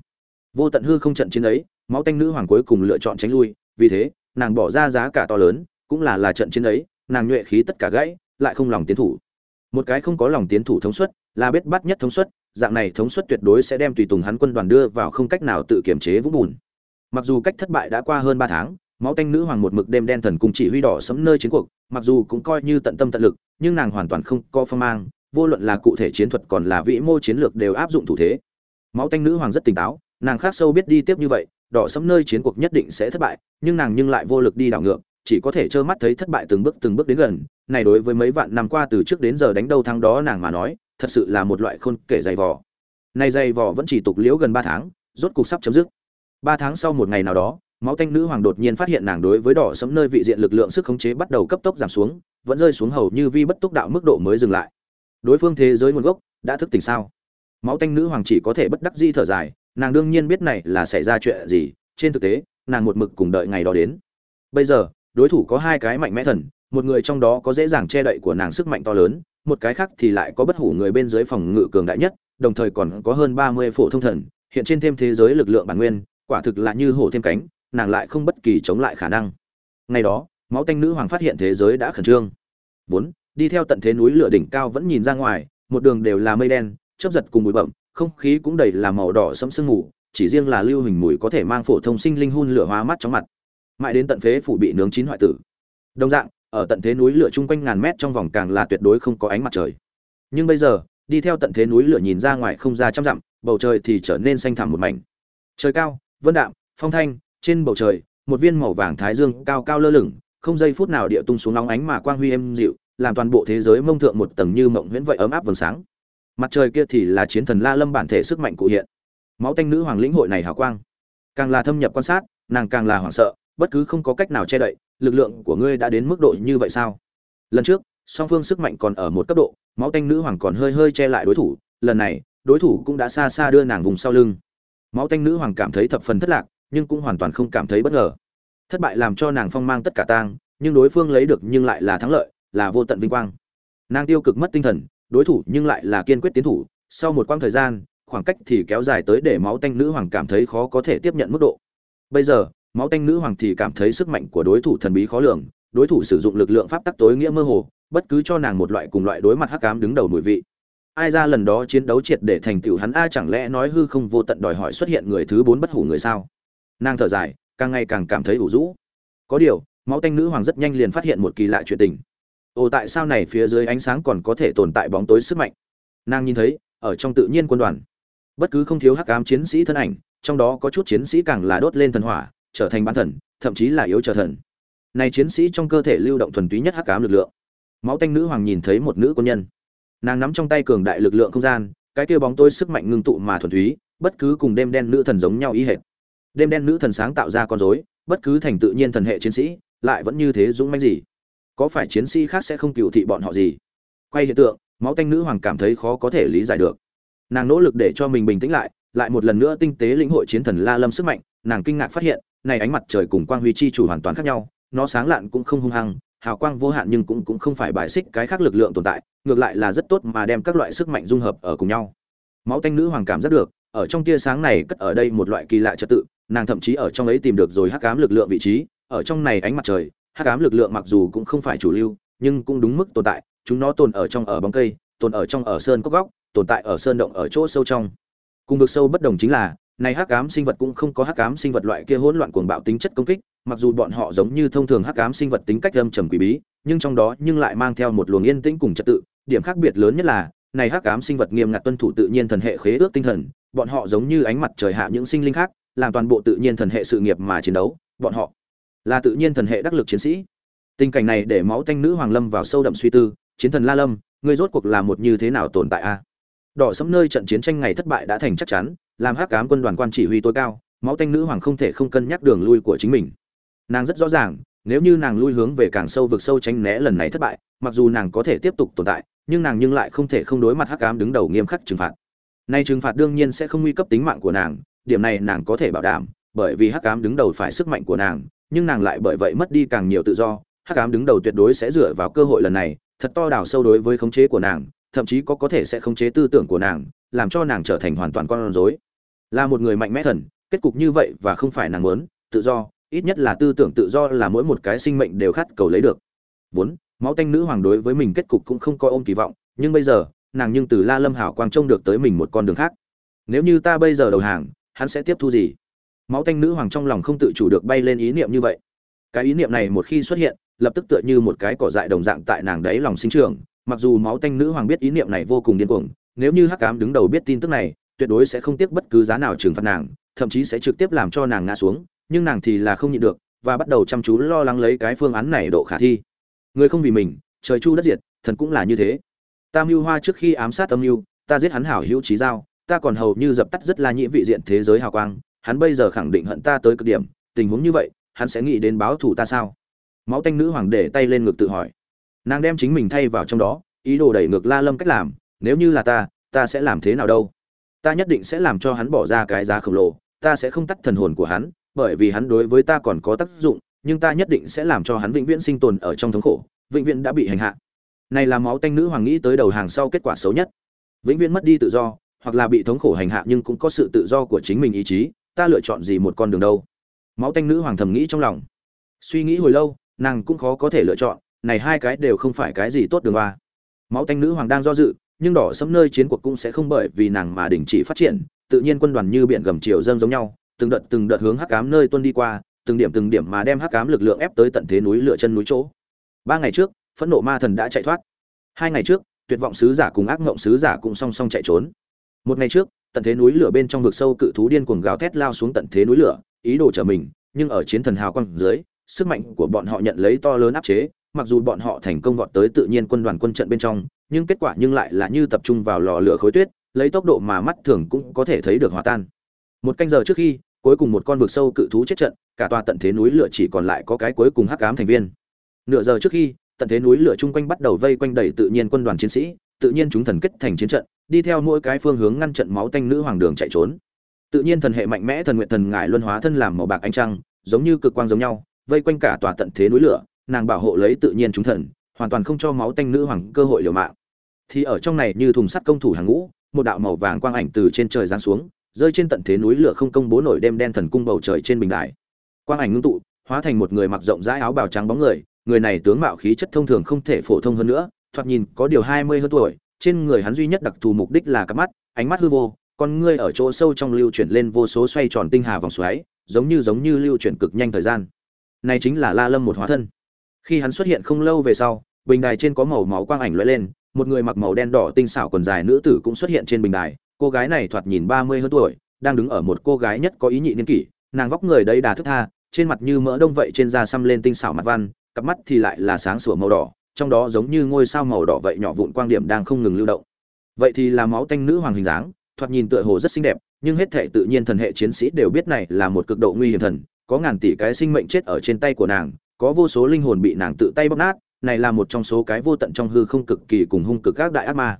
vô tận hư không trận chiến ấy, máu tanh nữ hoàng cuối cùng lựa chọn tránh lui, vì thế, nàng bỏ ra giá cả to lớn, cũng là là trận chiến ấy, nàng nhuệ khí tất cả gãy, lại không lòng tiến thủ. Một cái không có lòng tiến thủ thống suất, là biết bắt nhất thống suất, dạng này thống suất tuyệt đối sẽ đem tùy tùng hắn quân đoàn đưa vào không cách nào tự kiểm chế vũng bùn. Mặc dù cách thất bại đã qua hơn ba tháng, máu tanh nữ hoàng một mực đêm đen thần cùng chỉ huy đỏ sấm nơi chiến cuộc, mặc dù cũng coi như tận tâm tận lực, nhưng nàng hoàn toàn không có phong mang, vô luận là cụ thể chiến thuật còn là vĩ mô chiến lược đều áp dụng thủ thế. Máu tanh nữ hoàng rất tỉnh táo nàng khác sâu biết đi tiếp như vậy, đỏ sẫm nơi chiến cuộc nhất định sẽ thất bại, nhưng nàng nhưng lại vô lực đi đảo ngược, chỉ có thể trơ mắt thấy thất bại từng bước từng bước đến gần. Này đối với mấy vạn năm qua từ trước đến giờ đánh đâu thắng đó nàng mà nói, thật sự là một loại khôn kể dày vò. Này dày vò vẫn chỉ tục liễu gần ba tháng, rốt cục sắp chấm dứt. Ba tháng sau một ngày nào đó, máu tanh nữ hoàng đột nhiên phát hiện nàng đối với đỏ sẫm nơi vị diện lực lượng sức khống chế bắt đầu cấp tốc giảm xuống, vẫn rơi xuống hầu như vi bất túc đạo mức độ mới dừng lại. Đối phương thế giới nguồn gốc, đã thức tỉnh sao? Máu tanh nữ hoàng chỉ có thể bất đắc di thở dài nàng đương nhiên biết này là xảy ra chuyện gì, trên thực tế, nàng một mực cùng đợi ngày đó đến. Bây giờ, đối thủ có hai cái mạnh mẽ thần, một người trong đó có dễ dàng che đậy của nàng sức mạnh to lớn, một cái khác thì lại có bất hủ người bên dưới phòng ngự cường đại nhất, đồng thời còn có hơn ba mươi phổ thông thần, hiện trên thêm thế giới lực lượng bản nguyên, quả thực là như hổ thêm cánh, nàng lại không bất kỳ chống lại khả năng. Ngày đó, máu tanh nữ hoàng phát hiện thế giới đã khẩn trương. Vốn, đi theo tận thế núi lửa đỉnh cao vẫn nhìn ra ngoài, một đường đều là mây đen, chớp giật cùng bụi bậm không khí cũng đầy là màu đỏ sẫm sương mù, chỉ riêng là lưu hình mùi có thể mang phổ thông sinh linh hun lửa hóa mắt trong mặt. Mãi đến tận phế phủ bị nướng chín hoại tử. Đồng dạng, ở tận thế núi lửa chung quanh ngàn mét trong vòng càng là tuyệt đối không có ánh mặt trời. Nhưng bây giờ, đi theo tận thế núi lửa nhìn ra ngoài không ra trăm dặm, bầu trời thì trở nên xanh thẳm một mảnh. Trời cao, vân đạm, phong thanh, trên bầu trời, một viên màu vàng thái dương cao cao lơ lửng, không giây phút nào địa tung xuống nóng ánh mà quang huy êm dịu, làm toàn bộ thế giới mông thượng một tầng như mộng huyễn vậy ấm áp vầng sáng mặt trời kia thì là chiến thần la lâm bản thể sức mạnh cụ hiện. Máu tanh nữ hoàng lĩnh hội này hào quang. Càng là thâm nhập quan sát, nàng càng là hoảng sợ, bất cứ không có cách nào che đậy, lực lượng của ngươi đã đến mức độ như vậy sao? Lần trước, song phương sức mạnh còn ở một cấp độ, máu tanh nữ hoàng còn hơi hơi che lại đối thủ, lần này, đối thủ cũng đã xa xa đưa nàng vùng sau lưng. Máu tanh nữ hoàng cảm thấy thập phần thất lạc, nhưng cũng hoàn toàn không cảm thấy bất ngờ. Thất bại làm cho nàng phong mang tất cả tang, nhưng đối phương lấy được nhưng lại là thắng lợi, là vô tận vinh quang. Nàng tiêu cực mất tinh thần đối thủ nhưng lại là kiên quyết tiến thủ, sau một quãng thời gian, khoảng cách thì kéo dài tới để máu tanh nữ hoàng cảm thấy khó có thể tiếp nhận mức độ. Bây giờ, máu tanh nữ hoàng thì cảm thấy sức mạnh của đối thủ thần bí khó lường, đối thủ sử dụng lực lượng pháp tắc tối nghĩa mơ hồ, bất cứ cho nàng một loại cùng loại đối mặt hắc ám đứng đầu mùi vị. Ai ra lần đó chiến đấu triệt để thành tựu hắn a chẳng lẽ nói hư không vô tận đòi hỏi xuất hiện người thứ bốn bất hủ người sao? Nàng thở dài, càng ngày càng cảm thấy ủ rũ. Có điều, máu tanh nữ hoàng rất nhanh liền phát hiện một kỳ lạ chuyện tình ồ, tại sao này phía dưới ánh sáng còn có thể tồn tại bóng tối sức mạnh? Nàng nhìn thấy, ở trong tự nhiên quân đoàn, bất cứ không thiếu hắc ám chiến sĩ thân ảnh, trong đó có chút chiến sĩ càng là đốt lên thần hỏa, trở thành bán thần, thậm chí là yếu trở thần. Này chiến sĩ trong cơ thể lưu động thuần túy nhất hắc ám lực lượng. Máu tanh nữ hoàng nhìn thấy một nữ quân nhân. Nàng nắm trong tay cường đại lực lượng không gian, cái kia bóng tối sức mạnh ngưng tụ mà thuần túy, bất cứ cùng đêm đen nữ thần giống nhau ý hệt. Đêm đen nữ thần sáng tạo ra con rối, bất cứ thành tự nhiên thần hệ chiến sĩ, lại vẫn như thế dũng mãnh gì có phải chiến sĩ khác sẽ không cựu thị bọn họ gì? Quay hiện tượng, máu tanh nữ hoàng cảm thấy khó có thể lý giải được. Nàng nỗ lực để cho mình bình tĩnh lại lại một lần nữa tinh tế lĩnh hội chiến thần la lâm sức mạnh, nàng kinh ngạc phát hiện, này ánh mặt trời cùng quang huy chi chủ hoàn toàn khác nhau, nó sáng lạn cũng không hung hăng, hào quang vô hạn nhưng cũng cũng không phải bài xích cái khác lực lượng tồn tại, ngược lại là rất tốt mà đem các loại sức mạnh dung hợp ở cùng nhau. Máu tanh nữ hoàng cảm rất được, ở trong tia sáng này cất ở đây một loại kỳ lạ trật tự, nàng thậm chí ở trong ấy tìm được rồi hắc ám lực lượng vị trí, ở trong này ánh mặt trời hắc ám lực lượng mặc dù cũng không phải chủ lưu, nhưng cũng đúng mức tồn tại, chúng nó tồn ở trong ở bóng cây, tồn ở trong ở sơn cốc góc, tồn tại ở sơn động ở chỗ sâu trong. Cùng vực sâu bất đồng chính là, này hắc ám sinh vật cũng không có hắc ám sinh vật loại kia hỗn loạn cuồng bạo tính chất công kích, mặc dù bọn họ giống như thông thường hắc ám sinh vật tính cách âm trầm quỷ bí, nhưng trong đó nhưng lại mang theo một luồng yên tĩnh cùng trật tự. Điểm khác biệt lớn nhất là, này hắc ám sinh vật nghiêm ngặt tuân thủ tự nhiên thần hệ khế ước tinh thần, bọn họ giống như ánh mặt trời hạ những sinh linh khác, làm toàn bộ tự nhiên thần hệ sự nghiệp mà chiến đấu, bọn họ là tự nhiên thần hệ đắc lực chiến sĩ. Tình cảnh này để máu tanh nữ hoàng lâm vào sâu đậm suy tư, chiến thần la lâm, ngươi rốt cuộc là một như thế nào tồn tại a? Đỏ sẫm nơi trận chiến tranh ngày thất bại đã thành chắc chắn, làm hắc ám quân đoàn quan chỉ huy tối cao, máu tanh nữ hoàng không thể không cân nhắc đường lui của chính mình. Nàng rất rõ ràng, nếu như nàng lui hướng về càng sâu vực sâu tránh né lần này thất bại, mặc dù nàng có thể tiếp tục tồn tại, nhưng nàng nhưng lại không thể không đối mặt hắc ám đứng đầu nghiêm khắc trừng phạt. Nay trừng phạt đương nhiên sẽ không nguy cấp tính mạng của nàng, điểm này nàng có thể bảo đảm, bởi vì hắc ám đứng đầu phải sức mạnh của nàng nhưng nàng lại bởi vậy mất đi càng nhiều tự do. Hắc ám đứng đầu tuyệt đối sẽ dựa vào cơ hội lần này, thật to đào sâu đối với khống chế của nàng, thậm chí có có thể sẽ khống chế tư tưởng của nàng, làm cho nàng trở thành hoàn toàn con rối. Là một người mạnh mẽ thần, kết cục như vậy và không phải nàng muốn, tự do, ít nhất là tư tưởng tự do là mỗi một cái sinh mệnh đều khát cầu lấy được. Vốn, máu tanh nữ hoàng đối với mình kết cục cũng không coi ôm kỳ vọng, nhưng bây giờ, nàng nhưng từ la lâm hảo quang trông được tới mình một con đường khác. Nếu như ta bây giờ đầu hàng, hắn sẽ tiếp thu gì? Máu tanh nữ hoàng trong lòng không tự chủ được bay lên ý niệm như vậy. Cái ý niệm này một khi xuất hiện lập tức tựa như một cái cỏ dại đồng dạng tại nàng đấy lòng sinh trưởng. Mặc dù máu tanh nữ hoàng biết ý niệm này vô cùng điên cuồng nếu như hắc cám đứng đầu biết tin tức này tuyệt đối sẽ không tiếc bất cứ giá nào trừng phạt nàng thậm chí sẽ trực tiếp làm cho nàng ngã xuống nhưng nàng thì là không nhịn được và bắt đầu chăm chú lo lắng lấy cái phương án này độ khả thi. Người không vì mình trời chu đất diệt thần cũng là như thế. Ta mưu hoa trước khi ám sát âm mưu ta giết hắn hảo hữu trí dao, ta còn hầu như dập tắt rất là nhĩ vị diện thế giới hào quang hắn bây giờ khẳng định hận ta tới cực điểm, tình huống như vậy, hắn sẽ nghĩ đến báo thù ta sao? Máu tanh nữ hoàng để tay lên ngực tự hỏi. Nàng đem chính mình thay vào trong đó, ý đồ đẩy ngược la lâm cách làm, nếu như là ta ta sẽ làm thế nào đâu? Ta nhất định sẽ làm cho hắn bỏ ra cái giá khổng lồ, ta sẽ không tắt thần hồn của hắn, bởi vì hắn đối với ta còn có tác dụng, nhưng ta nhất định sẽ làm cho hắn vĩnh viễn sinh tồn ở trong thống khổ, vĩnh viễn đã bị hành hạ. Này là máu tanh nữ hoàng nghĩ tới đầu hàng sau kết quả xấu nhất. Vĩnh viễn mất đi tự do, hoặc là bị thống khổ hành hạ nhưng cũng có sự tự do của chính mình ý chí ta lựa chọn gì một con đường đâu? Máu tanh nữ hoàng thầm nghĩ trong lòng. Suy nghĩ hồi lâu, nàng cũng khó có thể lựa chọn, này hai cái đều không phải cái gì tốt đường ba máu tanh nữ hoàng đang do dự, nhưng đỏ sẫm nơi chiến cuộc cũng sẽ không bởi vì nàng mà đình chỉ phát triển, tự nhiên quân đoàn như biển gầm chiều dâng giống nhau, từng đợt từng đợt hướng hắc cám nơi tuân đi qua, từng điểm từng điểm mà đem hắc cám lực lượng ép tới tận thế núi lựa chân núi chỗ. Ba ngày trước, phẫn nộ ma thần đã chạy thoát. Hai ngày trước, tuyệt vọng sứ giả cùng ác ngộng sứ giả cũng song song chạy trốn. Một ngày trước tận thế núi lửa bên trong vực sâu cự thú điên cuồng gào thét lao xuống tận thế núi lửa, ý đồ trở mình, nhưng ở chiến thần hào quang dưới, sức mạnh của bọn họ nhận lấy to lớn áp chế, mặc dù bọn họ thành công vọt tới tự nhiên quân đoàn quân trận bên trong, nhưng kết quả nhưng lại là như tập trung vào lò lửa khối tuyết, lấy tốc độ mà mắt thường cũng có thể thấy được hòa tan. Một canh giờ trước khi, cuối cùng một con vực sâu cự thú chết trận, cả tòa tận thế núi lửa chỉ còn lại có cái cuối cùng hắc ám thành viên. Nửa giờ trước khi, tận thế núi lửa chung quanh bắt đầu vây quanh đẩy tự nhiên quân đoàn chiến sĩ tự nhiên chúng thần kết thành chiến trận, đi theo mỗi cái phương hướng ngăn trận máu tanh nữ hoàng đường chạy trốn. Tự nhiên thần hệ mạnh mẽ thần nguyện thần ngải luân hóa thân làm màu bạc ánh trăng, giống như cực quang giống nhau, vây quanh cả tòa tận thế núi lửa, nàng bảo hộ lấy tự nhiên chúng thần, hoàn toàn không cho máu tanh nữ hoàng cơ hội liều mạng. Thì ở trong này như thùng sắt công thủ hàng ngũ, một đạo màu vàng quang ảnh từ trên trời giáng xuống, rơi trên tận thế núi lửa không công bố nổi đêm đen thần cung bầu trời trên bình đài. Quang ảnh ngưng tụ, hóa thành một người mặc rộng rãi áo bào trắng bóng người người này tướng mạo khí chất thông thường không thể phổ thông hơn nữa thoạt nhìn có điều hai mươi hơn tuổi, trên người hắn duy nhất đặc thù mục đích là cặp mắt, ánh mắt hư vô, con ngươi ở chỗ sâu trong lưu chuyển lên vô số xoay tròn tinh hà vòng xoáy, giống như giống như lưu chuyển cực nhanh thời gian. Này chính là la lâm một hóa thân. Khi hắn xuất hiện không lâu về sau, bình đài trên có màu máu quang ảnh lóe lên, một người mặc màu đen đỏ tinh xảo quần dài nữ tử cũng xuất hiện trên bình đài, cô gái này thoạt nhìn ba mươi hơn tuổi, đang đứng ở một cô gái nhất có ý nhị niên kỷ, nàng vóc người đầy đà thức tha, trên mặt như mỡ đông vậy trên da xăm lên tinh xảo mặt văn, cặp mắt thì lại là sáng sủa màu đỏ trong đó giống như ngôi sao màu đỏ vậy nhỏ vụn quang điểm đang không ngừng lưu động. Vậy thì là máu tanh nữ hoàng hình dáng, thoạt nhìn tựa hồ rất xinh đẹp, nhưng hết thể tự nhiên thần hệ chiến sĩ đều biết này là một cực độ nguy hiểm thần, có ngàn tỷ cái sinh mệnh chết ở trên tay của nàng, có vô số linh hồn bị nàng tự tay bóp nát, này là một trong số cái vô tận trong hư không cực kỳ cùng hung cực các đại ác ma.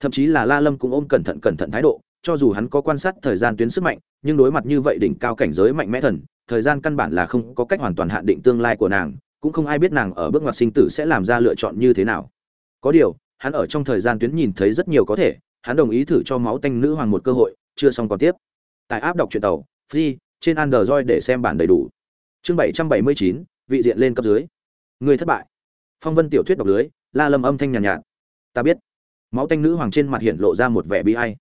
Thậm chí là la lâm cũng ôm cẩn thận cẩn thận thái độ, cho dù hắn có quan sát thời gian tuyến sức mạnh, nhưng đối mặt như vậy đỉnh cao cảnh giới mạnh mẽ thần, thời gian căn bản là không có cách hoàn toàn hạn định tương lai của nàng cũng không ai biết nàng ở bước ngoặt sinh tử sẽ làm ra lựa chọn như thế nào. Có điều hắn ở trong thời gian tuyến nhìn thấy rất nhiều có thể hắn đồng ý thử cho máu tanh nữ hoàng một cơ hội chưa xong còn tiếp. Tại áp đọc truyện tàu free trên android để xem bản đầy đủ. Chương bảy trăm bảy mươi chín vị diện lên cấp dưới. Người thất bại. Phong vân tiểu thuyết đọc lưới la lâm âm thanh nhàn nhạt, nhạt. Ta biết. Máu tanh nữ hoàng trên mặt hiện lộ ra một vẻ bi ai.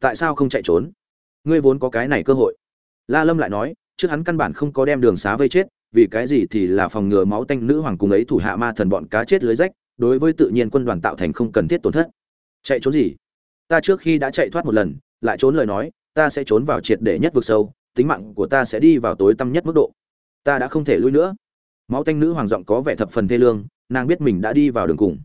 Tại sao không chạy trốn? Ngươi vốn có cái này cơ hội. La lâm lại nói trước hắn căn bản không có đem đường xá vây chết vì cái gì thì là phòng ngừa máu tanh nữ hoàng cùng ấy thủ hạ ma thần bọn cá chết lưới rách, đối với tự nhiên quân đoàn tạo thành không cần thiết tổn thất. Chạy trốn gì? Ta trước khi đã chạy thoát một lần, lại trốn lời nói, ta sẽ trốn vào triệt để nhất vực sâu, tính mạng của ta sẽ đi vào tối tăm nhất mức độ. Ta đã không thể lui nữa. Máu tanh nữ hoàng giọng có vẻ thập phần thê lương, nàng biết mình đã đi vào đường cùng.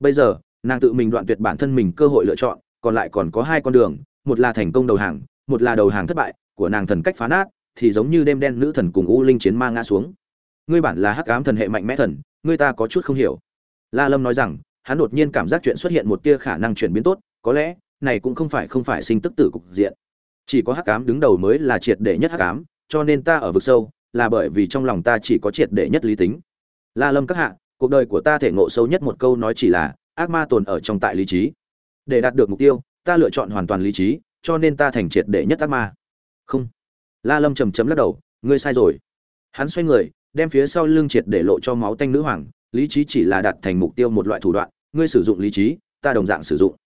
Bây giờ, nàng tự mình đoạn tuyệt bản thân mình cơ hội lựa chọn, còn lại còn có hai con đường, một là thành công đầu hàng, một là đầu hàng thất bại của nàng thần cách phá nát thì giống như đêm đen nữ thần cùng u linh chiến ma ngã xuống. Ngươi bản là hắc ám thần hệ mạnh mẽ thần, ngươi ta có chút không hiểu. La lâm nói rằng, hắn đột nhiên cảm giác chuyện xuất hiện một tia khả năng chuyển biến tốt, có lẽ, này cũng không phải không phải sinh tức tử cục diện. Chỉ có hắc ám đứng đầu mới là triệt để nhất hắc ám, cho nên ta ở vực sâu, là bởi vì trong lòng ta chỉ có triệt để nhất lý tính. La lâm các hạ, cuộc đời của ta thể ngộ sâu nhất một câu nói chỉ là, ác ma tồn ở trong tại lý trí. Để đạt được mục tiêu, ta lựa chọn hoàn toàn lý trí, cho nên ta thành triệt để nhất ác ma. Không la lâm trầm chấm lắc đầu, ngươi sai rồi. Hắn xoay người, đem phía sau lưng triệt để lộ cho máu tanh nữ hoàng, lý trí chỉ là đạt thành mục tiêu một loại thủ đoạn, ngươi sử dụng lý trí, ta đồng dạng sử dụng.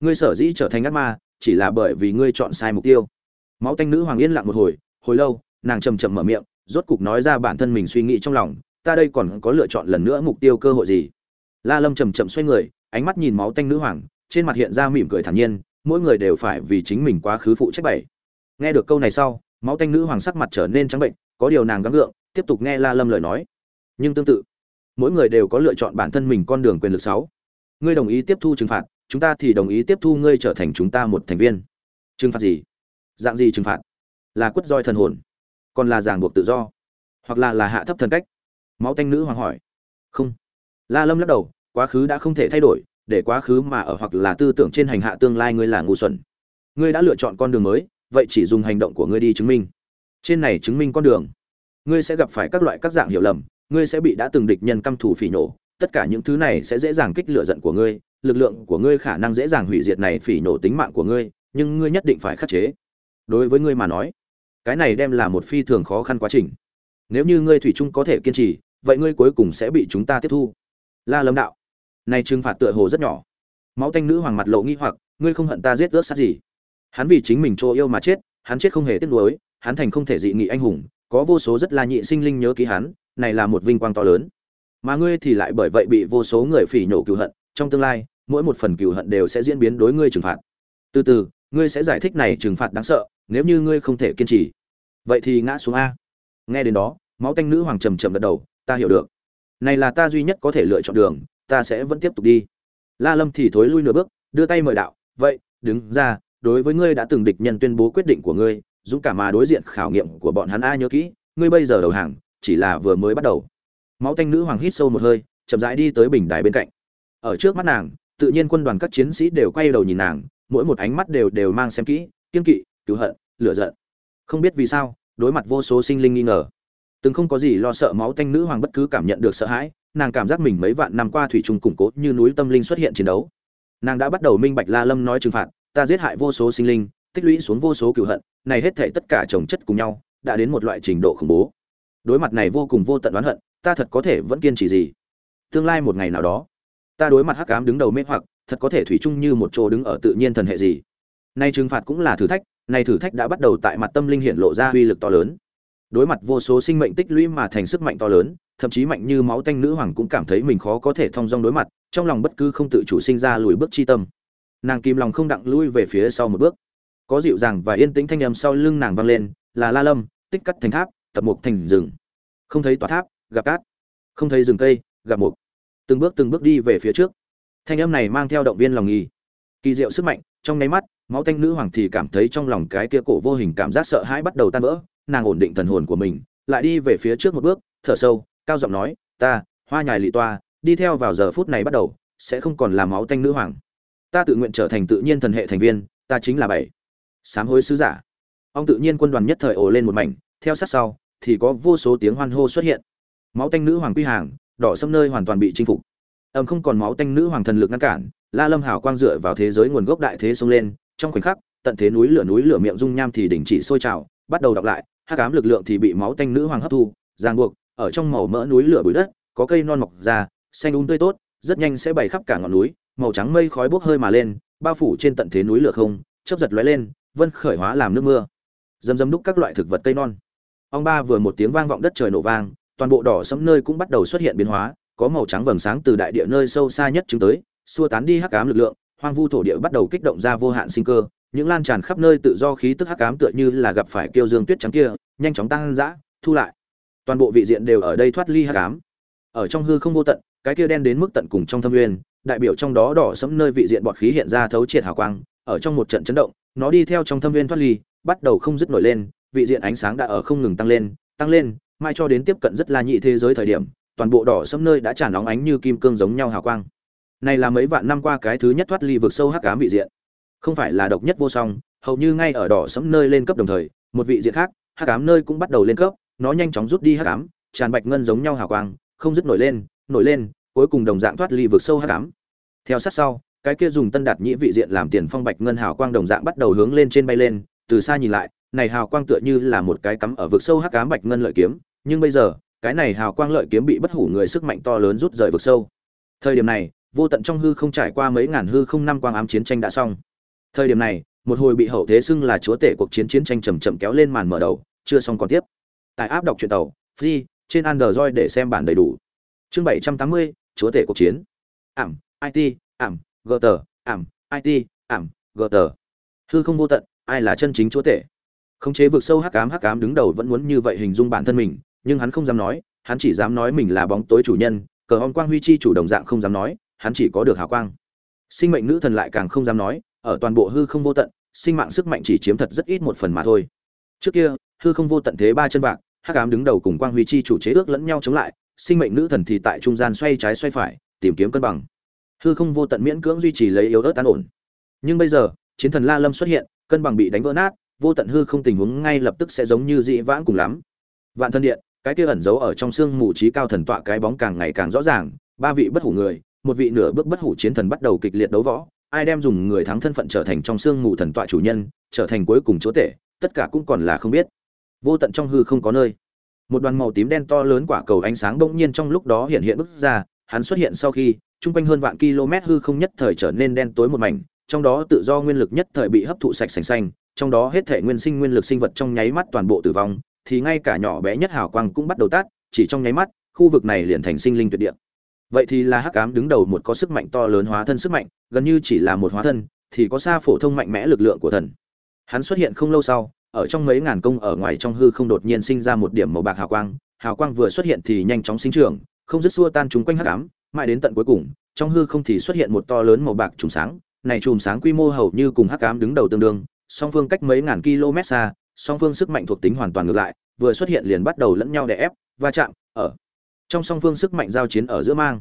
Ngươi sở dĩ trở thành ác ma, chỉ là bởi vì ngươi chọn sai mục tiêu. Máu tanh nữ hoàng yên lặng một hồi hồi lâu, nàng chầm chậm mở miệng, rốt cục nói ra bản thân mình suy nghĩ trong lòng, ta đây còn có lựa chọn lần nữa mục tiêu cơ hội gì? La lâm chầm chậm xoay người, ánh mắt nhìn máu tanh nữ hoàng, trên mặt hiện ra mỉm cười thản nhiên, mỗi người đều phải vì chính mình quá khứ phụ trách bảy. Nghe được câu này sau máu tanh nữ hoàng sắc mặt trở nên trắng bệnh, có điều nàng gắng gượng, tiếp tục nghe la lâm lời nói. Nhưng tương tự, mỗi người đều có lựa chọn bản thân mình con đường quyền lực sáu. Ngươi đồng ý tiếp thu trừng phạt, chúng ta thì đồng ý tiếp thu ngươi trở thành chúng ta một thành viên. Trừng phạt gì? Dạng gì trừng phạt? Là quất roi thần hồn, còn là ràng buộc tự do, hoặc là là hạ thấp thần cách? Máu tanh nữ hoàng hỏi. Không. La lâm lắc đầu, quá khứ đã không thể thay đổi, để quá khứ mà ở hoặc là tư tưởng trên hành hạ tương lai ngươi là ngu xuẩn. Ngươi đã lựa chọn con đường mới vậy chỉ dùng hành động của ngươi đi chứng minh. Trên này chứng minh con đường. Ngươi sẽ gặp phải các loại các dạng hiểu lầm, ngươi sẽ bị đã từng địch nhân căm thù phỉ nổ, tất cả những thứ này sẽ dễ dàng kích lửa giận của ngươi, lực lượng của ngươi khả năng dễ dàng hủy diệt này phỉ nổ tính mạng của ngươi, nhưng ngươi nhất định phải khắc chế. Đối với ngươi mà nói, cái này đem là một phi thường khó khăn quá trình. Nếu như ngươi thủy chung có thể kiên trì, vậy ngươi cuối cùng sẽ bị chúng ta tiếp thu. La lâm đạo, này trừng phạt tựa hồ rất nhỏ. Máu tanh nữ hoàng mặt lộ nghi hoặc, ngươi không hận ta giết ướt sát gì? Hắn vì chính mình chỗ yêu mà chết, hắn chết không hề tiếc nuối, hắn thành không thể dị nghị anh hùng, có vô số rất là nhị sinh linh nhớ ký hắn, này là một vinh quang to lớn. Mà ngươi thì lại bởi vậy bị vô số người phỉ nhổ cừu hận, trong tương lai, mỗi một phần cừu hận đều sẽ diễn biến đối ngươi trừng phạt. Từ từ, ngươi sẽ giải thích này trừng phạt đáng sợ, nếu như ngươi không thể kiên trì. Vậy thì ngã xuống a. Nghe đến đó, máu tanh nữ hoàng trầm trầm gật đầu, ta hiểu được. Này là ta duy nhất có thể lựa chọn đường, ta sẽ vẫn tiếp tục đi. La lâm thì thối lui nửa bước, đưa tay mời đạo, vậy, đứng ra đối với ngươi đã từng địch nhân tuyên bố quyết định của ngươi, dũng cảm mà đối diện khảo nghiệm của bọn hắn ai nhớ kỹ, ngươi bây giờ đầu hàng, chỉ là vừa mới bắt đầu. Máu tanh nữ hoàng hít sâu một hơi, chậm rãi đi tới bình đài bên cạnh. Ở trước mắt nàng, tự nhiên quân đoàn các chiến sĩ đều quay đầu nhìn nàng, mỗi một ánh mắt đều đều mang xem kỹ, kiên kỵ, cứu hận, lửa giận. Không biết vì sao, đối mặt vô số sinh linh nghi ngờ. Từng không có gì lo sợ máu tanh nữ hoàng bất cứ cảm nhận được sợ hãi, nàng cảm giác mình mấy vạn năm qua thủy chung củng cố như núi tâm linh xuất hiện chiến đấu. Nàng đã bắt đầu minh bạch la lâm nói trừng phạt ta giết hại vô số sinh linh, tích lũy xuống vô số cựu hận, này hết thể tất cả trồng chất cùng nhau, đã đến một loại trình độ khủng bố. Đối mặt này vô cùng vô tận oán hận, ta thật có thể vẫn kiên trì gì? Tương lai một ngày nào đó, ta đối mặt hắc ám đứng đầu mê hoặc, thật có thể thủy chung như một chỗ đứng ở tự nhiên thần hệ gì? Nay trừng phạt cũng là thử thách này thử thách đã bắt đầu tại mặt tâm linh hiện lộ ra uy lực to lớn. Đối mặt vô số sinh mệnh tích lũy mà thành sức mạnh to lớn, thậm chí mạnh như máu tanh nữ hoàng cũng cảm thấy mình khó có thể thông dong đối mặt, trong lòng bất cứ không tự chủ sinh ra lùi bước chi tâm nàng kìm lòng không đặng lui về phía sau một bước. Có dịu dàng và yên tĩnh thanh âm sau lưng nàng vang lên, là la lâm, tích cắt thành tháp, tập mục thành rừng. Không thấy tòa tháp, gặp cát. Không thấy rừng cây, gặp mục. Từng bước từng bước đi về phía trước. Thanh âm này mang theo động viên lòng nghi. Kỳ diệu sức mạnh, trong nháy mắt, máu thanh nữ hoàng thì cảm thấy trong lòng cái kia cổ vô hình cảm giác sợ hãi bắt đầu tan vỡ. Nàng ổn định thần hồn của mình, lại đi về phía trước một bước, thở sâu, cao giọng nói, ta, hoa nhài lị toa, đi theo vào giờ phút này bắt đầu, sẽ không còn là máu thanh nữ hoàng ta tự nguyện trở thành tự nhiên thần hệ thành viên, ta chính là bảy. Sám hối sứ giả. Ông tự nhiên quân đoàn nhất thời ồ lên một mảnh, theo sát sau, thì có vô số tiếng hoan hô xuất hiện. Máu tanh nữ hoàng quy hàng, đỏ xâm nơi hoàn toàn bị chinh phục. Ầm không còn máu tanh nữ hoàng thần lực ngăn cản, la lâm hảo quang dựa vào thế giới nguồn gốc đại thế xông lên, trong khoảnh khắc, tận thế núi lửa núi lửa miệng dung nham thì đình chỉ sôi trào, bắt đầu đọc lại, hắc ám lực lượng thì bị máu tanh nữ hoàng hấp thu, ràng buộc, ở trong màu mỡ núi lửa bụi đất, có cây non mọc ra, xanh úng tươi tốt, rất nhanh sẽ bày khắp cả ngọn núi màu trắng mây khói bốc hơi mà lên, bao phủ trên tận thế núi lửa không, chớp giật lóe lên, vân khởi hóa làm nước mưa. Dầm dầm đúc các loại thực vật cây non. Ông ba vừa một tiếng vang vọng đất trời nổ vang, toàn bộ đỏ sẫm nơi cũng bắt đầu xuất hiện biến hóa, có màu trắng vầng sáng từ đại địa nơi sâu xa nhất chứng tới, xua tán đi hắc ám lực lượng, hoang vu thổ địa bắt đầu kích động ra vô hạn sinh cơ, những lan tràn khắp nơi tự do khí tức hắc ám tựa như là gặp phải kiêu dương tuyết trắng kia, nhanh chóng tăng dã, thu lại. Toàn bộ vị diện đều ở đây thoát ly hắc ám. Ở trong hư không vô tận, cái kia đen đến mức tận cùng trong thâm nguyên đại biểu trong đó đỏ sẫm nơi vị diện bọt khí hiện ra thấu triệt hào quang, ở trong một trận chấn động, nó đi theo trong thâm viên thoát ly, bắt đầu không dứt nổi lên, vị diện ánh sáng đã ở không ngừng tăng lên tăng lên, mai cho đến tiếp cận rất là nhị thế giới thời điểm, toàn bộ đỏ sẫm nơi đã tràn nóng ánh như kim cương giống nhau hào quang. Này là mấy vạn năm qua cái thứ nhất thoát ly vực sâu hắc ám vị diện. Không phải là độc nhất vô song, hầu như ngay ở đỏ sẫm nơi lên cấp đồng thời, một vị diện khác, hắc ám nơi cũng bắt đầu lên cấp, nó nhanh chóng rút đi hắc ám, tràn bạch ngân giống nhau hào quang, không dứt nổi lên nổi lên cuối cùng đồng dạng thoát ly vực sâu hắc ám. Theo sát sau, cái kia dùng tân đạt nhĩ vị diện làm tiền phong bạch ngân hào quang đồng dạng bắt đầu hướng lên trên bay lên, từ xa nhìn lại, này hào quang tựa như là một cái cắm ở vực sâu hắc ám bạch ngân lợi kiếm, nhưng bây giờ, cái này hào quang lợi kiếm bị bất hủ người sức mạnh to lớn rút rời vực sâu. Thời điểm này, vô tận trong hư không trải qua mấy ngàn hư không năm quang ám chiến tranh đã xong. Thời điểm này, một hồi bị hậu thế xưng là chúa tể cuộc chiến chiến tranh chậm chậm kéo lên màn mở đầu, chưa xong còn tiếp. Tại áp đọc truyện tàu, free, trên android để xem bản đầy đủ. Chương bảy trăm tám mươi chúa tể cuộc chiến. Ảm it ảm, gờ tờ, ảm it ảm, gờ tờ. Hư không vô tận, ai là chân chính chúa tể? Khống chế vực sâu hắc ám hắc ám đứng đầu vẫn muốn như vậy hình dung bản thân mình, nhưng hắn không dám nói, hắn chỉ dám nói mình là bóng tối chủ nhân, cờ hòn quang huy chi chủ đồng dạng không dám nói, hắn chỉ có được hào quang. Sinh mệnh nữ thần lại càng không dám nói, ở toàn bộ hư không vô tận, sinh mạng sức mạnh chỉ chiếm thật rất ít một phần mà thôi. Trước kia, hư không vô tận thế ba chân bạc hắc ám đứng đầu cùng quang huy chi chủ chế ước lẫn nhau chống lại sinh mệnh nữ thần thì tại trung gian xoay trái xoay phải, tìm kiếm cân bằng. Hư không vô tận miễn cưỡng duy trì lấy yếu ớt an ổn. Nhưng bây giờ, chiến thần la lâm xuất hiện, cân bằng bị đánh vỡ nát, vô tận hư không tình huống ngay lập tức sẽ giống như dị vãng cùng lắm. Vạn thân điện, cái kia ẩn giấu ở trong xương mù trí cao thần tọa cái bóng càng ngày càng rõ ràng, ba vị bất hủ người, một vị nửa bước bất hủ chiến thần bắt đầu kịch liệt đấu võ, ai đem dùng người thắng thân phận trở thành trong xương mù thần tọa chủ nhân, trở thành cuối cùng chúa tể, tất cả cũng còn là không biết. Vô tận trong hư không có nơi một đoàn màu tím đen to lớn quả cầu ánh sáng bỗng nhiên trong lúc đó hiện hiện bức ra, hắn xuất hiện sau khi trung quanh hơn vạn km hư không nhất thời trở nên đen tối một mảnh, trong đó tự do nguyên lực nhất thời bị hấp thụ sạch sành xanh, trong đó hết thể nguyên sinh nguyên lực sinh vật trong nháy mắt toàn bộ tử vong, thì ngay cả nhỏ bé nhất hào quang cũng bắt đầu tát chỉ trong nháy mắt, khu vực này liền thành sinh linh tuyệt địa. Vậy thì là hắc ám đứng đầu một có sức mạnh to lớn hóa thân sức mạnh, gần như chỉ là một hóa thân, thì có xa phổ thông mạnh mẽ lực lượng của thần. Hắn xuất hiện không lâu sau ở trong mấy ngàn công ở ngoài trong hư không đột nhiên sinh ra một điểm màu bạc hào quang. Hào quang vừa xuất hiện thì nhanh chóng sinh trưởng, không dứt xua tan chúng quanh hắc ám. Mãi đến tận cuối cùng, trong hư không thì xuất hiện một to lớn màu bạc trùng sáng. Này chùm sáng quy mô hầu như cùng hắc ám đứng đầu tương đương, song phương cách mấy ngàn km xa, song phương sức mạnh thuộc tính hoàn toàn ngược lại, vừa xuất hiện liền bắt đầu lẫn nhau đè ép, va chạm, ở. Trong song phương sức mạnh giao chiến ở giữa mang,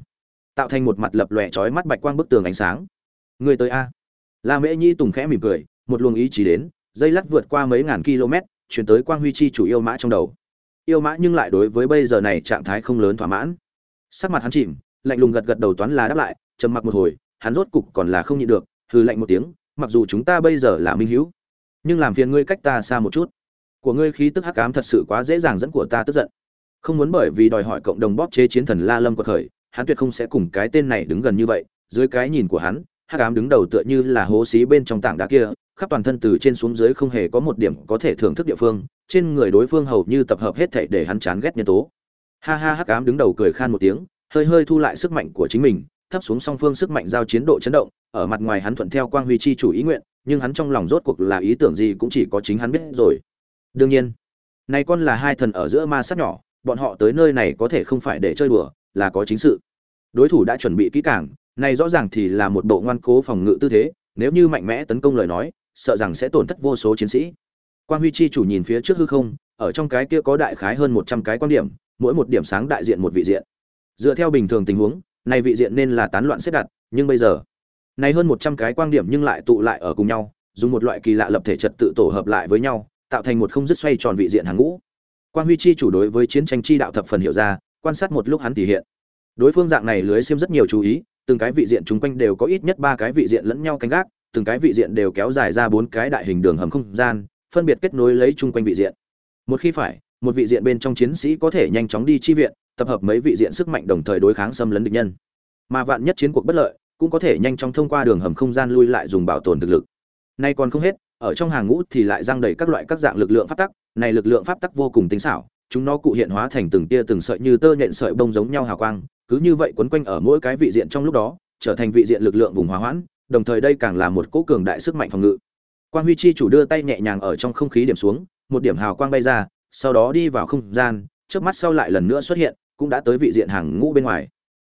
tạo thành một mặt lập lòe chói mắt bạch quang bức tường ánh sáng. Người tới a. La mễ nhi tùng khẽ mỉm cười, một luồng ý chí đến dây lắt vượt qua mấy ngàn km, chuyển tới quang huy chi chủ yêu mã trong đầu. Yêu mã nhưng lại đối với bây giờ này trạng thái không lớn thỏa mãn. Sắc mặt hắn chìm, lạnh lùng gật gật đầu toán là đáp lại, trầm mặc một hồi, hắn rốt cục còn là không nhịn được, hừ lạnh một tiếng, mặc dù chúng ta bây giờ là minh hữu, nhưng làm phiền ngươi cách ta xa một chút. Của ngươi khí tức hắc ám thật sự quá dễ dàng dẫn của ta tức giận. Không muốn bởi vì đòi hỏi cộng đồng bóp chế chiến thần la lâm quật khởi, hắn tuyệt không sẽ cùng cái tên này đứng gần như vậy, dưới cái nhìn của hắn hắc ám đứng đầu tựa như là hố xí bên trong tảng đá kia, khắp toàn thân từ trên xuống dưới không hề có một điểm có thể thưởng thức địa phương, trên người đối phương hầu như tập hợp hết thảy để hắn chán ghét nhân tố. Ha ha, hắc ám đứng đầu cười khan một tiếng, hơi hơi thu lại sức mạnh của chính mình, thấp xuống song phương sức mạnh giao chiến độ chấn động, ở mặt ngoài hắn thuận theo quang huy chi chủ ý nguyện, nhưng hắn trong lòng rốt cuộc là ý tưởng gì cũng chỉ có chính hắn biết rồi. Đương nhiên, này con là hai thần ở giữa ma sát nhỏ, bọn họ tới nơi này có thể không phải để chơi đùa, là có chính sự. Đối thủ đã chuẩn bị kỹ càng này rõ ràng thì là một bộ ngoan cố phòng ngự tư thế, nếu như mạnh mẽ tấn công lời nói, sợ rằng sẽ tổn thất vô số chiến sĩ. Quang huy chi chủ nhìn phía trước hư không, ở trong cái kia có đại khái hơn một trăm cái quan điểm, mỗi một điểm sáng đại diện một vị diện. Dựa theo bình thường tình huống, này vị diện nên là tán loạn xếp đặt, nhưng bây giờ, này hơn một trăm cái quan điểm nhưng lại tụ lại ở cùng nhau, dùng một loại kỳ lạ lập thể trật tự tổ hợp lại với nhau, tạo thành một không dứt xoay tròn vị diện hàng ngũ. Quan huy chi chủ đối với chiến tranh chi đạo thập phần hiểu ra, quan sát một lúc hắn thể hiện. Đối phương dạng này lưới xem rất nhiều chú ý từng cái vị diện chung quanh đều có ít nhất ba cái vị diện lẫn nhau canh gác, từng cái vị diện đều kéo dài ra bốn cái đại hình đường hầm không gian, phân biệt kết nối lấy chung quanh vị diện. Một khi phải, một vị diện bên trong chiến sĩ có thể nhanh chóng đi chi viện, tập hợp mấy vị diện sức mạnh đồng thời đối kháng xâm lấn địch nhân. Mà vạn nhất chiến cuộc bất lợi, cũng có thể nhanh chóng thông qua đường hầm không gian lui lại dùng bảo tồn thực lực. Nay còn không hết, ở trong hàng ngũ thì lại giang đầy các loại các dạng lực lượng pháp tắc, này lực lượng pháp tắc vô cùng tinh xảo, chúng nó cụ hiện hóa thành từng tia từng sợi như tơ nhện sợi bông giống nhau hào quang cứ như vậy quấn quanh ở mỗi cái vị diện trong lúc đó, trở thành vị diện lực lượng vùng hòa hoãn, đồng thời đây càng là một cỗ cường đại sức mạnh phòng ngự. Quang huy chi chủ đưa tay nhẹ nhàng ở trong không khí điểm xuống, một điểm hào quang bay ra, sau đó đi vào không gian trước mắt sau lại lần nữa xuất hiện, cũng đã tới vị diện hàng ngũ bên ngoài.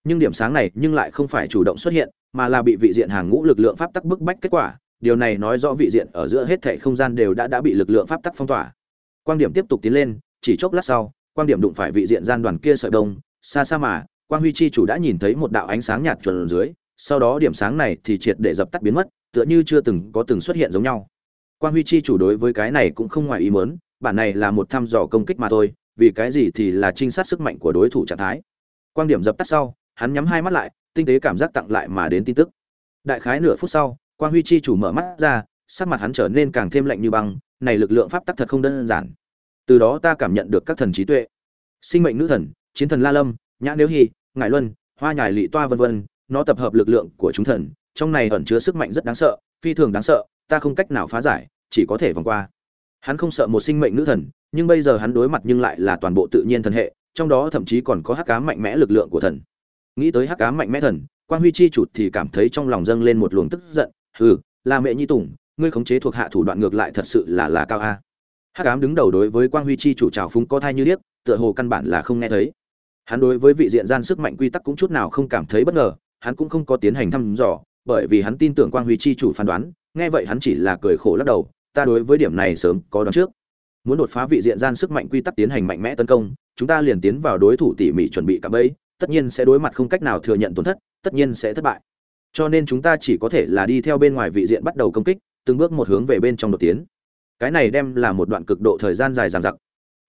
Nhưng điểm sáng này nhưng lại không phải chủ động xuất hiện, mà là bị vị diện hàng ngũ lực lượng pháp tắc bức bách kết quả. Điều này nói rõ vị diện ở giữa hết thảy không gian đều đã đã bị lực lượng pháp tắc phong tỏa. Quan điểm tiếp tục tiến lên, chỉ chốc lát sau quan điểm đụng phải vị diện gian đoàn kia sợi đông, xa xa mà quang huy chi chủ đã nhìn thấy một đạo ánh sáng nhạt chuẩn dưới, sau đó điểm sáng này thì triệt để dập tắt biến mất, tựa như chưa từng có từng xuất hiện giống nhau. Quang huy chi chủ đối với cái này cũng không ngoài ý muốn, bản này là một thăm dò công kích mà thôi, vì cái gì thì là trinh sát sức mạnh của đối thủ trạng thái. Quan điểm dập tắt sau, hắn nhắm hai mắt lại, tinh tế cảm giác tặng lại mà đến tin tức. Đại khái nửa phút sau, quang huy chi chủ mở mắt ra, sắc mặt hắn trở nên càng thêm lạnh như băng, này lực lượng pháp tắc thật không đơn giản. Từ đó ta cảm nhận được các thần trí tuệ. Sinh mệnh nữ thần, chiến thần la lâm, nhã nếu hy ngải luân, hoa nhài lị toa vân vân, nó tập hợp lực lượng của chúng thần, trong này ẩn chứa sức mạnh rất đáng sợ, phi thường đáng sợ, ta không cách nào phá giải, chỉ có thể vòng qua. Hắn không sợ một sinh mệnh nữ thần, nhưng bây giờ hắn đối mặt nhưng lại là toàn bộ tự nhiên thần hệ, trong đó thậm chí còn có hắc ám mạnh mẽ lực lượng của thần. Nghĩ tới hắc ám mạnh mẽ thần quan huy chi chụt thì cảm thấy trong lòng dâng lên một luồng tức giận, hừ là mẹ nhi tùng, ngươi khống chế thuộc hạ thủ đoạn ngược lại thật sự là là cao a. Hắc ám đứng đầu đối với quang huy chi chủ trào phúng có thai như điếc, tựa hồ căn bản là không nghe thấy hắn đối với vị diện gian sức mạnh quy tắc cũng chút nào không cảm thấy bất ngờ, hắn cũng không có tiến hành thăm dò, bởi vì hắn tin tưởng quang huy chi chủ phán đoán, nghe vậy hắn chỉ là cười khổ lắc đầu, ta đối với điểm này sớm có đoán trước. Muốn đột phá vị diện gian sức mạnh quy tắc tiến hành mạnh mẽ tấn công, chúng ta liền tiến vào đối thủ tỉ mỉ chuẩn bị cả bẫy, tất nhiên sẽ đối mặt không cách nào thừa nhận tổn thất, tất nhiên sẽ thất bại. Cho nên chúng ta chỉ có thể là đi theo bên ngoài vị diện bắt đầu công kích, từng bước một hướng về bên trong đột tiến. Cái này đem là một đoạn cực độ thời gian dài dằng dặc.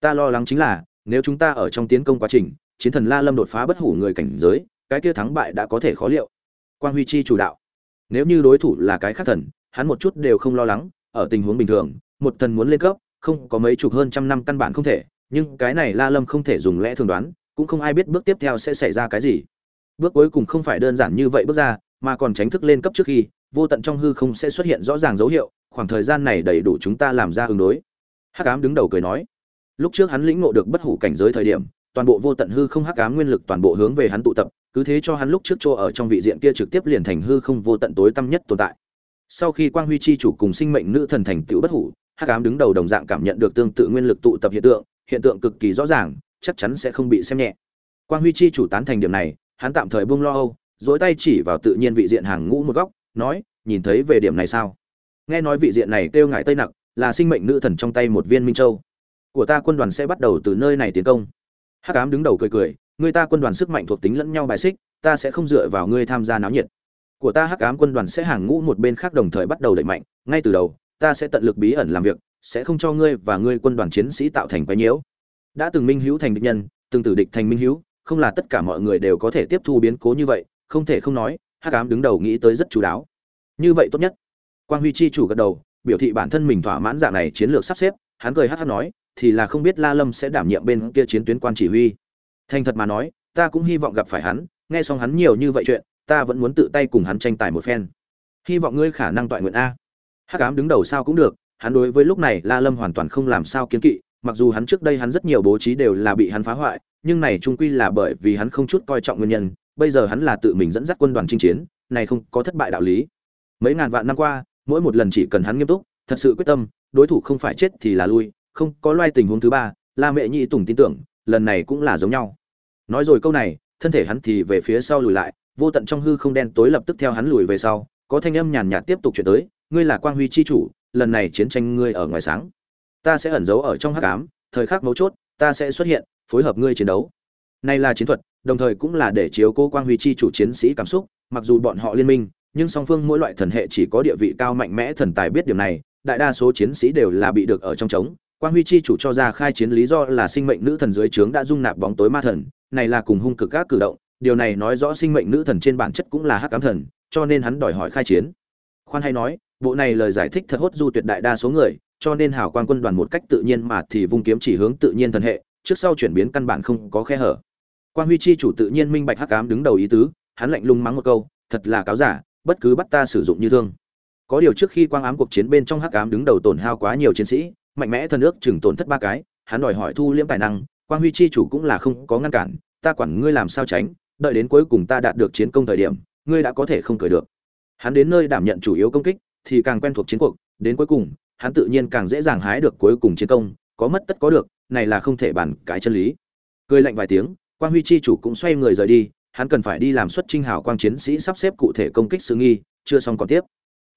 Ta lo lắng chính là, nếu chúng ta ở trong tiến công quá trình chiến thần la lâm đột phá bất hủ người cảnh giới, cái kia thắng bại đã có thể khó liệu. Quang huy chi chủ đạo. Nếu như đối thủ là cái khác thần, hắn một chút đều không lo lắng, ở tình huống bình thường, một thần muốn lên cấp, không có mấy chục hơn trăm năm căn bản không thể, nhưng cái này la lâm không thể dùng lẽ thường đoán, cũng không ai biết bước tiếp theo sẽ xảy ra cái gì. Bước cuối cùng không phải đơn giản như vậy bước ra, mà còn tránh thức lên cấp trước khi, vô tận trong hư không sẽ xuất hiện rõ ràng dấu hiệu, khoảng thời gian này đầy đủ chúng ta làm ra ứng đối. Hắc ám đứng đầu cười nói. Lúc trước hắn lĩnh ngộ được bất hủ cảnh giới thời điểm toàn bộ vô tận hư không hắc ám nguyên lực toàn bộ hướng về hắn tụ tập, cứ thế cho hắn lúc trước chỗ ở trong vị diện kia trực tiếp liền thành hư không vô tận tối tăm nhất tồn tại. Sau khi quang huy chi chủ cùng sinh mệnh nữ thần thành tựu bất hủ, hắc ám đứng đầu đồng dạng cảm nhận được tương tự nguyên lực tụ tập hiện tượng hiện tượng cực kỳ rõ ràng, chắc chắn sẽ không bị xem nhẹ. Quang huy chi chủ tán thành điểm này, hắn tạm thời buông lo âu dối tay chỉ vào tự nhiên vị diện hàng ngũ một góc, nói, nhìn thấy về điểm này sao? Nghe nói vị diện này kêu ngải tây nặc, là sinh mệnh nữ thần trong tay một viên minh châu. Của ta quân đoàn sẽ bắt đầu từ nơi này tiến công hắc ám đứng đầu cười cười, người ta quân đoàn sức mạnh thuộc tính lẫn nhau bài xích, ta sẽ không dựa vào ngươi tham gia náo nhiệt. Của ta hắc ám quân đoàn sẽ hàng ngũ một bên khác đồng thời bắt đầu đẩy mạnh, ngay từ đầu, ta sẽ tận lực bí ẩn làm việc, sẽ không cho ngươi và ngươi quân đoàn chiến sĩ tạo thành quái nhiễu. Đã từng minh hữu thành địch nhân, từng tử địch thành minh hữu, không là tất cả mọi người đều có thể tiếp thu biến cố như vậy, không thể không nói, hắc ám đứng đầu nghĩ tới rất chú đáo. Như vậy tốt nhất. Quang huy chi chủ gật đầu, biểu thị bản thân mình thỏa mãn dạng này chiến lược sắp xếp, hắn cười hắc hắc nói thì là không biết la lâm sẽ đảm nhiệm bên kia chiến tuyến quan chỉ huy. Thành thật mà nói, ta cũng hy vọng gặp phải hắn, nghe xong hắn nhiều như vậy chuyện, ta vẫn muốn tự tay cùng hắn tranh tài một phen. Hy vọng ngươi khả năng toại nguyện a. Hắc ám đứng đầu sao cũng được, hắn đối với lúc này la lâm hoàn toàn không làm sao kiến kỵ, mặc dù hắn trước đây hắn rất nhiều bố trí đều là bị hắn phá hoại, nhưng này trung quy là bởi vì hắn không chút coi trọng nguyên nhân, bây giờ hắn là tự mình dẫn dắt quân đoàn chinh chiến, này không có thất bại đạo lý. Mấy ngàn vạn năm qua, mỗi một lần chỉ cần hắn nghiêm túc, thật sự quyết tâm, đối thủ không phải chết thì là lui không có loai tình huống thứ ba, la mẹ nhị tùng tin tưởng, lần này cũng là giống nhau. Nói rồi câu này, thân thể hắn thì về phía sau lùi lại, vô tận trong hư không đen tối lập tức theo hắn lùi về sau, có thanh âm nhàn nhạt tiếp tục chuyển tới, ngươi là quang huy chi chủ, lần này chiến tranh ngươi ở ngoài sáng. Ta sẽ ẩn giấu ở trong hắc ám, thời khắc mấu chốt, ta sẽ xuất hiện, phối hợp ngươi chiến đấu. Này là chiến thuật, đồng thời cũng là để chiếu cố quang huy chi chủ chiến sĩ cảm xúc, mặc dù bọn họ liên minh, nhưng song phương mỗi loại thần hệ chỉ có địa vị cao mạnh mẽ thần tài biết điều này, đại đa số chiến sĩ đều là bị được ở trong trống quang huy chi chủ cho ra khai chiến lý do là sinh mệnh nữ thần dưới trướng đã dung nạp bóng tối ma thần, này là cùng hung cực các cử động, điều này nói rõ sinh mệnh nữ thần trên bản chất cũng là hắc ám thần, cho nên hắn đòi hỏi khai chiến. Khoan hay nói, bộ này lời giải thích thật hốt du tuyệt đại đa số người, cho nên hảo quan quân đoàn một cách tự nhiên mà thì vung kiếm chỉ hướng tự nhiên thần hệ, trước sau chuyển biến căn bản không có khe hở. Quan huy chi chủ tự nhiên minh bạch hắc ám đứng đầu ý tứ, hắn lạnh lùng mắng một câu, thật là cáo giả, bất cứ bắt ta sử dụng như thương. Có điều trước khi quang ám cuộc chiến bên trong hắc ám đứng đầu tổn hao quá nhiều chiến sĩ mạnh mẽ thần ước chừng tổn thất ba cái, hắn đòi hỏi thu liễm tài năng, quang huy chi chủ cũng là không có ngăn cản, ta quản ngươi làm sao tránh, đợi đến cuối cùng ta đạt được chiến công thời điểm, ngươi đã có thể không cười được. Hắn đến nơi đảm nhận chủ yếu công kích, thì càng quen thuộc chiến cuộc, đến cuối cùng, hắn tự nhiên càng dễ dàng hái được cuối cùng chiến công, có mất tất có được, này là không thể bàn cái chân lý. Cười lạnh vài tiếng, quang huy chi chủ cũng xoay người rời đi, hắn cần phải đi làm xuất trinh hào quang chiến sĩ sắp xếp cụ thể công kích sự nghi, chưa xong còn tiếp.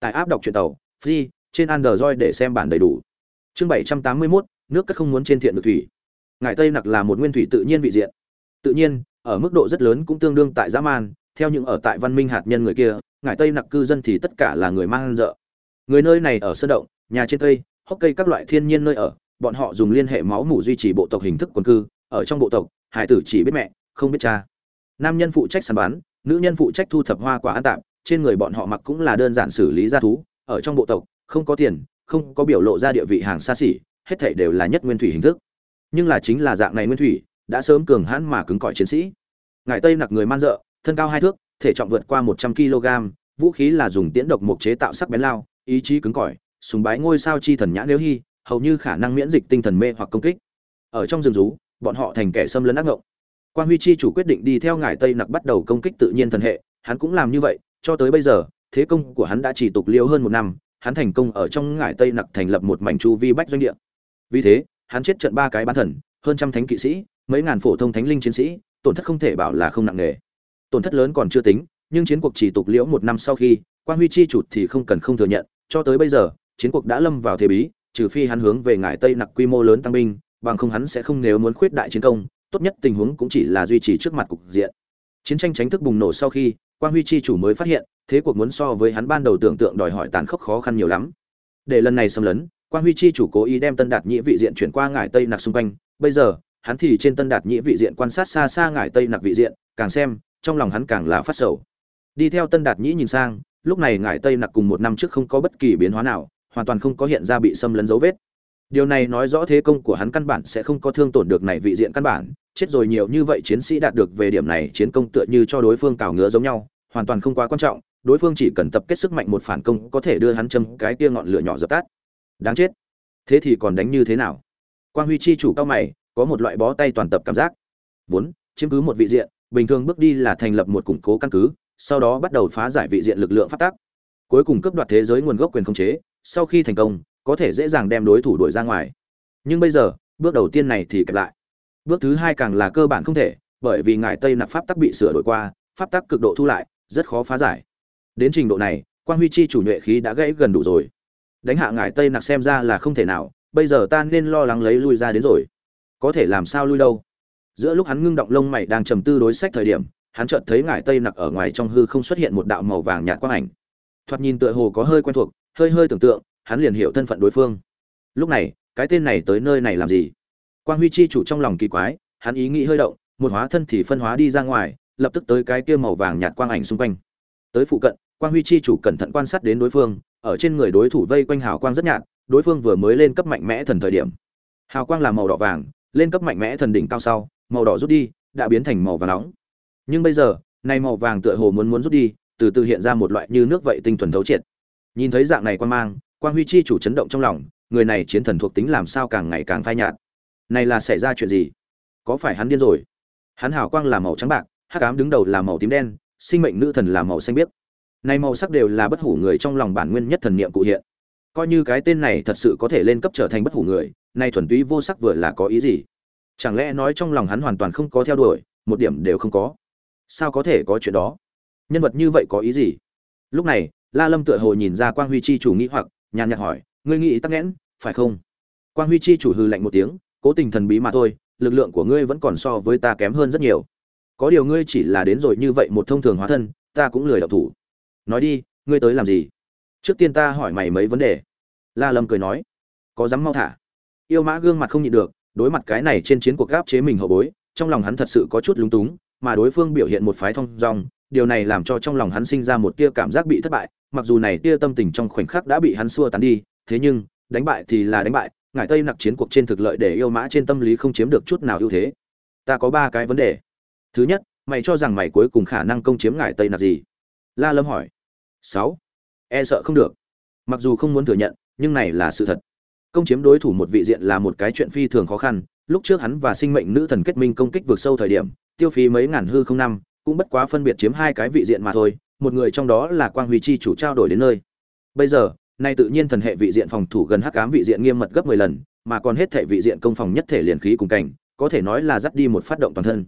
Tại áp đọc truyện tàu, free, trên android để xem bản đầy đủ chương bảy trăm tám mươi 781, nước cất không muốn trên thiện được thủy. Ngải tây nặc là một nguyên thủy tự nhiên vị diện. Tự nhiên ở mức độ rất lớn cũng tương đương tại dã man theo những ở tại văn minh hạt nhân người kia ngải tây nặc cư dân thì tất cả là người mang dợ người nơi này ở sơn động nhà trên cây hốc cây các loại thiên nhiên nơi ở bọn họ dùng liên hệ máu mủ duy trì bộ tộc hình thức quần cư ở trong bộ tộc hải tử chỉ biết mẹ không biết cha. Nam nhân phụ trách săn bắn nữ nhân phụ trách thu thập hoa quả ăn tạm trên người bọn họ mặc cũng là đơn giản xử lý gia thú ở trong bộ tộc không có tiền không có biểu lộ ra địa vị hàng xa xỉ, hết thảy đều là nhất nguyên thủy hình thức. Nhưng là chính là dạng này nguyên thủy, đã sớm cường hãn mà cứng cỏi chiến sĩ. Ngài tây nặc người man dợ, thân cao hai thước, thể trọng vượt qua một trăm kg, vũ khí là dùng tiễn độc mục chế tạo sắc bén lao, ý chí cứng cỏi súng bái ngôi sao chi thần nhã nếu hy hầu như khả năng miễn dịch tinh thần mê hoặc công kích. Ở trong rừng rú, bọn họ thành kẻ xâm lấn ác ngộng. Quan huy chi chủ quyết định đi theo ngài tây nặc bắt đầu công kích tự nhiên thần hệ, hắn cũng làm như vậy, cho tới bây giờ, thế công của hắn đã chỉ tục liêu hơn một năm hắn thành công ở trong ngải tây nặc thành lập một mảnh chu vi bách doanh địa. Vì thế, hắn chết trận ba cái bán thần, hơn trăm thánh kỵ sĩ, mấy ngàn phổ thông thánh linh chiến sĩ, tổn thất không thể bảo là không nặng nề. Tổn thất lớn còn chưa tính, nhưng chiến cuộc chỉ tục liễu một năm sau khi quan huy chi chụt thì không cần không thừa nhận, cho tới bây giờ, chiến cuộc đã lâm vào thế bí, trừ phi hắn hướng về ngải tây nặc quy mô lớn tăng binh, bằng không hắn sẽ không nếu muốn khuyết đại chiến công, tốt nhất tình huống cũng chỉ là duy trì trước mặt cục diện. Chiến tranh tránh thức bùng nổ sau khi quan huy chi chủ mới phát hiện, thế cuộc muốn so với hắn ban đầu tưởng tượng đòi hỏi tàn khốc khó khăn nhiều lắm. Để lần này xâm lấn quan huy chi chủ cố ý đem tân đạt nhĩ vị diện chuyển qua ngải tây nặc xung quanh. Bây giờ, hắn thì trên tân đạt nhĩ vị diện quan sát xa xa ngải tây nặc vị diện, càng xem, trong lòng hắn càng là phát sầu. Đi theo tân đạt nhĩ nhìn sang, lúc này ngải tây nặc cùng một năm trước không có bất kỳ biến hóa nào, hoàn toàn không có hiện ra bị xâm lấn dấu vết. Điều này nói rõ thế công của hắn căn bản sẽ không có thương tổn được này vị diện căn bản. Chết rồi nhiều như vậy chiến sĩ đạt được về điểm này chiến công tựa như cho đối phương cào ngứa giống nhau hoàn toàn không quá quan trọng, đối phương chỉ cần tập kết sức mạnh một phản công có thể đưa hắn châm cái kia ngọn lửa nhỏ dập tắt. Đáng chết. Thế thì còn đánh như thế nào? Quang huy chi chủ cao mày, có một loại bó tay toàn tập cảm giác. Vốn, chiếm cứ một vị diện, bình thường bước đi là thành lập một củng cố căn cứ, sau đó bắt đầu phá giải vị diện lực lượng phát tác. Cuối cùng cấp đoạt thế giới nguồn gốc quyền khống chế, sau khi thành công, có thể dễ dàng đem đối thủ đuổi ra ngoài. Nhưng bây giờ, bước đầu tiên này thì kẹp lại. Bước thứ hai càng là cơ bản không thể, bởi vì ngài tây nạp pháp tắc bị sửa đổi qua, pháp tắc cực độ thu lại rất khó phá giải. Đến trình độ này quan huy chi chủ nhuệ khí đã gãy gần đủ rồi. Đánh hạ ngải tây nặc xem ra là không thể nào, bây giờ ta nên lo lắng lấy lui ra đến rồi. Có thể làm sao lui đâu? Giữa lúc hắn ngưng động lông mày đang trầm tư đối sách thời điểm, hắn chợt thấy ngải tây nặc ở ngoài trong hư không xuất hiện một đạo màu vàng nhạt quang ảnh. Thoạt nhìn tựa hồ có hơi quen thuộc, hơi hơi tưởng tượng, hắn liền hiểu thân phận đối phương. Lúc này, cái tên này tới nơi này làm gì? Quang huy chi chủ trong lòng kỳ quái, hắn ý nghĩ hơi động, một hóa thân thì phân hóa đi ra ngoài lập tức tới cái kia màu vàng nhạt quang ảnh xung quanh. Tới phụ cận, quang huy chi chủ cẩn thận quan sát đến đối phương, ở trên người đối thủ vây quanh hào quang rất nhạt, đối phương vừa mới lên cấp mạnh mẽ thần thời điểm. Hào quang là màu đỏ vàng, lên cấp mạnh mẽ thần đỉnh cao sau, màu đỏ rút đi, đã biến thành màu vàng nóng. Nhưng bây giờ, này màu vàng tựa hồ muốn muốn rút đi, từ từ hiện ra một loại như nước vậy tinh thuần thấu triệt. Nhìn thấy dạng này quan mang, quang huy chi chủ chấn động trong lòng, người này chiến thần thuộc tính làm sao càng ngày càng phai nhạt. Này là xảy ra chuyện gì? Có phải hắn điên rồi? Hắn hào quang là màu trắng bạc hắc ám đứng đầu là màu tím đen, sinh mệnh nữ thần là màu xanh biếc. Này màu sắc đều là bất hủ người trong lòng bản nguyên nhất thần niệm cụ hiện. Coi như cái tên này thật sự có thể lên cấp trở thành bất hủ người, nay thuần túy vô sắc vừa là có ý gì? Chẳng lẽ nói trong lòng hắn hoàn toàn không có theo đuổi, một điểm đều không có? Sao có thể có chuyện đó? Nhân vật như vậy có ý gì? Lúc này, la lâm tựa hồ nhìn ra quang huy chi chủ nghĩ hoặc, nhàn nhạt hỏi, ngươi nghĩ tắc nghẽn, phải không? Quang huy chi chủ hư lạnh một tiếng, cố tình thần bí mà thôi, lực lượng của ngươi vẫn còn so với ta kém hơn rất nhiều có điều ngươi chỉ là đến rồi như vậy một thông thường hóa thân, ta cũng lười đọc thủ. Nói đi, ngươi tới làm gì? Trước tiên ta hỏi mày mấy vấn đề. La lâm cười nói, có dám mau thả? Yêu mã gương mặt không nhịn được, đối mặt cái này trên chiến cuộc gáp chế mình hậu bối, trong lòng hắn thật sự có chút lúng túng, mà đối phương biểu hiện một phái thông dong, điều này làm cho trong lòng hắn sinh ra một tia cảm giác bị thất bại, mặc dù này tia tâm tình trong khoảnh khắc đã bị hắn xua tán đi, thế nhưng, đánh bại thì là đánh bại, ngải tây nặc chiến cuộc trên thực lợi để yêu mã trên tâm lý không chiếm được chút nào ưu thế. Ta có ba cái vấn đề thứ nhất, mày cho rằng mày cuối cùng khả năng công chiếm ngải tây nạp gì? La lâm hỏi. Sáu. E sợ không được. Mặc dù không muốn thừa nhận, nhưng này là sự thật. Công chiếm đối thủ một vị diện là một cái chuyện phi thường khó khăn. Lúc trước hắn và sinh mệnh nữ thần kết minh công kích vượt sâu thời điểm, tiêu phí mấy ngàn hư không năm, cũng bất quá phân biệt chiếm hai cái vị diện mà thôi. Một người trong đó là quang huy chi chủ trao đổi đến nơi. Bây giờ, nay tự nhiên thần hệ vị diện phòng thủ gần hắc ám vị diện nghiêm mật gấp 10 lần, mà còn hết thể vị diện công phòng nhất thể liền khí cùng cảnh, có thể nói là dắt đi một phát động toàn thân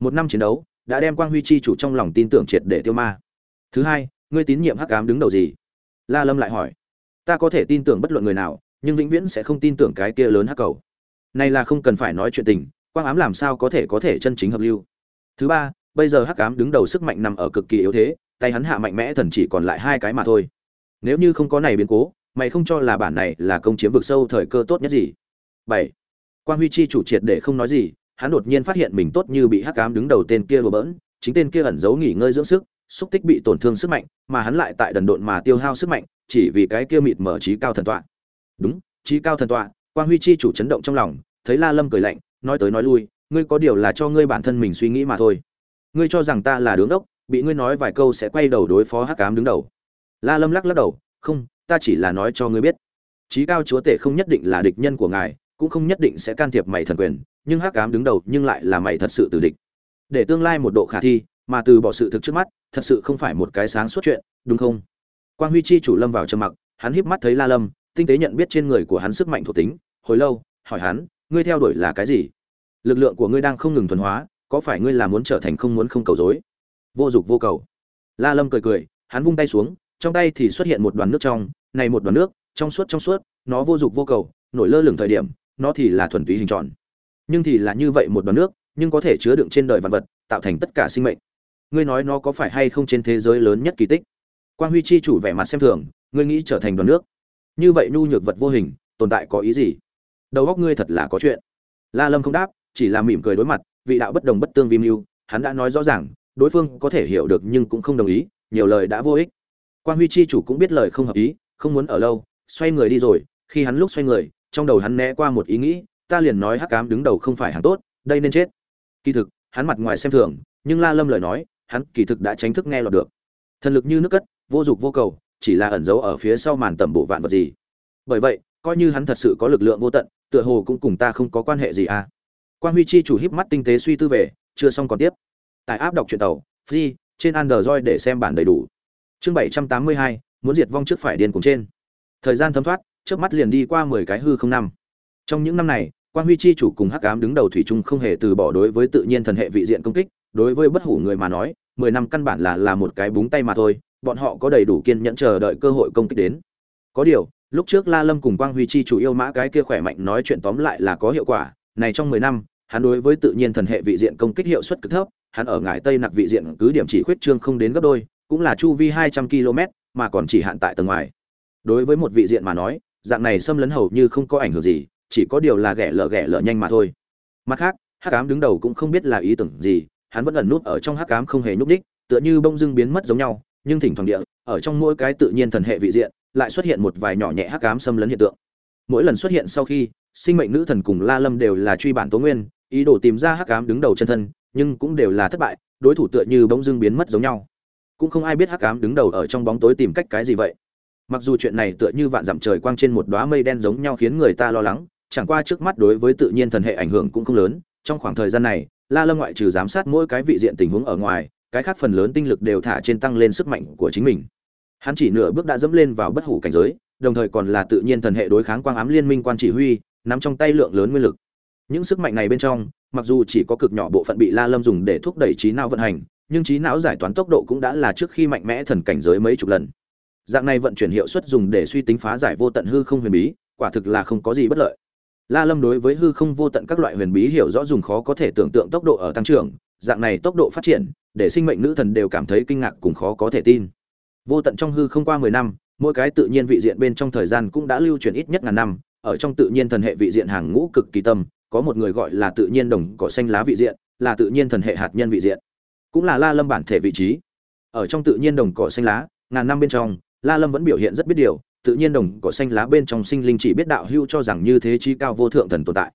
một năm chiến đấu, đã đem quang huy chi chủ trong lòng tin tưởng triệt để tiêu ma. Thứ hai, ngươi tín nhiệm hắc ám đứng đầu gì? La lâm lại hỏi. Ta có thể tin tưởng bất luận người nào, nhưng vĩnh viễn sẽ không tin tưởng cái kia lớn hắc cầu. Này là không cần phải nói chuyện tình, quang ám làm sao có thể có thể chân chính hợp lưu? Thứ ba, bây giờ hắc ám đứng đầu sức mạnh nằm ở cực kỳ yếu thế, tay hắn hạ mạnh mẽ thần chỉ còn lại hai cái mà thôi. Nếu như không có này biến cố, mày không cho là bản này là công chiếm vực sâu thời cơ tốt nhất gì? Bảy quan huy chi chủ triệt để không nói gì hắn đột nhiên phát hiện mình tốt như bị hắc ám đứng đầu tên kia đùa bỡn, chính tên kia ẩn giấu nghỉ ngơi dưỡng sức, xúc tích bị tổn thương sức mạnh, mà hắn lại tại đần độn mà tiêu hao sức mạnh, chỉ vì cái kia mịt mở trí cao thần tọa. Đúng, trí cao thần tọa, quang huy chi chủ chấn động trong lòng, thấy la lâm cười lạnh, nói tới nói lui, ngươi có điều là cho ngươi bản thân mình suy nghĩ mà thôi. Ngươi cho rằng ta là đứng đốc, bị ngươi nói vài câu sẽ quay đầu đối phó hắc ám đứng đầu. La lâm lắc lắc đầu, không, ta chỉ là nói cho ngươi biết. Trí cao chúa tể không nhất định là địch nhân của ngài, cũng không nhất định sẽ can thiệp mày thần quyền nhưng hắc ám đứng đầu nhưng lại là mày thật sự từ địch. Để tương lai một độ khả thi, mà từ bỏ sự thực trước mắt, thật sự không phải một cái sáng suốt chuyện, đúng không? Quan huy chi chủ lâm vào trầm mặc, hắn híp mắt thấy la lâm, tinh tế nhận biết trên người của hắn sức mạnh thuộc tính, hồi lâu, hỏi hắn, ngươi theo đuổi là cái gì? Lực lượng của ngươi đang không ngừng thuần hóa, có phải ngươi là muốn trở thành không muốn không cầu dối? Vô dục vô cầu. La lâm cười cười, hắn vung tay xuống, trong tay thì xuất hiện một đoàn nước trong, này một đoàn nước, trong suốt trong suốt, nó vô dục vô cầu, nổi lơ lửng thời điểm, nó thì là thuần túy hình tròn nhưng thì là như vậy một đoàn nước, nhưng có thể chứa đựng trên đời vạn vật, tạo thành tất cả sinh mệnh. Ngươi nói nó có phải hay không trên thế giới lớn nhất kỳ tích? Quan huy chi chủ vẻ mặt xem thường, ngươi nghĩ trở thành đoàn nước. Như vậy nhu nhược vật vô hình, tồn tại có ý gì? Đầu óc ngươi thật là có chuyện. La lâm không đáp, chỉ là mỉm cười đối mặt, vị đạo bất đồng bất tương vi mưu, hắn đã nói rõ ràng, đối phương có thể hiểu được nhưng cũng không đồng ý, nhiều lời đã vô ích. Quan huy chi chủ cũng biết lời không hợp ý, không muốn ở lâu, xoay người đi rồi, khi hắn lúc xoay người, trong đầu hắn né qua một ý nghĩ ta liền nói hắc cám đứng đầu không phải hàng tốt, đây nên chết. Kỳ thực, hắn mặt ngoài xem thường, nhưng la lâm lời nói, hắn kỳ thực đã tránh thức nghe lọt được. Thần lực như nước cất, vô dục vô cầu, chỉ là ẩn giấu ở phía sau màn tầm bộ vạn vật gì. Bởi vậy, coi như hắn thật sự có lực lượng vô tận, tựa hồ cũng cùng ta không có quan hệ gì à. Quan huy chi chủ híp mắt tinh tế suy tư về, chưa xong còn tiếp. Tại áp đọc truyện tàu, free, trên android để xem bản đầy đủ. Chương bảy trăm tám mươi hai, muốn diệt vong trước phải điên cùng trên. Thời gian thấm thoát, trước mắt liền đi qua mười cái hư không năm. Trong những năm này quan huy chi chủ cùng hắc ám đứng đầu thủy chung không hề từ bỏ đối với tự nhiên thần hệ vị diện công kích, đối với bất hủ người mà nói, mười năm căn bản là là một cái búng tay mà thôi, bọn họ có đầy đủ kiên nhẫn chờ đợi cơ hội công kích đến. Có điều, lúc trước la lâm cùng quang huy chi chủ yêu mã cái kia khỏe mạnh nói chuyện tóm lại là có hiệu quả, này trong mười năm, hắn đối với tự nhiên thần hệ vị diện công kích hiệu suất cực thấp, hắn ở ngải tây nặc vị diện cứ điểm chỉ khuyết trương không đến gấp đôi, cũng là chu vi hai trăm km, mà còn chỉ hạn tại tầng ngoài. Đối với một vị diện mà nói, dạng này xâm lấn hầu như không có ảnh hưởng gì chỉ có điều là ghẻ lở ghẻ lở nhanh mà thôi. Mặt khác, hắc ám đứng đầu cũng không biết là ý tưởng gì, hắn vẫn ẩn nút ở trong hắc ám không hề nhúc đích tựa như bông dưng biến mất giống nhau, nhưng thỉnh thoảng địa, ở trong mỗi cái tự nhiên thần hệ vị diện, lại xuất hiện một vài nhỏ nhẹ hắc ám xâm lấn hiện tượng. Mỗi lần xuất hiện sau khi, sinh mệnh nữ thần cùng la lâm đều là truy bản tố nguyên, ý đồ tìm ra hắc ám đứng đầu chân thân, nhưng cũng đều là thất bại, đối thủ tựa như bỗng dưng biến mất giống nhau. Cũng không ai biết hắc ám đứng đầu ở trong bóng tối tìm cách cái gì vậy. Mặc dù chuyện này tựa như vạn dặm trời quang trên một đóa mây đen giống nhau khiến người ta lo lắng chẳng qua trước mắt đối với tự nhiên thần hệ ảnh hưởng cũng không lớn, trong khoảng thời gian này, la lâm ngoại trừ giám sát mỗi cái vị diện tình huống ở ngoài, cái khác phần lớn tinh lực đều thả trên tăng lên sức mạnh của chính mình. Hắn chỉ nửa bước đã dẫm lên vào bất hủ cảnh giới, đồng thời còn là tự nhiên thần hệ đối kháng quang ám liên minh quan chỉ huy, nắm trong tay lượng lớn nguyên lực. Những sức mạnh này bên trong, mặc dù chỉ có cực nhỏ bộ phận bị la lâm dùng để thúc đẩy trí não vận hành, nhưng trí não giải toán tốc độ cũng đã là trước khi mạnh mẽ thần cảnh giới mấy chục lần. Dạng này vận chuyển hiệu suất dùng để suy tính phá giải vô tận hư không huyền bí, quả thực là không có gì bất lợi la lâm đối với hư không vô tận các loại huyền bí hiểu rõ dùng khó có thể tưởng tượng tốc độ ở tăng trưởng, dạng này tốc độ phát triển, để sinh mệnh nữ thần đều cảm thấy kinh ngạc cùng khó có thể tin. Vô tận trong hư không qua mười năm, mỗi cái tự nhiên vị diện bên trong thời gian cũng đã lưu truyền ít nhất ngàn năm, ở trong tự nhiên thần hệ vị diện hàng ngũ cực kỳ tâm có một người gọi là tự nhiên đồng cỏ xanh lá vị diện, là tự nhiên thần hệ hạt nhân vị diện. Cũng là la lâm bản thể vị trí. Ở trong tự nhiên đồng cỏ xanh lá, ngàn năm bên trong, la lâm vẫn biểu hiện rất biết điều tự nhiên đồng cỏ xanh lá bên trong sinh linh chỉ biết đạo hưu cho rằng như thế chi cao vô thượng thần tồn tại.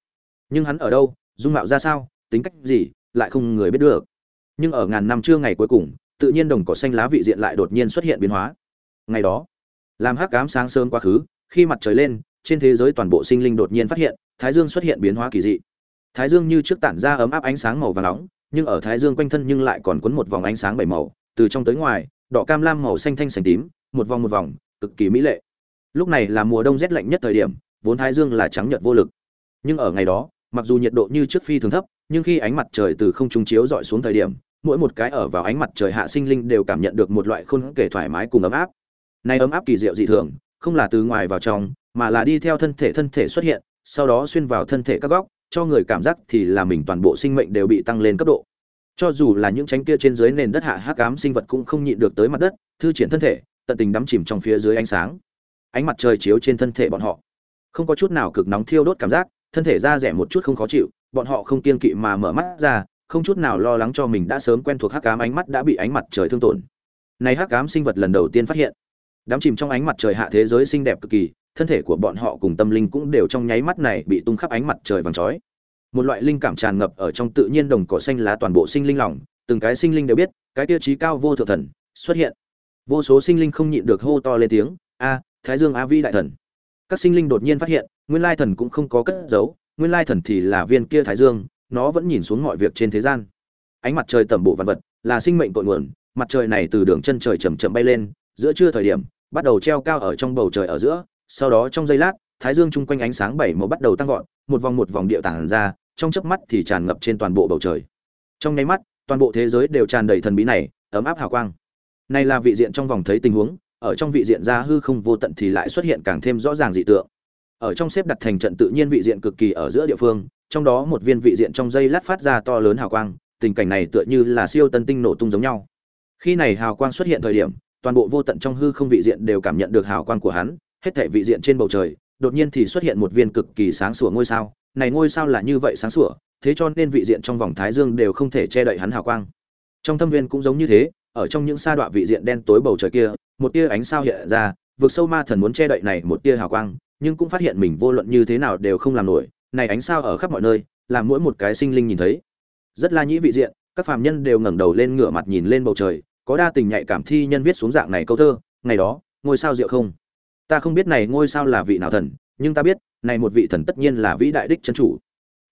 Nhưng hắn ở đâu, dung mạo ra sao, tính cách gì, lại không người biết được. Nhưng ở ngàn năm trưa ngày cuối cùng, tự nhiên đồng cỏ xanh lá vị diện lại đột nhiên xuất hiện biến hóa. Ngày đó, làm hắc ám sáng sớm quá khứ, khi mặt trời lên, trên thế giới toàn bộ sinh linh đột nhiên phát hiện, thái dương xuất hiện biến hóa kỳ dị. Thái dương như trước tản ra ấm áp ánh sáng màu vàng nóng, nhưng ở thái dương quanh thân nhưng lại còn quấn một vòng ánh sáng bảy màu, từ trong tới ngoài, đỏ cam lam màu xanh thanh xanh tím, một vòng một vòng, cực kỳ mỹ lệ lúc này là mùa đông rét lạnh nhất thời điểm, vốn thái dương là trắng nhợt vô lực. Nhưng ở ngày đó, mặc dù nhiệt độ như trước phi thường thấp, nhưng khi ánh mặt trời từ không trung chiếu dọi xuống thời điểm, mỗi một cái ở vào ánh mặt trời hạ sinh linh đều cảm nhận được một loại khôn kể thoải mái cùng ấm áp. Nay ấm áp kỳ diệu dị thường, không là từ ngoài vào trong, mà là đi theo thân thể thân thể xuất hiện, sau đó xuyên vào thân thể các góc, cho người cảm giác thì là mình toàn bộ sinh mệnh đều bị tăng lên cấp độ. Cho dù là những tránh kia trên dưới nền đất hạ hắc ám sinh vật cũng không nhịn được tới mặt đất, thư triển thân thể, tận tình đắm chìm trong phía dưới ánh sáng ánh mặt trời chiếu trên thân thể bọn họ. Không có chút nào cực nóng thiêu đốt cảm giác thân thể da rẻ một chút không khó chịu bọn họ không kiên kỵ mà mở mắt ra không chút nào lo lắng cho mình đã sớm quen thuộc hắc ám ánh mắt đã bị ánh mặt trời thương tổn. Này hắc ám sinh vật lần đầu tiên phát hiện. Đám chìm trong ánh mặt trời hạ thế giới xinh đẹp cực kỳ thân thể của bọn họ cùng tâm linh cũng đều trong nháy mắt này bị tung khắp ánh mặt trời vàng chói một loại linh cảm tràn ngập ở trong tự nhiên đồng cỏ xanh lá toàn bộ sinh linh lỏng, từng cái sinh linh đều biết cái tiêu chí cao vô thượng thần xuất hiện. Vô số sinh linh không nhịn được hô to lên tiếng a thái dương a vi đại thần. Các sinh linh đột nhiên phát hiện, nguyên lai thần cũng không có cất giấu, nguyên lai thần thì là viên kia thái dương, nó vẫn nhìn xuống mọi việc trên thế gian. Ánh mặt trời tẩm bộ vạn vật, là sinh mệnh cội nguồn, mặt trời này từ đường chân trời chậm chậm bay lên, giữa trưa thời điểm, bắt đầu treo cao ở trong bầu trời ở giữa, sau đó trong giây lát, thái dương chung quanh ánh sáng bảy màu bắt đầu tăng vọt, một vòng một vòng địa tản ra, trong chớp mắt thì tràn ngập trên toàn bộ bầu trời. Trong nháy mắt, toàn bộ thế giới đều tràn đầy thần bí này, ấm áp hào quang. Này là vị diện trong vòng thấy tình huống ở trong vị diện ra hư không vô tận thì lại xuất hiện càng thêm rõ ràng dị tượng. Ở trong xếp đặt thành trận tự nhiên vị diện cực kỳ ở giữa địa phương, trong đó một viên vị diện trong dây lát phát ra to lớn hào quang, tình cảnh này tựa như là siêu tân tinh nổ tung giống nhau. Khi này hào quang xuất hiện thời điểm, toàn bộ vô tận trong hư không vị diện đều cảm nhận được hào quang của hắn, hết thể vị diện trên bầu trời, đột nhiên thì xuất hiện một viên cực kỳ sáng sủa ngôi sao. Này ngôi sao là như vậy sáng sủa, thế cho nên vị diện trong vòng thái dương đều không thể che đậy hắn hào quang. Trong thâm viên cũng giống như thế ở trong những sa đoạn vị diện đen tối bầu trời kia, một tia ánh sao hiện ra, vực sâu ma thần muốn che đậy này một tia hào quang, nhưng cũng phát hiện mình vô luận như thế nào đều không làm nổi, này ánh sao ở khắp mọi nơi, làm mỗi một cái sinh linh nhìn thấy. Rất là nhĩ vị diện, các phàm nhân đều ngẩng đầu lên ngửa mặt nhìn lên bầu trời, có đa tình nhạy cảm thi nhân viết xuống dạng này câu thơ, ngày đó, ngôi sao diệu không? Ta không biết này ngôi sao là vị nào thần, nhưng ta biết, này một vị thần tất nhiên là vĩ đại đích chân chủ.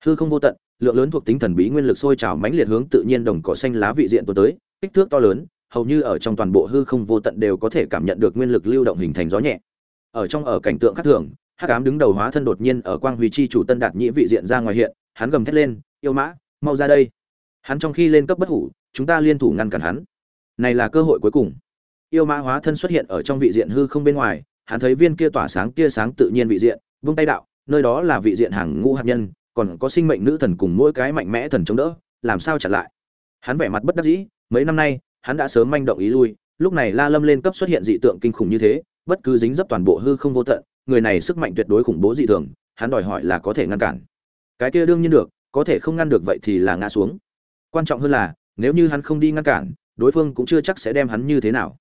Hư không vô tận, lượng lớn thuộc tính thần bí nguyên lực sôi trào mãnh liệt hướng tự nhiên đồng cỏ xanh lá vị diện tuần tới kích thước to lớn, hầu như ở trong toàn bộ hư không vô tận đều có thể cảm nhận được nguyên lực lưu động hình thành gió nhẹ. Ở trong ở cảnh tượng khác thường, hắc ám đứng đầu hóa thân đột nhiên ở quang huy chi chủ tân đạt nhĩ vị diện ra ngoài hiện, hắn gầm thét lên, yêu mã, mau ra đây. Hắn trong khi lên cấp bất hủ, chúng ta liên thủ ngăn cản hắn. Này là cơ hội cuối cùng. Yêu mã hóa thân xuất hiện ở trong vị diện hư không bên ngoài, hắn thấy viên kia tỏa sáng, tia sáng tự nhiên vị diện, vung tay đạo, nơi đó là vị diện hàng ngũ hạt nhân, còn có sinh mệnh nữ thần cùng mỗi cái mạnh mẽ thần chống đỡ, làm sao chặn lại? Hắn vẻ mặt bất đắc dĩ mấy năm nay, hắn đã sớm manh động ý lui, lúc này la lâm lên cấp xuất hiện dị tượng kinh khủng như thế, bất cứ dính dấp toàn bộ hư không vô tận, người này sức mạnh tuyệt đối khủng bố dị thường, hắn đòi hỏi là có thể ngăn cản. Cái kia đương nhiên được, có thể không ngăn được vậy thì là ngã xuống. Quan trọng hơn là, nếu như hắn không đi ngăn cản, đối phương cũng chưa chắc sẽ đem hắn như thế nào.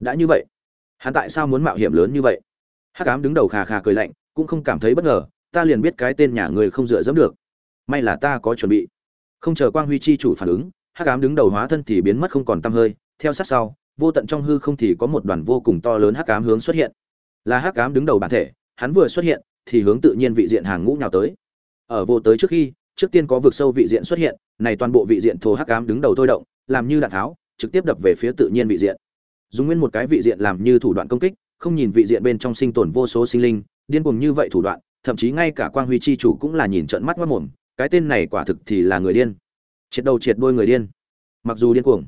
Đã như vậy, hắn tại sao muốn mạo hiểm lớn như vậy? Hắc ám đứng đầu khà khà cười lạnh, cũng không cảm thấy bất ngờ, ta liền biết cái tên nhà người không dựa dẫm được. May là ta có chuẩn bị. Không chờ quang huy chi chủ phản ứng hắc ám đứng đầu hóa thân thì biến mất không còn tăm hơi, theo sát sau, vô tận trong hư không thì có một đoàn vô cùng to lớn hắc ám hướng xuất hiện. Là hắc ám đứng đầu bản thể, hắn vừa xuất hiện, thì hướng tự nhiên vị diện hàng ngũ nhào tới. Ở vô tới trước khi, trước tiên có vực sâu vị diện xuất hiện, này toàn bộ vị diện thô hắc ám đứng đầu thôi động, làm như đạn tháo, trực tiếp đập về phía tự nhiên vị diện. Dùng nguyên một cái vị diện làm như thủ đoạn công kích, không nhìn vị diện bên trong sinh tồn vô số sinh linh, điên cuồng như vậy thủ đoạn, thậm chí ngay cả quang huy chi chủ cũng là nhìn trận mắt mất mồm cái tên này quả thực thì là người điên triệt đầu triệt đôi người điên. Mặc dù điên cuồng,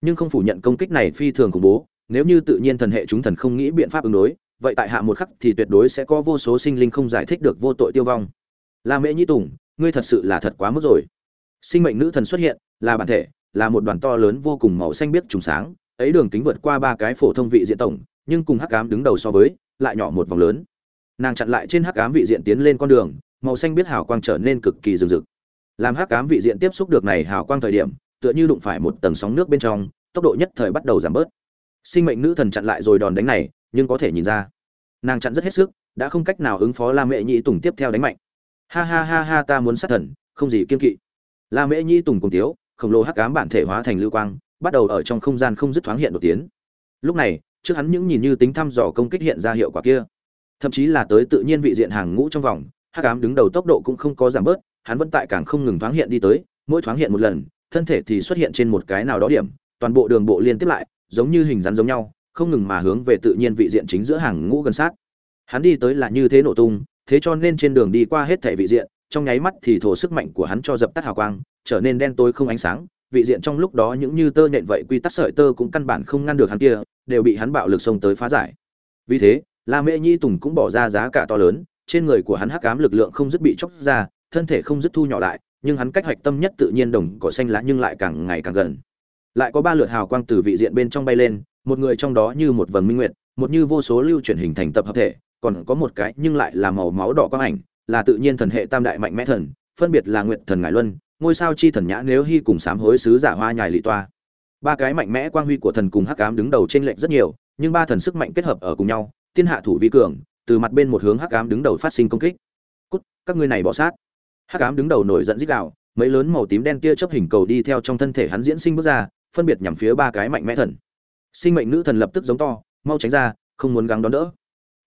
nhưng không phủ nhận công kích này phi thường khủng bố. Nếu như tự nhiên thần hệ chúng thần không nghĩ biện pháp ứng đối, vậy tại hạ một khắc thì tuyệt đối sẽ có vô số sinh linh không giải thích được vô tội tiêu vong. La mễ nhĩ tùng, ngươi thật sự là thật quá mức rồi. Sinh mệnh nữ thần xuất hiện, là bản thể, là một đoàn to lớn vô cùng màu xanh biếc trùng sáng, ấy đường kính vượt qua ba cái phổ thông vị diện tổng, nhưng cùng hắc ám đứng đầu so với, lại nhỏ một vòng lớn. Nàng chặn lại trên hắc ám vị diện tiến lên con đường, màu xanh biết hào quang trở nên cực kỳ rực rực làm hắc ám vị diện tiếp xúc được này hào quang thời điểm, tựa như đụng phải một tầng sóng nước bên trong, tốc độ nhất thời bắt đầu giảm bớt. Sinh mệnh nữ thần chặn lại rồi đòn đánh này, nhưng có thể nhìn ra, nàng chặn rất hết sức, đã không cách nào ứng phó la mễ nhĩ tùng tiếp theo đánh mạnh. Ha ha ha ha, ta muốn sát thần, không gì kiên kỵ. La mễ nhĩ tùng cùng tiếu, khổng lồ hắc ám bản thể hóa thành lưu quang, bắt đầu ở trong không gian không dứt thoáng hiện đột tiến. Lúc này, trước hắn những nhìn như tính thăm dò công kích hiện ra hiệu quả kia. Thậm chí là tới tự nhiên vị diện hàng ngũ trong vòng, hắc ám đứng đầu tốc độ cũng không có giảm bớt hắn vẫn tại càng không ngừng thoáng hiện đi tới, mỗi thoáng hiện một lần, thân thể thì xuất hiện trên một cái nào đó điểm, toàn bộ đường bộ liên tiếp lại, giống như hình rắn giống nhau, không ngừng mà hướng về tự nhiên vị diện chính giữa hàng ngũ gần sát. Hắn đi tới là như thế nổ tung, thế cho nên trên đường đi qua hết thảy vị diện, trong nháy mắt thì thổ sức mạnh của hắn cho dập tắt hào quang, trở nên đen tối không ánh sáng, vị diện trong lúc đó những như tơ nhện vậy quy tắc sợi tơ cũng căn bản không ngăn được hắn kia, đều bị hắn bạo lực xông tới phá giải. Vì thế, la mễ nhi tùng cũng bỏ ra giá cả to lớn, trên người của hắn hắc ám lực lượng không dứt bị chóc ra thân thể không dứt thu nhỏ lại, nhưng hắn cách hoạch tâm nhất tự nhiên đồng cỏ xanh lá nhưng lại càng ngày càng gần. Lại có ba lượt hào quang từ vị diện bên trong bay lên, một người trong đó như một vầng minh nguyệt, một như vô số lưu chuyển hình thành tập hợp thể, còn có một cái nhưng lại là màu máu đỏ quang ảnh, là tự nhiên thần hệ tam đại mạnh mẽ thần, phân biệt là nguyệt thần ngải luân, ngôi sao chi thần nhã nếu hy cùng sám hối sứ giả hoa nhài lị toa. Ba cái mạnh mẽ quang huy của thần cùng hắc ám đứng đầu trên lệnh rất nhiều, nhưng ba thần sức mạnh kết hợp ở cùng nhau thiên hạ thủ vi cường, từ mặt bên một hướng hắc ám đứng đầu phát sinh công kích. Cút, các ngươi này bỏ sát hắc ám đứng đầu nổi giận rít gào, mấy lớn màu tím đen tia chớp hình cầu đi theo trong thân thể hắn diễn sinh bước ra, phân biệt nhằm phía ba cái mạnh mẽ thần. Sinh mệnh nữ thần lập tức giống to, mau tránh ra, không muốn gắng đón đỡ.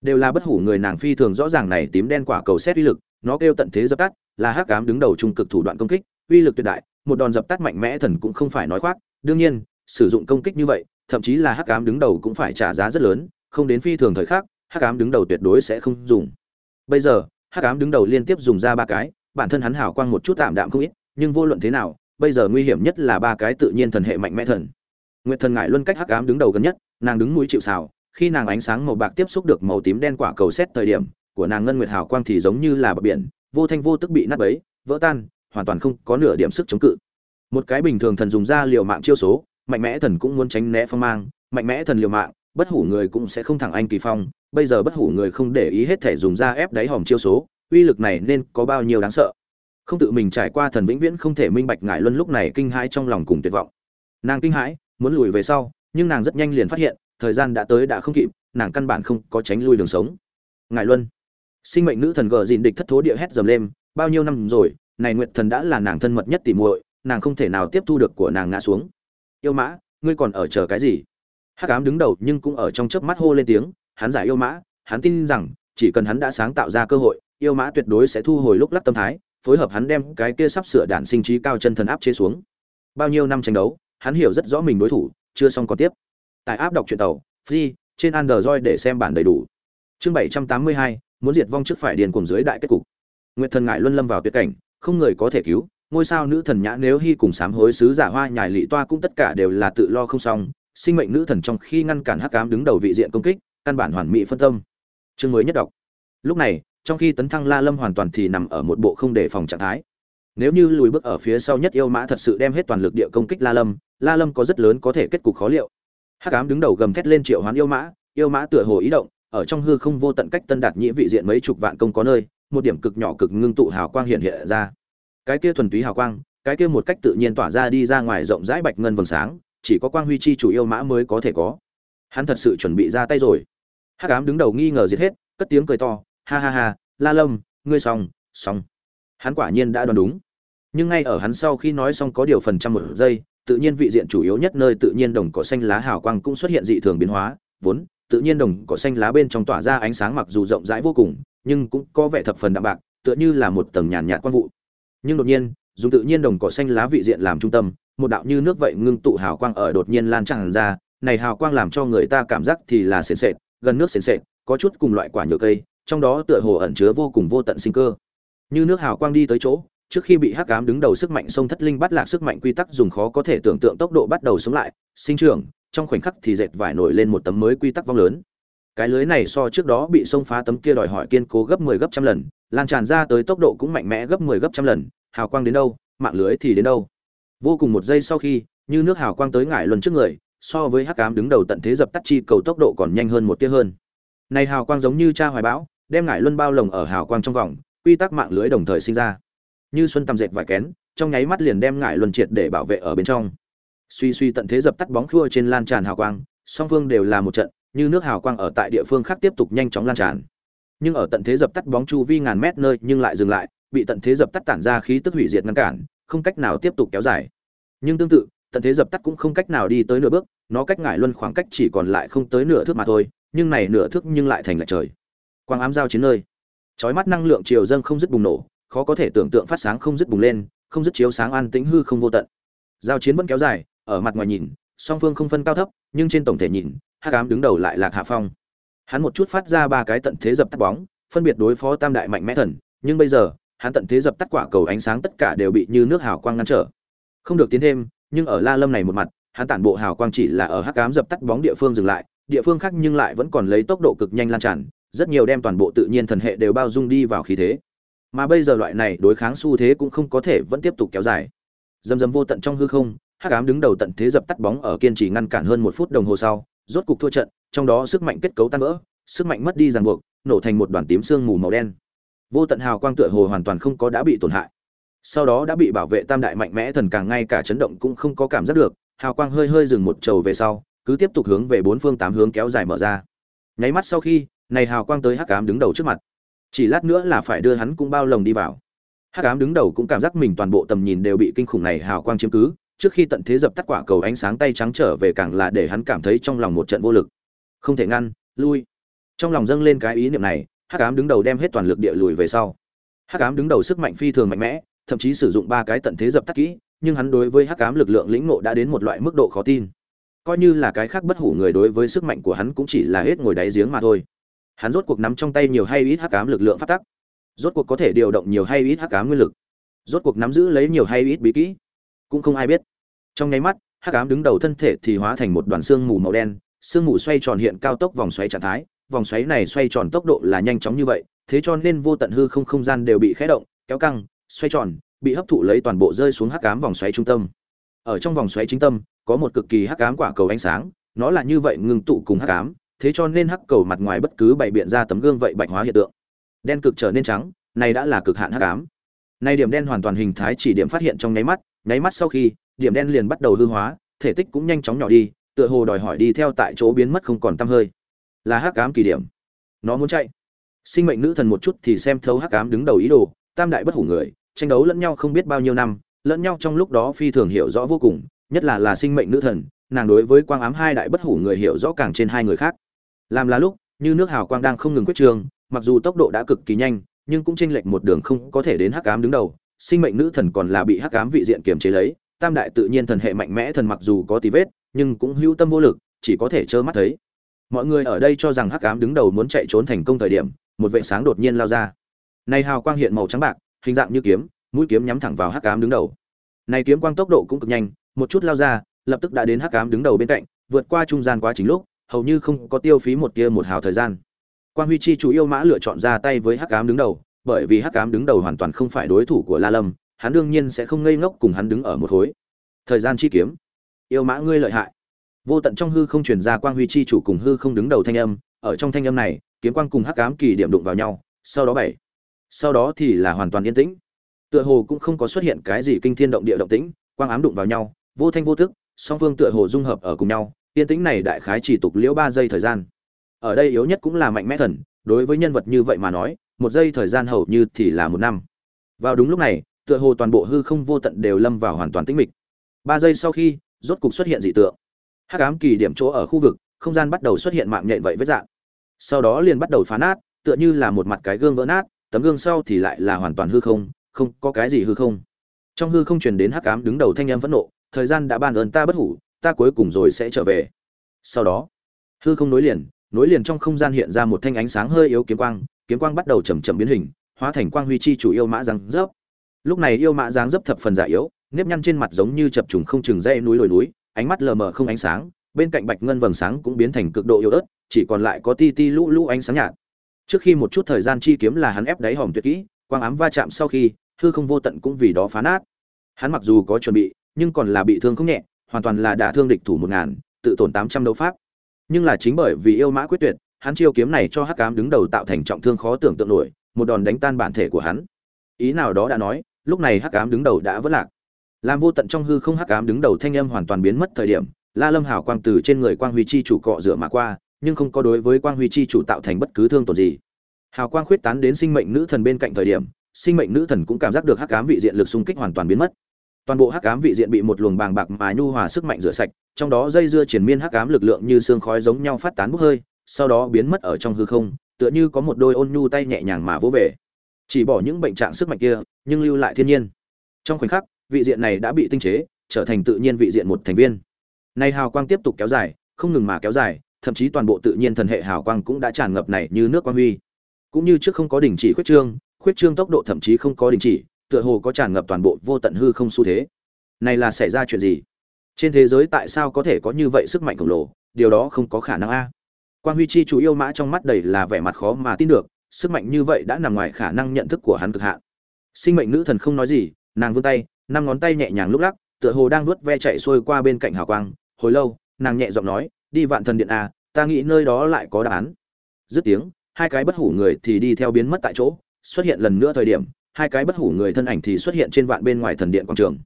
Đều là bất hủ người nàng phi thường rõ ràng này tím đen quả cầu xét uy lực, nó kêu tận thế dập tắt, là hắc ám đứng đầu trung cực thủ đoạn công kích, uy lực tuyệt đại, một đòn dập tắt mạnh mẽ thần cũng không phải nói khoác. Đương nhiên, sử dụng công kích như vậy, thậm chí là hắc ám đứng đầu cũng phải trả giá rất lớn, không đến phi thường thời khắc, hắc ám đứng đầu tuyệt đối sẽ không dùng. Bây giờ, hắc ám đứng đầu liên tiếp dùng ra ba cái bản thân hắn hảo quang một chút tạm đạm không ít, nhưng vô luận thế nào, bây giờ nguy hiểm nhất là ba cái tự nhiên thần hệ mạnh mẽ thần. Nguyệt thần ngại luân cách hắc ám đứng đầu gần nhất, nàng đứng mũi chịu sào, khi nàng ánh sáng màu bạc tiếp xúc được màu tím đen quả cầu xét thời điểm, của nàng ngân nguyệt hào quang thì giống như là bờ biển, vô thanh vô tức bị nát bấy, vỡ tan, hoàn toàn không có nửa điểm sức chống cự. Một cái bình thường thần dùng ra liều mạng chiêu số, mạnh mẽ thần cũng muốn tránh né phong mang, mạnh mẽ thần liều mạng, bất hủ người cũng sẽ không thẳng anh kỳ phong, bây giờ bất hủ người không để ý hết thể dùng ra ép đáy hòm chiêu số uy lực này nên có bao nhiêu đáng sợ. Không tự mình trải qua thần vĩnh viễn không thể minh bạch ngải luân lúc này kinh hãi trong lòng cùng tuyệt vọng. Nàng kinh hãi, muốn lùi về sau, nhưng nàng rất nhanh liền phát hiện, thời gian đã tới đã không kịp, nàng căn bản không có tránh lui đường sống. Ngải luân, sinh mệnh nữ thần gờ dìn địch thất thố địa hét dầm lên, bao nhiêu năm rồi, này nguyệt thần đã là nàng thân mật nhất tỉ muội, nàng không thể nào tiếp thu được của nàng ngã xuống. Yêu mã, ngươi còn ở chờ cái gì? Hắc ám đứng đầu nhưng cũng ở trong chớp mắt hô lên tiếng, hắn giải yêu mã, hắn tin rằng, chỉ cần hắn đã sáng tạo ra cơ hội yêu mã tuyệt đối sẽ thu hồi lúc lắc tâm thái, phối hợp hắn đem cái kia sắp sửa đạn sinh trí cao chân thần áp chế xuống. Bao nhiêu năm tranh đấu, hắn hiểu rất rõ mình đối thủ, chưa xong còn tiếp. Tại áp đọc truyện tàu, free, trên android để xem bản đầy đủ. Chương bảy trăm tám mươi hai, muốn diệt vong trước phải điền cùng dưới đại kết cục. Nguyệt thần ngại luân lâm vào tuyệt cảnh, không người có thể cứu, ngôi sao nữ thần nhã nếu hy cùng sám hối sứ giả hoa nhài lị toa cũng tất cả đều là tự lo không xong, sinh mệnh nữ thần trong khi ngăn cản hắc ám đứng đầu vị diện công kích, căn bản hoàn mỹ phân tâm. Chương mới nhất đọc. Lúc này trong khi tấn thăng la lâm hoàn toàn thì nằm ở một bộ không đề phòng trạng thái. Nếu như lùi bước ở phía sau nhất yêu mã thật sự đem hết toàn lực địa công kích la lâm la lâm có rất lớn có thể kết cục khó liệu. Hắc ám đứng đầu gầm thét lên triệu hoán yêu mã yêu mã tựa hồ ý động, ở trong hư không vô tận cách tân đạt nhĩ vị diện mấy chục vạn công có nơi, một điểm cực nhỏ cực ngưng tụ hào quang hiện hiện ra. Cái kia thuần túy hào quang, cái kia một cách tự nhiên tỏa ra đi ra ngoài rộng rãi bạch ngân vầng sáng, chỉ có quang huy chi chủ yêu mã mới có thể có. Hắn thật sự chuẩn bị ra tay rồi. Hắc ám đứng đầu nghi ngờ giết hết, cất tiếng cười to ha ha ha, la lâm, ngươi xong xong. Hắn quả nhiên đã đoán đúng. Nhưng ngay ở hắn sau khi nói xong có điều phần trăm một giây, tự nhiên vị diện chủ yếu nhất nơi tự nhiên đồng cỏ xanh lá hào quang cũng xuất hiện dị thường biến hóa. Vốn, tự nhiên đồng cỏ xanh lá bên trong tỏa ra ánh sáng mặc dù rộng rãi vô cùng, nhưng cũng có vẻ thập phần đạm bạc, tựa như là một tầng nhàn nhạt quang vụ. Nhưng đột nhiên, dùng tự nhiên đồng cỏ xanh lá vị diện làm trung tâm, một đạo như nước vậy ngưng tụ hào quang ở đột nhiên lan tràn ra. Này hào quang làm cho người ta cảm giác thì là sền sệt, gần nước sền sệt, có chút cùng loại quả nhựa cây trong đó tựa hồ ẩn chứa vô cùng vô tận sinh cơ. Như nước hào quang đi tới chỗ, trước khi bị hắc ám đứng đầu sức mạnh sông thất linh bắt lạc sức mạnh quy tắc dùng khó có thể tưởng tượng tốc độ bắt đầu sống lại, sinh trưởng, trong khoảnh khắc thì dệt vải nổi lên một tấm mới quy tắc vong lớn. Cái lưới này so trước đó bị sông phá tấm kia đòi hỏi kiên cố gấp 10 gấp trăm lần, lan tràn ra tới tốc độ cũng mạnh mẽ gấp 10 gấp trăm lần, hào quang đến đâu, mạng lưới thì đến đâu. Vô cùng một giây sau khi, như nước hào quang tới ngải luân trước người, so với hắc ám đứng đầu tận thế dập tắt chi cầu tốc độ còn nhanh hơn một tia hơn. Này hào quang giống như cha hoài bão đem ngải luân bao lồng ở hào quang trong vòng, quy tắc mạng lưới đồng thời sinh ra. Như xuân tầm dệt vải kén, trong nháy mắt liền đem ngải luân triệt để bảo vệ ở bên trong. Suy suy tận thế dập tắt bóng khua trên lan tràn hào quang, song phương đều là một trận, như nước hào quang ở tại địa phương khác tiếp tục nhanh chóng lan tràn. Nhưng ở tận thế dập tắt bóng chu vi ngàn mét nơi nhưng lại dừng lại, bị tận thế dập tắt tản ra khí tức hủy diệt ngăn cản, không cách nào tiếp tục kéo dài. Nhưng tương tự, tận thế dập tắt cũng không cách nào đi tới nửa bước, nó cách ngải luân khoảng cách chỉ còn lại không tới nửa thước mà thôi, nhưng này nửa thước nhưng lại thành lại trời quang ám giao chiến nơi. Chói mắt năng lượng chiều dâng không dứt bùng nổ, khó có thể tưởng tượng phát sáng không dứt bùng lên, không dứt chiếu sáng an tĩnh hư không vô tận. Giao chiến vẫn kéo dài, ở mặt ngoài nhìn, song phương không phân cao thấp, nhưng trên tổng thể nhìn, hắc ám đứng đầu lại lạc hạ phong. Hắn một chút phát ra ba cái tận thế dập tắt bóng, phân biệt đối phó tam đại mạnh mẽ thần, nhưng bây giờ, hắn tận thế dập tắt quả cầu ánh sáng tất cả đều bị như nước hào quang ngăn trở. Không được tiến thêm, nhưng ở la lâm này một mặt, hắn tản bộ hào quang chỉ là ở hắc ám dập tắt bóng địa phương dừng lại, địa phương khác nhưng lại vẫn còn lấy tốc độ cực nhanh lan tràn rất nhiều đem toàn bộ tự nhiên thần hệ đều bao dung đi vào khí thế. Mà bây giờ loại này đối kháng xu thế cũng không có thể vẫn tiếp tục kéo dài. Dầm dầm vô tận trong hư không, hắc ám đứng đầu tận thế dập tắt bóng ở kiên trì ngăn cản hơn một phút đồng hồ sau, rốt cục thua trận, trong đó sức mạnh kết cấu tan vỡ, sức mạnh mất đi ràng buộc, nổ thành một đoàn tím sương mù màu đen. Vô tận hào quang tựa hồ hoàn toàn không có đã bị tổn hại. Sau đó đã bị bảo vệ tam đại mạnh mẽ thần càng ngay cả chấn động cũng không có cảm giác được, hào quang hơi hơi dừng một trầu về sau, cứ tiếp tục hướng về bốn phương tám hướng kéo dài mở ra. Nháy mắt sau khi này hào quang tới hắc ám đứng đầu trước mặt. Chỉ lát nữa là phải đưa hắn cũng bao lồng đi vào. Hắc ám đứng đầu cũng cảm giác mình toàn bộ tầm nhìn đều bị kinh khủng này hào quang chiếm cứ. Trước khi tận thế dập tắt quả cầu ánh sáng tay trắng trở về càng là để hắn cảm thấy trong lòng một trận vô lực. Không thể ngăn, lui. Trong lòng dâng lên cái ý niệm này, hắc ám đứng đầu đem hết toàn lực địa lùi về sau. Hắc ám đứng đầu sức mạnh phi thường mạnh mẽ, thậm chí sử dụng ba cái tận thế dập tắt kỹ, nhưng hắn đối với hắc ám lực lượng lĩnh ngộ đã đến một loại mức độ khó tin. Coi như là cái khác bất hủ người đối với sức mạnh của hắn cũng chỉ là hết ngồi đáy giếng mà thôi hắn rốt cuộc nắm trong tay nhiều hay ít hắc ám lực lượng phát tắc. Rốt cuộc có thể điều động nhiều hay ít hắc ám nguyên lực. Rốt cuộc nắm giữ lấy nhiều hay ít bí kỹ. Cũng không ai biết. Trong nháy mắt, hắc ám đứng đầu thân thể thì hóa thành một đoàn xương mù màu đen. Xương mù xoay tròn hiện cao tốc vòng xoáy trạng thái. Vòng xoáy này xoay tròn tốc độ là nhanh chóng như vậy, thế cho nên vô tận hư không không gian đều bị khé động, kéo căng, xoay tròn, bị hấp thụ lấy toàn bộ rơi xuống hắc ám vòng xoáy trung tâm. Ở trong vòng xoáy chính tâm, có một cực kỳ hắc ám quả cầu ánh sáng, nó là như vậy ngưng tụ cùng hắc ám thế cho nên hắc cầu mặt ngoài bất cứ bày biện ra tấm gương vậy bạch hóa hiện tượng. Đen cực trở nên trắng, này đã là cực hạn hắc ám. Này điểm đen hoàn toàn hình thái chỉ điểm phát hiện trong nháy mắt nháy mắt sau khi, điểm đen liền bắt đầu hư hóa, thể tích cũng nhanh chóng nhỏ đi, tựa hồ đòi hỏi đi theo tại chỗ biến mất không còn tăm hơi. Là hắc ám kỳ điểm. Nó muốn chạy. Sinh mệnh nữ thần một chút thì xem thấu hắc ám đứng đầu ý đồ, tam đại bất hủ người, tranh đấu lẫn nhau không biết bao nhiêu năm, lẫn nhau trong lúc đó phi thường hiểu rõ vô cùng, nhất là là sinh mệnh nữ thần, nàng đối với quang ám hai đại bất hủ người hiểu rõ càng trên hai người khác làm là lúc, như nước hào quang đang không ngừng quyết trường, mặc dù tốc độ đã cực kỳ nhanh, nhưng cũng chênh lệch một đường không có thể đến hắc ám đứng đầu. Sinh mệnh nữ thần còn là bị hắc ám vị diện kiềm chế lấy, tam đại tự nhiên thần hệ mạnh mẽ thần mặc dù có tí vết, nhưng cũng hữu tâm vô lực, chỉ có thể trơ mắt thấy. Mọi người ở đây cho rằng hắc ám đứng đầu muốn chạy trốn thành công thời điểm, một vệ sáng đột nhiên lao ra. Này hào quang hiện màu trắng bạc, hình dạng như kiếm, mũi kiếm nhắm thẳng vào hắc ám đứng đầu. Này kiếm quang tốc độ cũng cực nhanh, một chút lao ra, lập tức đã đến hắc ám đứng đầu bên cạnh, vượt qua trung gian quá trình lúc hầu như không có tiêu phí một tia một hào thời gian. Quan huy chi chủ yêu mã lựa chọn ra tay với hắc ám đứng đầu, bởi vì hắc ám đứng đầu hoàn toàn không phải đối thủ của la lâm, hắn đương nhiên sẽ không ngây ngốc cùng hắn đứng ở một khối thời gian chi kiếm. Yêu mã ngươi lợi hại. Vô tận trong hư không truyền ra quang huy chi chủ cùng hư không đứng đầu thanh âm, ở trong thanh âm này, kiếm quang cùng hắc ám kỳ điểm đụng vào nhau, sau đó bảy. Sau đó thì là hoàn toàn yên tĩnh. Tựa hồ cũng không có xuất hiện cái gì kinh thiên động địa động tĩnh, quang ám đụng vào nhau, vô thanh vô thức song phương tựa hồ dung hợp ở cùng nhau yên tĩnh này đại khái chỉ tục liễu ba giây thời gian. Ở đây yếu nhất cũng là mạnh mẽ thần, đối với nhân vật như vậy mà nói, một giây thời gian hầu như thì là một năm. Vào đúng lúc này, tựa hồ toàn bộ hư không vô tận đều lâm vào hoàn toàn tĩnh mịch. Ba giây sau khi, rốt cục xuất hiện dị tượng. Hắc ám kỳ điểm chỗ ở khu vực, không gian bắt đầu xuất hiện mạng nhện vậy vết dạng. Sau đó liền bắt đầu phá nát, tựa như là một mặt cái gương vỡ nát, tấm gương sau thì lại là hoàn toàn hư không không có cái gì hư không. Trong hư không truyền đến hắc ám đứng đầu thanh âm phẫn nộ, thời gian đã ban ơn ta bất hủ ta cuối cùng rồi sẽ trở về. Sau đó, hư không nối liền nối liền trong không gian hiện ra một thanh ánh sáng hơi yếu kiếm quang kiếm quang bắt đầu chầm chậm biến hình, hóa thành quang huy chi chủ yêu mã dáng dấp. Lúc này yêu mã dáng dấp thập phần giả yếu, nếp nhăn trên mặt giống như chập trùng không chừng dây núi lồi núi, ánh mắt lờ mờ không ánh sáng, bên cạnh bạch ngân vầng sáng cũng biến thành cực độ yếu ớt, chỉ còn lại có ti ti lũ lũ ánh sáng nhạt. Trước khi một chút thời gian chi kiếm là hắn ép đáy hòm tuyệt kỹ, quang ám va chạm sau khi, hư không vô tận cũng vì đó phá nát. Hắn mặc dù có chuẩn bị, nhưng còn là bị thương không nhẹ hoàn toàn là đả thương địch thủ một ngàn, tự tổn tám trăm đấu pháp. Nhưng là chính bởi vì yêu mã quyết tuyệt, hắn chiêu kiếm này cho hắc ám đứng đầu tạo thành trọng thương khó tưởng tượng nổi, một đòn đánh tan bản thể của hắn. Ý nào đó đã nói, lúc này hắc ám đứng đầu đã vỡ lạc. Làm vô tận trong hư không hắc ám đứng đầu thanh âm hoàn toàn biến mất thời điểm, la lâm hào quang từ trên người quang huy chi chủ cọ rửa mà qua, nhưng không có đối với quang huy chi chủ tạo thành bất cứ thương tổn gì. Hào quang khuyết tán đến sinh mệnh nữ thần bên cạnh thời điểm, sinh mệnh nữ thần cũng cảm giác được hắc ám vị diện lực xung kích hoàn toàn biến mất toàn bộ hắc ám vị diện bị một luồng bàng bạc mà nhu hòa sức mạnh rửa sạch, trong đó dây dưa triển miên hắc ám lực lượng như xương khói giống nhau phát tán bốc hơi, sau đó biến mất ở trong hư không, tựa như có một đôi ôn nhu tay nhẹ nhàng mà vỗ về. Chỉ bỏ những bệnh trạng sức mạnh kia, nhưng lưu lại thiên nhiên. Trong khoảnh khắc, vị diện này đã bị tinh chế, trở thành tự nhiên vị diện một thành viên. Nay hào quang tiếp tục kéo dài, không ngừng mà kéo dài, thậm chí toàn bộ tự nhiên thần hệ hào quang cũng đã tràn ngập này như nước quang huy. Cũng như trước không có đình chỉ khuyết trương khuyết trương tốc độ thậm chí không có đình chỉ tựa hồ có tràn ngập toàn bộ vô tận hư không xu thế. Này là xảy ra chuyện gì? Trên thế giới tại sao có thể có như vậy sức mạnh khổng lồ? Điều đó không có khả năng a. Quan huy chi chủ yêu mã trong mắt đầy là vẻ mặt khó mà tin được, sức mạnh như vậy đã nằm ngoài khả năng nhận thức của hắn cực hạn. Sinh mệnh nữ thần không nói gì, nàng vươn tay, năm ngón tay nhẹ nhàng lúc lắc, tựa hồ đang vuốt ve chạy xuôi qua bên cạnh hào quang. Hồi lâu, nàng nhẹ giọng nói, đi vạn thần điện a, ta nghĩ nơi đó lại có đáp án. Dứt tiếng, hai cái bất hủ người thì đi theo biến mất tại chỗ. Xuất hiện lần nữa thời điểm hai cái bất hủ người thân ảnh thì xuất hiện trên vạn bên ngoài thần điện quảng trường.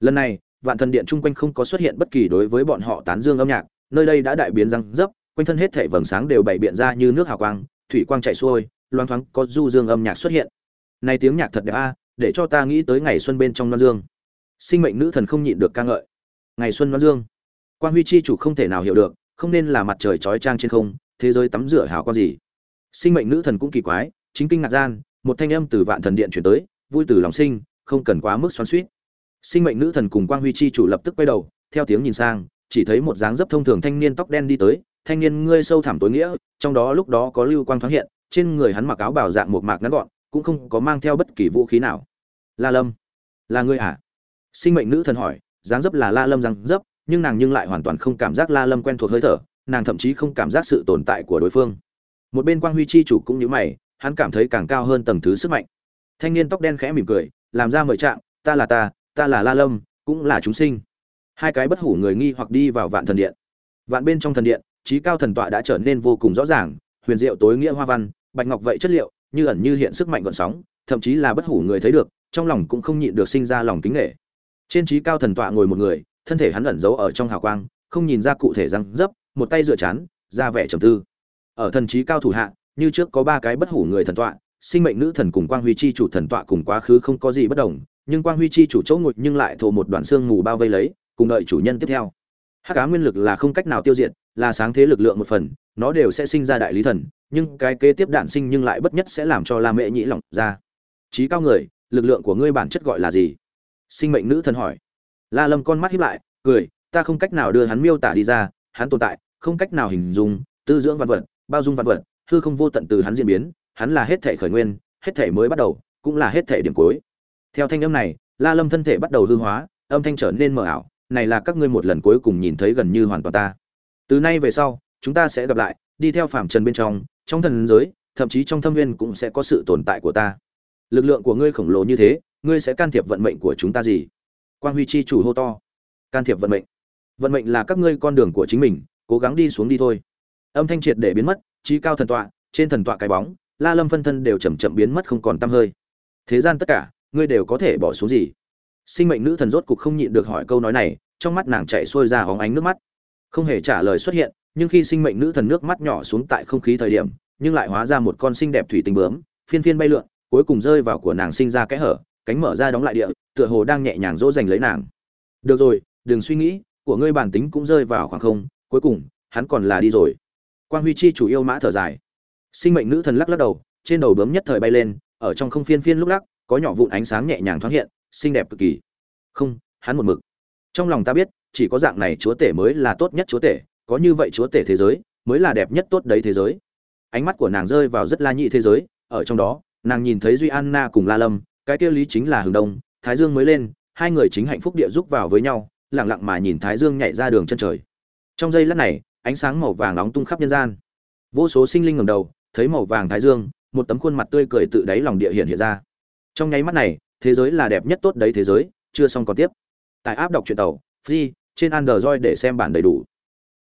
Lần này, vạn thần điện chung quanh không có xuất hiện bất kỳ đối với bọn họ tán dương âm nhạc, nơi đây đã đại biến răng dấp quanh thân hết thảy vầng sáng đều bày biện ra như nước hào quang, thủy quang chảy xuôi, loang thoáng có du dương âm nhạc xuất hiện. Này tiếng nhạc thật đẹp a, để cho ta nghĩ tới ngày xuân bên trong non dương. Sinh mệnh nữ thần không nhịn được ca ngợi. Ngày xuân non dương. Quan huy chi chủ không thể nào hiểu được, không nên là mặt trời chói chang trên không, thế giới tắm rửa hào quang gì. Sinh mệnh nữ thần cũng kỳ quái, chính kinh ngạc gian một thanh âm từ vạn thần điện chuyển tới, vui từ lòng sinh, không cần quá mức xoắn suýt sinh mệnh nữ thần cùng quang huy chi chủ lập tức quay đầu, theo tiếng nhìn sang, chỉ thấy một dáng dấp thông thường thanh niên tóc đen đi tới, thanh niên ngươi sâu thẳm tối nghĩa, trong đó lúc đó có lưu quang thoáng hiện, trên người hắn mặc áo bảo dạng một mạc ngắn gọn, cũng không có mang theo bất kỳ vũ khí nào. La lâm, là ngươi à sinh mệnh nữ thần hỏi, dáng dấp là la lâm dáng dấp, nhưng nàng nhưng lại hoàn toàn không cảm giác la lâm quen thuộc hơi thở, nàng thậm chí không cảm giác sự tồn tại của đối phương. Một bên quang huy chi chủ cũng như mày hắn cảm thấy càng cao hơn tầng thứ sức mạnh. Thanh niên tóc đen khẽ mỉm cười, làm ra mời trạng, ta là ta ta là la lâm, cũng là chúng sinh. Hai cái bất hủ người nghi hoặc đi vào vạn thần điện. Vạn bên trong thần điện, trí cao thần tọa đã trở nên vô cùng rõ ràng, huyền diệu tối nghĩa hoa văn, bạch ngọc vậy chất liệu, như ẩn như hiện sức mạnh gọn sóng, thậm chí là bất hủ người thấy được, trong lòng cũng không nhịn được sinh ra lòng kính nghệ trên trí cao thần tọa ngồi một người, thân thể hắn ẩn giấu ở trong hào quang, không nhìn ra cụ thể răng dấp, một tay dựa chán, ra vẻ trầm tư. Ở thần trí cao thủ hạ như trước có ba cái bất hủ người thần tọa, sinh mệnh nữ thần cùng quang huy chi chủ thần tọa cùng quá khứ không có gì bất đồng, nhưng quang huy chi chủ chỗ ngồi nhưng lại thổ một đoạn xương mù bao vây lấy, cùng đợi chủ nhân tiếp theo. Hắc cá nguyên lực là không cách nào tiêu diệt, là sáng thế lực lượng một phần, nó đều sẽ sinh ra đại lý thần, nhưng cái kế tiếp đạn sinh nhưng lại bất nhất sẽ làm cho la mẹ nhĩ lỏng ra. Trí cao người, lực lượng của ngươi bản chất gọi là gì? Sinh mệnh nữ thần hỏi. La lâm con mắt hiếp lại, cười, ta không cách nào đưa hắn miêu tả đi ra, hắn tồn tại, không cách nào hình dung, tư dưỡng văn vật, bao dung văn vật hư không vô tận từ hắn diễn biến, hắn là hết thể khởi nguyên, hết thể mới bắt đầu, cũng là hết thể điểm cuối. Theo thanh âm này, la lâm thân thể bắt đầu hư hóa, âm thanh trở nên mờ ảo, này là các ngươi một lần cuối cùng nhìn thấy gần như hoàn toàn ta. Từ nay về sau, chúng ta sẽ gặp lại, đi theo phàm trần bên trong trong thần giới, thậm chí trong thâm viên cũng sẽ có sự tồn tại của ta. Lực lượng của ngươi khổng lồ như thế, ngươi sẽ can thiệp vận mệnh của chúng ta gì? Quang huy chi chủ hô to. Can thiệp vận mệnh. Vận mệnh là các ngươi con đường của chính mình, cố gắng đi xuống đi thôi âm thanh triệt để biến mất, trí cao thần tọa, trên thần tọa cái bóng, la lâm phân thân đều chậm chậm biến mất không còn tăm hơi. Thế gian tất cả, ngươi đều có thể bỏ xuống gì? Sinh mệnh nữ thần rốt cục không nhịn được hỏi câu nói này, trong mắt nàng chạy xuôi ra hóng ánh nước mắt. Không hề trả lời xuất hiện, nhưng khi sinh mệnh nữ thần nước mắt nhỏ xuống tại không khí thời điểm, nhưng lại hóa ra một con xinh đẹp thủy tinh bướm, phiên phiên bay lượn, cuối cùng rơi vào của nàng sinh ra kẽ hở, cánh mở ra đóng lại địa, tựa hồ đang nhẹ nhàng dỗ dành lấy nàng. Được rồi, đừng suy nghĩ, của ngươi bản tính cũng rơi vào khoảng không, cuối cùng, hắn còn là đi rồi quang huy chi chủ yêu mã thở dài. Sinh mệnh nữ thần lắc lắc đầu, trên đầu bướm nhất thời bay lên, ở trong không phiên phiên lúc lắc, có nhỏ vụn ánh sáng nhẹ nhàng thoáng hiện, xinh đẹp cực kỳ. Không, hắn một mực. Trong lòng ta biết, chỉ có dạng này chúa tể mới là tốt nhất chúa tể, có như vậy chúa tể thế giới, mới là đẹp nhất tốt đấy thế giới. Ánh mắt của nàng rơi vào rất la nhị thế giới, ở trong đó, nàng nhìn thấy duy anna cùng la lâm, cái kia lý chính là hừng đông, thái dương mới lên, hai người chính hạnh phúc địa giúp vào với nhau, lặng lặng mà nhìn thái dương nhảy ra đường chân trời. Trong giây lát này ánh sáng màu vàng nóng tung khắp nhân gian. Vô số sinh linh ngầm đầu, thấy màu vàng thái dương, một tấm khuôn mặt tươi cười tự đáy lòng địa hiện hiện ra. Trong nháy mắt này, thế giới là đẹp nhất tốt đấy thế giới, chưa xong còn tiếp. Tại áp đọc truyện tàu, free, trên android để xem bản đầy đủ.